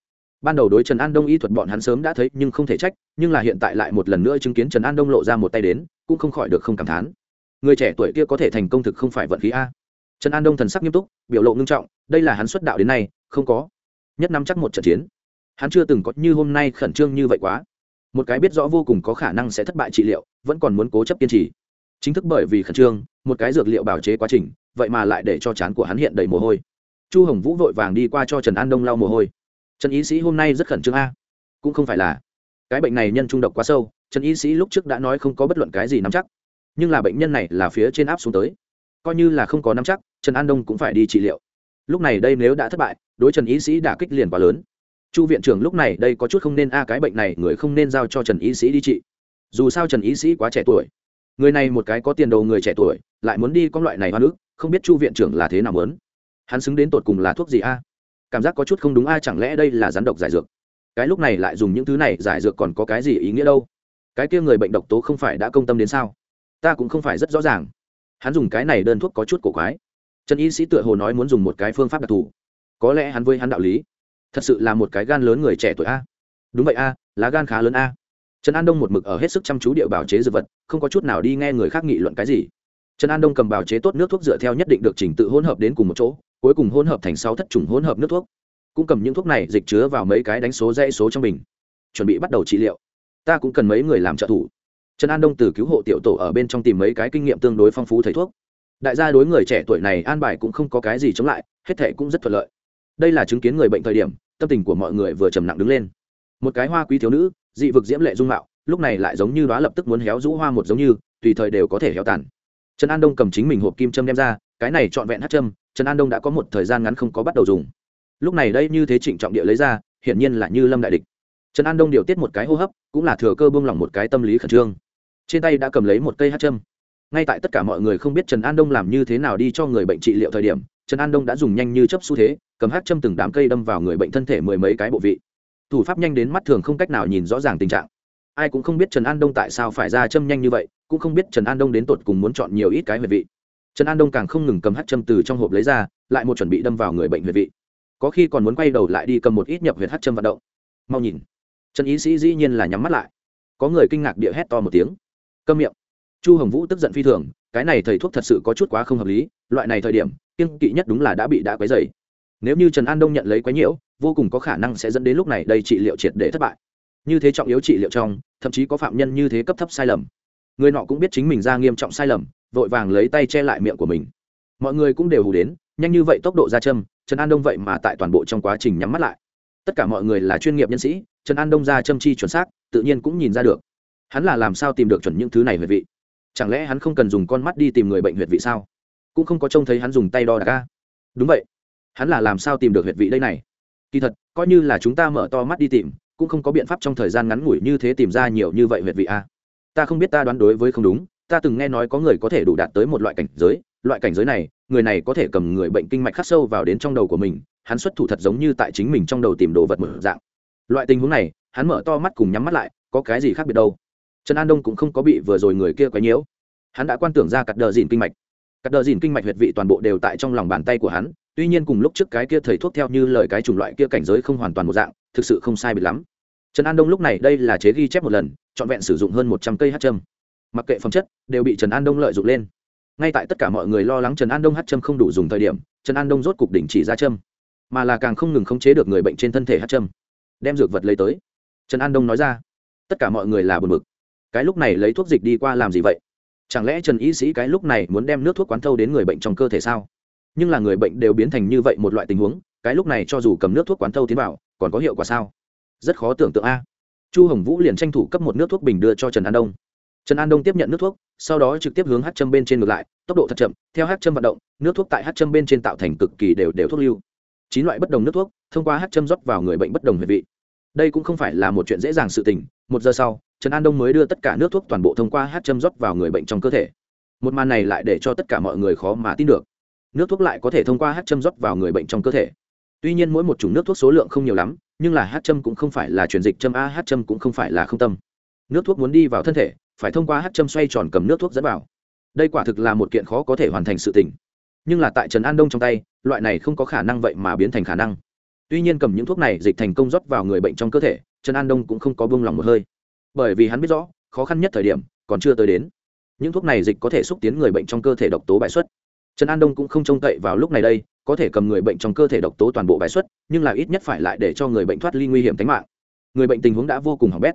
Ban đầu đối trần an đông y thuật bọn hắn sớm đã thấy nhưng không thể trách, nhưng là hiện tại lại một lần nữa chứng kiến trần an đông lộ ra một tay đến, cũng không khỏi được không cảm thán. Người trẻ tuổi kia có thể thành công thực không phải vận khí a. Trần an đông thần sắc nghiêm túc, biểu lộ ngưng trọng, đây là hắn xuất đạo đến nay, không có. Nhất năm chắc một trận chiến. Hắn chưa từng có như hôm nay khẩn trương như vậy quá. Một cái biết rõ vô cùng có khả năng sẽ thất bại trị liệu vẫn còn muốn cố chấp kiên trì. Chính thức bởi vì khẩn trương, một cái dược liệu bào chế quá trình, vậy mà lại để cho chán của hắn hiện đầy mồ hôi. Chu hồng vũ vội vàng đi qua cho trần an đông lau mồ hôi. Trần y sĩ hôm nay rất khẩn trương a. Cũng không phải là. Cái bệnh này nhân trung độc quá sâu, trần y sĩ lúc trước đã nói không có bất luận cái gì nắm chắc. Nhưng là bệnh nhân này là phía trên áp xuống tới. Coi như là không có nắm chắc, trần an đông cũng phải đi trị liệu. Lúc này đây nếu đã thất bại, đối trần y sĩ đã kích liền quá lớn. Chu viện trưởng lúc này đây có chút không nên a, cái bệnh này người không nên giao cho trần y sĩ đi trị dù sao trần y sĩ quá trẻ tuổi. Người này một cái có tiền đồ người trẻ tuổi, lại muốn đi con loại này hoa nước không biết chu viện trưởng là thế nào muốn. Hắn xứng đến tột cùng là thuốc gì a? Cảm giác có chút không đúng a, chẳng lẽ đây là rắn độc giải dược? Cái lúc này lại dùng những thứ này giải dược còn có cái gì ý nghĩa đâu? Cái kia người bệnh độc tố không phải đã công tâm đến sao? Ta cũng không phải rất rõ ràng. Hắn dùng cái này đơn thuốc có chút cổ quái. Trần y sĩ tựa hồ nói muốn dùng một cái phương pháp đặc thù. Có lẽ hắn với hắn đạo lý. Thật sự là một cái gan lớn người trẻ tuổi a. Đúng vậy a, lá gan khá lớn a trần an đông một mực ở hết sức chăm chú địa bảo chế dược vật, không có chút nào đi nghe người khác nghị luận cái gì. Trần an đông cầm bào chế tốt nước thuốc dựa theo nhất định được trình tự hỗn hợp đến cùng một chỗ, cuối cùng hỗn hợp thành sáu thất trùng hỗn hợp nước thuốc. Cũng cầm những thuốc này dịch chứa vào mấy cái đánh số dãy số trong bình. Chuẩn bị bắt đầu trị liệu. Ta cũng cần mấy người làm trợ thủ. Trần an đông từ cứu hộ tiểu tổ ở bên trong tìm mấy cái kinh nghiệm tương đối phong phú thầy thuốc. Đại gia đối người trẻ tuổi này an bài cũng không có cái gì chống lại, hết thể cũng rất thuận lợi. Đây là chứng kiến người bệnh thời điểm, tâm tình của mọi người vừa trầm nặng đứng lên. Một cái hoa quý thiếu nữ dị vực diễm lệ dung mạo, lúc này lại giống như đó lập tức muốn héo rũ hoa một giống như, tùy thời đều có thể héo tàn. Trần an đông cầm chính mình hộp kim châm đem ra, cái này trọn vẹn hát châm, trần an đông đã có một thời gian ngắn không có bắt đầu dùng. Lúc này đây như thế trịnh trọng địa lấy ra, hiển nhiên là như lâm đại địch. Trần an đông điều tiết một cái hô hấp, cũng là thừa cơ buông lỏng một cái tâm lý khẩn trương. Trên tay đã cầm lấy một cây hát châm. Ngay tại tất cả mọi người không biết trần an đông làm như thế nào đi cho người bệnh trị liệu thời điểm, trần an đông đã dùng nhanh như chấp xu thế, cầm hát châm từng đám cây đâm vào người bệnh thân thể mười mấy cái bộ vị thủ pháp nhanh đến mắt thường không cách nào nhìn rõ ràng tình trạng. Ai cũng không biết trần an đông tại sao phải ra châm nhanh như vậy, cũng không biết trần an đông đến tột cùng muốn chọn nhiều ít cái huyệt vị. Trần an đông càng không ngừng cầm hát châm từ trong hộp lấy ra, lại một chuẩn bị đâm vào người bệnh huyệt vị. Có khi còn muốn quay đầu lại đi cầm một ít nhập huyệt hát châm vận động. Mau nhìn. Trần ý sĩ dĩ nhiên là nhắm mắt lại. Có người kinh ngạc địa hét to một tiếng. Câm miệng. Chu hồng vũ tức giận phi thường, cái này thầy thuốc thật sự có chút quá không hợp lý, loại này thời điểm, kiêng kỵ nhất đúng là đã bị đã quấy dày nếu như trần an đông nhận lấy quấy nhiễu vô cùng có khả năng sẽ dẫn đến lúc này đây trị liệu triệt để thất bại. Như thế trọng yếu trị liệu trong, thậm chí có phạm nhân như thế cấp thấp sai lầm. Người nọ cũng biết chính mình ra nghiêm trọng sai lầm, vội vàng lấy tay che lại miệng của mình. Mọi người cũng đều hù đến, nhanh như vậy tốc độ ra châm, trần an đông vậy mà tại toàn bộ trong quá trình nhắm mắt lại. Tất cả mọi người là chuyên nghiệp nhân sĩ, trần an đông ra châm chi chuẩn xác, tự nhiên cũng nhìn ra được. Hắn là làm sao tìm được chuẩn những thứ này huyệt vị? Chẳng lẽ hắn không cần dùng con mắt đi tìm người bệnh huyệt vị sao? Cũng không có trông thấy hắn dùng tay đo đạc ca đúng vậy. Hắn là làm sao tìm được huyệt vị đây này? Kỳ thật, coi như là chúng ta mở to mắt đi tìm, cũng không có biện pháp trong thời gian ngắn ngủi như thế tìm ra nhiều như vậy huyệt vị a. Ta không biết ta đoán đối với không đúng, ta từng nghe nói có người có thể đủ đạt tới một loại cảnh giới, loại cảnh giới này, người này có thể cầm người bệnh kinh mạch khắc sâu vào đến trong đầu của mình, hắn xuất thủ thật giống như tại chính mình trong đầu tìm đồ vật mở dạng. Loại tình huống này, hắn mở to mắt cùng nhắm mắt lại, có cái gì khác biệt đâu? Trần an đông cũng không có bị vừa rồi người kia quấy nhiễu. Hắn đã quan tưởng ra cắt đờ dìn kinh mạch. Cắt đờ dìn kinh mạch huyệt vị toàn bộ đều tại trong lòng bàn tay của hắn tuy nhiên cùng lúc trước cái kia thầy thuốc theo như lời cái chủng loại kia cảnh giới không hoàn toàn một dạng, thực sự không sai biệt lắm. Trần an đông lúc này đây là chế ghi chép một lần, trọn vẹn sử dụng hơn một trăm cây hát châm. Mặc kệ phẩm chất, đều bị trần an đông lợi dụng lên. Ngay tại tất cả mọi người lo lắng trần an đông hát châm không đủ dùng thời điểm, trần an đông rốt cục đỉnh chỉ ra châm. Mà là càng không ngừng khống chế được người bệnh trên thân thể hát châm. Đem dược vật lấy tới. Trần an đông nói ra, tất cả mọi người là buồn bực. Cái lúc này lấy thuốc dịch đi qua làm gì vậy? Chẳng lẽ trần y sĩ cái lúc này muốn đem nước thuốc quán thâu đến người bệnh trong cơ thể sao? Nhưng là người bệnh đều biến thành như vậy một loại tình huống, cái lúc này cho dù cầm nước thuốc quán thâu tiến vào, còn có hiệu quả sao? Rất khó tưởng tượng a. Chu hồng vũ liền tranh thủ cấp một nước thuốc bình đưa cho trần an đông. Trần an đông tiếp nhận nước thuốc, sau đó trực tiếp hướng hát châm bên trên ngược lại, tốc độ thật chậm, theo hát châm vận động, nước thuốc tại hát châm bên trên tạo thành cực kỳ đều đều thuốc lưu. Chín loại bất đồng nước thuốc, thông qua hát châm rót vào người bệnh bất đồng huyệt vị. Đây cũng không phải là một chuyện dễ dàng sự tình, một giờ sau, trần an đông mới đưa tất cả nước thuốc toàn bộ thông qua hát châm rót vào người bệnh trong cơ thể. Một màn này lại để cho tất cả mọi người khó mà tin được nước thuốc lại có thể thông qua hát châm rót vào người bệnh trong cơ thể. Tuy nhiên mỗi một chủng nước thuốc số lượng không nhiều lắm, nhưng là hát châm cũng không phải là truyền dịch châm a, hát châm cũng không phải là không tâm. Nước thuốc muốn đi vào thân thể, phải thông qua hát châm xoay tròn cầm nước thuốc dẫn vào. Đây quả thực là một kiện khó có thể hoàn thành sự tình. Nhưng là tại trần an đông trong tay, loại này không có khả năng vậy mà biến thành khả năng. Tuy nhiên cầm những thuốc này dịch thành công rót vào người bệnh trong cơ thể, trần an đông cũng không có buông lòng một hơi. Bởi vì hắn biết rõ, khó khăn nhất thời điểm còn chưa tới đến. Những thuốc này dịch có thể xúc tiến người bệnh trong cơ thể độc tố bại xuất trần an đông cũng không trông cậy vào lúc này đây, có thể cầm người bệnh trong cơ thể độc tố toàn bộ bài xuất, nhưng là ít nhất phải lại để cho người bệnh thoát ly nguy hiểm tính mạng. Người bệnh tình huống đã vô cùng hỏng bét.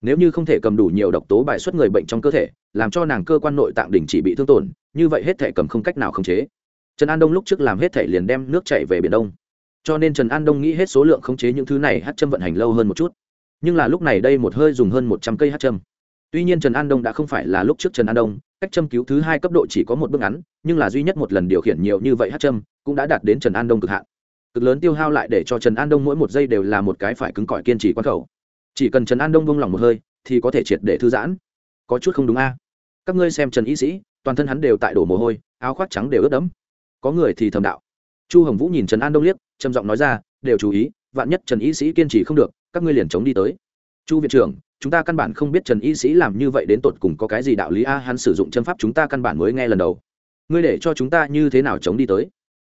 Nếu như không thể cầm đủ nhiều độc tố bài xuất người bệnh trong cơ thể, làm cho nàng cơ quan nội tạng đình chỉ bị thương tổn, như vậy hết thể cầm không cách nào khống chế. Trần an đông lúc trước làm hết thể liền đem nước chạy về biển đông. Cho nên trần an đông nghĩ hết số lượng khống chế những thứ này hát châm vận hành lâu hơn một chút. Nhưng là lúc này đây một hơi dùng hơn một trăm cây hát châm tuy nhiên trần an đông đã không phải là lúc trước trần an đông, cách châm cứu thứ hai cấp độ chỉ có một bước ngắn, nhưng là duy nhất một lần điều khiển nhiều như vậy hát châm cũng đã đạt đến trần an đông cực hạn. Cực lớn tiêu hao lại để cho trần an đông mỗi một giây đều là một cái phải cứng cỏi kiên trì quan khẩu. Chỉ cần trần an đông bông lòng một hơi, thì có thể triệt để thư giãn. Có chút không đúng a. Các ngươi xem trần y sĩ, toàn thân hắn đều tại đổ mồ hôi, áo khoác trắng đều ướt đẫm. Có người thì thầm đạo. Chu hồng vũ nhìn trần an đông liếc, trầm giọng nói ra, đều chú ý, vạn nhất trần y sĩ kiên trì không được, các ngươi liền chống đi tới. Chu viện trưởng chúng ta căn bản không biết trần y sĩ làm như vậy đến tột cùng có cái gì đạo lý a, hắn sử dụng chân pháp chúng ta căn bản mới nghe lần đầu. Ngươi để cho chúng ta như thế nào chống đi tới?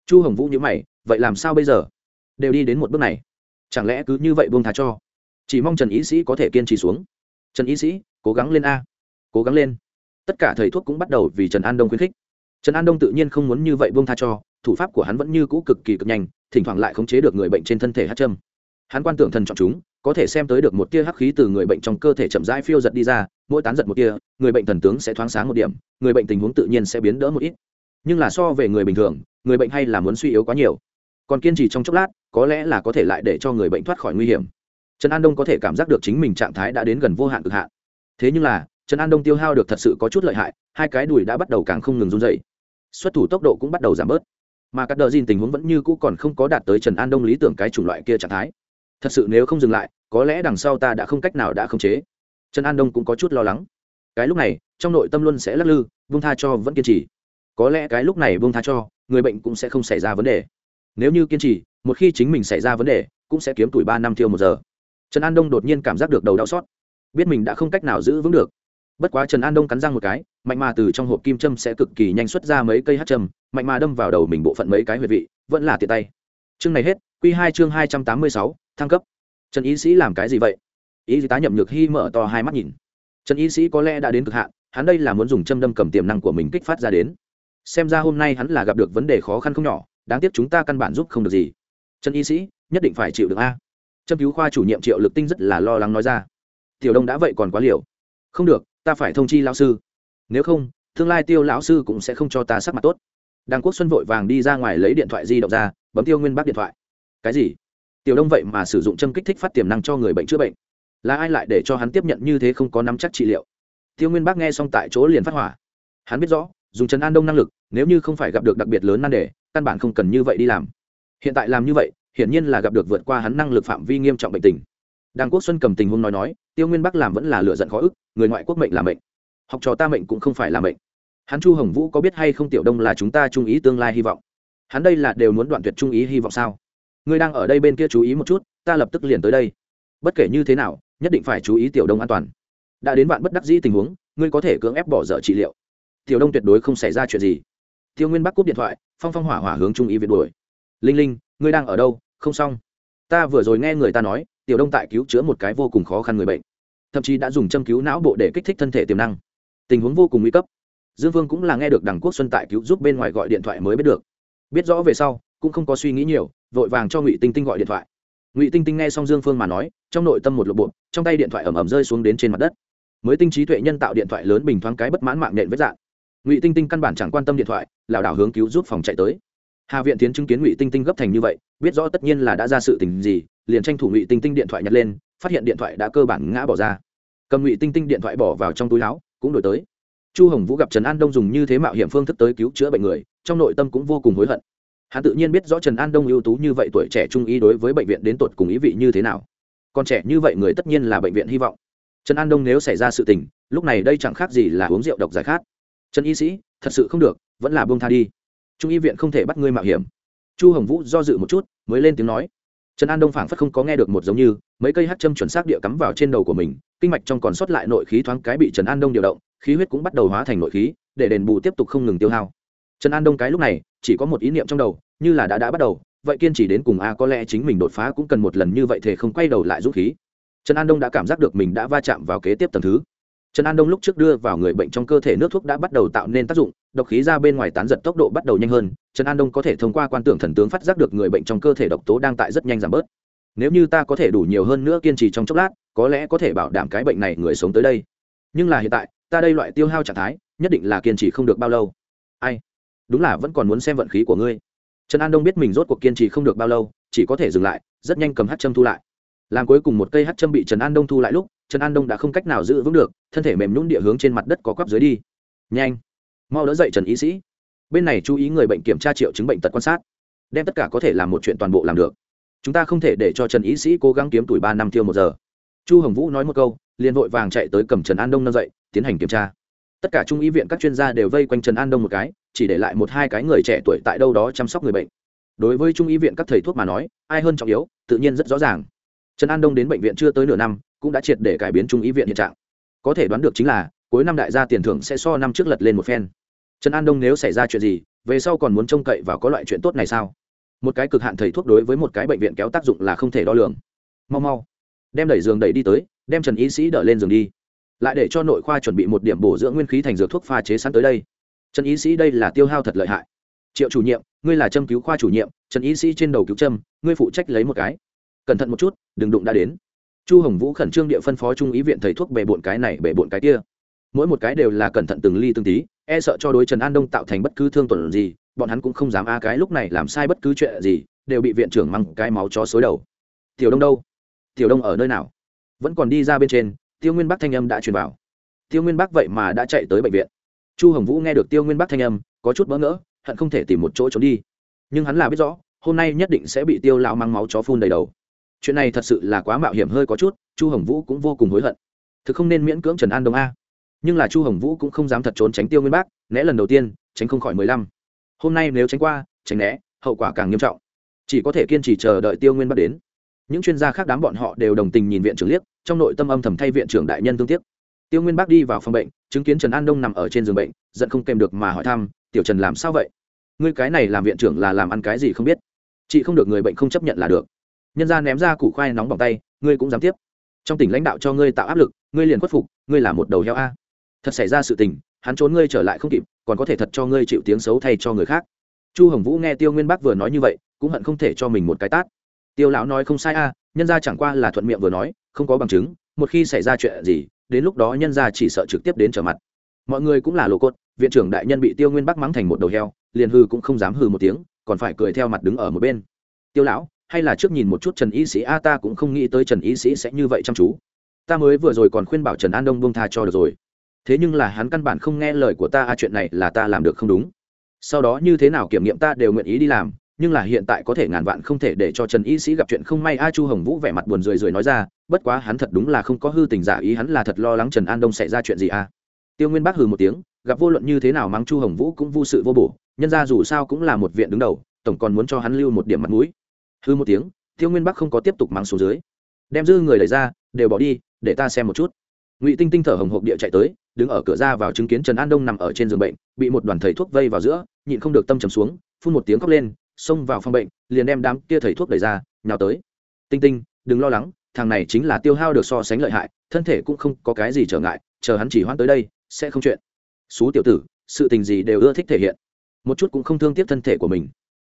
Chu hồng vũ nhớ mày, vậy làm sao bây giờ? Đều đi đến một bước này. Chẳng lẽ cứ như vậy buông thà cho? Chỉ mong trần y sĩ có thể kiên trì xuống. Trần y sĩ, cố gắng lên a. Cố gắng lên. Tất cả thầy thuốc cũng bắt đầu vì trần an đông khuyến khích. Trần an đông tự nhiên không muốn như vậy buông tha cho, thủ pháp của hắn vẫn như cũ cực kỳ cực nhanh, thỉnh thoảng lại khống chế được người bệnh trên thân thể hát châm hắn quan tưởng thần trọng chúng, có thể xem tới được một tia hắc khí từ người bệnh trong cơ thể chậm rãi phiêu giật đi ra, mỗi tán giật một tia, người bệnh thần tướng sẽ thoáng sáng một điểm, người bệnh tình huống tự nhiên sẽ biến đỡ một ít. Nhưng là so về người bình thường, người bệnh hay là muốn suy yếu quá nhiều. Còn kiên trì trong chốc lát, có lẽ là có thể lại để cho người bệnh thoát khỏi nguy hiểm. Trần an đông có thể cảm giác được chính mình trạng thái đã đến gần vô hạn cực hạn. Thế nhưng là, trần an đông tiêu hao được thật sự có chút lợi hại, hai cái đùi đã bắt đầu càng không ngừng run dày xuất thủ tốc độ cũng bắt đầu giảm bớt. Mà các đờ dìn tình huống vẫn như cũ còn không có đạt tới trần an đông lý tưởng cái chủng loại kia trạng thái thật sự nếu không dừng lại, có lẽ đằng sau ta đã không cách nào đã khống chế. Trần an đông cũng có chút lo lắng. Cái lúc này, trong nội tâm luôn sẽ lắc lư Vương tha cho vẫn kiên trì. Có lẽ cái lúc này Vương tha cho, người bệnh cũng sẽ không xảy ra vấn đề. Nếu như kiên trì, một khi chính mình xảy ra vấn đề, cũng sẽ kiếm tuổi ba năm thiêu một giờ. Trần an đông đột nhiên cảm giác được đầu đau xót. Biết mình đã không cách nào giữ vững được. Bất quá trần an đông cắn răng một cái, mạnh mà từ trong hộp kim châm sẽ cực kỳ nhanh xuất ra mấy cây hát châm, mạnh mà đâm vào đầu mình bộ phận mấy cái huyệt vị, vẫn là tiện tay. Chương này hết q hai chương hai trăm tám mươi sáu thăng cấp. Trần y sĩ làm cái gì vậy? Y tá nhậm nhược hy mở to hai mắt nhìn. Trần y sĩ có lẽ đã đến cực hạn, hắn đây là muốn dùng châm đâm cầm tiềm năng của mình kích phát ra đến. Xem ra hôm nay hắn là gặp được vấn đề khó khăn không nhỏ, đáng tiếc chúng ta căn bản giúp không được gì. Trần y sĩ, nhất định phải chịu được a. Châm cứu khoa chủ nhiệm triệu lực tinh rất là lo lắng nói ra. Tiểu đông đã vậy còn quá liều. Không được, ta phải thông chi lão sư. Nếu không, tương lai tiêu lão sư cũng sẽ không cho ta sắc mặt tốt. Đàng quốc xuân vội vàng đi ra ngoài lấy điện thoại di động ra, bấm tiêu nguyên bác điện thoại. Cái gì? Tiểu đông vậy mà sử dụng châm kích thích phát tiềm năng cho người bệnh chữa bệnh. Là ai lại để cho hắn tiếp nhận như thế không có nắm chắc trị liệu? Tiêu nguyên bác nghe xong tại chỗ liền phát hỏa. Hắn biết rõ, dùng trần an đông năng lực, nếu như không phải gặp được đặc biệt lớn nan đề, căn bản không cần như vậy đi làm. Hiện tại làm như vậy, hiển nhiên là gặp được vượt qua hắn năng lực phạm vi nghiêm trọng bệnh tình. Đàng quốc xuân cầm tình huống nói nói, tiêu nguyên bắc làm vẫn là lựa giận khó ức, người ngoại quốc mệnh là mệnh. Học trò ta mệnh cũng không phải là mệnh. Hắn chu hồng vũ có biết hay không tiểu đông là chúng ta trung ý tương lai hy vọng? Hắn đây là đều muốn đoạn tuyệt trung ý hy vọng sao? Ngươi đang ở đây bên kia chú ý một chút, ta lập tức liền tới đây. Bất kể như thế nào, nhất định phải chú ý tiểu đông an toàn. Đã đến bạn bất đắc dĩ tình huống, ngươi có thể cưỡng ép bỏ dở trị liệu. Tiểu đông tuyệt đối không xảy ra chuyện gì. Tiêu nguyên bắc cúp điện thoại, phong phong hỏa hỏa hướng trung ý việt đuổi. Linh linh, ngươi đang ở đâu? Không xong. Ta vừa rồi nghe người ta nói, tiểu đông tại cứu chữa một cái vô cùng khó khăn người bệnh. Thậm chí đã dùng châm cứu não bộ để kích thích thân thể tiềm năng. Tình huống vô cùng nguy cấp. Dương vương cũng là nghe được đằng quốc xuân tại cứu giúp bên ngoài gọi điện thoại mới biết được. Biết rõ về sau, cũng không có suy nghĩ nhiều vội vàng cho ngụy tinh tinh gọi điện thoại ngụy tinh tinh nghe xong dương phương mà nói trong nội tâm một lộp bộ trong tay điện thoại ẩm ẩm rơi xuống đến trên mặt đất mới tinh trí tuệ nhân tạo điện thoại lớn bình thoáng cái bất mãn mạng nhện vết dạng ngụy tinh tinh căn bản chẳng quan tâm điện thoại lảo đảo hướng cứu giúp phòng chạy tới hà viện tiến chứng kiến ngụy tinh tinh gấp thành như vậy biết rõ tất nhiên là đã ra sự tình gì liền tranh thủ ngụy tinh tinh điện thoại nhặt lên phát hiện điện thoại đã cơ bản ngã bỏ ra cầm ngụy tinh tinh điện thoại bỏ vào trong túi áo cũng đổi tới chu hồng vũ gặp trần an đông dùng như thế mạo hiểm phương thức tới cứu chữa bệnh người trong nội tâm cũng vô cùng hối hận hắn tự nhiên biết rõ trần an đông ưu tú như vậy tuổi trẻ trung ý đối với bệnh viện đến tột cùng ý vị như thế nào. Còn trẻ như vậy người tất nhiên là bệnh viện hy vọng. Trần an đông nếu xảy ra sự tình, lúc này đây chẳng khác gì là uống rượu độc giải khát. Trần y sĩ, thật sự không được, vẫn là buông tha đi. Trung y viện không thể bắt ngươi mạo hiểm. Chu hồng vũ do dự một chút, mới lên tiếng nói. Trần an đông phảng phất không có nghe được một giống như, mấy cây hát châm chuẩn xác địa cắm vào trên đầu của mình, kinh mạch trong còn sót lại nội khí thoáng cái bị trần an đông điều động, khí huyết cũng bắt đầu hóa thành nội khí, để đền bù tiếp tục không ngừng tiêu hao. Trần an đông cái lúc này chỉ có một ý niệm trong đầu, như là đã đã bắt đầu, vậy kiên trì đến cùng a có lẽ chính mình đột phá cũng cần một lần như vậy thể không quay đầu lại dũng khí. Trần an đông đã cảm giác được mình đã va chạm vào kế tiếp tầng thứ. Trần an đông lúc trước đưa vào người bệnh trong cơ thể nước thuốc đã bắt đầu tạo nên tác dụng, độc khí ra bên ngoài tán giật tốc độ bắt đầu nhanh hơn. Trần an đông có thể thông qua quan tưởng thần tướng phát giác được người bệnh trong cơ thể độc tố đang tại rất nhanh giảm bớt. Nếu như ta có thể đủ nhiều hơn nữa kiên trì trong chốc lát, có lẽ có thể bảo đảm cái bệnh này người sống tới đây. Nhưng là hiện tại, ta đây loại tiêu hao trạng thái, nhất định là kiên trì không được bao lâu. Ai? Đúng là vẫn còn muốn xem vận khí của ngươi. Trần an đông biết mình rốt cuộc kiên trì không được bao lâu, chỉ có thể dừng lại, rất nhanh cầm hát châm thu lại. Làm cuối cùng một cây hát châm bị trần an đông thu lại lúc, trần an đông đã không cách nào giữ vững được, thân thể mềm nhún địa hướng trên mặt đất có quắp dưới đi. Nhanh, mau đỡ dậy trần y sĩ. Bên này chú ý người bệnh kiểm tra triệu chứng bệnh tật quan sát, đem tất cả có thể làm một chuyện toàn bộ làm được. Chúng ta không thể để cho trần y sĩ cố gắng kiếm tuổi ba năm tiêu một giờ. Chu hồng vũ nói một câu, liền vội vàng chạy tới cầm trần an đông nâng dậy, tiến hành kiểm tra tất cả trung y viện các chuyên gia đều vây quanh trần an đông một cái, chỉ để lại một hai cái người trẻ tuổi tại đâu đó chăm sóc người bệnh. Đối với trung y viện các thầy thuốc mà nói, ai hơn trọng yếu, tự nhiên rất rõ ràng. Trần an đông đến bệnh viện chưa tới nửa năm, cũng đã triệt để cải biến trung y viện hiện trạng. Có thể đoán được chính là, cuối năm đại gia tiền thưởng sẽ so năm trước lật lên một phen. Trần an đông nếu xảy ra chuyện gì, về sau còn muốn trông cậy vào có loại chuyện tốt này sao? Một cái cực hạn thầy thuốc đối với một cái bệnh viện kéo tác dụng là không thể đo lường. Mau mau, đem đẩy giường đẩy đi tới, đem trần y sĩ đỡ lên giường đi lại để cho nội khoa chuẩn bị một điểm bổ dưỡng nguyên khí thành dược thuốc pha chế sẵn tới đây. Trần y sĩ đây là tiêu hao thật lợi hại. Triệu chủ nhiệm, ngươi là châm cứu khoa chủ nhiệm, trần y sĩ trên đầu cứu châm, ngươi phụ trách lấy một cái. Cẩn thận một chút, đừng đụng đã đến. Chu hồng vũ khẩn trương địa phân phó trung ý viện thầy thuốc bề bộn cái này, bề bộn cái kia. Mỗi một cái đều là cẩn thận từng ly từng tí e sợ cho đối trần an đông tạo thành bất cứ thương tuần gì, bọn hắn cũng không dám a cái lúc này làm sai bất cứ chuyện gì, đều bị viện trưởng măng cái máu chó xối đầu. Tiểu đông đâu? Tiểu đông ở nơi nào? Vẫn còn đi ra bên trên tiêu nguyên bắc thanh âm đã truyền vào. Tiêu nguyên bắc vậy mà đã chạy tới bệnh viện. Chu hồng vũ nghe được tiêu nguyên bắc thanh âm, có chút bỡ ngỡ, hận không thể tìm một chỗ trốn đi. Nhưng hắn là biết rõ, hôm nay nhất định sẽ bị tiêu lao mang máu chó phun đầy đầu. Chuyện này thật sự là quá mạo hiểm hơi có chút, chu hồng vũ cũng vô cùng hối hận. Thực không nên miễn cưỡng trần an đông a. Nhưng là chu hồng vũ cũng không dám thật trốn tránh tiêu nguyên bác né lần đầu tiên, tránh không khỏi mười lăm. Hôm nay nếu tránh qua, tránh né, hậu quả càng nghiêm trọng. Chỉ có thể kiên trì chờ đợi tiêu nguyên bác đến những chuyên gia khác đám bọn họ đều đồng tình nhìn viện trưởng liếc, trong nội tâm âm thầm thay viện trưởng đại nhân tương tiếc. Tiêu nguyên bác đi vào phòng bệnh, chứng kiến trần an đông nằm ở trên giường bệnh, giận không kèm được mà hỏi thăm, tiểu trần làm sao vậy? Ngươi cái này làm viện trưởng là làm ăn cái gì không biết? Chị không được người bệnh không chấp nhận là được. Nhân ra ném ra củ khoai nóng bằng tay, ngươi cũng dám tiếp. Trong tỉnh lãnh đạo cho ngươi tạo áp lực, ngươi liền khuất phục, ngươi là một đầu heo a. Thật xảy ra sự tình, hắn trốn ngươi trở lại không kịp, còn có thể thật cho ngươi chịu tiếng xấu thay cho người khác. Chu hồng vũ nghe tiêu nguyên bắc vừa nói như vậy, cũng hận không thể cho mình một cái tát tiêu lão nói không sai a, nhân ra chẳng qua là thuận miệng vừa nói, không có bằng chứng, một khi xảy ra chuyện gì, đến lúc đó nhân ra chỉ sợ trực tiếp đến trở mặt. Mọi người cũng là lộ cốt viện trưởng đại nhân bị tiêu nguyên bắc mắng thành một đầu heo, liền hư cũng không dám hư một tiếng, còn phải cười theo mặt đứng ở một bên. Tiêu lão, hay là trước nhìn một chút trần y sĩ a, ta cũng không nghĩ tới trần y sĩ sẽ như vậy chăm chú. Ta mới vừa rồi còn khuyên bảo trần an đông bông tha cho được rồi. Thế nhưng là hắn căn bản không nghe lời của ta, a, chuyện này là ta làm được không đúng. Sau đó như thế nào kiểm nghiệm ta đều nguyện ý đi làm nhưng là hiện tại có thể ngàn vạn không thể để cho trần y sĩ gặp chuyện không may. A chu hồng vũ vẻ mặt buồn rười rượi nói ra, bất quá hắn thật đúng là không có hư tình giả ý, hắn là thật lo lắng trần an đông xảy ra chuyện gì a tiêu nguyên bác hừ một tiếng, gặp vô luận như thế nào mắng chu hồng vũ cũng vô sự vô bổ, nhân ra dù sao cũng là một viện đứng đầu, tổng còn muốn cho hắn lưu một điểm mặt mũi. Hư một tiếng, tiêu nguyên bắc không có tiếp tục mắng xuống dưới. Đem dư người lấy ra, đều bỏ đi, để ta xem một chút. Ngụy tinh tinh thở hồng hộc địa chạy tới, đứng ở cửa ra vào chứng kiến trần an đông nằm ở trên giường bệnh, bị một đoàn thầy thuốc vây vào giữa, nhịn không được tâm trầm xuống, phun một tiếng khóc lên xông vào phòng bệnh, liền đem đám kia thầy thuốc đẩy ra, nhào tới. Tinh tinh, đừng lo lắng, thằng này chính là tiêu hao được so sánh lợi hại, thân thể cũng không có cái gì trở ngại, chờ hắn chỉ hoãn tới đây, sẽ không chuyện. Xú tiểu tử, sự tình gì đều ưa thích thể hiện. Một chút cũng không thương tiếc thân thể của mình.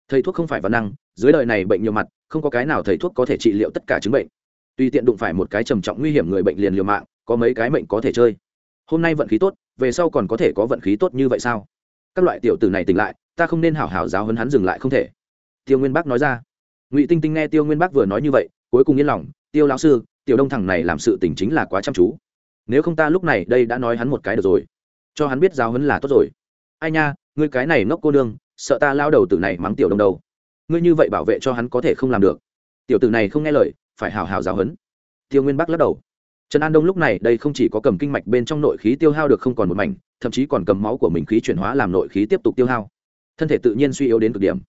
Thầy thuốc không phải văn năng, dưới đời này bệnh nhiều mặt, không có cái nào thầy thuốc có thể trị liệu tất cả chứng bệnh. Tuy tiện đụng phải một cái trầm trọng nguy hiểm người bệnh liền liều mạng, có mấy cái bệnh có thể chơi. Hôm nay vận khí tốt, về sau còn có thể có vận khí tốt như vậy sao? Các loại tiểu tử này tỉnh lại, ta không nên hảo hảo giáo hấn hắn dừng lại không thể tiêu nguyên bác nói ra. Ngụy tinh tinh nghe tiêu nguyên bác vừa nói như vậy cuối cùng yên lòng tiêu lão sư tiểu đông thằng này làm sự tình chính là quá chăm chú. Nếu không ta lúc này đây đã nói hắn một cái được rồi. Cho hắn biết giáo hấn là tốt rồi. Ai nha ngươi cái này ngốc cô đương, sợ ta lao đầu tử này mắng tiểu đông đâu. Ngươi như vậy bảo vệ cho hắn có thể không làm được. Tiểu tử này không nghe lời phải hào hào giáo hấn tiêu nguyên bắc lắc đầu. Trần an đông lúc này đây không chỉ có cầm kinh mạch bên trong nội khí tiêu hao được không còn một mảnh thậm chí còn cầm máu của mình khí chuyển hóa làm nội khí tiếp tục tiêu hao. Thân thể tự nhiên suy yếu đến cực điểm.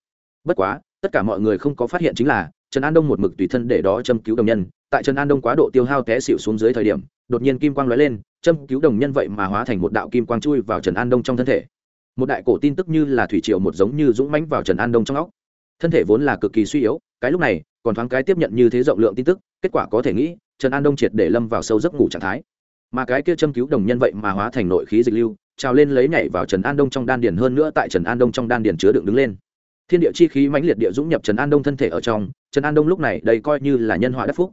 Bất quá tất cả mọi người không có phát hiện chính là trần an đông một mực tùy thân để đó châm cứu đồng nhân tại trần an đông quá độ tiêu hao té xịu xuống dưới thời điểm đột nhiên kim quang lóe lên châm cứu đồng nhân vậy mà hóa thành một đạo kim quang chui vào trần an đông trong thân thể một đại cổ tin tức như là thủy triều một giống như dũng mãnh vào trần an đông trong óc thân thể vốn là cực kỳ suy yếu cái lúc này còn thoáng cái tiếp nhận như thế rộng lượng tin tức kết quả có thể nghĩ trần an đông triệt để lâm vào sâu giấc ngủ trạng thái mà cái kia châm cứu đồng nhân vậy mà hóa thành nội khí dịch lưu trào lên lấy nhảy vào trần an đông trong đan điền hơn nữa tại trần an đông trong đan điền chứa đựng đứng lên thiên địa chi khí mãnh liệt địa dũng nhập trần an đông thân thể ở trong, trần an đông lúc này đây coi như là nhân họa đắc phúc.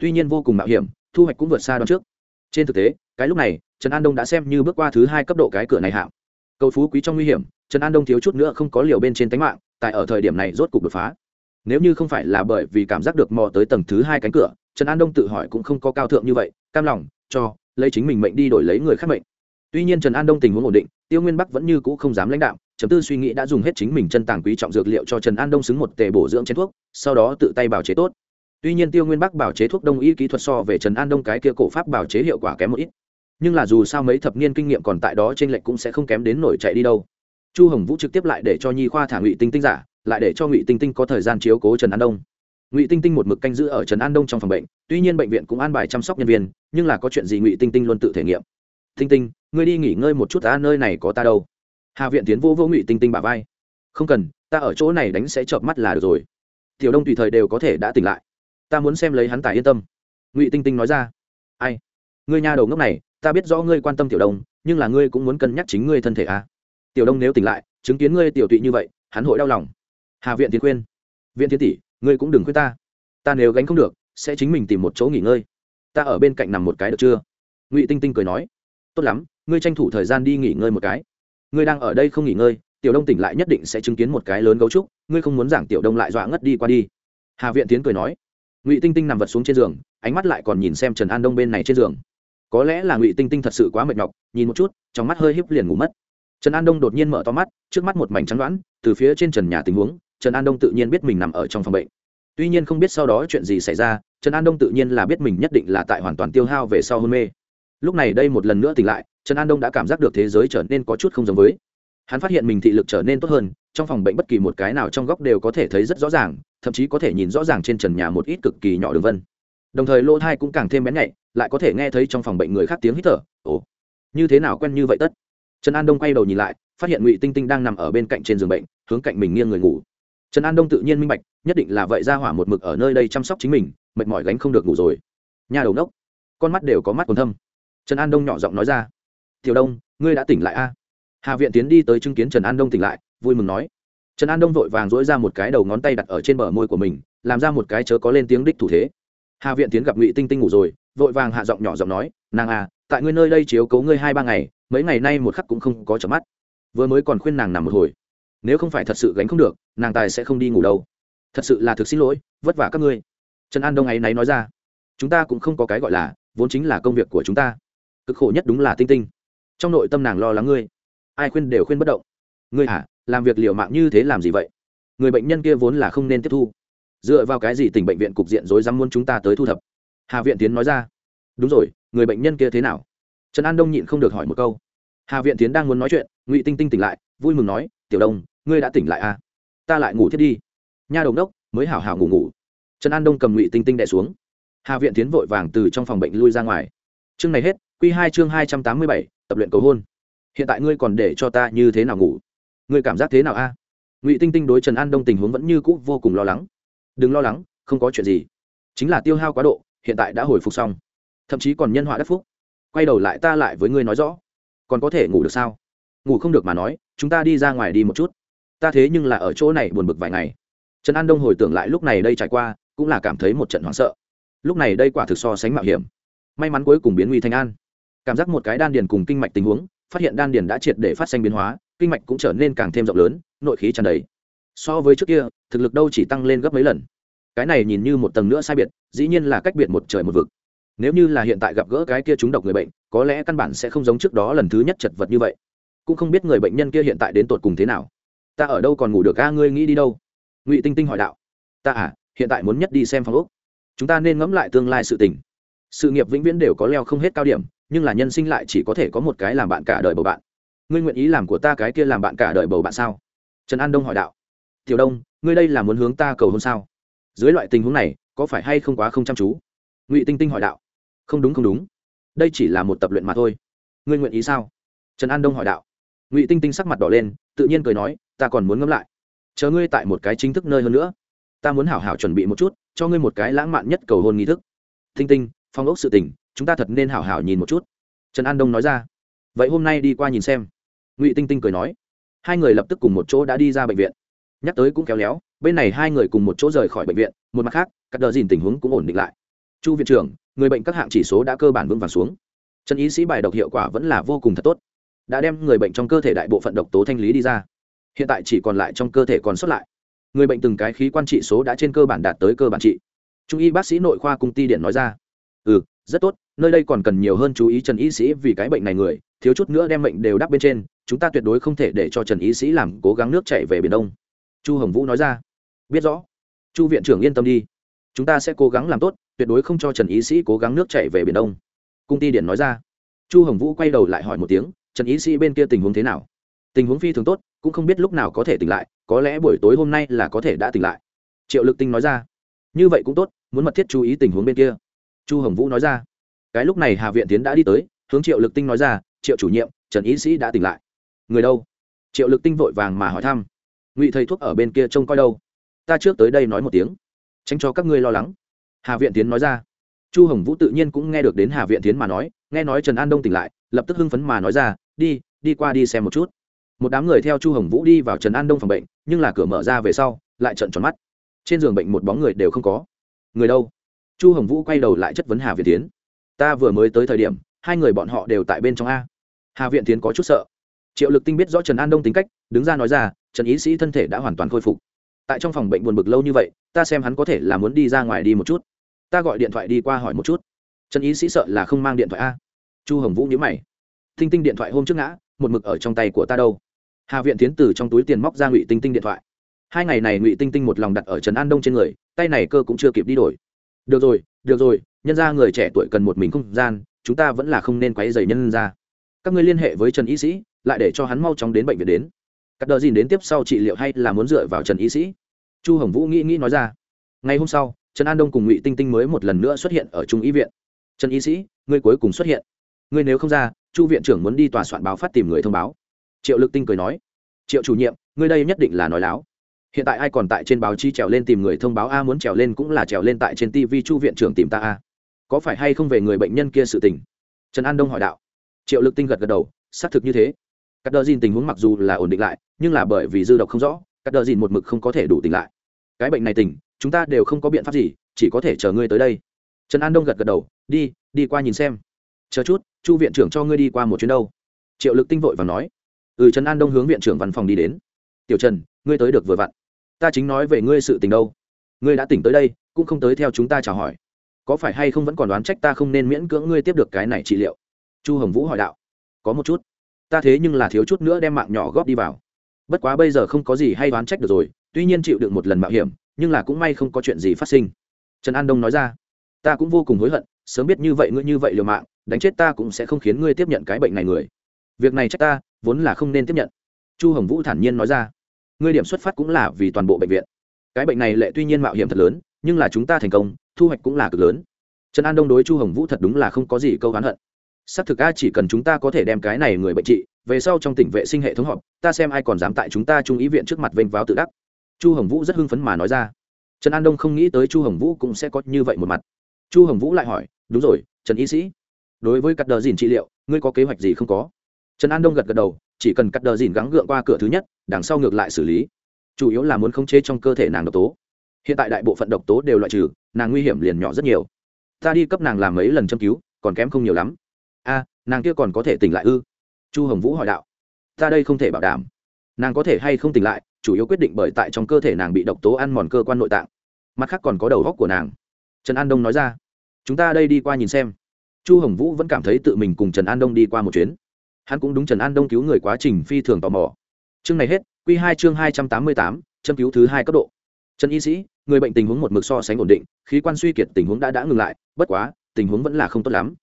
Tuy nhiên vô cùng mạo hiểm, thu hoạch cũng vượt xa đón trước. Trên thực tế, cái lúc này, trần an đông đã xem như bước qua thứ hai cấp độ cái cửa này hạng. Cầu phú quý trong nguy hiểm, trần an đông thiếu chút nữa không có liều bên trên tánh mạng, tại ở thời điểm này rốt cục đột phá. Nếu như không phải là bởi vì cảm giác được mò tới tầng thứ hai cánh cửa, trần an đông tự hỏi cũng không có cao thượng như vậy, cam lòng, cho, lấy chính mình mệnh đi đổi lấy người khác mệnh. Tuy nhiên trần an đông tình huống ổn định, tiêu nguyên bắc vẫn như cũ không dám lãnh đạo chấm tư suy nghĩ đã dùng hết chính mình chân tàng quý trọng dược liệu cho trần an đông xứng một tề bổ dưỡng chén thuốc, sau đó tự tay bào chế tốt. Tuy nhiên tiêu nguyên bắc bảo chế thuốc đông y kỹ thuật so về trần an đông cái kia cổ pháp bảo chế hiệu quả kém một ít. Nhưng là dù sao mấy thập niên kinh nghiệm còn tại đó trên lệnh cũng sẽ không kém đến nổi chạy đi đâu. Chu hồng vũ trực tiếp lại để cho nhi khoa thả ngụy tinh tinh giả, lại để cho ngụy tinh tinh có thời gian chiếu cố trần an đông. Ngụy tinh tinh một mực canh giữ ở trần an đông trong phòng bệnh, tuy nhiên bệnh viện cũng an bài chăm sóc nhân viên, nhưng là có chuyện gì ngụy tinh tinh luôn tự thể nghiệm. Tinh tinh, ngươi đi nghỉ ngơi một chút ta, nơi này có ta đâu hà viện tiến vô vô ngụy tinh tinh bà vai. Không cần, ta ở chỗ này đánh sẽ chợp mắt là được rồi. Tiểu đông tùy thời đều có thể đã tỉnh lại. Ta muốn xem lấy hắn tài yên tâm. Ngụy tinh tinh nói ra. Ai? Ngươi nhà đầu ngốc này, ta biết rõ ngươi quan tâm tiểu đông, nhưng là ngươi cũng muốn cân nhắc chính ngươi thân thể à. tiểu đông nếu tỉnh lại, chứng kiến ngươi tiểu tụy như vậy, hắn hội đau lòng. Hà viện tiến khuyên. Viện tiến tỷ, ngươi cũng đừng khuyên ta. Ta nếu gánh không được, sẽ chính mình tìm một chỗ nghỉ ngơi. Ta ở bên cạnh nằm một cái được chưa? Ngụy tinh tinh cười nói. Tốt lắm, ngươi tranh thủ thời gian đi nghỉ ngơi một cái ngươi đang ở đây không nghỉ ngơi, tiểu đông tỉnh lại nhất định sẽ chứng kiến một cái lớn gấu trúc, ngươi không muốn giảng tiểu đông lại dọa ngất đi qua đi. Hà viện tiến cười nói. Ngụy tinh tinh nằm vật xuống trên giường, ánh mắt lại còn nhìn xem trần an đông bên này trên giường. Có lẽ là ngụy tinh tinh thật sự quá mệt nhọc, nhìn một chút, trong mắt hơi híp liền ngủ mất. Trần an đông đột nhiên mở to mắt, trước mắt một mảnh trắng đoán từ phía trên trần nhà tình huống, trần an đông tự nhiên biết mình nằm ở trong phòng bệnh. Tuy nhiên không biết sau đó chuyện gì xảy ra, trần an đông tự nhiên là biết mình nhất định là tại hoàn toàn tiêu hao về sau hôn mê. Lúc này đây một lần nữa tỉnh lại trần an đông đã cảm giác được thế giới trở nên có chút không giống với hắn phát hiện mình thị lực trở nên tốt hơn trong phòng bệnh bất kỳ một cái nào trong góc đều có thể thấy rất rõ ràng thậm chí có thể nhìn rõ ràng trên trần nhà một ít cực kỳ nhỏ đường vân đồng thời lỗ thai cũng càng thêm bén nhạy lại có thể nghe thấy trong phòng bệnh người khác tiếng hít thở ồ như thế nào quen như vậy tất trần an đông quay đầu nhìn lại phát hiện ngụy tinh tinh đang nằm ở bên cạnh trên giường bệnh hướng cạnh mình nghiêng người ngủ trần an đông tự nhiên minh bạch nhất định là vậy ra hỏa một mực ở nơi đây chăm sóc chính mình mệt mỏi gánh không được ngủ rồi nhà đầu đốc con mắt đều có mắt còn thâm trần an đông nhỏ giọng nói ra tiểu đông, ngươi đã tỉnh lại a? Hà viện tiến đi tới chứng kiến trần an đông tỉnh lại, vui mừng nói. Trần an đông vội vàng dỗi ra một cái đầu ngón tay đặt ở trên bờ môi của mình, làm ra một cái chớ có lên tiếng đích thủ thế. Hà viện tiến gặp ngụy tinh tinh ngủ rồi, vội vàng hạ giọng nhỏ giọng nói, nàng à tại ngươi nơi đây chiếu cấu ngươi hai ba ngày, mấy ngày nay một khắc cũng không có chợp mắt. Vừa mới còn khuyên nàng nằm một hồi. Nếu không phải thật sự gánh không được, nàng tài sẽ không đi ngủ đâu. Thật sự là thực xin lỗi, vất vả các ngươi. Trần an đông ấy náy nói ra. Chúng ta cũng không có cái gọi là, vốn chính là công việc của chúng ta. Cực khổ nhất đúng là tinh tinh trong nội tâm nàng lo lắng ngươi. Ai khuyên đều khuyên bất động. Ngươi hả làm việc liều mạng như thế làm gì vậy? Người bệnh nhân kia vốn là không nên tiếp thu. Dựa vào cái gì tỉnh bệnh viện cục diện rối rắm muốn chúng ta tới thu thập? Hà viện tiến nói ra. Đúng rồi, người bệnh nhân kia thế nào? Trần an đông nhịn không được hỏi một câu. Hà viện tiến đang muốn nói chuyện, ngụy tinh tinh tỉnh lại, vui mừng nói, tiểu đông, ngươi đã tỉnh lại à? Ta lại ngủ thiết đi. Nha đồng đốc, mới hảo hảo ngủ ngủ. Trần an đông cầm ngụy tinh tinh đẻ xuống. Hà viện tiến vội vàng từ trong phòng bệnh lui ra ngoài. Chương này hết q hai chương hai trăm tám mươi bảy tập luyện cầu hôn. Hiện tại ngươi còn để cho ta như thế nào ngủ? Ngươi cảm giác thế nào a? Ngụy tinh tinh đối trần an đông tình huống vẫn như cũ vô cùng lo lắng. Đừng lo lắng, không có chuyện gì. Chính là tiêu hao quá độ, hiện tại đã hồi phục xong. Thậm chí còn nhân họa đắc phúc. Quay đầu lại ta lại với ngươi nói rõ. Còn có thể ngủ được sao? Ngủ không được mà nói, chúng ta đi ra ngoài đi một chút. Ta thế nhưng là ở chỗ này buồn bực vài ngày. Trần an đông hồi tưởng lại lúc này đây trải qua, cũng là cảm thấy một trận hoảng sợ. Lúc này đây quả thực so sánh mạo hiểm. May mắn cuối cùng biến nguy thành an cảm giác một cái đan điền cùng kinh mạch tình huống, phát hiện đan điền đã triệt để phát sinh biến hóa, kinh mạch cũng trở nên càng thêm rộng lớn, nội khí tràn đầy. So với trước kia, thực lực đâu chỉ tăng lên gấp mấy lần. Cái này nhìn như một tầng nữa sai biệt, dĩ nhiên là cách biệt một trời một vực. Nếu như là hiện tại gặp gỡ cái kia trúng độc người bệnh, có lẽ căn bản sẽ không giống trước đó lần thứ nhất chật vật như vậy. Cũng không biết người bệnh nhân kia hiện tại đến tột cùng thế nào. Ta ở đâu còn ngủ được a, ngươi nghĩ đi đâu? Ngụy tinh tinh hỏi đạo. Ta à hiện tại muốn nhất đi xem phòng úc chúng ta nên ngẫm lại tương lai sự tình. Sự nghiệp vĩnh viễn đều có leo không hết cao điểm nhưng là nhân sinh lại chỉ có thể có một cái làm bạn cả đời bầu bạn. Ngươi nguyện ý làm của ta cái kia làm bạn cả đời bầu bạn sao? Trần an đông hỏi đạo. Tiểu đông, ngươi đây là muốn hướng ta cầu hôn sao? Dưới loại tình huống này, có phải hay không quá không chăm chú? Ngụy tinh tinh hỏi đạo. Không đúng không đúng. Đây chỉ là một tập luyện mà thôi. Ngươi nguyện ý sao? Trần an đông hỏi đạo. Ngụy tinh tinh sắc mặt đỏ lên, tự nhiên cười nói, ta còn muốn ngẫm lại. Chờ ngươi tại một cái chính thức nơi hơn nữa. Ta muốn hảo hảo chuẩn bị một chút, cho ngươi một cái lãng mạn nhất cầu hôn nghi thức. Tinh tinh, phong ốc sự tình chúng ta thật nên hảo hảo nhìn một chút. Trần an đông nói ra. Vậy hôm nay đi qua nhìn xem. Ngụy tinh tinh cười nói. Hai người lập tức cùng một chỗ đã đi ra bệnh viện. Nhắc tới cũng kéo léo, bên này hai người cùng một chỗ rời khỏi bệnh viện, một mặt khác, các đợt dìn tình huống cũng ổn định lại. Chu viện trưởng, người bệnh các hạng chỉ số đã cơ bản vững vàng xuống. Trần y sĩ bài độc hiệu quả vẫn là vô cùng thật tốt. Đã đem người bệnh trong cơ thể đại bộ phận độc tố thanh lý đi ra. Hiện tại chỉ còn lại trong cơ thể còn sót lại. Người bệnh từng cái khí quan trị số đã trên cơ bản đạt tới cơ bản trị. Trung y bác sĩ nội khoa cung ti điện nói ra. Ừ rất tốt nơi đây còn cần nhiều hơn chú ý trần y sĩ vì cái bệnh này người, thiếu chút nữa đem bệnh đều đắp bên trên, chúng ta tuyệt đối không thể để cho trần y sĩ làm cố gắng nước chạy về biển đông. Chu hồng vũ nói ra. Biết rõ. Chu viện trưởng yên tâm đi. Chúng ta sẽ cố gắng làm tốt, tuyệt đối không cho trần y sĩ cố gắng nước chạy về biển đông. Cung Ty điện nói ra. Chu hồng vũ quay đầu lại hỏi một tiếng, trần y sĩ bên kia tình huống thế nào? Tình huống phi thường tốt, cũng không biết lúc nào có thể tỉnh lại, có lẽ buổi tối hôm nay là có thể đã tỉnh lại. Triệu lực tinh nói ra. Như vậy cũng tốt, muốn mật thiết chú ý tình huống bên kia. Chu hồng vũ nói ra cái lúc này hà viện tiến đã đi tới, hướng triệu lực tinh nói ra, triệu chủ nhiệm, trần y sĩ đã tỉnh lại. Người đâu? Triệu lực tinh vội vàng mà hỏi thăm. Ngụy thầy thuốc ở bên kia trông coi đâu? Ta trước tới đây nói một tiếng, tránh cho các ngươi lo lắng. Hà viện tiến nói ra. Chu hồng vũ tự nhiên cũng nghe được đến hà viện tiến mà nói, nghe nói trần an đông tỉnh lại, lập tức hưng phấn mà nói ra, đi đi qua đi xem một chút. Một đám người theo chu hồng vũ đi vào trần an đông phòng bệnh, nhưng là cửa mở ra về sau, lại trận tròn mắt. Trên giường bệnh một bóng người đều không có. Người đâu? Chu hồng vũ quay đầu lại chất vấn hà viện tiến ta vừa mới tới thời điểm, hai người bọn họ đều tại bên trong a. Hà viện tiến có chút sợ. Triệu lực tinh biết rõ trần an đông tính cách, đứng ra nói ra, trần ý sĩ thân thể đã hoàn toàn khôi phục. Tại trong phòng bệnh buồn bực lâu như vậy, ta xem hắn có thể là muốn đi ra ngoài đi một chút. Ta gọi điện thoại đi qua hỏi một chút. Trần ý sĩ sợ là không mang điện thoại a. Chu hồng vũ nhớ mày. Tinh tinh điện thoại hôm trước ngã, một mực ở trong tay của ta đâu. Hà viện tiến từ trong túi tiền móc ra ngụy tinh tinh điện thoại. Hai ngày này ngụy tinh tinh một lòng đặt ở trần an đông trên người, tay này cơ cũng chưa kịp đi đổi. Được rồi được rồi nhân ra người trẻ tuổi cần một mình không gian, chúng ta vẫn là không nên quấy dày nhân ra các ngươi liên hệ với trần y sĩ, lại để cho hắn mau chóng đến bệnh viện đến. Cắt đờ dìn đến tiếp sau trị liệu hay là muốn dựa vào trần y sĩ? Chu hồng vũ nghĩ nghĩ nói ra. Ngày hôm sau, trần an đông cùng ngụy tinh tinh mới một lần nữa xuất hiện ở trung y viện. Trần y sĩ, ngươi cuối cùng xuất hiện. Ngươi nếu không ra, chu viện trưởng muốn đi tòa soạn báo phát tìm người thông báo. Triệu lực tinh cười nói. Triệu chủ nhiệm, ngươi đây nhất định là nói láo. Hiện tại ai còn tại trên báo chí trèo lên tìm người thông báo a muốn trèo lên cũng là trèo lên tại trên tv chu viện trưởng tìm ta a có phải hay không về người bệnh nhân kia sự tình? Trần an đông hỏi đạo. Triệu lực tinh gật gật đầu, xác thực như thế. Các đờ dìn tình huống mặc dù là ổn định lại, nhưng là bởi vì dư độc không rõ các đờ dìn một mực không có thể đủ tỉnh lại. Cái bệnh này tỉnh, chúng ta đều không có biện pháp gì, chỉ có thể chờ ngươi tới đây. Trần an đông gật gật đầu, đi đi qua nhìn xem. Chờ chút, chu viện trưởng cho ngươi đi qua một chuyến đâu. Triệu lực tinh vội và nói. Ừ trần an đông hướng viện trưởng văn phòng đi đến. Tiểu trần, ngươi tới được vừa vặn. Ta chính nói về ngươi sự tình đâu. Ngươi đã tỉnh tới đây, cũng không tới theo chúng ta chào hỏi có phải hay không vẫn còn đoán trách ta không nên miễn cưỡng ngươi tiếp được cái này trị liệu? Chu hồng vũ hỏi đạo. Có một chút. Ta thế nhưng là thiếu chút nữa đem mạng nhỏ góp đi vào. Bất quá bây giờ không có gì hay đoán trách được rồi, tuy nhiên chịu được một lần mạo hiểm, nhưng là cũng may không có chuyện gì phát sinh. Trần an đông nói ra. Ta cũng vô cùng hối hận, sớm biết như vậy ngươi như vậy liều mạng, đánh chết ta cũng sẽ không khiến ngươi tiếp nhận cái bệnh này người. Việc này trách ta, vốn là không nên tiếp nhận. Chu hồng vũ thản nhiên nói ra. Ngươi điểm xuất phát cũng là vì toàn bộ bệnh viện. Cái bệnh này lệ tuy nhiên mạo hiểm thật lớn, nhưng là chúng ta thành công thu hoạch cũng là cực lớn. Trần an đông đối chu hồng vũ thật đúng là không có gì câu hán hận. Xác thực a, chỉ cần chúng ta có thể đem cái này người bệnh trị, về sau trong tỉnh vệ sinh hệ thống họp, ta xem ai còn dám tại chúng ta trung ý viện trước mặt vênh váo tự đắc. Chu hồng vũ rất hưng phấn mà nói ra. Trần an đông không nghĩ tới chu hồng vũ cũng sẽ có như vậy một mặt. Chu hồng vũ lại hỏi, đúng rồi, trần y sĩ, đối với cắt đờ dìn trị liệu, ngươi có kế hoạch gì không có? Trần an đông gật gật đầu, chỉ cần cắt đờ dìn gắng gượng qua cửa thứ nhất, đằng sau ngược lại xử lý. Chủ yếu là muốn khống chế trong cơ thể nàng độc tố hiện tại đại bộ phận độc tố đều loại trừ, nàng nguy hiểm liền nhỏ rất nhiều. Ta đi cấp nàng làm mấy lần châm cứu, còn kém không nhiều lắm. A, nàng kia còn có thể tỉnh lại ư? Chu hồng vũ hỏi đạo. Ta đây không thể bảo đảm. Nàng có thể hay không tỉnh lại, chủ yếu quyết định bởi tại trong cơ thể nàng bị độc tố ăn mòn cơ quan nội tạng. Mặt khác còn có đầu góc của nàng. Trần an đông nói ra. Chúng ta đây đi qua nhìn xem. Chu hồng vũ vẫn cảm thấy tự mình cùng trần an đông đi qua một chuyến. Hắn cũng đúng trần an đông cứu người quá trình phi thường tò mò. Chương này hết q hai chương hai trăm tám mươi tám, châm cứu thứ hai cấp độ. Trần y sĩ người bệnh tình huống một mực so sánh ổn định, khí quan suy kiệt tình huống đã đã ngừng lại, bất quá, tình huống vẫn là không tốt lắm.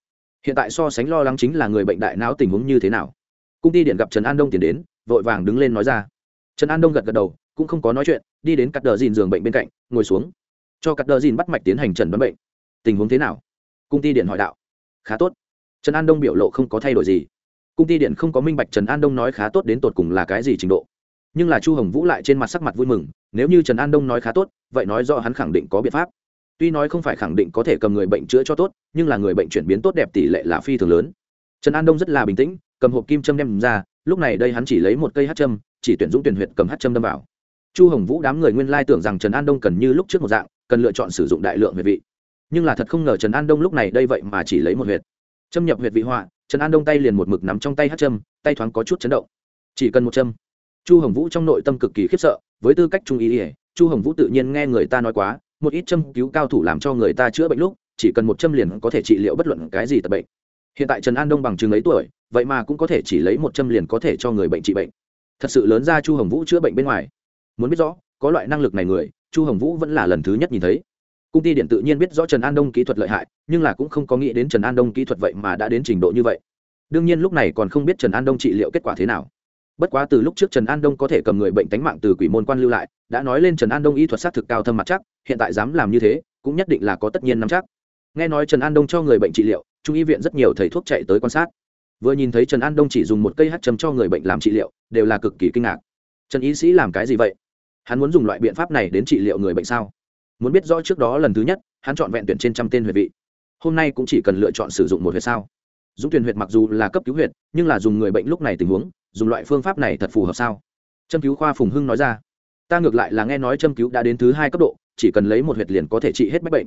Hiện tại so sánh lo lắng chính là người bệnh đại não tình huống như thế nào. Công ty điện gặp trần an đông tiến đến, vội vàng đứng lên nói ra. Trần an đông gật gật đầu, cũng không có nói chuyện, đi đến cắt đờ dìn giường bệnh bên cạnh, ngồi xuống. Cho cắt đờ dìn bắt mạch tiến hành trần đoán bệnh. Tình huống thế nào? Công ty điện hỏi đạo. Khá tốt. Trần an đông biểu lộ không có thay đổi gì. Công ty điện không có minh bạch trần an đông nói khá tốt đến tột cùng là cái gì trình độ. Nhưng là chu hồng vũ lại trên mặt sắc mặt vui mừng nếu như trần an đông nói khá tốt, vậy nói do hắn khẳng định có biện pháp. Tuy nói không phải khẳng định có thể cầm người bệnh chữa cho tốt, nhưng là người bệnh chuyển biến tốt đẹp tỷ lệ là phi thường lớn. Trần an đông rất là bình tĩnh, cầm hộp kim châm đem ra, lúc này đây hắn chỉ lấy một cây hát châm, chỉ tuyển dũng tuyển huyện cầm hát châm đâm vào. Chu hồng vũ đám người nguyên lai tưởng rằng trần an đông cần như lúc trước một dạng, cần lựa chọn sử dụng đại lượng huyệt vị. Nhưng là thật không ngờ trần an đông lúc này đây vậy mà chỉ lấy một huyệt. Châm nhập huyệt vị họa, trần an đông tay liền một mực nắm trong tay hát châm, tay thoáng có chút chấn động. Chỉ cần một châm chu hồng vũ trong nội tâm cực kỳ khiếp sợ, với tư cách trung ý ỉa chu hồng vũ tự nhiên nghe người ta nói quá, một ít châm cứu cao thủ làm cho người ta chữa bệnh lúc, chỉ cần một châm liền có thể trị liệu bất luận cái gì tật bệnh. Hiện tại trần an đông bằng chừng ấy tuổi, vậy mà cũng có thể chỉ lấy một châm liền có thể cho người bệnh trị bệnh. Thật sự lớn ra chu hồng vũ chữa bệnh bên ngoài. Muốn biết rõ, có loại năng lực này người, chu hồng vũ vẫn là lần thứ nhất nhìn thấy. Công ty điện tự nhiên biết rõ trần an đông kỹ thuật lợi hại, nhưng là cũng không có nghĩ đến trần an đông kỹ thuật vậy mà đã đến trình độ như vậy. Đương nhiên lúc này còn không biết trần an đông trị liệu kết quả thế nào bất quá từ lúc trước trần an đông có thể cầm người bệnh tánh mạng từ quỷ môn quan lưu lại, đã nói lên trần an đông y thuật s á t thực cao thâm mặt chắc, hiện tại dám làm như thế, cũng nhất định là có tất nhiên nắm chắc. Nghe nói trần an đông cho người bệnh trị liệu, trung y viện rất nhiều thầy thuốc chạy tới quan sát. Vừa nhìn thấy trần an đông chỉ dùng một cây hát chấm cho người bệnh làm trị liệu, đều là cực kỳ kinh ngạc. Trần y sĩ làm cái gì vậy? Hắn muốn dùng loại biện pháp này đến trị liệu người bệnh sao? Muốn biết rõ trước đó lần thứ nhất, hắn chọn vẹn tuyển trên trăm tên huyệt vị. Hôm nay cũng chỉ cần lựa chọn sử dụng một huyệt sao? Dũng tuyển huyệt mặc dù là cấp cứu huyệt, nhưng là dùng người bệnh lúc này tình huống dùng loại phương pháp này thật phù hợp sao? Châm cứu khoa phùng hưng nói ra. Ta ngược lại là nghe nói châm cứu đã đến thứ hai cấp độ, chỉ cần lấy một huyệt liền có thể trị hết bách bệnh.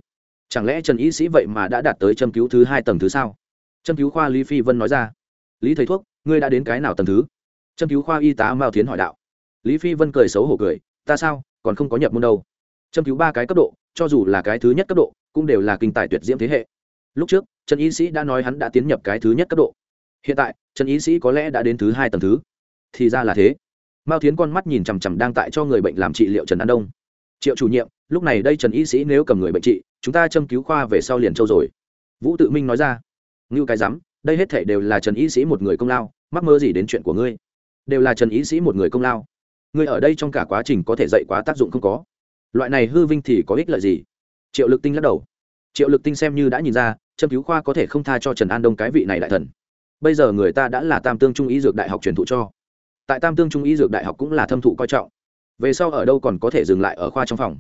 Chẳng lẽ trần y sĩ vậy mà đã đạt tới châm cứu thứ hai tầng thứ sao? Châm cứu khoa lý phi vân nói ra. Lý thầy thuốc, ngươi đã đến cái nào tầng thứ? Châm cứu khoa y tá mao tiến hỏi đạo. Lý phi vân cười xấu hổ cười, ta sao, còn không có nhập môn đâu. Châm cứu ba cái cấp độ, cho dù là cái thứ nhất cấp độ, cũng đều là kinh tài tuyệt diễm thế hệ. Lúc trước, trần y sĩ đã nói hắn đã tiến nhập cái thứ nhất cấp độ hiện tại, trần y sĩ có lẽ đã đến thứ hai tầng thứ. Thì ra là thế. Mao tiến con mắt nhìn chằm chằm đang tại cho người bệnh làm trị liệu trần an đông. Triệu chủ nhiệm, lúc này đây trần y sĩ nếu cầm người bệnh trị, chúng ta châm cứu khoa về sau liền châu rồi. Vũ tự minh nói ra. Ngưu cái rắm, đây hết thể đều là trần y sĩ một người công lao, mắc mơ gì đến chuyện của ngươi? Đều là trần y sĩ một người công lao. Ngươi ở đây trong cả quá trình có thể dạy quá tác dụng không có. Loại này hư vinh thì có ích lợi gì? Triệu lực tinh lắc đầu. Triệu lực tinh xem như đã nhìn ra, châm cứu khoa có thể không tha cho trần an đông cái vị này đại thần bây giờ người ta đã là tam tương trung y dược đại học truyền thụ cho. Tại tam tương trung y dược đại học cũng là thâm thụ coi trọng. Về sau ở đâu còn có thể dừng lại ở khoa trong phòng.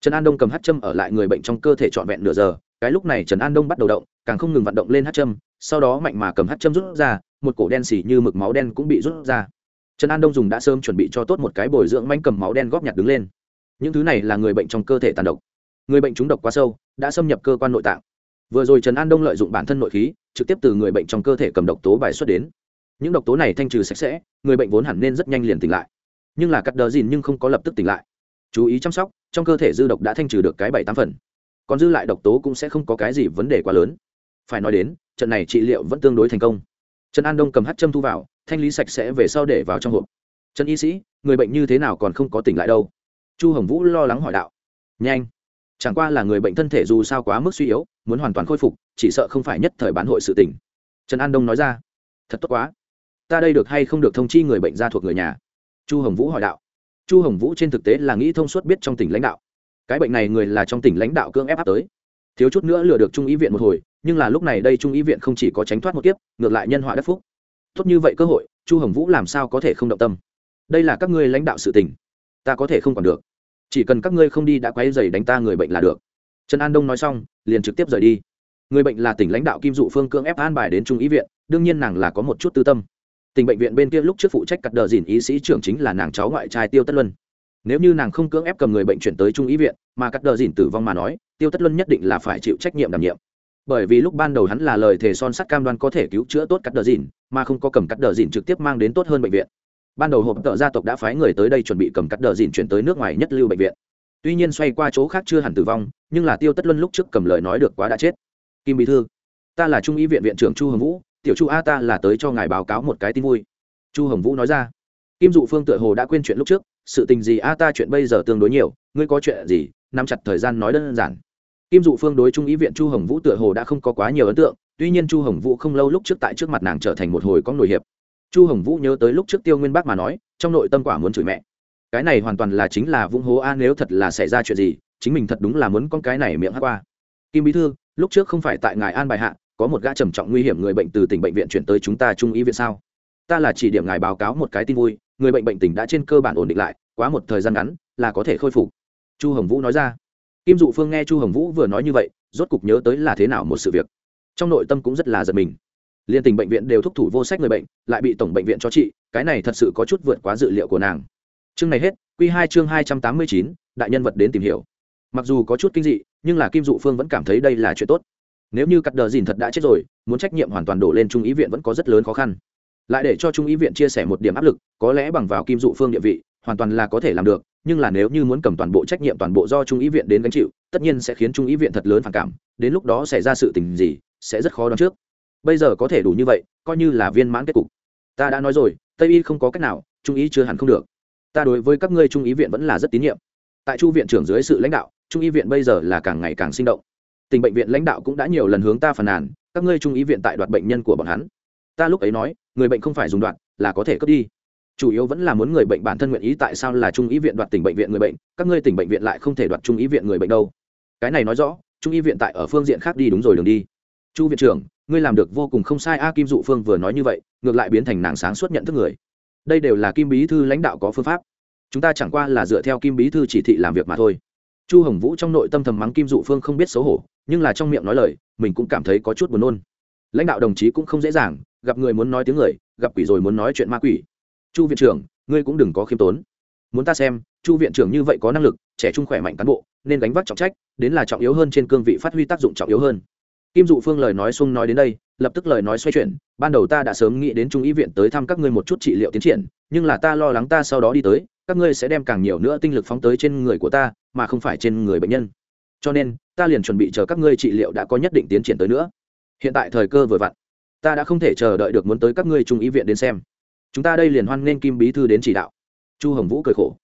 Trần an đông cầm hát châm ở lại người bệnh trong cơ thể trọn vẹn nửa giờ, cái lúc này trần an đông bắt đầu động, càng không ngừng vận động lên hát châm, sau đó mạnh mà cầm hát châm rút ra, một cổ đen xỉ như mực máu đen cũng bị rút ra. Trần an đông dùng đã sớm chuẩn bị cho tốt một cái bồi dưỡng manh cầm máu đen góp nhặt đứng lên. Những thứ này là người bệnh trong cơ thể tàn độc. Người bệnh trúng độc quá sâu, đã xâm nhập cơ quan nội tạng vừa rồi trần an đông lợi dụng bản thân nội khí, trực tiếp từ người bệnh trong cơ thể cầm độc tố bài xuất đến. Những độc tố này thanh trừ sạch sẽ, người bệnh vốn hẳn nên rất nhanh liền tỉnh lại. Nhưng là cắt đờ dìn nhưng không có lập tức tỉnh lại. Chú ý chăm sóc, trong cơ thể dư độc đã thanh trừ được cái bảy tám phần. Còn dư lại độc tố cũng sẽ không có cái gì vấn đề quá lớn. Phải nói đến, trận này trị liệu vẫn tương đối thành công. Trần an đông cầm hát châm thu vào, thanh lý sạch sẽ về sau để vào trong hộp. Trần y sĩ, người bệnh như thế nào còn không có tỉnh lại đâu? Chu hồng vũ lo lắng hỏi đạo. Nhanh chẳng qua là người bệnh thân thể dù sao quá mức suy yếu muốn hoàn toàn khôi phục chỉ sợ không phải nhất thời bán hội sự tỉnh trần an đông nói ra thật tốt quá. Ta đây được hay không được thông chi người bệnh ra thuộc người nhà? Chu hồng vũ hỏi đạo. Chu hồng vũ trên thực tế là nghĩ thông suốt biết trong tỉnh lãnh đạo. Cái bệnh này người là trong tỉnh lãnh đạo cưỡng ép áp tới. Thiếu chút nữa lừa được trung ý viện một hồi nhưng là lúc này đây trung ý viện không chỉ có tránh thoát một kiếp ngược lại nhân họa đất phúc. Tốt như vậy cơ hội chu hồng vũ làm sao có thể không động tâm? Đây là các ngươi lãnh đạo sự tỉnh, ta có thể không còn được chỉ cần các ngươi không đi đã quay dày đánh ta người bệnh là được. Trần an đông nói xong, liền trực tiếp rời đi. Người bệnh là tỉnh lãnh đạo kim dụ phương cưỡng ép an bài đến trung ý viện, đương nhiên nàng là có một chút tư tâm. Tỉnh bệnh viện bên kia lúc trước phụ trách cắt đờ dìn y sĩ trưởng chính là nàng cháu ngoại trai tiêu tất luân. Nếu như nàng không cưỡng ép cầm người bệnh chuyển tới trung ý viện, mà cắt đờ dìn tử vong mà nói, tiêu tất luân nhất định là phải chịu trách nhiệm đảm nhiệm. Bởi vì lúc ban đầu hắn là lời thề son sắt cam đoan có thể cứu chữa tốt cắt đờ dìn, mà không có cầm cắt đờ dìn trực tiếp mang đến tốt hơn bệnh viện ban đầu hộp tợ gia tộc đã phái người tới đây chuẩn bị cầm cắt đờ dìn chuyển tới nước ngoài nhất lưu bệnh viện. Tuy nhiên xoay qua chỗ khác chưa hẳn tử vong, nhưng là tiêu tất luân lúc trước cầm lời nói được quá đã chết. Kim bí thư, ta là trung y viện viện trưởng chu hồng vũ, tiểu chu a ta là tới cho ngài báo cáo một cái tin vui. Chu hồng vũ nói ra, kim dụ phương tựa hồ đã quên chuyện lúc trước, sự tình gì a ta chuyện bây giờ tương đối nhiều, ngươi có chuyện gì, nắm chặt thời gian nói đơn giản. Kim dụ phương đối trung ý viện chu hồng vũ tựa hồ đã không có quá nhiều ấn tượng, tuy nhiên chu hồng vũ không lâu lúc trước tại trước mặt nàng trở thành một hồi có nổi hiệp chu hồng vũ nhớ tới lúc trước tiêu nguyên bác mà nói, trong nội tâm quả muốn chửi mẹ. Cái này hoàn toàn là chính là vũng hố a, nếu thật là xảy ra chuyện gì, chính mình thật đúng là muốn con cái này miệng hát qua. Kim bí thư, lúc trước không phải tại ngài an bài hạ, có một gã trầm trọng nguy hiểm người bệnh từ tỉnh bệnh viện chuyển tới chúng ta trung Y viện sao? Ta là chỉ điểm ngài báo cáo một cái tin vui, người bệnh bệnh tình đã trên cơ bản ổn định lại, quá một thời gian ngắn, là có thể khôi phục. Chu hồng vũ nói ra. Kim dụ phương nghe chu hồng vũ vừa nói như vậy, rốt cục nhớ tới là thế nào một sự việc. Trong nội tâm cũng rất là giật mình liên tình bệnh viện đều thúc thủ vô sách người bệnh, lại bị tổng bệnh viện cho trị, cái này thật sự có chút vượt quá dự liệu của nàng. Chương này hết q hai chương hai trăm tám mươi chín, đại nhân vật đến tìm hiểu. Mặc dù có chút kinh dị, nhưng là kim dụ phương vẫn cảm thấy đây là chuyện tốt. Nếu như cắt đờ dìn thật đã chết rồi, muốn trách nhiệm hoàn toàn đổ lên trung ý viện vẫn có rất lớn khó khăn. Lại để cho trung ý viện chia sẻ một điểm áp lực, có lẽ bằng vào kim dụ phương địa vị, hoàn toàn là có thể làm được, nhưng là nếu như muốn cầm toàn bộ trách nhiệm toàn bộ do trung ý viện đến gánh chịu, tất nhiên sẽ khiến trung ý viện thật lớn phản cảm, đến lúc đó xảy ra sự tình gì, sẽ rất khó đoán trước bây giờ có thể đủ như vậy coi như là viên mãn kết cục. Ta đã nói rồi tây y không có cách nào trung ý chưa hẳn không được. Ta đối với các ngươi trung ý viện vẫn là rất tín nhiệm. Tại chu viện trưởng dưới sự lãnh đạo trung y viện bây giờ là càng ngày càng sinh động. Tình bệnh viện lãnh đạo cũng đã nhiều lần hướng ta phàn nàn các ngươi trung y viện tại đoạt bệnh nhân của bọn hắn. Ta lúc ấy nói người bệnh không phải dùng đoạt, là có thể cướp đi. Chủ yếu vẫn là muốn người bệnh bản thân nguyện ý tại sao là trung y viện đoạt tỉnh bệnh viện người bệnh các ngươi tỉnh bệnh viện lại không thể đoạt trung y viện người bệnh đâu. Cái này nói rõ trung y viện tại ở phương diện khác đi đúng rồi đường đi chu viện trưởng, ngươi làm được vô cùng không sai. A kim dụ phương vừa nói như vậy, ngược lại biến thành nàng sáng suốt nhận thức người. Đây đều là kim bí thư lãnh đạo có phương pháp. Chúng ta chẳng qua là dựa theo kim bí thư chỉ thị làm việc mà thôi. Chu hồng vũ trong nội tâm thầm mắng kim dụ phương không biết xấu hổ, nhưng là trong miệng nói lời, mình cũng cảm thấy có chút buồn nôn. Lãnh đạo đồng chí cũng không dễ dàng, gặp người muốn nói tiếng người, gặp quỷ rồi muốn nói chuyện ma quỷ. Chu viện trưởng, ngươi cũng đừng có khiêm tốn. Muốn ta xem, chu viện trưởng như vậy có năng lực, trẻ trung khỏe mạnh cán bộ, nên gánh vác trọng trách, đến là trọng yếu hơn trên cương vị phát huy tác dụng trọng yếu hơn kim dụ phương lời nói xung nói đến đây, lập tức lời nói xoay chuyển, ban đầu ta đã sớm nghĩ đến trung ý viện tới thăm các ngươi một chút trị liệu tiến triển, nhưng là ta lo lắng ta sau đó đi tới, các ngươi sẽ đem càng nhiều nữa tinh lực phóng tới trên người của ta, mà không phải trên người bệnh nhân. Cho nên, ta liền chuẩn bị chờ các ngươi trị liệu đã có nhất định tiến triển tới nữa. Hiện tại thời cơ vừa vặn, ta đã không thể chờ đợi được muốn tới các ngươi trung ý viện đến xem. Chúng ta đây liền hoan nên kim bí thư đến chỉ đạo. Chu hồng vũ cười khổ.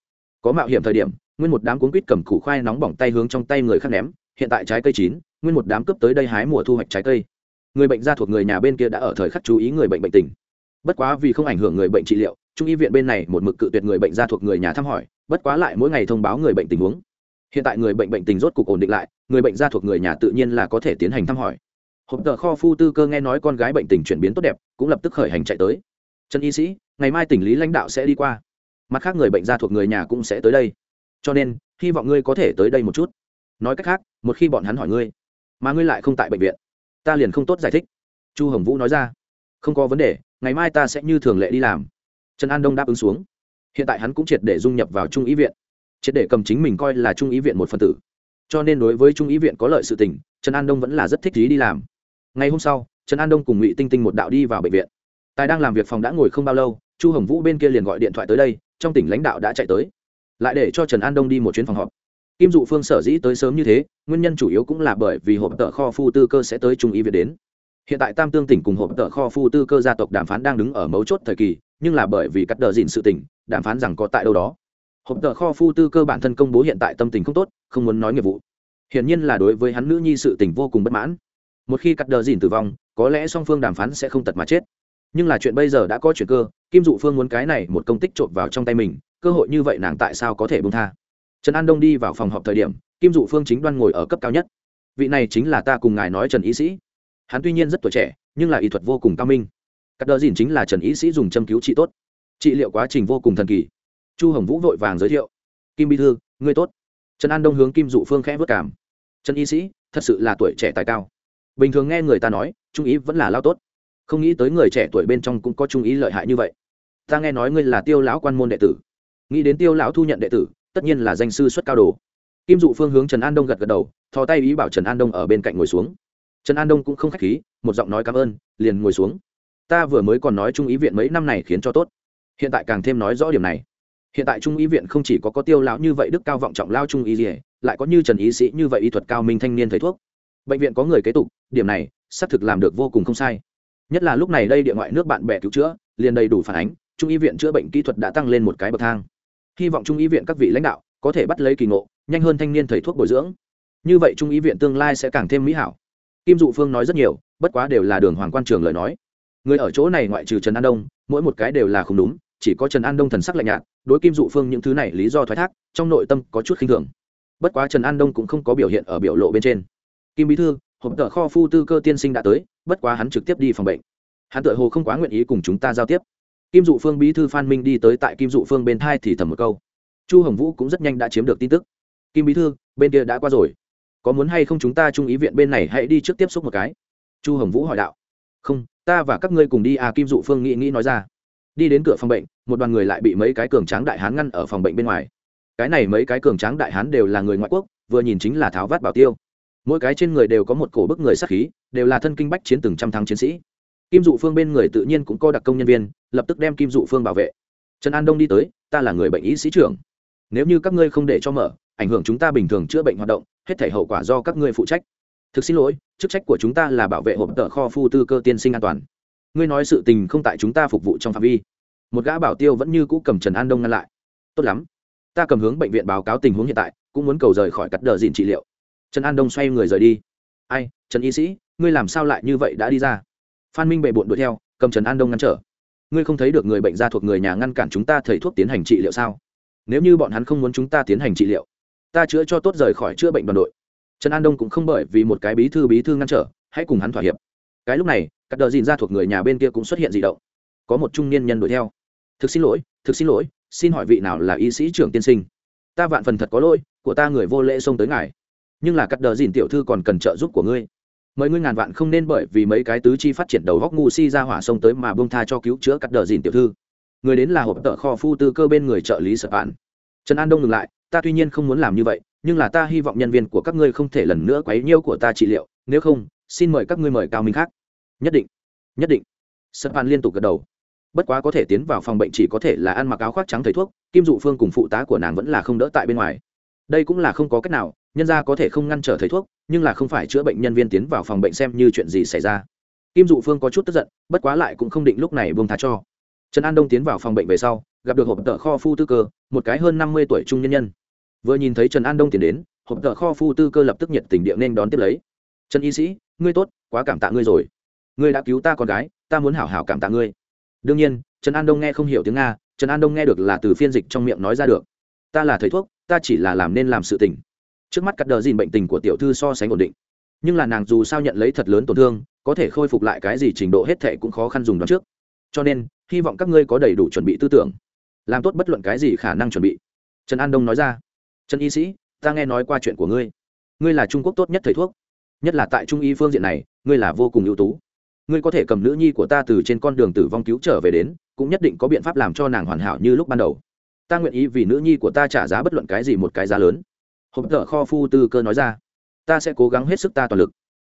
Có mạo hiểm thời điểm, nguyên một đám cuốn quýt cầm củ khoai nóng bỏng tay hướng trong tay người khác ném, hiện tại trái cây chín nguyên một đám cướp tới đây hái mùa thu hoạch trái cây. Người bệnh gia thuộc người nhà bên kia đã ở thời khắc chú ý người bệnh bệnh tình. Bất quá vì không ảnh hưởng người bệnh trị liệu, trung y viện bên này một mực cự tuyệt người bệnh gia thuộc người nhà thăm hỏi, bất quá lại mỗi ngày thông báo người bệnh tình huống. Hiện tại người bệnh bệnh tình rốt cục ổn định lại, người bệnh gia thuộc người nhà tự nhiên là có thể tiến hành thăm hỏi. Hộp tờ kho phu tư cơ nghe nói con gái bệnh tình chuyển biến tốt đẹp, cũng lập tức khởi hành chạy tới. Trần y sĩ, ngày mai tỉnh lý lãnh đạo sẽ đi qua. Mặt khác người bệnh gia thuộc người nhà cũng sẽ tới đây. Cho nên, hy vọng ngươi có thể tới đây một chút. Nói cách khác, một khi bọn hắn hỏi ngươi mà ngươi lại không tại bệnh viện. Ta liền không tốt giải thích. Chu hồng vũ nói ra. Không có vấn đề, ngày mai ta sẽ như thường lệ đi làm. Trần an đông đáp ứng xuống. Hiện tại hắn cũng triệt để dung nhập vào trung ý viện, triệt để cầm chính mình coi là trung ý viện một phần tử. Cho nên đối với trung ý viện có lợi sự tình, trần an đông vẫn là rất thích ý đi làm. Ngày hôm sau, trần an đông cùng ngụy tinh tinh một đạo đi vào bệnh viện. Tài đang làm việc phòng đã ngồi không bao lâu, chu hồng vũ bên kia liền gọi điện thoại tới đây, trong tỉnh lãnh đạo đã chạy tới. Lại để cho trần an đông đi một chuyến phòng họp kim dụ phương sở dĩ tới sớm như thế, nguyên nhân chủ yếu cũng là bởi vì hộp tợ kho phu tư cơ sẽ tới trung y việt đến. Hiện tại tam tương tỉnh cùng hộp tợ kho phu tư cơ gia tộc đàm phán đang đứng ở mấu chốt thời kỳ, nhưng là bởi vì cắt đờ dìn sự tỉnh, đàm phán rằng có tại đâu đó. Hộp tợ kho phu tư cơ bản thân công bố hiện tại tâm tình không tốt, không muốn nói nghiệp vụ. Hiển nhiên là đối với hắn nữ nhi sự tình vô cùng bất mãn. Một khi cắt đờ dìn tử vong, có lẽ song phương đàm phán sẽ không tật mà chết. Nhưng là chuyện bây giờ đã có chuyện cơ, kim dụ phương muốn cái này một công tích trộm vào trong tay mình, cơ hội như vậy nàng tại sao có thể bung tha? Trần an đông đi vào phòng họp thời điểm, kim dụ phương chính đoan ngồi ở cấp cao nhất. Vị này chính là ta cùng ngài nói trần ý sĩ. Hắn tuy nhiên rất tuổi trẻ, nhưng là y thuật vô cùng cao minh. Cắt đờ dìn chính là trần ý sĩ dùng châm cứu trị tốt. Trị liệu quá trình vô cùng thần kỳ. Chu hồng vũ vội vàng giới thiệu. Kim bi thư, ngươi tốt. Trần an đông hướng kim dụ phương khẽ vất cảm. Trần y sĩ, thật sự là tuổi trẻ tài cao. Bình thường nghe người ta nói, trung ý vẫn là lao tốt. Không nghĩ tới người trẻ tuổi bên trong cũng có trung ý lợi hại như vậy. Ta nghe nói ngươi là tiêu lão quan môn đệ tử. Nghĩ đến tiêu lão thu nhận đệ tử tất nhiên là danh sư xuất cao đồ. Kim dụ phương hướng trần an đông gật gật đầu, thò tay ý bảo trần an đông ở bên cạnh ngồi xuống. Trần an đông cũng không k h á c h khí, một giọng nói cảm ơn, liền ngồi xuống. Ta vừa mới còn nói trung ý viện mấy năm này khiến cho tốt. Hiện tại càng thêm nói rõ điểm này. Hiện tại trung ý viện không chỉ có có tiêu lão như vậy đức cao vọng trọng lao trung ý gì lại có như trần ý sĩ như vậy y thuật cao minh thanh niên thầy thuốc. Bệnh viện có người kế tục, điểm này, xác thực làm được vô cùng không sai. Nhất là lúc này đây địa ngoại nước bạn bè cứu chữa, liền đầy đủ phản ánh, trung y viện chữa bệnh kỹ thuật đã tăng lên một cái bậc thang hy vọng trung y viện các vị lãnh đạo có thể bắt lấy kỳ ngộ, nhanh hơn thanh niên thầy thuốc bồi dưỡng. Như vậy trung y viện tương lai sẽ càng thêm mỹ hảo. Kim dụ phương nói rất nhiều, bất quá đều là đường hoàng quan trường lời nói. Người ở chỗ này ngoại trừ trần an đông, mỗi một cái đều là không đúng, chỉ có trần an đông thần sắc lạnh nhạt, đối kim dụ phương những thứ này lý do thoái thác, trong nội tâm có chút khinh thường. Bất quá trần an đông cũng không có biểu hiện ở biểu lộ bên trên. Kim bí thư, hộp tờ kho phu tư cơ tiên sinh đã tới, bất quá hắn trực tiếp đi phòng bệnh. Hắn tự hồ không quá nguyện ý cùng chúng ta giao tiếp kim dụ phương bí thư phan minh đi tới tại kim dụ phương bên thai thì thầm một câu. Chu hồng vũ cũng rất nhanh đã chiếm được tin tức. Kim bí thư, bên kia đã qua rồi. Có muốn hay không chúng ta trung ý viện bên này hãy đi trước tiếp xúc một cái? Chu hồng vũ hỏi đạo. Không, ta và các ngươi cùng đi à kim dụ phương nghĩ nghĩ nói ra. Đi đến cửa phòng bệnh, một đoàn người lại bị mấy cái cường tráng đại hán ngăn ở phòng bệnh bên ngoài. Cái này mấy cái cường tráng đại hán đều là người ngoại quốc, vừa nhìn chính là tháo vát bảo tiêu. Mỗi cái trên người đều có một cổ bức người sắc khí, đều là thân kinh bách chiến từng trăm tháng chiến sĩ kim dụ phương bên người tự nhiên cũng có đặc công nhân viên, lập tức đem kim dụ phương bảo vệ. Trần an đông đi tới, ta là người bệnh y sĩ trưởng. Nếu như các ngươi không để cho mở, ảnh hưởng chúng ta bình thường chữa bệnh hoạt động, hết thể hậu quả do các ngươi phụ trách. Thực xin lỗi, chức trách của chúng ta là bảo vệ hộp tờ kho phu tư cơ tiên sinh an toàn. Ngươi nói sự tình không tại chúng ta phục vụ trong phạm vi. Một gã bảo tiêu vẫn như cũ cầm trần an đông ngăn lại. Tốt lắm. Ta cầm hướng bệnh viện báo cáo tình huống hiện tại, cũng muốn cầu rời khỏi cắt đờ dìn trị liệu. Trần an đông xoay người rời đi. Ai, trần y sĩ, ngươi làm sao lại như vậy đã đi ra? Phan minh bệ bộn đuổi theo, cầm trần an đông ngăn trở. Ngươi không thấy được người bệnh gia thuộc người nhà ngăn cản chúng ta thầy thuốc tiến hành trị liệu sao? Nếu như bọn hắn không muốn chúng ta tiến hành trị liệu, ta chữa cho tốt rời khỏi chữa bệnh đoàn đội. Trần an đông cũng không bởi vì một cái bí thư bí thư ngăn trở, hãy cùng hắn thỏa hiệp. Cái lúc này, các đờ dìn gia thuộc người nhà bên kia cũng xuất hiện di động. Có một trung niên nhân đuổi theo. Thực xin lỗi, thực xin lỗi, xin hỏi vị nào là y sĩ trưởng tiên sinh? Ta vạn phần thật có lỗi, của ta người vô lễ xông tới ngài. Nhưng là cắt đờ dìn tiểu thư còn cần trợ giúp của ngươi mời ngươi ngàn vạn không nên bởi vì mấy cái tứ chi phát triển đầu góc ngu si ra hỏa sông tới mà bông tha cho cứu chữa cắt đờ dìn tiểu thư. Người đến là hộp tợ kho phu tư cơ bên người trợ lý sở bạn. Trần an đông ngừng lại, ta tuy nhiên không muốn làm như vậy, nhưng là ta hy vọng nhân viên của các ngươi không thể lần nữa quấy nhiêu của ta trị liệu, nếu không, xin mời các ngươi mời cao minh khác. Nhất định nhất định. Sở bạn liên tục gật đầu. Bất quá có thể tiến vào phòng bệnh chỉ có thể là ăn mặc áo khoác trắng thầy thuốc, kim dụ phương cùng phụ tá của nàng vẫn là không đỡ tại bên ngoài đây cũng là không có cách nào, nhân ra có thể không ngăn trở thầy thuốc, nhưng là không phải chữa bệnh nhân viên tiến vào phòng bệnh xem như chuyện gì xảy ra. Kim dụ phương có chút tức giận, bất quá lại cũng không định lúc này buông thá cho. Trần an đông tiến vào phòng bệnh về sau, gặp được hộp tợ kho phu tư cơ, một cái hơn năm mươi tuổi trung nhân nhân. Vừa nhìn thấy trần an đông tiến đến, hộp tợ kho phu tư cơ lập tức nhiệt tình điện nên đón tiếp lấy. Trần y sĩ, ngươi tốt, quá cảm tạ ngươi rồi. Ngươi đã cứu ta con gái, ta muốn hảo hảo cảm tạ ngươi. Đương nhiên, trần an đông nghe không hiểu tiếng nga, trần an đông nghe được là từ phiên dịch trong miệng nói ra được. Ta là thầy thuốc ta chỉ là làm nên làm sự tình. Trước mắt cắt đờ dìn bệnh tình của tiểu thư so sánh ổn định. Nhưng là nàng dù sao nhận lấy thật lớn tổn thương, có thể khôi phục lại cái gì trình độ hết thệ cũng khó khăn dùng đón trước. Cho nên, hy vọng các ngươi có đầy đủ chuẩn bị tư tưởng, làm tốt bất luận cái gì khả năng chuẩn bị. Trần an đông nói ra. Trần y sĩ, ta nghe nói qua chuyện của ngươi. Ngươi là trung quốc tốt nhất thầy thuốc. Nhất là tại trung y phương diện này, ngươi là vô cùng ưu tú. Ngươi có thể cầm nữ nhi của ta từ trên con đường tử vong cứu trở về đến, cũng nhất định có biện pháp làm cho nàng hoàn hảo như lúc ban đầu ta nguyện ý vì nữ nhi của ta trả giá bất luận cái gì một cái giá lớn. Hộp thợ kho phu tư cơ nói ra, ta sẽ cố gắng hết sức ta toàn lực.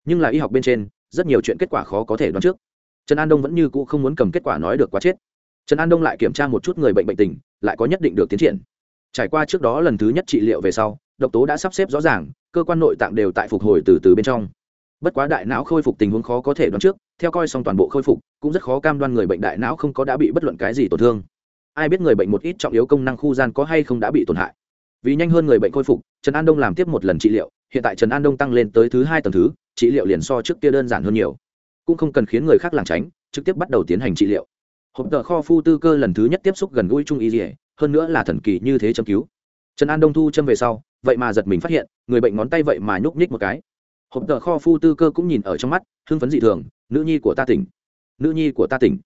Nhưng là y học bên trên, rất nhiều chuyện kết quả khó có thể đoán trước. Trần an đông vẫn như cũ không muốn cầm kết quả nói được quá chết. Trần an đông lại kiểm tra một chút người bệnh bệnh tình, lại có nhất định được tiến triển. Trải qua trước đó lần thứ nhất trị liệu về sau, độc tố đã sắp xếp rõ ràng, cơ quan nội tạng đều tại phục hồi từ từ bên trong. Bất quá đại não khôi phục tình huống khó có thể đoán trước, theo coi xong toàn bộ khôi phục, cũng rất khó cam đoan người bệnh đại não không có đã bị bất luận cái gì tổn thương ai biết người bệnh một ít trọng yếu công năng khu gian có hay không đã bị tổn hại. Vì nhanh hơn người bệnh khôi phục, trần an đông làm tiếp một lần trị liệu, hiện tại trần an đông tăng lên tới thứ hai tầng thứ, trị liệu liền so trước kia đơn giản hơn nhiều. Cũng không cần khiến người khác làng tránh, trực tiếp bắt đầu tiến hành trị liệu. Hộp tờ kho phu tư cơ lần thứ nhất tiếp xúc gần gũi trung y dỉa hơn nữa là thần kỳ như thế châm cứu. Trần an đông thu châm về sau, vậy mà giật mình phát hiện, người bệnh ngón tay vậy mà nhúc nhích một cái. Hộp tờ kho phu tư cơ cũng nhìn ở trong mắt, hưng phấn dị thường, nữ nhi của ta tỉnh, nữ nhi của ta tỉnh.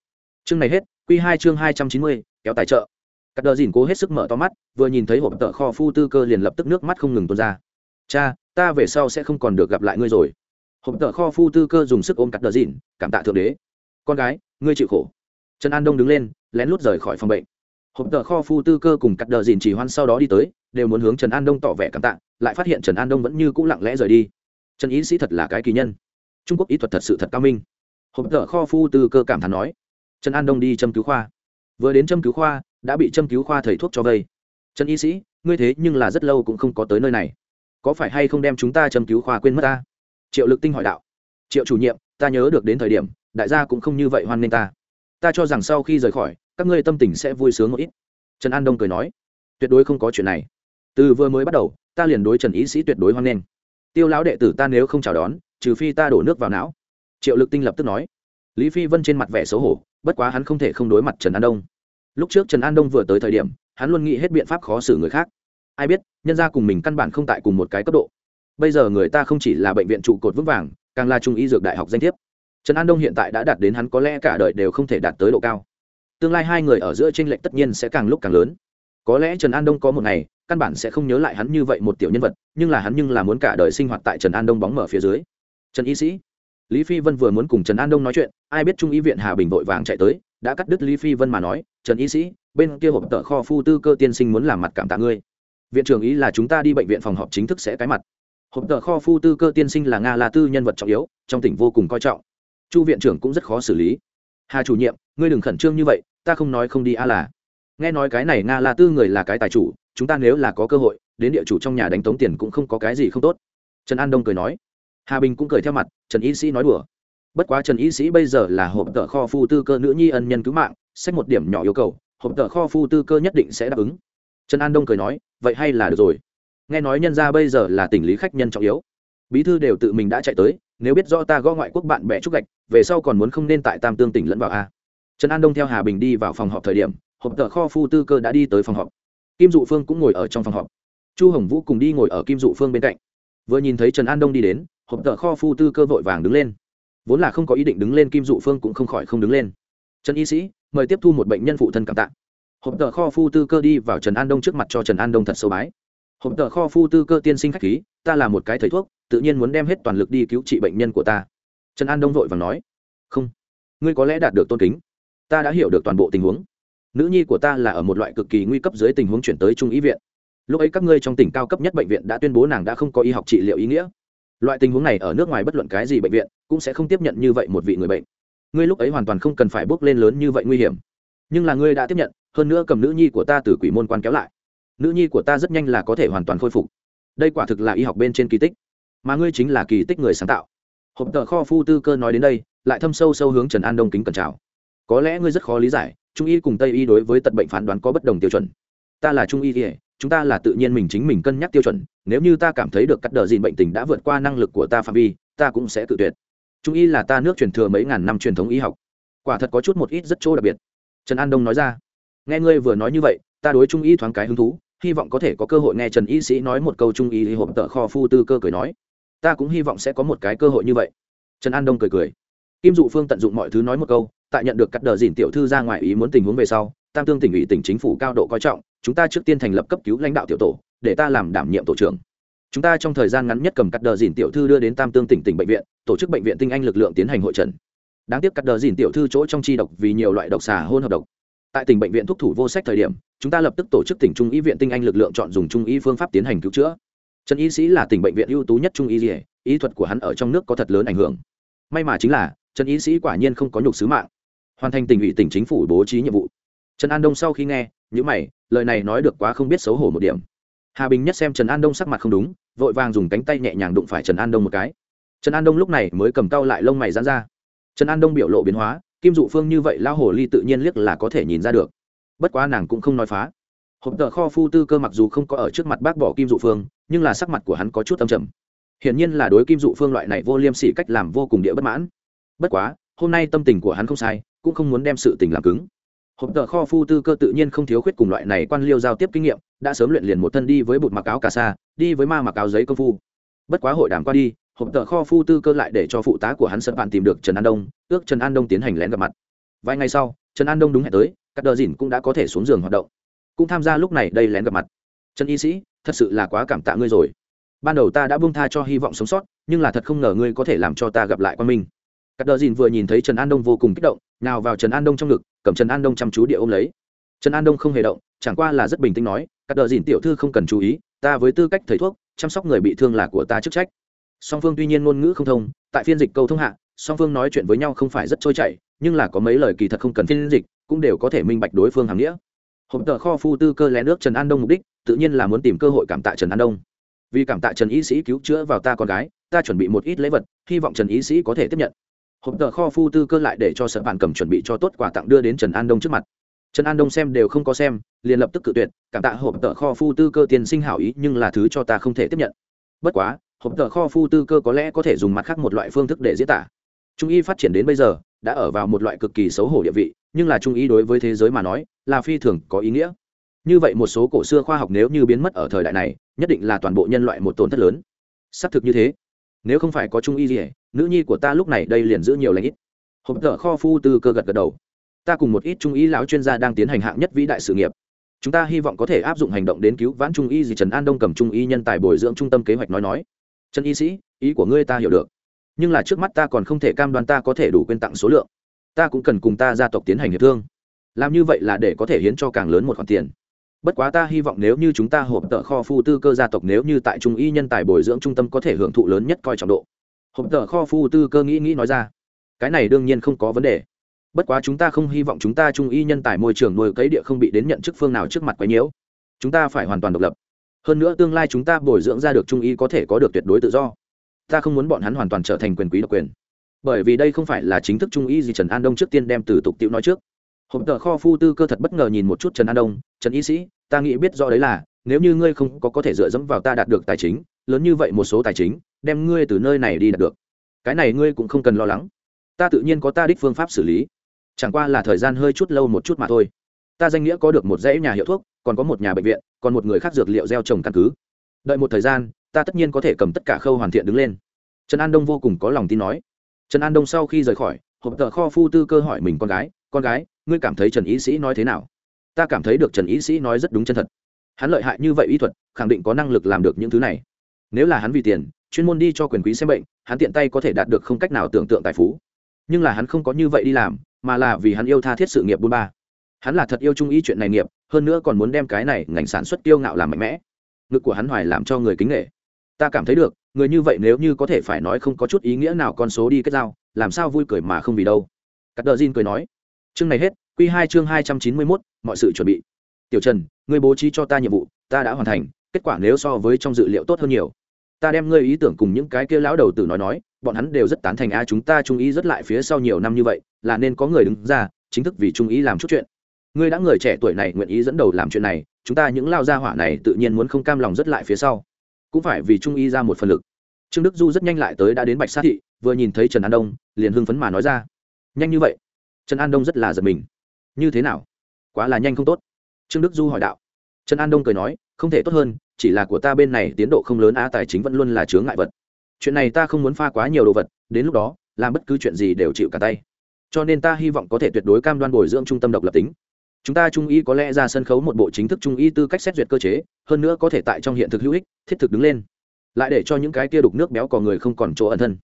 Chương này hết Quy hai chương hai trăm chín mươi, kéo tài trợ. Cắt đờ dìn cố hết sức mở to mắt, vừa nhìn thấy hộp tợ kho phu tư cơ liền lập tức nước mắt không ngừng tuôn ra. Cha, ta về sau sẽ không còn được gặp lại ngươi rồi. Hộp tợ kho phu tư cơ dùng sức ôm cắt đờ dìn, cảm tạ thượng đế. Con gái, ngươi chịu khổ. Trần an đông đứng lên, lén lút rời khỏi phòng bệnh. Hộp tợ kho phu tư cơ cùng cắt đờ dìn chỉ hoan sau đó đi tới, đều muốn hướng trần an đông tỏ vẻ cảm tạ, lại phát hiện trần an đông vẫn như cũ lặng lẽ rời đi. Trần ý sĩ thật là cái kỳ nhân. Trung quốc ý thuật thật sự thật cao minh. Hộp tợ kho phu tư cơ cảm thán nói trần an đông đi châm cứu khoa. Vừa đến châm cứu khoa, đã bị châm cứu khoa thầy thuốc cho vây. Trần y sĩ, ngươi thế nhưng là rất lâu cũng không có tới nơi này. Có phải hay không đem chúng ta châm cứu khoa quên mất ta? Triệu lực tinh hỏi đạo. Triệu chủ nhiệm, ta nhớ được đến thời điểm, đại gia cũng không như vậy hoan nghênh ta. Ta cho rằng sau khi rời khỏi, các ngươi tâm tình sẽ vui sướng một ít. Trần an đông cười nói. Tuyệt đối không có chuyện này. Từ vừa mới bắt đầu, ta liền đối trần ý sĩ tuyệt đối hoan nghênh. Tiêu lão đệ tử ta nếu không chào đón, trừ phi ta đổ nước vào não. Triệu lực tinh lập tức nói. Lý phi vân trên mặt vẻ xấu hổ bất quá hắn không thể không đối mặt trần an đông. Lúc trước trần an đông vừa tới thời điểm, hắn luôn nghĩ hết biện pháp khó xử người khác. Ai biết, nhân ra cùng mình căn bản không tại cùng một cái cấp độ. Bây giờ người ta không chỉ là bệnh viện trụ cột vững vàng, càng là trung y dược đại học danh thiếp. Trần an đông hiện tại đã đạt đến hắn có lẽ cả đời đều không thể đạt tới độ cao. Tương lai hai người ở giữa tranh lệch tất nhiên sẽ càng lúc càng lớn. Có lẽ trần an đông có một ngày, căn bản sẽ không nhớ lại hắn như vậy một tiểu nhân vật, nhưng là hắn nhưng là muốn cả đời sinh hoạt tại trần an đông bóng mở phía dưới. Trần y sĩ lý phi vân vừa muốn cùng trần an đông nói chuyện, ai biết trung y viện hà bình vội vàng chạy tới, đã cắt đứt lý phi vân mà nói, trần y sĩ, bên kia hộp tợ kho phu tư cơ tiên sinh muốn làm mặt cảm tạ ngươi. Viện trưởng ý là chúng ta đi bệnh viện phòng họp chính thức sẽ cái mặt. Hộp tợ kho phu tư cơ tiên sinh là nga là tư nhân vật trọng yếu, trong tỉnh vô cùng coi trọng. Chu viện trưởng cũng rất khó xử lý. Hà chủ nhiệm, ngươi đừng khẩn trương như vậy, ta không nói không đi a là. Nghe nói cái này nga là tư người là cái tài chủ, chúng ta nếu là có cơ hội, đến địa chủ trong nhà đánh tống tiền cũng không có cái gì không tốt. Trần an đông cười nói hà bình cũng cười theo mặt, trần y sĩ nói đùa. Bất quá trần y sĩ bây giờ là hộp tợ kho phu tư cơ nữ nhi ân nhân cứu mạng xét một điểm nhỏ yêu cầu, hộp tợ kho phu tư cơ nhất định sẽ đáp ứng. Trần an đông cười nói, vậy hay là được rồi. Nghe nói nhân ra bây giờ là tỉnh lý khách nhân trọng yếu. Bí thư đều tự mình đã chạy tới, nếu biết do ta gõ ngoại quốc bạn bè trúc gạch, về sau còn muốn không nên tại tam tương tỉnh lẫn vào a. Trần an đông theo hà bình đi vào phòng họp thời điểm, hộp tợ kho phu tư cơ đã đi tới phòng họp. Kim dụ phương cũng ngồi ở trong phòng họp. Chu hồng vũ cùng đi ngồi ở kim dụ phương bên cạnh. Vừa nhìn thấy trần an đông đi đến hộp tợ kho phu tư cơ vội vàng đứng lên. Vốn là không có ý định đứng lên kim dụ phương cũng không khỏi không đứng lên. Trần y sĩ, mời tiếp thu một bệnh nhân phụ thân cảm tạ. Hộp tờ kho phu tư cơ đi vào trần an đông trước mặt cho trần an đông thật sâu bái. Hộp tờ kho phu tư cơ tiên sinh k h á c h khí, ta là một cái thầy thuốc, tự nhiên muốn đem hết toàn lực đi cứu trị bệnh nhân của ta. Trần an đông vội và nói. Không, ngươi có lẽ đạt được tôn kính. Ta đã hiểu được toàn bộ tình huống. Nữ nhi của ta là ở một loại cực kỳ nguy cấp dưới tình huống chuyển tới trung ý viện. Lúc ấy các ngươi trong tỉnh cao cấp nhất bệnh viện đã tuyên bố nàng đã không có y học trị liệu ý nghĩa loại tình huống này ở nước ngoài bất luận cái gì bệnh viện cũng sẽ không tiếp nhận như vậy một vị người bệnh. Ngươi lúc ấy hoàn toàn không cần phải bước lên lớn như vậy nguy hiểm. Nhưng là ngươi đã tiếp nhận, hơn nữa cầm nữ nhi của ta từ quỷ môn quan kéo lại. Nữ nhi của ta rất nhanh là có thể hoàn toàn khôi phục. Đây quả thực là y học bên trên kỳ tích. Mà ngươi chính là kỳ tích người sáng tạo. Hộp tờ kho phu tư cơ nói đến đây, lại thâm sâu sâu hướng trần an đông kính cẩn trào có lẽ ngươi rất khó lý giải, trung y cùng tây y đối với tật bệnh phán đoán có bất đồng tiêu chuẩn. Ta là trung y thì chúng ta là tự nhiên mình chính mình cân nhắc tiêu chuẩn, nếu như ta cảm thấy được cắt đờ dìn bệnh tình đã vượt qua năng lực của ta phạm vi, ta cũng sẽ tự tuyệt. Trung y là ta nước truyền thừa mấy ngàn năm truyền thống y học. Quả thật có chút một ít rất chỗ đặc biệt. Trần an đông nói ra. Nghe ngươi vừa nói như vậy, ta đối trung y thoáng cái hứng thú, hy vọng có thể có cơ hội nghe trần y sĩ nói một câu trung y hộp tợ kho phu tư cơ cười nói. Ta cũng hy vọng sẽ có một cái cơ hội như vậy. Trần an đông cười cười. Kim dụ phương tận dụng mọi thứ nói một câu, tại nhận được cắt đờ dìn tiểu thư ra ngoài ý muốn tình huống về sau, tam tương tỉnh ủy tỉnh chính phủ cao độ coi trọng chúng ta trước tiên thành lập cấp cứu lãnh đạo tiểu tổ, để ta làm đảm nhiệm tổ trưởng. Chúng ta trong thời gian ngắn nhất cầm cắt đờ dìn tiểu thư đưa đến tam tương tỉnh tỉnh bệnh viện, tổ chức bệnh viện tinh anh lực lượng tiến hành hội trần. Đáng tiếc cắt đờ dìn tiểu thư chỗ trong chi độc vì nhiều loại độc xà hôn hợp độc. Tại tỉnh bệnh viện thuốc thủ vô sách thời điểm, chúng ta lập tức tổ chức tỉnh trung y viện tinh anh lực lượng chọn dùng trung y phương pháp tiến hành cứu chữa. Trần y sĩ là tỉnh bệnh viện ưu tú nhất trung y dỉa ý thuật của hắn ở trong nước có thật lớn ảnh hưởng. May mà chính là, trần y sĩ quả nhiên không có nhục sứ mạng, hoàn thành tỉnh ủy tỉnh chính phủ bố trí nhiệm vụ. Trần an đông sau khi nghe những mày, lời này nói được quá không biết xấu hổ một điểm. Hà bình nhất xem trần an đông sắc mặt không đúng, vội vàng dùng cánh tay nhẹ nhàng đụng phải trần an đông một cái. Trần an đông lúc này mới cầm cau lại lông mày dán ra. Trần an đông biểu lộ biến hóa, kim dụ phương như vậy lao hồ ly tự nhiên liếc là có thể nhìn ra được. Bất quá nàng cũng không nói phá. Hộp tờ kho phu tư cơ mặc dù không có ở trước mặt bác bỏ kim dụ phương, nhưng là sắc mặt của hắn có chút âm trầm. Hiển nhiên là đối kim dụ phương loại này vô liêm sỉ cách làm vô cùng địa bất mãn. Bất quá, hôm nay tâm tình của hắn không sai, cũng không muốn đem sự tình làm cứng hộp tờ kho phu tư cơ tự nhiên không thiếu khuyết cùng loại này quan liêu giao tiếp kinh nghiệm, đã sớm luyện liền một thân đi với bụt mặc áo cà sa, đi với ma mặc áo giấy công phu. Bất quá hội đàm qua đi, hộp tờ kho phu tư cơ lại để cho phụ tá của hắn sân bạn tìm được trần an đông, ước trần an đông tiến hành lén gặp mặt. Vài ngày sau, trần an đông đúng hẹn tới các đờ dìn cũng đã có thể xuống giường hoạt động. Cũng tham gia lúc này đây lén gặp mặt. Trần y sĩ, thật sự là quá cảm tạ ngươi rồi. Ban đầu ta đã buông tha cho hy vọng sống sót, nhưng là thật không ngờ ngươi có thể làm cho ta gặp lại quan minh. Các đờ dìn vừa nhìn thấy trần an đông vô cùng kích động, nào vào trần an đông trong ngực cầm trần an đông chăm chú địa ôm lấy. Trần an đông không hề động, chẳng qua là rất bình tĩnh nói các đờ dìn tiểu thư không cần chú ý, ta với tư cách thầy thuốc, chăm sóc người bị thương là của ta chức trách. Song phương tuy nhiên ngôn ngữ không thông, tại phiên dịch câu thông hạ, song phương nói chuyện với nhau không phải rất trôi chảy, nhưng là có mấy lời kỳ thật không cần phiên dịch, cũng đều có thể minh bạch đối phương hàm nghĩa. Hộp tờ kho phu tư cơ lén nước trần an đông mục đích, tự nhiên là muốn tìm cơ hội cảm tạ trần an đông. Vì cảm tạ trần y sĩ cứu chữa vào ta con gái, ta chuẩn bị một ít lễ vật, hy vọng trần y sĩ có thể tiếp nhận hộp tờ kho phu tư cơ lại để cho sở bạn cầm chuẩn bị cho tốt quà tặng đưa đến trần an đông trước mặt. Trần an đông xem đều không có xem, liền lập tức cự tuyệt, cảm tạ hộp tờ kho phu tư cơ tiền sinh hảo ý, nhưng là thứ cho ta không thể tiếp nhận. Bất quá, hộp tờ kho phu tư cơ có lẽ có thể dùng mặt khác một loại phương thức để diễn tả. Trung y phát triển đến bây giờ, đã ở vào một loại cực kỳ xấu hổ địa vị, nhưng là trung y đối với thế giới mà nói, là phi thường có ý nghĩa. Như vậy một số cổ xưa khoa học nếu như biến mất ở thời đại này, nhất định là toàn bộ nhân loại một tổn thất lớn. Xác thực như thế nếu không phải có trung y gì nữ nhi của ta lúc này đây liền giữ nhiều lãnh ít. Hộp thợ kho phu từ cơ gật gật đầu. Ta cùng một ít trung y lão chuyên gia đang tiến hành hạng nhất vĩ đại sự nghiệp. Chúng ta hy vọng có thể áp dụng hành động đến cứu vãn trung y gì trần an đông cầm trung y nhân tài bồi dưỡng trung tâm kế hoạch nói nói. Trần y sĩ, ý của ngươi ta hiểu được. Nhưng là trước mắt ta còn không thể cam đoan ta có thể đủ quyên tặng số lượng. Ta cũng cần cùng ta gia tộc tiến hành hiệp thương. Làm như vậy là để có thể hiến cho càng lớn một khoản tiền bất quá ta hy vọng nếu như chúng ta hộp tợ kho phu tư cơ gia tộc nếu như tại trung y nhân tài bồi dưỡng trung tâm có thể hưởng thụ lớn nhất coi trọng độ. Hộp tợ kho phu tư cơ nghĩ nghĩ nói ra. Cái này đương nhiên không có vấn đề. Bất quá chúng ta không hy vọng chúng ta trung y nhân tài môi trường nuôi cấy địa không bị đến nhận chức phương nào trước mặt quấy nhiễu. Chúng ta phải hoàn toàn độc lập. Hơn nữa tương lai chúng ta bồi dưỡng ra được trung y có thể có được tuyệt đối tự do. Ta không muốn bọn hắn hoàn toàn trở thành quyền quý độc quyền. Bởi vì đây không phải là chính thức trung y gì trần an đông trước tiên đem từ tục tiệu nói trước hộp tờ kho phu tư cơ thật bất ngờ nhìn một chút trần an đông, trần y sĩ, ta nghĩ biết rõ đấy là, nếu như ngươi không có có thể dựa dẫm vào ta đạt được tài chính, lớn như vậy một số tài chính, đem ngươi từ nơi này đi đạt được. Cái này ngươi cũng không cần lo lắng. Ta tự nhiên có ta đích phương pháp xử lý. Chẳng qua là thời gian hơi chút lâu một chút mà thôi. Ta danh nghĩa có được một dãy nhà hiệu thuốc, còn có một nhà bệnh viện, còn một người khác dược liệu gieo trồng căn cứ. Đợi một thời gian, ta tất nhiên có thể cầm tất cả khâu hoàn thiện đứng lên. Trần an đông vô cùng có lòng tin nói. Trần an đông sau khi rời khỏi, hộp tờ kho phu tư cơ hỏi mình con gái con gái ngươi cảm thấy trần ý sĩ nói thế nào? Ta cảm thấy được trần ý sĩ nói rất đúng chân thật. Hắn lợi hại như vậy y thuật, khẳng định có năng lực làm được những thứ này. Nếu là hắn vì tiền, chuyên môn đi cho quyền quý xem bệnh, hắn tiện tay có thể đạt được không cách nào tưởng tượng tài phú. Nhưng là hắn không có như vậy đi làm, mà là vì hắn yêu tha thiết sự nghiệp bôn ba. Hắn là thật yêu trung ý chuyện này nghiệp, hơn nữa còn muốn đem cái này ngành sản xuất tiêu ngạo làm mạnh mẽ. Ngực của hắn hoài làm cho người kính nghệ ta cảm thấy được, người như vậy nếu như có thể phải nói không có chút ý nghĩa nào con số đi kết giao, làm sao vui cười mà không vì đâu. Cắt đờ Jin cười nói chương này hết q hai chương hai trăm chín mươi mốt, mọi sự chuẩn bị. Tiểu trần, ngươi bố trí cho ta nhiệm vụ, ta đã hoàn thành, kết quả nếu so với trong dự liệu tốt hơn nhiều. Ta đem ngươi ý tưởng cùng những cái kia lão đầu tử nói nói, bọn hắn đều rất tán thành a, chúng ta trung ý rất lại phía sau nhiều năm như vậy, là nên có người đứng ra, chính thức vì trung ý làm chút chuyện. Ngươi đã người trẻ tuổi này nguyện ý dẫn đầu làm chuyện này, chúng ta những lao gia hỏa này tự nhiên muốn không cam lòng rất lại phía sau. Cũng phải vì trung ý ra một phần lực. Trương đức du rất nhanh lại tới đã đến bạch sát thị, vừa nhìn thấy trần an đông, liền hưng phấn mà nói ra. Nhanh như vậy? Trần an đông rất là giật mình. Như thế nào? Quá là nhanh không tốt. Trương đức du hỏi đạo. Trần an đông cười nói, không thể tốt hơn, chỉ là của ta bên này tiến độ không lớn á, tài chính vẫn luôn là chướng ngại vật. Chuyện này ta không muốn pha quá nhiều đồ vật, đến lúc đó, làm bất cứ chuyện gì đều chịu cả tay. Cho nên ta hy vọng có thể tuyệt đối cam đoan bồi dưỡng trung tâm độc lập tính. Chúng ta trung y có lẽ ra sân khấu một bộ chính thức trung y tư cách xét duyệt cơ chế, hơn nữa có thể tại trong hiện thực hữu ích, thiết thực đứng lên. Lại để cho những cái kia đục nước béo cò người không còn chỗ ẩn thân.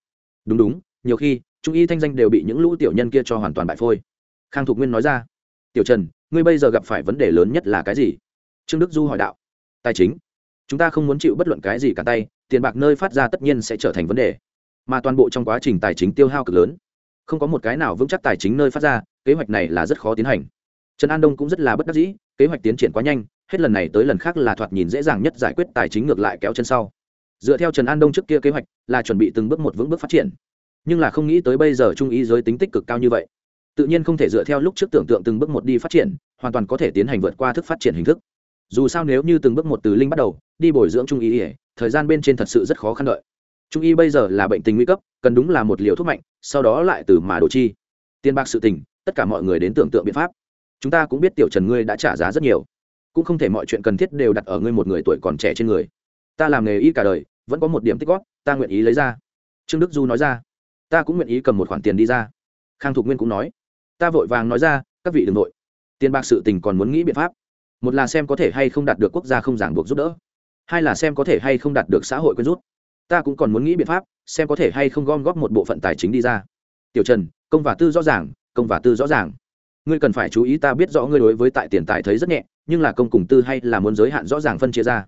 Đúng đúng, nhiều khi trung y thanh danh đều bị những lũ tiểu nhân kia cho hoàn toàn bại phôi. Khang thục nguyên nói ra, tiểu trần, ngươi bây giờ gặp phải vấn đề lớn nhất là cái gì? Trương đức du hỏi đạo, tài chính. Chúng ta không muốn chịu bất luận cái gì cả tay, tiền bạc nơi phát ra tất nhiên sẽ trở thành vấn đề. Mà toàn bộ trong quá trình tài chính tiêu hao cực lớn, không có một cái nào vững chắc tài chính nơi phát ra, kế hoạch này là rất khó tiến hành. Trần an đông cũng rất là bất đắc dĩ, kế hoạch tiến triển quá nhanh, hết lần này tới lần khác là thoạt nhìn dễ dàng nhất giải quyết tài chính ngược lại kéo chân sau. Dựa theo trần an đông trước kia kế hoạch, là chuẩn bị từng bước một vững bước phát triển nhưng là không nghĩ tới bây giờ trung ý giới tính tích cực cao như vậy. Tự nhiên không thể dựa theo lúc trước tưởng tượng từng bước một đi phát triển, hoàn toàn có thể tiến hành vượt qua thức phát triển hình thức. Dù sao nếu như từng bước một từ linh bắt đầu, đi bồi dưỡng trung ý ỉa thời gian bên trên thật sự rất khó khăn đợi. Trung y bây giờ là bệnh tình nguy cấp, cần đúng là một liều thuốc mạnh, sau đó lại từ mà đồ chi. Tiền bạc sự tình, tất cả mọi người đến tưởng tượng biện pháp. Chúng ta cũng biết tiểu trần ngươi đã trả giá rất nhiều. Cũng không thể mọi chuyện cần thiết đều đặt ở ngươi một người tuổi còn trẻ trên người. Ta làm nghề y cả đời, vẫn có một điểm tích góp, ta nguyện ý lấy ra. Trương đức du nói ra ta cũng nguyện ý cầm một khoản tiền đi ra. Khang thục nguyên cũng nói. Ta vội vàng nói ra, các vị đ ừ n g nội tiền bạc sự tình còn muốn nghĩ biện pháp. Một là xem có thể hay không đạt được quốc gia không giảng buộc giúp đỡ. Hai là xem có thể hay không đạt được xã hội quyên rút. Ta cũng còn muốn nghĩ biện pháp, xem có thể hay không gom góp một bộ phận tài chính đi ra. Tiểu trần, công và tư rõ ràng, công và tư rõ ràng. Ngươi cần phải chú ý ta biết rõ ngươi đối với tại tiền tài thấy rất nhẹ, nhưng là công cùng tư hay là muốn giới hạn rõ ràng phân chia ra.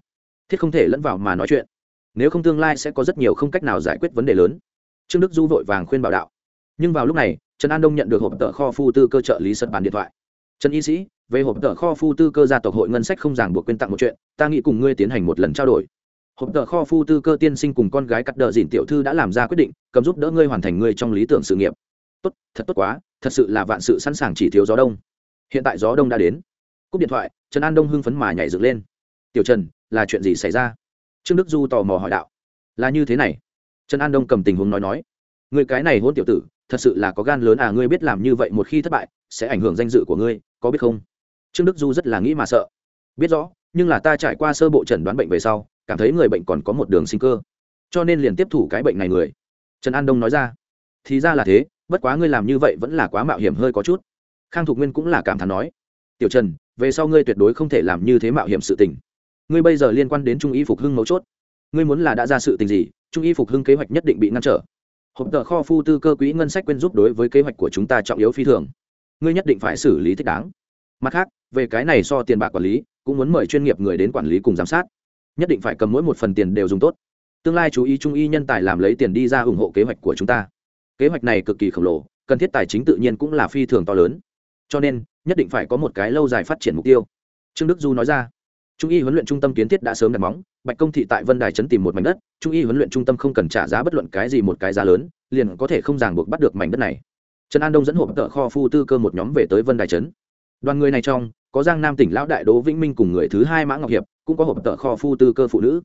Thiết không thể lẫn vào mà nói chuyện. Nếu không tương lai sẽ có rất nhiều không cách nào giải quyết vấn đề lớn trương đức du vội vàng khuyên bảo đạo. Nhưng vào lúc này, trần an đông nhận được hộp tờ kho phu tư cơ trợ lý sật bàn điện thoại. Trần y sĩ, về hộp tờ kho phu tư cơ gia tộc hội ngân sách không ràng buộc quyên tặng một chuyện, ta nghĩ cùng ngươi tiến hành một lần trao đổi. Hộp tờ kho phu tư cơ tiên sinh cùng con gái cắt đờ dìn tiểu thư đã làm ra quyết định, cầm giúp đỡ ngươi hoàn thành ngươi trong lý tưởng sự nghiệp. Tốt, thật tốt quá, thật sự là vạn sự sẵn sàng chỉ thiếu gió đông. Hiện tại gió đông đã đến. Cúp điện thoại, trần an đông hưng phấn mà nhảy dựng lên. Tiểu trần, là chuyện gì xảy ra? Trương đức du tò mò hỏi đạo. Là như thế này trần an đông cầm tình huống nói nói người cái này hôn tiểu tử, thật sự là có gan lớn à ngươi biết làm như vậy một khi thất bại, sẽ ảnh hưởng danh dự của ngươi, có biết không? Trương đức du rất là nghĩ mà sợ. Biết rõ, nhưng là ta trải qua sơ bộ chẩn đoán bệnh về sau, cảm thấy người bệnh còn có một đường sinh cơ, cho nên liền tiếp thủ cái bệnh này người. Trần an đông nói ra. Thì ra là thế, bất quá ngươi làm như vậy vẫn là quá mạo hiểm hơi có chút. Khang thục nguyên cũng là cảm thán nói. Tiểu trần, về sau ngươi tuyệt đối không thể làm như thế mạo hiểm sự tình. Ngươi bây giờ liên quan đến trung y phục hưng mấu chốt ngươi muốn là đã ra sự tình gì, trung y phục hưng kế hoạch nhất định bị ngăn trở. Hộp tờ kho phu tư cơ quỹ ngân sách quyên giúp đối với kế hoạch của chúng ta trọng yếu phi thường. Ngươi nhất định phải xử lý thích đáng. Mặt khác, về cái này so tiền bạc quản lý, cũng muốn mời chuyên nghiệp người đến quản lý cùng giám sát. Nhất định phải cầm mỗi một phần tiền đều dùng tốt. Tương lai chú ý trung y nhân tài làm lấy tiền đi ra ủng hộ kế hoạch của chúng ta. Kế hoạch này cực kỳ khổng lồ, cần thiết tài chính tự nhiên cũng là phi thường to lớn. Cho nên, nhất định phải có một cái lâu dài phát triển mục tiêu. Trương đức du nói ra trung y huấn luyện trung tâm kiến thiết đã sớm đặt móng, bạch công thị tại vân đài trấn tìm một mảnh đất, trung y huấn luyện trung tâm không cần trả giá bất luận cái gì một cái giá lớn, liền có thể không ràng buộc bắt được mảnh đất này. Trần an đông dẫn hộp tợ kho phu tư cơ một nhóm về tới vân đài trấn đoàn người này trong, có giang nam tỉnh lão đại đỗ vĩnh minh cùng người thứ hai mã ngọc hiệp, cũng có hộp tợ kho phu tư cơ phụ nữ.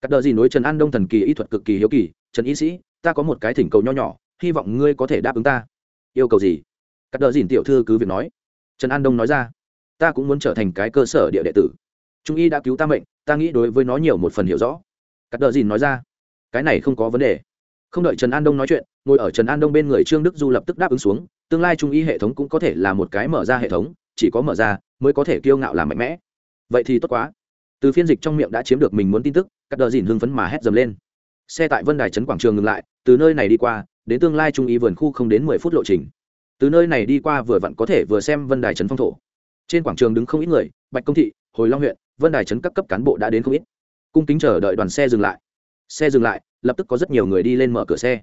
Các đợt gì nối trần an đông thần kỳ y thuật cực kỳ hiếu kỳ, trần y sĩ, ta có một cái thỉnh cầu nho nhỏ, hy vọng ngươi có thể đáp ứng ta. Yêu cầu gì? Các đợt dìn tiểu thư cứ việc nói. Trần an đông nói ra. Ta cũng muốn trở thành cái cơ sở địa đệ tử trung y đã cứu ta mệnh, ta nghĩ đối với nó nhiều một phần hiểu rõ. Cắt đợt dìn nói ra, cái này không có vấn đề. Không đợi trần an đông nói chuyện, ngồi ở trần an đông bên người trương đức du lập tức đáp ứng xuống, tương lai trung y hệ thống cũng có thể là một cái mở ra hệ thống, chỉ có mở ra mới có thể kiêu ngạo làm mạnh mẽ. Vậy thì tốt quá. Từ phiên dịch trong miệng đã chiếm được mình muốn tin tức, cắt đợt dìn hưng phấn mà hét dầm lên. Xe tại vân đài trấn quảng trường ngừng lại, từ nơi này đi qua, đến tương lai trung y vườn khu không đến mười phút lộ trình. Từ nơi này đi qua vừa vặn có thể vừa xem vân đài trấn phong thổ. Trên quảng trường đứng không ít người, bạch công thị, hồi long huyện vân đài trấn các cấp cán bộ đã đến không ít. Cung kính chờ đợi đoàn xe dừng lại. Xe dừng lại, lập tức có rất nhiều người đi lên mở cửa xe.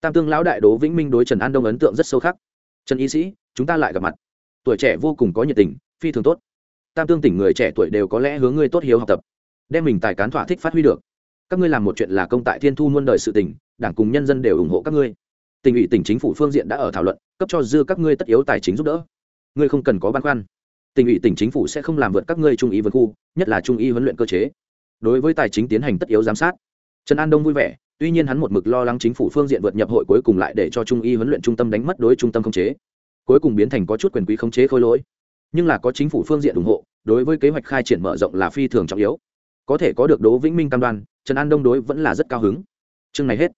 Tam tương lão đại đố vĩnh minh đối trần an đông ấn tượng rất sâu khắc. Trần y sĩ, chúng ta lại gặp mặt. Tuổi trẻ vô cùng có nhiệt tình, phi thường tốt. Tam tương tỉnh người trẻ tuổi đều có lẽ hướng ngươi tốt hiếu học tập, đem mình tài cán thỏa thích phát huy được. Các ngươi làm một chuyện là công tại thiên thu muôn đời sự tỉnh đảng cùng nhân dân đều ủng hộ các ngươi. Tỉnh ủy, tỉnh chính phủ phương diện đã ở thảo luận, cấp cho dư các ngươi tất yếu tài chính giúp đỡ. Ngươi không cần có băn khoăn tỉnh ủy tỉnh chính phủ sẽ không làm vượt các ngươi trung ý vân khu, nhất là trung y huấn luyện cơ chế. Đối với tài chính tiến hành tất yếu giám sát. Trần an đông vui vẻ, tuy nhiên hắn một mực lo lắng chính phủ phương diện vượt nhập hội cuối cùng lại để cho trung y huấn luyện trung tâm đánh mất đối trung tâm khống chế. Cuối cùng biến thành có chút quyền quý khống chế khôi lỗi. Nhưng là có chính phủ phương diện ủng hộ, đối với kế hoạch khai triển mở rộng là phi thường trọng yếu. Có thể có được đỗ vĩnh minh cam đoan, trần an đông đối vẫn là rất cao hứng. Chương này hết.